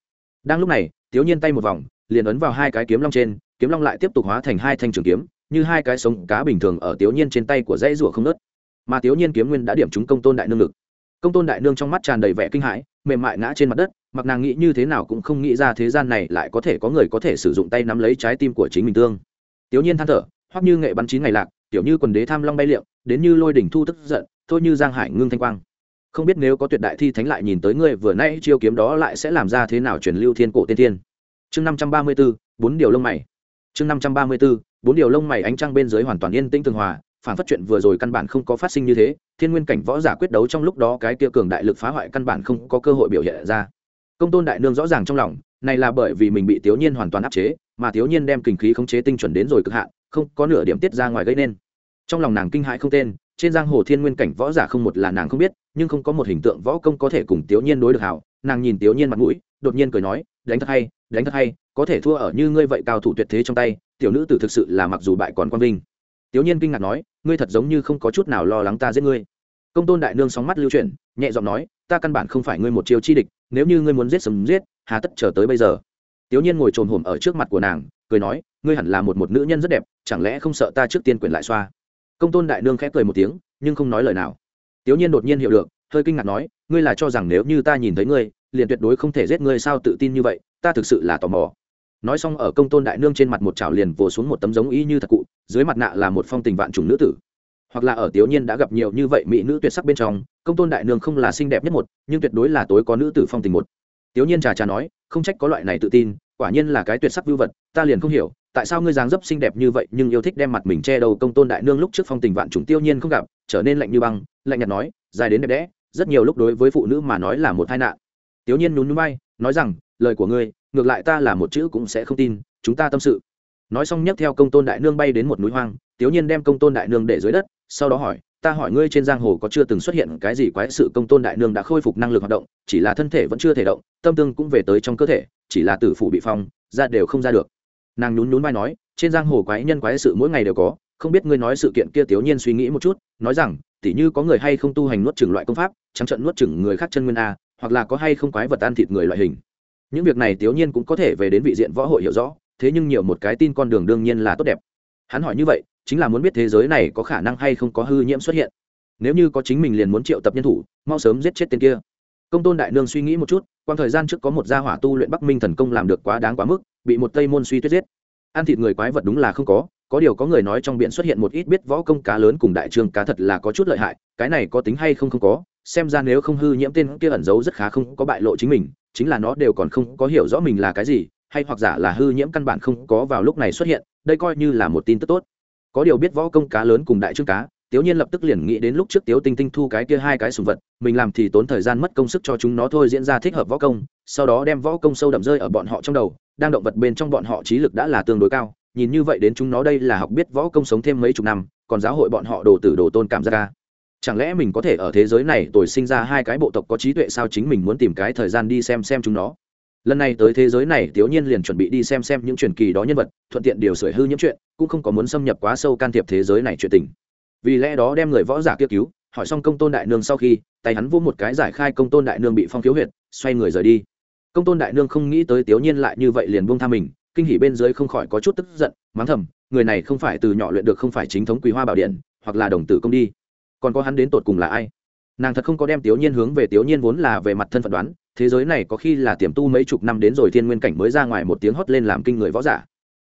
Đang lúc này, tiểu nhiên tay một vòng, liền ấn vào hai cái kiếm long trên, kiếm long lại tiếp tục hóa thành hai thanh trường kiếm, như hai cái sống cá bình thường ở tiểu nhiên trên tay của dãy rủa không nớt mà tiểu nhiên kiếm nguyên đã điểm trúng công tôn đại nương lực công tôn đại nương trong mắt tràn đầy vẻ kinh hãi, mềm mại ngã trên mặt đất, mặc nàng nghĩ như thế nào cũng không nghĩ ra thế gian này lại có thể có người có thể sử dụng tay nắm lấy trái tim của chính mình tương. Tiểu nhiên than thở hoặc như nghệ bắn chín ngày lạc, tiểu như quần đế tham long bay liệm đến như lôi đỉnh thu tức giận thôi như giang hải ngưng thanh quang. Không biết nếu có tuyệt đại thi thánh lại nhìn tới ngươi, vừa nay chiêu kiếm đó lại sẽ làm ra thế nào truyền lưu thiên cổ tiên tiên chương năm trăm ba mươi b bốn điều lông mày. Chương năm trăm ba mươi b bốn điều lông mày ánh trăng bên dưới hoàn toàn yên tĩnh tường hòa, phản phát chuyện vừa rồi căn bản không có phát sinh như thế, thiên nguyên cảnh võ giả quyết đấu trong lúc đó cái kia cường đại lực phá hoại căn bản không có cơ hội biểu hiện ra. Công tôn đại nương rõ ràng trong lòng, này là bởi vì mình bị thiếu nhiên hoàn toàn áp chế, mà thiếu nhiên đem kinh khí khống chế tinh chuẩn đến rồi cực hạn, không có nửa điểm tiết ra ngoài gây nên. Trong lòng nàng kinh hãi không tên trên giang hồ thiên nguyên cảnh võ giả không một là nàng không biết, nhưng không có một hình tượng võ công có thể cùng tiểu nhiên đối được hảo. Nàng nhìn tiểu nhiên mặt mũi, đột nhiên cười nói, đánh thật hay, đánh thật hay, có thể thua ở như ngươi vậy cao thủ tuyệt thế trong tay, tiểu nữ tử thực sự là mặc dù bại còn quan vinh. Tiểu nhiên kinh ngạc nói, ngươi thật giống như không có chút nào lo lắng ta giết ngươi. Công tôn đại nương sóng mắt lưu chuyển, nhẹ giọng nói, ta căn bản không phải ngươi một chiêu chi địch, nếu như ngươi muốn giết sớm giết, hà tất chờ tới bây giờ. Tiểu nhiên ngồi trồn hổm ở trước mặt của nàng, cười nói, ngươi hẳn là một một nữ nhân rất đẹp, chẳng lẽ không sợ ta trước tiên quyền lại xoa? Công tôn đại nương khẽ cười một tiếng, nhưng không nói lời nào. Tiểu nhiên đột nhiên hiểu được, hơi kinh ngạc nói, ngươi là cho rằng nếu như ta nhìn thấy ngươi, liền tuyệt đối không thể giết ngươi sao tự tin như vậy, ta thực sự là tò mò. Nói xong ở công tôn đại nương trên mặt một chảo liền vồ xuống một tấm giống y như thật cụ, dưới mặt nạ là một phong tình vạn trùng nữ tử. Hoặc là ở tiểu nhiên đã gặp nhiều như vậy mỹ nữ tuyệt sắc bên trong, công tôn đại nương không là xinh đẹp nhất một, nhưng tuyệt đối là tối có nữ tử phong tình một. Tiểu nhiên trà trà nói, không trách có loại này tự tin, quả nhiên là cái tuyệt sắc vưu vật, ta liền không hiểu tại sao ngươi dáng dấp xinh đẹp như vậy nhưng yêu thích đem mặt mình che đầu công tôn đại nương lúc trước phong tình vạn trùng tiêu nhiên không gặp, trở nên lạnh như băng, lạnh nhạt nói, dài đến đẹp đẽ, rất nhiều lúc đối với phụ nữ mà nói là một tai nạn. Tiêu nhiên nhún nhún bay nói rằng, lời của ngươi, ngược lại ta là một chữ cũng sẽ không tin, chúng ta tâm sự. Nói xong nhấc theo công tôn đại nương bay đến một núi hoang tiêu nhiên đem công tôn đại nương để dưới đất, sau đó hỏi, ta hỏi ngươi trên giang hồ có chưa từng xuất hiện cái gì quái sự công tôn đại nương đã khôi phục năng lực hoạt động, chỉ là thân thể vẫn chưa thể động, tâm tương cũng về tới trong cơ thể, chỉ là tử phủ bị phong ra đều không ra được nàng nhún nhún vai nói, trên giang hồ quái nhân quái sự mỗi ngày đều có, không biết ngươi nói sự kiện kia tiểu nhiên suy nghĩ một chút, nói rằng, tỉ như có người hay không tu hành nuốt chừng loại công pháp, trắng trận nuốt chừng người khác chân nguyên a, hoặc là có hay không quái vật ăn thịt người loại hình. Những việc này tiểu nhiên cũng có thể về đến vị diện võ hội hiểu rõ, thế nhưng nhiều một cái tin con đường đương nhiên là tốt đẹp. Hắn hỏi như vậy, chính là muốn biết thế giới này có khả năng hay không có hư nhiễm xuất hiện. Nếu như có chính mình liền muốn triệu tập nhân thủ, mau sớm giết chết tên kia. Công tôn đại nương suy nghĩ một chút quan thời gian trước có một gia hỏa tu luyện bắc minh thần công làm được quá đáng quá mức bị một tây môn suy tuyết giết. Ăn thịt người quái vật đúng là không có có điều có người nói trong biển xuất hiện một ít biết võ công cá lớn cùng đại trương cá thật là có chút lợi hại cái này có tính hay không không có xem ra nếu không hư nhiễm tên kia ẩn giấu rất khá không có bại lộ chính mình chính là nó đều còn không có hiểu rõ mình là cái gì hay hoặc giả là hư nhiễm căn bản không có vào lúc này xuất hiện đây coi như là một tin tức tốt. Có điều biết võ công cá lớn cùng đại trương cá Tiếu Nhiên lập tức liền nghĩ đến lúc trước Tiếu Tinh Tinh thu cái kia hai cái sùng vật, mình làm thì tốn thời gian mất công sức cho chúng nó thôi diễn ra thích hợp võ công, sau đó đem võ công sâu đậm rơi ở bọn họ trong đầu, đang động vật bên trong bọn họ trí lực đã là tương đối cao, nhìn như vậy đến chúng nó đây là học biết võ công sống thêm mấy chục năm, còn giáo hội bọn họ đồ tử đồ tôn cảm giác ca. Chẳng lẽ mình có thể ở thế giới này tuổi sinh ra hai cái bộ tộc có trí tuệ sao chính mình muốn tìm cái thời gian đi xem xem chúng nó. Lần này tới thế giới này thiếu Nhiên liền chuẩn bị đi xem xem những truyền kỳ đó nhân vật, thuận tiện điều sửa hư nhiễm chuyện, cũng không có muốn xâm nhập quá sâu can thiệp thế giới này chuyện tình vì lẽ đó đem người võ giả kia cứu hỏi xong công tôn đại nương sau khi tay hắn vô một cái giải khai công tôn đại nương bị phong khiếu huyệt xoay người rời đi công tôn đại nương không nghĩ tới tiểu nhiên lại như vậy liền buông tha mình, kinh hỉ bên dưới không khỏi có chút tức giận, mắng thầm, người này không phải từ nhỏ luyện được không phải chính thống quý hoa bảo điện, hoặc là đồng tử công đi. Còn có hắn đến tột cùng là ai? Nàng thật không có đem tiểu nhiên hướng về tiểu nhiên vốn là về mặt thân phận đoán, thế giới này có khi là tiềm tu mấy chục năm đến rồi thiên nguyên cảnh mới ra ngoài một tiếng hót lên làm kinh người võ giả.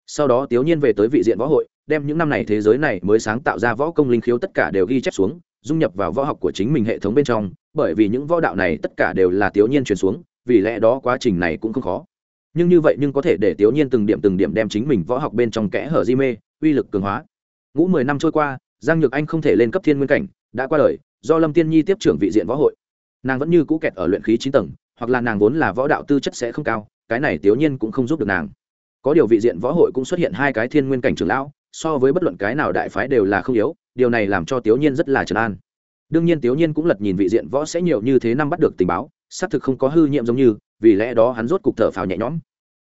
Sau đó tiểu nhiên về tới vị diện võ hội, đem những năm này thế giới này mới sáng tạo ra võ công linh khiếu tất cả đều ghi chép xuống, dung nhập vào võ học của chính mình hệ thống bên trong, bởi vì những võ đạo này tất cả đều là tiểu nhiên truyền xuống vì lẽ đó quá trình này cũng không khó. Nhưng như vậy nhưng có thể để tiểu nhiên từng điểm từng điểm đem chính mình võ học bên trong kẽ hở di mê, uy lực cường hóa. Ngũ mười năm trôi qua, giang nhược anh không thể lên cấp thiên nguyên cảnh, đã qua đời, do lâm tiên nhi tiếp trưởng vị diện võ hội. Nàng vẫn như cũ kẹt ở luyện khí chín tầng, hoặc là nàng vốn là võ đạo tư chất sẽ không cao, cái này tiểu nhiên cũng không giúp được nàng. Có điều vị diện võ hội cũng xuất hiện hai cái thiên nguyên cảnh trưởng lão, so với bất luận cái nào đại phái đều là không yếu, điều này làm cho tiểu nhiên rất là trấn an. Đương nhiên tiểu nhiên cũng lật nhìn vị diện võ sẽ nhiều như thế năm bắt được tình báo xác thực không có hư nhiệm giống như, vì lẽ đó hắn rốt cục thở phào nhẹ nhõm.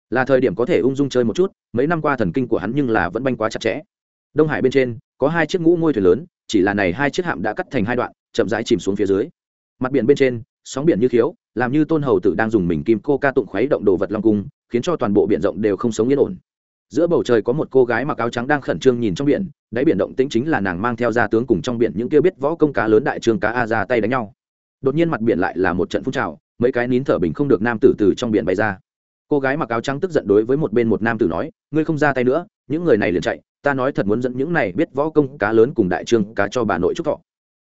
Là thời điểm có thể ung dung chơi một chút, mấy năm qua thần kinh của hắn nhưng là vẫn banh quá chặt chẽ. Đông hải bên trên, có hai chiếc ngũ ngôi thuyền lớn, chỉ là này hai chiếc hạm đã cắt thành hai đoạn, chậm rãi chìm xuống phía dưới. Mặt biển bên trên, sóng biển như khiếu, làm như tôn hầu tử đang dùng mình kim cô ca tụng khuấy động đồ vật long cung, khiến cho toàn bộ biển rộng đều không sống yên ổn. Giữa bầu trời có một cô gái mặc áo trắng đang khẩn trương nhìn trong biển, đáy biển động tĩnh chính là nàng mang theo gia tướng cùng trong biển những kia biết võ công cá lớn đại trương cá a ra tay đánh nhau đột nhiên mặt biển lại là một trận phun trào, mấy cái nín thở bình không được nam tử từ trong biển bay ra. Cô gái mặc áo trắng tức giận đối với một bên một nam tử nói, ngươi không ra tay nữa, những người này liền chạy, ta nói thật muốn dẫn những này biết võ công cá lớn cùng đại trương cá cho bà nội trúc thọ.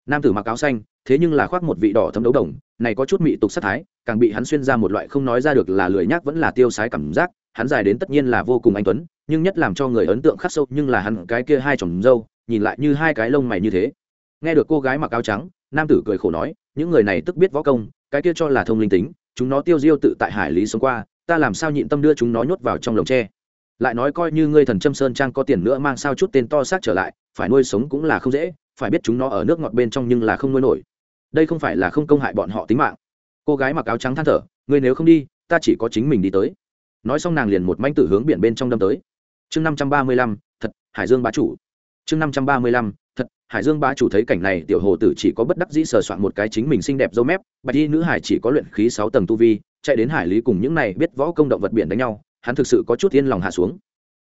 Nam tử mặc áo xanh, thế nhưng là khoác một vị đỏ thấm đấu đồng, này có chút mị tục sát thái, càng bị hắn xuyên ra một loại không nói ra được là lười nhác vẫn là tiêu sái cảm giác, hắn dài đến tất nhiên là vô cùng anh tuấn, nhưng nhất làm cho người ấn tượng khắc sâu nhưng là hắn cái kia hai chồng râu nhìn lại như hai cái lông mày như thế. Nghe được cô gái mặc áo trắng nam tử cười khổ nói, những người này tức biết võ công, cái kia cho là thông linh tính, chúng nó tiêu diêu tự tại hải lý sống qua, ta làm sao nhịn tâm đưa chúng nó nhốt vào trong lồng tre? Lại nói coi như ngươi thần châm sơn trang có tiền nữa mang sao chút tên to xác trở lại, phải nuôi sống cũng là không dễ, phải biết chúng nó ở nước ngọt bên trong nhưng là không nuôi nổi. Đây không phải là không công hại bọn họ tính mạng. Cô gái mặc áo trắng than thở, ngươi nếu không đi, ta chỉ có chính mình đi tới. Nói xong nàng liền một manh tử hướng biển bên trong đâm tới. Chương năm trăm ba mươi lăm, thật, hải dương bá chủ. Chương năm trăm ba mươi lăm thật hải dương bá chủ thấy cảnh này, tiểu hồ tử chỉ có bất đắc dĩ sờ soạn một cái chính mình xinh đẹp dâu mép, bạch y nữ hải chỉ có luyện khí sáu tầng tu vi, chạy đến hải lý cùng những này biết võ công động vật biển đánh nhau, hắn thực sự có chút yên lòng hạ xuống.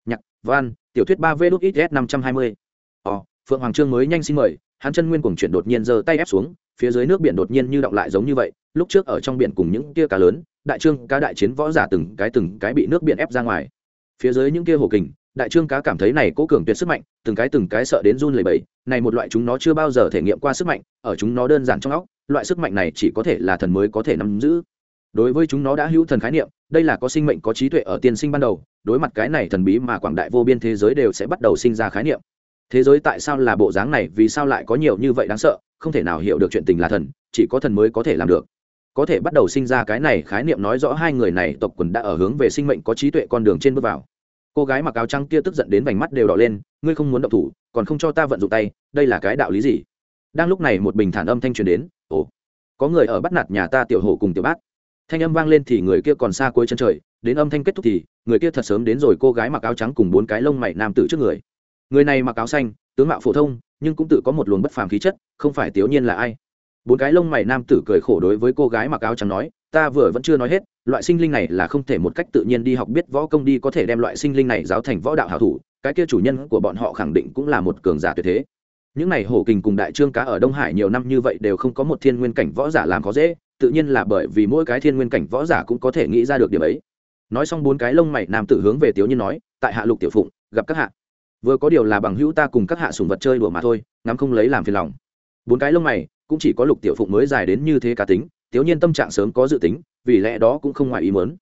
Nhạc, văn, tiểu thuyết ba v đút ít s năm trăm hai mươi. Ồ phượng hoàng trương mới nhanh xin mời, hắn chân nguyên cùng chuyển đột nhiên giơ tay ép xuống, phía dưới nước biển đột nhiên như động lại giống như vậy, lúc trước ở trong biển cùng những kia cá lớn, đại trương, cá đại chiến võ giả từng cái từng cái bị nước biển ép ra ngoài. Phía dưới những kia hồ kình đại trương cá cảm thấy này cố cường tuyệt sức mạnh, từng cái từng cái sợ đến run lẩy bẩy, này một loại chúng nó chưa bao giờ thể nghiệm qua sức mạnh, ở chúng nó đơn giản trong óc, loại sức mạnh này chỉ có thể là thần mới có thể nắm giữ. Đối với chúng nó đã hữu thần khái niệm, đây là có sinh mệnh có trí tuệ ở tiên sinh ban đầu, đối mặt cái này thần bí mà quảng đại vô biên thế giới đều sẽ bắt đầu sinh ra khái niệm. Thế giới tại sao là bộ dáng này, vì sao lại có nhiều như vậy đáng sợ, không thể nào hiểu được chuyện tình là thần, chỉ có thần mới có thể làm được. Có thể bắt đầu sinh ra cái này khái niệm nói rõ hai người này tộc quần đã ở hướng về sinh mệnh có trí tuệ con đường trên bước vào cô gái mặc áo trắng kia tức giận đến vành mắt đều đỏ lên, ngươi không muốn động thủ, còn không cho ta vận dụng tay, đây là cái đạo lý gì? Đang lúc này một bình thản âm thanh truyền đến, ồ, có người ở bắt nạt nhà ta tiểu hổ cùng tiểu bát thanh âm vang lên thì người kia còn xa cuối chân trời, đến âm thanh kết thúc thì người kia thật sớm đến rồi cô gái mặc áo trắng cùng bốn cái lông mày nam tử trước người. Người này mặc áo xanh, tướng mạo phổ thông, nhưng cũng tự có một luồng bất phàm khí chất, không phải tiểu nhiên là ai. Bốn cái lông mày nam tử cười khổ đối với cô gái mặc áo trắng nói ta vừa vẫn chưa nói hết, loại sinh linh này là không thể một cách tự nhiên đi học biết võ công đi có thể đem loại sinh linh này giáo thành võ đạo hảo thủ, cái kia chủ nhân của bọn họ khẳng định cũng là một cường giả tuyệt thế. Những này hổ kình cùng đại trương cá ở đông hải nhiều năm như vậy đều không có một thiên nguyên cảnh võ giả làm khó dễ, tự nhiên là bởi vì mỗi cái thiên nguyên cảnh võ giả cũng có thể nghĩ ra được điểm ấy. Nói xong bốn cái lông mày nam tử hướng về tiểu nhiên nói, tại hạ lục tiểu phụng, gặp các hạ. Vừa có điều là bằng hữu ta cùng các hạ sùng vật chơi đùa mà thôi, ngắm không lấy làm phiền lòng. Bốn cái lông mày, cũng chỉ có lục tiểu phụng mới dài đến như thế cá tính tiểu nhiên tâm trạng sớm có dự tính, vì lẽ đó cũng không ngoài ý mớn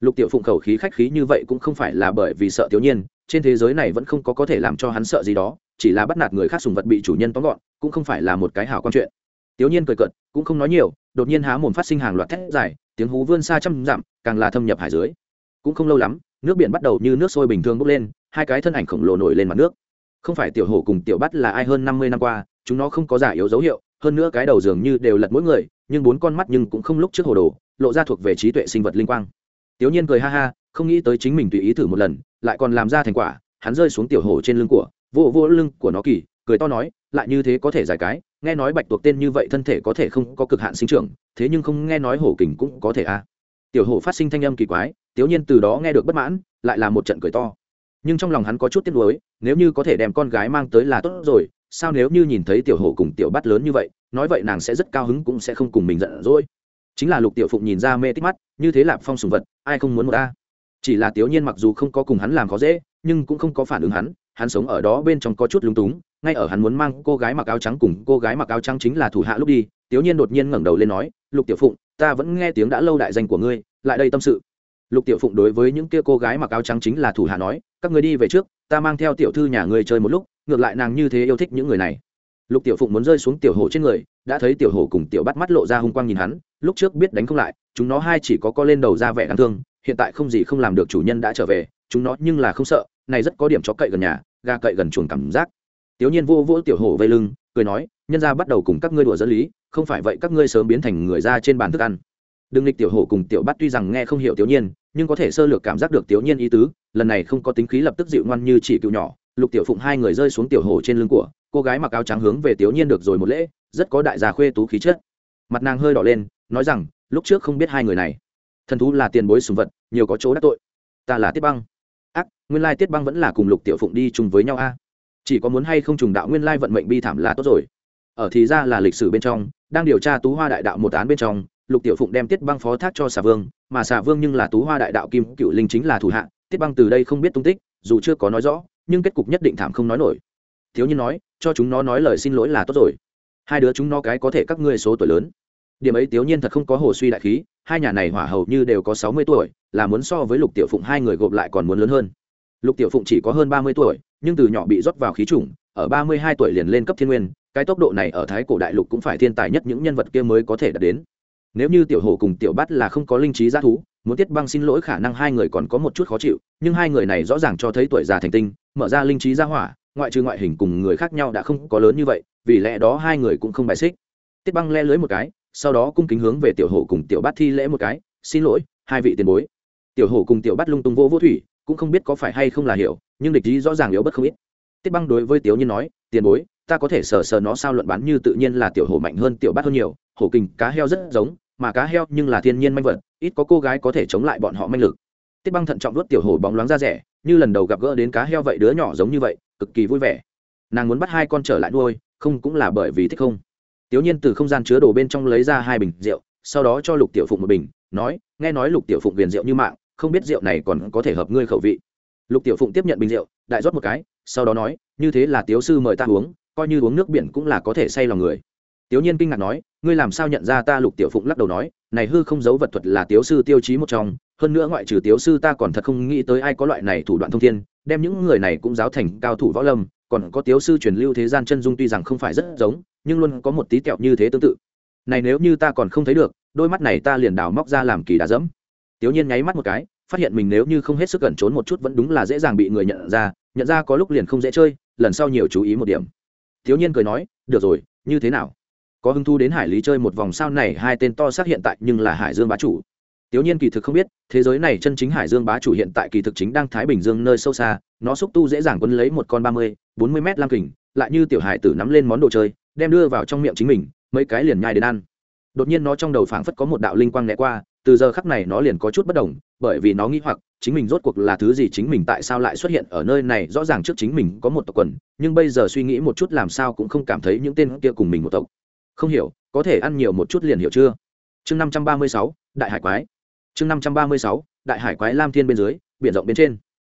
lục tiểu phụng khẩu khí khách khí như vậy cũng không phải là bởi vì sợ tiểu nhiên, trên thế giới này vẫn không có có thể làm cho hắn sợ gì đó, chỉ là bắt nạt người khác sùng vật bị chủ nhân tóm gọn, cũng không phải là một cái hảo quan chuyện. Tiểu nhiên cười cợt, cũng không nói nhiều, đột nhiên há mồm phát sinh hàng loạt thét dài, tiếng hú vươn xa trăm dặm, càng là thâm nhập hải dưới. Cũng không lâu lắm, nước biển bắt đầu như nước sôi bình thường bốc lên, hai cái thân ảnh khổng lồ nổi lên mặt nước. Không phải tiểu hổ cùng tiểu bắt là ai hơn năm mươi năm qua, chúng nó không có giả yếu dấu hiệu hơn nữa cái đầu dường như đều lật mỗi người, nhưng bốn con mắt nhưng cũng không lúc trước hồ đồ, lộ ra thuộc về trí tuệ sinh vật linh quang tiểu nhiên cười ha ha, không nghĩ tới chính mình tùy ý thử một lần, lại còn làm ra thành quả, hắn rơi xuống tiểu hồ trên lưng của, vô vô lưng của nó kỳ, cười to nói, lại như thế có thể giải cái, nghe nói bạch tuộc tên như vậy thân thể có thể không có cực hạn sinh trưởng, thế nhưng không nghe nói hổ kình cũng có thể a à. tiểu hổ phát sinh thanh âm kỳ quái, tiểu nhiên từ đó nghe được bất mãn, lại là một trận cười to nhưng trong lòng hắn có chút tiếc nuối, nếu như có thể đem con gái mang tới là tốt rồi sao nếu như nhìn thấy tiểu hổ cùng tiểu bắt lớn như vậy, nói vậy nàng sẽ rất cao hứng cũng sẽ không cùng mình giận dỗi. Chính là lục tiểu phụng nhìn ra mê tích mắt, như thế lạp phong sùng vật, ai không muốn một ta chỉ là tiểu nhiên mặc dù không có cùng hắn làm khó dễ, nhưng cũng không có phản ứng hắn hắn sống ở đó bên trong có chút lúng túng, ngay ở hắn muốn mang cô gái mặc áo trắng cùng cô gái mặc áo trắng chính là thủ hạ lúc đi, tiểu nhiên đột nhiên ngẩng đầu lên nói, lục tiểu phụng, ta vẫn nghe tiếng đã lâu đại danh của ngươi, lại đây tâm sự. Lục tiểu phụng đối với những kia cô gái mặc áo trắng chính là thủ hạ nói, các người đi về trước, ta mang theo tiểu thư nhà ngươi chơi một lúc ngược lại nàng như thế yêu thích những người này. Lục tiểu phụng muốn rơi xuống tiểu hổ trên người, đã thấy tiểu hổ cùng tiểu bắt mắt lộ ra hung quang nhìn hắn, lúc trước biết đánh không lại, chúng nó hai chỉ có co lên đầu ra vẻ đáng thương, hiện tại không gì không làm được chủ nhân đã trở về, chúng nó nhưng là không sợ, này rất có điểm chó cậy gần nhà, gà cậy gần chuồng cảm giác. Tiểu nhiên vô vỗ tiểu hổ vây lưng, cười nói, nhân ra bắt đầu cùng các ngươi đùa dẫn lý, không phải vậy các ngươi sớm biến thành người ra trên bàn thức ăn. Đừng lịch tiểu hổ cùng tiểu bắt tuy rằng nghe không hiểu tiểu nhiên, nhưng có thể sơ lược cảm giác được tiểu nhiên ý tứ, lần này không có tính khí lập tức dịu ngoan như chỉ cựu nhỏ lục tiểu phụng hai người rơi xuống tiểu hồ trên lưng của, cô gái mặc áo trắng hướng về tiểu nhiên được rồi một lễ, rất có đại gia khuê tú khí chất. Mặt nàng hơi đỏ lên, nói rằng, lúc trước không biết hai người này. Thần thú là tiền bối sùng vật, nhiều có chỗ đắc tội. Ta là tiết băng. Ác, nguyên lai tiết băng vẫn là cùng lục tiểu phụng đi chung với nhau a. Chỉ có muốn hay không trùng đạo nguyên lai vận mệnh bi thảm là tốt rồi. Ở thì ra là lịch sử bên trong, đang điều tra tú hoa đại đạo một án bên trong, lục tiểu phụng đem tiết băng phó thác cho xà vương, mà xà vương nhưng là tú hoa đại đạo kim cựu linh chính là thủ hạ, tiết băng từ đây không biết tung tích, dù chưa có nói rõ nhưng kết cục nhất định thảm không nói nổi. Thiếu nhiên nói, cho chúng nó nói lời xin lỗi là tốt rồi. Hai đứa chúng nó cái có thể các ngươi số tuổi lớn. Điểm ấy thiếu nhiên thật không có hồ suy đại khí, hai nhà này hỏa hầu như đều có sáu mươi tuổi, là muốn so với lục tiểu phụng hai người gộp lại còn muốn lớn hơn. Lục tiểu phụng chỉ có hơn ba mươi tuổi, nhưng từ nhỏ bị rót vào khí chủng ở ba mươi hai tuổi liền lên cấp thiên nguyên, cái tốc độ này ở thái cổ đại lục cũng phải thiên tài nhất những nhân vật kia mới có thể đạt đến. Nếu như tiểu hồ cùng tiểu bát là không có linh trí g thú, muốn tiết băng xin lỗi khả năng hai người còn có một chút khó chịu, nhưng hai người này rõ ràng cho thấy tuổi già thành tinh mở ra linh trí ra hỏa, ngoại trừ ngoại hình cùng người khác nhau đã không có lớn như vậy, vì lẽ đó hai người cũng không bài xích. Tiết băng le lưới một cái, sau đó cung kính hướng về tiểu hổ cùng tiểu bát thi lễ một cái, xin lỗi, hai vị tiền bối. Tiểu hổ cùng tiểu bát lung tung vô vô thủy, cũng không biết có phải hay không là hiểu, nhưng địch ý rõ ràng yếu bất không ít. Tiết băng đối với tiểu nhiên nói, tiền bối, ta có thể sờ sờ nó sao luận bán như tự nhiên là tiểu hổ mạnh hơn tiểu bát hơn nhiều, hổ kình cá heo rất giống, mà cá heo nhưng là thiên nhiên manh vật, ít có cô gái có thể chống lại bọn họ manh lực. Tiết băng thận trọng đuốt tiểu hổ bóng loáng ra rẻ như lần đầu gặp gỡ đến cá heo vậy đứa nhỏ giống như vậy, cực kỳ vui vẻ. Nàng muốn bắt hai con trở lại nuôi, không cũng là bởi vì thích không. Tiểu nhiên từ không gian chứa đồ bên trong lấy ra hai bình rượu, sau đó cho lục tiểu phụng một bình, nói, nghe nói lục tiểu phụng viền rượu như mạng, không biết rượu này còn có thể hợp ngươi khẩu vị. Lục tiểu phụng tiếp nhận bình rượu, đại rót một cái, sau đó nói, như thế là tiếu sư mời ta uống, coi như uống nước biển cũng là có thể say lòng người. Tiểu nhiên kinh ngạc nói ngươi làm sao nhận ra ta lục tiểu phụng lắc đầu nói, này hư không giấu vật thuật là tiếu sư tiêu chí một trong, hơn nữa ngoại trừ tiếu sư ta còn thật không nghĩ tới ai có loại này thủ đoạn thông thiên, đem những người này cũng giáo thành cao thủ võ lâm, còn có tiếu sư truyền lưu thế gian chân dung tuy rằng không phải rất giống, nhưng luôn có một tí kẹo như thế tương tự. Này nếu như ta còn không thấy được, đôi mắt này ta liền đào móc ra làm kỳ đá dẫm. Tiểu nhiên nháy mắt một cái, phát hiện mình nếu như không hết sức cẩn trốn một chút vẫn đúng là dễ dàng bị người nhận ra nhận ra có lúc liền không dễ chơi, lần sau nhiều chú ý một điểm. Thiếu nhiên cười nói, được rồi, như thế nào? Có hứng thu đến hải lý chơi một vòng sao này hai tên to xác hiện tại nhưng là hải dương bá chủ Tiểu Nhiên kỳ thực không biết, thế giới này chân chính Hải Dương bá chủ hiện tại kỳ thực chính đang Thái Bình Dương nơi sâu xa, nó xúc tu dễ dàng quấn lấy một con ba mươi, bốn mươi mét lam kình, lại như tiểu hải tử nắm lên món đồ chơi, đem đưa vào trong miệng chính mình, mấy cái liền nhai đến ăn. Đột nhiên nó trong đầu phảng phất có một đạo linh quang lóe qua, từ giờ khắc này nó liền có chút bất đồng, bởi vì nó nghĩ hoặc, chính mình rốt cuộc là thứ gì chính mình tại sao lại xuất hiện ở nơi này, rõ ràng trước chính mình có một tộc quần, nhưng bây giờ suy nghĩ một chút làm sao cũng không cảm thấy những tên kia cùng mình một tộc. Không hiểu, có thể ăn nhiều một chút liền hiểu chưa? Chương năm trăm ba mươi sáu, Đại Hải Quái. Chương năm trăm ba mươi sáu đại hải quái lam thiên bên dưới biển rộng bên trên.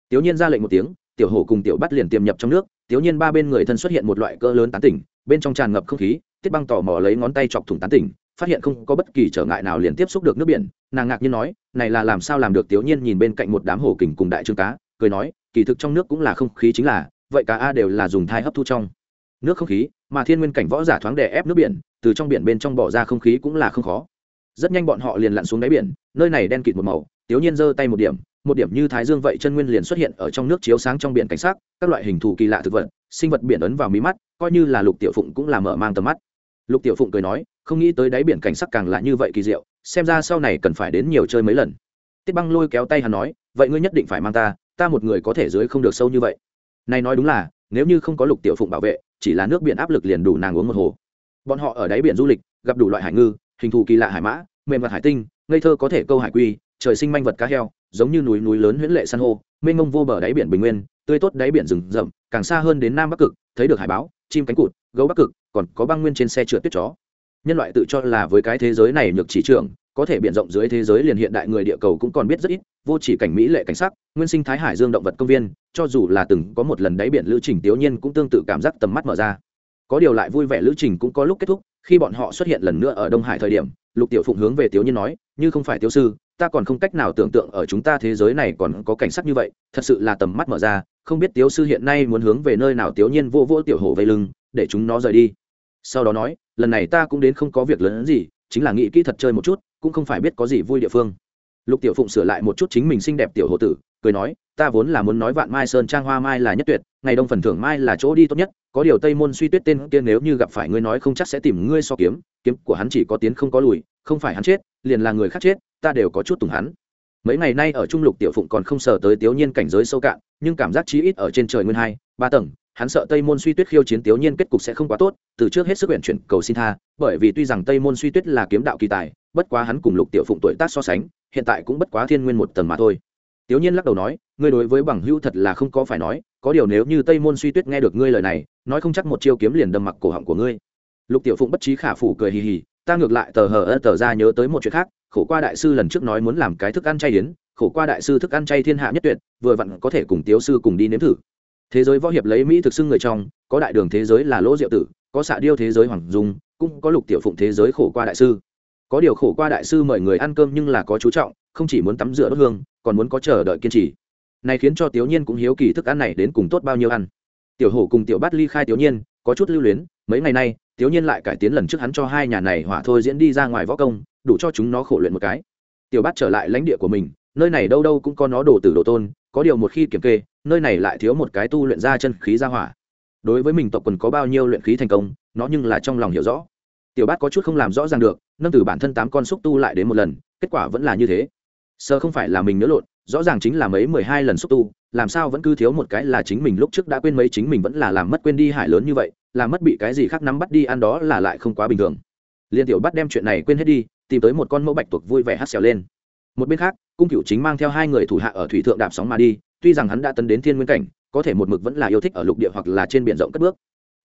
Tiểu nhiên ra lệnh một tiếng tiểu hổ cùng tiểu bắt liền tiềm nhập trong nước. Tiểu nhiên ba bên người thân xuất hiện một loại cỡ lớn tán tỉnh bên trong tràn ngập không khí tiết băng tò mò lấy ngón tay chọc thủng tán tỉnh phát hiện không có bất kỳ trở ngại nào liền tiếp xúc được nước biển. Nàng ngạc nhiên nói này là làm sao làm được? Tiểu nhiên nhìn bên cạnh một đám hổ kình cùng đại trương cá cười nói kỳ thực trong nước cũng là không khí chính là vậy cả a đều là dùng thai hấp thu trong nước không khí mà thiên nguyên cảnh võ giả thoáng đè ép nước biển từ trong biển bên trong bỏ ra không khí cũng là không khó. Rất nhanh bọn họ liền lặn xuống đáy biển, nơi này đen kịt một màu tiểu nhiên giơ tay một điểm một điểm như thái dương vậy chân nguyên liền xuất hiện ở trong nước chiếu sáng trong biển cảnh sát các loại hình thù kỳ lạ thực vật, sinh vật biển ấn vào mí mắt, coi như là lục tiểu phụng cũng là mở mang tầm mắt. Lục tiểu phụng cười nói, không nghĩ tới đáy biển cảnh sắc càng là như vậy kỳ diệu, xem ra sau này cần phải đến nhiều chơi mấy lần. Tiết băng lôi kéo tay hắn nói, vậy ngươi nhất định phải mang ta ta một người có thể dưới không được sâu như vậy. Này nói đúng là, nếu như không có lục tiểu phụng bảo vệ, chỉ là nước biển áp lực liền đủ nàng uống một hồ bọn họ ở đáy biển du lịch, gặp đủ loại hải ngư, hình thù kỳ lạ hải mã, mềm vật hải tinh, ngây thơ có thể câu hải quy, trời sinh manh vật cá heo, giống như núi núi lớn huyễn lệ san hô, mênh mông vô bờ đáy biển bình nguyên, tươi tốt đáy biển rừng rậm, càng xa hơn đến nam bắc cực, thấy được hải báo, chim cánh cụt, gấu bắc cực, còn có băng nguyên trên xe trượt tuyết chó. Nhân loại tự cho là với cái thế giới này nhược chỉ trưởng có thể biển rộng dưới thế giới liền hiện đại người địa cầu cũng còn biết rất ít, vô chỉ cảnh mỹ lệ cảnh sắc, nguyên sinh thái hải dương động vật công viên, cho dù là từng có một lần đáy biển lữ trình, tiểu nhiên cũng tương tự cảm giác tầm mắt mở ra có điều lại vui vẻ lữ trình cũng có lúc kết thúc, khi bọn họ xuất hiện lần nữa ở đông hải thời điểm, lục tiểu phụng hướng về tiểu nhiên nói, như không phải tiểu sư, ta còn không cách nào tưởng tượng ở chúng ta thế giới này còn có cảnh sắc như vậy, thật sự là tầm mắt mở ra, không biết tiểu sư hiện nay muốn hướng về nơi nào. Tiểu nhiên vô vô tiểu hổ vây lưng, để chúng nó rời đi. Sau đó nói, lần này ta cũng đến không có việc lớn gì, chính là nghĩ kỹ thật chơi một chút, cũng không phải biết có gì vui địa phương. Lục tiểu phụng sửa lại một chút chính mình xinh đẹp tiểu hồ tử, cười nói, ta vốn là muốn nói vạn mai sơn trang hoa mai là nhất tuyệt, ngày đông phần thưởng mai là chỗ đi tốt nhất có điều tây môn suy tuyết tên kia nếu như gặp phải ngươi nói không chắc sẽ tìm ngươi so kiếm kiếm của hắn chỉ có tiến không có lùi, không phải hắn chết, liền là người khác chết, ta đều có chút tùng hắn. Mấy ngày nay ở trung lục tiểu phụng còn không sờ tới tiểu nhiên cảnh giới sâu cạn, nhưng cảm giác chí ít ở trên trời nguyên hai, ba tầng, hắn sợ tây môn suy tuyết khiêu chiến tiểu nhiên kết cục sẽ không quá tốt, từ trước hết sức nguyện chuyển cầu xin tha, bởi vì tuy rằng tây môn suy tuyết là kiếm đạo kỳ tài, bất quá hắn cùng lục tiểu phụng tuổi tác so sánh, hiện tại cũng bất quá thiên nguyên một tầng mà thôi. Tiểu nhiên lắc đầu nói, ngươi đối với bằng hữu thật là không có phải nói, có điều nếu như tây môn suy tuyết nghe được ngươi lời này nói không chắc một chiêu kiếm liền đâm mặc cổ họng của ngươi. Lục tiểu phụng bất trí khả phủ cười hì hì, ta ngược lại tờ hờ ơ tờ ra nhớ tới một chuyện khác, khổ qua đại sư lần trước nói muốn làm cái thức ăn chay yến, khổ qua đại sư thức ăn chay thiên hạ nhất tuyệt, vừa vặn có thể cùng tiếu sư cùng đi nếm thử. Thế giới võ hiệp lấy mỹ thực xưng người trong, có đại đường thế giới là lỗ diệu tử, có xạ điêu thế giới hoàng dung, cũng có lục tiểu phụng thế giới khổ qua đại sư. Có điều khổ qua đại sư mời người ăn cơm nhưng là có chú trọng, không chỉ muốn tắm rửa đốt hương, còn muốn có chờ đợi kiên trì. Này khiến cho tiểu nhiên cũng hiếu kỳ thức ăn này đến cùng tốt bao nhiêu ăn tiểu hổ cùng tiểu bát ly khai tiểu nhiên, có chút lưu luyến, mấy ngày nay, tiểu nhiên lại cải tiến lần trước hắn cho hai nhà này hỏa thôi diễn đi ra ngoài võ công, đủ cho chúng nó khổ luyện một cái. Tiểu bát trở lại lãnh địa của mình, nơi này đâu đâu cũng có nó đồ tử đồ tôn, có điều một khi kiểm kê, nơi này lại thiếu một cái tu luyện ra chân khí ra hỏa. Đối với mình tộc quần có bao nhiêu luyện khí thành công, nó nhưng là trong lòng hiểu rõ. Tiểu bát có chút không làm rõ ràng được, nâng từ bản thân tám con xúc tu lại đến một lần, kết quả vẫn là như thế. Sơ không phải là mình nhớ lộn rõ ràng chính là mấy mười hai lần xúc tu, làm sao vẫn cứ thiếu một cái là chính mình lúc trước đã quên mấy chính mình vẫn là làm mất quên đi hải lớn như vậy, làm mất bị cái gì khác nắm bắt đi ăn đó là lại không quá bình thường. Liên tiểu bắt đem chuyện này quên hết đi, tìm tới một con mẫu bạch tuộc vui vẻ hát xèo lên. Một bên khác, cung cựu chính mang theo hai người thủ hạ ở thủy thượng đạp sóng mà đi, tuy rằng hắn đã tấn đến thiên nguyên cảnh, có thể một mực vẫn là yêu thích ở lục địa hoặc là trên biển rộng cất bước.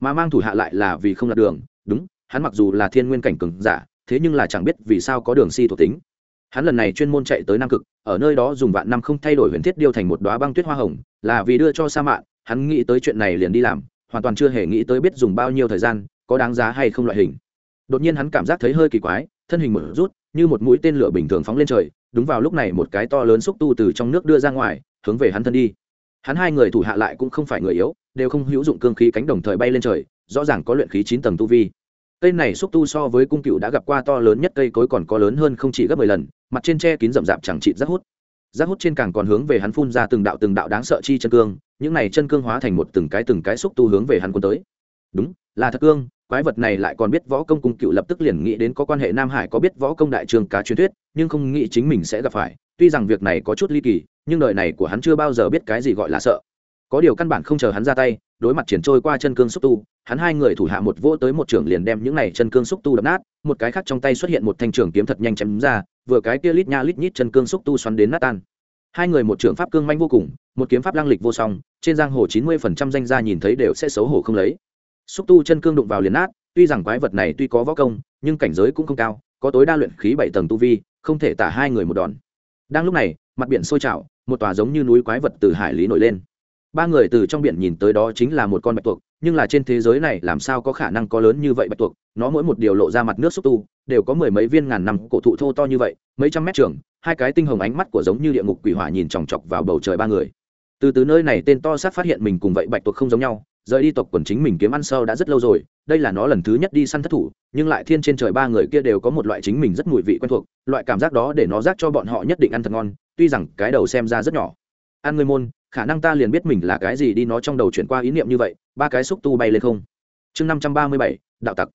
Mà mang thủ hạ lại là vì không lạc đường, đúng, hắn mặc dù là thiên nguyên cảnh cường giả, thế nhưng là chẳng biết vì sao có đường si thuộc tính hắn lần này chuyên môn chạy tới nam cực, ở nơi đó dùng vạn năm không thay đổi huyền thiết điêu thành một đoá băng tuyết hoa hồng, là vì đưa cho sa mạn, hắn nghĩ tới chuyện này liền đi làm, hoàn toàn chưa hề nghĩ tới biết dùng bao nhiêu thời gian, có đáng giá hay không loại hình. Đột nhiên hắn cảm giác thấy hơi kỳ quái, thân hình mở rút, như một mũi tên lửa bình thường phóng lên trời, đúng vào lúc này một cái to lớn xúc tu từ trong nước đưa ra ngoài, hướng về hắn thân đi. Hắn hai người thủ hạ lại cũng không phải người yếu, đều không hữu dụng cương khí cánh đồng thời bay lên trời, rõ ràng có luyện khí chín tầng tu vi. Cây này xúc tu so với cung cựu đã gặp qua to lớn nhất cây cối còn có lớn hơn không chỉ gấp mười lần mặt trên tre kín rậm rạp chẳng trị rác hút. Rác hút trên càng còn hướng về hắn phun ra từng đạo từng đạo đáng sợ chi chân cương, những này chân cương hóa thành một từng cái từng cái xúc tu hướng về hắn quân tới. Đúng, là thật cương, quái vật này lại còn biết võ công cung cựu lập tức liền nghĩ đến có quan hệ nam hải có biết võ công đại trường cá truyền thuyết, nhưng không nghĩ chính mình sẽ gặp phải, tuy rằng việc này có chút ly kỳ, nhưng đời này của hắn chưa bao giờ biết cái gì gọi là sợ. Có điều căn bản không chờ hắn ra tay đối mặt triển trôi qua chân cương xúc tu, hắn hai người thủ hạ một vỗ tới một trường liền đem những này chân cương xúc tu đập nát, một cái khác trong tay xuất hiện một thanh trường kiếm thật nhanh chém ra, vừa cái kia lít nha lít nhít chân cương xúc tu xoắn đến nát tan. Hai người một trường pháp cương manh vô cùng, một kiếm pháp lăng lịch vô song, trên giang hồ chín mươi phần trăm danh gia nhìn thấy đều sẽ xấu hổ không lấy. Xúc tu chân cương đụng vào liền nát, tuy rằng quái vật này tuy có võ công, nhưng cảnh giới cũng không cao, có tối đa luyện khí bảy tầng tu vi, không thể tả hai người một đòn. Đang lúc này, mặt biển sôi trào, một tòa giống như núi quái vật từ hải lý nổi lên ba người từ trong biển nhìn tới đó chính là một con bạch tuộc, nhưng là trên thế giới này làm sao có khả năng có lớn như vậy bạch tuộc? Nó mỗi một điều lộ ra mặt nước xúc tu, đều có mười mấy viên ngàn năm, cổ thụ thô to như vậy, mấy trăm mét trường, hai cái tinh hồng ánh mắt của giống như địa ngục quỷ hỏa nhìn chòng chọc vào bầu trời ba người. Từ từ nơi này tên to sát phát hiện mình cùng vậy bạch tuộc không giống nhau, rời đi tộc quần chính mình kiếm ăn sâu đã rất lâu rồi, đây là nó lần thứ nhất đi săn thất thủ, nhưng lại thiên trên trời ba người kia đều có một loại chính mình rất mùi vị quen thuộc, loại cảm giác đó để nó rác cho bọn họ nhất định ăn thật ngon, tuy rằng cái đầu xem ra rất nhỏ. Ăn người môn khả năng ta liền biết mình là cái gì đi nó trong đầu chuyển qua ý niệm như vậy, ba cái xúc tu bay lên không. Chương năm trăm ba mươi bảy, đạo tặc.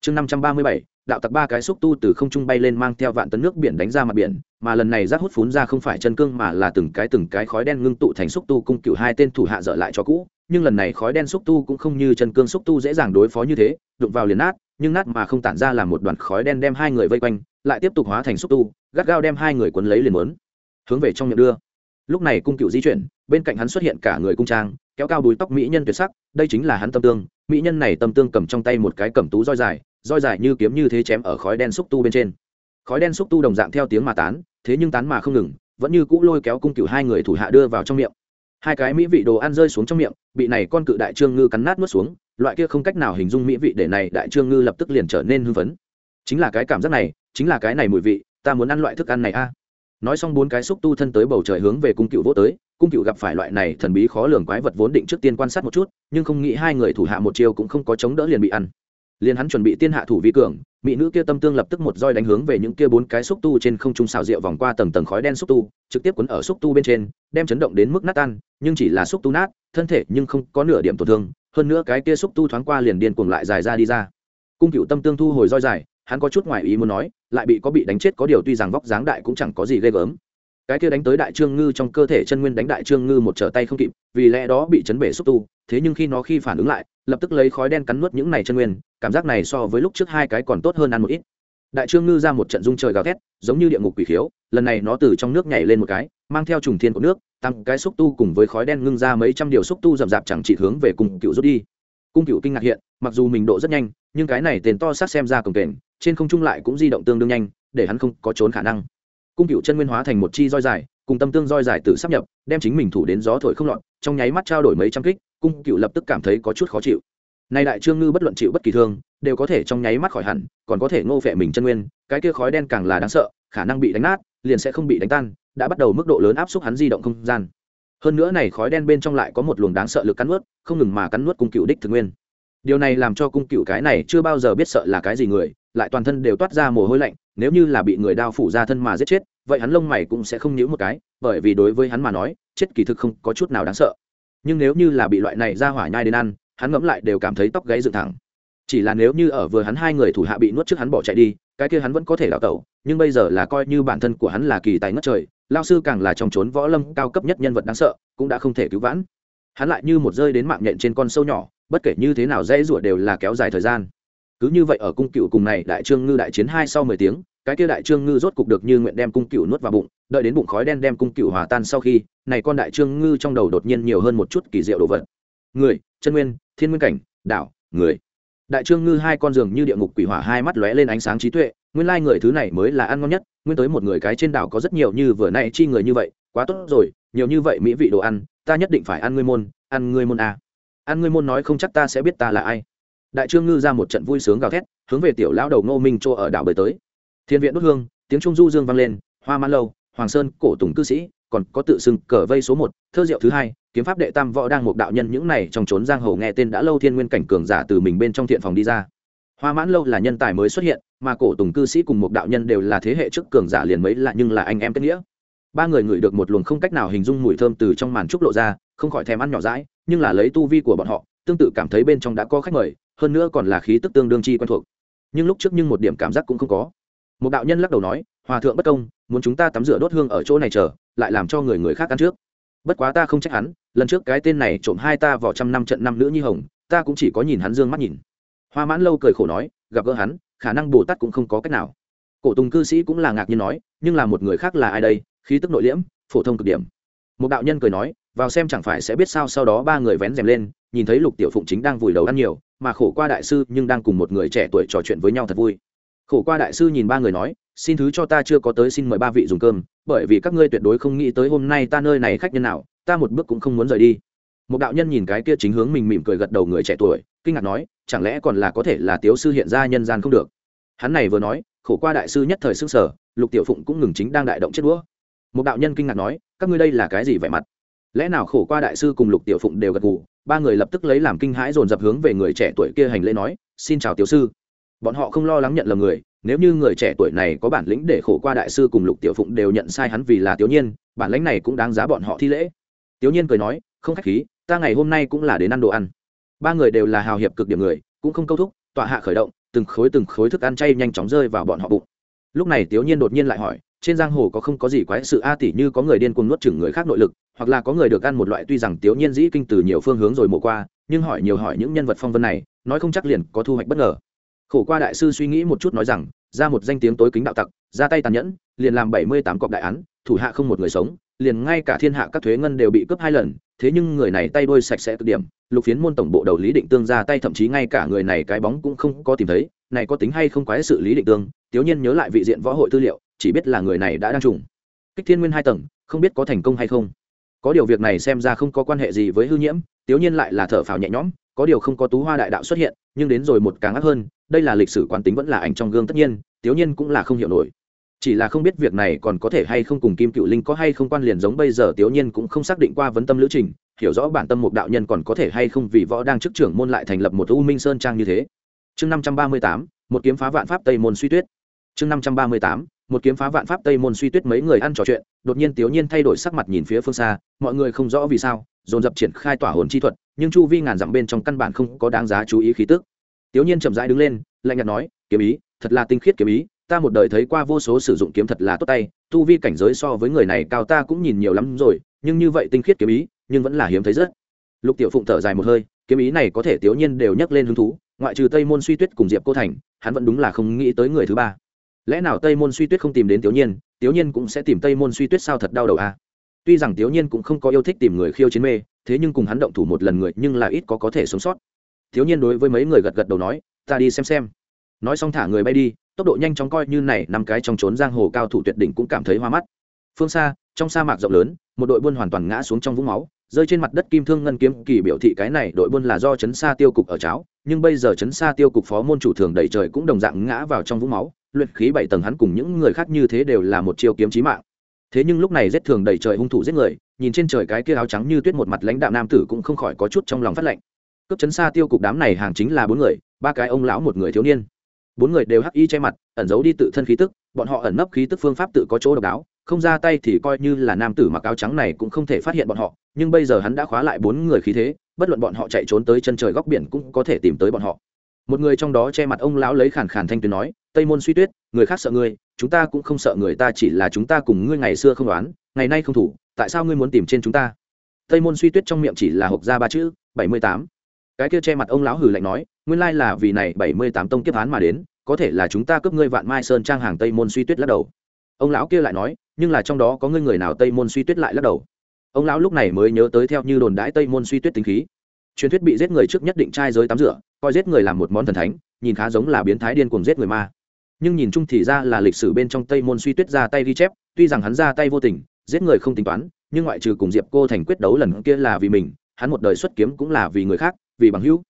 Chương năm trăm ba mươi bảy, đạo tặc ba cái xúc tu từ không trung bay lên mang theo vạn tấn nước biển đánh ra mặt biển, mà lần này rác hút phún ra không phải chân cương mà là từng cái từng cái khói đen ngưng tụ thành xúc tu cung cựu hai tên thủ hạ dở lại cho cũ. Nhưng lần này khói đen xúc tu cũng không như chân cương xúc tu dễ dàng đối phó như thế, đụng vào liền nát, nhưng nát mà không tản ra làm một đoàn khói đen đem hai người vây quanh, lại tiếp tục hóa thành xúc tu, gắt gao đem hai người quấn lấy liền muốn hướng về trong miệng đưa lúc này cung cựu di chuyển, bên cạnh hắn xuất hiện cả người cung trang, kéo cao đuôi tóc mỹ nhân tuyệt sắc, đây chính là hắn tâm tương. Mỹ nhân này tâm tương cầm trong tay một cái cầm tú roi dài roi dài như kiếm như thế chém ở khói đen xúc tu bên trên. Khói đen xúc tu đồng dạng theo tiếng mà tán, thế nhưng tán mà không ngừng, vẫn như cũ lôi kéo cung cựu hai người thủ hạ đưa vào trong miệng. Hai cái mỹ vị đồ ăn rơi xuống trong miệng, bị này con cự đại trương ngư cắn nát nuốt xuống, loại kia không cách nào hình dung mỹ vị để này đại trương ngư lập tức liền trở nên hưng phấn. Chính là cái cảm giác này, chính là cái này mùi vị, ta muốn ăn loại thức ăn này a nói xong bốn cái xúc tu thân tới bầu trời hướng về cung cựu vô tới, cung cựu gặp phải loại này thần bí khó lường quái vật vốn định trước tiên quan sát một chút, nhưng không nghĩ hai người thủ hạ một chiêu cũng không có chống đỡ liền bị ăn. Liền hắn chuẩn bị tiên hạ thủ vi cường, mỹ nữ kia tâm tương lập tức một roi đánh hướng về những kia bốn cái xúc tu trên không trung xào rượu vòng qua tầng tầng khói đen xúc tu, trực tiếp quấn ở xúc tu bên trên, đem chấn động đến mức nát tan, nhưng chỉ là xúc tu nát, thân thể nhưng không có nửa điểm tổn thương, hơn nữa cái kia xúc tu thoáng qua liền điên cuồng lại dài ra đi ra. Cung cựu tâm tương thu hồi roi dài, hắn có chút ngoài ý muốn nói lại bị có bị đánh chết có điều tuy rằng vóc dáng đại cũng chẳng có gì ghê gớm. Cái kia đánh tới đại trương ngư trong cơ thể chân nguyên đánh đại trương ngư một trở tay không kịp, vì lẽ đó bị chấn bể xúc tu, thế nhưng khi nó khi phản ứng lại, lập tức lấy khói đen cắn nuốt những này chân nguyên, cảm giác này so với lúc trước hai cái còn tốt hơn ăn một ít. Đại trương ngư ra một trận dung trời gào thét, giống như địa ngục quỷ khiếu, lần này nó từ trong nước nhảy lên một cái, mang theo trùng thiên của nước, tăng cái xúc tu cùng với khói đen ngưng ra mấy trăm điều xúc tu rậm rạp chẳng chỉ hướng về cùng cựu rút đi. Cung cựu kinh ngạc hiện mặc dù mình độ rất nhanh, nhưng cái này tên to sát xem ra cồng kềnh, trên không trung lại cũng di động tương đương nhanh, để hắn không có trốn khả năng. Cung cựu chân nguyên hóa thành một chi roi dài, cùng tâm tương roi dài tự sắp nhập, đem chính mình thủ đến gió thổi không lọt, trong nháy mắt trao đổi mấy trăm kích, cung cựu lập tức cảm thấy có chút khó chịu. Nay đại trương ngư bất luận chịu bất kỳ thương, đều có thể trong nháy mắt khỏi hẳn, còn có thể ngô phệ mình chân nguyên, cái kia khói đen càng là đáng sợ, khả năng bị đánh nát, liền sẽ không bị đánh tan, đã bắt đầu mức độ lớn áp suất hắn di động không gian. Hơn nữa này khói đen bên trong lại có một luồng đáng sợ lực cắn nuốt, không ngừng mà cắn nuốt cung cựu đích thực nguyên điều này làm cho cung cựu cái này chưa bao giờ biết sợ là cái gì người, lại toàn thân đều toát ra mồ hôi lạnh, nếu như là bị người đao phủ ra thân mà giết chết, vậy hắn lông mày cũng sẽ không nhíu một cái, bởi vì đối với hắn mà nói, chết kỳ thực không có chút nào đáng sợ. Nhưng nếu như là bị loại này ra hỏa nhai đến ăn, hắn ngẫm lại đều cảm thấy tóc gáy dựng thẳng. Chỉ là nếu như ở vừa hắn hai người thủ hạ bị nuốt trước hắn bỏ chạy đi, cái kia hắn vẫn có thể đào tẩu, nhưng bây giờ là coi như bản thân của hắn là kỳ tài ngất trời, lao sư càng là trong trốn võ lâm cao cấp nhất nhân vật đáng sợ, cũng đã không thể cứu vãn. Hắn lại như một rơi đến mạng nhện trên con sâu nhỏ bất kể như thế nào dễ rủa đều là kéo dài thời gian. Cứ như vậy ở cung cựu cùng này, đại trương ngư đại chiến hai sau mười tiếng, cái kia đại trương ngư rốt cục được như nguyện đem cung cựu nuốt vào bụng, đợi đến bụng khói đen đem cung cựu hòa tan sau khi, này con đại trương ngư trong đầu đột nhiên nhiều hơn một chút kỳ diệu đồ vật. Người, chân nguyên, thiên nguyên cảnh, đảo, người. Đại trương ngư hai con giường như địa ngục quỷ hỏa hai mắt lóe lên ánh sáng trí tuệ, nguyên lai người thứ này mới là ăn ngon nhất, nguyên tới một người cái trên đảo có rất nhiều như vừa nay chi người như vậy, quá tốt rồi, nhiều như vậy mỹ vị đồ ăn, ta nhất định phải ăn ngươi môn, ăn ngươi môn a ăn ngươi môn nói không chắc ta sẽ biết ta là ai. Đại trương ngư ra một trận vui sướng gào thét, hướng về tiểu lão đầu ngô minh chỗ ở đảo bơi tới. Thiên viện đốt hương, tiếng trung du dương vang lên, hoa mãn lâu, hoàng sơn, cổ tùng cư sĩ, còn có tự xưng cờ vây số một, thơ diệu thứ hai, kiếm pháp đệ tam võ đang một đạo nhân những này trong trốn giang hồ nghe tên đã lâu thiên nguyên cảnh cường giả từ mình bên trong thiện phòng đi ra. Hoa mãn lâu là nhân tài mới xuất hiện, mà cổ tùng cư sĩ cùng một đạo nhân đều là thế hệ trước cường giả liền mấy lạ nhưng là anh em kết nghĩa. Ba người ngửi được một luồng không cách nào hình dung mùi thơm từ trong màn trúc lộ ra, không khỏi thèm ăn nhỏ rãi nhưng là lấy tu vi của bọn họ, tương tự cảm thấy bên trong đã có khách mời, hơn nữa còn là khí tức tương đương chi quen thuộc. Nhưng lúc trước nhưng một điểm cảm giác cũng không có. Một đạo nhân lắc đầu nói, hòa thượng bất công, muốn chúng ta tắm rửa đốt hương ở chỗ này chờ, lại làm cho người người khác ăn trước. Bất quá ta không trách hắn, lần trước cái tên này trộm hai ta vào trăm năm trận năm nữ nhi hồng, ta cũng chỉ có nhìn hắn dương mắt nhìn. Hoa mãn lâu cười khổ nói, gặp gỡ hắn, khả năng bồ tát cũng không có cách nào. Cổ tùng cư sĩ cũng là ngạc nhiên nói, nhưng là một người khác là ai đây? Khí tức nội liễm, phổ thông cực điểm. Một đạo nhân cười nói vào xem chẳng phải sẽ biết sao sau đó ba người vén rèm lên, nhìn thấy lục tiểu phụng chính đang vùi đầu ăn nhiều, mà khổ qua đại sư nhưng đang cùng một người trẻ tuổi trò chuyện với nhau thật vui. Khổ qua đại sư nhìn ba người nói, xin thứ cho ta chưa có tới xin mời ba vị dùng cơm, bởi vì các ngươi tuyệt đối không nghĩ tới hôm nay ta nơi này khách nhân nào, ta một bước cũng không muốn rời đi. Một đạo nhân nhìn cái kia chính hướng mình mỉm cười gật đầu người trẻ tuổi, kinh ngạc nói, chẳng lẽ còn là có thể là tiếu sư hiện ra nhân gian không được? Hắn này vừa nói, khổ qua đại sư nhất thời sức sở lục tiểu phụng cũng ngừng chính đang đại động chết đũa. Một đạo nhân kinh ngạc nói, các ngươi đây là cái gì vẻ mặt? Lẽ nào khổ qua đại sư cùng lục tiểu phụng đều gật gù? Ba người lập tức lấy làm kinh hãi dồn dập hướng về người trẻ tuổi kia hành lễ nói, xin chào tiểu sư. Bọn họ không lo lắng nhận lầm người, nếu như người trẻ tuổi này có bản lĩnh để khổ qua đại sư cùng lục tiểu phụng đều nhận sai hắn vì là tiểu nhiên, bản lĩnh này cũng đáng giá bọn họ thi lễ. Tiểu nhiên cười nói, không khách khí, ta ngày hôm nay cũng là đến ăn đồ ăn. Ba người đều là hào hiệp cực điểm người, cũng không câu thúc, tọa hạ khởi động, từng khối từng khối thức ăn chay nhanh chóng rơi vào bọn họ bụng. Lúc này tiểu nhiên đột nhiên lại hỏi trên giang hồ có không có gì quái sự, a tỷ như có người điên cuồng nuốt chửng người khác nội lực, hoặc là có người được ăn một loại tuy rằng tiểu nhiên dĩ kinh từ nhiều phương hướng rồi mổ qua, nhưng hỏi nhiều hỏi những nhân vật phong vân này, nói không chắc liền có thu hoạch bất ngờ. Khổ qua đại sư suy nghĩ một chút nói rằng, ra một danh tiếng tối kính đạo tặc, ra tay tàn nhẫn, liền làm bảy mươi tám cọc đại án, thủ hạ không một người sống, liền ngay cả thiên hạ các thuế ngân đều bị cướp hai lần, thế nhưng người này tay đôi sạch sẽ cực điểm, lục phiến môn tổng bộ đầu lý định tương ra tay thậm chí ngay cả người này cái bóng cũng không có tìm thấy, này có tính hay không quái sự lý định tương, tiểu nhiên nhớ lại vị diện võ hội tư liệu chỉ biết là người này đã đang trùng. Kích thiên nguyên hai tầng, không biết có thành công hay không. Có điều việc này xem ra không có quan hệ gì với hư nhiễm tiểu nhiên lại là thở phào nhẹ nhõm, có điều không có tú hoa đại đạo xuất hiện, nhưng đến rồi một càng ác hơn, đây là lịch sử quán tính vẫn là ảnh trong gương tất nhiên tiểu nhiên cũng là không hiểu nổi. Chỉ là không biết việc này còn có thể hay không cùng kim cựu linh có hay không quan liền giống bây giờ tiểu nhiên cũng không xác định qua vấn tâm lữ trình, hiểu rõ bản tâm một đạo nhân còn có thể hay không vì võ đang chức trưởng môn lại thành lập một u minh sơn trang như thế. Chương năm trăm ba mươi tám, một kiếm phá vạn pháp tây môn suy tuyết. Chương năm trăm ba mươi tám một kiếm phá vạn pháp tây môn suy tuyết mấy người ăn trò chuyện, đột nhiên tiểu nhiên thay đổi sắc mặt nhìn phía phương xa, mọi người không rõ vì sao, dồn dập triển khai tỏa hồn chi thuật, nhưng chu vi ngàn dặm bên trong căn bản không có đáng giá chú ý khí tức. Tiểu nhiên chậm rãi đứng lên, lạnh nhạt nói, kiếm ý, thật là tinh khiết kiếm ý, ta một đời thấy qua vô số sử dụng kiếm thật là tốt tay, tu vi cảnh giới so với người này cao ta cũng nhìn nhiều lắm rồi, nhưng như vậy tinh khiết kiếm ý, nhưng vẫn là hiếm thấy rất. Lục tiểu phụng thở dài một hơi, kiếm ý này có thể tiểu nhiên đều nhắc lên hứng thú, ngoại trừ tây môn suy tuyết cùng diệp cô thành, hắn vẫn đúng là không nghĩ tới người thứ ba lẽ nào tây môn suy tuyết không tìm đến tiểu nhiên tiểu nhiên cũng sẽ tìm tây môn suy tuyết sao thật đau đầu à? tuy rằng tiểu nhiên cũng không có yêu thích tìm người khiêu chiến mê, thế nhưng cùng hắn động thủ một lần người nhưng là ít có có thể sống sót. Tiểu nhiên đối với mấy người gật gật đầu nói, ta đi xem xem. Nói xong thả người bay đi, tốc độ nhanh chóng coi như này năm cái trong trốn giang hồ cao thủ tuyệt đỉnh cũng cảm thấy hoa mắt. Phương xa, trong sa mạc rộng lớn, một đội buôn hoàn toàn ngã xuống trong vũng máu rơi trên mặt đất kim thương ngân kiếm kỳ biểu thị cái này đội buôn là do chấn sa tiêu cục ở cháo, nhưng bây giờ chấn sa tiêu cục phó môn chủ thường đẩy trời cũng đồng dạng ngã vào trong vũng máu, luyện khí bảy tầng hắn cùng những người khác như thế đều là một chiêu kiếm chí mạng. Thế nhưng lúc này giết thường đẩy trời hung thủ giết người, nhìn trên trời cái kia áo trắng như tuyết một mặt lãnh đạo nam tử cũng không khỏi có chút trong lòng phát lạnh cướp chấn sa tiêu cục đám này hàng chính là bốn người, ba cái ông lão một người thiếu niên. Bốn người đều hắc y che mặt, ẩn giấu đi tự thân khí tức, bọn họ ẩn nấp khí tức phương pháp tự có chỗ độc đáo không ra tay thì coi như là nam tử mặc áo trắng này cũng không thể phát hiện bọn họ, nhưng bây giờ hắn đã khóa lại bốn người khí thế, bất luận bọn họ chạy trốn tới chân trời góc biển cũng có thể tìm tới bọn họ. Một người trong đó che mặt ông lão lấy khàn khàn thanh tuyến nói, tây môn suy tuyết, người khác sợ ngươi, chúng ta cũng không sợ người ta, chỉ là chúng ta cùng ngươi ngày xưa không đoán, ngày nay không thủ, tại sao ngươi muốn tìm trên chúng ta? Tây môn suy tuyết trong miệng chỉ là hộp ra ba chữ, bảy mươi tám. Cái kia che mặt ông lão hử lạnh nói, nguyên lai là vì này, bảy mươi tám tông kiếp án mà đến, có thể là chúng ta cướp ngươi vạn mai sơn trang hàng tây môn suy tuyết lắc đầu. Ông lão kia lại nói nhưng là trong đó có ngươi người nào tây môn suy tuyết lại lắc đầu. Ông lão lúc này mới nhớ tới theo như đồn đãi tây môn suy tuyết tính khí. Truyền thuyết bị giết người trước nhất định trai giới tắm rửa, coi giết người làm một món thần thánh, nhìn khá giống là biến thái điên cuồng giết người ma. Nhưng nhìn chung thì ra là lịch sử bên trong tây môn suy tuyết ra tay ghi chép, tuy rằng hắn ra tay vô tình, giết người không tính toán, nhưng ngoại trừ cùng diệp cô thành quyết đấu lần kia là vì mình, hắn một đời xuất kiếm cũng là vì người khác, vì bằng hữu.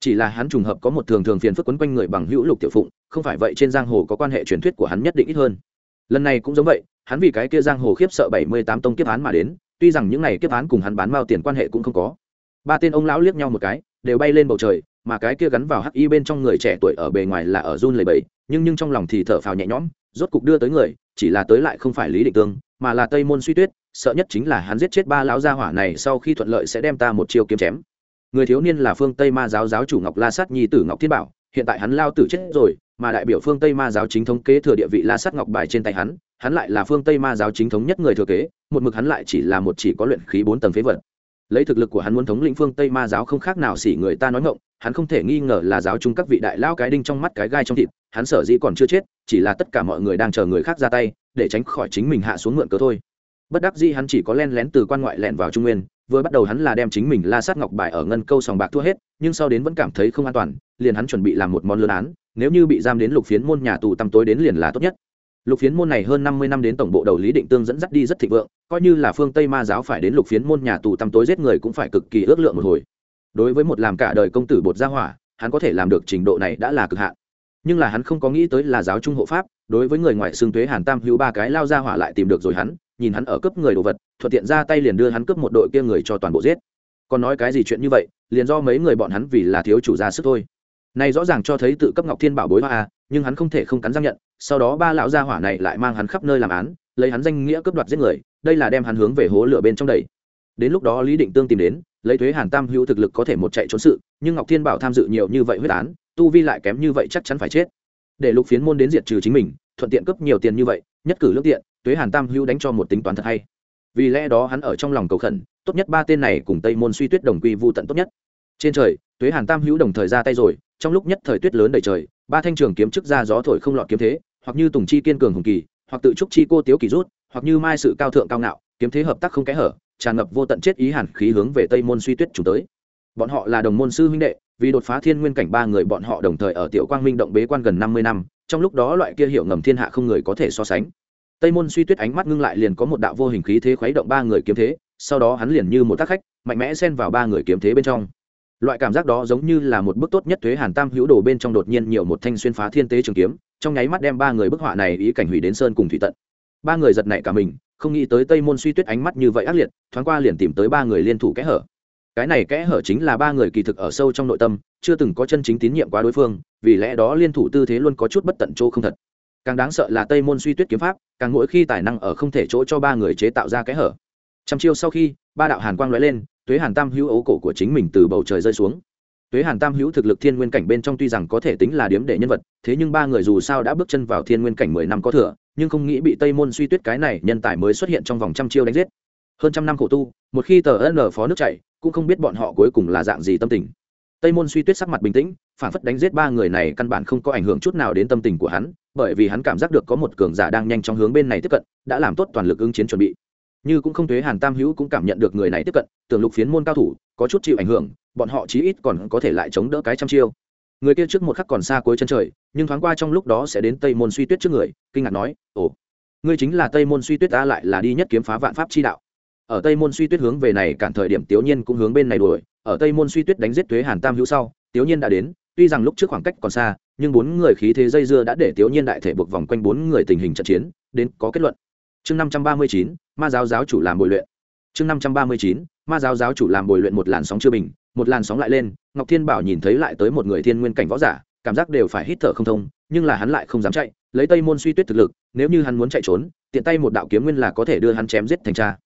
Chỉ là hắn trùng hợp có một thường thường phiền phức quấn quanh người bằng hữu lục tiểu phụng, không phải vậy trên giang hồ có quan hệ truyền thuyết của hắn nhất định ít hơn. Lần này cũng giống vậy hắn vì cái kia giang hồ khiếp sợ bảy mươi tám tông kiếp án mà đến, tuy rằng những này kiếp án cùng hắn bán mao tiền quan hệ cũng không có. Ba tên ông lão liếc nhau một cái, đều bay lên bầu trời, mà cái kia gắn vào hắc y bên trong người trẻ tuổi ở bề ngoài là ở run lầy bẫy nhưng nhưng trong lòng thì thở phào nhẹ nhõm, rốt cục đưa tới người, chỉ là tới lại không phải lý định tương, mà là tây môn suy tuyết, sợ nhất chính là hắn giết chết ba lão gia hỏa này sau khi thuận lợi sẽ đem ta một chiêu kiếm chém. Người thiếu niên là phương tây ma giáo giáo chủ ngọc la sát nhi tử ngọc thiên bảo, hiện tại hắn lao tử chết rồi, mà đại biểu phương tây ma giáo chính thống kế thừa địa vị la sát ngọc bài trên tay hắn hắn lại là phương tây ma giáo chính thống nhất người thừa kế, một mực hắn lại chỉ là một chỉ có luyện khí bốn tầng phế vật. Lấy thực lực của hắn muốn thống lĩnh phương tây ma giáo không khác nào xỉ người ta nói ngộng hắn không thể nghi ngờ là giáo chung các vị đại lao cái đinh trong mắt cái gai trong thịt, hắn sở dĩ còn chưa chết, chỉ là tất cả mọi người đang chờ người khác ra tay, để tránh khỏi chính mình hạ xuống mượn cớ thôi. Bất đắc dĩ hắn chỉ có len lén từ quan ngoại lẹn vào trung nguyên, vừa bắt đầu hắn là đem chính mình la sát ngọc bài ở ngân câu sòng bạc thua hết, nhưng sau đến vẫn cảm thấy không an toàn, liền hắn chuẩn bị làm một món lớn án, nếu như bị giam đến lục phiến môn nhà tù tăm tối đến liền là tốt nhất lục phiến môn này hơn năm mươi năm đến tổng bộ đầu lý định tương dẫn dắt đi rất thịnh vượng, coi như là phương tây ma giáo phải đến lục phiến môn nhà tù tăm tối giết người cũng phải cực kỳ ước lượng một hồi. Đối với một làm cả đời công tử bột gia hỏa, hắn có thể làm được trình độ này đã là cực hạn. Nhưng là hắn không có nghĩ tới là giáo trung hộ pháp, đối với người ngoại xương thuế hàn tam hữu ba cái lao ra hỏa lại tìm được rồi hắn, nhìn hắn ở cướp người đồ vật, thuận tiện ra tay liền đưa hắn cướp một đội kia người cho toàn bộ giết. Còn nói cái gì chuyện như vậy, liền do mấy người bọn hắn vì là thiếu chủ ra sức thôi. Này rõ ràng cho thấy tự cấp ngọc thiên bảo bối hoa à nhưng hắn không thể không cắn răng nhận, sau đó ba lão gia hỏa này lại mang hắn khắp nơi làm án, lấy hắn danh nghĩa cướp đoạt giết người, đây là đem hắn hướng về hố lửa bên trong đầy đến lúc đó lý định tương tìm đến, lấy thuế hàn tam hữu thực lực có thể một chạy trốn sự, nhưng ngọc thiên bảo tham dự nhiều như vậy huyết án, tu vi lại kém như vậy chắc chắn phải chết. Để lục phiến môn đến diệt trừ chính mình, thuận tiện cướp nhiều tiền như vậy, nhất cử lương tiện, thuế hàn tam hữu đánh cho một tính toán thật hay. Vì lẽ đó hắn ở trong lòng cầu khẩn, tốt nhất ba tên này cùng tây môn suy tuyết đồng quy vô tận tốt nhất. Trên trời, thuế hàn tam hữu đồng thời ra tay rồi, trong lúc nhất thời tuyết lớn đầy trời ba thanh trường kiếm chức ra gió thổi không lọt kiếm thế, hoặc như tùng chi kiên cường hùng kỳ, hoặc tự trúc chi cô tiếu kỳ rút, hoặc như mai sự cao thượng cao ngạo, kiếm thế hợp tác không kẽ hở, tràn ngập vô tận chết ý hàn khí hướng về tây môn suy tuyết chủ tới. Bọn họ là đồng môn sư huynh đệ, vì đột phá thiên nguyên cảnh ba người bọn họ đồng thời ở tiểu quang minh động bế quan gần năm mươi năm, trong lúc đó loại kia hiểu ngầm thiên hạ không người có thể so sánh. Tây môn suy tuyết ánh mắt ngưng lại liền có một đạo vô hình khí thế khuấy động ba người kiếm thế, sau đó hắn liền như một tác khách, mạnh mẽ xen vào ba người kiếm thế bên trong loại cảm giác đó giống như là một bức tốt nhất thuế hàn tam hữu đồ bên trong đột nhiên nhiều một thanh xuyên phá thiên tế trường kiếm, trong nháy mắt đem ba người bức họa này ý cảnh hủy đến sơn cùng thủy tận. Ba người giật nảy cả mình, không nghĩ tới tây môn suy tuyết ánh mắt như vậy ác liệt, thoáng qua liền tìm tới ba người liên thủ kẽ hở. Cái này kẽ hở chính là ba người kỳ thực ở sâu trong nội tâm, chưa từng có chân chính tín nhiệm qua đối phương, vì lẽ đó liên thủ tư thế luôn có chút bất tận chỗ không thật. Càng đáng sợ là tây môn suy tuyết kiếm pháp, càng mỗi khi tài năng ở không thể chỗ cho ba người chế tạo ra kẽ hở. Trăm chiêu sau khi, ba đạo hàn quang lóe lên tuế hàn tam hữu ấu cổ của chính mình từ bầu trời rơi xuống. Tuế hàn tam hữu thực lực thiên nguyên cảnh bên trong tuy rằng có thể tính là điếm để nhân vật, thế nhưng ba người dù sao đã bước chân vào thiên nguyên cảnh mười năm có thừa, nhưng không nghĩ bị tây môn suy tuyết cái này nhân tài mới xuất hiện trong vòng trăm chiêu đánh giết. Hơn trăm năm khổ tu, một khi tờ n phó nước chạy, cũng không biết bọn họ cuối cùng là dạng gì tâm tình. Tây môn suy tuyết sắc mặt bình tĩnh, phản phất đánh giết ba người này căn bản không có ảnh hưởng chút nào đến tâm tình của hắn, bởi vì hắn cảm giác được có một cường giả đang nhanh chóng hướng bên này tiếp cận, đã làm tốt toàn lực ứng chiến chuẩn bị như cũng không thuế hàn tam hữu cũng cảm nhận được người này tiếp cận, tưởng lục phiến môn cao thủ, có chút chịu ảnh hưởng, bọn họ chí ít còn có thể lại chống đỡ cái trăm chiêu. Người kia trước một khắc còn xa cuối chân trời, nhưng thoáng qua trong lúc đó sẽ đến tây môn suy tuyết trước người, kinh ngạc nói, ồ, ngươi chính là tây môn suy tuyết ta lại là đi nhất kiếm phá vạn pháp chi đạo. Ở tây môn suy tuyết hướng về này cản thời điểm tiểu nhiên cũng hướng bên này đuổi, ở tây môn suy tuyết đánh giết thuế hàn tam hữu sau tiểu nhiên đã đến, tuy rằng lúc trước khoảng cách còn xa, nhưng bốn người khí thế dây dưa đã để tiểu nhiên đại thể buộc vòng quanh bốn người tình hình trận chiến, đến có kết luận. Chương năm trăm ba mươi chín ma giáo giáo chủ làm bồi luyện. Chương năm trăm ba mươi chín, ma giáo giáo chủ làm bồi luyện một làn sóng chưa bình, một làn sóng lại lên, ngọc thiên bảo nhìn thấy lại tới một người thiên nguyên cảnh võ giả, cảm giác đều phải hít thở không thông, nhưng là hắn lại không dám chạy, lấy tây môn suy tuyết thực lực, nếu như hắn muốn chạy trốn, tiện tay một đạo kiếm nguyên là có thể đưa hắn chém giết thành cha.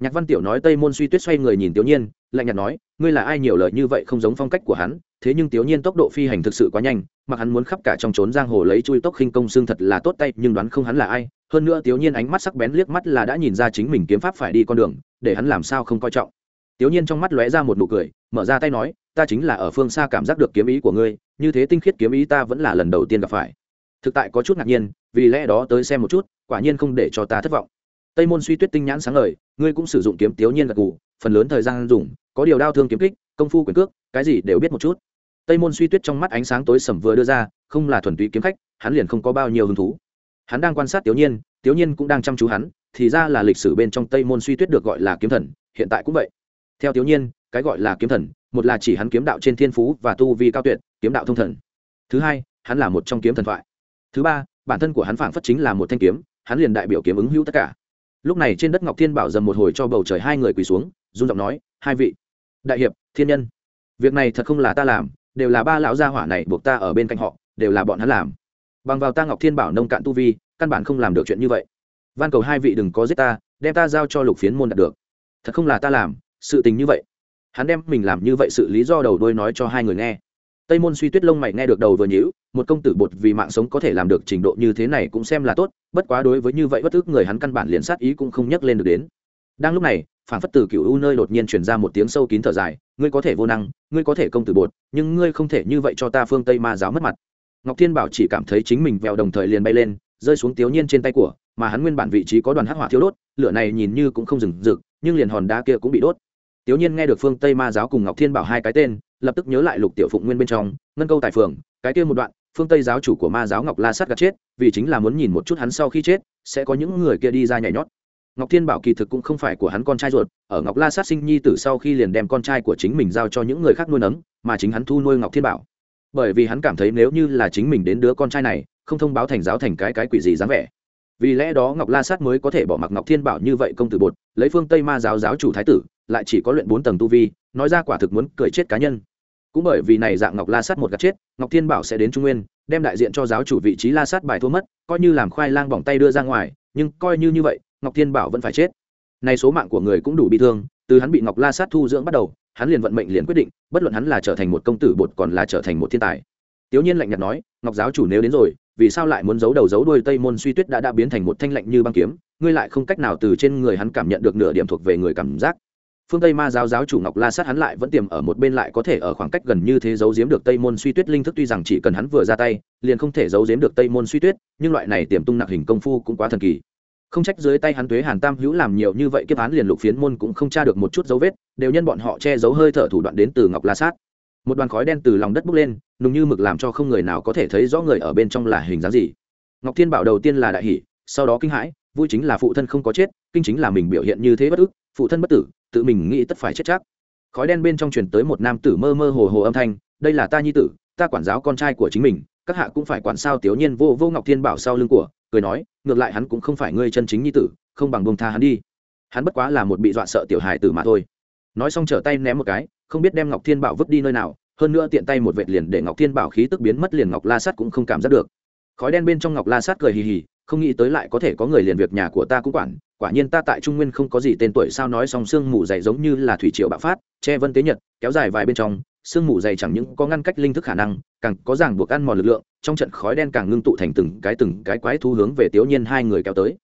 Nhạc văn tiểu nói tây môn suy tuyết xoay người nhìn tiểu nhiên, lạnh nhạt nói, ngươi là ai nhiều lời như vậy không giống phong cách của hắn, thế nhưng tiểu nhiên tốc độ phi hành thực sự quá nhanh, mặc hắn muốn khắp cả trong trốn giang hồ lấy chui tốc khinh công xương thật là tốt tay, nhưng đoán không hắn là ai hơn nữa tiểu nhiên ánh mắt sắc bén liếc mắt là đã nhìn ra chính mình kiếm pháp phải đi con đường, để hắn làm sao không coi trọng. Tiểu nhiên trong mắt lóe ra một nụ cười, mở ra tay nói, ta chính là ở phương xa cảm giác được kiếm ý của ngươi, như thế tinh khiết kiếm ý ta vẫn là lần đầu tiên gặp phải. Thực tại có chút ngạc nhiên, vì lẽ đó tới xem một chút, quả nhiên không để cho ta thất vọng. Tây môn suy tuyết tinh nhãn sáng ngời, ngươi cũng sử dụng kiếm tiểu nhiên gật gù, phần lớn thời gian dùng, có điều đau thương kiếm kích, công phu quyền cước, cái gì đều biết một chút. Tây môn suy tuyết trong mắt ánh sáng tối sầm vừa đưa ra, không là thuần túy kiếm khách, hắn liền không có bao nhiêu hứng thú hắn đang quan sát tiểu nhiên tiểu nhiên cũng đang chăm chú hắn, thì ra là lịch sử bên trong tây môn suy tuyết được gọi là kiếm thần, hiện tại cũng vậy. Theo tiểu nhiên, cái gọi là kiếm thần, một là chỉ hắn kiếm đạo trên thiên phú và tu vi cao tuyệt, kiếm đạo thông thần. Thứ hai, hắn là một trong kiếm thần thoại. Thứ ba, bản thân của hắn phảng phất chính là một thanh kiếm, hắn liền đại biểu kiếm ứng hữu tất cả. Lúc này trên đất ngọc thiên bảo dầm một hồi cho bầu trời hai người quỳ xuống, run giọng nói, hai vị, đại hiệp, thiên nhân, việc này thật không là ta làm, đều là ba lão gia hỏa này buộc ta ở bên cạnh họ, đều là bọn hắn làm bằng vào ta ngọc thiên bảo nông cạn tu vi, căn bản không làm được chuyện như vậy. Van cầu hai vị đừng có giết ta, đem ta giao cho lục phiến môn đạt được. Thật không là ta làm, sự tình như vậy. Hắn đem mình làm như vậy sự lý do đầu đôi nói cho hai người nghe. Tây môn suy tuyết lông mày nghe được đầu vừa nhữ một công tử bột vì mạng sống có thể làm được trình độ như thế này cũng xem là tốt, bất quá đối với như vậy bất ức người hắn căn bản liền sát ý cũng không nhắc lên được đến. Đang lúc này, phản phất từ cựu u nơi đột nhiên truyền ra một tiếng sâu kín thở dài, ngươi có thể vô năng, ngươi có thể công tử bột, nhưng ngươi không thể như vậy cho ta phương tây ma giáo mất mặt ngọc thiên bảo chỉ cảm thấy chính mình vèo đồng thời liền bay lên, rơi xuống tiểu nhiên trên tay của, mà hắn nguyên bản vị trí có đoàn hắc hỏa thiếu đốt, lửa này nhìn như cũng không dừng rực, nhưng liền hòn đá kia cũng bị đốt. Tiểu nhiên nghe được phương tây ma giáo cùng ngọc thiên bảo hai cái tên, lập tức nhớ lại lục tiểu phụng nguyên bên trong, ngân câu tại phường, cái kia một đoạn, phương tây giáo chủ của ma giáo ngọc la sát gạt chết, vì chính là muốn nhìn một chút hắn sau khi chết, sẽ có những người kia đi ra nhảy nhót. Ngọc thiên bảo kỳ thực cũng không phải của hắn con trai ruột, ở ngọc la sát sinh nhi tử sau khi liền đem con trai của chính mình giao cho những người khác nuôi nấng, mà chính hắn thu nuôi ngọc thiên bảo bởi vì hắn cảm thấy nếu như là chính mình đến đứa con trai này, không thông báo thành giáo thành cái cái quỷ gì dáng vẻ. Vì lẽ đó ngọc la sát mới có thể bỏ mặc ngọc thiên bảo như vậy công tử bột, lấy phương tây ma giáo giáo chủ thái tử, lại chỉ có luyện bốn tầng tu vi, nói ra quả thực muốn cười chết cá nhân. Cũng bởi vì này dạng ngọc la sát một gạt chết, ngọc thiên bảo sẽ đến trung nguyên, đem đại diện cho giáo chủ vị trí la sát bài thua mất, coi như làm khoai lang bỏng tay đưa ra ngoài, nhưng coi như như vậy, ngọc thiên bảo vẫn phải chết. Nay số mạng của người cũng đủ bị thương, từ hắn bị ngọc la sát thu dưỡng bắt đầu hắn liền vận mệnh liền quyết định, bất luận hắn là trở thành một công tử bột còn là trở thành một thiên tài. Tiểu nhiên lạnh nhạt nói, ngọc giáo chủ nếu đến rồi, vì sao lại muốn giấu đầu giấu đuôi tây môn suy tuyết đã đã biến thành một thanh lạnh như băng kiếm, ngươi lại không cách nào từ trên người hắn cảm nhận được nửa điểm thuộc về người cảm giác? Phương tây ma giáo giáo chủ ngọc la sát hắn lại vẫn tiềm ở một bên lại có thể ở khoảng cách gần như thế giấu giếm được tây môn suy tuyết linh thức tuy rằng chỉ cần hắn vừa ra tay, liền không thể giấu giếm được tây môn suy tuyết, nhưng loại này tiềm tung nặng hình công phu cũng quá thần kỳ không trách dưới tay hắn tuế hàn tam hữu làm nhiều như vậy kiếp án liền lục phiến môn cũng không tra được một chút dấu vết, đều nhân bọn họ che giấu hơi thở thủ đoạn đến từ ngọc la sát. Một đoàn khói đen từ lòng đất bốc lên, nùng như mực làm cho không người nào có thể thấy rõ người ở bên trong là hình dáng gì. Ngọc thiên bảo đầu tiên là đại hỷ sau đó kinh hãi, vui chính là phụ thân không có chết, kinh chính là mình biểu hiện như thế bất ức, phụ thân bất tử, tự mình nghĩ tất phải chết chắc. Khói đen bên trong truyền tới một nam tử mơ mơ hồ hồ âm thanh, đây là ta nhi tử, ta quản giáo con trai của chính mình, các hạ cũng phải quản sao tiểu nhiên vô vô ngọc thiên bảo sau lưng của cười nói, ngược lại hắn cũng không phải ngươi chân chính nhi tử, không bằng bông tha hắn đi. Hắn bất quá là một bị dọa sợ tiểu hài tử mà thôi. Nói xong trở tay ném một cái, không biết đem ngọc thiên bảo vứt đi nơi nào, hơn nữa tiện tay một vệt liền để ngọc thiên bảo khí tức biến mất liền ngọc la sát cũng không cảm giác được. Khói đen bên trong ngọc la sát cười hì hì, không nghĩ tới lại có thể có người liền việc nhà của ta cũng quản, quả nhiên ta tại trung nguyên không có gì tên tuổi sao nói xong sương mù dày giống như là thủy triều bạo phát, che vân tế nhật, kéo dài vài bên trong sương mù dày chẳng những có ngăn cách linh thức khả năng, càng có ràng buộc ăn mòn lực lượng, trong trận khói đen càng ngưng tụ thành từng cái từng cái quái thu hướng về tiểu nhiên hai người kéo tới.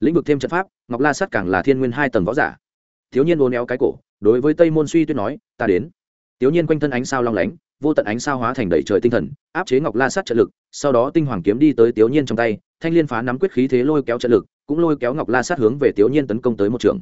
Lĩnh vực thêm trận pháp, ngọc la sát càng là thiên nguyên hai tầng võ giả. Thiếu nhiên ôn éo cái cổ, đối với tây môn suy tuyết nói, ta đến. Tiểu nhiên quanh thân ánh sao long lánh, vô tận ánh sao hóa thành đầy trời tinh thần, áp chế ngọc la sát trận lực, sau đó tinh hoàng kiếm đi tới tiểu nhiên trong tay, thanh liên phá nắm quyết khí thế lôi kéo trận lực, cũng lôi kéo ngọc la sát hướng về tiểu nhiên tấn công tới một trường.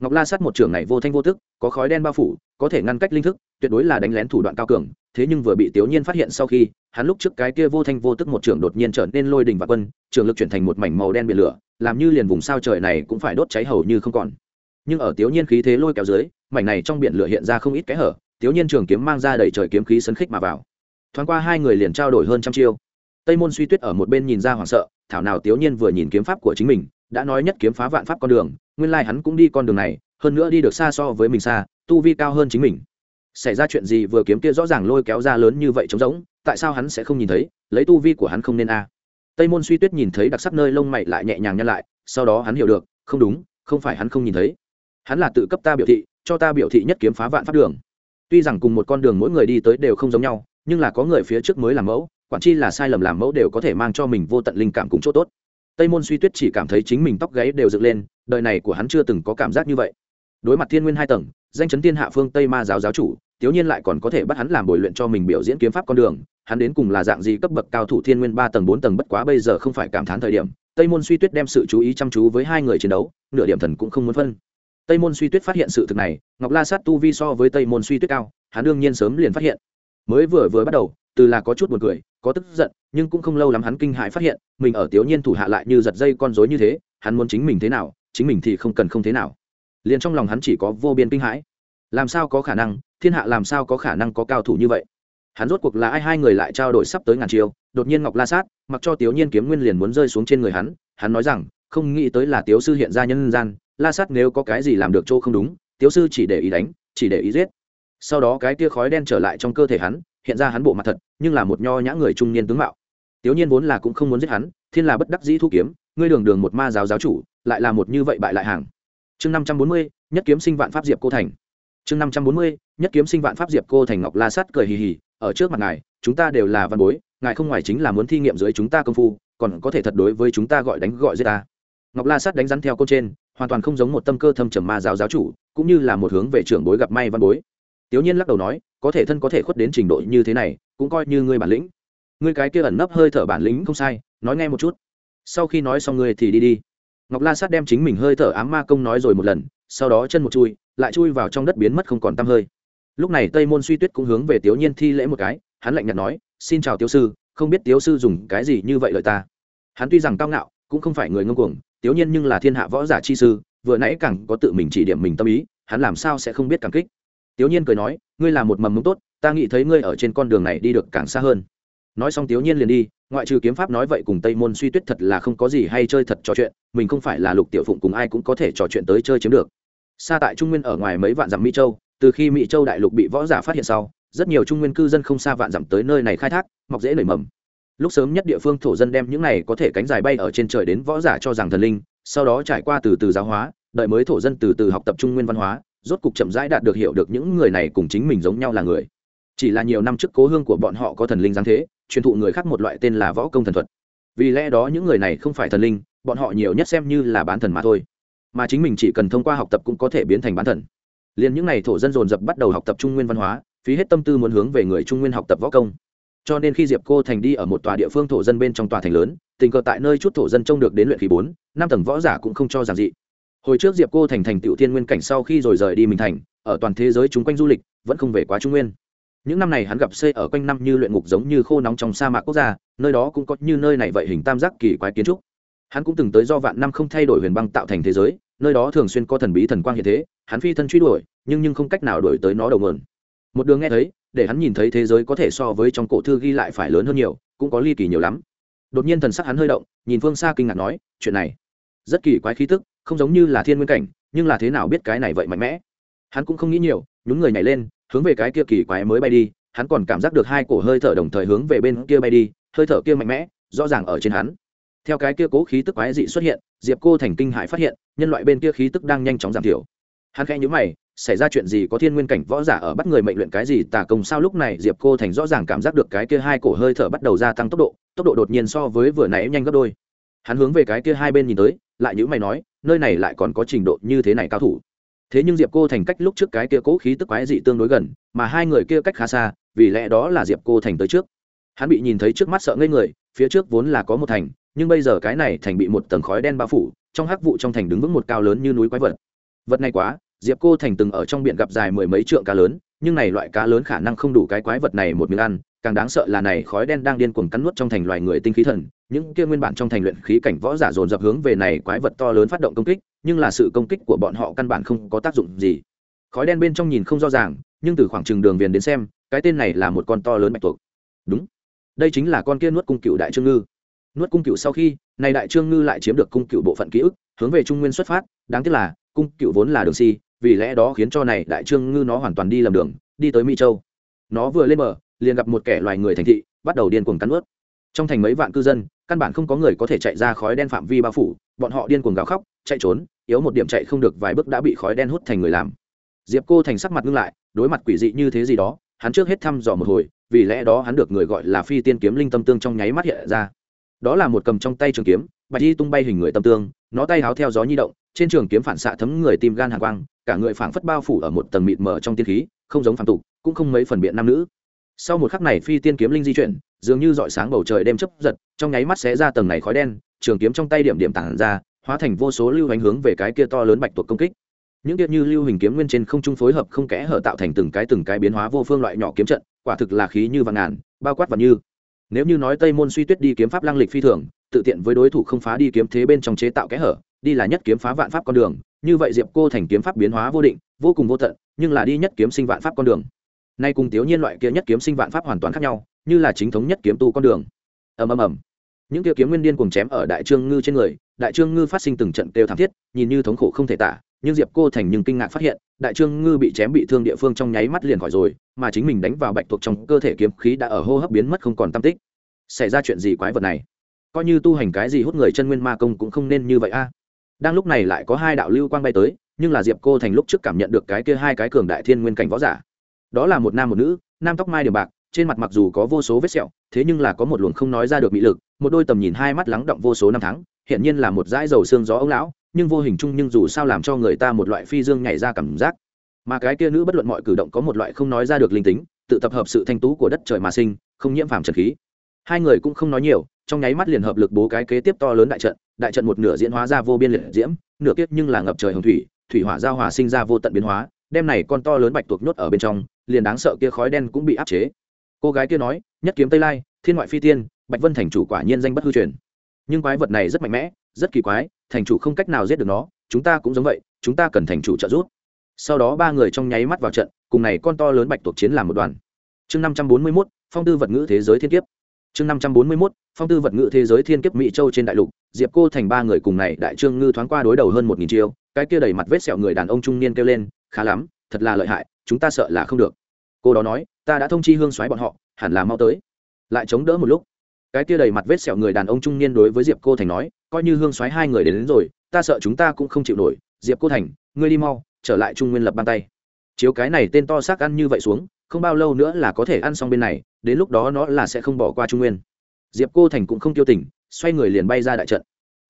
Ngọc la sát một trường này vô thanh vô tức, có khói đen bao phủ có thể ngăn cách linh thức, tuyệt đối là đánh lén thủ đoạn cao cường, thế nhưng vừa bị tiểu nhiên phát hiện sau khi, hắn lúc trước cái kia vô thanh vô tức một trường đột nhiên trở nên lôi đình và quân, trường lực chuyển thành một mảnh màu đen biển lửa, làm như liền vùng sao trời này cũng phải đốt cháy hầu như không còn. Nhưng ở tiểu nhiên khí thế lôi kéo dưới, mảnh này trong biển lửa hiện ra không ít cái hở tiểu nhiên trường kiếm mang ra đầy trời kiếm khí sấn khích mà vào. Thoáng qua hai người liền trao đổi hơn trăm chiêu. Tây môn suy tuyết ở một bên nhìn ra hoảng sợ, thảo nào tiểu nhiên vừa nhìn kiếm pháp của chính mình, đã nói nhất kiếm phá vạn pháp con đường, nguyên lai hắn cũng đi con đường này, hơn nữa đi được xa so với mình xa tu vi cao hơn chính mình. Xảy ra chuyện gì vừa kiếm kia rõ ràng lôi kéo ra lớn như vậy trống rỗng, tại sao hắn sẽ không nhìn thấy, lấy tu vi của hắn không nên a? Tây môn suy tuyết nhìn thấy đặc sắc nơi lông mày lại nhẹ nhàng nhăn lại, sau đó hắn hiểu được, không đúng, không phải hắn không nhìn thấy. Hắn là tự cấp ta biểu thị, cho ta biểu thị nhất kiếm phá vạn pháp đường. Tuy rằng cùng một con đường mỗi người đi tới đều không giống nhau, nhưng là có người phía trước mới làm mẫu, quản chi là sai lầm làm mẫu đều có thể mang cho mình vô tận linh cảm cùng chỗ tốt. Tây môn suy tuyết chỉ cảm thấy chính mình tóc gáy đều dựng lên, đời này của hắn chưa từng có cảm giác như vậy. Đối mặt thiên nguyên hai tầng danh chấn thiên hạ phương tây ma giáo giáo chủ tiếu nhiên lại còn có thể bắt hắn làm bồi luyện cho mình biểu diễn kiếm pháp con đường. Hắn đến cùng là dạng gì cấp bậc cao thủ thiên nguyên ba tầng bốn tầng bất quá bây giờ không phải cảm thán thời điểm. Tây môn suy tuyết đem sự chú ý chăm chú với hai người chiến đấu, nửa điểm thần cũng không muốn phân. Tây môn suy tuyết phát hiện sự thực này, ngọc la sát tu vi so với tây môn suy tuyết cao, hắn đương nhiên sớm liền phát hiện. Mới vừa vừa bắt đầu, từ là có chút buồn cười, có tức giận, nhưng cũng không lâu lắm hắn kinh hãi phát hiện, mình ở tiểu nhiên thủ hạ lại như giật dây con rối như thế, hắn muốn chính mình thế nào, chính mình thì không cần không thế nào liền trong lòng hắn chỉ có vô biên kinh hãi. Làm sao có khả năng, thiên hạ làm sao có khả năng có cao thủ như vậy? Hắn rốt cuộc là ai? Hai người lại trao đổi sắp tới ngàn chiêu, đột nhiên ngọc la sát, mặc cho tiểu nhiên kiếm nguyên liền muốn rơi xuống trên người hắn hắn nói rằng, không nghĩ tới là tiểu sư hiện ra nhân gian, la sát nếu có cái gì làm được chỗ không đúng tiểu sư chỉ để ý đánh, chỉ để ý giết. Sau đó cái tia khói đen trở lại trong cơ thể hắn, hiện ra hắn bộ mặt thật, nhưng là một nho nhã người trung niên tướng mạo. Tiểu nhiên vốn là cũng không muốn giết hắn, thiên là bất đắc dĩ thu kiếm, ngươi đường đường một ma giáo giáo chủ, lại là một như vậy bại lại hàng chương năm trăm bốn mươi, nhất kiếm sinh vạn pháp diệp cô thành. chương năm trăm bốn mươi, nhất kiếm sinh vạn pháp diệp cô thành ngọc la sắt cười hì hì, ở trước mặt ngài, chúng ta đều là văn bối, ngài không ngoài chính là muốn thi nghiệm dưới chúng ta công phu, còn có thể thật đối với chúng ta gọi đánh gọi giết ta. Ngọc la sắt đánh rắn theo cô trên, hoàn toàn không giống một tâm cơ thâm trầm ma giáo giáo chủ, cũng như là một hướng về trưởng bối gặp may văn bối. Tiểu nhiên lắc đầu nói, có thể thân có thể khuất đến trình độ như thế này, cũng coi như ngươi bản lĩnh. Ngươi cái kia ẩn nấp hơi thở bản lĩnh không sai, nói nghe một chút. Sau khi nói xong ngươi thì đi đi ngọc la sát đem chính mình hơi thở ám ma công nói rồi một lần, sau đó chân một chui, lại chui vào trong đất biến mất không còn t hơi. Lúc này tây môn suy tuyết cũng hướng về tiểu nhiên thi lễ một cái, hắn lạnh nhạt nói, xin chào tiểu sư, không biết tiểu sư dùng cái gì như vậy lợi ta? Hắn tuy rằng cao ngạo, cũng không phải người ngông cuồng tiểu nhiên nhưng là thiên hạ võ giả chi sư, vừa nãy càng có tự mình chỉ điểm mình tâm ý, hắn làm sao sẽ không biết cảm kích? Tiểu nhiên cười nói, ngươi là một mầm mống tốt, ta nghĩ thấy ngươi ở trên con đường này đi được càng xa hơn nói xong tiểu nhiên liền đi, ngoại trừ kiếm pháp nói vậy cùng tây môn suy tuyết thật là không có gì hay chơi thật trò chuyện, mình không phải là lục tiểu phụng cùng ai cũng có thể trò chuyện tới chơi chiếm được. Xa tại trung nguyên ở ngoài mấy vạn dặm mỹ châu, từ khi mỹ châu đại lục bị võ giả phát hiện sau, rất nhiều trung nguyên cư dân không xa vạn dặm tới nơi này khai thác, mọc dễ nảy mầm. Lúc sớm nhất địa phương thổ dân đem những này có thể cánh dài bay ở trên trời đến võ giả cho rằng thần linh, sau đó trải qua từ từ giáo hóa, đợi mới thổ dân từ từ học tập trung nguyên văn hóa, rốt cục chậm rãi đạt được hiểu được những người này cùng chính mình giống nhau là người. Chỉ là nhiều năm trước cố hương của bọn họ có thần linh giáng thế truyền thụ người khác một loại tên là võ công thần thuật. Vì lẽ đó những người này không phải thần linh, bọn họ nhiều nhất xem như là bán thần mà thôi. Mà chính mình chỉ cần thông qua học tập cũng có thể biến thành bán thần. Liền những n à y thổ dân dồn dập bắt đầu học tập trung nguyên văn hóa, phí hết tâm tư muốn hướng về người trung nguyên học tập võ công. Cho nên khi diệp cô thành đi ở một tòa địa phương thổ dân bên trong tòa thành lớn, tình cờ tại nơi chút thổ dân trông được đến luyện khí bốn, năm tầng võ giả cũng không cho giản dị. Hồi trước diệp cô thành thành tựu thiên nguyên cảnh sau khi rồi rời đi mình thành, ở toàn thế giới chung quanh du lịch, vẫn không về quá trung nguyên những năm này hắn gặp xây ở quanh năm như luyện ngục giống như khô nóng trong sa mạc quốc gia, nơi đó cũng có như nơi này vậy hình tam giác kỳ quái kiến trúc. Hắn cũng từng tới do vạn năm không thay đổi huyền băng tạo thành thế giới, nơi đó thường xuyên có thần bí thần quang hiện thế, hắn phi thân truy đuổi, nhưng nhưng không cách nào đuổi tới nó đầu nguồn. Một đường nghe thấy, để hắn nhìn thấy thế giới có thể so với trong cổ thư ghi lại phải lớn hơn nhiều, cũng có ly kỳ nhiều lắm. Đột nhiên thần sắc hắn hơi động, nhìn phương xa kinh ngạc nói, chuyện này, rất kỳ quái khí tức, không giống như là thiên nguyên cảnh, nhưng là thế nào biết cái này vậy mạnh mẽ? Hắn cũng không nghĩ nhiều, nhún người nhảy lên hướng về cái kia kỳ quái mới bay đi, hắn còn cảm giác được hai cổ hơi thở đồng thời hướng về bên kia bay đi, hơi thở kia mạnh mẽ, rõ ràng ở trên hắn. Theo cái kia cố khí tức quái dị xuất hiện, diệp cô thành kinh hại phát hiện, nhân loại bên kia khí tức đang nhanh chóng giảm thiểu. Hắn khẽ nhớ mày, xảy ra chuyện gì có thiên nguyên cảnh võ giả ở bắt người mệnh luyện cái gì, tà công sao lúc này diệp cô thành rõ ràng cảm giác được cái kia hai cổ hơi thở bắt đầu gia tăng tốc độ tốc độ đột nhiên so với vừa nãy nhanh gấp đôi. Hắn hướng về cái kia hai bên nhìn tới, lại nhữ mày nói, nơi này lại còn có trình độ như thế này cao thủ thế nhưng diệp cô thành cách lúc trước cái kia cố khí tức quái dị tương đối gần, mà hai người kia cách khá xa, vì lẽ đó là diệp cô thành tới trước. Hắn bị nhìn thấy trước mắt sợ ngây người, phía trước vốn là có một thành, nhưng bây giờ cái này thành bị một tầng khói đen bao phủ, trong hắc vụ trong thành đứng vững một cao lớn như núi quái vật. Vật này quá, diệp cô thành từng ở trong biển gặp dài mười mấy trượng cá lớn, nhưng này loại cá lớn khả năng không đủ cái quái vật này một miếng ăn, càng đáng sợ là này khói đen đang điên cuồng cắn nuốt trong thành loài người tinh khí thần, những kia nguyên bản trong thành luyện khí cảnh võ giả dồn dập hướng về này quái vật to lớn phát động công kích nhưng là sự công kích của bọn họ căn bản không có tác dụng gì. Khói đen bên trong nhìn không rõ ràng, nhưng từ khoảng trường đường viền đến xem, cái tên này là một con to lớn bạch tuộc. Đúng. Đây chính là con kia nuốt cung cựu đại trương ngư. Nuốt cung cựu sau khi, này đại trương ngư lại chiếm được cung cựu bộ phận ký ức, hướng về trung nguyên xuất phát, đáng tiếc là, cung cựu vốn là đường si, vì lẽ đó khiến cho này đại trương ngư nó hoàn toàn đi lầm đường, đi tới mỹ châu. Nó vừa lên bờ, liền gặp một kẻ loài người thành thị, bắt đầu điên cuồng cắn ướt trong thành mấy vạn cư dân, căn bản không có người có thể chạy ra khói đen phạm vi bao phủ, bọn họ điên cuồng gào khóc, chạy trốn yếu một điểm chạy không được vài bước đã bị khói đen hút thành người làm. Diệp cô thành sắc mặt ngưng lại, đối mặt quỷ dị như thế gì đó, hắn trước hết thăm dò một hồi, vì lẽ đó hắn được người gọi là phi tiên kiếm linh tâm tương trong nháy mắt hiện ra. Đó là một cầm trong tay trường kiếm, bạch y tung bay hình người tâm tương, nó tay háo theo gió nhi động, trên trường kiếm phản xạ thấm người tim gan hàng quang, cả người phảng phất bao phủ ở một tầng mịt mờ trong tiên khí, không giống phản tục, cũng không mấy phần biện nam nữ. Sau một khắc này phi tiên kiếm linh di chuyển, dường như dọi sáng bầu trời đêm chấp giật, trong nháy mắt xé ra tầng này khói đen, trường kiếm trong tay điểm điểm tản ra hóa thành vô số lưu hành hướng về cái kia to lớn bạch tuộc công kích. Những kiệt như lưu hình kiếm nguyên trên không trung phối hợp không kẽ hở tạo thành từng cái từng cái biến hóa vô phương loại nhỏ kiếm trận, quả thực là khí như vàng ngàn, bao quát và như. Nếu như nói tây môn suy tuyết đi kiếm pháp lang lịch phi thường, tự tiện với đối thủ không phá đi kiếm thế bên trong chế tạo kẽ hở, đi là nhất kiếm phá vạn pháp con đường, như vậy diệp cô thành kiếm pháp biến hóa vô định, vô cùng vô tận, nhưng là đi nhất kiếm sinh vạn pháp con đường. Nay cùng tiểu nhiên loại kia nhất kiếm sinh vạn pháp hoàn toàn khác nhau, như là chính thống nhất kiếm tu con đường. Ầm ầm ầm những kia kiếm nguyên điên cùng chém ở đại trương ngư trên người, đại trương ngư phát sinh từng trận kêu thảm thiết, nhìn như thống khổ không thể tả, nhưng diệp cô thành nhưng kinh ngạc phát hiện, đại trương ngư bị chém bị thương địa phương trong nháy mắt liền khỏi rồi, mà chính mình đánh vào bạch thuộc trong cơ thể kiếm khí đã ở hô hấp biến mất không còn tam tích. Xảy ra chuyện gì quái vật này? Coi như tu hành cái gì hút người chân nguyên ma công cũng không nên như vậy a. Đang lúc này lại có hai đạo lưu quang bay tới, nhưng là diệp cô thành lúc trước cảm nhận được cái kia hai cái cường đại thiên nguyên cảnh võ giả. Đó là một nam một nữ, nam tóc mai điểm bạc trên mặt mặc dù có vô số vết sẹo, thế nhưng là có một luồng không nói ra được mỹ lực, một đôi tầm nhìn hai mắt lắng động vô số năm tháng hiện nhiên là một dãi dầu xương gió ông lão, nhưng vô hình chung nhưng dù sao làm cho người ta một loại phi dương nhảy ra cảm giác. Mà cái kia nữ bất luận mọi cử động có một loại không nói ra được linh tính, tự tập hợp sự thanh tú của đất trời mà sinh, không nhiễm phàm trần khí. Hai người cũng không nói nhiều, trong nháy mắt liền hợp lực bố cái kế tiếp to lớn đại trận đại trận một nửa diễn hóa ra vô biên liệt diễm, nửa kiếp nhưng là ngập trời hồng thủy thủy hỏa giao hòa sinh ra vô tận biến hóa đem này con to lớn bạch tuộc nhốt ở bên trong, liền đáng sợ kia khói đen cũng bị áp chế cô gái kia nói, nhất kiếm tây lai, thiên ngoại phi tiên, bạch vân thành chủ quả nhiên danh bất hư truyền. Nhưng quái vật này rất mạnh mẽ, rất kỳ quái, thành chủ không cách nào giết được nó, chúng ta cũng giống vậy, chúng ta cần thành chủ trợ giúp. Sau đó ba người trong nháy mắt vào trận, cùng này con to lớn bạch tuộc chiến làm một đoàn. Chương năm trăm bốn mươi mốt, phong tư vật ngữ thế giới thiên kiếp. Chương năm trăm bốn mươi mốt, phong tư vật ngữ thế giới thiên kiếp mỹ châu trên đại lục, diệp cô thành ba người cùng này đại trương ngư thoáng qua đối đầu hơn một nghìn chiêu, cái kia đầy mặt vết sẹo người đàn ông trung niên kêu lên, khá lắm, thật là lợi hại, chúng ta sợ là không được cô đó nói ta đã thông chi hương xoáy bọn họ hẳn là mau tới. Lại chống đỡ một lúc. Cái kia đầy mặt vết sẹo người đàn ông trung niên đối với diệp cô thành nói coi như hương xoáy hai người đến, đến rồi ta sợ chúng ta cũng không chịu nổi. Diệp cô thành ngươi đi mau trở lại trung nguyên lập bàn tay. Chiếu cái này tên to xác ăn như vậy xuống không bao lâu nữa là có thể ăn xong bên này đến lúc đó nó là sẽ không bỏ qua trung nguyên. Diệp cô thành cũng không tiêu tỉnh xoay người liền bay ra đại trận.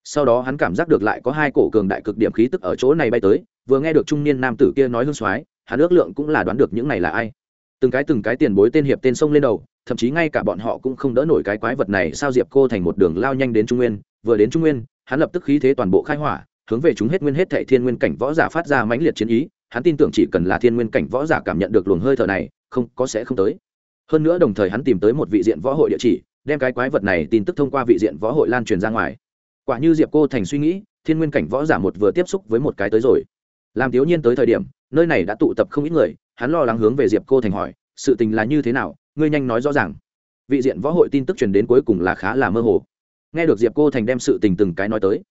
Sau đó hắn cảm giác được lại có hai cổ cường đại cực điểm khí tức ở chỗ này bay tới vừa nghe được trung niên nam tử kia nói hương soái hắn ước lượng cũng là đoán được những này là ai từng cái từng cái tiền bối tên hiệp tên sông lên đầu, thậm chí ngay cả bọn họ cũng không đỡ nổi cái quái vật này, sao diệp cô thành một đường lao nhanh đến trung nguyên, vừa đến trung nguyên, hắn lập tức khí thế toàn bộ khai hỏa, hướng về chúng hết nguyên hết thệ thiên nguyên cảnh võ giả phát ra mãnh liệt chiến ý, hắn tin tưởng chỉ cần là thiên nguyên cảnh võ giả cảm nhận được luồng hơi thở này, không, có sẽ không tới. Hơn nữa đồng thời hắn tìm tới một vị diện võ hội địa chỉ, đem cái quái vật này tin tức thông qua vị diện võ hội lan truyền ra ngoài. Quả như diệp cô thành suy nghĩ, thiên nguyên cảnh võ giả một vừa tiếp xúc với một cái tới rồi. Làm thiếu nhiên tới thời điểm, nơi này đã tụ tập không ít người hắn lo lắng hướng về diệp cô thành hỏi sự tình là như thế nào ngươi nhanh nói rõ ràng vị diện võ hội tin tức truyền đến cuối cùng là khá là mơ hồ nghe được diệp cô thành đem sự tình từng cái nói tới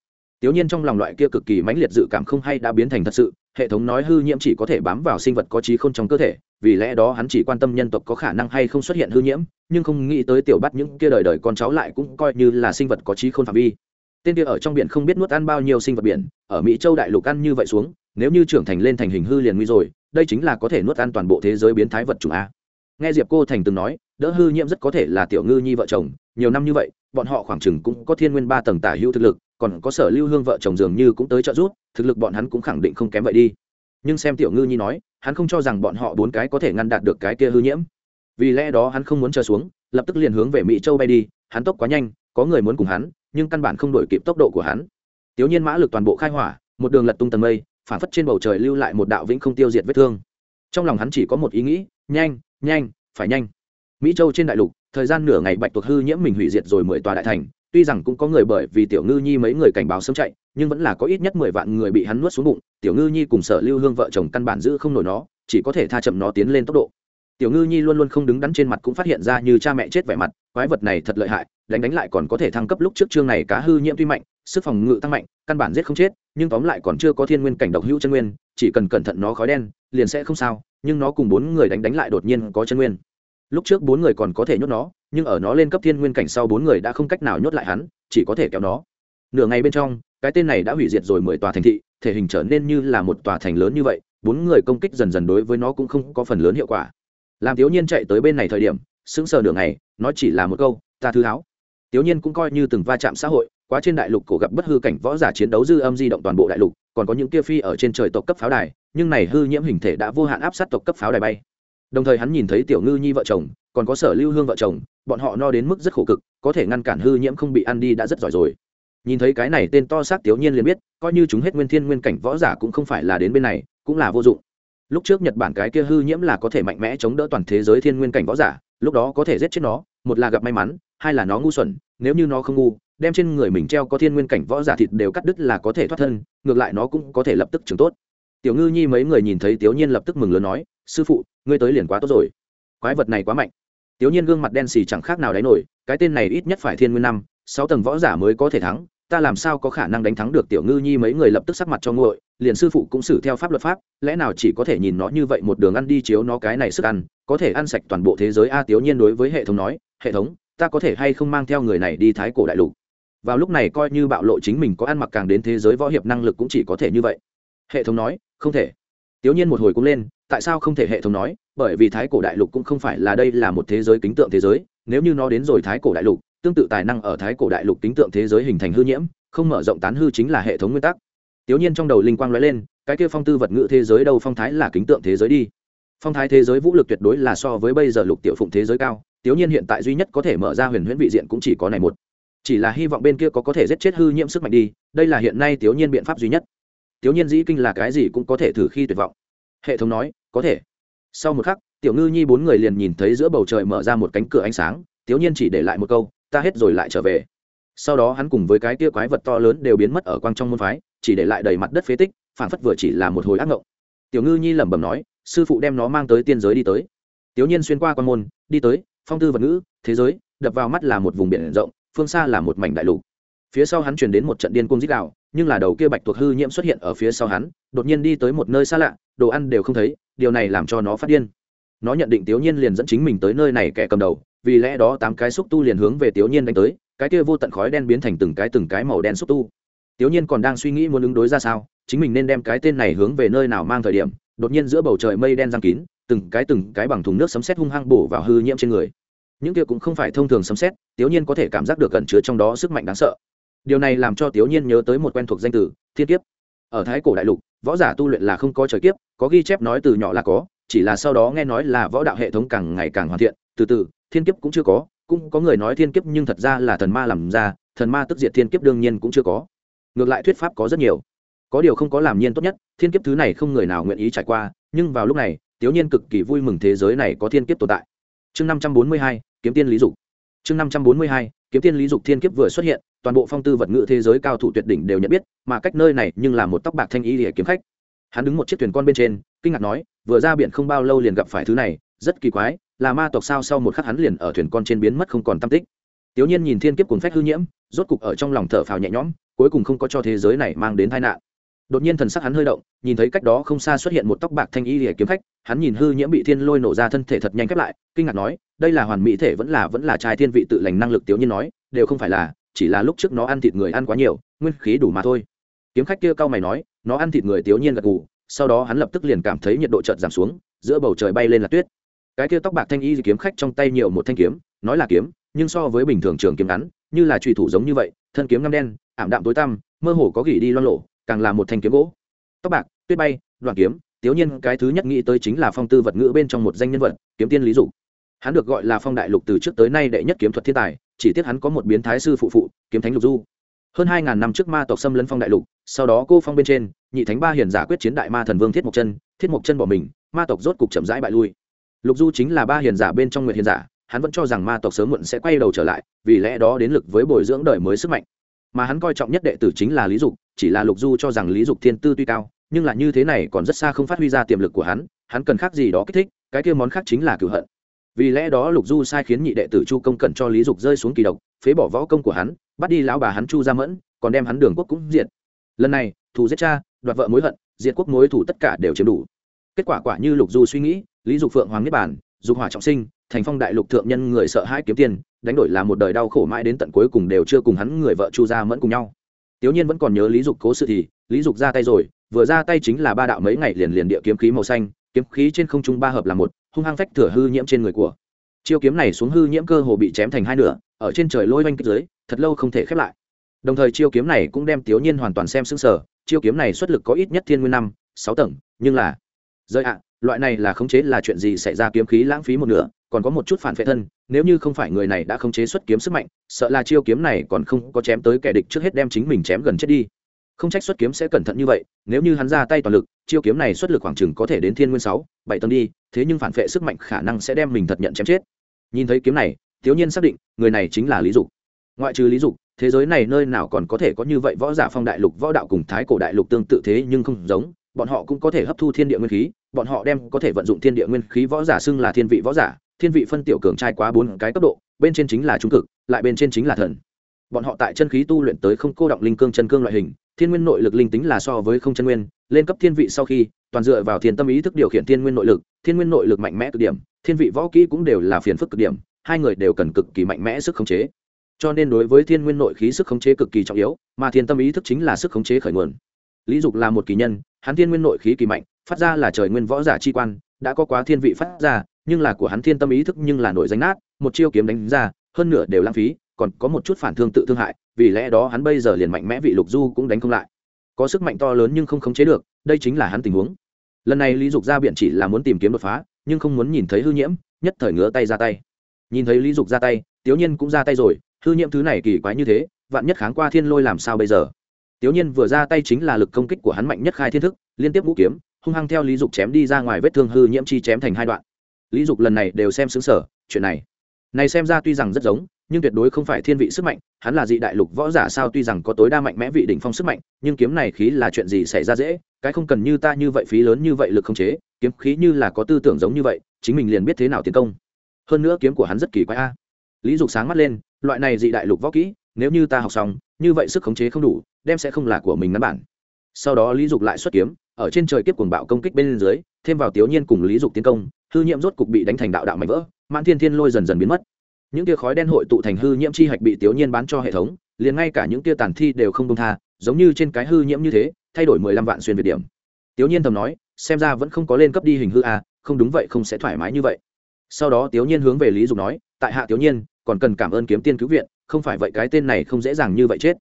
Tiểu Nhiên trong lòng loại kia cực kỳ mãnh liệt dự cảm không hay đã biến thành thật sự, hệ thống nói hư nhiễm chỉ có thể bám vào sinh vật có trí khôn trong cơ thể, vì lẽ đó hắn chỉ quan tâm nhân tộc có khả năng hay không xuất hiện hư nhiễm, nhưng không nghĩ tới tiểu bắt những kia đời đời con cháu lại cũng coi như là sinh vật có trí khôn phạm vi. Tên kia ở trong biển không biết nuốt ăn bao nhiêu sinh vật biển, ở Mỹ Châu đại lục ăn như vậy xuống, nếu như trưởng thành lên thành hình hư liền nguy rồi, đây chính là có thể nuốt ăn toàn bộ thế giới biến thái vật chủng a. Nghe Diệp Cô Thành từng nói, đỡ hư nhiễm rất có thể là tiểu ngư nhi vợ chồng, nhiều năm như vậy, bọn họ khoảng chừng cũng có thiên nguyên ba tầng tả hữu thực lực, còn có sở lưu hương vợ chồng dường như cũng tới trợ giúp thực lực bọn hắn cũng khẳng định không kém vậy đi. Nhưng xem tiểu ngư nhi nói hắn không cho rằng bọn họ bốn cái có thể ngăn đạt được cái kia hư nhiễm. Vì lẽ đó hắn không muốn chờ xuống lập tức liền hướng về mỹ châu bay đi hắn tốc quá nhanh có người muốn cùng hắn nhưng căn bản không đổi kịp tốc độ của hắn. Tiểu nhiên mã lực toàn bộ khai hỏa một đường lật tung tầng mây phản phất trên bầu trời lưu lại một đạo vĩnh không tiêu diệt vết thương. Trong lòng hắn chỉ có một ý nghĩ, nhanh nhanh, phải nhanh. Mỹ châu trên đại lục, thời gian nửa ngày bạch tuộc hư nhiễm mình hủy diệt rồi mười tòa đại thành, tuy rằng cũng có người bởi vì tiểu ngư nhi mấy người cảnh báo sớm chạy, nhưng vẫn là có ít nhất mười vạn người bị hắn nuốt xuống bụng, tiểu ngư nhi cùng sở lưu hương vợ chồng căn bản giữ không nổi nó, chỉ có thể tha chậm nó tiến lên tốc độ. Tiểu ngư nhi luôn luôn không đứng đắn trên mặt cũng phát hiện ra như cha mẹ chết vẻ mặt, quái vật này thật lợi hại, đánh đánh lại còn có thể thăng cấp lúc trước chương này cá hư nhiễm tuy mạnh sức phòng ngự tăng mạnh, căn bản giết không chết, nhưng tóm lại còn chưa có thiên nguyên cảnh độc hữu chân nguyên, chỉ cần cẩn thận nó khói đen, liền sẽ không sao, nhưng nó cùng bốn người đánh đánh lại đột nhiên có chân nguyên. Lúc trước bốn người còn có thể nhốt nó, nhưng ở nó lên cấp thiên nguyên cảnh sau bốn người đã không cách nào nhốt lại hắn, chỉ có thể kéo nó. Nửa ngày bên trong, cái tên này đã hủy diệt rồi mười tòa thành thị, thể hình trở nên như là một tòa thành lớn như vậy, bốn người công kích dần dần đối với nó cũng không có phần lớn hiệu quả. Làm thiếu nhiên chạy tới bên này thời điểm, sững sờ nửa ngày, nó chỉ là một câu, ta thứ háo. Thiếu nhiên cũng coi như từng va chạm xã hội quá trên đại lục cổ gặp bất hư cảnh võ giả chiến đấu dư âm di động toàn bộ đại lục, còn có những kia phi ở trên trời tộc cấp pháo đài, nhưng này hư nhiễm hình thể đã vô hạn áp sát tộc cấp pháo đài bay. Đồng thời hắn nhìn thấy tiểu ngư nhi vợ chồng, còn có sở lưu hương vợ chồng, bọn họ no đến mức rất khổ cực, có thể ngăn cản hư nhiễm không bị ăn đi đã rất giỏi rồi. Nhìn thấy cái này tên to xác tiểu nhiên liền biết, coi như chúng hết nguyên thiên nguyên cảnh võ giả cũng không phải là đến bên này, cũng là vô dụng. Lúc trước nhật bản cái kia hư nhiễm là có thể mạnh mẽ chống đỡ toàn thế giới thiên nguyên cảnh võ giả, lúc đó có thể giết chết nó, một là gặp may mắn, hai là nó ngu xuẩn, nếu như nó không ngu đem trên người mình treo có thiên nguyên cảnh võ giả thịt đều cắt đứt là có thể thoát thân, ngược lại nó cũng có thể lập tức chứng tốt. Tiểu ngư nhi mấy người nhìn thấy tiểu nhiên lập tức mừng lớn nói, sư phụ, ngươi tới liền quá tốt rồi. Quái vật này quá mạnh. Tiểu nhiên gương mặt đen xì chẳng khác nào đáy nổi, cái tên này ít nhất phải thiên nguyên năm, sáu tầng võ giả mới có thể thắng, ta làm sao có khả năng đánh thắng được tiểu ngư nhi mấy người lập tức sắc mặt cho nguội, liền sư phụ cũng xử theo pháp luật pháp, lẽ nào chỉ có thể nhìn nó như vậy một đường ăn đi chiếu nó cái này sức ăn, có thể ăn sạch toàn bộ thế giới? A tiểu nhiên đối với hệ thống nói, hệ thống, ta có thể hay không mang theo người này đi thái cổ đại lục? Vào lúc này coi như bạo lộ chính mình có ăn mặc càng đến thế giới võ hiệp năng lực cũng chỉ có thể như vậy. Hệ thống nói, không thể. Tiểu nhiên một hồi cũng lên, tại sao không thể hệ thống nói? Bởi vì thái cổ đại lục cũng không phải là đây là một thế giới kính tượng thế giới, nếu như nó đến rồi thái cổ đại lục, tương tự tài năng ở thái cổ đại lục kính tượng thế giới hình thành hư nhiễm, không mở rộng tán hư chính là hệ thống nguyên tắc. Tiểu nhiên trong đầu linh quang nói lên, cái kia phong tư vật ngữ thế giới đâu phong thái là kính tượng thế giới đi. Phong thái thế giới vũ lực tuyệt đối là so với bây giờ lục tiểu phụng thế giới cao, tiểu nhiên hiện tại duy nhất có thể mở ra huyền huyễn vị diện cũng chỉ có này một chỉ là hy vọng bên kia có có thể giết chết hư nhiễm sức mạnh đi, đây là hiện nay tiểu nhiên biện pháp duy nhất. Tiểu nhiên dĩ kinh là cái gì cũng có thể thử khi tuyệt vọng. Hệ thống nói, có thể. Sau một khắc, tiểu ngư nhi bốn người liền nhìn thấy giữa bầu trời mở ra một cánh cửa ánh sáng tiểu nhiên chỉ để lại một câu, ta hết rồi lại trở về. Sau đó hắn cùng với cái tia quái vật to lớn đều biến mất ở quang trong môn phái, chỉ để lại đầy mặt đất phế tích phản phất vừa chỉ là một hồi ác ngộng. Tiểu ngư nhi lẩm bẩm nói, sư phụ đem nó mang tới tiên giới đi tới. Tiểu nhiên xuyên qua quan môn, đi tới, phong tư vật ngữ, thế giới, đập vào mắt là một vùng biển rộng phương xa là một mảnh đại lục. Phía sau hắn truyền đến một trận điên cung dích đạo nhưng là đầu kia bạch tuộc hư nhiễm xuất hiện ở phía sau hắn, đột nhiên đi tới một nơi xa lạ, đồ ăn đều không thấy, điều này làm cho nó phát điên. Nó nhận định tiểu nhiên liền dẫn chính mình tới nơi này kẻ cầm đầu, vì lẽ đó tám cái xúc tu liền hướng về tiểu nhiên đánh tới, cái kia vô tận khói đen biến thành từng cái từng cái màu đen xúc tu. Tiểu nhiên còn đang suy nghĩ muốn ứng đối ra sao, chính mình nên đem cái tên này hướng về nơi nào mang thời điểm, đột nhiên giữa bầu trời mây đen giăng kín, từng cái từng cái bằng thùng nước sấm sét hung hăng bổ vào hư nhiễm trên người những kia cũng không phải thông thường sấm xét, tiểu nhiên có thể cảm giác được cẩn chứa trong đó sức mạnh đáng sợ. Điều này làm cho tiểu nhiên nhớ tới một quen thuộc danh từ thiên kiếp. Ở thái cổ đại lục võ giả tu luyện là không có trời kiếp có ghi chép nói từ nhỏ là có chỉ là sau đó nghe nói là võ đạo hệ thống càng ngày càng hoàn thiện. Từ từ thiên kiếp cũng chưa có cũng có người nói thiên kiếp nhưng thật ra là thần ma làm ra thần ma tức diệt thiên kiếp đương nhiên cũng chưa có. Ngược lại thuyết pháp có rất nhiều. Có điều không có làm nhiên tốt nhất thiên kiếp thứ này không người nào nguyện ý trải qua nhưng vào lúc này tiểu nhiên cực kỳ vui mừng thế giới này có thiên kiếp tồn tại chương năm trăm bốn mươi hai, kiếm tiên lý dục. Chương năm trăm bốn mươi hai, kiếm tiên lý dục thiên kiếp vừa xuất hiện, toàn bộ phong tư vật ngữ thế giới cao thủ tuyệt đỉnh đều nhận biết, mà cách nơi này nhưng là một tóc bạc thanh ý để kiếm khách. Hắn đứng một chiếc thuyền con bên trên, kinh ngạc nói, vừa ra biển không bao lâu liền gặp phải thứ này, rất kỳ quái, là ma tộc sao sau một khắc hắn liền ở thuyền con trên biến mất không còn tâm tích. Tiểu nhiên nhìn thiên kiếp cuốn phách hư nhiễm, rốt cục ở trong lòng thở phào nhẹ nhõm, cuối cùng không có cho thế giới này mang đến tai nạn đột nhiên thần sắc hắn hơi động, nhìn thấy cách đó không xa xuất hiện một tóc bạc thanh y lìa kiếm khách, hắn nhìn hư nhiễm bị thiên lôi nổ ra thân thể thật nhanh khép lại, kinh ngạc nói, đây là hoàn mỹ thể vẫn là vẫn là trai thiên vị tự lành năng lực tiểu nhiên nói, đều không phải là, chỉ là lúc trước nó ăn thịt người ăn quá nhiều, nguyên khí đủ mà thôi. Kiếm khách kia cao mày nói, nó ăn thịt người tiểu nhiên gật gù, sau đó hắn lập tức liền cảm thấy nhiệt độ chợt giảm xuống, giữa bầu trời bay lên là tuyết. Cái kia tóc bạc thanh y kiếm khách trong tay nhiều một thanh kiếm, nói là kiếm, nhưng so với bình thường trường kiếm ngắn, như là trùy thủ giống như vậy, thân kiếm ngăm đen, ảm đạm tối tăm, mơ hồ có gỉ đi loan lộ càng là một thanh kiếm gỗ. Tóc bạc, tuyết bay, đoạn kiếm tiếu nhiên cái thứ nhất nghĩ tới chính là phong tư vật ngữ bên trong một danh nhân vật, kiếm tiên lý dục. Hắn được gọi là phong đại lục từ trước tới nay đệ nhất kiếm thuật thiên tài, chỉ tiếc hắn có một biến thái sư phụ phụ, kiếm thánh lục du. Hơn hai ngàn năm trước ma tộc xâm lấn phong đại lục, sau đó cô phong bên trên, nhị thánh ba hiền giả quyết chiến đại ma thần vương thiết mộc chân, thiết mộc chân bỏ mình, ma tộc rốt cục chậm rãi bại lui. Lục du chính là ba hiền giả bên trong nguyệt hiền giả, hắn vẫn cho rằng ma tộc sớm muộn sẽ quay đầu trở lại, vì lẽ đó đến lực với bồi dưỡng đời mới sức mạnh. Mà hắn coi trọng nhất đệ tử chính là lý dục chỉ là lục du cho rằng lý dục thiên tư tuy cao, nhưng là như thế này còn rất xa không phát huy ra tiềm lực của hắn hắn cần khác gì đó kích thích, cái kia món khác chính là cửu hận. Vì lẽ đó lục du sai khiến nhị đệ tử chu công cẩn cho lý dục rơi xuống kỳ độc, phế bỏ võ công của hắn, bắt đi lão bà hắn chu ra mẫn, còn đem hắn đường quốc cũng diệt. Lần này, thù giết cha, đoạt vợ mối hận, diệt quốc mối thủ tất cả đều chiếm đủ. Kết quả quả như lục du suy nghĩ, lý dục phượng hoàng niết bản dục hỏa trọng sinh, thành phong đại lục thượng nhân người sợ hãi kiếm tiền, đánh đổi là một đời đau khổ mãi đến tận cuối cùng đều chưa cùng hắn người vợ chu ra mẫn cùng nhau tiểu nhiên vẫn còn nhớ lý dục cố sự thì lý dục ra tay rồi vừa ra tay chính là ba đạo mấy ngày liền liền địa kiếm khí màu xanh kiếm khí trên không trung ba hợp là một hung hăng phách thừa hư nhiễm trên người của. Chiêu kiếm này xuống hư nhiễm cơ hồ bị chém thành hai nửa ở trên trời lôi oanh kích dưới thật lâu không thể khép lại. Đồng thời chiêu kiếm này cũng đem tiểu nhiên hoàn toàn xem sững sờ, chiêu kiếm này xuất lực có ít nhất thiên nguyên năm sáu tầng nhưng là rơi ạ loại này là khống chế là chuyện gì xảy ra kiếm khí lãng phí một nửa còn có một chút phản vệ thân, nếu như không phải người này đã không chế xuất kiếm sức mạnh, sợ là chiêu kiếm này còn không có chém tới kẻ địch trước hết đem chính mình chém gần chết đi. Không trách xuất kiếm sẽ cẩn thận như vậy, nếu như hắn ra tay toàn lực, chiêu kiếm này xuất lực khoảng chừng có thể đến thiên nguyên sáu, bảy tầng đi, thế nhưng phản vệ sức mạnh khả năng sẽ đem mình thật nhận chém chết. Nhìn thấy kiếm này, thiếu nhiên xác định, người này chính là lý dục. Ngoại trừ lý dục, thế giới này nơi nào còn có thể có như vậy võ giả phong đại lục, võ đạo cùng thái cổ đại lục tương tự thế nhưng không giống bọn họ cũng có thể hấp thu thiên địa nguyên khí, bọn họ đem có thể vận dụng thiên địa nguyên khí võ giả xưng là thiên vị võ giả, thiên vị phân tiểu cường trai quá bốn cái cấp độ, bên trên chính là trung cực, lại bên trên chính là thần. Bọn họ tại chân khí tu luyện tới không cô động linh cương chân cương loại hình, thiên nguyên nội lực linh tính là so với không chân nguyên, lên cấp thiên vị sau khi, toàn dựa vào thiên tâm ý thức điều khiển thiên nguyên nội lực, thiên nguyên nội lực mạnh mẽ cực điểm, thiên vị võ kỹ cũng đều là phiền phức cực điểm, hai người đều cần cực kỳ mạnh mẽ sức khống chế. Cho nên đối với thiên nguyên nội khí sức khống chế cực kỳ trọng yếu, mà thiên tâm ý thức chính là sức khống chế khởi nguồn lý dục là một kỳ nhân, hắn thiên nguyên nội khí kỳ mạnh, phát ra là trời nguyên võ giả chi quan, đã có quá thiên vị phát ra, nhưng là của hắn thiên tâm ý thức nhưng là nổi danh nát, một chiêu kiếm đánh ra, hơn nửa đều lãng phí, còn có một chút phản thương tự thương hại, vì lẽ đó hắn bây giờ liền mạnh mẽ vị lục du cũng đánh không lại. Có sức mạnh to lớn nhưng không khống chế được, đây chính là hắn tình huống. Lần này lý dục ra biện chỉ là muốn tìm kiếm đột phá, nhưng không muốn nhìn thấy hư nhiễm, nhất thời ngứa tay ra tay. Nhìn thấy lý dục ra tay tiểu nhiên cũng ra tay rồi, hư nhiễm thứ này kỳ quái như thế, vạn nhất kháng qua thiên lôi làm sao bây giờ? Tiểu nhiên vừa ra tay chính là lực công kích của hắn mạnh nhất khai thiên thức, liên tiếp ngũ kiếm, hung hăng theo lý dục chém đi ra ngoài vết thương hư nhiễm chi chém thành hai đoạn. Lý dục lần này đều xem sững sở chuyện này. Này xem ra tuy rằng rất giống, nhưng tuyệt đối không phải thiên vị sức mạnh, hắn là dị đại lục võ giả sao tuy rằng có tối đa mạnh mẽ vị đỉnh phong sức mạnh, nhưng kiếm này khí là chuyện gì xảy ra dễ, cái không cần như ta như vậy phí lớn như vậy lực không chế, kiếm khí như là có tư tưởng giống như vậy, chính mình liền biết thế nào tiến công. Hơn nữa kiếm của hắn rất kỳ quái a. Lý dục sáng mắt lên, loại này dị đại lục võ kỹ, nếu như ta học xong như vậy sức khống chế không đủ, đem sẽ không là của mình ngắn bản. Sau đó lý dục lại xuất kiếm, ở trên trời kiếp cuồng bạo công kích bên dưới, thêm vào tiểu nhiên cùng lý dục tiến công, hư nhiễm rốt cục bị đánh thành đạo đạo mạnh vỡ, mãn thiên thiên lôi dần dần biến mất. Những tia khói đen hội tụ thành hư nhiễm chi hạch bị tiểu nhiên bán cho hệ thống, liền ngay cả những tia tàn thi đều không công tha, giống như trên cái hư nhiễm như thế, thay đổi mười lăm vạn xuyên việt điểm. Tiểu nhiên thầm nói, xem ra vẫn không có lên cấp đi hình hư a không đúng vậy không sẽ thoải mái như vậy. Sau đó tiểu nhiên hướng về lý dục nói, tại hạ tiểu nhiên, còn cần cảm ơn kiếm tiên cứu viện không phải vậy cái tên này không dễ dàng như vậy chết.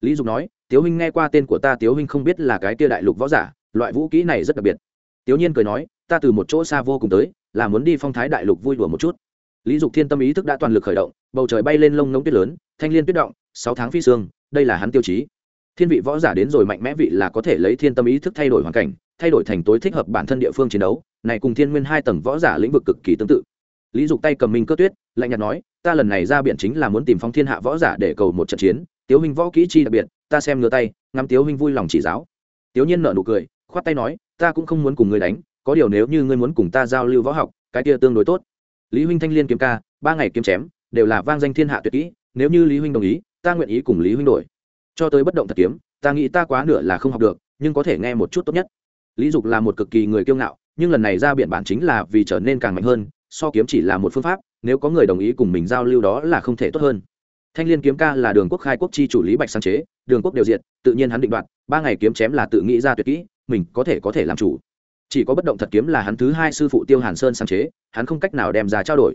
Lý dục nói, tiếu huynh nghe qua tên của ta, tiếu huynh không biết là cái tia đại lục võ giả, loại vũ kỹ này rất đặc biệt. Tiếu nhiên cười nói, ta từ một chỗ xa vô cùng tới, là muốn đi phong thái đại lục vui đùa một chút. Lý dục thiên tâm ý thức đã toàn lực khởi động, bầu trời bay lên lông ngông tuyết lớn, thanh liên tuyết động, sáu tháng phi xương, đây là hắn tiêu chí. Thiên vị võ giả đến rồi mạnh mẽ vị là có thể lấy thiên tâm ý thức thay đổi hoàn cảnh, thay đổi thành tối thích hợp bản thân địa phương chiến đấu, này cùng thiên nguyên hai tầng võ giả lĩnh vực cực kỳ tương tự lý dục tay cầm minh cơ tuyết, lạnh nhạt nói, ta lần này ra biển chính là muốn tìm phong thiên hạ võ giả để cầu một trận chiến, tiếu huynh võ kỹ chi đặc biệt, ta xem ngửa tay, ngắm tiếu huynh vui lòng chỉ giáo. Tiếu nhiên nợ nụ cười, khoát tay nói, ta cũng không muốn cùng ngươi đánh, có điều nếu như ngươi muốn cùng ta giao lưu võ học, cái kia tương đối tốt. Lý huynh thanh liên kiếm ca, ba ngày kiếm chém, đều là vang danh thiên hạ tuyệt kỹ, nếu như lý huynh đồng ý, ta nguyện ý cùng lý huynh đổi. Cho tới bất động thật kiếm, ta nghĩ ta quá nửa là không học được, nhưng có thể nghe một chút tốt nhất. Lý dục là một cực kỳ người kiêu ngạo, nhưng lần này ra biện bản chính là vì trở nên càng mạnh hơn so kiếm chỉ là một phương pháp nếu có người đồng ý cùng mình giao lưu đó là không thể tốt hơn. Thanh l i ê n kiếm ca là đường quốc khai quốc chi chủ lý bạch sáng chế đường quốc đều diện, tự nhiên hắn định đoạt ba ngày kiếm chém là tự nghĩ ra tuyệt kỹ mình có thể có thể làm chủ. Chỉ có bất động thật kiếm là hắn thứ hai sư phụ tiêu hàn sơn sáng chế hắn không cách nào đem ra trao đổi.